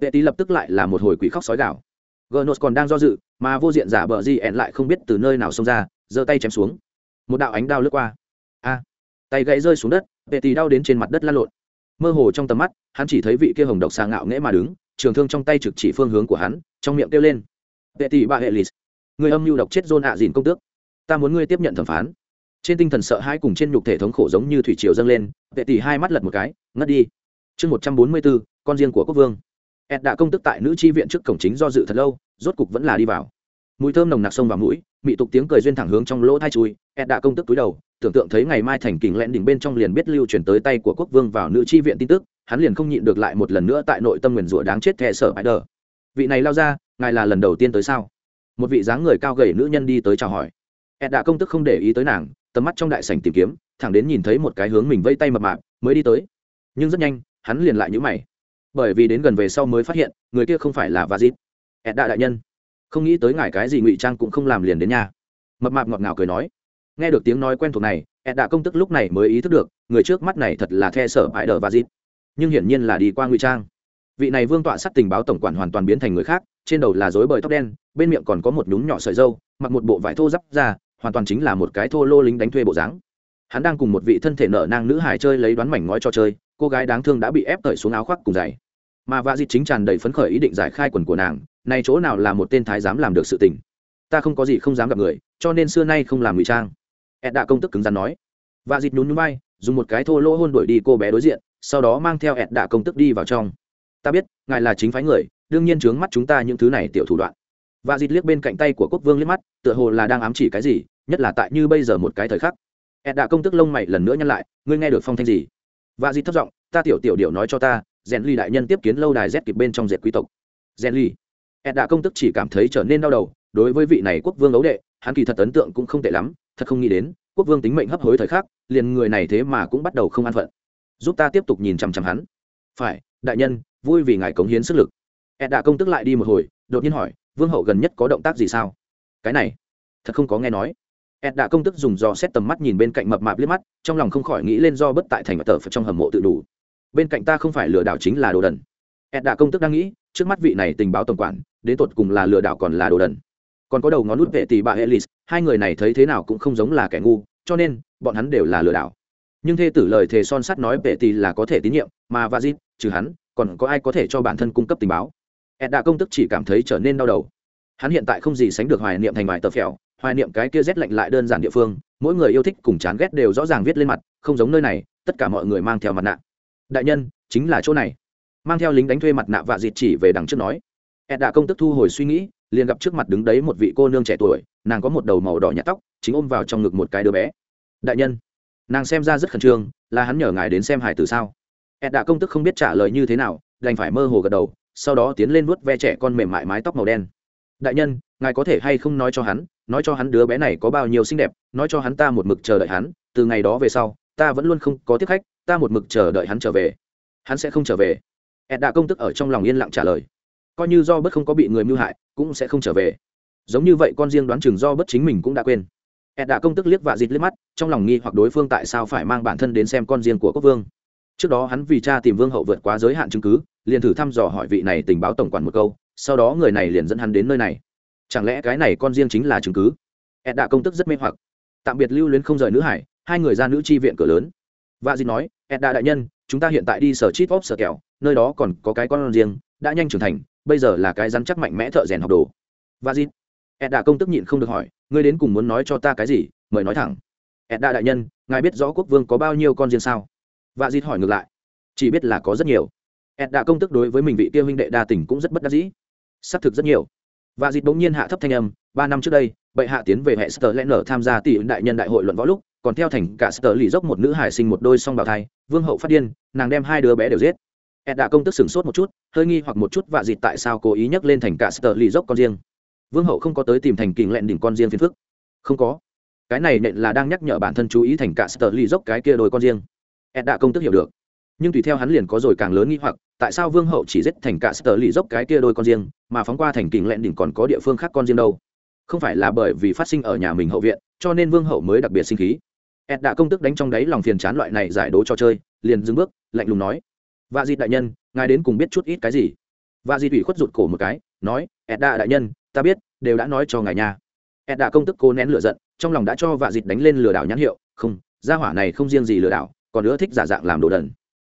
Vệ tý lập tức lại là một hồi quỷ khóc sói gạo gnos còn đang do dự, mà vô diện giả bờ di ẹn lại không biết từ nơi nào xông ra, giơ tay chém xuống. Một đạo ánh đao lướt qua. A. Tay gãy rơi xuống đất, vệ tý đau đến trên mặt đất lăn lộn. Mơ hồ trong tầm mắt, hắn chỉ thấy vị kia hồng độc xà ngạo nghễ mà đứng, trường thương trong tay trực chỉ phương hướng của hắn, trong miệng kêu lên. Vệ tỷ ba hệ lì người âm mưu độc chết dôn ạ dìn công tước. Ta muốn ngươi tiếp nhận thẩm phán. Trên tinh thần sợ hãi cùng trên nhục thể thống khổ giống như thủy triều dâng lên, vệ tỷ hai mắt lật một cái, ngất đi. Chương một trăm bốn mươi bốn con riêng của quốc vương. Ed đã công tức tại nữ tri viện trước cổng chính do dự thật lâu, rốt cục vẫn là đi vào. Mùi thơm nồng nặc sông vào mũi, mị tục tiếng cười duyên thẳng hướng trong lỗ thai chui ed đã công tức túi đầu, tưởng tượng thấy ngày mai thành kình lẹn đỉnh bên trong liền biết lưu chuyển tới tay của quốc vương vào nữ tri viện tin tức, hắn liền không nhịn được lại một lần nữa tại nội tâm nguyền rủa đáng chết thẹ sở bãi đờ vị này lao ra, ngài là lần đầu tiên tới sao? Một vị dáng người cao gầy nữ nhân đi tới chào hỏi. Ed đã công tức không để ý tới nàng, tầm mắt trong đại sảnh tìm kiếm, thẳng đến nhìn thấy một cái hướng mình vây tay mập mạp, mới đi tới. Nhưng rất nhanh, hắn liền lại nhữ mày. Bởi vì đến gần về sau mới phát hiện, người kia không phải là vazit. Ed đã đại nhân. Không nghĩ tới ngài cái gì ngụy trang cũng không làm liền đến nhà. Mập mạp ngọt ngào cười nói. Nghe được tiếng nói quen thuộc này, ed đã công tức lúc này mới ý thức được, người trước mắt này thật là the sở bãi đờ vazit. Nhưng hiển nhiên là đi qua ngụy trang. Vị này vương tọa sắt tình báo tổng quản hoàn toàn biến thành người khác trên đầu là dối bời tóc đen, bên miệng còn có một nhúm nhỏ sợi dâu, mặc một bộ vải thô giáp ra, hoàn toàn chính là một cái thô lô lính đánh thuê bộ dáng. Hắn đang cùng một vị thân thể nở nang nữ hải chơi lấy đoán mảnh ngói cho chơi, cô gái đáng thương đã bị ép cởi xuống áo khoác cùng giày. Mà vạ dịt chính tràn đầy phấn khởi ý định giải khai quần của nàng, này chỗ nào là một tên thái dám làm được sự tình? Ta không có gì không dám gặp người, cho nên xưa nay không làm ngụy trang. Ed đã công tức cứng rắn nói. Vạ dịt nhún nhún bay dùng một cái thô lỗ hôn đuổi đi cô bé đối diện, sau đó mang theo ed đã công tức đi vào trong. Ta biết, ngài là chính phái người đương nhiên trướng mắt chúng ta những thứ này tiểu thủ đoạn. Và dịt liếc bên cạnh tay của quốc vương liếc mắt, tựa hồ là đang ám chỉ cái gì, nhất là tại như bây giờ một cái thời khắc. Ed đã công tức lông mày lần nữa nhăn lại, ngươi nghe được phong thanh gì? Và dịt thất giọng, ta tiểu tiểu điệu nói cho ta rèn ly đại nhân tiếp kiến lâu đài rét kịp bên trong dệt quý tộc. Rèn ly. Ed đã công tức chỉ cảm thấy trở nên đau đầu, đối với vị này quốc vương ấu đệ, hắn kỳ thật ấn tượng cũng không tệ lắm, thật không nghĩ đến, quốc vương tính mệnh hấp hối thời khắc, liền người này thế mà cũng bắt đầu không an phận. Giúp ta tiếp tục nhìn chằm chằm hắn. Phải, đại nhân, vui vì ngài cống hiến sức lực ed đạ công tức lại đi một hồi, đột nhiên hỏi, vương hậu gần nhất có động tác gì sao? Cái này, thật không có nghe nói. Ed đạ công tức dùng dò xét tầm mắt nhìn bên cạnh mập mạp liếc mắt, trong lòng không khỏi nghĩ lên do bất tại thành tờ trong hầm mộ tự đủ. Bên cạnh ta không phải lừa đảo chính là đồ đần. Ed đạ công tức đang nghĩ, trước mắt vị này tình báo tổng quản, đến tột cùng là lừa đảo còn là đồ đần. Còn có đầu ngón nút vệ tỷ bà elis hai người này thấy thế nào cũng không giống là kẻ ngu, cho nên, bọn hắn đều là lừa đảo. Nhưng thê tử lời thề son sắt nói vệ tỷ là có thể tín nhiệm, mà vazit trừ hắn, còn có ai có thể cho bản thân cung cấp tình báo? Ed đạ công tức chỉ cảm thấy trở nên đau đầu. Hắn hiện tại không gì sánh được hoài niệm thành vài tờ phèo, hoài niệm cái kia rét lạnh lại đơn giản địa phương, mỗi người yêu thích cùng chán ghét đều rõ ràng viết lên mặt, không giống nơi này, tất cả mọi người mang theo mặt nạ. Đại nhân, chính là chỗ này. Mang theo lính đánh thuê mặt nạ và dịt chỉ về đằng trước nói. Ed đạ công tức thu hồi suy nghĩ, liền gặp trước mặt đứng đấy một vị cô nương trẻ tuổi, nàng có một đầu màu đỏ nhạt tóc, chính ôm vào trong ngực một cái đứa bé. Đại nhân, nàng xem ra rất khẩn trương, là hắn nhờ ngài đến xem hải từ sao? Ed đạ công tức không biết trả lời như thế nào, đành phải mơ hồ gật đầu sau đó tiến lên vuốt ve trẻ con mềm mại mái tóc màu đen. Đại nhân, ngài có thể hay không nói cho hắn, nói cho hắn đứa bé này có bao nhiêu xinh đẹp, nói cho hắn ta một mực chờ đợi hắn, từ ngày đó về sau, ta vẫn luôn không có tiếp khách, ta một mực chờ đợi hắn trở về. Hắn sẽ không trở về. Ed đã công tức ở trong lòng yên lặng trả lời. Coi như do bất không có bị người mưu hại, cũng sẽ không trở về. Giống như vậy con riêng đoán chừng do bất chính mình cũng đã quên. Ed đã công tức liếc và dịt liếc mắt, trong lòng nghi hoặc đối phương tại sao phải mang bản thân đến xem con riêng của quốc vương trước đó hắn vì cha tìm vương hậu vượt quá giới hạn chứng cứ, liền thử thăm dò hỏi vị này tình báo tổng quản một câu, sau đó người này liền dẫn hắn đến nơi này. Chẳng lẽ cái này con riêng chính là chứng cứ? Ed đã công tức rất mê hoặc. Tạm biệt lưu luyến không rời nữ hải, hai người ra nữ tri viện cửa lớn. Và dịt nói, ed đã đại nhân, chúng ta hiện tại đi sở chít vóp sở kẹo, nơi đó còn có cái con riêng, đã nhanh trưởng thành, bây giờ là cái rắn chắc mạnh mẽ thợ rèn học đồ. Và dịt ed đã công tức nhịn không được hỏi, ngươi đến cùng muốn nói cho ta cái gì? Mời nói thẳng. Ed đã đại nhân, ngài biết rõ quốc vương có bao nhiêu con riêng sao? Và dịt hỏi ngược lại. Chỉ biết là có rất nhiều. Ed đã công tức đối với mình vị kia huynh đệ đa tình cũng rất bất đắc dĩ. Xác thực rất nhiều. Và dịt bỗng nhiên hạ thấp thanh âm, ba năm trước đây, bệ hạ tiến về hệ sơ lẽ nở tham gia tỷ ứng đại nhân đại hội luận võ lúc, còn theo thành cả sơ lì dốc một nữ hải sinh một đôi song bào thai, vương hậu phát điên, nàng đem hai đứa bé đều giết. Ed đã công tức sửng sốt một chút, hơi nghi hoặc một chút và dịt tại sao cố ý nhắc lên thành cả sơ lì dốc con riêng. Vương hậu không có tới tìm thành kình lẹn đỉnh con riêng phiền phức. Không có. Cái này nện là đang nhắc nhở bản thân chú ý thành cả sơ lì dốc cái kia đôi con riêng ed đã công tức hiểu được. Nhưng tùy theo hắn liền có rồi càng lớn nghi hoặc, tại sao vương hậu chỉ giết thành cả sở lì dốc cái kia đôi con riêng, mà phóng qua thành kình lẹn đỉnh còn có địa phương khác con riêng đâu? Không phải là bởi vì phát sinh ở nhà mình hậu viện, cho nên vương hậu mới đặc biệt sinh khí. Ed đã công tức đánh trong đáy lòng phiền chán loại này giải đố cho chơi, liền dừng bước, lạnh lùng nói. Và di đại nhân, ngài đến cùng biết chút ít cái gì? Và di thủy khuất rụt cổ một cái, nói, ed đã đại nhân, ta biết, đều đã nói cho ngài nhà ed đã công tức cố nén lửa giận, trong lòng đã cho vạ di đánh lên lừa đảo nhãn hiệu, không, gia hỏa này không riêng gì lừa đảo còn nữa thích giả dạng làm đồ đần.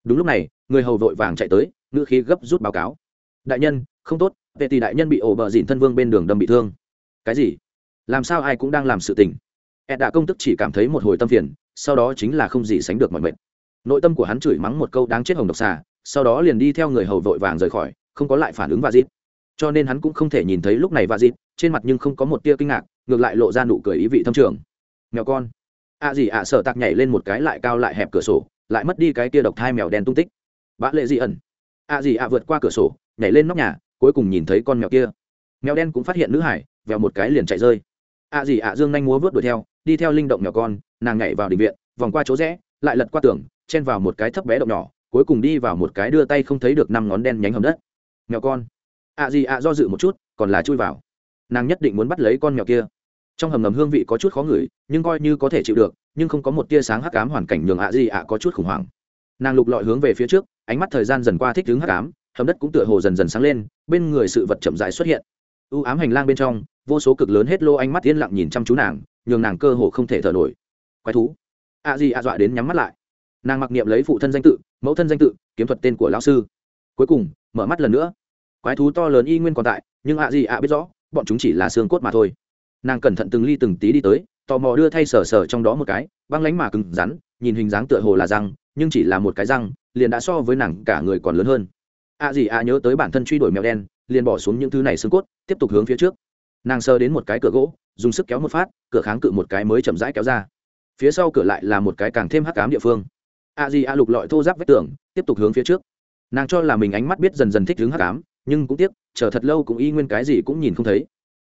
Đúng lúc này, người hầu vội vàng chạy tới, ngữ khí gấp rút báo cáo. Đại nhân, không tốt, vệ tỷ đại nhân bị ổ bờ dìn thân vương bên đường đâm bị thương. Cái gì? Làm sao ai cũng đang làm sự tình? Ed đã công tức chỉ cảm thấy một hồi tâm phiền, sau đó chính là không gì sánh được mọi mệnh nội tâm của hắn chửi mắng một câu đáng chết hồng độc xà, sau đó liền đi theo người hầu vội vàng rời khỏi, không có lại phản ứng và dịp cho nên hắn cũng không thể nhìn thấy lúc này và dịp trên mặt nhưng không có một tia kinh ngạc, ngược lại lộ ra nụ cười ý vị thâm trường. Mèo con ạ gì ạ sợ tạc nhảy lên một cái lại cao lại hẹp cửa sổ, lại mất đi cái tia độc thai mèo đen tung tích. Bã lệ dị ẩn. ạ gì ạ vượt qua cửa sổ, nhảy lên nóc nhà, cuối cùng nhìn thấy con mèo kia. Mèo đen cũng phát hiện nữ hải, vèo một cái liền chạy rơi. ạ gì ạ dương nhanh múa vớt đuổi theo, đi theo linh động nhỏ con, nàng nhảy vào định viện, vòng qua chỗ rẽ, lại lật qua tường, chen vào một cái thấp bé động nhỏ, cuối cùng đi vào một cái đưa tay không thấy được năm ngón đen nhánh hầm đất. Mèo con. ạ gì ạ do dự một chút, còn là chui vào. Nàng nhất định muốn bắt lấy con mèo kia trong hầm ngầm hương vị có chút khó ngửi, nhưng coi như có thể chịu được, nhưng không có một tia sáng hắc ám hoàn cảnh nhường ạ gì ạ có chút khủng hoảng. Nàng lục lọi hướng về phía trước, ánh mắt thời gian dần qua thích hướng hắc ám, hầm đất cũng tựa hồ dần dần sáng lên, bên người sự vật chậm rãi xuất hiện. U ám hành lang bên trong, vô số cực lớn hết lô ánh mắt yên lặng nhìn chăm chú nàng, nhường nàng cơ hồ không thể thở nổi. Quái thú. Ạ gì ạ dọa đến nhắm mắt lại. Nàng mặc niệm lấy phụ thân danh tự, mẫu thân danh tự, kiếm thuật tên của lão sư. Cuối cùng, mở mắt lần nữa. Quái thú to lớn y nguyên còn tại, nhưng ạ gì ạ biết rõ, bọn chúng chỉ là xương cốt mà thôi nàng cẩn thận từng ly từng tí đi tới, tò mò đưa thay sờ sờ trong đó một cái, băng lánh mà cứng rắn, nhìn hình dáng tựa hồ là răng, nhưng chỉ là một cái răng, liền đã so với nàng cả người còn lớn hơn. A gì a nhớ tới bản thân truy đuổi mèo đen, liền bỏ xuống những thứ này xương cốt, tiếp tục hướng phía trước. Nàng sơ đến một cái cửa gỗ, dùng sức kéo một phát, cửa kháng cự một cái mới chậm rãi kéo ra. Phía sau cửa lại là một cái càng thêm hắc cám địa phương. A di a lục lọi thô giáp vách tường, tiếp tục hướng phía trước. Nàng cho là mình ánh mắt biết dần dần thích hướng hắc cám nhưng cũng tiếc, chờ thật lâu cũng y nguyên cái gì cũng nhìn không thấy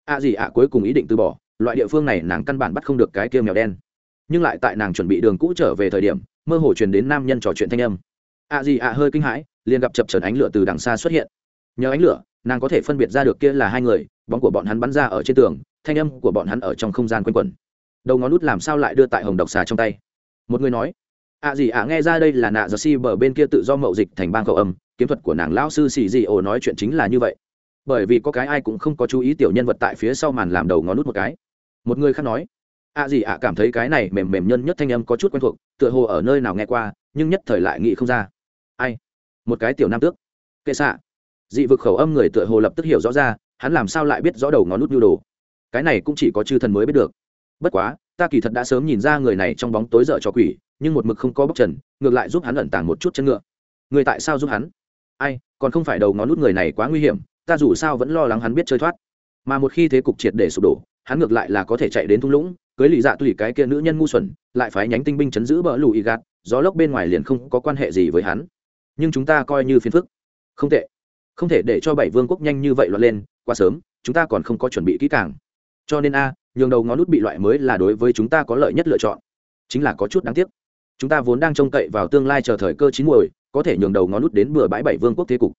a gì à cuối cùng ý định từ bỏ, loại địa phương này nàng căn bản bắt không được cái kia mèo đen. Nhưng lại tại nàng chuẩn bị đường cũ trở về thời điểm, mơ hồ truyền đến nam nhân trò chuyện thanh âm. A gì à hơi kinh hãi, liền gặp chập trần ánh lửa từ đằng xa xuất hiện. Nhờ ánh lửa, nàng có thể phân biệt ra được kia là hai người, bóng của bọn hắn bắn ra ở trên tường, thanh âm của bọn hắn ở trong không gian quanh quẩn. Đầu ngón nút làm sao lại đưa tại hồng độc xà trong tay? Một người nói ạ gì ạ nghe ra đây là nạ giờ si bờ bên kia tự do mậu dịch thành bang khẩu âm, kiếm thuật của nàng lão sư xì gì ồ nói chuyện chính là như vậy bởi vì có cái ai cũng không có chú ý tiểu nhân vật tại phía sau màn làm đầu ngón nút một cái. Một người khác nói ạ gì ạ cảm thấy cái này mềm mềm nhân nhất thanh âm có chút quen thuộc, tựa hồ ở nơi nào nghe qua, nhưng nhất thời lại nghĩ không ra. Ai? Một cái tiểu nam tước. Kệ xạ. Dị vực khẩu âm người tựa hồ lập tức hiểu rõ ra, hắn làm sao lại biết rõ đầu ngón nút nhu đồ. Cái này cũng chỉ có chư thần mới biết được. Bất quá, ta kỳ thật đã sớm nhìn ra người này trong bóng tối dở cho quỷ, nhưng một mực không có bốc trần, ngược lại giúp hắn ẩn tàng một chút chân ngựa. Người tại sao giúp hắn? Ai, còn không phải đầu ngón nút người này quá nguy hiểm ta dù sao vẫn lo lắng hắn biết chơi thoát. Mà một khi thế cục triệt để sụp đổ, hắn ngược lại là có thể chạy đến thung lũng, cưới lì dạ tùy cái kia nữ nhân ngu xuẩn, lại phải nhánh tinh binh chấn giữ bờ lù y gạt, gió lốc bên ngoài liền không có quan hệ gì với hắn. Nhưng chúng ta coi như phiền phức. Không tệ không thể để cho bảy vương quốc nhanh như vậy loạn lên, quá sớm, chúng ta còn không có chuẩn bị kỹ càng. Cho nên a, nhường đầu ngón nút bị loại mới là đối với chúng ta có lợi nhất lựa chọn. Chính là có chút đáng tiếc. Chúng ta vốn đang trông cậy vào tương lai chờ thời cơ chín muồi, có thể nhường đầu ngón nút đến bừa bãi bảy vương quốc thế cục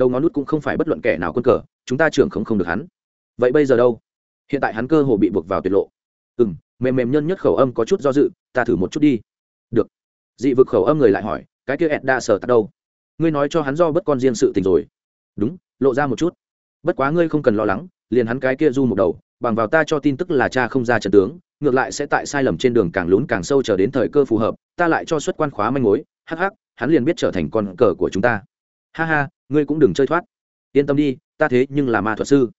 đầu ngón nút cũng không phải bất luận kẻ nào quân cờ, chúng ta trưởng không không được hắn. Vậy bây giờ đâu? Hiện tại hắn cơ hồ bị buộc vào tuyệt lộ. Ừ m mềm mềm nhân nhất khẩu âm có chút do dự, ta thử một chút đi. Được. Dị vực khẩu âm người lại hỏi, cái kia ẹt đa sở tắt đâu? Ngươi nói cho hắn do bất con riêng sự tình rồi. Đúng, lộ ra một chút. Bất quá ngươi không cần lo lắng, liền hắn cái kia du một đầu, bằng vào ta cho tin tức là cha không ra trận tướng, ngược lại sẽ tại sai lầm trên đường càng lún càng sâu chờ đến thời cơ phù hợp, ta lại cho xuất quan khóa manh mối, hắc hắc, hắn liền biết trở thành con cờ của chúng ta. Ha ha ngươi cũng đừng chơi thoát. Yên tâm đi, ta thế nhưng là ma thuật sư.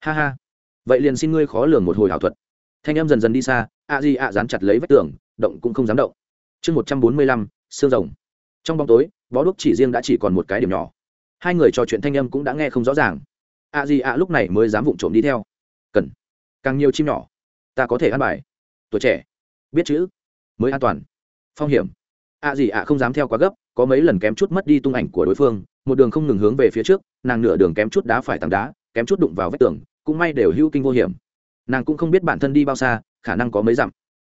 Ha ha. Vậy liền xin ngươi khó lường một hồi ảo thuật. Thanh em dần dần đi xa, a di a dán chặt lấy vách tường, động cũng không dám động. Chương một trăm bốn mươi lăm xương rồng. Trong bóng tối, bó đúc chỉ riêng đã chỉ còn một cái điểm nhỏ. Hai người trò chuyện thanh âm cũng đã nghe không rõ ràng. A di a lúc này mới dám vụng trộm đi theo. Cần. Càng nhiều chim nhỏ, ta có thể ăn bài. Tuổi trẻ. Biết chữ. Mới an toàn. Phong hiểm. A gì ạ không dám theo quá gấp, có mấy lần kém chút mất đi tung ảnh của đối phương một đường không ngừng hướng về phía trước, nàng nửa đường kém chút đá phải tảng đá, kém chút đụng vào vách tường, cũng may đều hữu kinh vô hiểm. Nàng cũng không biết bản thân đi bao xa, khả năng có mấy dặm.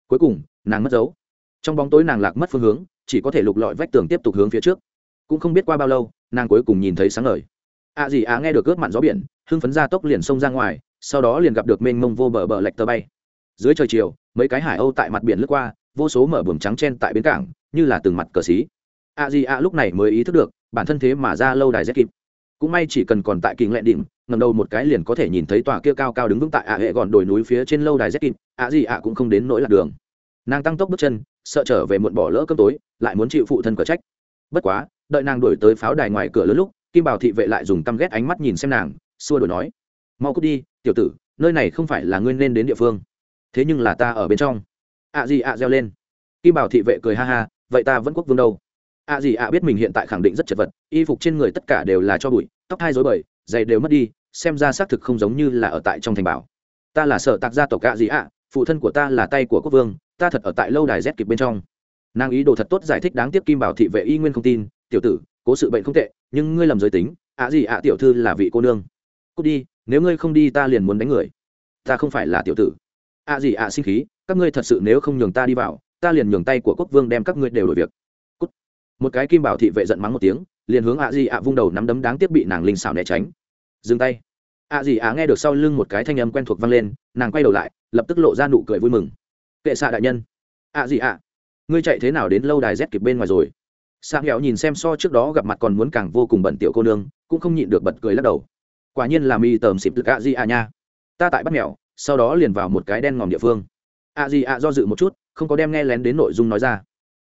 Cuối cùng, nàng mất dấu. Trong bóng tối nàng lạc mất phương hướng, chỉ có thể lục lọi vách tường tiếp tục hướng phía trước. Cũng không biết qua bao lâu, nàng cuối cùng nhìn thấy sáng ngời. À gì á nghe được ướp mặn gió biển, hưng phấn ra tốc liền xông ra ngoài, sau đó liền gặp được mênh mông vô bờ bờ lạch tơ bay. Dưới trời chiều, mấy cái hải âu tại mặt biển lướt qua, vô số mở buồng trắng chen tại bến cảng, như là từng mặt cờ xí. À gì à lúc này mới ý thức được bản thân thế mà ra lâu đài rét kịp. Cũng may chỉ cần còn tại kinh lệ đỉnh ngầm đầu một cái liền có thể nhìn thấy tòa kia cao cao đứng vững tại ạ hệ gòn đồi núi phía trên lâu đài rét kịp, ạ gì ạ cũng không đến nỗi lạc đường. Nàng tăng tốc bước chân, sợ trở về muộn bỏ lỡ cơm tối, lại muốn chịu phụ thân cờ trách. Bất quá, đợi nàng đuổi tới pháo đài ngoài cửa lớn lúc, kim bảo thị vệ lại dùng căm ghét ánh mắt nhìn xem nàng, xua đổi nói, mau cút đi, tiểu tử, nơi này không phải là ngươi nên đến địa phương, thế nhưng là ta ở bên trong. ạ gì ạ reo lên. Kim bảo thị vệ cười ha ha, vậy ta vẫn quốc vương đâu? Ạ gì ạ biết mình hiện tại khẳng định rất chật vật, y phục trên người tất cả đều là cho bụi, tóc hai dối bời, giày đều mất đi, xem ra xác thực không giống như là ở tại trong thành bảo. Ta là sở tạc gia tộc ạ gì ạ, phụ thân của ta là tay của quốc vương, ta thật ở tại lâu đài rét kịp bên trong. Nàng ý đồ thật tốt giải thích đáng tiếc kim bảo thị vệ y nguyên không tin, tiểu tử, cố sự bệnh không tệ, nhưng ngươi lầm giới tính ạ gì ạ tiểu thư là vị cô nương. Cút đi, nếu ngươi không đi ta liền muốn đánh người. Ta không phải là tiểu tử. Ạ gì ạ sinh khí, các ngươi thật sự nếu không nhường ta đi vào, ta liền nhường tay của quốc vương đem các ngươi đều đổi việc một cái kim bảo thị vệ giận mắng một tiếng, liền hướng ạ gì ạ vung đầu nắm đấm đáng tiếc bị nàng linh xảo né tránh. Dừng tay. Ạ gì ạ nghe được sau lưng một cái thanh âm quen thuộc vang lên, nàng quay đầu lại, lập tức lộ ra nụ cười vui mừng. Kệ xạ đại nhân. Ạ gì ạ, ngươi chạy thế nào đến lâu đài rét kịp bên ngoài rồi? Sang hẹo nhìn xem so trước đó gặp mặt còn muốn càng vô cùng bẩn tiểu cô nương, cũng không nhịn được bật cười lắc đầu. Quả nhiên là mi tầm xịp ạ gì ạ nha. Ta tại bắt mèo sau đó liền vào một cái đen ngòm địa phương. Ạ gì ạ do dự một chút, không có đem nghe lén đến nội dung nói ra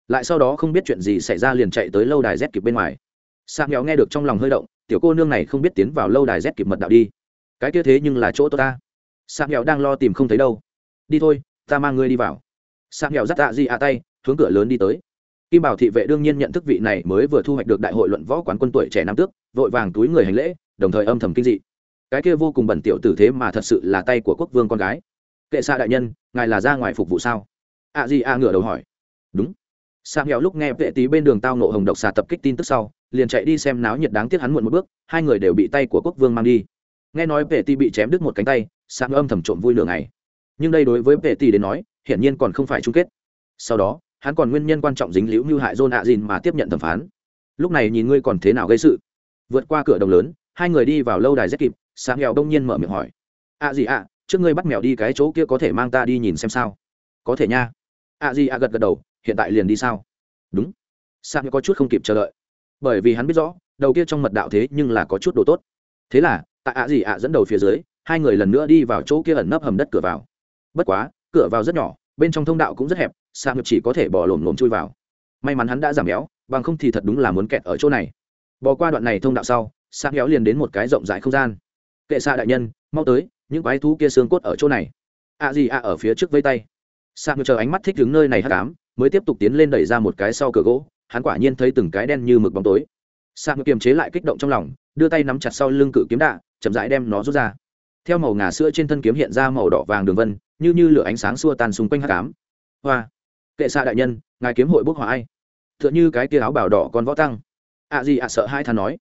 lại sau đó không biết chuyện gì xảy ra liền chạy tới lâu đài z kịp bên ngoài. Sang nghèo nghe được trong lòng hơi động, tiểu cô nương này không biết tiến vào lâu đài z kịp mật đạo đi. Cái kia thế nhưng là chỗ tôi ta. Sang nghèo đang lo tìm không thấy đâu. Đi thôi, ta mang ngươi đi vào. Sang nghèo dắt tạ di ạ tay, hướng cửa lớn đi tới. Kim bảo thị vệ đương nhiên nhận thức vị này mới vừa thu hoạch được đại hội luận võ quán quân tuổi trẻ nam tước, vội vàng túi người hành lễ, đồng thời âm thầm kinh dị. Cái kia vô cùng bẩn tiểu tử thế mà thật sự là tay của quốc vương con gái. Kệ xa đại nhân, ngài là ra ngoài phục vụ sao? Ạ à gì a ngửa đầu hỏi. Đúng sang nghèo lúc nghe vệ tí bên đường tao nộ hồng độc xà tập kích tin tức sau, liền chạy đi xem náo nhiệt đáng tiếc hắn muộn một bước, hai người đều bị tay của quốc vương mang đi. Nghe nói vệ tí bị chém đứt một cánh tay sang âm thầm trộm vui lửa ngày. Nhưng đây đối với vệ tí đến nói, hiển nhiên còn không phải chung kết. Sau đó, hắn còn nguyên nhân quan trọng dính liễu như hại john ạ dìn mà tiếp nhận thẩm phán. Lúc này nhìn ngươi còn thế nào gây sự? Vượt qua cửa đồng lớn, hai người đi vào lâu đài rất kịp sang nghèo đông nhiên mở miệng hỏi. Ạ gì ạ, trước ngươi bắt mèo đi cái chỗ kia có thể mang ta đi nhìn xem sao? Có thể nha. Ạ gì ạ gật gật đầu hiện tại liền đi sao? Đúng. Sang có chút không kịp chờ đợi. Bởi vì hắn biết rõ, đầu kia trong mật đạo thế nhưng là có chút đồ tốt. Thế là, tại ạ gì ạ dẫn đầu phía dưới, hai người lần nữa đi vào chỗ kia ẩn nấp hầm đất cửa vào. Bất quá, cửa vào rất nhỏ, bên trong thông đạo cũng rất hẹp sang chỉ có thể bỏ lồm lồm chui vào. May mắn hắn đã giảm béo, bằng không thì thật đúng là muốn kẹt ở chỗ này. Bỏ qua đoạn này thông đạo sau sang kéo liền đến một cái rộng rãi không gian. Kệ xa đại nhân, mau tới, những quái thú kia xương cốt ở chỗ này. ạ gì ạ ở phía trước vây tay. Sa chờ ánh mắt thích đứng nơi này hắc ám mới tiếp tục tiến lên đẩy ra một cái sau cửa gỗ, hắn quả nhiên thấy từng cái đen như mực bóng tối. Sa ngược kiềm chế lại kích động trong lòng, đưa tay nắm chặt sau lưng cự kiếm đạ, chậm rãi đem nó rút ra. Theo màu ngà sữa trên thân kiếm hiện ra màu đỏ vàng đường vân, như như lửa ánh sáng xua tan xung quanh hắc ám. Hoa! Kệ xạ đại nhân, ngài kiếm hội bốc hỏa ai? T h ư ợ n h ư cái tia áo bào đỏ còn võ tăng. Ạ gì ạ sợ hai thà nói.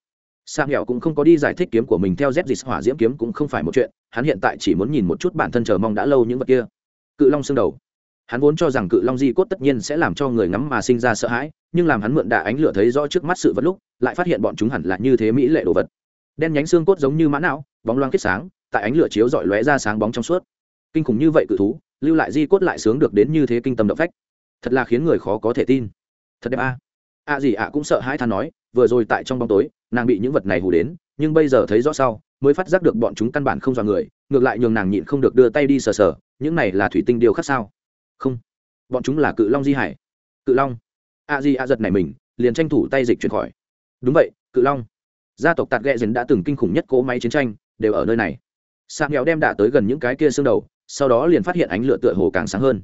Sang hẻo cũng không có đi giải thích kiếm của mình theo z dịt hỏa diễm kiếm cũng không phải một chuyện, hắn hiện tại chỉ muốn nhìn một chút bản thân chờ mong đã lâu những vật kia. Cự long xương đầu hắn vốn cho rằng cự long di cốt tất nhiên sẽ làm cho người ngắm mà sinh ra sợ hãi, nhưng làm hắn mượn đà ánh lửa thấy rõ trước mắt sự vật lúc, lại phát hiện bọn chúng hẳn là như thế mỹ lệ đồ vật. Đen nhánh xương cốt giống như mã não, bóng loang kết sáng, tại ánh lửa chiếu dọi lóe ra sáng bóng trong suốt. Kinh khủng như vậy cự thú, lưu lại di cốt lại sướng được đến như thế kinh tâm động phách. Thật là khiến người khó có thể tin. Thật đẹp a. A gì ạ cũng sợ hãi than nói, vừa rồi tại trong bóng tối, nàng bị những vật này hù đến, nhưng bây giờ thấy rõ sau, mới phát giác được bọn chúng căn bản không dọa người, ngược lại nhường nàng nhịn không được đưa tay đi sờ sờ, những này là thủy tinh điều khác sao? Không. Bọn chúng là cự long di hải. Cự long. A di a giật này mình, liền tranh thủ tay dịch chuyển khỏi. Đúng vậy, cự long. Gia tộc tạt ghẹ dần đã từng kinh khủng nhất cỗ máy chiến tranh, đều ở nơi này. Sạc nghèo đem đạ tới gần những cái kia xương đầu, sau đó liền phát hiện ánh lửa tựa hồ càng sáng hơn.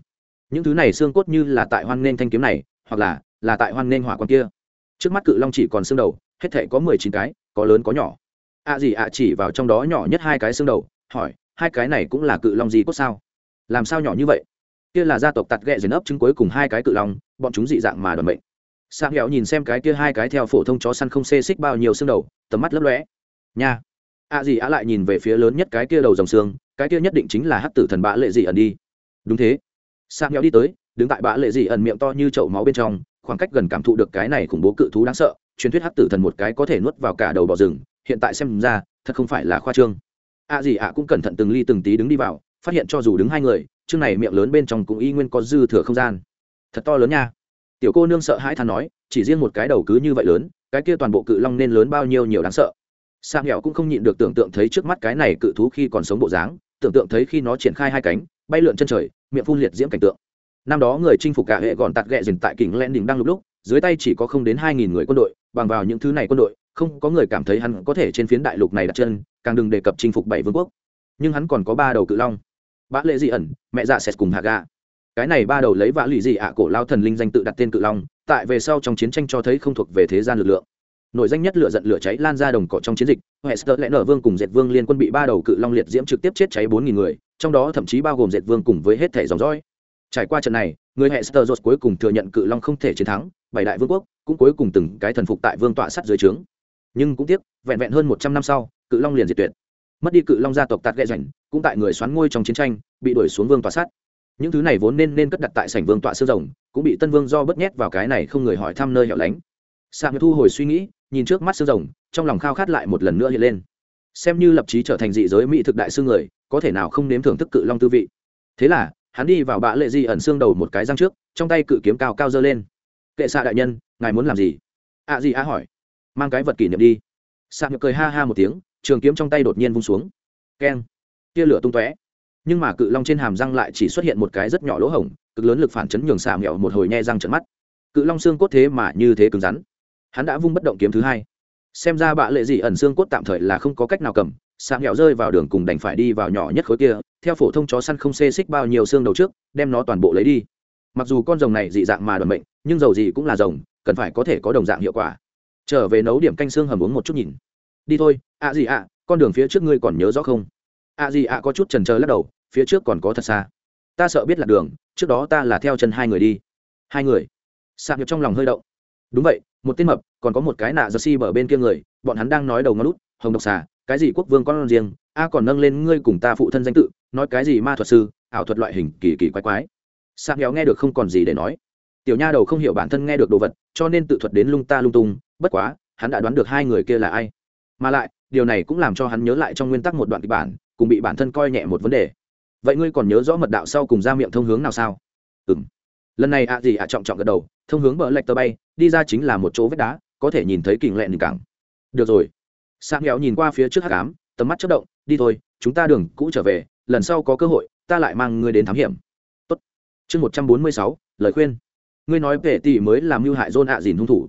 Những thứ này xương cốt như là tại hoan nghênh thanh kiếm này, hoặc là là tại hoan nghênh hỏa quan kia. Trước mắt cự long chỉ còn xương đầu, hết thể có mười chín cái, có lớn có nhỏ. Ạ à gì ạ chỉ vào trong đó nhỏ nhất hai cái xương đầu, hỏi, hai cái này cũng là cự long gì cốt sao? Làm sao nhỏ như vậy? Kia là gia tộc tạt ghẹ dền ấp trứng cuối cùng hai cái cự long, bọn chúng dị dạng mà đoàn bệnh sang hẹo nhìn xem cái kia hai cái theo phổ thông chó săn không xê xích bao nhiêu xương đầu, tầm mắt lấp lóe. Nha. Ạ gì ạ lại nhìn về phía lớn nhất cái kia đầu dòng xương, cái kia nhất định chính là hắc tử thần bã lệ dị ẩn đi. Đúng thế. Sang hẹo đi tới, đứng tại bã lệ dị ẩn miệng to như chậu máu bên trong, khoảng cách gần cảm thụ được cái này khủng bố cự thú đáng sợ, truyền thuyết hắc tử thần một cái có thể nuốt vào cả đầu bò rừng, hiện tại xem ra, thật không phải là khoa trương. Ạ gì ạ cũng cẩn thận từng ly từng tí đứng đi vào, phát hiện cho dù đứng hai người chương này miệng lớn bên trong cũng y nguyên có dư thừa không gian. Thật to lớn nha. Tiểu cô nương sợ hãi than nói, chỉ riêng một cái đầu cứ như vậy lớn, cái kia toàn bộ cự long nên lớn bao nhiêu nhiều đáng sợ. Sang hẻo cũng không nhịn được tưởng tượng thấy trước mắt cái này cự thú khi còn sống bộ dáng, tưởng tượng thấy khi nó triển khai hai cánh, bay lượn chân trời, miệng phun liệt diễm cảnh tượng. Năm đó người chinh phục cả hệ gọn tạt ghẹ dình tại kỉnh len đỉnh đang lúc lúc, dưới tay chỉ có không đến hai nghìn người quân đội, bằng vào những thứ này quân đội, không có người cảm thấy hắn có thể trên phiến đại lục này đặt chân, càng đừng đề cập chinh phục bảy vương quốc. Nhưng hắn còn có ba đầu cự long bã lệ dị ẩn, mẹ dạ sệt cùng hạ gà. Cái này ba đầu lấy vã lụy dị ạ cổ lao thần linh danh tự đặt tên cự long, tại về sau trong chiến tranh cho thấy không thuộc về thế gian lực lượng. Nổi danh nhất lửa giận lửa cháy lan ra đồng cỏ trong chiến dịch, hester lẽ nở vương cùng dệt vương liên quân bị ba đầu cự long liệt diễm trực tiếp chết cháy bốn nghìn người, trong đó thậm chí bao gồm dệt vương cùng với hết thể dòng dõi. Trải qua trận này, người hester rột cuối cùng thừa nhận cự long không thể chiến thắng, bảy đại vương quốc cũng cuối cùng từng cái thần phục tại vương tọa sắt dưới trướng. Nhưng cũng tiếc, vẹn vẹn hơn một trăm năm sau, cự long liền diệt tuyệt mất đi cự long gia tộc tạt ghẹ rảnh, cũng tại người xoắn ngôi trong chiến tranh, bị đuổi xuống vương tòa sát. Những thứ này vốn nên nên cất đặt tại sảnh vương tọa sư rồng, cũng bị tân vương do bất nhét vào cái này không người hỏi thăm nơi hẻo lánh. Sạc thu hồi suy nghĩ, nhìn trước mắt xương rồng, trong lòng khao khát lại một lần nữa hiện lên. Xem như lập trí trở thành dị giới mỹ thực đại sư người, có thể nào không nếm thưởng thức cự long tư vị. Thế là, hắn đi vào bã lệ di ẩn xương đầu một cái răng trước, trong tay cự kiếm cao cao dơ lên. Kệ xạ đại nhân, ngài muốn làm gì? Ạ à gì á hỏi. Mang cái vật kỷ niệm đi. Xạ nhược cười ha ha một tiếng trường kiếm trong tay đột nhiên vung xuống. Keng. Tia lửa tung tóe. Nhưng mà cự long trên hàm răng lại chỉ xuất hiện một cái rất nhỏ lỗ hổng, cực lớn lực phản chấn nhường xà mẹo một hồi nhe răng trận mắt. Cự long xương cốt thế mà như thế cứng rắn. Hắn đã vung bất động kiếm thứ hai. Xem ra bạ lệ dị ẩn xương cốt tạm thời là không có cách nào cầm, xà nghèo rơi vào đường cùng đành phải đi vào nhỏ nhất khối kia, theo phổ thông chó săn không xê xích bao nhiêu xương đầu trước, đem nó toàn bộ lấy đi. Mặc dù con rồng này dị dạng mà đoàn bệnh nhưng dầu gì cũng là rồng, cần phải có thể có đồng dạng hiệu quả. Trở về nấu điểm canh xương hầm uống một chút nhìn đi thôi, ạ gì ạ, con đường phía trước ngươi còn nhớ rõ không? ạ gì ạ có chút trần trờ lắc đầu, phía trước còn có thật xa. Ta sợ biết là đường, trước đó ta là theo chân hai người đi. Hai người? Sạc nhập trong lòng hơi động. Đúng vậy, một tên mập, còn có một cái nạ giật si bờ bên kia người, bọn hắn đang nói đầu ngón lút, hồng độc xà, cái gì quốc vương con riêng, a còn nâng lên ngươi cùng ta phụ thân danh tự, nói cái gì ma thuật sư, ảo thuật loại hình kỳ kỳ quái quái. Sạc nghèo nghe được không còn gì để nói. Tiểu nha đầu không hiểu bản thân nghe được đồ vật, cho nên tự thuật đến lung ta lung tung, bất quá, hắn đã đoán được hai người kia là ai mà lại, điều này cũng làm cho hắn nhớ lại trong nguyên tắc một đoạn kịch bản, cùng bị bản thân coi nhẹ một vấn đề. Vậy ngươi còn nhớ rõ mật đạo sau cùng ra miệng thông hướng nào sao? Ừ m lần này ạ gì ạ trọng trọng gật đầu, thông hướng bờ lệch tờ bay, đi ra chính là một chỗ vết đá, có thể nhìn thấy kình lẹn đỉnh cảng. Được rồi. Sang nghèo nhìn qua phía trước hắc ám, tầm mắt chất động, đi thôi, chúng ta đường cũ trở về, lần sau có cơ hội, ta lại mang ngươi đến thám hiểm. Tốt. chương một trăm bốn mươi sáu, lời khuyên. Ngươi nói về tỷ mới làm mưu hại dôn ạ dìn hung thủ.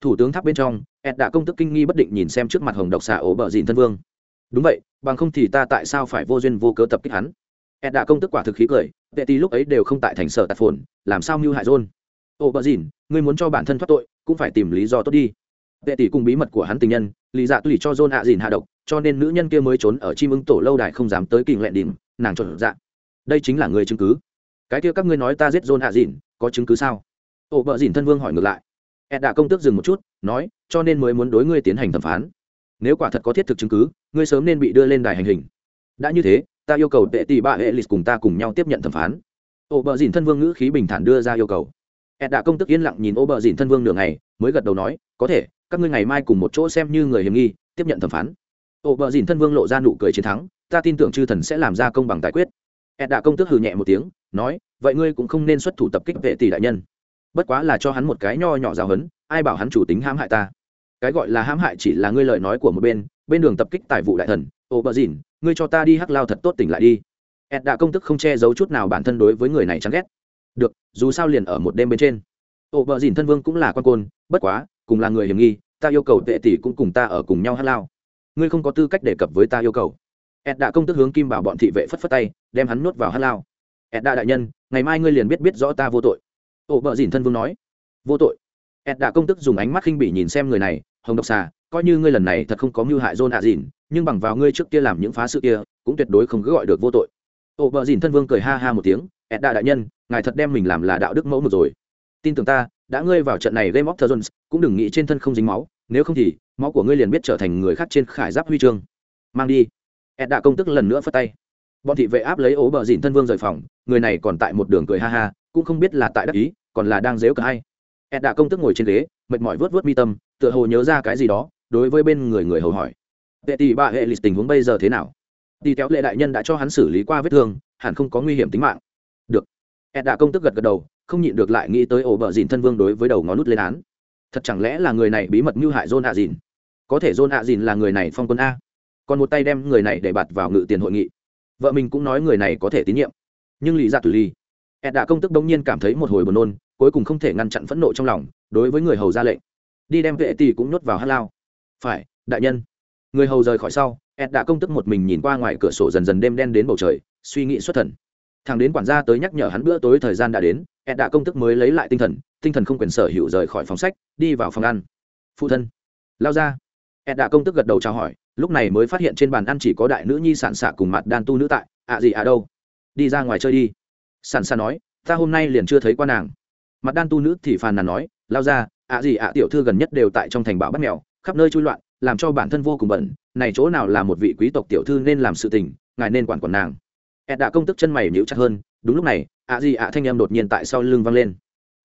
Thủ tướng tháp bên trong ed đã công tức kinh nghi bất định nhìn xem trước mặt hồng độc xà ổ bờ dìn thân vương. Đúng vậy, bằng không thì ta tại sao phải vô duyên vô cớ tập kích hắn? Ed đã công tức quả thực khí cười vệ tỷ lúc ấy đều không tại thành sở tạt phồn, làm sao mưu hại john? Ô bờ dìn, ngươi muốn cho bản thân thoát tội, cũng phải tìm lý do tốt đi. Vệ tỷ cùng bí mật của hắn tình nhân, lý dạ tùy cho john hạ dìn hạ độc, cho nên nữ nhân kia mới trốn ở chim ưng tổ lâu đài không dám tới kình lẹn đỉnh, nàng trộn dạ. Đây chính là người chứng cứ. Cái kia các ngươi nói ta giết john hạ dìn, có chứng cứ sao? Ô bờ dìn thân vương hỏi ngược lại ed đã công tước dừng một chút, nói, cho nên mới muốn đối ngươi tiến hành thẩm phán. Nếu quả thật có thiết thực chứng cứ, ngươi sớm nên bị đưa lên đài hành hình. Đã như thế, ta yêu cầu tệ tỷ bà hệ lịch cùng ta cùng nhau tiếp nhận thẩm phán. Ô bờ dìn thân vương ngữ khí bình thản đưa ra yêu cầu. Ed đã công tức yên lặng nhìn ô bờ dìn thân vương nửa ngày, mới gật đầu nói, có thể, các ngươi ngày mai cùng một chỗ xem như người hiểm nghi, tiếp nhận thẩm phán. Ô bờ dìn thân vương lộ ra nụ cười chiến thắng, ta tin tưởng chư thần sẽ làm ra công bằng tài quyết. Ed đã công tức hừ nhẹ một tiếng, nói, vậy ngươi cũng không nên xuất thủ tập kích vệ tỷ đại nhân bất quá là cho hắn một cái nho nhỏ giáo hấn ai bảo hắn chủ tính hãm hại ta. Cái gọi là hãm hại chỉ là ngươi lời nói của một bên bên đường tập kích tài vụ đại thần, ô bờ dìn, ngươi cho ta đi hắc lao thật tốt tỉnh lại đi. Ed đã công tức không che giấu chút nào bản thân đối với người này chán ghét. Được, dù sao liền ở một đêm bên trên. Ô bờ dìn thân vương cũng là con côn, bất quá, cùng là người hiểm nghi, ta yêu cầu tệ tỷ cũng cùng ta ở cùng nhau hắc lao. Ngươi không có tư cách đề cập với ta yêu cầu. Ed đã công tức hướng kim bảo bọn thị vệ phất phất tay, đem hắn nuốt vào hắc lao. Ed đã đại nhân, ngày mai ngươi liền biết biết rõ ta vô tội ổ bờ dìn thân vương nói, vô tội. Ed đã công tức dùng ánh mắt khinh bỉ nhìn xem người này, hồng độc xà, coi như ngươi lần này thật không có mưu hại john ạ dìn, nhưng bằng vào ngươi trước kia làm những phá sự kia, cũng tuyệt đối không cứ gọi được vô tội. Ổ bờ dìn thân vương cười ha ha một tiếng ed đã đại nhân, ngài thật đem mình làm là đạo đức mẫu một rồi. Tin tưởng ta, đã ngươi vào trận này game of thrones, cũng đừng nghĩ trên thân không dính máu, nếu không thì, máu của ngươi liền biết trở thành người khác trên khải giáp huy chương. Mang đi. Ed đã công tức lần nữa phất tay. Bọn thị vệ áp lấy ố bờ dìn thân vương rời phòng, người này còn tại một đường cười ha ha cũng không biết là tại đắc ý, còn là đang dếu cả hay. Ed đã công tức ngồi trên ghế, mệt mỏi vớt vớt mi tâm, tựa hồ nhớ ra cái gì đó, đối với bên người người hầu hỏi. Tệ tỷ bà hệ lịch tình huống bây giờ thế nào? Đi kéo lệ đại nhân đã cho hắn xử lý qua vết thương, hẳn không có nguy hiểm tính mạng. Được. Ed đã công tức gật gật đầu, không nhịn được lại nghĩ tới ổ bờ dìn thân vương đối với đầu ngón nút lên án. Thật chẳng lẽ là người này bí mật mưu hại john hạ dìn? Có thể john hạ dìn là người này phong quân a. Còn một tay đem người này để bạt vào ngự tiền hội nghị. Vợ mình cũng nói người này có thể tín nhiệm. Nhưng lý ra tử ly ed đã công tức đông nhiên cảm thấy một hồi buồn nôn, cuối cùng không thể ngăn chặn phẫn nộ trong lòng, đối với người hầu ra lệnh. Đi đem vệ tỷ cũng nhốt vào hát lao. Phải, đại nhân. Người hầu rời khỏi sau ed đã công tức một mình nhìn qua ngoài cửa sổ dần dần đêm đen đến bầu trời, suy nghĩ xuất thần. Thằng đến quản gia tới nhắc nhở hắn bữa tối thời gian đã đến ed đã công tức mới lấy lại tinh thần tinh thần không quyền sở hữu rời khỏi phòng sách, đi vào phòng ăn. Phụ thân. Lao ra. Ed đã công tức gật đầu chào hỏi, lúc này mới phát hiện trên bàn ăn chỉ có đại nữ nhi sản xạ cùng mặt đan tu nữ tại. Ạ gì ạ đâu. Đi ra ngoài chơi đi. Sàn xạ nói, ta hôm nay liền chưa thấy qua nàng. Mặt đan tu nữ thì phàn nàn nói, lao ra, ạ gì ạ, tiểu thư gần nhất đều tại trong thành bảo bắt mèo, khắp nơi chui loạn, làm cho bản thân vô cùng bẩn, này chỗ nào là một vị quý tộc tiểu thư nên làm sự tình, ngài nên quản quản nàng. Ed đã công tức chân mày nhíu chặt hơn, đúng lúc này, ạ gì ạ thanh em đột nhiên tại sau lưng văng lên.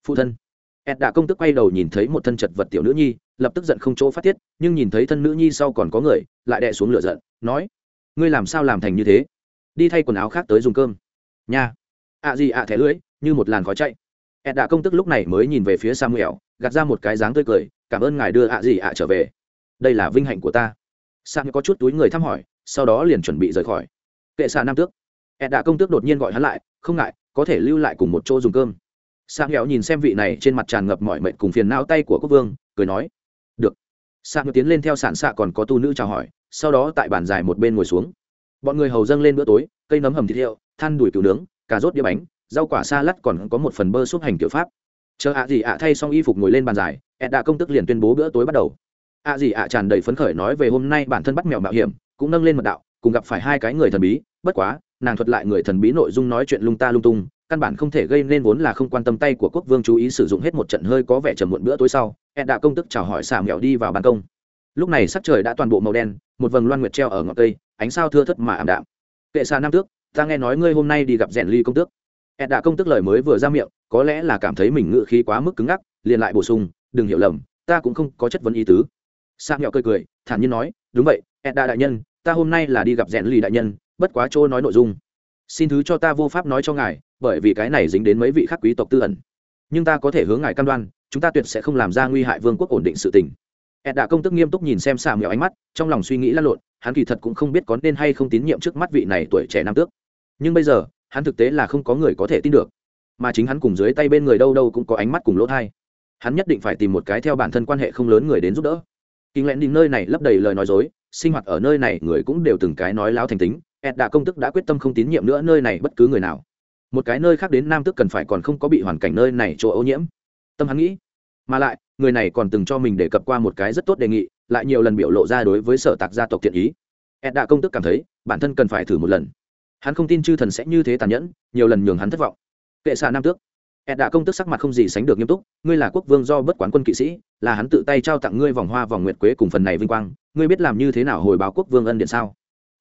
Phụ thân. Ed đã công tức quay đầu nhìn thấy một thân chật vật tiểu nữ nhi, lập tức giận không chỗ phát tiết, nhưng nhìn thấy thân nữ nhi sau còn có người, lại đè xuống lửa giận, nói, ngươi làm sao làm thành như thế? Đi thay quần áo khác tới dùng cơm. Nha ạ gì ạ thẻ lưỡi, như một làn khói chạy. Ed đã công tức lúc này mới nhìn về phía samuel, gạt ra một cái dáng tươi cười, cảm ơn ngài đưa ạ gì ạ trở về. Đây là vinh hạnh của ta. Samuel có chút túi người thăm hỏi, sau đó liền chuẩn bị rời khỏi. Kệ xạ nam tước. Ed đã công tước đột nhiên gọi hắn lại, không ngại, có thể lưu lại cùng một chỗ dùng cơm. Samuel nhìn xem vị này trên mặt tràn ngập mọi mệnh cùng phiền não tay của quốc vương, cười nói, được. Samuel tiến lên theo sản xạ còn có tu nữ chào hỏi, sau đó tại bàn dài một bên ngồi xuống. Bọn người hầu dâng lên bữa tối, cây nấm hầm thịt hiệu than đùi cừu nướng cà rốt đĩa bánh, rau quả xa lắt còn có một phần bơ xúc hành kiểu pháp. Chờ ạ gì ạ thay xong y phục ngồi lên bàn dài ed đã công tức liền tuyên bố bữa tối bắt đầu. Ạ gì ạ tràn đầy phấn khởi nói về hôm nay bản thân bắt mèo mạo hiểm, cũng nâng lên mật đạo, cùng gặp phải hai cái người thần bí, bất quá, nàng thuật lại người thần bí nội dung nói chuyện lung ta lung tung, căn bản không thể gây nên vốn là không quan tâm tay của quốc vương chú ý sử dụng hết một trận hơi có vẻ trầm muộn bữa tối sau, ed đã công tức chào hỏi xả mèo đi vào ban công. Lúc này sắc trời đã toàn bộ màu đen, một vầng loan nguyệt treo ở ngọn cây, ánh sao thưa thất mà ảm đạm. Kệ xa nam tước ta nghe nói ngươi hôm nay đi gặp rèn ly công tước. Ed đã công tức lời mới vừa ra miệng, có lẽ là cảm thấy mình ngự khí quá mức cứng ngắc, liền lại bổ sung, đừng hiểu lầm, ta cũng không có chất vấn ý tứ. Sa nghèo cười cười, thản nhiên nói, đúng vậy, ed đã đại nhân, ta hôm nay là đi gặp rèn ly đại nhân, bất quá chỗ nói nội dung. Xin thứ cho ta vô pháp nói cho ngài, bởi vì cái này dính đến mấy vị khắc quý tộc tư ẩn. Nhưng ta có thể hướng ngài cam đoan, chúng ta tuyệt sẽ không làm ra nguy hại vương quốc ổn định sự tình. Ed đã công tức nghiêm túc nhìn xem xà mèo ánh mắt, trong lòng suy nghĩ lăn lộn hắn kỳ thật cũng không biết có nên hay không tín nhiệm trước mắt vị này tuổi trẻ nam tước. Nhưng bây giờ, hắn thực tế là không có người có thể tin được. Mà chính hắn cùng dưới tay bên người đâu đâu cũng có ánh mắt cùng lỗ thai. Hắn nhất định phải tìm một cái theo bản thân quan hệ không lớn người đến giúp đỡ. Kinh lẽn đi nơi này lấp đầy lời nói dối, sinh hoạt ở nơi này người cũng đều từng cái nói láo thành tính ed đã công tức đã quyết tâm không tín nhiệm nữa nơi này bất cứ người nào. Một cái nơi khác đến nam tức cần phải còn không có bị hoàn cảnh nơi này chỗ ô nhiễm. Tâm hắn nghĩ, mà lại, người này còn từng cho mình đề cập qua một cái rất tốt đề nghị lại nhiều lần biểu lộ ra đối với sở tạc gia tộc thiện ý. Ed đã công tức cảm thấy, bản thân cần phải thử một lần. Hắn không tin chư thần sẽ như thế tàn nhẫn, nhiều lần nhường hắn thất vọng. Kệ xạ nam tước. Ed đã công tức sắc mặt không gì sánh được nghiêm túc, ngươi là quốc vương do bất quán quân kỵ sĩ, là hắn tự tay trao tặng ngươi vòng hoa vòng nguyệt quế cùng phần này vinh quang, ngươi biết làm như thế nào hồi báo quốc vương ân điện sao?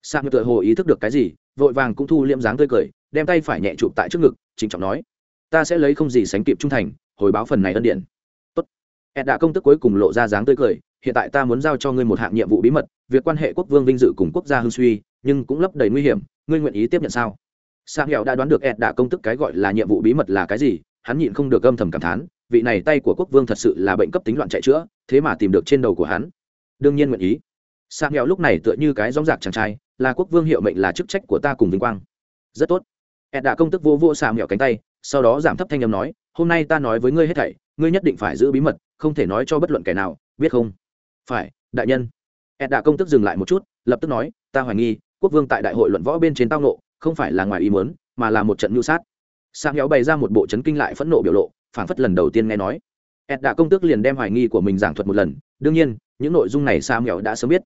Sa như tự hồ ý thức được cái gì, vội vàng cũng thu liễm dáng tươi cười, đem tay phải nhẹ chụp tại trước ngực trịnh trọng nói, ta sẽ lấy không gì sánh kịp trung thành, hồi báo phần này ân điện. Tốt. Ed đã công tức cuối cùng lộ ra dáng tươi cười hiện tại ta muốn giao cho ngươi một hạng nhiệm vụ bí mật, việc quan hệ quốc vương vinh dự cùng quốc gia hưng suy, nhưng cũng lấp đầy nguy hiểm, ngươi nguyện ý tiếp nhận sao? Sang hẹo đã đoán được ed đã công tức cái gọi là nhiệm vụ bí mật là cái gì, hắn nhịn không được âm thầm cảm thán, vị này tay của quốc vương thật sự là bệnh cấp tính loạn chạy chữa, thế mà tìm được trên đầu của hắn. Đương nhiên nguyện ý. Sang hẹo lúc này tựa như cái gióng giạc chàng trai, là quốc vương hiệu mệnh là chức trách của ta cùng vinh quang. Rất tốt. Ed đã công tức vô vô sang hẹo cánh tay, sau đó giảm thấp thanh âm nói, hôm nay ta nói với ngươi hết thảy, ngươi nhất định phải giữ bí mật, không thể nói cho bất luận kẻ nào, biết không? Phải, đại nhân. Ed đã công tức dừng lại một chút, lập tức nói, ta hoài nghi, quốc vương tại đại hội luận võ bên trên tao nộ không phải là ngoài ý muốn, mà là một trận mưu sát. Sang héo bày ra một bộ chấn kinh lại phẫn nộ biểu lộ, phảng phất lần đầu tiên nghe nói. Ed đã công tước liền đem hoài nghi của mình giảng thuật một lần, đương nhiên, những nội dung này sang héo đã sớm biết.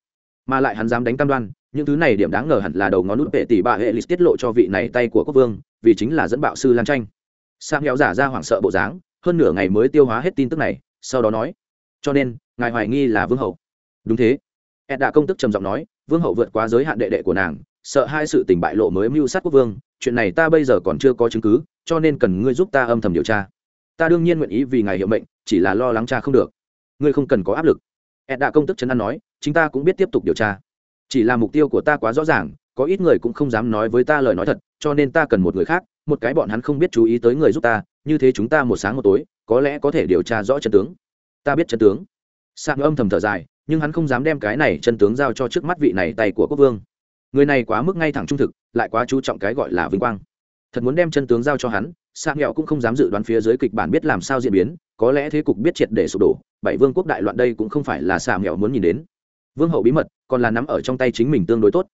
Mà lại hắn dám đánh cam đoan, những thứ này điểm đáng ngờ hẳn là đầu ngón nút vệ tỷ bà hệ lịch tiết lộ cho vị này tay của quốc vương, vì chính là dẫn bạo sư lan tranh sang héo giả ra hoảng sợ bộ dáng, hơn nửa ngày mới tiêu hóa hết tin tức này, sau đó nói cho nên, ngài hoài nghi là vương hậu. Đúng thế. Ed đã công tức trầm giọng nói, vương hậu vượt qua giới hạn đệ đệ của nàng, sợ hai sự tình bại lộ mới mưu sát quốc vương, chuyện này ta bây giờ còn chưa có chứng cứ, cho nên cần ngươi giúp ta âm thầm điều tra. Ta đương nhiên nguyện ý vì ngài hiệu mệnh, chỉ là lo lắng cha không được. Ngươi không cần có áp lực. Ed đã công tức chấn an nói, chính ta cũng biết tiếp tục điều tra. Chỉ là mục tiêu của ta quá rõ ràng, có ít người cũng không dám nói với ta lời nói thật, cho nên ta cần một người khác, một cái bọn hắn không biết chú ý tới người giúp ta, như thế chúng ta một sáng một tối, có lẽ có thể điều tra rõ chân tướng ta biết chân tướng. Sạc âm thầm thở dài, nhưng hắn không dám đem cái này chân tướng giao cho trước mắt vị này tay của quốc vương. Người này quá mức ngay thẳng trung thực, lại quá chú trọng cái gọi là vinh quang. Thật muốn đem chân tướng giao cho hắn sang nghẹo cũng không dám dự đoán phía dưới kịch bản biết làm sao diễn biến, có lẽ thế cục biết triệt để sụp đổ, bảy vương quốc đại loạn đây cũng không phải là xà nghẹo muốn nhìn đến. Vương hậu bí mật, còn là nắm ở trong tay chính mình tương đối tốt.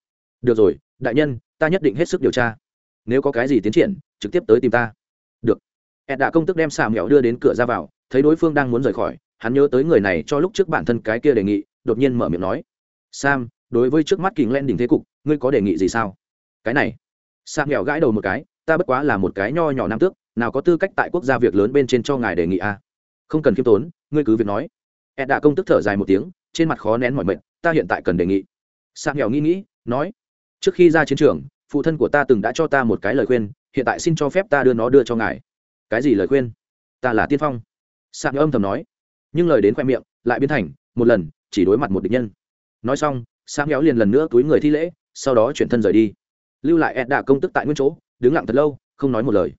Được rồi, đại nhân, ta nhất định hết sức điều tra. Nếu có cái gì tiến triển, trực tiếp tới tìm ta. Được. Ed đã công tức đem xà nghẹo đưa đến cửa ra vào, thấy đối phương đang muốn rời khỏi hắn nhớ tới người này cho lúc trước bản thân cái kia đề nghị, đột nhiên mở miệng nói, sam, đối với trước mắt kính len đỉnh thế cục, ngươi có đề nghị gì sao? Cái này. Sam nghèo gãi đầu một cái, ta bất quá là một cái nho nhỏ nam tước, nào có tư cách tại quốc gia việc lớn bên trên cho ngài đề nghị a à? không cần khiêm tốn, ngươi cứ việc nói. Ed đã công tức thở dài một tiếng, trên mặt khó nén mọi mệnh ta hiện tại cần đề nghị. Sam nghèo nghĩ nghĩ, nói, trước khi ra chiến trường, phụ thân của ta từng đã cho ta một cái lời khuyên, hiện tại xin cho phép ta đưa nó đưa cho ngài. Cái gì lời khuyên? Ta là tiên phong. Sam nghèo âm thầm nói nhưng lời đến khoe miệng lại biến thành, một lần, chỉ đối mặt một địch nhân. Nói xong, sam nghèo liền lần nữa túi người thi lễ, sau đó chuyển thân rời đi. Lưu lại ed đạ công tức tại nguyên chỗ, đứng lặng thật lâu, không nói một lời.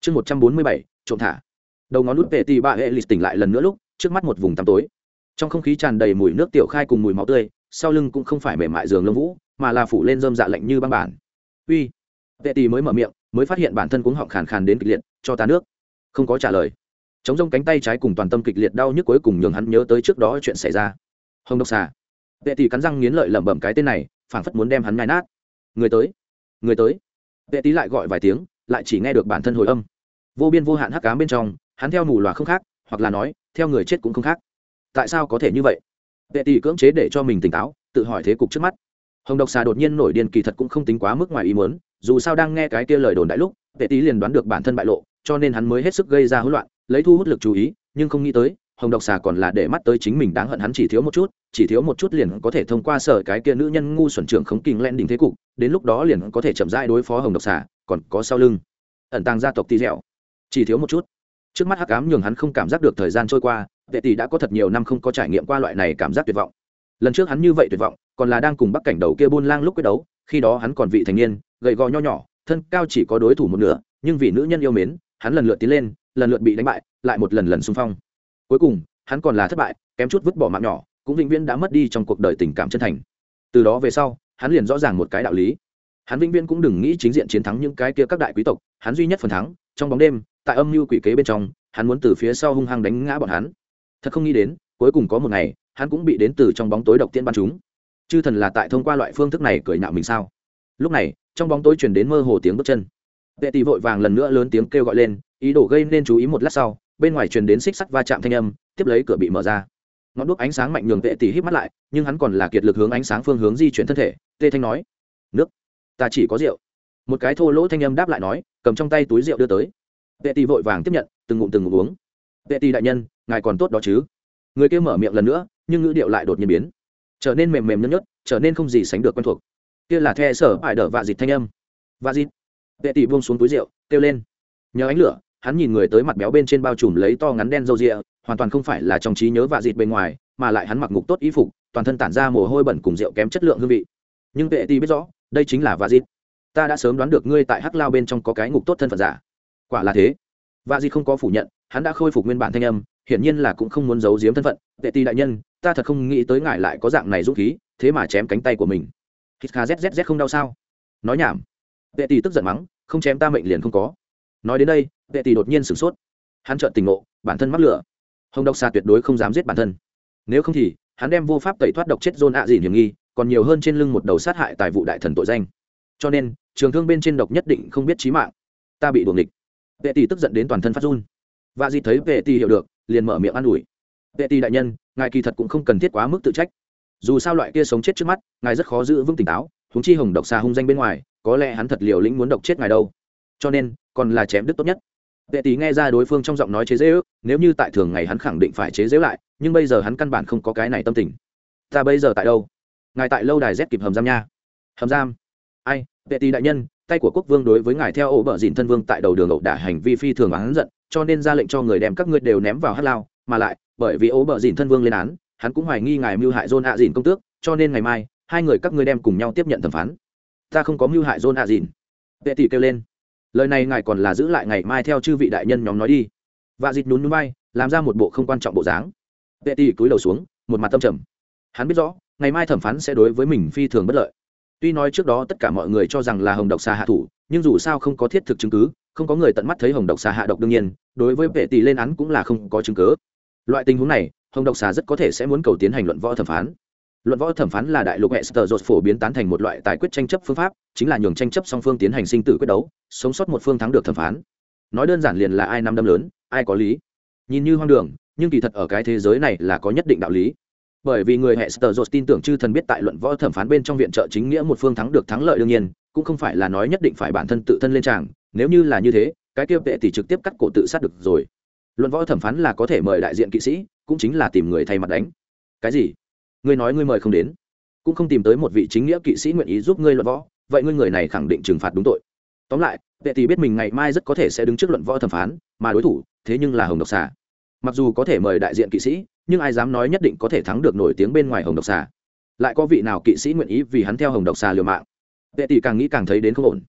Chương một trăm bốn mươi bảy, trộm thả. Đầu ngón nút về tì ba hệ lịch tỉnh lại lần nữa lúc, trước mắt một vùng tăm tối. Trong không khí tràn đầy mùi nước tiểu khai cùng mùi máu tươi, sau lưng cũng không phải mềm mại giường lông vũ, mà là phủ lên dơm dạ lạnh như băng bản. Uy vệ tì mới mở miệng, mới phát hiện bản thân cuống họng khàn khàn đến kịch liệt, cho ta nước. Không có trả lời chống rông cánh tay trái cùng toàn tâm kịch liệt đau nhức cuối cùng nhường hắn nhớ tới trước đó chuyện xảy ra. Hồng độc xà. Vệ tỷ cắn răng nghiến lợi lẩm bẩm cái tên này, phảng phất muốn đem hắn nhai nát. Người tới người tới. Vệ tý lại gọi vài tiếng, lại chỉ nghe được bản thân hồi âm. Vô biên vô hạn hắc cám bên trong, hắn theo mù loà không khác, hoặc là nói, theo người chết cũng không khác. Tại sao có thể như vậy? Vệ tỷ cưỡng chế để cho mình tỉnh táo, tự hỏi thế cục trước mắt. Hồng độc xà đột nhiên nổi điên kỳ thật cũng không tính quá mức ngoài ý muốn, dù sao đang nghe cái kia lời đồn đại lúc, vệ tý liền đoán được bản thân bại lộ, cho nên hắn mới hết sức gây ra hỗn loạn lấy thu hút lực chú ý, nhưng không nghĩ tới, hồng độc xà còn là để mắt tới chính mình đáng hận hắn chỉ thiếu một chút, chỉ thiếu một chút liền có thể thông qua sở cái kia nữ nhân ngu xuẩn trưởng khống kinh len đình thế cục, đến lúc đó liền có thể chậm rãi đối phó hồng độc xà, còn có sau lưng. Ẩn tàng gia tộc tì dẻo chỉ thiếu một chút. Trước mắt hắc ám nhường hắn không cảm giác được thời gian trôi qua, vệ tỷ đã có thật nhiều năm không có trải nghiệm qua loại này cảm giác tuyệt vọng. Lần trước hắn như vậy tuyệt vọng, còn là đang cùng bắc cảnh đầu kia buôn lang lúc quyết đấu, khi đó hắn còn vị thành niên, gầy gò nho nhỏ, thân cao chỉ có đối thủ một nửa, nhưng vì nữ nhân yêu mến, hắn lần lượt tiến lên lần lượt bị đánh bại, lại một lần lần xung phong. Cuối cùng, hắn còn là thất bại, kém chút vứt bỏ mạng nhỏ, cũng vĩnh viễn đã mất đi trong cuộc đời tình cảm chân thành. Từ đó về sau, hắn liền rõ ràng một cái đạo lý. Hắn vĩnh viễn cũng đừng nghĩ chính diện chiến thắng những cái kia các đại quý tộc, hắn duy nhất phần thắng, trong bóng đêm, tại âm mưu quỷ kế bên trong, hắn muốn từ phía sau hung hăng đánh ngã bọn hắn. Thật không nghĩ đến, cuối cùng có một ngày, hắn cũng bị đến từ trong bóng tối độc tiên ban chúng. Chư thần là tại thông qua loại phương thức này cười nhạo mình sao? Lúc này, trong bóng tối chuyển đến mơ hồ tiếng bước chân. Vệ tỷ vội vàng lần nữa lớn tiếng kêu gọi lên ý đồ gây nên chú ý một lát sau, bên ngoài truyền đến xích sắt va chạm thanh âm, tiếp lấy cửa bị mở ra. Ngọn đuốc ánh sáng mạnh nhường vệ tỷ hít mắt lại, nhưng hắn còn là kiệt lực hướng ánh sáng phương hướng di chuyển thân thể, tê thanh nói, nước, ta chỉ có rượu. Một cái thô lỗ thanh âm đáp lại nói, cầm trong tay túi rượu đưa tới. Vệ tỷ vội vàng tiếp nhận, từng ngụm từng ngụm uống. Vệ tỷ đại nhân, ngài còn tốt đó chứ? Người kia mở miệng lần nữa, nhưng ngữ điệu lại đột nhiên biến, trở nên mềm mềm nhớt nhớt, trở nên không gì sánh được quen thuộc. Kia là the sở ải đỡ vạ dịt thanh âm. Vạ dịt. Vệ tỷ buông xuống túi rượu, kêu lên. Nhờ ánh lửa hắn nhìn người tới mặt béo bên trên bao trùm lấy to ngắn đen râu rịa, hoàn toàn không phải là trong trí nhớ vạ dịt bên ngoài, mà lại hắn mặc ngục tốt y phục, toàn thân tản ra mồ hôi bẩn cùng rượu kém chất lượng hương vị. Nhưng vệ tỷ biết rõ, đây chính là vạ dịt. Ta đã sớm đoán được ngươi tại hắc lao bên trong có cái ngục tốt thân phận giả. Quả là thế. Vạ dịt không có phủ nhận, hắn đã khôi phục nguyên bản thanh âm, hiển nhiên là cũng không muốn giấu giếm thân phận. Vệ tỷ đại nhân, ta thật không nghĩ tới ngài lại có dạng này dũng khí, thế mà chém cánh tay của mình. Hít kha zzz không đau sao? Nói nhảm. Vệ tỷ tức giận mắng, không chém ta mệnh liền không có nói đến đây vệ tỷ đột nhiên sửng sốt. Hắn trợn tình ngộ, bản thân mắc lửa. Hồng độc xà tuyệt đối không dám giết bản thân. Nếu không thì, hắn đem vô pháp tẩy thoát độc chết dôn ạ à gì hiểm nghi, còn nhiều hơn trên lưng một đầu sát hại tài vụ đại thần tội danh. Cho nên, trường thương bên trên độc nhất định không biết trí mạng. Ta bị đuồng địch vệ tỷ tức giận đến toàn thân phát run. Và dì thấy vệ tỷ hiểu được, liền mở miệng an ủi. Vệ tỷ đại nhân, ngài kỳ thật cũng không cần thiết quá mức tự trách. Dù sao loại kia sống chết trước mắt, ngài rất khó giữ vững tỉnh táo húng chi hồng độc xà hung danh bên ngoài, có lẽ hắn thật liều lĩnh muốn độc chết ngài đâu. Cho nên còn là chém đứt tốt nhất. Vệ tỷ nghe ra đối phương trong giọng nói chế dễ ước nếu như tại thường ngày hắn khẳng định phải chế dễ lại, nhưng bây giờ hắn căn bản không có cái này tâm tình. Ta bây giờ tại đâu? Ngài tại lâu đài z kịp hầm giam nha. Hầm giam? Ai? Vệ tỷ đại nhân, tay của quốc vương đối với ngài theo ổ bờ dìn thân vương tại đầu đường ẩu đả hành vi phi thường hắn giận, cho nên ra lệnh cho người đem các ngươi đều ném vào hát lao. Mà lại, bởi vì ổ bờ dìn thân vương lên án, hắn cũng hoài nghi ngài mưu hại john ạ dìn công tước, cho nên ngày mai, hai người các ngươi đem cùng nhau tiếp nhận thẩm phán. Ta không có mưu hại john ạ dìn vệ tỷ kêu lên lời này ngài còn là giữ lại ngày mai theo chư vị đại nhân nhóm nói đi. Và dịch nhún núi bay làm ra một bộ không quan trọng bộ dáng. Vệ tỷ cúi đầu xuống, một mặt tâm trầm. Hắn biết rõ, ngày mai thẩm phán sẽ đối với mình phi thường bất lợi. Tuy nói trước đó tất cả mọi người cho rằng là hồng độc xà hạ thủ, nhưng dù sao không có thiết thực chứng cứ, không có người tận mắt thấy hồng độc xà hạ độc đương nhiên, đối với vệ tỷ lên án cũng là không có chứng cứ. Loại tình huống này, hồng độc xà rất có thể sẽ muốn cầu tiến hành luận võ thẩm phán luận võ thẩm phán là đại lục hệ sờ phổ biến tán thành một loại tài quyết tranh chấp phương pháp, chính là nhường tranh chấp song phương tiến hành sinh tử quyết đấu, sống sót một phương thắng được thẩm phán. Nói đơn giản liền là ai nắm đâm lớn, ai có lý. Nhìn như hoang đường, nhưng kỳ thật ở cái thế giới này là có nhất định đạo lý. Bởi vì người hệ sờ tin tưởng chư thần biết tại luận võ thẩm phán bên trong viện trợ chính nghĩa một phương thắng được thắng lợi đương nhiên, cũng không phải là nói nhất định phải bản thân tự thân lên tràng, nếu như là như thế, cái kia tệ thì trực tiếp cắt cổ tự sát được rồi. Luận võ thẩm phán là có thể mời đại diện kỵ sĩ, cũng chính là tìm người thay mặt đánh. Cái gì? Ngươi nói ngươi mời không đến, cũng không tìm tới một vị chính nghĩa kỵ sĩ nguyện ý giúp ngươi luận võ, vậy ngươi người này khẳng định trừng phạt đúng tội. Tóm lại, vệ tỷ biết mình ngày mai rất có thể sẽ đứng trước luận võ thẩm phán, mà đối thủ, thế nhưng là hồng độc xà. Mặc dù có thể mời đại diện kỵ sĩ, nhưng ai dám nói nhất định có thể thắng được nổi tiếng bên ngoài hồng độc xà. Lại có vị nào kỵ sĩ nguyện ý vì hắn theo hồng độc xà liều mạng? Vệ tỷ càng nghĩ càng thấy đến không ổn.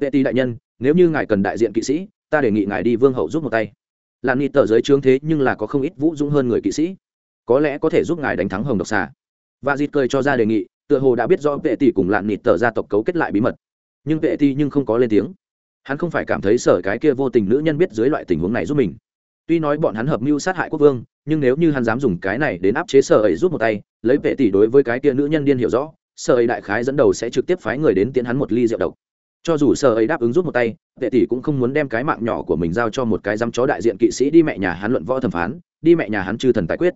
Vệ tỷ đại nhân, nếu như ngài cần đại diện kỵ sĩ, ta đề nghị ngài đi vương hậu giúp một tay. Làm nịt tờ giới trướng thế nhưng là có không ít vũ dũng hơn người kỵ sĩ có lẽ có thể giúp ngài đánh thắng hồng độc xà. Và dịt cười cho ra đề nghị, tựa hồ đã biết rõ vệ tỷ cùng lạn nịt tờ gia tộc cấu kết lại bí mật. Nhưng vệ tỷ nhưng không có lên tiếng. Hắn không phải cảm thấy sở cái kia vô tình nữ nhân biết dưới loại tình huống này giúp mình. Tuy nói bọn hắn hợp mưu sát hại quốc vương, nhưng nếu như hắn dám dùng cái này đến áp chế sở ấy giúp một tay, lấy vệ tỷ đối với cái kia nữ nhân điên hiểu rõ, sở ấy đại khái dẫn đầu sẽ trực tiếp phái người đến tiến hắn một ly rượu độc. Cho dù sở ấy đáp ứng giúp một tay, vệ tỷ cũng không muốn đem cái mạng nhỏ của mình giao cho một cái dăm chó đại diện kỵ sĩ đi mẹ nhà hắn luận võ thẩm phán, đi mẹ nhà hắn chư thần tài quyết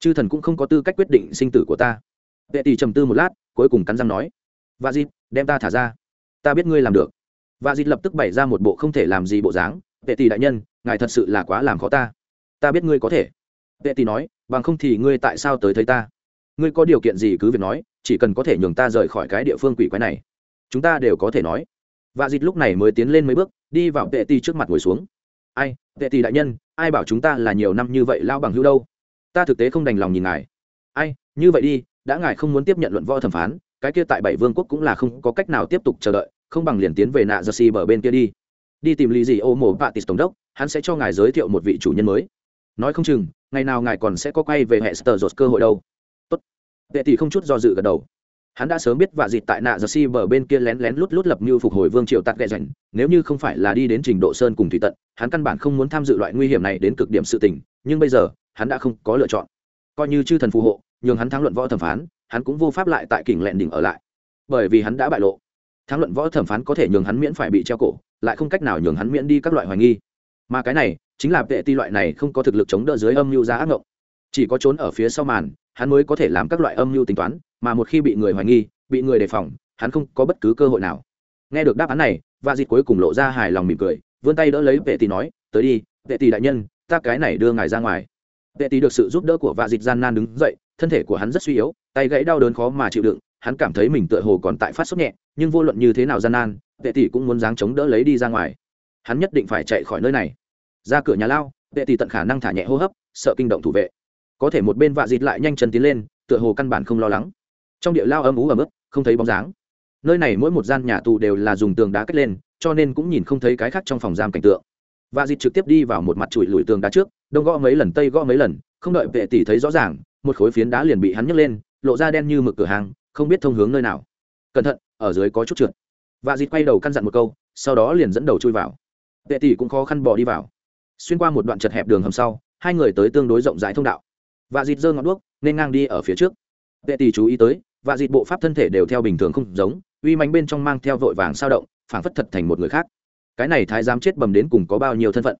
chư thần cũng không có tư cách quyết định sinh tử của ta. Vệ tỷ trầm tư một lát, cuối cùng cắn răng nói và dịt, đem ta thả ra. Ta biết ngươi làm được. Và dịt lập tức bày ra một bộ không thể làm gì bộ dáng, vệ tỷ đại nhân, ngài thật sự là quá làm khó ta. Ta biết ngươi có thể. Vệ tỷ nói, bằng không thì ngươi tại sao tới thấy ta? Ngươi có điều kiện gì cứ việc nói, chỉ cần có thể nhường ta rời khỏi cái địa phương quỷ quái này, chúng ta đều có thể nói. Và dịt lúc này mới tiến lên mấy bước, đi vào vệ tỷ trước mặt ngồi xuống. Ai, vệ tỷ đại nhân, ai bảo chúng ta là nhiều năm như vậy lao bằng hữu đâu? Ta thực tế không đành lòng nhìn ngài. Ai, như vậy đi, đã ngài không muốn tiếp nhận luận võ thẩm phán, cái kia tại bảy vương quốc cũng là không có cách nào tiếp tục chờ đợi, không bằng liền tiến về nạ giơ xi bờ bên kia đi. Đi tìm lì gì ô mồ tịt tổng đốc, hắn sẽ cho ngài giới thiệu một vị chủ nhân mới. Nói không chừng, ngày nào ngài còn sẽ có quay về hệ sờ dột cơ hội đâu. Tốt. Vệ tỷ không chút do dự gật đầu hắn đã sớm biết và dịt tại nạ giờ si bờ bên kia lén lén lút lút lập mưu phục hồi vương triều tạt ghẹ rảnh. Nếu như không phải là đi đến trình độ sơn cùng thủy tận, hắn căn bản không muốn tham dự loại nguy hiểm này đến cực điểm sự tình. Nhưng bây giờ, hắn đã không có lựa chọn. Coi như chư thần phù hộ, nhường hắn thắng luận võ thẩm phán, hắn cũng vô pháp lại tại kình lẹn đỉnh ở lại. Bởi vì hắn đã bại lộ. Thắng luận võ thẩm phán có thể nhường hắn miễn phải bị treo cổ, lại không cách nào nhường hắn miễn đi các loại hoài nghi. Mà cái này, chính là vệ ti loại này không có thực lực chống đỡ dưới âm mưu giá ác ngộng. Chỉ có trốn ở phía sau màn, hắn mới có thể làm các loại âm mưu tính toán mà một khi bị người hoài nghi, bị người đề phòng, hắn không có bất cứ cơ hội nào. Nghe được đáp án này và dịt cuối cùng lộ ra hài lòng mỉm cười, vươn tay đỡ lấy vệ tỷ nói, tới đi, vệ tỷ đại nhân, ta cái này đưa ngài ra ngoài. Vệ tỷ được sự giúp đỡ của vạ dịt gian nan đứng dậy, thân thể của hắn rất suy yếu, tay gãy đau đớn khó mà chịu đựng, hắn cảm thấy mình tựa hồ còn tại phát sốt nhẹ, nhưng vô luận như thế nào gian nan, vệ tỷ cũng muốn dáng chống đỡ lấy đi ra ngoài. Hắn nhất định phải chạy khỏi nơi này. Ra cửa nhà lao, vệ tỷ tận khả năng thả nhẹ hô hấp, sợ kinh động thủ vệ. Có thể một bên vạ dịt lại nhanh chân tiến lên, tựa hồ căn bản không lo lắng trong địa lao âm ú ấm ức không thấy bóng dáng. Nơi này mỗi một gian nhà tù đều là dùng tường đá cách lên, cho nên cũng nhìn không thấy cái khác trong phòng giam cảnh tượng. Và dịt trực tiếp đi vào một mặt chùi lùi tường đá trước, đông gõ mấy lần, tây gõ mấy lần, không đợi vệ tỷ thấy rõ ràng, một khối phiến đá liền bị hắn nhấc lên, lộ ra đen như mực cửa hàng, không biết thông hướng nơi nào. Cẩn thận, ở dưới có chút trượt. Và dịt quay đầu căn dặn một câu, sau đó liền dẫn đầu chui vào. Vệ tỷ cũng khó khăn bỏ đi vào. Xuyên qua một đoạn chật hẹp đường hầm sau, hai người tới tương đối rộng rãi thông đạo. Và dịt giơ ngọn đuốc, nên ngang đi ở phía trước. Vệ tỷ chú ý tới và dịt bộ pháp thân thể đều theo bình thường không giống, uy mánh bên trong mang theo vội vàng sao động, phảng phất thật thành một người khác. Cái này thái giám chết bầm đến cùng có bao nhiêu thân phận?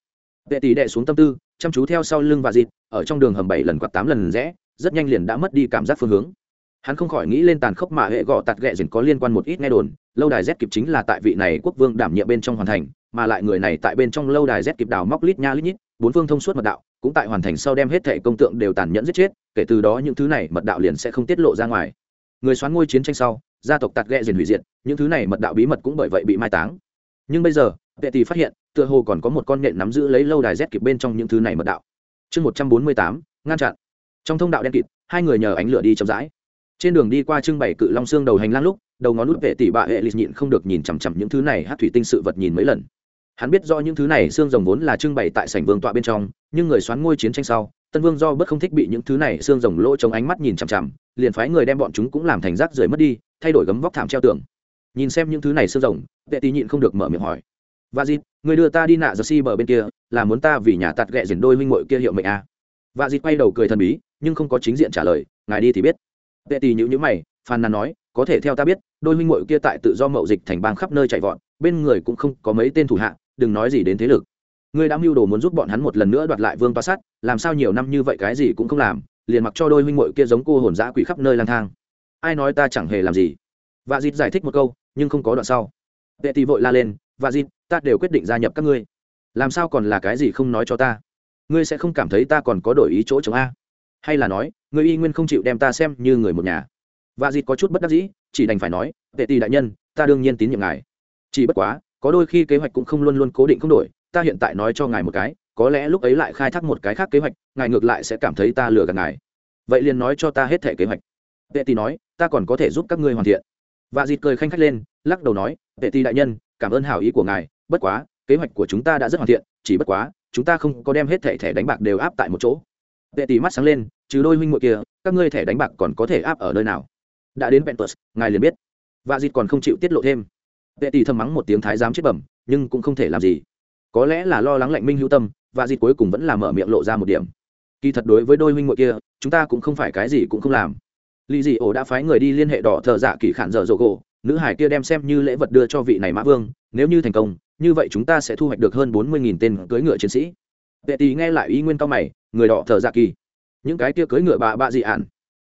Vệ tỷ đệ xuống tâm tư, chăm chú theo sau lưng và dịt, ở trong đường hầm bảy lần quạt tám lần rẽ, rất nhanh liền đã mất đi cảm giác phương hướng. Hắn không khỏi nghĩ lên tàn khốc mà hệ gọ tạt ghẹ dền có liên quan một ít nghe đồn, lâu đài z kịp chính là tại vị này quốc vương đảm nhiệm bên trong hoàn thành, mà lại người này tại bên trong lâu đài z kịp đào móc lít nha lít nhít, bốn phương thông suốt mật đạo, cũng tại hoàn thành sau đem hết thẻ công tượng đều tàn nhẫn giết chết, kể từ đó những thứ này mật đạo liền sẽ không tiết lộ ra ngoài người xoán ngôi chiến tranh sau, gia tộc tạt ghẹ diền hủy diệt, những thứ này mật đạo bí mật cũng bởi vậy bị mai táng. Nhưng bây giờ, vệ tỷ phát hiện, tựa hồ còn có một con nhện nắm giữ lấy lâu đài rét kịp bên trong những thứ này mật đạo. Chương một trăm bốn mươi tám, ngăn chặn. Trong thông đạo đen kịt, hai người nhờ ánh lửa đi chậm rãi. Trên đường đi qua trưng bày cự long xương đầu hành lang lúc, đầu ngón nút vệ tỷ bạ hệ lịch nhịn không được nhìn chằm chằm những thứ này, hát thủy tinh sự vật nhìn mấy lần. Hắn biết do những thứ này xương rồng vốn là trưng bày tại sảnh vương tọa bên trong, nhưng người xoán ngôi chiến tranh sau tân vương do bất không thích bị những thứ này xương rồng lỗ trong ánh mắt nhìn chằm chằm, liền phái người đem bọn chúng cũng làm thành rác rưởi mất đi, thay đổi gấm vóc thảm treo tường. Nhìn xem những thứ này xương rồng, vệ tỷ nhịn không được mở miệng hỏi. Và dịp người đưa ta đi nạ giờ si bờ bên kia, là muốn ta vì nhà tạt ghẹ dền đôi minh mội kia hiệu mệnh à. và dịp quay đầu cười thần bí, nhưng không có chính diện trả lời, ngài đi thì biết. Vệ tỷ nhữ nhữ mày phan nàn nói, có thể theo ta biết, đôi minh mội kia tại tự do mậu dịch thành bang khắp nơi chạy vọn bên người cũng không có mấy tên thủ hạ, đừng nói gì đến thế lực ngươi đã mưu đồ muốn giúp bọn hắn một lần nữa đoạt lại vương toa sát, làm sao nhiều năm như vậy cái gì cũng không làm, liền mặc cho đôi huynh muội kia giống cô hồn dã quỷ khắp nơi lang thang. Ai nói ta chẳng hề làm gì? Và dịt giải thích một câu, nhưng không có đoạn sau. Vệ tỷ vội la lên và dịt, ta đều quyết định gia nhập các ngươi. Làm sao còn là cái gì không nói cho ta? Ngươi sẽ không cảm thấy ta còn có đổi ý chỗ chống a? Hay là nói, ngươi y nguyên không chịu đem ta xem như người một nhà? Và dịt có chút bất đắc dĩ, chỉ đành phải nói, vệ tỷ đại nhân, ta đương nhiên tín nhiệm ngài. Chỉ bất quá, có đôi khi kế hoạch cũng không luôn luôn cố định không đổi ta hiện tại nói cho ngài một cái, có lẽ lúc ấy lại khai thác một cái khác kế hoạch, ngài ngược lại sẽ cảm thấy ta lừa gạt ngài. Vậy liền nói cho ta hết thẻ kế hoạch. Vệ tỷ nói, ta còn có thể giúp các ngươi hoàn thiện. Và dịt cười khanh khách lên, lắc đầu nói, vệ tỷ đại nhân, cảm ơn hảo ý của ngài, bất quá, kế hoạch của chúng ta đã rất hoàn thiện, chỉ bất quá, chúng ta không có đem hết thẻ thẻ đánh bạc đều áp tại một chỗ. Vệ tỷ mắt sáng lên, trừ đôi huynh muội kia, các ngươi thẻ đánh bạc còn có thể áp ở nơi nào? Đã đến pentus ngài liền biết. Và dịt còn không chịu tiết lộ thêm. Vệ tỷ thầm mắng một tiếng thái giám chết bẩm, nhưng cũng không thể làm gì có lẽ là lo lắng lạnh minh hữu tâm, và dịt cuối cùng vẫn là mở miệng lộ ra một điểm. Kỳ thật đối với đôi huynh muội kia, chúng ta cũng không phải cái gì cũng không làm. Lì dị ổ đã phái người đi liên hệ đỏ thợ dạ kỳ khản dở dỗ gỗ, nữ hải kia đem xem như lễ vật đưa cho vị này mã vương, nếu như thành công, như vậy chúng ta sẽ thu hoạch được hơn bốn mươi nghìn tên cưỡi ngựa chiến sĩ. Vệ tì nghe lại ý nguyên cao mày, người đỏ thợ dạ kỳ. Những cái kia cưỡi ngựa bà bạ dị ản,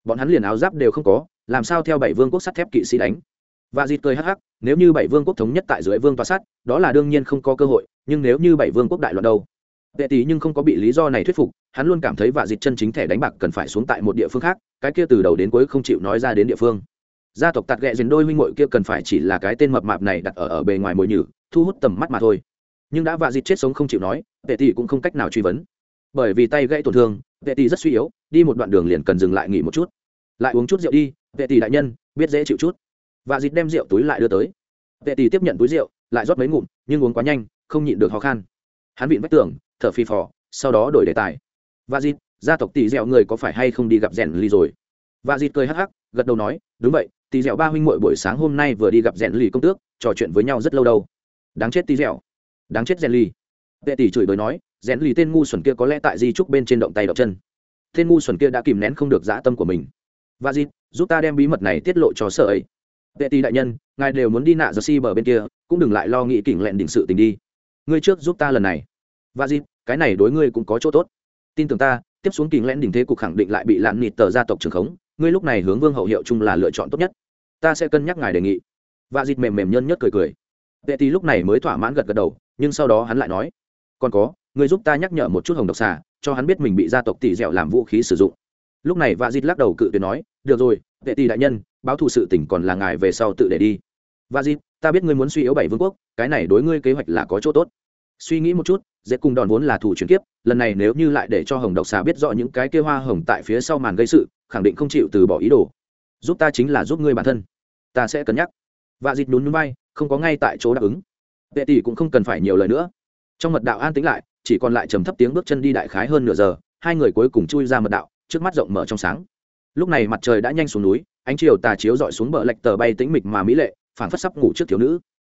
bọn hắn liền áo giáp đều không có, làm sao theo bảy vương quốc sắt thép kỵ sĩ đánh? Và dịt cười hắc hắc nếu như bảy vương quốc thống nhất tại dưới vương tòa sát, đó là đương nhiên không có cơ hội nhưng nếu như bảy vương quốc đại loạn đâu? Vệ tỷ nhưng không có bị lý do này thuyết phục hắn luôn cảm thấy vạ dịch chân chính thẻ đánh bạc cần phải xuống tại một địa phương khác cái kia từ đầu đến cuối không chịu nói ra đến địa phương. Gia tộc tạt ghẹ giền đôi huynh muội kia cần phải chỉ là cái tên mập mạp này đặt ở ở bề ngoài mồi nhử thu hút tầm mắt mà thôi. Nhưng đã vạ dịch chết sống không chịu nói vệ tỷ cũng không cách nào truy vấn. Bởi vì tay gãy tổn thương vệ tỷ rất suy yếu đi một đoạn đường liền cần dừng lại nghỉ một chút. Lại uống chút rượu đi vệ tỷ đại nhân biết dễ chịu chút và dịch đem rượu túi lại đưa tới. Vệ tỷ tiếp nhận túi rượu, lại rót mấy ngụm, nhưng uống quá nhanh, không nhịn được khó khăn hắn vịn vách tường, thở phì phò, sau đó đổi đề tài. Và dịt, gia tộc tỷ dẻo người có phải hay không đi gặp rèn ly rồi? Và dịt cười hắc hắc, gật đầu nói, đúng vậy, tỷ dẻo ba huynh muội buổi sáng hôm nay vừa đi gặp rèn ly công tước, trò chuyện với nhau rất lâu đâu. Đáng chết tỷ dẻo đáng chết rèn ly vệ tỷ chửi bới nói, rèn ly tên ngu xuẩn kia có lẽ tại di trúc bên trên động tay động chân. Tên ngu xuẩn kia đã kìm nén không được dã tâm của mình. Và dịp giúp ta đem bí mật này tiết lộ cho sợ ấy vệ tỷ đại nhân, ngài đều muốn đi nạ giờ si bờ bên kia, cũng đừng lại lo nghĩ kỉnh lẹn đỉnh sự tình đi. Ngươi trước giúp ta lần này. Và dịp, cái này đối ngươi cũng có chỗ tốt. Tin tưởng ta, tiếp xuống kỉnh lẹn đỉnh thế cục khẳng định lại bị lạn nịt tờ gia tộc trường khống, ngươi lúc này hướng vương hậu hiệu chung là lựa chọn tốt nhất. Ta sẽ cân nhắc ngài đề nghị. Và dịp mềm mềm nhân nhất cười cười. Vệ tỷ lúc này mới thỏa mãn gật gật đầu, nhưng sau đó hắn lại nói, còn có, ngươi giúp ta nhắc nhở một chút hồng độc xà, cho hắn biết mình bị gia tộc tỷ dẻo làm vũ khí sử dụng. Lúc này vạ dịt lắc đầu cự tuyệt nói, được rồi vệ tỷ đại nhân, báo thù sự tỉnh còn là ngài về sau tự để đi. Và dịt ta biết ngươi muốn suy yếu bảy vương quốc, cái này đối ngươi kế hoạch là có chỗ tốt. Suy nghĩ một chút dễ cùng đòn vốn là thủ chuyển kiếp, lần này nếu như lại để cho hồng độc xà biết rõ những cái kia hoa hồng tại phía sau màn gây sự, khẳng định không chịu từ bỏ ý đồ. Giúp ta chính là giúp ngươi bản thân. Ta sẽ cân nhắc. Và dịp nhún núi bay không có ngay tại chỗ đáp ứng. Vệ tỷ cũng không cần phải nhiều lời nữa. Trong mật đạo an tĩnh lại, chỉ còn lại trầm thấp tiếng bước chân đi đại khái hơn nửa giờ, hai người cuối cùng chui ra mật đạo, trước mắt rộng mở trong sáng lúc này mặt trời đã nhanh xuống núi, ánh chiều tà chiếu dọi xuống bờ lệch tờ bay tĩnh mịch mà mỹ lệ, phảng phất sắp ngủ trước thiếu nữ.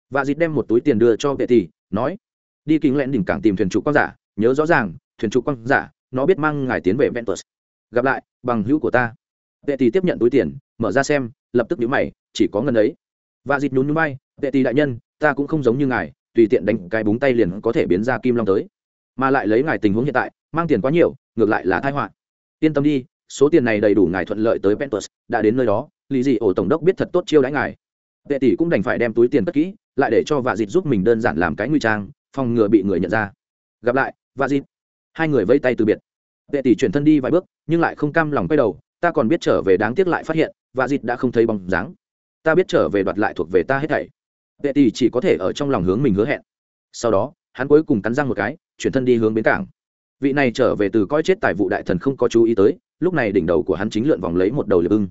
Và dịt đem một túi tiền đưa cho vệ tỷ, nói, đi kính lẽn đỉnh cảng tìm thuyền trụ quang giả, nhớ rõ ràng, thuyền trụ quang giả, nó biết mang ngài tiến về ventus. Gặp lại, bằng hữu của ta. Vệ tỷ tiếp nhận túi tiền, mở ra xem, lập tức nhíu mày, chỉ có ngân ấy. Và dịt nhún nhún bay vệ tỷ đại nhân, ta cũng không giống như ngài, tùy tiện đánh cái búng tay liền có thể biến ra kim long tới. Mà lại lấy ngài tình huống hiện tại, mang tiền quá nhiều, ngược lại là tai họa. Yên tâm đi số tiền này đầy đủ ngài thuận lợi tới pentus, đã đến nơi đó, lý dị ổ tổng đốc biết thật tốt chiêu đãi ngài. Vệ tỷ cũng đành phải đem túi tiền cất kỹ, lại để cho vạ Dịch giúp mình đơn giản làm cái nguy trang, phòng ngừa bị người nhận ra. Gặp lại, vạ Dịch. hai người vẫy tay từ biệt. Vệ tỷ chuyển thân đi vài bước, nhưng lại không cam lòng quay đầu, ta còn biết trở về đáng tiếc lại phát hiện, vạ Dịch đã không thấy bóng dáng. Ta biết trở về đoạt lại thuộc về ta hết thảy. Vệ tỷ chỉ có thể ở trong lòng hướng mình hứa hẹn. Sau đó, hắn cuối cùng cắn răng một cái, chuyển thân đi hướng bến cảng vị này trở về từ coi chết tài vụ đại thần không có chú ý tới, lúc này đỉnh đầu của hắn chính lượn vòng lấy một đầu liệp ưng.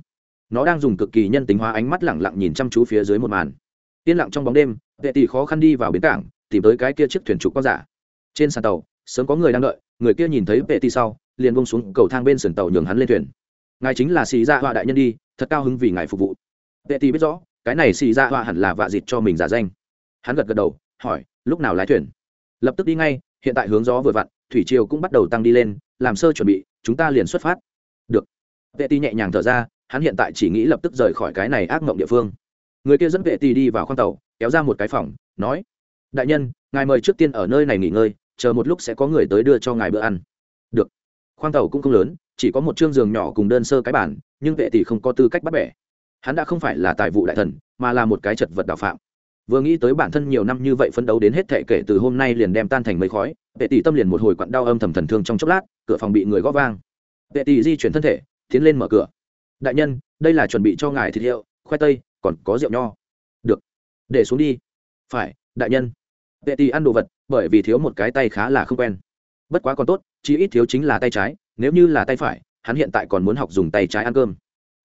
Nó đang dùng cực kỳ nhân tính hóa ánh mắt lẳng lặng nhìn chăm chú phía dưới một màn. Yên lặng trong bóng đêm, vệ tỷ khó khăn đi vào bến cảng, tìm tới cái kia chiếc thuyền trục có giả. Trên sàn tàu, sớm có người đang đợi, người kia nhìn thấy vệ tỷ sau, liền bông xuống cầu thang bên sườn tàu nhường hắn lên thuyền. Ngài chính là xì dạ họa đại nhân đi, thật cao hứng vì ngài phục vụ. Vệ tỷ biết rõ, cái này xì dạ họa hẳn là vạ dịt cho mình giả danh. Hắn gật gật đầu, hỏi, lúc nào lái thuyền? Lập tức đi ngay, hiện tại hướng gió vừa vặn thủy triều cũng bắt đầu tăng đi lên, làm sơ chuẩn bị, chúng ta liền xuất phát. Được. Vệ ti nhẹ nhàng thở ra, hắn hiện tại chỉ nghĩ lập tức rời khỏi cái này ác mộng địa phương. Người kia dẫn vệ ti đi vào khoang tàu, kéo ra một cái phòng, nói, đại nhân, ngài mời trước tiên ở nơi này nghỉ ngơi, chờ một lúc sẽ có người tới đưa cho ngài bữa ăn. Được. Khoang tàu cũng không lớn, chỉ có một chương giường nhỏ cùng đơn sơ cái bản nhưng vệ tỷ không có tư cách bắt bẻ. Hắn đã không phải là tài vụ đại thần, mà là một cái chật vật đạo phạm vừa nghĩ tới bản thân nhiều năm như vậy phấn đấu đến hết thệ kể từ hôm nay liền đem tan thành mấy khói, vệ tỷ tâm liền một hồi quặn đau âm thầm thần thương trong chốc lát, cửa phòng bị người góp vang. Vệ tỷ di chuyển thân thể, tiến lên mở cửa. Đại nhân, đây là chuẩn bị cho ngài thịt hiệu, khoai tây, còn có rượu nho. Được, để xuống đi. Phải, đại nhân. Vệ tỷ ăn đồ vật, bởi vì thiếu một cái tay khá là không quen. Bất quá còn tốt chỉ ít thiếu chính là tay trái, nếu như là tay phải, hắn hiện tại còn muốn học dùng tay trái ăn cơm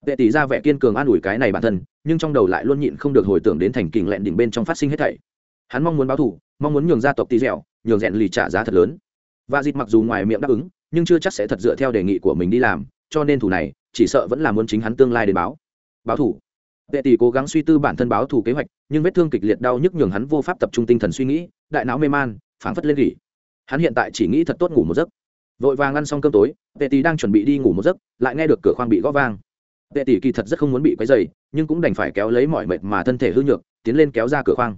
vệ tỷ ra vẻ kiên cường an ủi cái này bản thân, nhưng trong đầu lại luôn nhịn không được hồi tưởng đến thành kình lẹn đỉnh bên trong phát sinh hết thảy. Hắn mong muốn báo thù, mong muốn nhường gia tộc tí dẻo, nhường rèn lì trả giá thật lớn. Và dịt mặc dù ngoài miệng đáp ứng, nhưng chưa chắc sẽ thật dựa theo đề nghị của mình đi làm, cho nên thủ này, chỉ sợ vẫn là muốn chính hắn tương lai đến báo. Báo thủ vệ tỷ cố gắng suy tư bản thân báo thù kế hoạch, nhưng vết thương kịch liệt đau nhức nhường hắn vô pháp tập trung tinh thần suy nghĩ, đại não mê man, phảng phất lên gỉ. Hắn hiện tại chỉ nghĩ thật tốt ngủ một giấc. Vội vàng ăn xong cơm tối, vệ tỷ đang chuẩn bị đi ngủ một giấc, lại nghe được cửa khoang bị gõ vang vệ tỷ kỳ thật rất không muốn bị quấy dày nhưng cũng đành phải kéo lấy mọi mệt mà thân thể hư nhược, tiến lên kéo ra cửa khoang.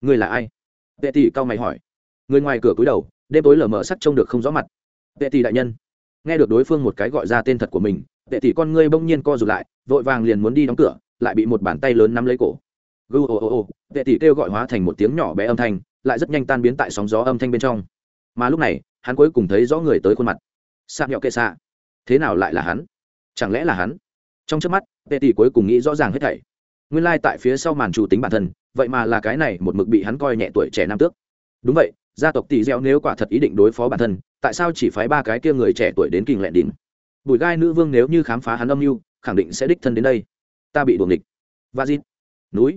Người là ai? Vệ tỷ cau mày hỏi. Người ngoài cửa cúi đầu, đêm tối lở mở sắc trông được không rõ mặt. Vệ tỷ đại nhân. Nghe được đối phương một cái gọi ra tên thật của mình, vệ tỷ con ngươi bỗng nhiên co rụt lại, vội vàng liền muốn đi đóng cửa, lại bị một bàn tay lớn nắm lấy cổ. Gù ồ ồ ồ, vệ tỷ kêu gọi hóa thành một tiếng nhỏ bé âm thanh, lại rất nhanh tan biến tại sóng gió âm thanh bên trong. Mà lúc này, hắn cuối cùng thấy rõ người tới khuôn mặt. Sạp nhọ kệ xạ thế nào lại là hắn? Chẳng lẽ là hắn? Trong trước mắt, tệ tỷ cuối cùng nghĩ rõ ràng hết thảy. Nguyên lai、like、tại phía sau màn chủ tính bản thân, vậy mà là cái này một mực bị hắn coi nhẹ tuổi trẻ nam tước. Đúng vậy, gia tộc tỷ gieo nếu quả thật ý định đối phó bản thân, tại sao chỉ phái ba cái kia người trẻ tuổi đến kình lẹn đỉnh? Bùi gai nữ vương nếu như khám phá hắn âm mưu, khẳng định sẽ đích thân đến đây. Ta bị đuồng địch và dịp núi.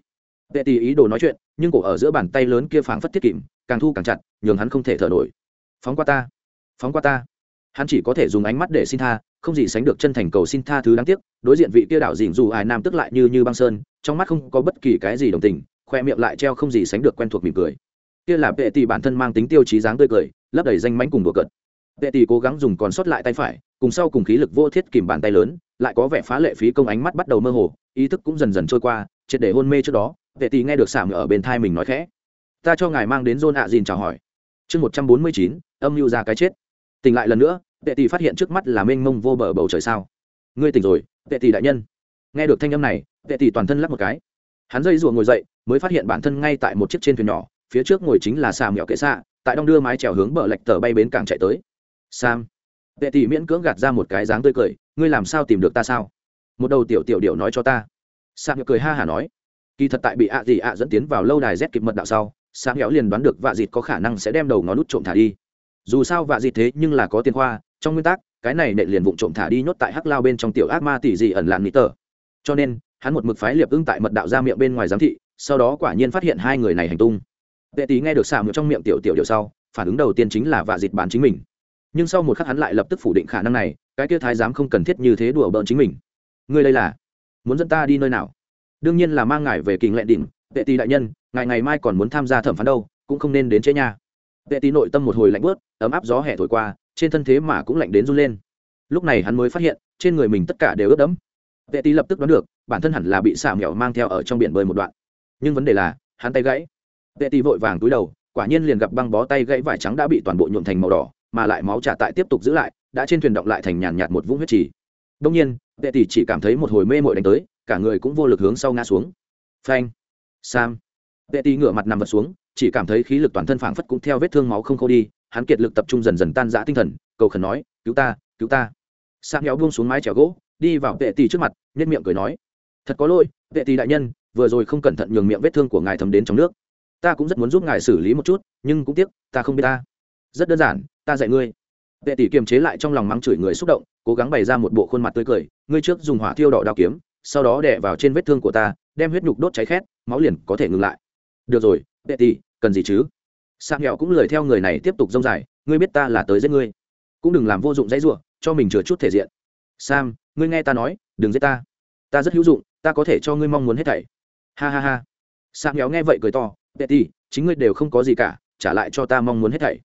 Tệ tỷ ý đồ nói chuyện, nhưng cổ ở giữa bàn tay lớn kia phảng phất tiết kìm, càng thu càng chặt, nhường hắn không thể thở nổi. Phóng qua ta. Phóng qua ta. Hắn chỉ có thể dùng ánh mắt để xin tha không gì sánh được chân thành cầu xin tha thứ đáng tiếc, đối diện vị kia đảo dình dù ai nam tức lại như như băng sơn, trong mắt không có bất kỳ cái gì đồng tình, khoe miệng lại treo không gì sánh được quen thuộc mỉm cười. Kia là vệ tỷ bản thân mang tính tiêu chí dáng tươi cười, lấp đầy danh mánh cùng đùa cợt. Vệ tỷ cố gắng dùng còn sót lại tay phải, cùng sau cùng khí lực vô thiết kìm bàn tay lớn, lại có vẻ phá lệ phí công ánh mắt bắt đầu mơ hồ, ý thức cũng dần dần trôi qua, triệt để hôn mê trước đó, vệ tỷ nghe được sảng ở bên thai mình nói khẽ. Ta cho ngài mang đến john ạ dìn chào hỏi. Chương một trăm bốn mươi chín, âm mưu ra cái chết. Tỉnh lại lần nữa vệ tỷ phát hiện trước mắt là mênh mông vô bờ bầu trời sao? Ngươi tỉnh rồi vệ tỷ đại nhân. Nghe được thanh âm này vệ tỷ toàn thân lắc một cái. Hắn dây rùa ngồi dậy, mới phát hiện bản thân ngay tại một chiếc trên thuyền nhỏ, phía trước ngồi chính là sam nhỏ kệ xạ tại đong đưa mái trèo hướng bờ lệch tờ bay bến cảng chạy tới. Sam vệ tỷ miễn cưỡng gạt ra một cái dáng tươi cười, ngươi làm sao tìm được ta sao? Một đầu tiểu tiểu điệu nói cho ta. Sam cười ha hả nói. Kỳ thật tại bị ạ gì ạ dẫn tiến vào lâu đài rét kịp mật đạo sau, sam nhỏ liền đoán được vạ dịt có khả năng sẽ đem đầu ngón nút trộm thả đi. Dù sao vạ dịt thế nhưng là có tiền khoa trong nguyên tắc, cái này nệ liền vụng trộm thả đi nhốt tại hắc lao bên trong tiểu ác ma tỷ dị ẩn làn nị tờ. Cho nên, hắn một mực phái liệp ưng tại mật đạo ra miệng bên ngoài giám thị, sau đó quả nhiên phát hiện hai người này hành tung. Vệ tý nghe được xả mượn trong miệng tiểu tiểu điều sau, phản ứng đầu tiên chính là vạ dịt bán chính mình. Nhưng sau một khắc hắn lại lập tức phủ định khả năng này, cái kia thái giám không cần thiết như thế đùa bỡn chính mình. Ngươi đây là muốn dẫn ta đi nơi nào? Đương nhiên là mang ngài về kình lệ đỉnh, vệ tý đại nhân, ngài ngày mai còn muốn tham gia thẩm phán đâu, cũng không nên đến chế nhà vệ tý nội tâm một hồi lạnh bớt ấm áp gió hè thổi qua trên thân thế mà cũng lạnh đến run lên. Lúc này hắn mới phát hiện, trên người mình tất cả đều ướt đẫm. Vệ tý lập tức đoán được, bản thân hẳn là bị xả mẹo mang theo ở trong biển bơi một đoạn. Nhưng vấn đề là, hắn tay gãy. Vệ tý vội vàng túi đầu, quả nhiên liền gặp băng bó tay gãy vải trắng đã bị toàn bộ nhuộm thành màu đỏ, mà lại máu trả tại tiếp tục giữ lại, đã trên thuyền động lại thành nhàn nhạt một vũng huyết trì. Đông nhiên, vệ tỷ chỉ cảm thấy một hồi mê mội đánh tới, cả người cũng vô lực hướng sau ngã xuống. Phanh. Sam. Vệ tỷ ngửa mặt nằm vật xuống, chỉ cảm thấy khí lực toàn thân phảng phất cũng theo vết thương máu không khô đi hắn kiệt lực tập trung dần dần tan rã tinh thần, cầu khẩn nói, cứu ta cứu ta. Sang héo buông xuống mái chèo gỗ, đi vào vệ tỷ trước mặt nhất miệng cười nói, thật có lỗi, vệ tỷ đại nhân, vừa rồi không cẩn thận nhường miệng vết thương của ngài thấm đến trong nước. Ta cũng rất muốn giúp ngài xử lý một chút, nhưng cũng tiếc, ta không biết ta. Rất đơn giản, ta dạy ngươi. Vệ tỷ kiềm chế lại trong lòng mắng chửi người xúc động, cố gắng bày ra một bộ khuôn mặt tươi cười, ngươi trước dùng hỏa thiêu đỏ đao kiếm, sau đó đè vào trên vết thương của ta, đem huyết nhục đốt cháy khét, máu liền có thể ngừng lại. Được rồi, vệ tỷ cần gì chứ? Sang hẹo cũng lời theo người này tiếp tục rông dài ngươi biết ta là tới giết ngươi cũng đừng làm vô dụng dãy ruộng cho mình chừa chút thể diện. Sam ngươi nghe ta nói đừng giết ta ta rất hữu dụng ta có thể cho ngươi mong muốn hết thảy. Ha ha ha. Sam nghèo nghe vậy cười to Betty, chính ngươi đều không có gì cả trả lại cho ta mong muốn hết thảy.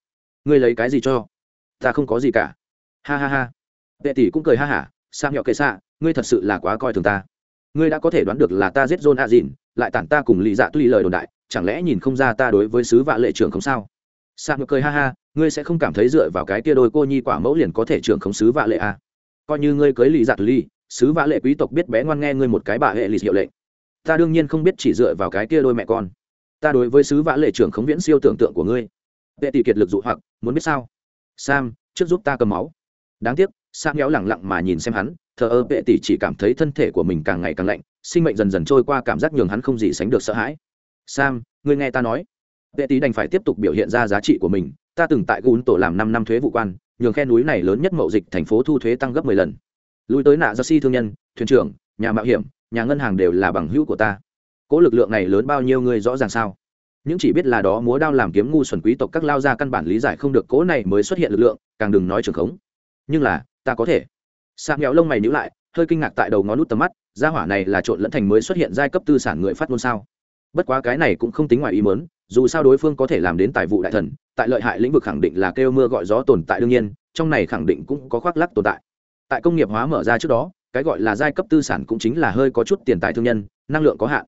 Ngươi lấy cái gì cho? Ta không có gì cả. Ha ha ha. Vệ tỷ cũng cười ha hả sang nhọ kệ xạ ngươi thật sự là quá coi thường ta ngươi đã có thể đoán được là ta giết john a dìn lại tản ta cùng Lý dạ tuy lời đồn đại, chẳng lẽ nhìn không ra ta đối với sứ vạ lệ trưởng không sao? Sạc nhọ cười ha ha, ngươi sẽ không cảm thấy dựa vào cái tia đôi cô nhi quả mẫu liền có thể trưởng không sứ vạ lệ à. coi như ngươi cưới Lý dạ tuy, sứ vạ lệ quý tộc biết bé ngoan nghe ngươi một cái bà hệ lì hiệu lệnh. Ta đương nhiên không biết chỉ dựa vào cái tia đôi mẹ con. Ta đối với sứ vã lệ trưởng khống viễn siêu tưởng tượng của ngươi. Vệ tỷ kiệt lực dụ hoặc, muốn biết sao? Sam, trước giúp ta cầm máu đáng tiếc sang héo lẳng lặng mà nhìn xem hắn, thờ ơ, vệ tỷ chỉ cảm thấy thân thể của mình càng ngày càng lạnh, sinh mệnh dần dần trôi qua cảm giác nhường hắn không gì sánh được sợ hãi. Sam, ngươi nghe ta nói. Vệ tỷ đành phải tiếp tục biểu hiện ra giá trị của mình, ta từng tại gún tổ làm năm năm thuế vụ quan, nhường khe núi này lớn nhất mậu dịch thành phố thu thuế tăng gấp mười lần. Lui tới nạ do si thương nhân, thuyền trưởng, nhà mạo hiểm, nhà ngân hàng đều là bằng hữu của ta. Cỗ lực lượng này lớn bao nhiêu người rõ ràng sao? Những chỉ biết là đó múa đao làm kiếm ngu xuẩn quý tộc các lao ra căn bản lý giải không được cỗ này mới xuất hiện lực lượng, càng đừng nói trường khống nhưng là, ta có thể. Sạc nghèo lông mày nhữ lại, hơi kinh ngạc tại đầu ngón nút tầm mắt, gia hỏa này là trộn lẫn thành mới xuất hiện giai cấp tư sản người phát ngôn sao? Bất quá cái này cũng không tính ngoài ý mớn dù sao đối phương có thể làm đến tài vụ đại thần, tại lợi hại lĩnh vực khẳng định là kêu mưa gọi gió tồn tại đương nhiên, trong này khẳng định cũng có khoác lắc tồn tại. Tại công nghiệp hóa mở ra trước đó, cái gọi là giai cấp tư sản cũng chính là hơi có chút tiền tài thương nhân, năng lượng có hạn.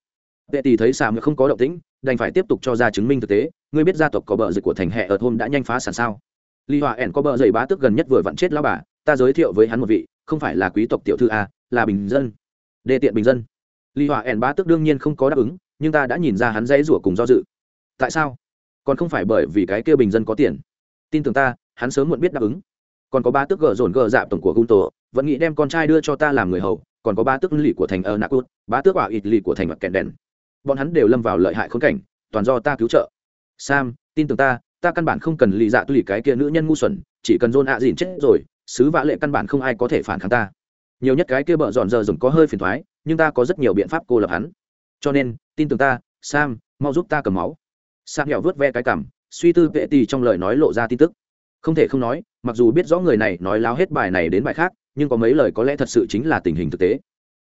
Vệ tỷ thấy xà không có động tĩnh, đành phải tiếp tục cho ra chứng minh thực tế, ngươi biết gia tộc có bờ dịch của thành hệ ở thôn đã nhanh phá sản sao? Lý hòa ẻn có bờ dày bá tức gần nhất vừa vặn chết lão bà, ta giới thiệu với hắn một vị, không phải là quý tộc tiểu thư a là bình dân. Đề tiện bình dân. Lý hòa ẻn bá tức đương nhiên không có đáp ứng, nhưng ta đã nhìn ra hắn dãy rủa cùng do dự. Tại sao? Còn không phải bởi vì cái kia bình dân có tiền. Tin tưởng ta, hắn sớm muộn biết đáp ứng. Còn có bá tức gờ dồn gờ dạp tổng của cung tổ vẫn nghĩ đem con trai đưa cho ta làm người hầu, còn có bá tước lì của thành ở nạc cút tước quả ịt lì của thành mặt kẹn đèn. Bọn hắn đều lâm vào lợi hại khốn cảnh, toàn do ta cứu trợ. Sam, tin tưởng ta ta căn bản không cần lì dạ tùy cái kia nữ nhân ngu xuẩn, chỉ cần dôn ạ à dìn chết rồi, sứ vã lệ căn bản không ai có thể phản kháng ta. Nhiều nhất cái kia bợ dọn giờ dùng có hơi phiền thoái, nhưng ta có rất nhiều biện pháp cô lập hắn. Cho nên, tin tưởng ta, sam, mau giúp ta cầm máu. Sam hẹo vớt ve cái cảm, suy tư vệ tì trong lời nói lộ ra tin tức. Không thể không nói, mặc dù biết rõ người này nói láo hết bài này đến bài khác, nhưng có mấy lời có lẽ thật sự chính là tình hình thực tế.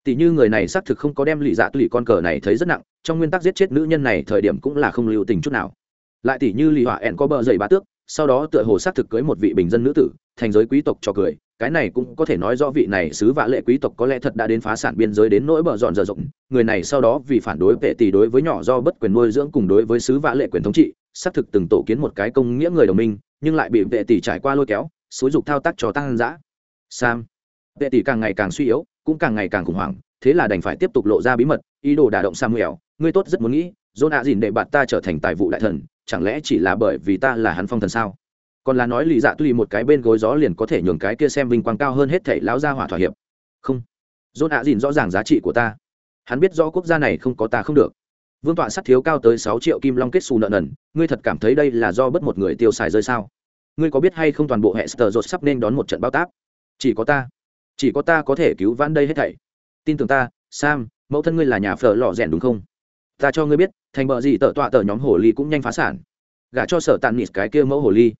Tỷ như người này xác thực không có đem lì dạ tùy con cờ này thấy rất nặng, trong nguyên tắc giết chết nữ nhân này thời điểm cũng là không lưu tình chút nào lại tỷ như lì họa ẹn có bờ dậy bá tước, sau đó tựa hồ xác thực cưới một vị bình dân nữ tử, thành giới quý tộc cho cười. Cái này cũng có thể nói rõ vị này sứ vạ lệ quý tộc có lẽ thật đã đến phá sản biên giới đến nỗi bờ dọn dở rộng. Người này sau đó vì phản đối vệ tỷ đối với nhỏ do bất quyền nuôi dưỡng cùng đối với sứ vạ lệ quyền thống trị, xác thực từng tổ kiến một cái công nghĩa người đồng minh, nhưng lại bị vệ tỷ trải qua lôi kéo, xúi dục thao tác cho tăng dã. sam. Vệ tỷ càng ngày càng suy yếu, cũng càng ngày càng khủng hoảng, thế là đành phải tiếp tục lộ ra bí mật, ý đồ đả động samuel. Ngươi tốt rất muốn nghĩ dôn ạ dìn để bạn ta trở thành tài vụ đại thần chẳng lẽ chỉ là bởi vì ta là hắn phong thần sao? Còn là nói lì dạ tùy một cái bên gối gió liền có thể nhường cái kia xem vinh quang cao hơn hết thảy lão gia hỏa thỏa hiệp. Không. Dôn ạ dìn rõ ràng giá trị của ta. Hắn biết rõ quốc gia này không có ta không được. Vương tọa sắt thiếu cao tới sáu triệu kim long kết xù nợ nần, ngươi thật cảm thấy đây là do bất một người tiêu xài rơi sao? Ngươi có biết hay không toàn bộ hệ sờ rột sắp nên đón một trận bao tác chỉ có ta. Chỉ có ta có thể cứu vãn đây hết thảy. Tin tưởng ta, sam, mẫu thân ngươi là nhà phở lò rèn đúng không? Ta cho ngươi biết thành bờ gì tợ tọa tờ nhóm hồ ly cũng nhanh phá sản. Gả cho sở tàn nịt cái kia mẫu hồ ly.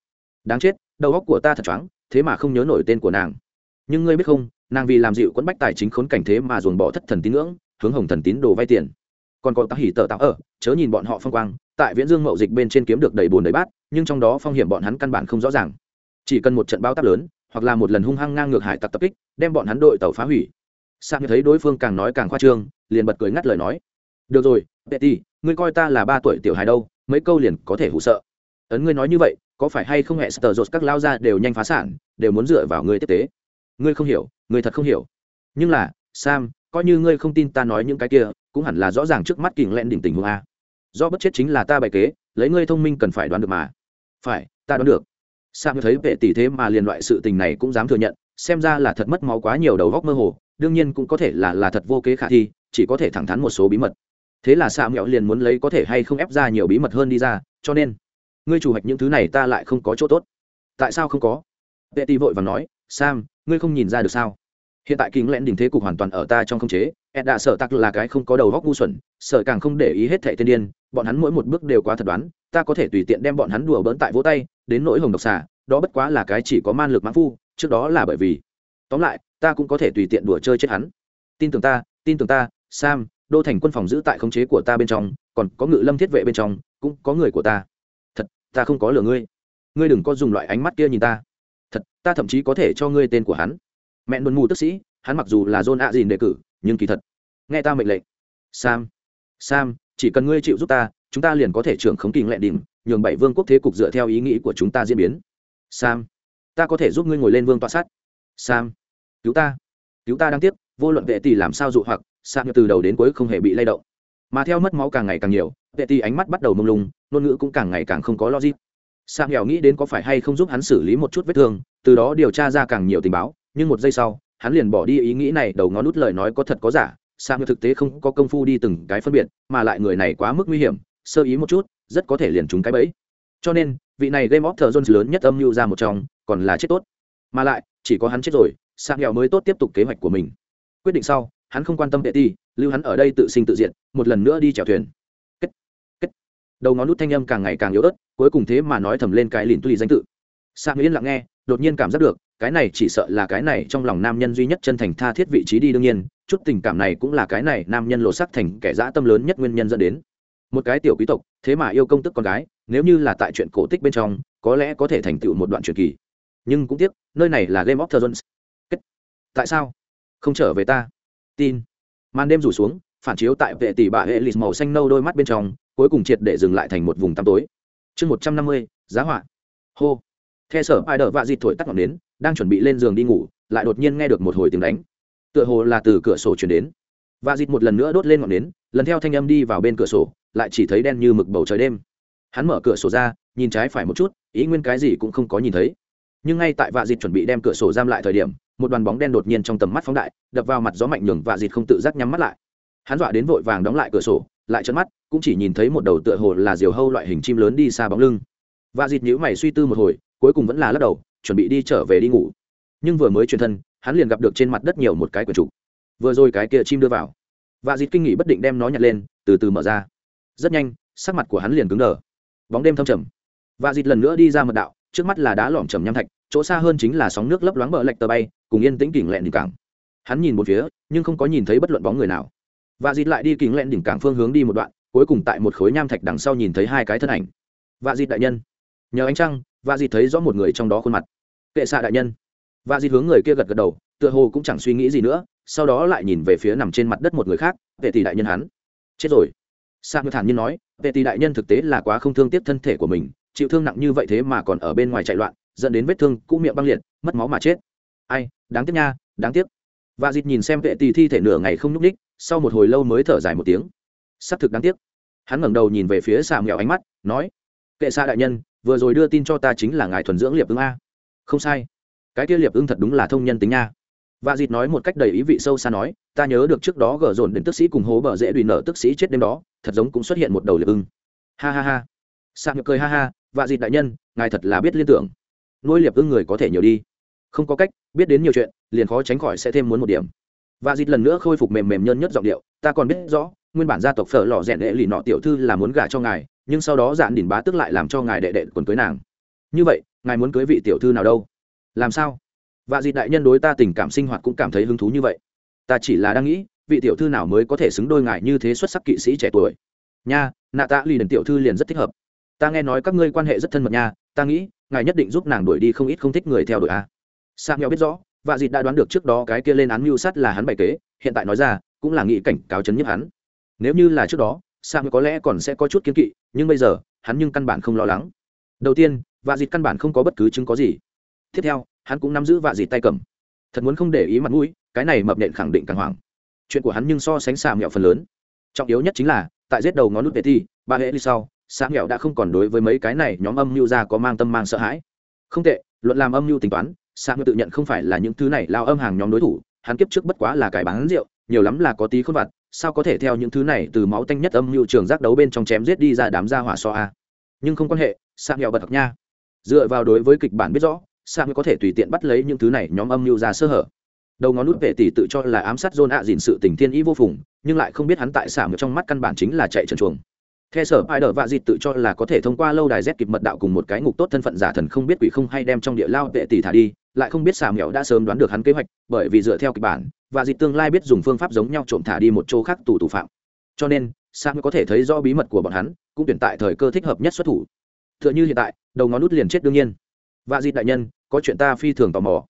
Đáng chết, đầu óc của ta thật choáng, thế mà không nhớ nổi tên của nàng. Nhưng ngươi biết không, nàng vì làm dịu quẫn bách tài chính khốn cảnh thế mà dồn bỏ thất thần tín ngưỡng, hướng hồng thần tín đồ vay tiền. Còn có tắc hỉ tờ tạo ở, chớ nhìn bọn họ phong quang, tại viễn dương mậu dịch bên trên kiếm được đầy bồn đầy bát, nhưng trong đó phong hiểm bọn hắn căn bản không rõ ràng. Chỉ cần một trận bao tác lớn, hoặc là một lần hung hăng ngang ngược hải tặc tập kích, đem bọn hắn đội tàu phá hủy. Sang thấy đối phương càng nói càng khoa trương, liền bật cười ngắt lời nói. Được rồi betty ngươi coi ta là ba tuổi tiểu hài đâu, mấy câu liền có thể hụ sợ. Ấn ngươi nói như vậy, có phải hay không hệ sờ dột các lao ra đều nhanh phá sản, đều muốn dựa vào ngươi tiếp tế? Ngươi không hiểu, ngươi thật không hiểu. Nhưng là, sam, coi như ngươi không tin ta nói những cái kia, cũng hẳn là rõ ràng trước mắt kình lẹn đỉnh tình huống a. Do bất chết chính là ta bày kế, lấy ngươi thông minh cần phải đoán được mà. Phải, ta đoán được. Sam thấy vệ tỷ thế mà liền loại sự tình này cũng dám thừa nhận, xem ra là thật mất máu quá nhiều đầu góc mơ hồ, đương nhiên cũng có thể là là thật vô kế khả thi, chỉ có thể thẳng thắn một số bí mật thế là sam mẹo liền muốn lấy có thể hay không ép ra nhiều bí mật hơn đi ra, cho nên, ngươi chủ hạch những thứ này ta lại không có chỗ tốt. Tại sao không có? Vệ tỷ vội và nói, sam, ngươi không nhìn ra được sao? Hiện tại kính lẽn đỉnh thế cục hoàn toàn ở ta trong không chế, ed đã sợ tặc là cái không có đầu góc ngu xuẩn, sợ càng không để ý hết thệ tiên điên, bọn hắn mỗi một bước đều quá thật đoán, ta có thể tùy tiện đem bọn hắn đùa bỡn tại vỗ tay, đến nỗi hồng độc xà, đó bất quá là cái chỉ có man lực mãn phu, trước đó là bởi vì, tóm lại, ta cũng có thể tùy tiện đùa chơi chết hắn. Tin tưởng ta, tin tưởng ta, sam đô thành quân phòng giữ tại khống chế của ta bên trong, còn có ngự lâm thiết vệ bên trong, cũng có người của ta. Thật, ta không có lừa ngươi. Ngươi đừng có dùng loại ánh mắt kia nhìn ta. Thật, ta thậm chí có thể cho ngươi tên của hắn. Mẹ luôn mù tức sĩ, hắn mặc dù là john a dìn đề cử, nhưng kỳ thật, nghe ta mệnh lệnh. Sam sam, chỉ cần ngươi chịu giúp ta, chúng ta liền có thể trưởng khống kỳ lệ đỉnh, nhường bảy vương quốc thế cục dựa theo ý nghĩ của chúng ta diễn biến. Sam, ta có thể giúp ngươi ngồi lên vương tọa sát. Sam, cứu ta. Cứu ta đang tiếp vô luận vệ tỷ làm sao dụ hoặc sam từ đầu đến cuối không hề bị lay động. Mà theo mất máu càng ngày càng nhiều, vệ tỷ ánh mắt bắt đầu mông lung, ngôn ngữ cũng càng ngày càng không có logic. Sam nghèo nghĩ đến có phải hay không giúp hắn xử lý một chút vết thương, từ đó điều tra ra càng nhiều tình báo, nhưng một giây sau, hắn liền bỏ đi ý nghĩ này, đầu ngón nút lời nói có thật có giả sang thực tế không có công phu đi từng cái phân biệt, mà lại người này quá mức nguy hiểm, sơ ý một chút, rất có thể liền trúng cái bẫy. Cho nên, vị này game of thrones lớn nhất âm mưu ra một trong, còn là chết tốt. Mà lại, chỉ có hắn chết rồi, sạc nghèo mới tốt tiếp tục kế hoạch của mình. Quyết định sau hắn không quan tâm tệ ti, lưu hắn ở đây tự sinh tự diện một lần nữa đi chèo thuyền. Kết kết. Đầu ngón nút thanh âm càng ngày càng yếu ớt, cuối cùng thế mà nói thầm lên cái lìn tùy danh tự. Sang yên lặng nghe, đột nhiên cảm giác được, cái này chỉ sợ là cái này trong lòng nam nhân duy nhất chân thành tha thiết vị trí đi đương nhiên, chút tình cảm này cũng là cái này nam nhân lộ sắc thành kẻ dã tâm lớn nhất nguyên nhân dẫn đến. Một cái tiểu quý tộc, thế mà yêu công tức con gái, nếu như là tại chuyện cổ tích bên trong, có lẽ có thể thành tựu một đoạn truyền kỳ. Nhưng cũng tiếc, nơi này là game of thrones. Kết. tại sao? Không trở về ta tin. Màn đêm rủ xuống, phản chiếu tại vệ tỷ bà hệ lì màu xanh nâu đôi mắt bên trong, cuối cùng triệt để dừng lại thành một vùng tăm tối. Chương một trăm năm mươi, giá họa. Hô. The sở ai đỡ vạ dịt thổi tắt ngọn nến, đang chuẩn bị lên giường đi ngủ, lại đột nhiên nghe được một hồi tiếng đánh. Tựa hồ là từ cửa sổ chuyển đến. Vạ dịt một lần nữa đốt lên ngọn nến, lần theo thanh âm đi vào bên cửa sổ, lại chỉ thấy đen như mực bầu trời đêm. Hắn mở cửa sổ ra, nhìn trái phải một chút, ý nguyên cái gì cũng không có nhìn thấy. Nhưng ngay tại vạ dịt chuẩn bị đem cửa sổ giam lại thời điểm một đoàn bóng đen đột nhiên trong tầm mắt phóng đại, đập vào mặt gió mạnh nhường và dịt không tự giác nhắm mắt lại. Hắn dọa đến vội vàng đóng lại cửa sổ, lại chớp mắt, cũng chỉ nhìn thấy một đầu tựa hồ là diều hâu loại hình chim lớn đi xa bóng lưng. Và dịt nhíu mày suy tư một hồi, cuối cùng vẫn là lắc đầu, chuẩn bị đi trở về đi ngủ. Nhưng vừa mới chuyển thân, hắn liền gặp được trên mặt đất nhiều một cái quyển trục. Vừa rồi cái kia chim đưa vào. Và dịt kinh nghỉ bất định đem nó nhặt lên, từ từ mở ra. Rất nhanh, sắc mặt của hắn liền cứng đờ. Bóng đêm thâm trầm. Và dịt lần nữa đi ra mật đạo, trước mắt là đá lỏm trầm nham thạch, chỗ xa hơn chính là sóng nước lấp loáng bờ lạch tờ bay cùng yên tĩnh kỉnh lẹn đỉnh cảng. Hắn nhìn một phía, nhưng không có nhìn thấy bất luận bóng người nào. Và dịt lại đi kỉnh lẹn đỉnh cảng phương hướng đi một đoạn, cuối cùng tại một khối nham thạch đằng sau nhìn thấy hai cái thân ảnh. Và dịt đại nhân. Nhờ ánh trăng và dịt thấy rõ một người trong đó khuôn mặt. Kệ xạ đại nhân. Và dịt hướng người kia gật gật đầu, tựa hồ cũng chẳng suy nghĩ gì nữa, sau đó lại nhìn về phía nằm trên mặt đất một người khác, vệ tỷ đại nhân hắn. Chết rồi. Sa ngư thản nhiên nói, vệ tỷ đại nhân thực tế là quá không thương tiếc thân thể của mình, chịu thương nặng như vậy thế mà còn ở bên ngoài chạy loạn, dẫn đến vết thương cũ miệng băng liệt, mất máu mà chết ai, đáng tiếc nha, đáng tiếc. Và dịt nhìn xem vệ tỷ thi thể nửa ngày không nhúc ních sau một hồi lâu mới thở dài một tiếng. Xác thực đáng tiếc. Hắn ngẩng đầu nhìn về phía xà mèo ánh mắt, nói, kệ xa đại nhân, vừa rồi đưa tin cho ta chính là ngài thuần dưỡng liệp ưng a. Không sai. Cái kia liệp ưng thật đúng là thông nhân tính nha. Và dịt nói một cách đầy ý vị sâu xa nói, ta nhớ được trước đó gở dồn đến tức sĩ cùng hố bờ dễ đùi nở tức sĩ chết đêm đó, thật giống cũng xuất hiện một đầu liệp ưng. Ha ha ha. Sạc nhược cười ha ha và dịt đại nhân, ngài thật là biết liên tưởng. Nuôi liệp ưng người có thể nhiều đi không có cách, biết đến nhiều chuyện, liền khó tránh khỏi sẽ thêm muốn một điểm. Và dịt lần nữa khôi phục mềm mềm nhân nhất giọng điệu, ta còn biết rõ, nguyên bản gia tộc phở lò rèn đệ lì nọ tiểu thư là muốn gả cho ngài, nhưng sau đó dạn đỉnh bá tức lại làm cho ngài đệ đệ quần cưới nàng. Như vậy, ngài muốn cưới vị tiểu thư nào đâu? Làm sao? Và dịt đại nhân đối ta tình cảm sinh hoạt cũng cảm thấy hứng thú như vậy. Ta chỉ là đang nghĩ, vị tiểu thư nào mới có thể xứng đôi ngài như thế xuất sắc kỵ sĩ trẻ tuổi? Nha, nạ tạ lì đần tiểu thư liền rất thích hợp. Ta nghe nói các ngươi quan hệ rất thân mật nha, ta nghĩ, ngài nhất định giúp nàng đuổi đi không ít không thích người theo đuổi a sa nghèo biết rõ và dịt đã đoán được trước đó cái kia lên án mưu sát là hắn bày kế, hiện tại nói ra, cũng là nghị cảnh cáo chấn nhức hắn. Nếu như là trước đó sa nghèo có lẽ còn sẽ có chút kiên kỵ, nhưng bây giờ, hắn nhưng căn bản không lo lắng. Đầu tiên và dịt căn bản không có bất cứ chứng có gì. Tiếp theo, hắn cũng nắm giữ vạ dịt tay cầm. Thật muốn không để ý mặt mũi, cái này mập nện khẳng định càng hoảng. Chuyện của hắn nhưng so sánh xà mẹo phần lớn. Trọng yếu nhất chính là, tại giết đầu ngón nút vệ thi ba hệ đi sau xã mẹo đã không còn đối với mấy cái này nhóm âm mưu ra có mang tâm mang sợ hãi. Không tệ, luận làm âm mưu tính toán xã mẹo tự nhận không phải là những thứ này lao âm hàng nhóm đối thủ hắn kiếp trước bất quá là cải bán rượu nhiều lắm là có tí khôn vặt sao có thể theo những thứ này từ máu tanh nhất âm mưu trường giác đấu bên trong chém giết đi ra đám gia hỏa so a? Nhưng không quan hệ xã nghèo bật học nha. Dựa vào đối với kịch bản biết rõ sao mới có thể tùy tiện bắt lấy những thứ này nhóm âm mưu ra sơ hở. Đầu ngón nút vệ tỷ tự cho là ám sát dôn ạ dìn sự tình thiên ý vô phùng, nhưng lại không biết hắn tại sao trong mắt căn bản chính là chạy trần chuồng. Theo sở ai đỡ vạ dịt tự cho là có thể thông qua lâu đài Z kịp mật đạo cùng một cái ngục tốt thân phận giả thần không biết quỷ không hay đem trong địa lao vệ tỷ thả đi, lại không biết xà mèo đã sớm đoán được hắn kế hoạch, bởi vì dựa theo kịch bản, và dịp tương lai biết dùng phương pháp giống nhau trộm thả đi một chỗ khác tù tù phạm. Cho nên, Sam có thể thấy rõ bí mật của bọn hắn, cũng tuyển tại thời cơ thích hợp nhất xuất thủ. Tựa như hiện tại, đầu ngón nút liền chết đương nhiên. Và dịp đại nhân, có chuyện ta phi thường tò mò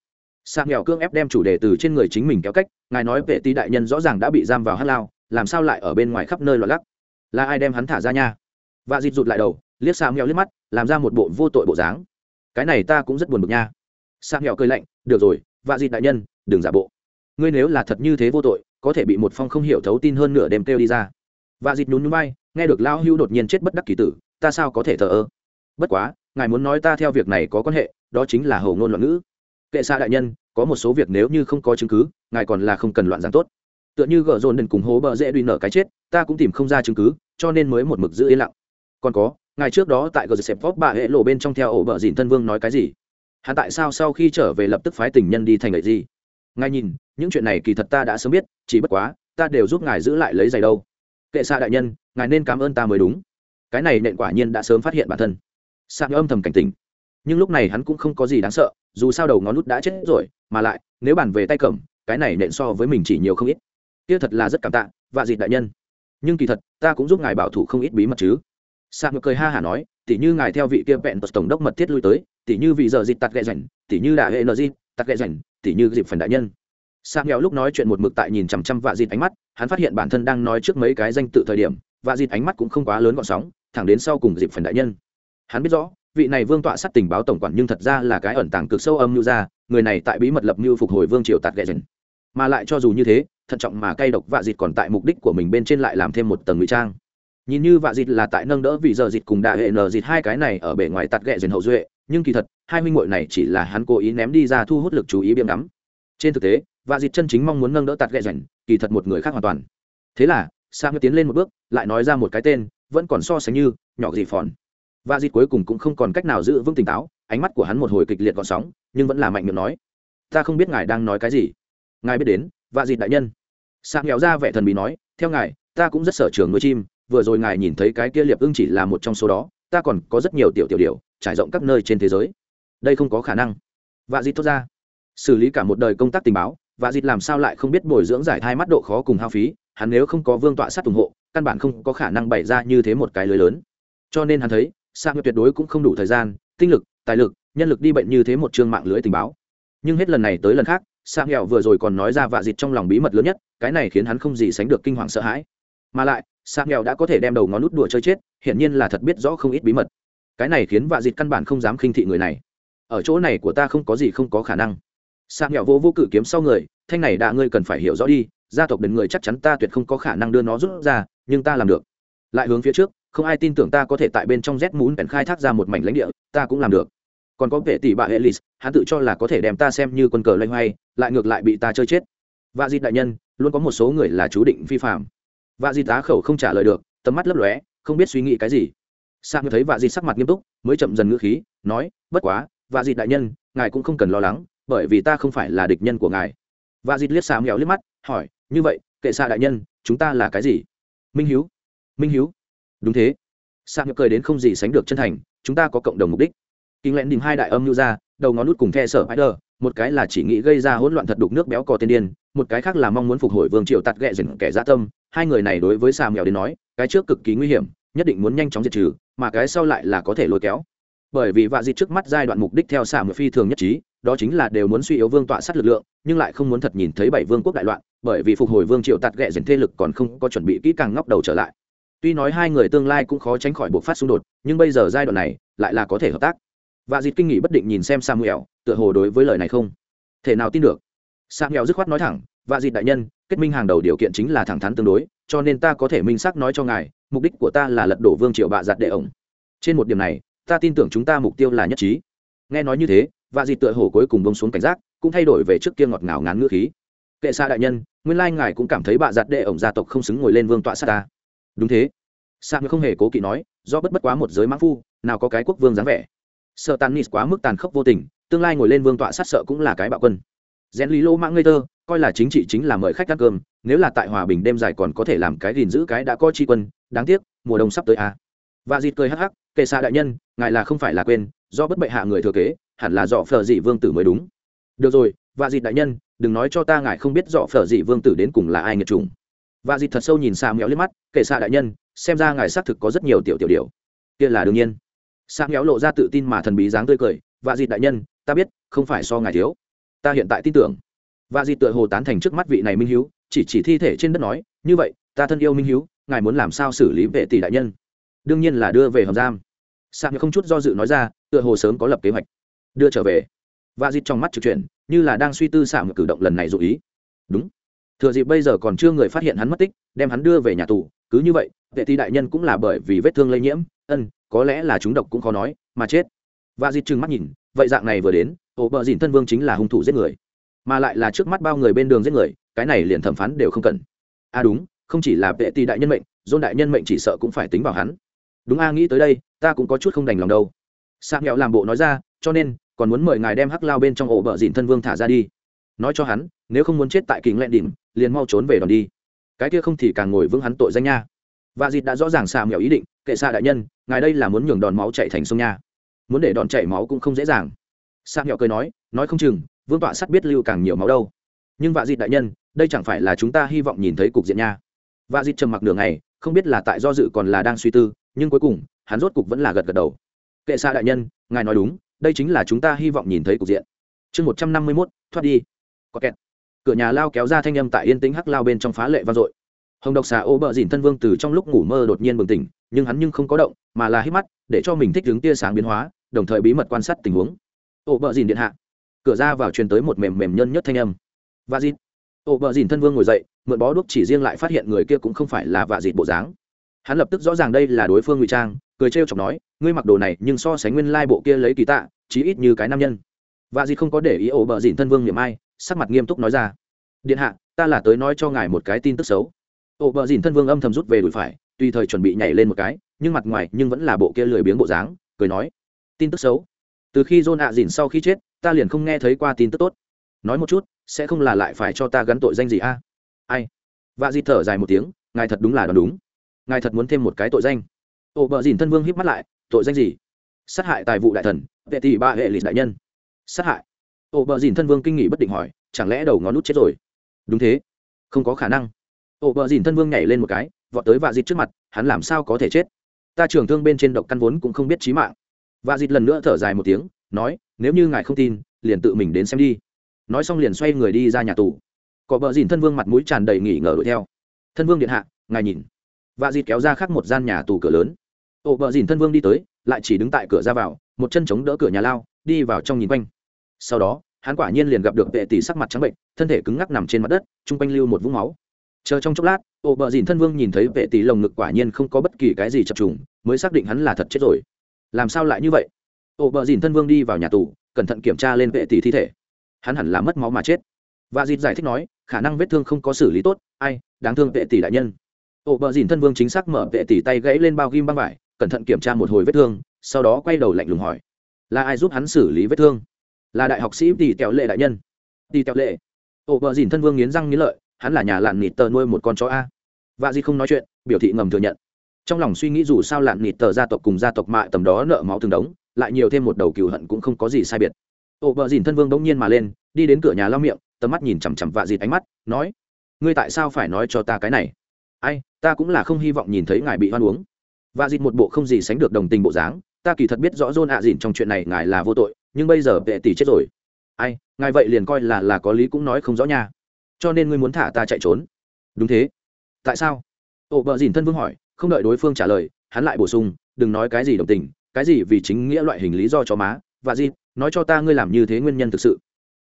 xà nghèo cương ép đem chủ đề từ trên người chính mình kéo cách ngài nói vệ tý đại nhân rõ ràng đã bị giam vào hát lao làm sao lại ở bên ngoài khắp nơi loạn lắc là ai đem hắn thả ra nha và dịp rụt lại đầu liếc xà nghèo liếc mắt làm ra một bộ vô tội bộ dáng cái này ta cũng rất buồn bực nha sang nghèo cười lạnh, được rồi, vạ dịt đại nhân, đừng giả bộ. Ngươi nếu là thật như thế vô tội, có thể bị một phong không hiểu thấu tin hơn nửa đêm kêu đi ra. Vạ dịt nhún nhún bay nghe được lao hưu đột nhiên chết bất đắc kỳ tử, ta sao có thể thờ ơ? Bất quá, ngài muốn nói ta theo việc này có quan hệ, đó chính là hầu ngôn loạn ngữ. Kệ xa đại nhân, có một số việc nếu như không có chứng cứ, ngài còn là không cần loạn giảng tốt. Tựa như gợ dồn đần cùng hố bờ dễ đuy nở cái chết, ta cũng tìm không ra chứng cứ, cho nên mới một mực giữ yên lặng. Còn có, ngài trước đó tại gờ xẹp vóc bà hệ lộ bên trong theo ổ bờ dìn thân vương nói cái gì? Hắn tại sao sau khi trở về lập tức phái tình nhân đi thành lợi gì? Ngài nhìn, những chuyện này kỳ thật ta đã sớm biết, chỉ bất quá, ta đều giúp ngài giữ lại lấy giày đâu. Kệ xa đại nhân, ngài nên cảm ơn ta mới đúng. Cái này nện quả nhiên đã sớm phát hiện bản thân. Sang âm thầm cảnh tỉnh. Nhưng lúc này hắn cũng không có gì đáng sợ, dù sao đầu ngón nút đã chết rồi, mà lại, nếu bàn về tay cầm, cái này nện so với mình chỉ nhiều không ít. Kia thật là rất cảm tạ và dịp đại nhân. Nhưng kỳ thật, ta cũng giúp ngài bảo thủ không ít bí mật chứ. Sạc ngược cười ha hả nói, tỉ như ngài theo vị kia vẹn tổng đốc mật thiết lui tới tỉ như vị giờ dịt tạt ghẹ rảnh, tỉ như đại hệ nợ dịp tạt ghẹ rảnh, tỉ như dịp phần đại nhân. Sa nghèo lúc nói chuyện một mực tại nhìn chằm chằm vạ dịt ánh mắt, hắn phát hiện bản thân đang nói trước mấy cái danh tự thời điểm, vạ dịt ánh mắt cũng không quá lớn gọn sóng, thẳng đến sau cùng dịp phần đại nhân. Hắn biết rõ, vị này vương tọa sát tình báo tổng quản nhưng thật ra là cái ẩn tàng cực sâu âm mưu ra, người này tại bí mật lập mưu phục hồi vương triều tạt ghẹ dần mà lại cho dù như thế, thận trọng mà cay độc vạ dịt còn tại mục đích của mình bên trên lại làm thêm một tầng ngụy trang. Nhìn như vạ dịt là tại nâng đỡ vì giờ dịt cùng đại hệ nờ dịt hai cái này ở bề ngoài tạt ghẹ dần hậu duệ nhưng kỳ thật, hai huynh muội này chỉ là hắn cố ý ném đi ra thu hút lực chú ý biếm đắm trên thực tế, vạ dịt chân chính mong muốn nâng đỡ tạt ghẹ rảnh kỳ thật một người khác hoàn toàn. Thế là sang tiến lên một bước, lại nói ra một cái tên, vẫn còn so sánh như, nhỏ dị phòn. Và dịt cuối cùng cũng không còn cách nào giữ vững tỉnh táo, ánh mắt của hắn một hồi kịch liệt gọn sóng, nhưng vẫn là mạnh miệng nói, ta không biết ngài đang nói cái gì. Ngài biết đến và dịt đại nhân. Sang nghèo ra vẻ thần bí nói, theo ngài, ta cũng rất sở trường nuôi chim, vừa rồi ngài nhìn thấy cái kia liệp ưng chỉ là một trong số đó, ta còn có rất nhiều tiểu tiểu điều trải rộng các nơi trên thế giới. Đây không có khả năng. Vạ dịt thốt ra. Xử lý cả một đời công tác tình báo, vạ dịt làm sao lại không biết bồi dưỡng giải thai mắt độ khó cùng hao phí, hắn nếu không có vương tọa sát ủng hộ, căn bản không có khả năng bày ra như thế một cái lưới lớn. Cho nên hắn thấy Sang ngựa tuyệt đối cũng không đủ thời gian, tinh lực, tài lực, nhân lực đi bệnh như thế một chương mạng lưới tình báo. Nhưng hết lần này tới lần khác Sang nghèo vừa rồi còn nói ra vạ dịt trong lòng bí mật lớn nhất, cái này khiến hắn không gì sánh được kinh hoàng sợ hãi. Mà lại Sang nghèo đã có thể đem đầu ngón nút đùa chơi chết, hiển nhiên là thật biết rõ không ít bí mật cái này khiến vạ dịt căn bản không dám khinh thị người này ở chỗ này của ta không có gì không có khả năng sa mẹo vô vô cử kiếm sau người thanh này đã ngươi cần phải hiểu rõ đi gia tộc đến người chắc chắn ta tuyệt không có khả năng đưa nó rút ra nhưng ta làm được lại hướng phía trước không ai tin tưởng ta có thể tại bên trong z muốn bèn khai thác ra một mảnh lãnh địa ta cũng làm được còn có vệ tỷ bà Elis, hắn tự cho là có thể đem ta xem như quân cờ loay hoay, lại ngược lại bị ta chơi chết. Vạ dịt đại nhân, luôn có một số người là chú định vi phạm. Vạ dịt tá khẩu không trả lời được, tầm mắt lấp lóe, không biết suy nghĩ cái gì. Sang thấy Vạ Di sắc mặt nghiêm túc, mới chậm dần ngữ khí, nói, "Bất quá, Vạ Di đại nhân, ngài cũng không cần lo lắng, bởi vì ta không phải là địch nhân của ngài." Vạ Di liếc Sam Mèo liếc mắt, hỏi, "Như vậy, kệ xa đại nhân, chúng ta là cái gì?" Minh Hiếu. Minh Hiếu. Đúng thế. Sam cười đến không gì sánh được chân thành, chúng ta có cộng đồng mục đích kinh lẽn đỉnh hai đại âm nhu ra đầu ngón nút cùng the sở spider một cái là chỉ nghĩ gây ra hỗn loạn thật đục nước béo cò tiên điên một cái khác là mong muốn phục hồi vương triều tạt ghẹ dần kẻ dã tâm hai người này đối với xà mèo đến nói cái trước cực kỳ nguy hiểm nhất định muốn nhanh chóng diệt trừ mà cái sau lại là có thể lôi kéo. Bởi vì vạ dịt trước mắt giai đoạn mục đích theo xả mèo phi thường nhất trí, đó chính là đều muốn suy yếu vương tọa sát lực lượng, nhưng lại không muốn thật nhìn thấy bảy vương quốc đại loạn, bởi vì phục hồi vương triều tạt ghẹ dần thế lực còn không có chuẩn bị kỹ càng ngóc đầu trở lại. Tuy nói hai người tương lai cũng khó tránh khỏi buộc phát xung đột, nhưng bây giờ giai đoạn này lại là có thể hợp tác. Và dịt kinh nghỉ bất định nhìn xem samuel, tựa hồ đối với lời này không thể nào tin được. Samuel dứt khoát nói thẳng và dịt đại nhân, kết minh hàng đầu điều kiện chính là thẳng thắn tương đối, cho nên ta có thể minh xác nói cho ngài mục đích của ta là lật đổ vương triệu bạ giặt đệ ổng. Trên một điểm này, ta tin tưởng chúng ta mục tiêu là nhất trí. Nghe nói như thế và dịt tựa hồ cuối cùng bông xuống cảnh giác, cũng thay đổi về trước kia ngọt ngào ngán ngữ khí. Kệ xa đại nhân, nguyên lai ngài cũng cảm thấy bạ giặt đệ ổng gia tộc không xứng ngồi lên vương tọa sát ta. Đúng thế. Sa không hề cố kỵ nói, do bất bất quá một giới mãn phu, nào có cái quốc vương dáng vẻ. Sợ tàn nít quá mức tàn khốc vô tình, tương lai ngồi lên vương tọa sát sợ cũng là cái bạo quân. Rèn lý lô mãng ngây tơ coi là chính trị chính là mời khách ăn cơm nếu là tại hòa bình đêm dài còn có thể làm cái gìn giữ cái đã có tri quân, đáng tiếc, mùa đông sắp tới à. và dịt cười hắc hắc, kệ xa đại nhân, ngài là không phải là quên, do bất bệ hạ người thừa kế, hẳn là dọ phở dị vương tử mới đúng. Được rồi và dịt đại nhân, đừng nói cho ta ngài không biết dọ phở dị vương tử đến cùng là ai nghiệt trùng và dịt thật sâu nhìn xa méo liếc mắt, kệ xa đại nhân, xem ra ngài xác thực có rất nhiều tiểu tiểu điều kia là đương nhiên. Xa méo lộ ra tự tin mà thần bí dáng tươi cười và dịt đại nhân, ta biết, không phải so ngài thiếu. Ta hiện tại tin tưởng. Và dịt tựa hồ tán thành trước mắt vị này minh hiếu chỉ chỉ thi thể trên đất nói, như vậy, ta thân yêu minh hiếu, ngài muốn làm sao xử lý vệ tỷ đại nhân? Đương nhiên là đưa về hầm giam. Sạc không chút do dự nói ra, tựa hồ sớm có lập kế hoạch. Đưa trở về. Và dịp trong mắt trực chuyển, như là đang suy tư sạc cử động lần này dụ ý. Đúng. Thừa dịp bây giờ còn chưa người phát hiện hắn mất tích, đem hắn đưa về nhà tù, cứ như vậy, vệ tỷ đại nhân cũng là bởi vì vết thương lây nhiễm, ân, có lẽ là chúng độc cũng khó nói, mà chết. Và dịp trừng mắt nhìn, vậy dạng này vừa đến, ổ bờ dìn thân vương chính là hung thủ giết người, mà lại là trước mắt bao người bên đường giết người cái này liền thẩm phán đều không cần. À đúng, không chỉ là vệ tỷ đại nhân mệnh dôn đại nhân mệnh chỉ sợ cũng phải tính vào hắn. Đúng a, nghĩ tới đây, ta cũng có chút không đành lòng đâu. Sa nghèo làm bộ nói ra, cho nên, còn muốn mời ngài đem hắc lao bên trong ổ bờ dìn thân vương thả ra đi. Nói cho hắn, nếu không muốn chết tại kính lẹn đỉnh, liền mau trốn về đòn đi. Cái kia không thì càng ngồi vững hắn tội danh nha. Và dịt đã rõ ràng xà mèo ý định, kệ xa đại nhân, ngài đây là muốn nhường đòn máu chạy thành sông nha. Muốn để đòn chảy máu cũng không dễ dàng. Sa mèo cười nói nói không chừng, vương tọa sắt biết lưu càng nhiều máu đâu nhưng vạ dịt đại nhân, đây chẳng phải là chúng ta hy vọng nhìn thấy cục diện nha. Vạ dịt trầm mặc nửa ngày, không biết là tại do dự còn là đang suy tư, nhưng cuối cùng, hắn rốt cục vẫn là gật gật đầu. Kệ xa đại nhân, ngài nói đúng, đây chính là chúng ta hy vọng nhìn thấy cục diện. Chương một trăm năm mươi mốt, thoát đi. Có kẹt. Cửa nhà lao kéo ra thanh âm tại yên tĩnh hắc lao bên trong phá lệ vang dội. Hồng độc xà ô bờ dìn thân vương từ trong lúc ngủ mơ đột nhiên bừng tỉnh, nhưng hắn nhưng không có động, mà là hít mắt, để cho mình thích đứng tia sáng biến hóa, đồng thời bí mật quan sát tình huống. Ô bờ dìn điện hạ. Cửa ra vào truyền tới một mềm mềm nhân nhất thanh âm và dìn ô, bờ dìn thân vương ngồi dậy, mượn bó đuốc chỉ riêng lại phát hiện người kia cũng không phải là vạ dịt bộ dáng. Hắn lập tức rõ ràng đây là đối phương ngụy trang, cười trêu chọc nói, ngươi mặc đồ này nhưng so sánh nguyên lai bộ kia lấy kỳ tạ, chí ít như cái nam nhân. Vạ dịt không có để ý ổ bờ dìn thân vương niệm ai, sắc mặt nghiêm túc nói ra, điện hạ, ta là tới nói cho ngài một cái tin tức xấu. Ổ bờ dìn thân vương âm thầm rút về đùi phải, tùy thời chuẩn bị nhảy lên một cái, nhưng mặt ngoài nhưng vẫn là bộ kia lười biếng bộ dáng, cười nói, tin tức xấu. Từ khi john ạ dìn sau khi chết, ta liền không nghe thấy qua tin tức tốt. Nói một chút sẽ không là lại phải cho ta gắn tội danh gì a? Ai? Vạ dịt thở dài một tiếng, ngài thật đúng là đoán đúng. Ngài thật muốn thêm một cái tội danh. Ô bờ dìn thân vương híp mắt lại, tội danh gì? Sát hại tài vụ đại thần, vệ tỷ ba hệ lịch đại nhân. Sát hại. Ô bờ dìn thân vương kinh nghị bất định hỏi, chẳng lẽ đầu ngón nút chết rồi? Đúng thế. Không có khả năng. Ô bờ dìn thân vương nhảy lên một cái, vọt tới vạ dịt trước mặt, hắn làm sao có thể chết? Ta trưởng thương bên trên độc căn vốn cũng không biết trí mạng. Vạ dịt lần nữa thở dài một tiếng, nói, nếu như ngài không tin, liền tự mình đến xem đi nói xong liền xoay người đi ra nhà tù. Có bờ dìn thân vương mặt mũi tràn đầy nghỉ ngờ đuổi theo. Thân vương điện hạ, ngài nhìn. Và dịt kéo ra khác một gian nhà tù cửa lớn. Ổ bờ dìn thân vương đi tới, lại chỉ đứng tại cửa ra vào, một chân chống đỡ cửa nhà lao, đi vào trong nhìn quanh. Sau đó, hắn quả nhiên liền gặp được vệ tỷ sắc mặt trắng bệnh, thân thể cứng ngắc nằm trên mặt đất, chung quanh lưu một vũng máu. Chờ trong chốc lát ổ bờ dìn thân vương nhìn thấy vệ tỷ lồng ngực quả nhiên không có bất kỳ cái gì chập trùng, mới xác định hắn là thật chết rồi. Làm sao lại như vậy? Ổ bờ dìn thân vương đi vào nhà tù, cẩn thận kiểm tra lên vệ tỷ thi thể hắn hẳn là mất máu mà chết. Và dịp giải thích nói, khả năng vết thương không có xử lý tốt, ai, đáng thương vệ tỷ đại nhân. Ổ bờ dìn thân vương chính xác mở vệ tỷ tay gãy lên bao ghim băng vải, cẩn thận kiểm tra một hồi vết thương, sau đó quay đầu lạnh lùng hỏi, là ai giúp hắn xử lý vết thương? Là đại học sĩ tỷ tẹo lệ đại nhân. Tỷ tẹo lệ? Ổ bờ dìn thân vương nghiến răng nghiến lợi, hắn là nhà lạn nịt tờ nuôi một con chó a. Và di không nói chuyện, biểu thị ngầm thừa nhận. Trong lòng suy nghĩ dù sao lạn nịt tờ gia tộc cùng gia tộc mạ tầm đó nợ máu từng đống, lại nhiều thêm một đầu cừu hận cũng không có gì sai biệt ổ bờ dìn thân vương bỗng nhiên mà lên, đi đến cửa nhà lau miệng, tầm mắt nhìn chằm chằm vạ dịt ánh mắt, nói, ngươi tại sao phải nói cho ta cái này? Ai, ta cũng là không hy vọng nhìn thấy ngài bị hoan uống. Vạ dịt một bộ không gì sánh được đồng tình bộ dáng, ta kỳ thật biết rõ dôn ạ à dìn trong chuyện này ngài là vô tội, nhưng bây giờ vệ tỷ chết rồi. Ai, ngài vậy liền coi là là có lý cũng nói không rõ nha. Cho nên ngươi muốn thả ta chạy trốn. Đúng thế. Tại sao? Ổ vợ dìn thân vương hỏi, không đợi đối phương trả lời, hắn lại bổ sung, đừng nói cái gì đồng tình, cái gì vì chính nghĩa loại hình lý do cho má và di nói cho ta ngươi làm như thế nguyên nhân thực sự.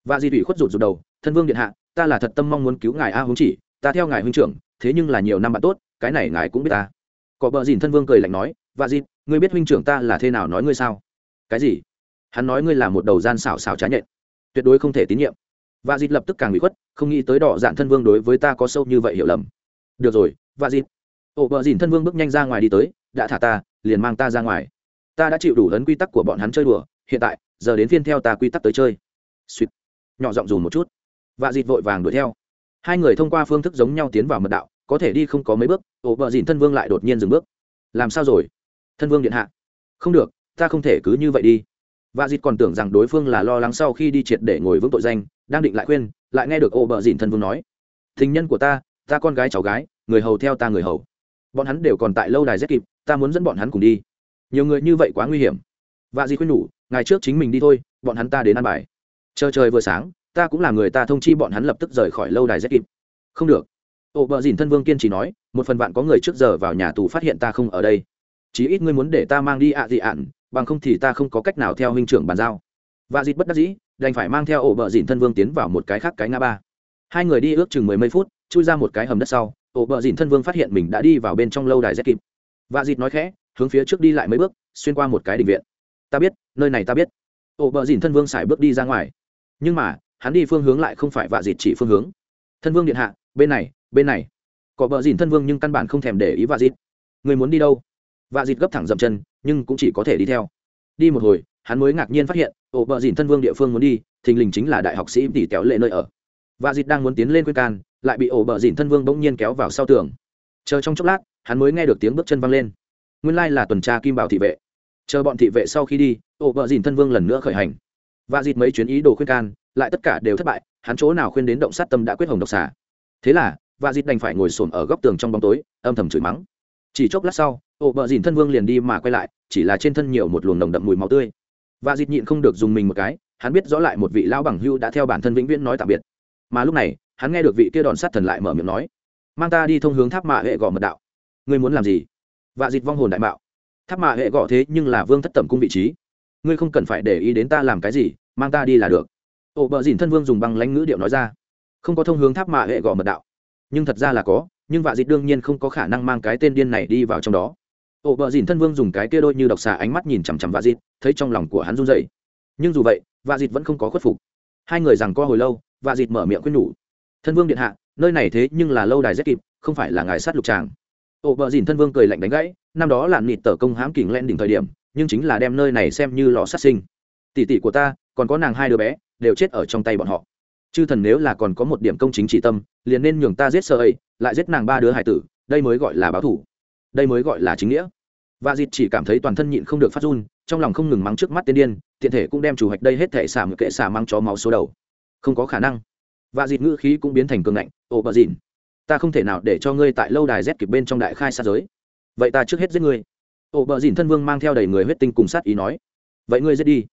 Và di thủy khuất rụt rụt đầu, thân vương điện hạ, ta là thật tâm mong muốn cứu ngài a húng chỉ, ta theo ngài huynh trưởng, thế nhưng là nhiều năm bạn tốt, cái này ngài cũng biết ta. Có bờ dìn thân vương cười lạnh nói và di, ngươi biết huynh trưởng ta là thế nào nói ngươi sao? Cái gì? Hắn nói ngươi là một đầu gian xảo xảo trá nhện, tuyệt đối không thể tín nhiệm. Và dịt lập tức càng bị khuất, không nghĩ tới đỏ dạn thân vương đối với ta có sâu như vậy hiểu lầm. Được rồi và dịt ổ vợ dìn thân vương bước nhanh ra ngoài đi tới, đã thả ta, liền mang ta ra ngoài. Ta đã chịu đủ lớn quy tắc của bọn hắn chơi đùa hiện tại, giờ đến phiên theo ta quy tắc tới chơi. Suýt nhỏ giọng dù một chút. Vạ dịt vội vàng đuổi theo. Hai người thông qua phương thức giống nhau tiến vào mật đạo, có thể đi không có mấy bước, ổ vợ dìn thân vương lại đột nhiên dừng bước. Làm sao rồi? Thân vương điện hạ. Không được, ta không thể cứ như vậy đi. Vạ dịt còn tưởng rằng đối phương là lo lắng sau khi đi triệt để ngồi vững tội danh, đang định lại khuyên, lại nghe được ô bờ dìn thân vương nói. Tình nhân của ta ta con gái cháu gái, người hầu theo ta người hầu. Bọn hắn đều còn tại lâu đài rất kịp, ta muốn dẫn bọn hắn cùng đi. Nhiều người như vậy quá nguy hiểm và di khuyên nhủ, ngày trước chính mình đi thôi, bọn hắn ta đến ăn bài. Chờ trời vừa sáng, ta cũng là người ta thông chi bọn hắn lập tức rời khỏi lâu đài rất kịp. Không được. Ô bờ dìn thân vương kiên trì nói, một phần bạn có người trước giờ vào nhà tù phát hiện ta không ở đây. Chí ít ngươi muốn để ta mang đi ạ à dị ạn, bằng không thì ta không có cách nào theo huynh trưởng bàn giao. Và dịt bất đắc dĩ, đành phải mang theo ổ bờ dìn thân vương tiến vào một cái khác cái ngã ba. Hai người đi ước chừng mười mấy phút, chui ra một cái hầm đất sau ổ bờ dìn thân vương phát hiện mình đã đi vào bên trong lâu đài rét kịp. Và dịt nói khẽ, hướng phía trước đi lại mấy bước, xuyên qua một cái định viện ta biết, nơi này ta biết. Ổ bờ dìn thân vương xài bước đi ra ngoài. Nhưng mà, hắn đi phương hướng lại không phải vạ dịt chỉ phương hướng. Thân vương điện hạ, bên này bên này. Có bờ dìn thân vương nhưng căn bản không thèm để ý vạ dịt. Người muốn đi đâu? Vạ dịt gấp thẳng dậm chân, nhưng cũng chỉ có thể đi theo. Đi một hồi, hắn mới ngạc nhiên phát hiện ổ bờ dìn thân vương địa phương muốn đi, thình lình chính là đại học sĩ tỷ kéo lệ nơi ở. Vạ dịt đang muốn tiến lên khuyên can, lại bị ổ bờ dìn thân vương bỗng nhiên kéo vào sau tường. Chờ trong chốc lát, hắn mới nghe được tiếng bước chân văng lên. Nguyên lai là tuần tra kim bảo thị vệ chờ bọn thị vệ sau khi đi, ổ vợ dìn thân vương lần nữa khởi hành. Và dịt mấy chuyến ý đồ khuyên can, lại tất cả đều thất bại, hắn chỗ nào khuyên đến động sát tâm đã quyết hồng độc xả thế là và dịt đành phải ngồi xổm ở góc tường trong bóng tối, âm thầm chửi mắng. Chỉ chốc lát sau, ổ vợ dìn thân vương liền đi mà quay lại, chỉ là trên thân nhiều một luồng nồng đậm mùi máu tươi. Và dịt nhịn không được dùng mình một cái, hắn biết rõ lại một vị lão bằng hưu đã theo bản thân vĩnh viễn nói tạm biệt. Mà lúc này, hắn nghe được vị kia đòn sát thần lại mở miệng nói, mang ta đi thông hướng tháp mạ hệ gò mật đạo. Ngươi muốn làm gì? Và dịt vong hồn đại mạo tháp mạ hệ gõ thế nhưng là vương thất tẩm cung vị trí. Ngươi không cần phải để ý đến ta làm cái gì, mang ta đi là được. Ổ bờ dìn thân vương dùng băng lãnh ngữ điệu nói ra. Không có thông hướng tháp mạ hệ gõ mật đạo. Nhưng thật ra là có, nhưng vạ dịt đương nhiên không có khả năng mang cái tên điên này đi vào trong đó. Ổ bờ dìn thân vương dùng cái kia đôi như độc xà ánh mắt nhìn chằm chằm vạ dịt, thấy trong lòng của hắn run dậy nhưng dù vậy, vạ dịt vẫn không có khuất phục. Hai người rằng co hồi lâu, vạ dịt mở miệng khuyên nhủ. Thân vương điện hạ, nơi này thế nhưng là lâu đài rất kịp, không phải là ngài sát lục tràng ổ bờ dìn thân vương cười lạnh đánh gãy, năm đó là nịt tờ công hãm kình len đỉnh thời điểm, nhưng chính là đem nơi này xem như lò sát sinh. Tỷ tỷ của ta, còn có nàng hai đứa bé, đều chết ở trong tay bọn họ. Chư thần nếu là còn có một điểm công chính trị tâm, liền nên nhường ta giết sợ ấy, lại giết nàng ba đứa hải tử, đây mới gọi là báo thủ. Đây mới gọi là chính nghĩa. Và dịt chỉ cảm thấy toàn thân nhịn không được phát run, trong lòng không ngừng mắng trước mắt tiên điên, tiện thể cũng đem chủ hạch đây hết thể xả một kệ xả mang chó máu số đầu. Không có khả năng. Và dịt ngữ khí cũng biến thành cường ngạnh ồ bờ dịn ta không thể nào để cho ngươi tại lâu đài rét kịp bên trong đại khai xa giới. Vậy ta trước hết giết ngươi. Ổ bờ dìn thân vương mang theo đầy người huyết tinh cùng sát ý nói. Vậy ngươi giết đi.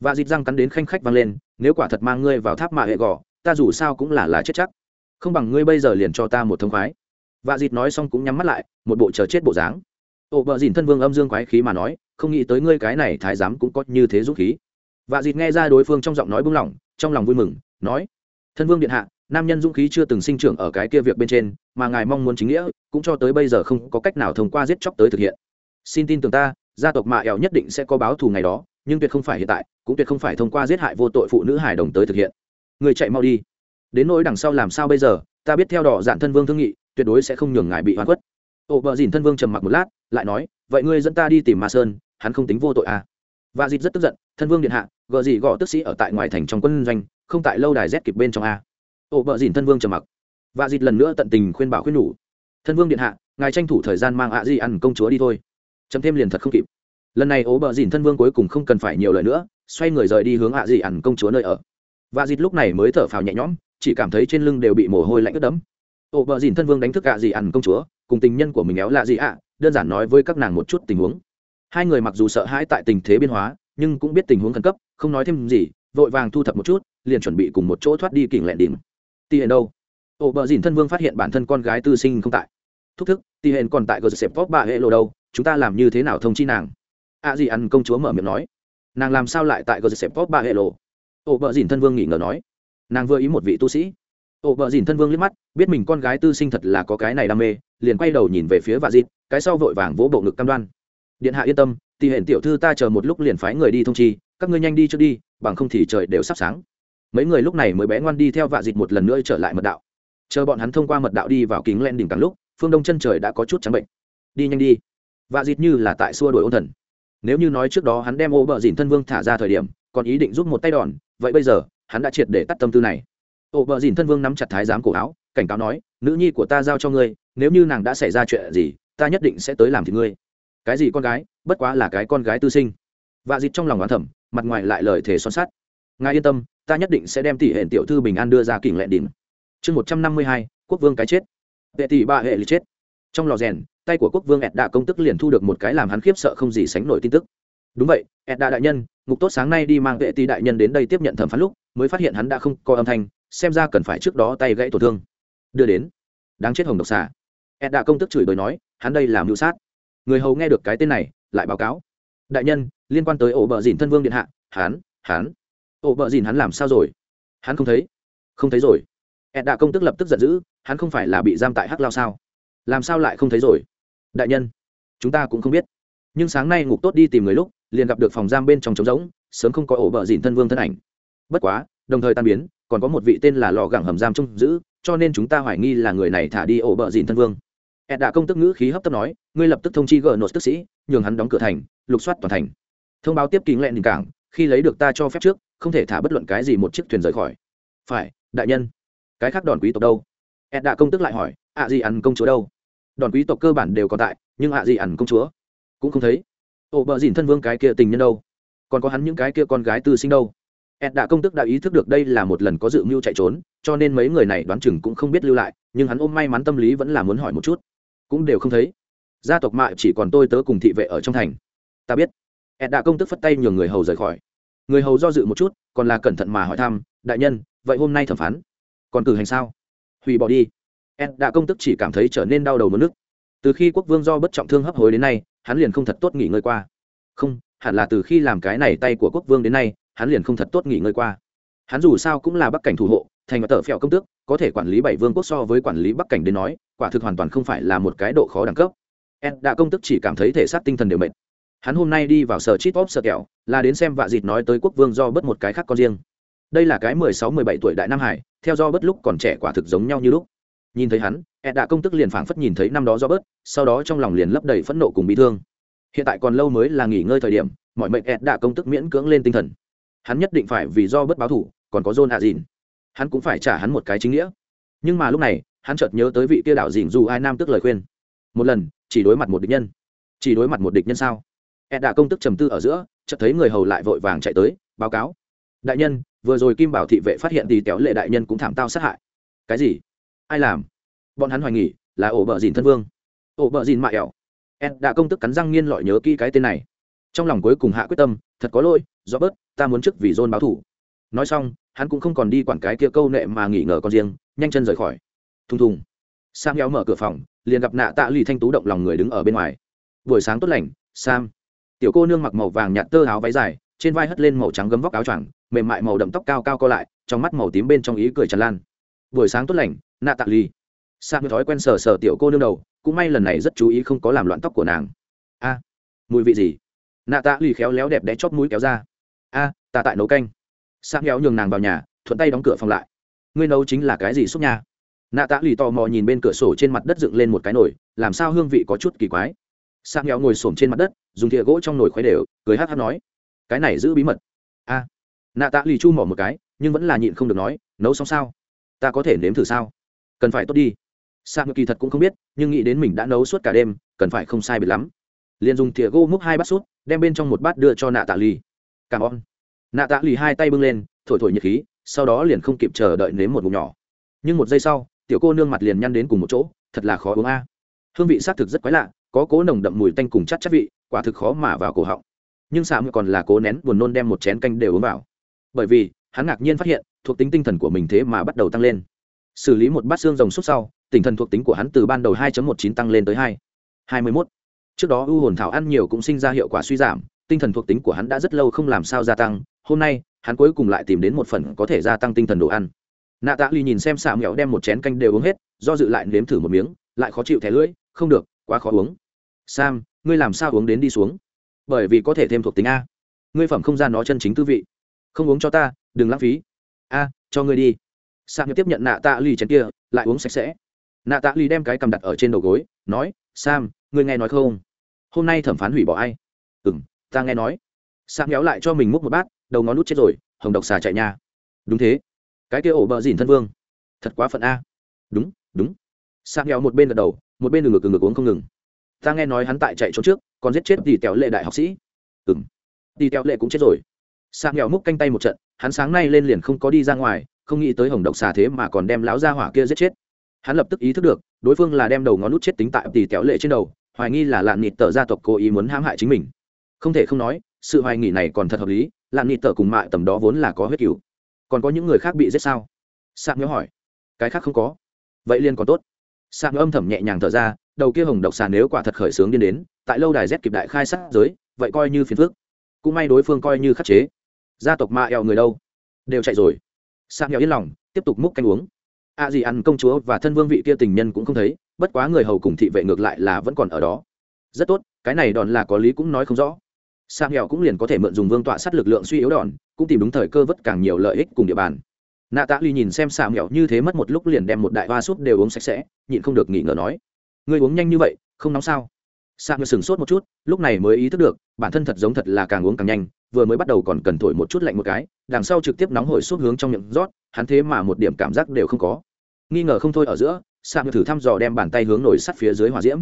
Và dịp răng cắn đến khanh khách vang lên, nếu quả thật mang ngươi vào tháp mạ hệ gò, ta dù sao cũng là là chết chắc. Không bằng ngươi bây giờ liền cho ta một thông khoái. Và dịp nói xong cũng nhắm mắt lại, một bộ chờ chết bộ dáng. Ổ bờ dìn thân vương âm dương quái khí mà nói, không nghĩ tới ngươi cái này thái giám cũng có như thế dũng khí. Và dịp nghe ra đối phương trong giọng nói buông lỏng trong lòng vui mừng, nói, thân vương điện hạ nam nhân dũng khí chưa từng sinh trưởng ở cái kia việc bên trên, mà ngài mong muốn chính nghĩa, cũng cho tới bây giờ không có cách nào thông qua giết chóc tới thực hiện. Xin tin tưởng ta, gia tộc mạ ẻo nhất định sẽ có báo thù ngày đó, nhưng tuyệt không phải hiện tại, cũng tuyệt không phải thông qua giết hại vô tội phụ nữ hài đồng tới thực hiện. Người chạy mau đi. Đến nỗi đằng sau làm sao bây giờ, ta biết theo đỏ dạn thân vương thương nghị, tuyệt đối sẽ không nhường ngài bị hoàn khuất. ổ vợ dìn thân vương trầm mặc một lát, lại nói, vậy ngươi dẫn ta đi tìm ma sơn, hắn không tính vô tội à? Và dịp rất tức giận, thân vương điện hạ gợ gì gõ tức sĩ ở tại ngoài thành trong quân doanh, không tại lâu đài rét kịp bên trong a ổ bợ dìn thân vương trầm mặc. Và dịt lần nữa tận tình khuyên bảo khuyên nhủ. Thân vương điện hạ, ngài tranh thủ thời gian mang ạ à di ăn công chúa đi thôi. Chấm thêm liền thật không kịp. Lần này ố bờ dìn thân vương cuối cùng không cần phải nhiều lời nữa, xoay người rời đi hướng ạ à di ăn công chúa nơi ở. Và dịt lúc này mới thở phào nhẹ nhõm, chỉ cảm thấy trên lưng đều bị mồ hôi lạnh ướt đẫm. Ổ bờ dìn thân vương đánh thức ạ à di ăn công chúa, cùng tình nhân của mình éo lạ gì ạ, đơn giản nói với các nàng một chút tình huống. Hai người mặc dù sợ hãi tại tình thế biên hóa, nhưng cũng biết tình huống khẩn cấp, không nói thêm gì, vội vàng thu thập một chút, liền chuẩn bị cùng một chỗ thoát đi kỉnh lẹn đỉnh tỉ hển đâu? Ổ bờ dìn thân vương phát hiện bản thân con gái tư sinh không tại. Thúc thức tỉ hển còn tại gờ xẹp vóc bà hệ lộ đâu? Chúng ta làm như thế nào thông chi nàng? A à gì ăn công chúa mở miệng nói. Nàng làm sao lại tại gờ xẹp vóc bà hệ lộ? Ổ bờ dìn thân vương nghỉ ngờ nói. Nàng vừa ý một vị tu sĩ. Ổ bờ dìn thân vương liếc mắt, biết mình con gái tư sinh thật là có cái này đam mê, liền quay đầu nhìn về phía vạ dịt, cái sau vội vàng vỗ bộ ngực cam đoan. Điện hạ yên tâm thì hẹn tiểu thư ta chờ một lúc liền phái người đi thông chi, các ngươi nhanh đi trước đi, bằng không thì trời đều sắp sáng mấy người lúc này mới bé ngoan đi theo vạ dịch một lần nữa trở lại mật đạo. Chờ bọn hắn thông qua mật đạo đi vào kính len đỉnh càng lúc, phương đông chân trời đã có chút trắng bệnh. Đi nhanh đi. Vạ dịch như là tại xua đuổi ôn thần. Nếu như nói trước đó hắn đem ô bờ dìn thân vương thả ra thời điểm, còn ý định giúp một tay đòn, vậy bây giờ, hắn đã triệt để tắt tâm tư này. Ô bờ dìn thân vương nắm chặt thái giám cổ áo, cảnh cáo nói, nữ nhi của ta giao cho ngươi, nếu như nàng đã xảy ra chuyện gì, ta nhất định sẽ tới làm thì ngươi. Cái gì con gái? Bất quá là cái con gái tư sinh. Vạ dịch trong lòng oán thẩm mặt ngoài lại lời thề son sắt. Ngài yên tâm ta nhất định sẽ đem tỷ hệ tiểu thư bình an đưa ra kỉnh lệ đỉnh. Chương một trăm năm mươi hai, quốc vương cái chết. Vệ tỷ ba hệ lý chết. Trong lò rèn, tay của quốc vương ẹt đạ công tức liền thu được một cái làm hắn khiếp sợ không gì sánh nổi tin tức. Đúng vậy ẹt đạ đại nhân, ngục tốt sáng nay đi mang vệ tỷ đại nhân đến đây tiếp nhận thẩm phán lúc, mới phát hiện hắn đã không có âm thanh, xem ra cần phải trước đó tay gãy tổn thương. Đưa đến. Đáng chết hồng độc xà. Ed đã công tức chửi bới nói, hắn đây làm mưu sát. Người hầu nghe được cái tên này, lại báo cáo. Đại nhân, liên quan tới ổ bờ dìn thân vương điện hạ, hắn hắn ổ bờ dìn hắn làm sao rồi? Hắn không thấy. Không thấy rồi. Ed đã công tức lập tức giận dữ, hắn không phải là bị giam tại hắc lao sao? Làm sao lại không thấy rồi? Đại nhân, chúng ta cũng không biết. Nhưng sáng nay ngục tốt đi tìm người lúc, liền gặp được phòng giam bên trong trống rỗng, sớm không có ổ bờ dìn thân vương thân ảnh. Bất quá, đồng thời tan biến, còn có một vị tên là lò gẳng hầm giam trông giữ, cho nên chúng ta hoài nghi là người này thả đi ổ bờ dìn thân vương. Ed đã công tức ngữ khí hấp tấp nói, ngươi lập tức thông chi gờ nốt tức sĩ, nhường hắn đóng cửa thành, lục soát toàn thành. Thông báo tiếp kính lẹn đình cảng khi lấy được ta cho phép trước, không thể thả bất luận cái gì một chiếc thuyền rời khỏi. Phải, đại nhân. Cái khác đòn quý tộc đâu? Ed đã công tức lại hỏi, ạ gì ăn công chúa đâu? Đòn quý tộc cơ bản đều còn tại, nhưng ạ gì ăn công chúa? Cũng không thấy. Ổ bờ dìn thân vương cái kia tình nhân đâu? Còn có hắn những cái kia con gái tư sinh đâu? Ed đã công tức đã ý thức được đây là một lần có dự mưu chạy trốn, cho nên mấy người này đoán chừng cũng không biết lưu lại, nhưng hắn ôm may mắn tâm lý vẫn là muốn hỏi một chút. Cũng đều không thấy. Gia tộc mạ chỉ còn tôi tớ cùng thị vệ ở trong thành. Ta biết ed đã công tức phất tay nhường người hầu rời khỏi. Người hầu do dự một chút, còn là cẩn thận mà hỏi thăm, đại nhân, vậy hôm nay thẩm phán còn cử hành sao? Hủy bỏ đi. Ed đã công tức chỉ cảm thấy trở nên đau đầu mất nước. Từ khi quốc vương do bất trọng thương hấp hối đến nay, hắn liền không thật tốt nghỉ ngơi qua. Không, hẳn là từ khi làm cái này tay của quốc vương đến nay, hắn liền không thật tốt nghỉ ngơi qua. Hắn dù sao cũng là bắc cảnh thủ hộ, thành và tờ phèo công tước, có thể quản lý bảy vương quốc so với quản lý bắc cảnh đến nói, quả thực hoàn toàn không phải là một cái độ khó đẳng cấp. Ed đã công tức chỉ cảm thấy thể xác tinh thần đều mệt hắn hôm nay đi vào sở chít pop sở kẹo, là đến xem vạ dịt nói tới quốc vương do bất một cái khác con riêng. Đây là cái mười sáu, mười bảy tuổi đại nam hải, theo do bất lúc còn trẻ quả thực giống nhau như lúc. Nhìn thấy hắn, ed đã công tức liền phảng phất nhìn thấy năm đó do bớt sau đó trong lòng liền lấp đầy phẫn nộ cùng bị thương. Hiện tại còn lâu mới là nghỉ ngơi thời điểm, mọi mệnh ed đã công tức miễn cưỡng lên tinh thần. Hắn nhất định phải vì do bớt báo thủ, còn có john hạ dìn. Hắn cũng phải trả hắn một cái chính nghĩa. Nhưng mà lúc này, hắn chợt nhớ tới vị kia đạo dìn dù ai nam tức lời khuyên. Một lần, chỉ đối mặt một địch nhân. Chỉ đối mặt một địch nhân sao? Ed đã công tức trầm tư ở giữa, chợt thấy người hầu lại vội vàng chạy tới, báo cáo. Đại nhân, vừa rồi kim bảo thị vệ phát hiện thì kéo lệ đại nhân cũng thảm tao sát hại. Cái gì? Ai làm? Bọn hắn hoài nghỉ là ổ bờ dìn thân vương. Ổ bờ dìn mại ẻo. Ed đã công tức cắn răng nghiên lọi nhớ kỹ cái tên này. Trong lòng cuối cùng hạ quyết tâm, thật có lỗi, do bớt, ta muốn trước vì dôn báo thủ. Nói xong, hắn cũng không còn đi quản cái kia câu nệ mà nghỉ ngờ con riêng, nhanh chân rời khỏi. Thùng thùng. Sam héo mở cửa phòng, liền gặp nạ tạ lì thanh tú động lòng người đứng ở bên ngoài. Buổi sáng tốt lành, sam tiểu cô nương mặc màu vàng nhạt tơ áo váy dài, trên vai hất lên màu trắng gấm vóc áo choàng, mềm mại màu đậm tóc cao cao co lại, trong mắt màu tím bên trong ý cười tràn lan. Buổi sáng tốt lành, nạ tạ lì. Sam thói quen sờ sờ tiểu cô nương đầu, cũng may lần này rất chú ý không có làm loạn tóc của nàng. A, mùi vị gì? Nạ tạ lì khéo léo đẹp đẽ chót mũi kéo ra. A, ta tại nấu canh. Sa kéo nhường nàng vào nhà, thuận tay đóng cửa phòng lại. Ngươi nấu chính là cái gì xúc nha? Nạ tạ lì tò mò nhìn bên cửa sổ trên mặt đất dựng lên một cái nồi, làm sao hương vị có chút kỳ quái. Sang nghèo ngồi s ổ m trên mặt đất dùng thìa gỗ trong nồi khoái đều, cười hát hát nói, cái này giữ bí mật. A. Nạ tạ lì chu mỏ một cái, nhưng vẫn là nhịn không được nói, nấu xong sao? Ta có thể nếm thử sao? Cần phải tốt đi. Sang kỳ thật cũng không biết, nhưng nghĩ đến mình đã nấu suốt cả đêm, cần phải không sai biệt lắm. Liền dùng thìa gỗ múc hai bát sút đem bên trong một bát đưa cho nạ tạ lì. Cảm ơn. Nạ tạ lì hai tay bưng lên, thổi thổi nhiệt khí, sau đó liền không kịp chờ đợi nếm một mục nhỏ. Nhưng một giây sau, tiểu cô nương mặt liền nhăn đến cùng một chỗ, thật là khó uống a. Hương vị xác thực rất quái lạ, có cố nồng đậm mùi tanh cùng chắt chắt vị quả thực khó mà vào cổ họng. Nhưng xạ mượn còn là cố nén buồn nôn đem một chén canh đều uống vào. Bởi vì hắn ngạc nhiên phát hiện thuộc tính tinh thần của mình thế mà bắt đầu tăng lên. Xử lý một bát xương rồng xúc sau tinh thần thuộc tính của hắn từ ban đầu 2.19 tăng lên tới 2. 21. Trước đó u hồn thảo ăn nhiều cũng sinh ra hiệu quả suy giảm, tinh thần thuộc tính của hắn đã rất lâu không làm sao gia tăng, hôm nay, hắn cuối cùng lại tìm đến một phần có thể gia tăng tinh thần đồ ăn. Nạ tạ Ly nhìn xem xạ mẹo đem một chén canh đều uống hết do dự lại nếm thử một miếng lại khó chịu thẻ lưỡi không được quá khó uống sam, ngươi làm sao uống đến đi xuống? Bởi vì có thể thêm thuộc tính a. Ngươi phẩm không gian nó chân chính tư vị. Không uống cho ta, đừng lãng phí. A, cho ngươi đi. Sam tiếp nhận nạ tạ lì chén kia, lại uống sạch sẽ. Nạ tạ lì đem cái cầm đặt ở trên đầu gối, nói, sam, ngươi nghe nói không? Hôm nay thẩm phán hủy bỏ ai? Ừ m ta nghe nói. Sam kéo lại cho mình múc một bát, đầu ngón nút chết rồi, hồng độc xà chạy nhà. Đúng thế. Cái kia ổ bờ dìn thân vương. Thật quá phận a. Đúng đúng. Sam kéo một bên gật đầu, một bên ngừng ngực ngực uống không ngừng ta nghe nói hắn tại chạy trốn trước, còn giết chết tỷ tèo lệ đại học sĩ. Ừ m tỷ tèo lệ cũng chết rồi. Sang nghèo múc canh tay một trận, hắn sáng nay lên liền không có đi ra ngoài, không nghĩ tới hồng độc xà thế mà còn đem láo ra hỏa kia giết chết. Hắn lập tức ý thức được, đối phương là đem đầu ngón nút chết tính tại tỷ tèo lệ trên đầu, hoài nghi là lạn nịt tờ gia tộc cố ý muốn hãm hại chính mình. Không thể không nói, sự hoài nghi này còn thật hợp lý, lạn nịt tờ cùng mạ tầm đó vốn là có huyết cửu còn có những người khác bị giết sao? Sạc nhớ hỏi. Cái khác không có. Vậy liên còn tốt sạc âm thầm nhẹ nhàng thở ra, đầu kia hồng độc xà nếu quả thật khởi sướng điên đến, tại lâu đài z kịp đại khai sát giới, vậy coi như phiền phước cũng may đối phương coi như khắc chế. Gia tộc ma eo người đâu? Đều chạy rồi. Sạc nghèo yên lòng, tiếp tục múc canh uống. A à gì ăn công chúa và thân vương vị kia tình nhân cũng không thấy, bất quá người hầu cùng thị vệ ngược lại là vẫn còn ở đó. Rất tốt, cái này đòn là có lý cũng nói không rõ. Sang nghèo cũng liền có thể mượn dùng vương tọa sát lực lượng suy yếu đòn, cũng tìm đúng thời cơ vất càng nhiều lợi ích cùng địa bàn nạ tạ ly nhìn xem xà mẹo như thế mất một lúc liền đem một đại hoa súp đều uống sạch sẽ, nhịn không được nghỉ ngờ nói, ngươi uống nhanh như vậy, không nóng sao? Xà mẹo sừng sốt một chút, lúc này mới ý thức được, bản thân thật giống thật là càng uống càng nhanh, vừa mới bắt đầu còn cần thổi một chút lạnh một cái, đằng sau trực tiếp nóng hổi súp hướng trong miệng rót, hắn thế mà một điểm cảm giác đều không có. Nghi ngờ không thôi ở giữa xà mẹo thử thăm dò đem bàn tay hướng nổi sắt phía dưới hòa diễm.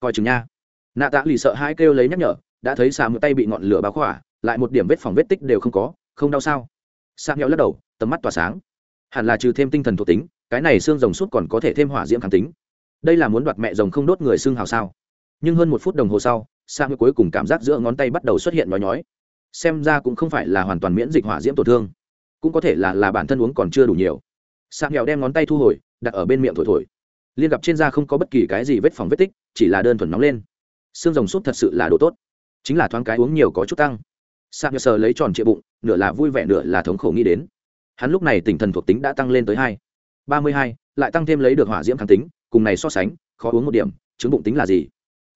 Coi chừng nha. Nạ tạ lì sợ hai kêu lấy nhắc nhở, đã thấy xà mẹo tay bị ngọn lửa báo khỏa, lại một điểm vết phòng vết tích đều không có, không đau sao? Sang nghèo lắc đầu, tầm mắt tỏa sáng. Hẳn là trừ thêm tinh thần thuộc tính, cái này xương rồng suốt còn có thể thêm hỏa diễm kháng tính. Đây là muốn đoạt mẹ rồng không đốt người xương hào sao? Nhưng hơn một phút đồng hồ sau sang cuối cùng cảm giác giữa ngón tay bắt đầu xuất hiện nói nhói. Xem ra cũng không phải là hoàn toàn miễn dịch hỏa diễm tổn thương, cũng có thể là là bản thân uống còn chưa đủ nhiều. Sang nghèo đem ngón tay thu hồi, đặt ở bên miệng thổi thổi. Liên gặp trên da không có bất kỳ cái gì vết phòng vết tích, chỉ là đơn thuần nóng lên. Xương rồng súp thật sự là độ tốt, chính là thoáng cái uống nhiều có chút tăng sạc nhờ sờ lấy tròn trịa bụng, nửa là vui vẻ, nửa là thống khổ nghĩ đến. Hắn lúc này tinh thần thuộc tính đã tăng lên tới hai. Ba mươi hai, lại tăng thêm lấy được hỏa diễm kháng tính, cùng này so sánh, khó uống một điểm, chứng bụng tính là gì?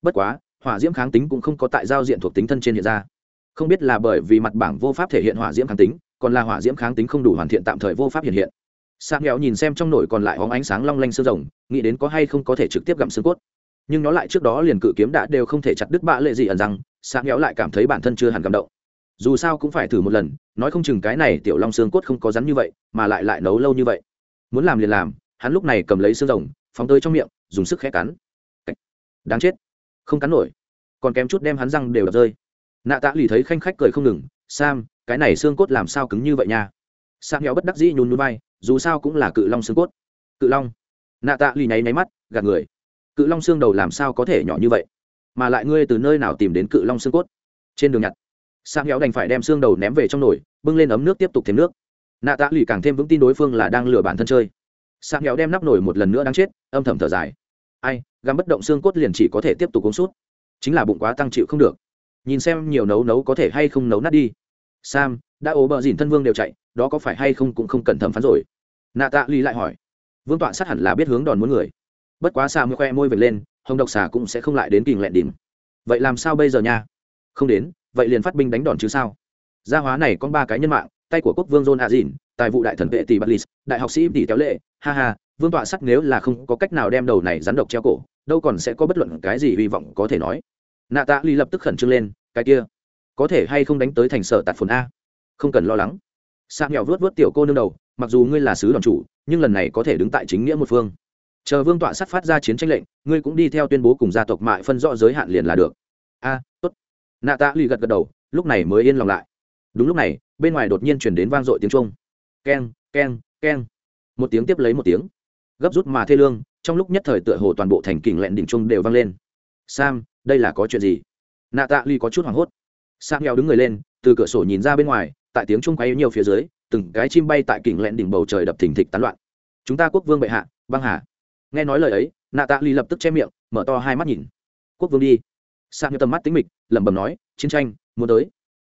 Bất quá, hỏa diễm kháng tính cũng không có tại giao diện thuộc tính thân trên hiện ra. Không biết là bởi vì mặt bảng vô pháp thể hiện hỏa diễm kháng tính, còn là hỏa diễm kháng tính không đủ hoàn thiện tạm thời vô pháp hiện hiện. Sạc nghèo nhìn xem trong nổi còn lại hóng ánh sáng long lanh xương rồng, nghĩ đến có hay không có thể trực tiếp gặm xương cốt. Nhưng nó lại trước đó liền cự kiếm đã đều không thể chặt đứt bạ lệ gì ẩn rằng, sạc nghèo lại cảm thấy bản thân chưa hẳn cảm động dù sao cũng phải thử một lần, nói không chừng cái này tiểu long xương cốt không có rắn như vậy, mà lại lại nấu lâu như vậy. Muốn làm liền làm, hắn lúc này cầm lấy xương rồng, phóng tới trong miệng, dùng sức khẽ cắn. Đáng chết. Không cắn nổi. Còn kém chút đem hắn răng đều đập rơi. Nạ tạ lì thấy khanh khách cười không ngừng, sam, cái này xương cốt làm sao cứng như vậy nha? Sam nghèo bất đắc dĩ nhún núi bay dù sao cũng là cự long xương cốt. Cự long? Nạ tạ lì nháy nháy mắt, gạt người. Cự long xương đầu làm sao có thể nhỏ như vậy? Mà lại ngươi từ nơi nào tìm đến cự long xương cốt? Trên đường nhặt sang héo đành phải đem xương đầu ném về trong nồi bưng lên ấm nước tiếp tục thêm nước. Nạ tạ lụy càng thêm vững tin đối phương là đang lừa bản thân chơi. Sang héo đem nắp nồi một lần nữa đang chết âm thầm thở dài. Ai gắm bất động xương cốt liền chỉ có thể tiếp tục uống sút, chính là bụng quá tăng chịu không được. Nhìn xem nhiều nấu nấu có thể hay không nấu nát đi. Sam đã ố bờ dìn thân vương đều chạy đó có phải hay không cũng không cần thẩm phán rồi. Nạ tạ ly lại hỏi. Vương tọa sát hẳn là biết hướng đòn muốn người. Bất quá xa mới khoe môi vệt lên hồng độc xà cũng sẽ không lại đến kình lẹn đỉnh. Vậy làm sao bây giờ nha? Không đến vậy liền phát binh đánh đòn chứ sao? Gia hóa này có ba cái nhân mạng, tay của quốc vương john a dìn tài vụ đại thần vệ tỷ batlis đại học sĩ tỷ kéo lệ, ha ha, vương tọa sắc nếu là không có cách nào đem đầu này rắn độc treo cổ, đâu còn sẽ có bất luận cái gì hy vọng có thể nói. Nạ tạ ly lập tức khẩn trương lên, cái kia, có thể hay không đánh tới thành sở tạt phồn a? Không cần lo lắng. Sa nghèo vớt vớt tiểu cô nương đầu, mặc dù ngươi là sứ đoàn chủ, nhưng lần này có thể đứng tại chính nghĩa một phương. Chờ vương tọa sắt phát ra chiến tranh lệnh, ngươi cũng đi theo tuyên bố cùng gia tộc mại phân rõ giới hạn liền là được. A nạ tạ lì gật gật đầu, lúc này mới yên lòng lại. Đúng lúc này, bên ngoài đột nhiên chuyển đến vang dội tiếng trung keng keng keng. Một tiếng tiếp lấy một tiếng. Gấp rút mà thê lương, trong lúc nhất thời tựa hồ toàn bộ thành kình lẹn đỉnh trung đều vang lên. Sam, đây là có chuyện gì? Nạ tạ ly có chút hoảng hốt. Sam nghèo đứng người lên, từ cửa sổ nhìn ra bên ngoài, tại tiếng trung quay nhiều phía dưới, từng cái chim bay tại kình lẹn đỉnh bầu trời đập thình thịch tán loạn. Chúng ta quốc vương bệ hạ, băng hà. Nghe nói lời ấy, nạ tạ ly lập tức che miệng, mở to hai mắt nhìn. Quốc vương đi sang như tầm mắt tính mịch lẩm bẩm nói chiến tranh muốn tới.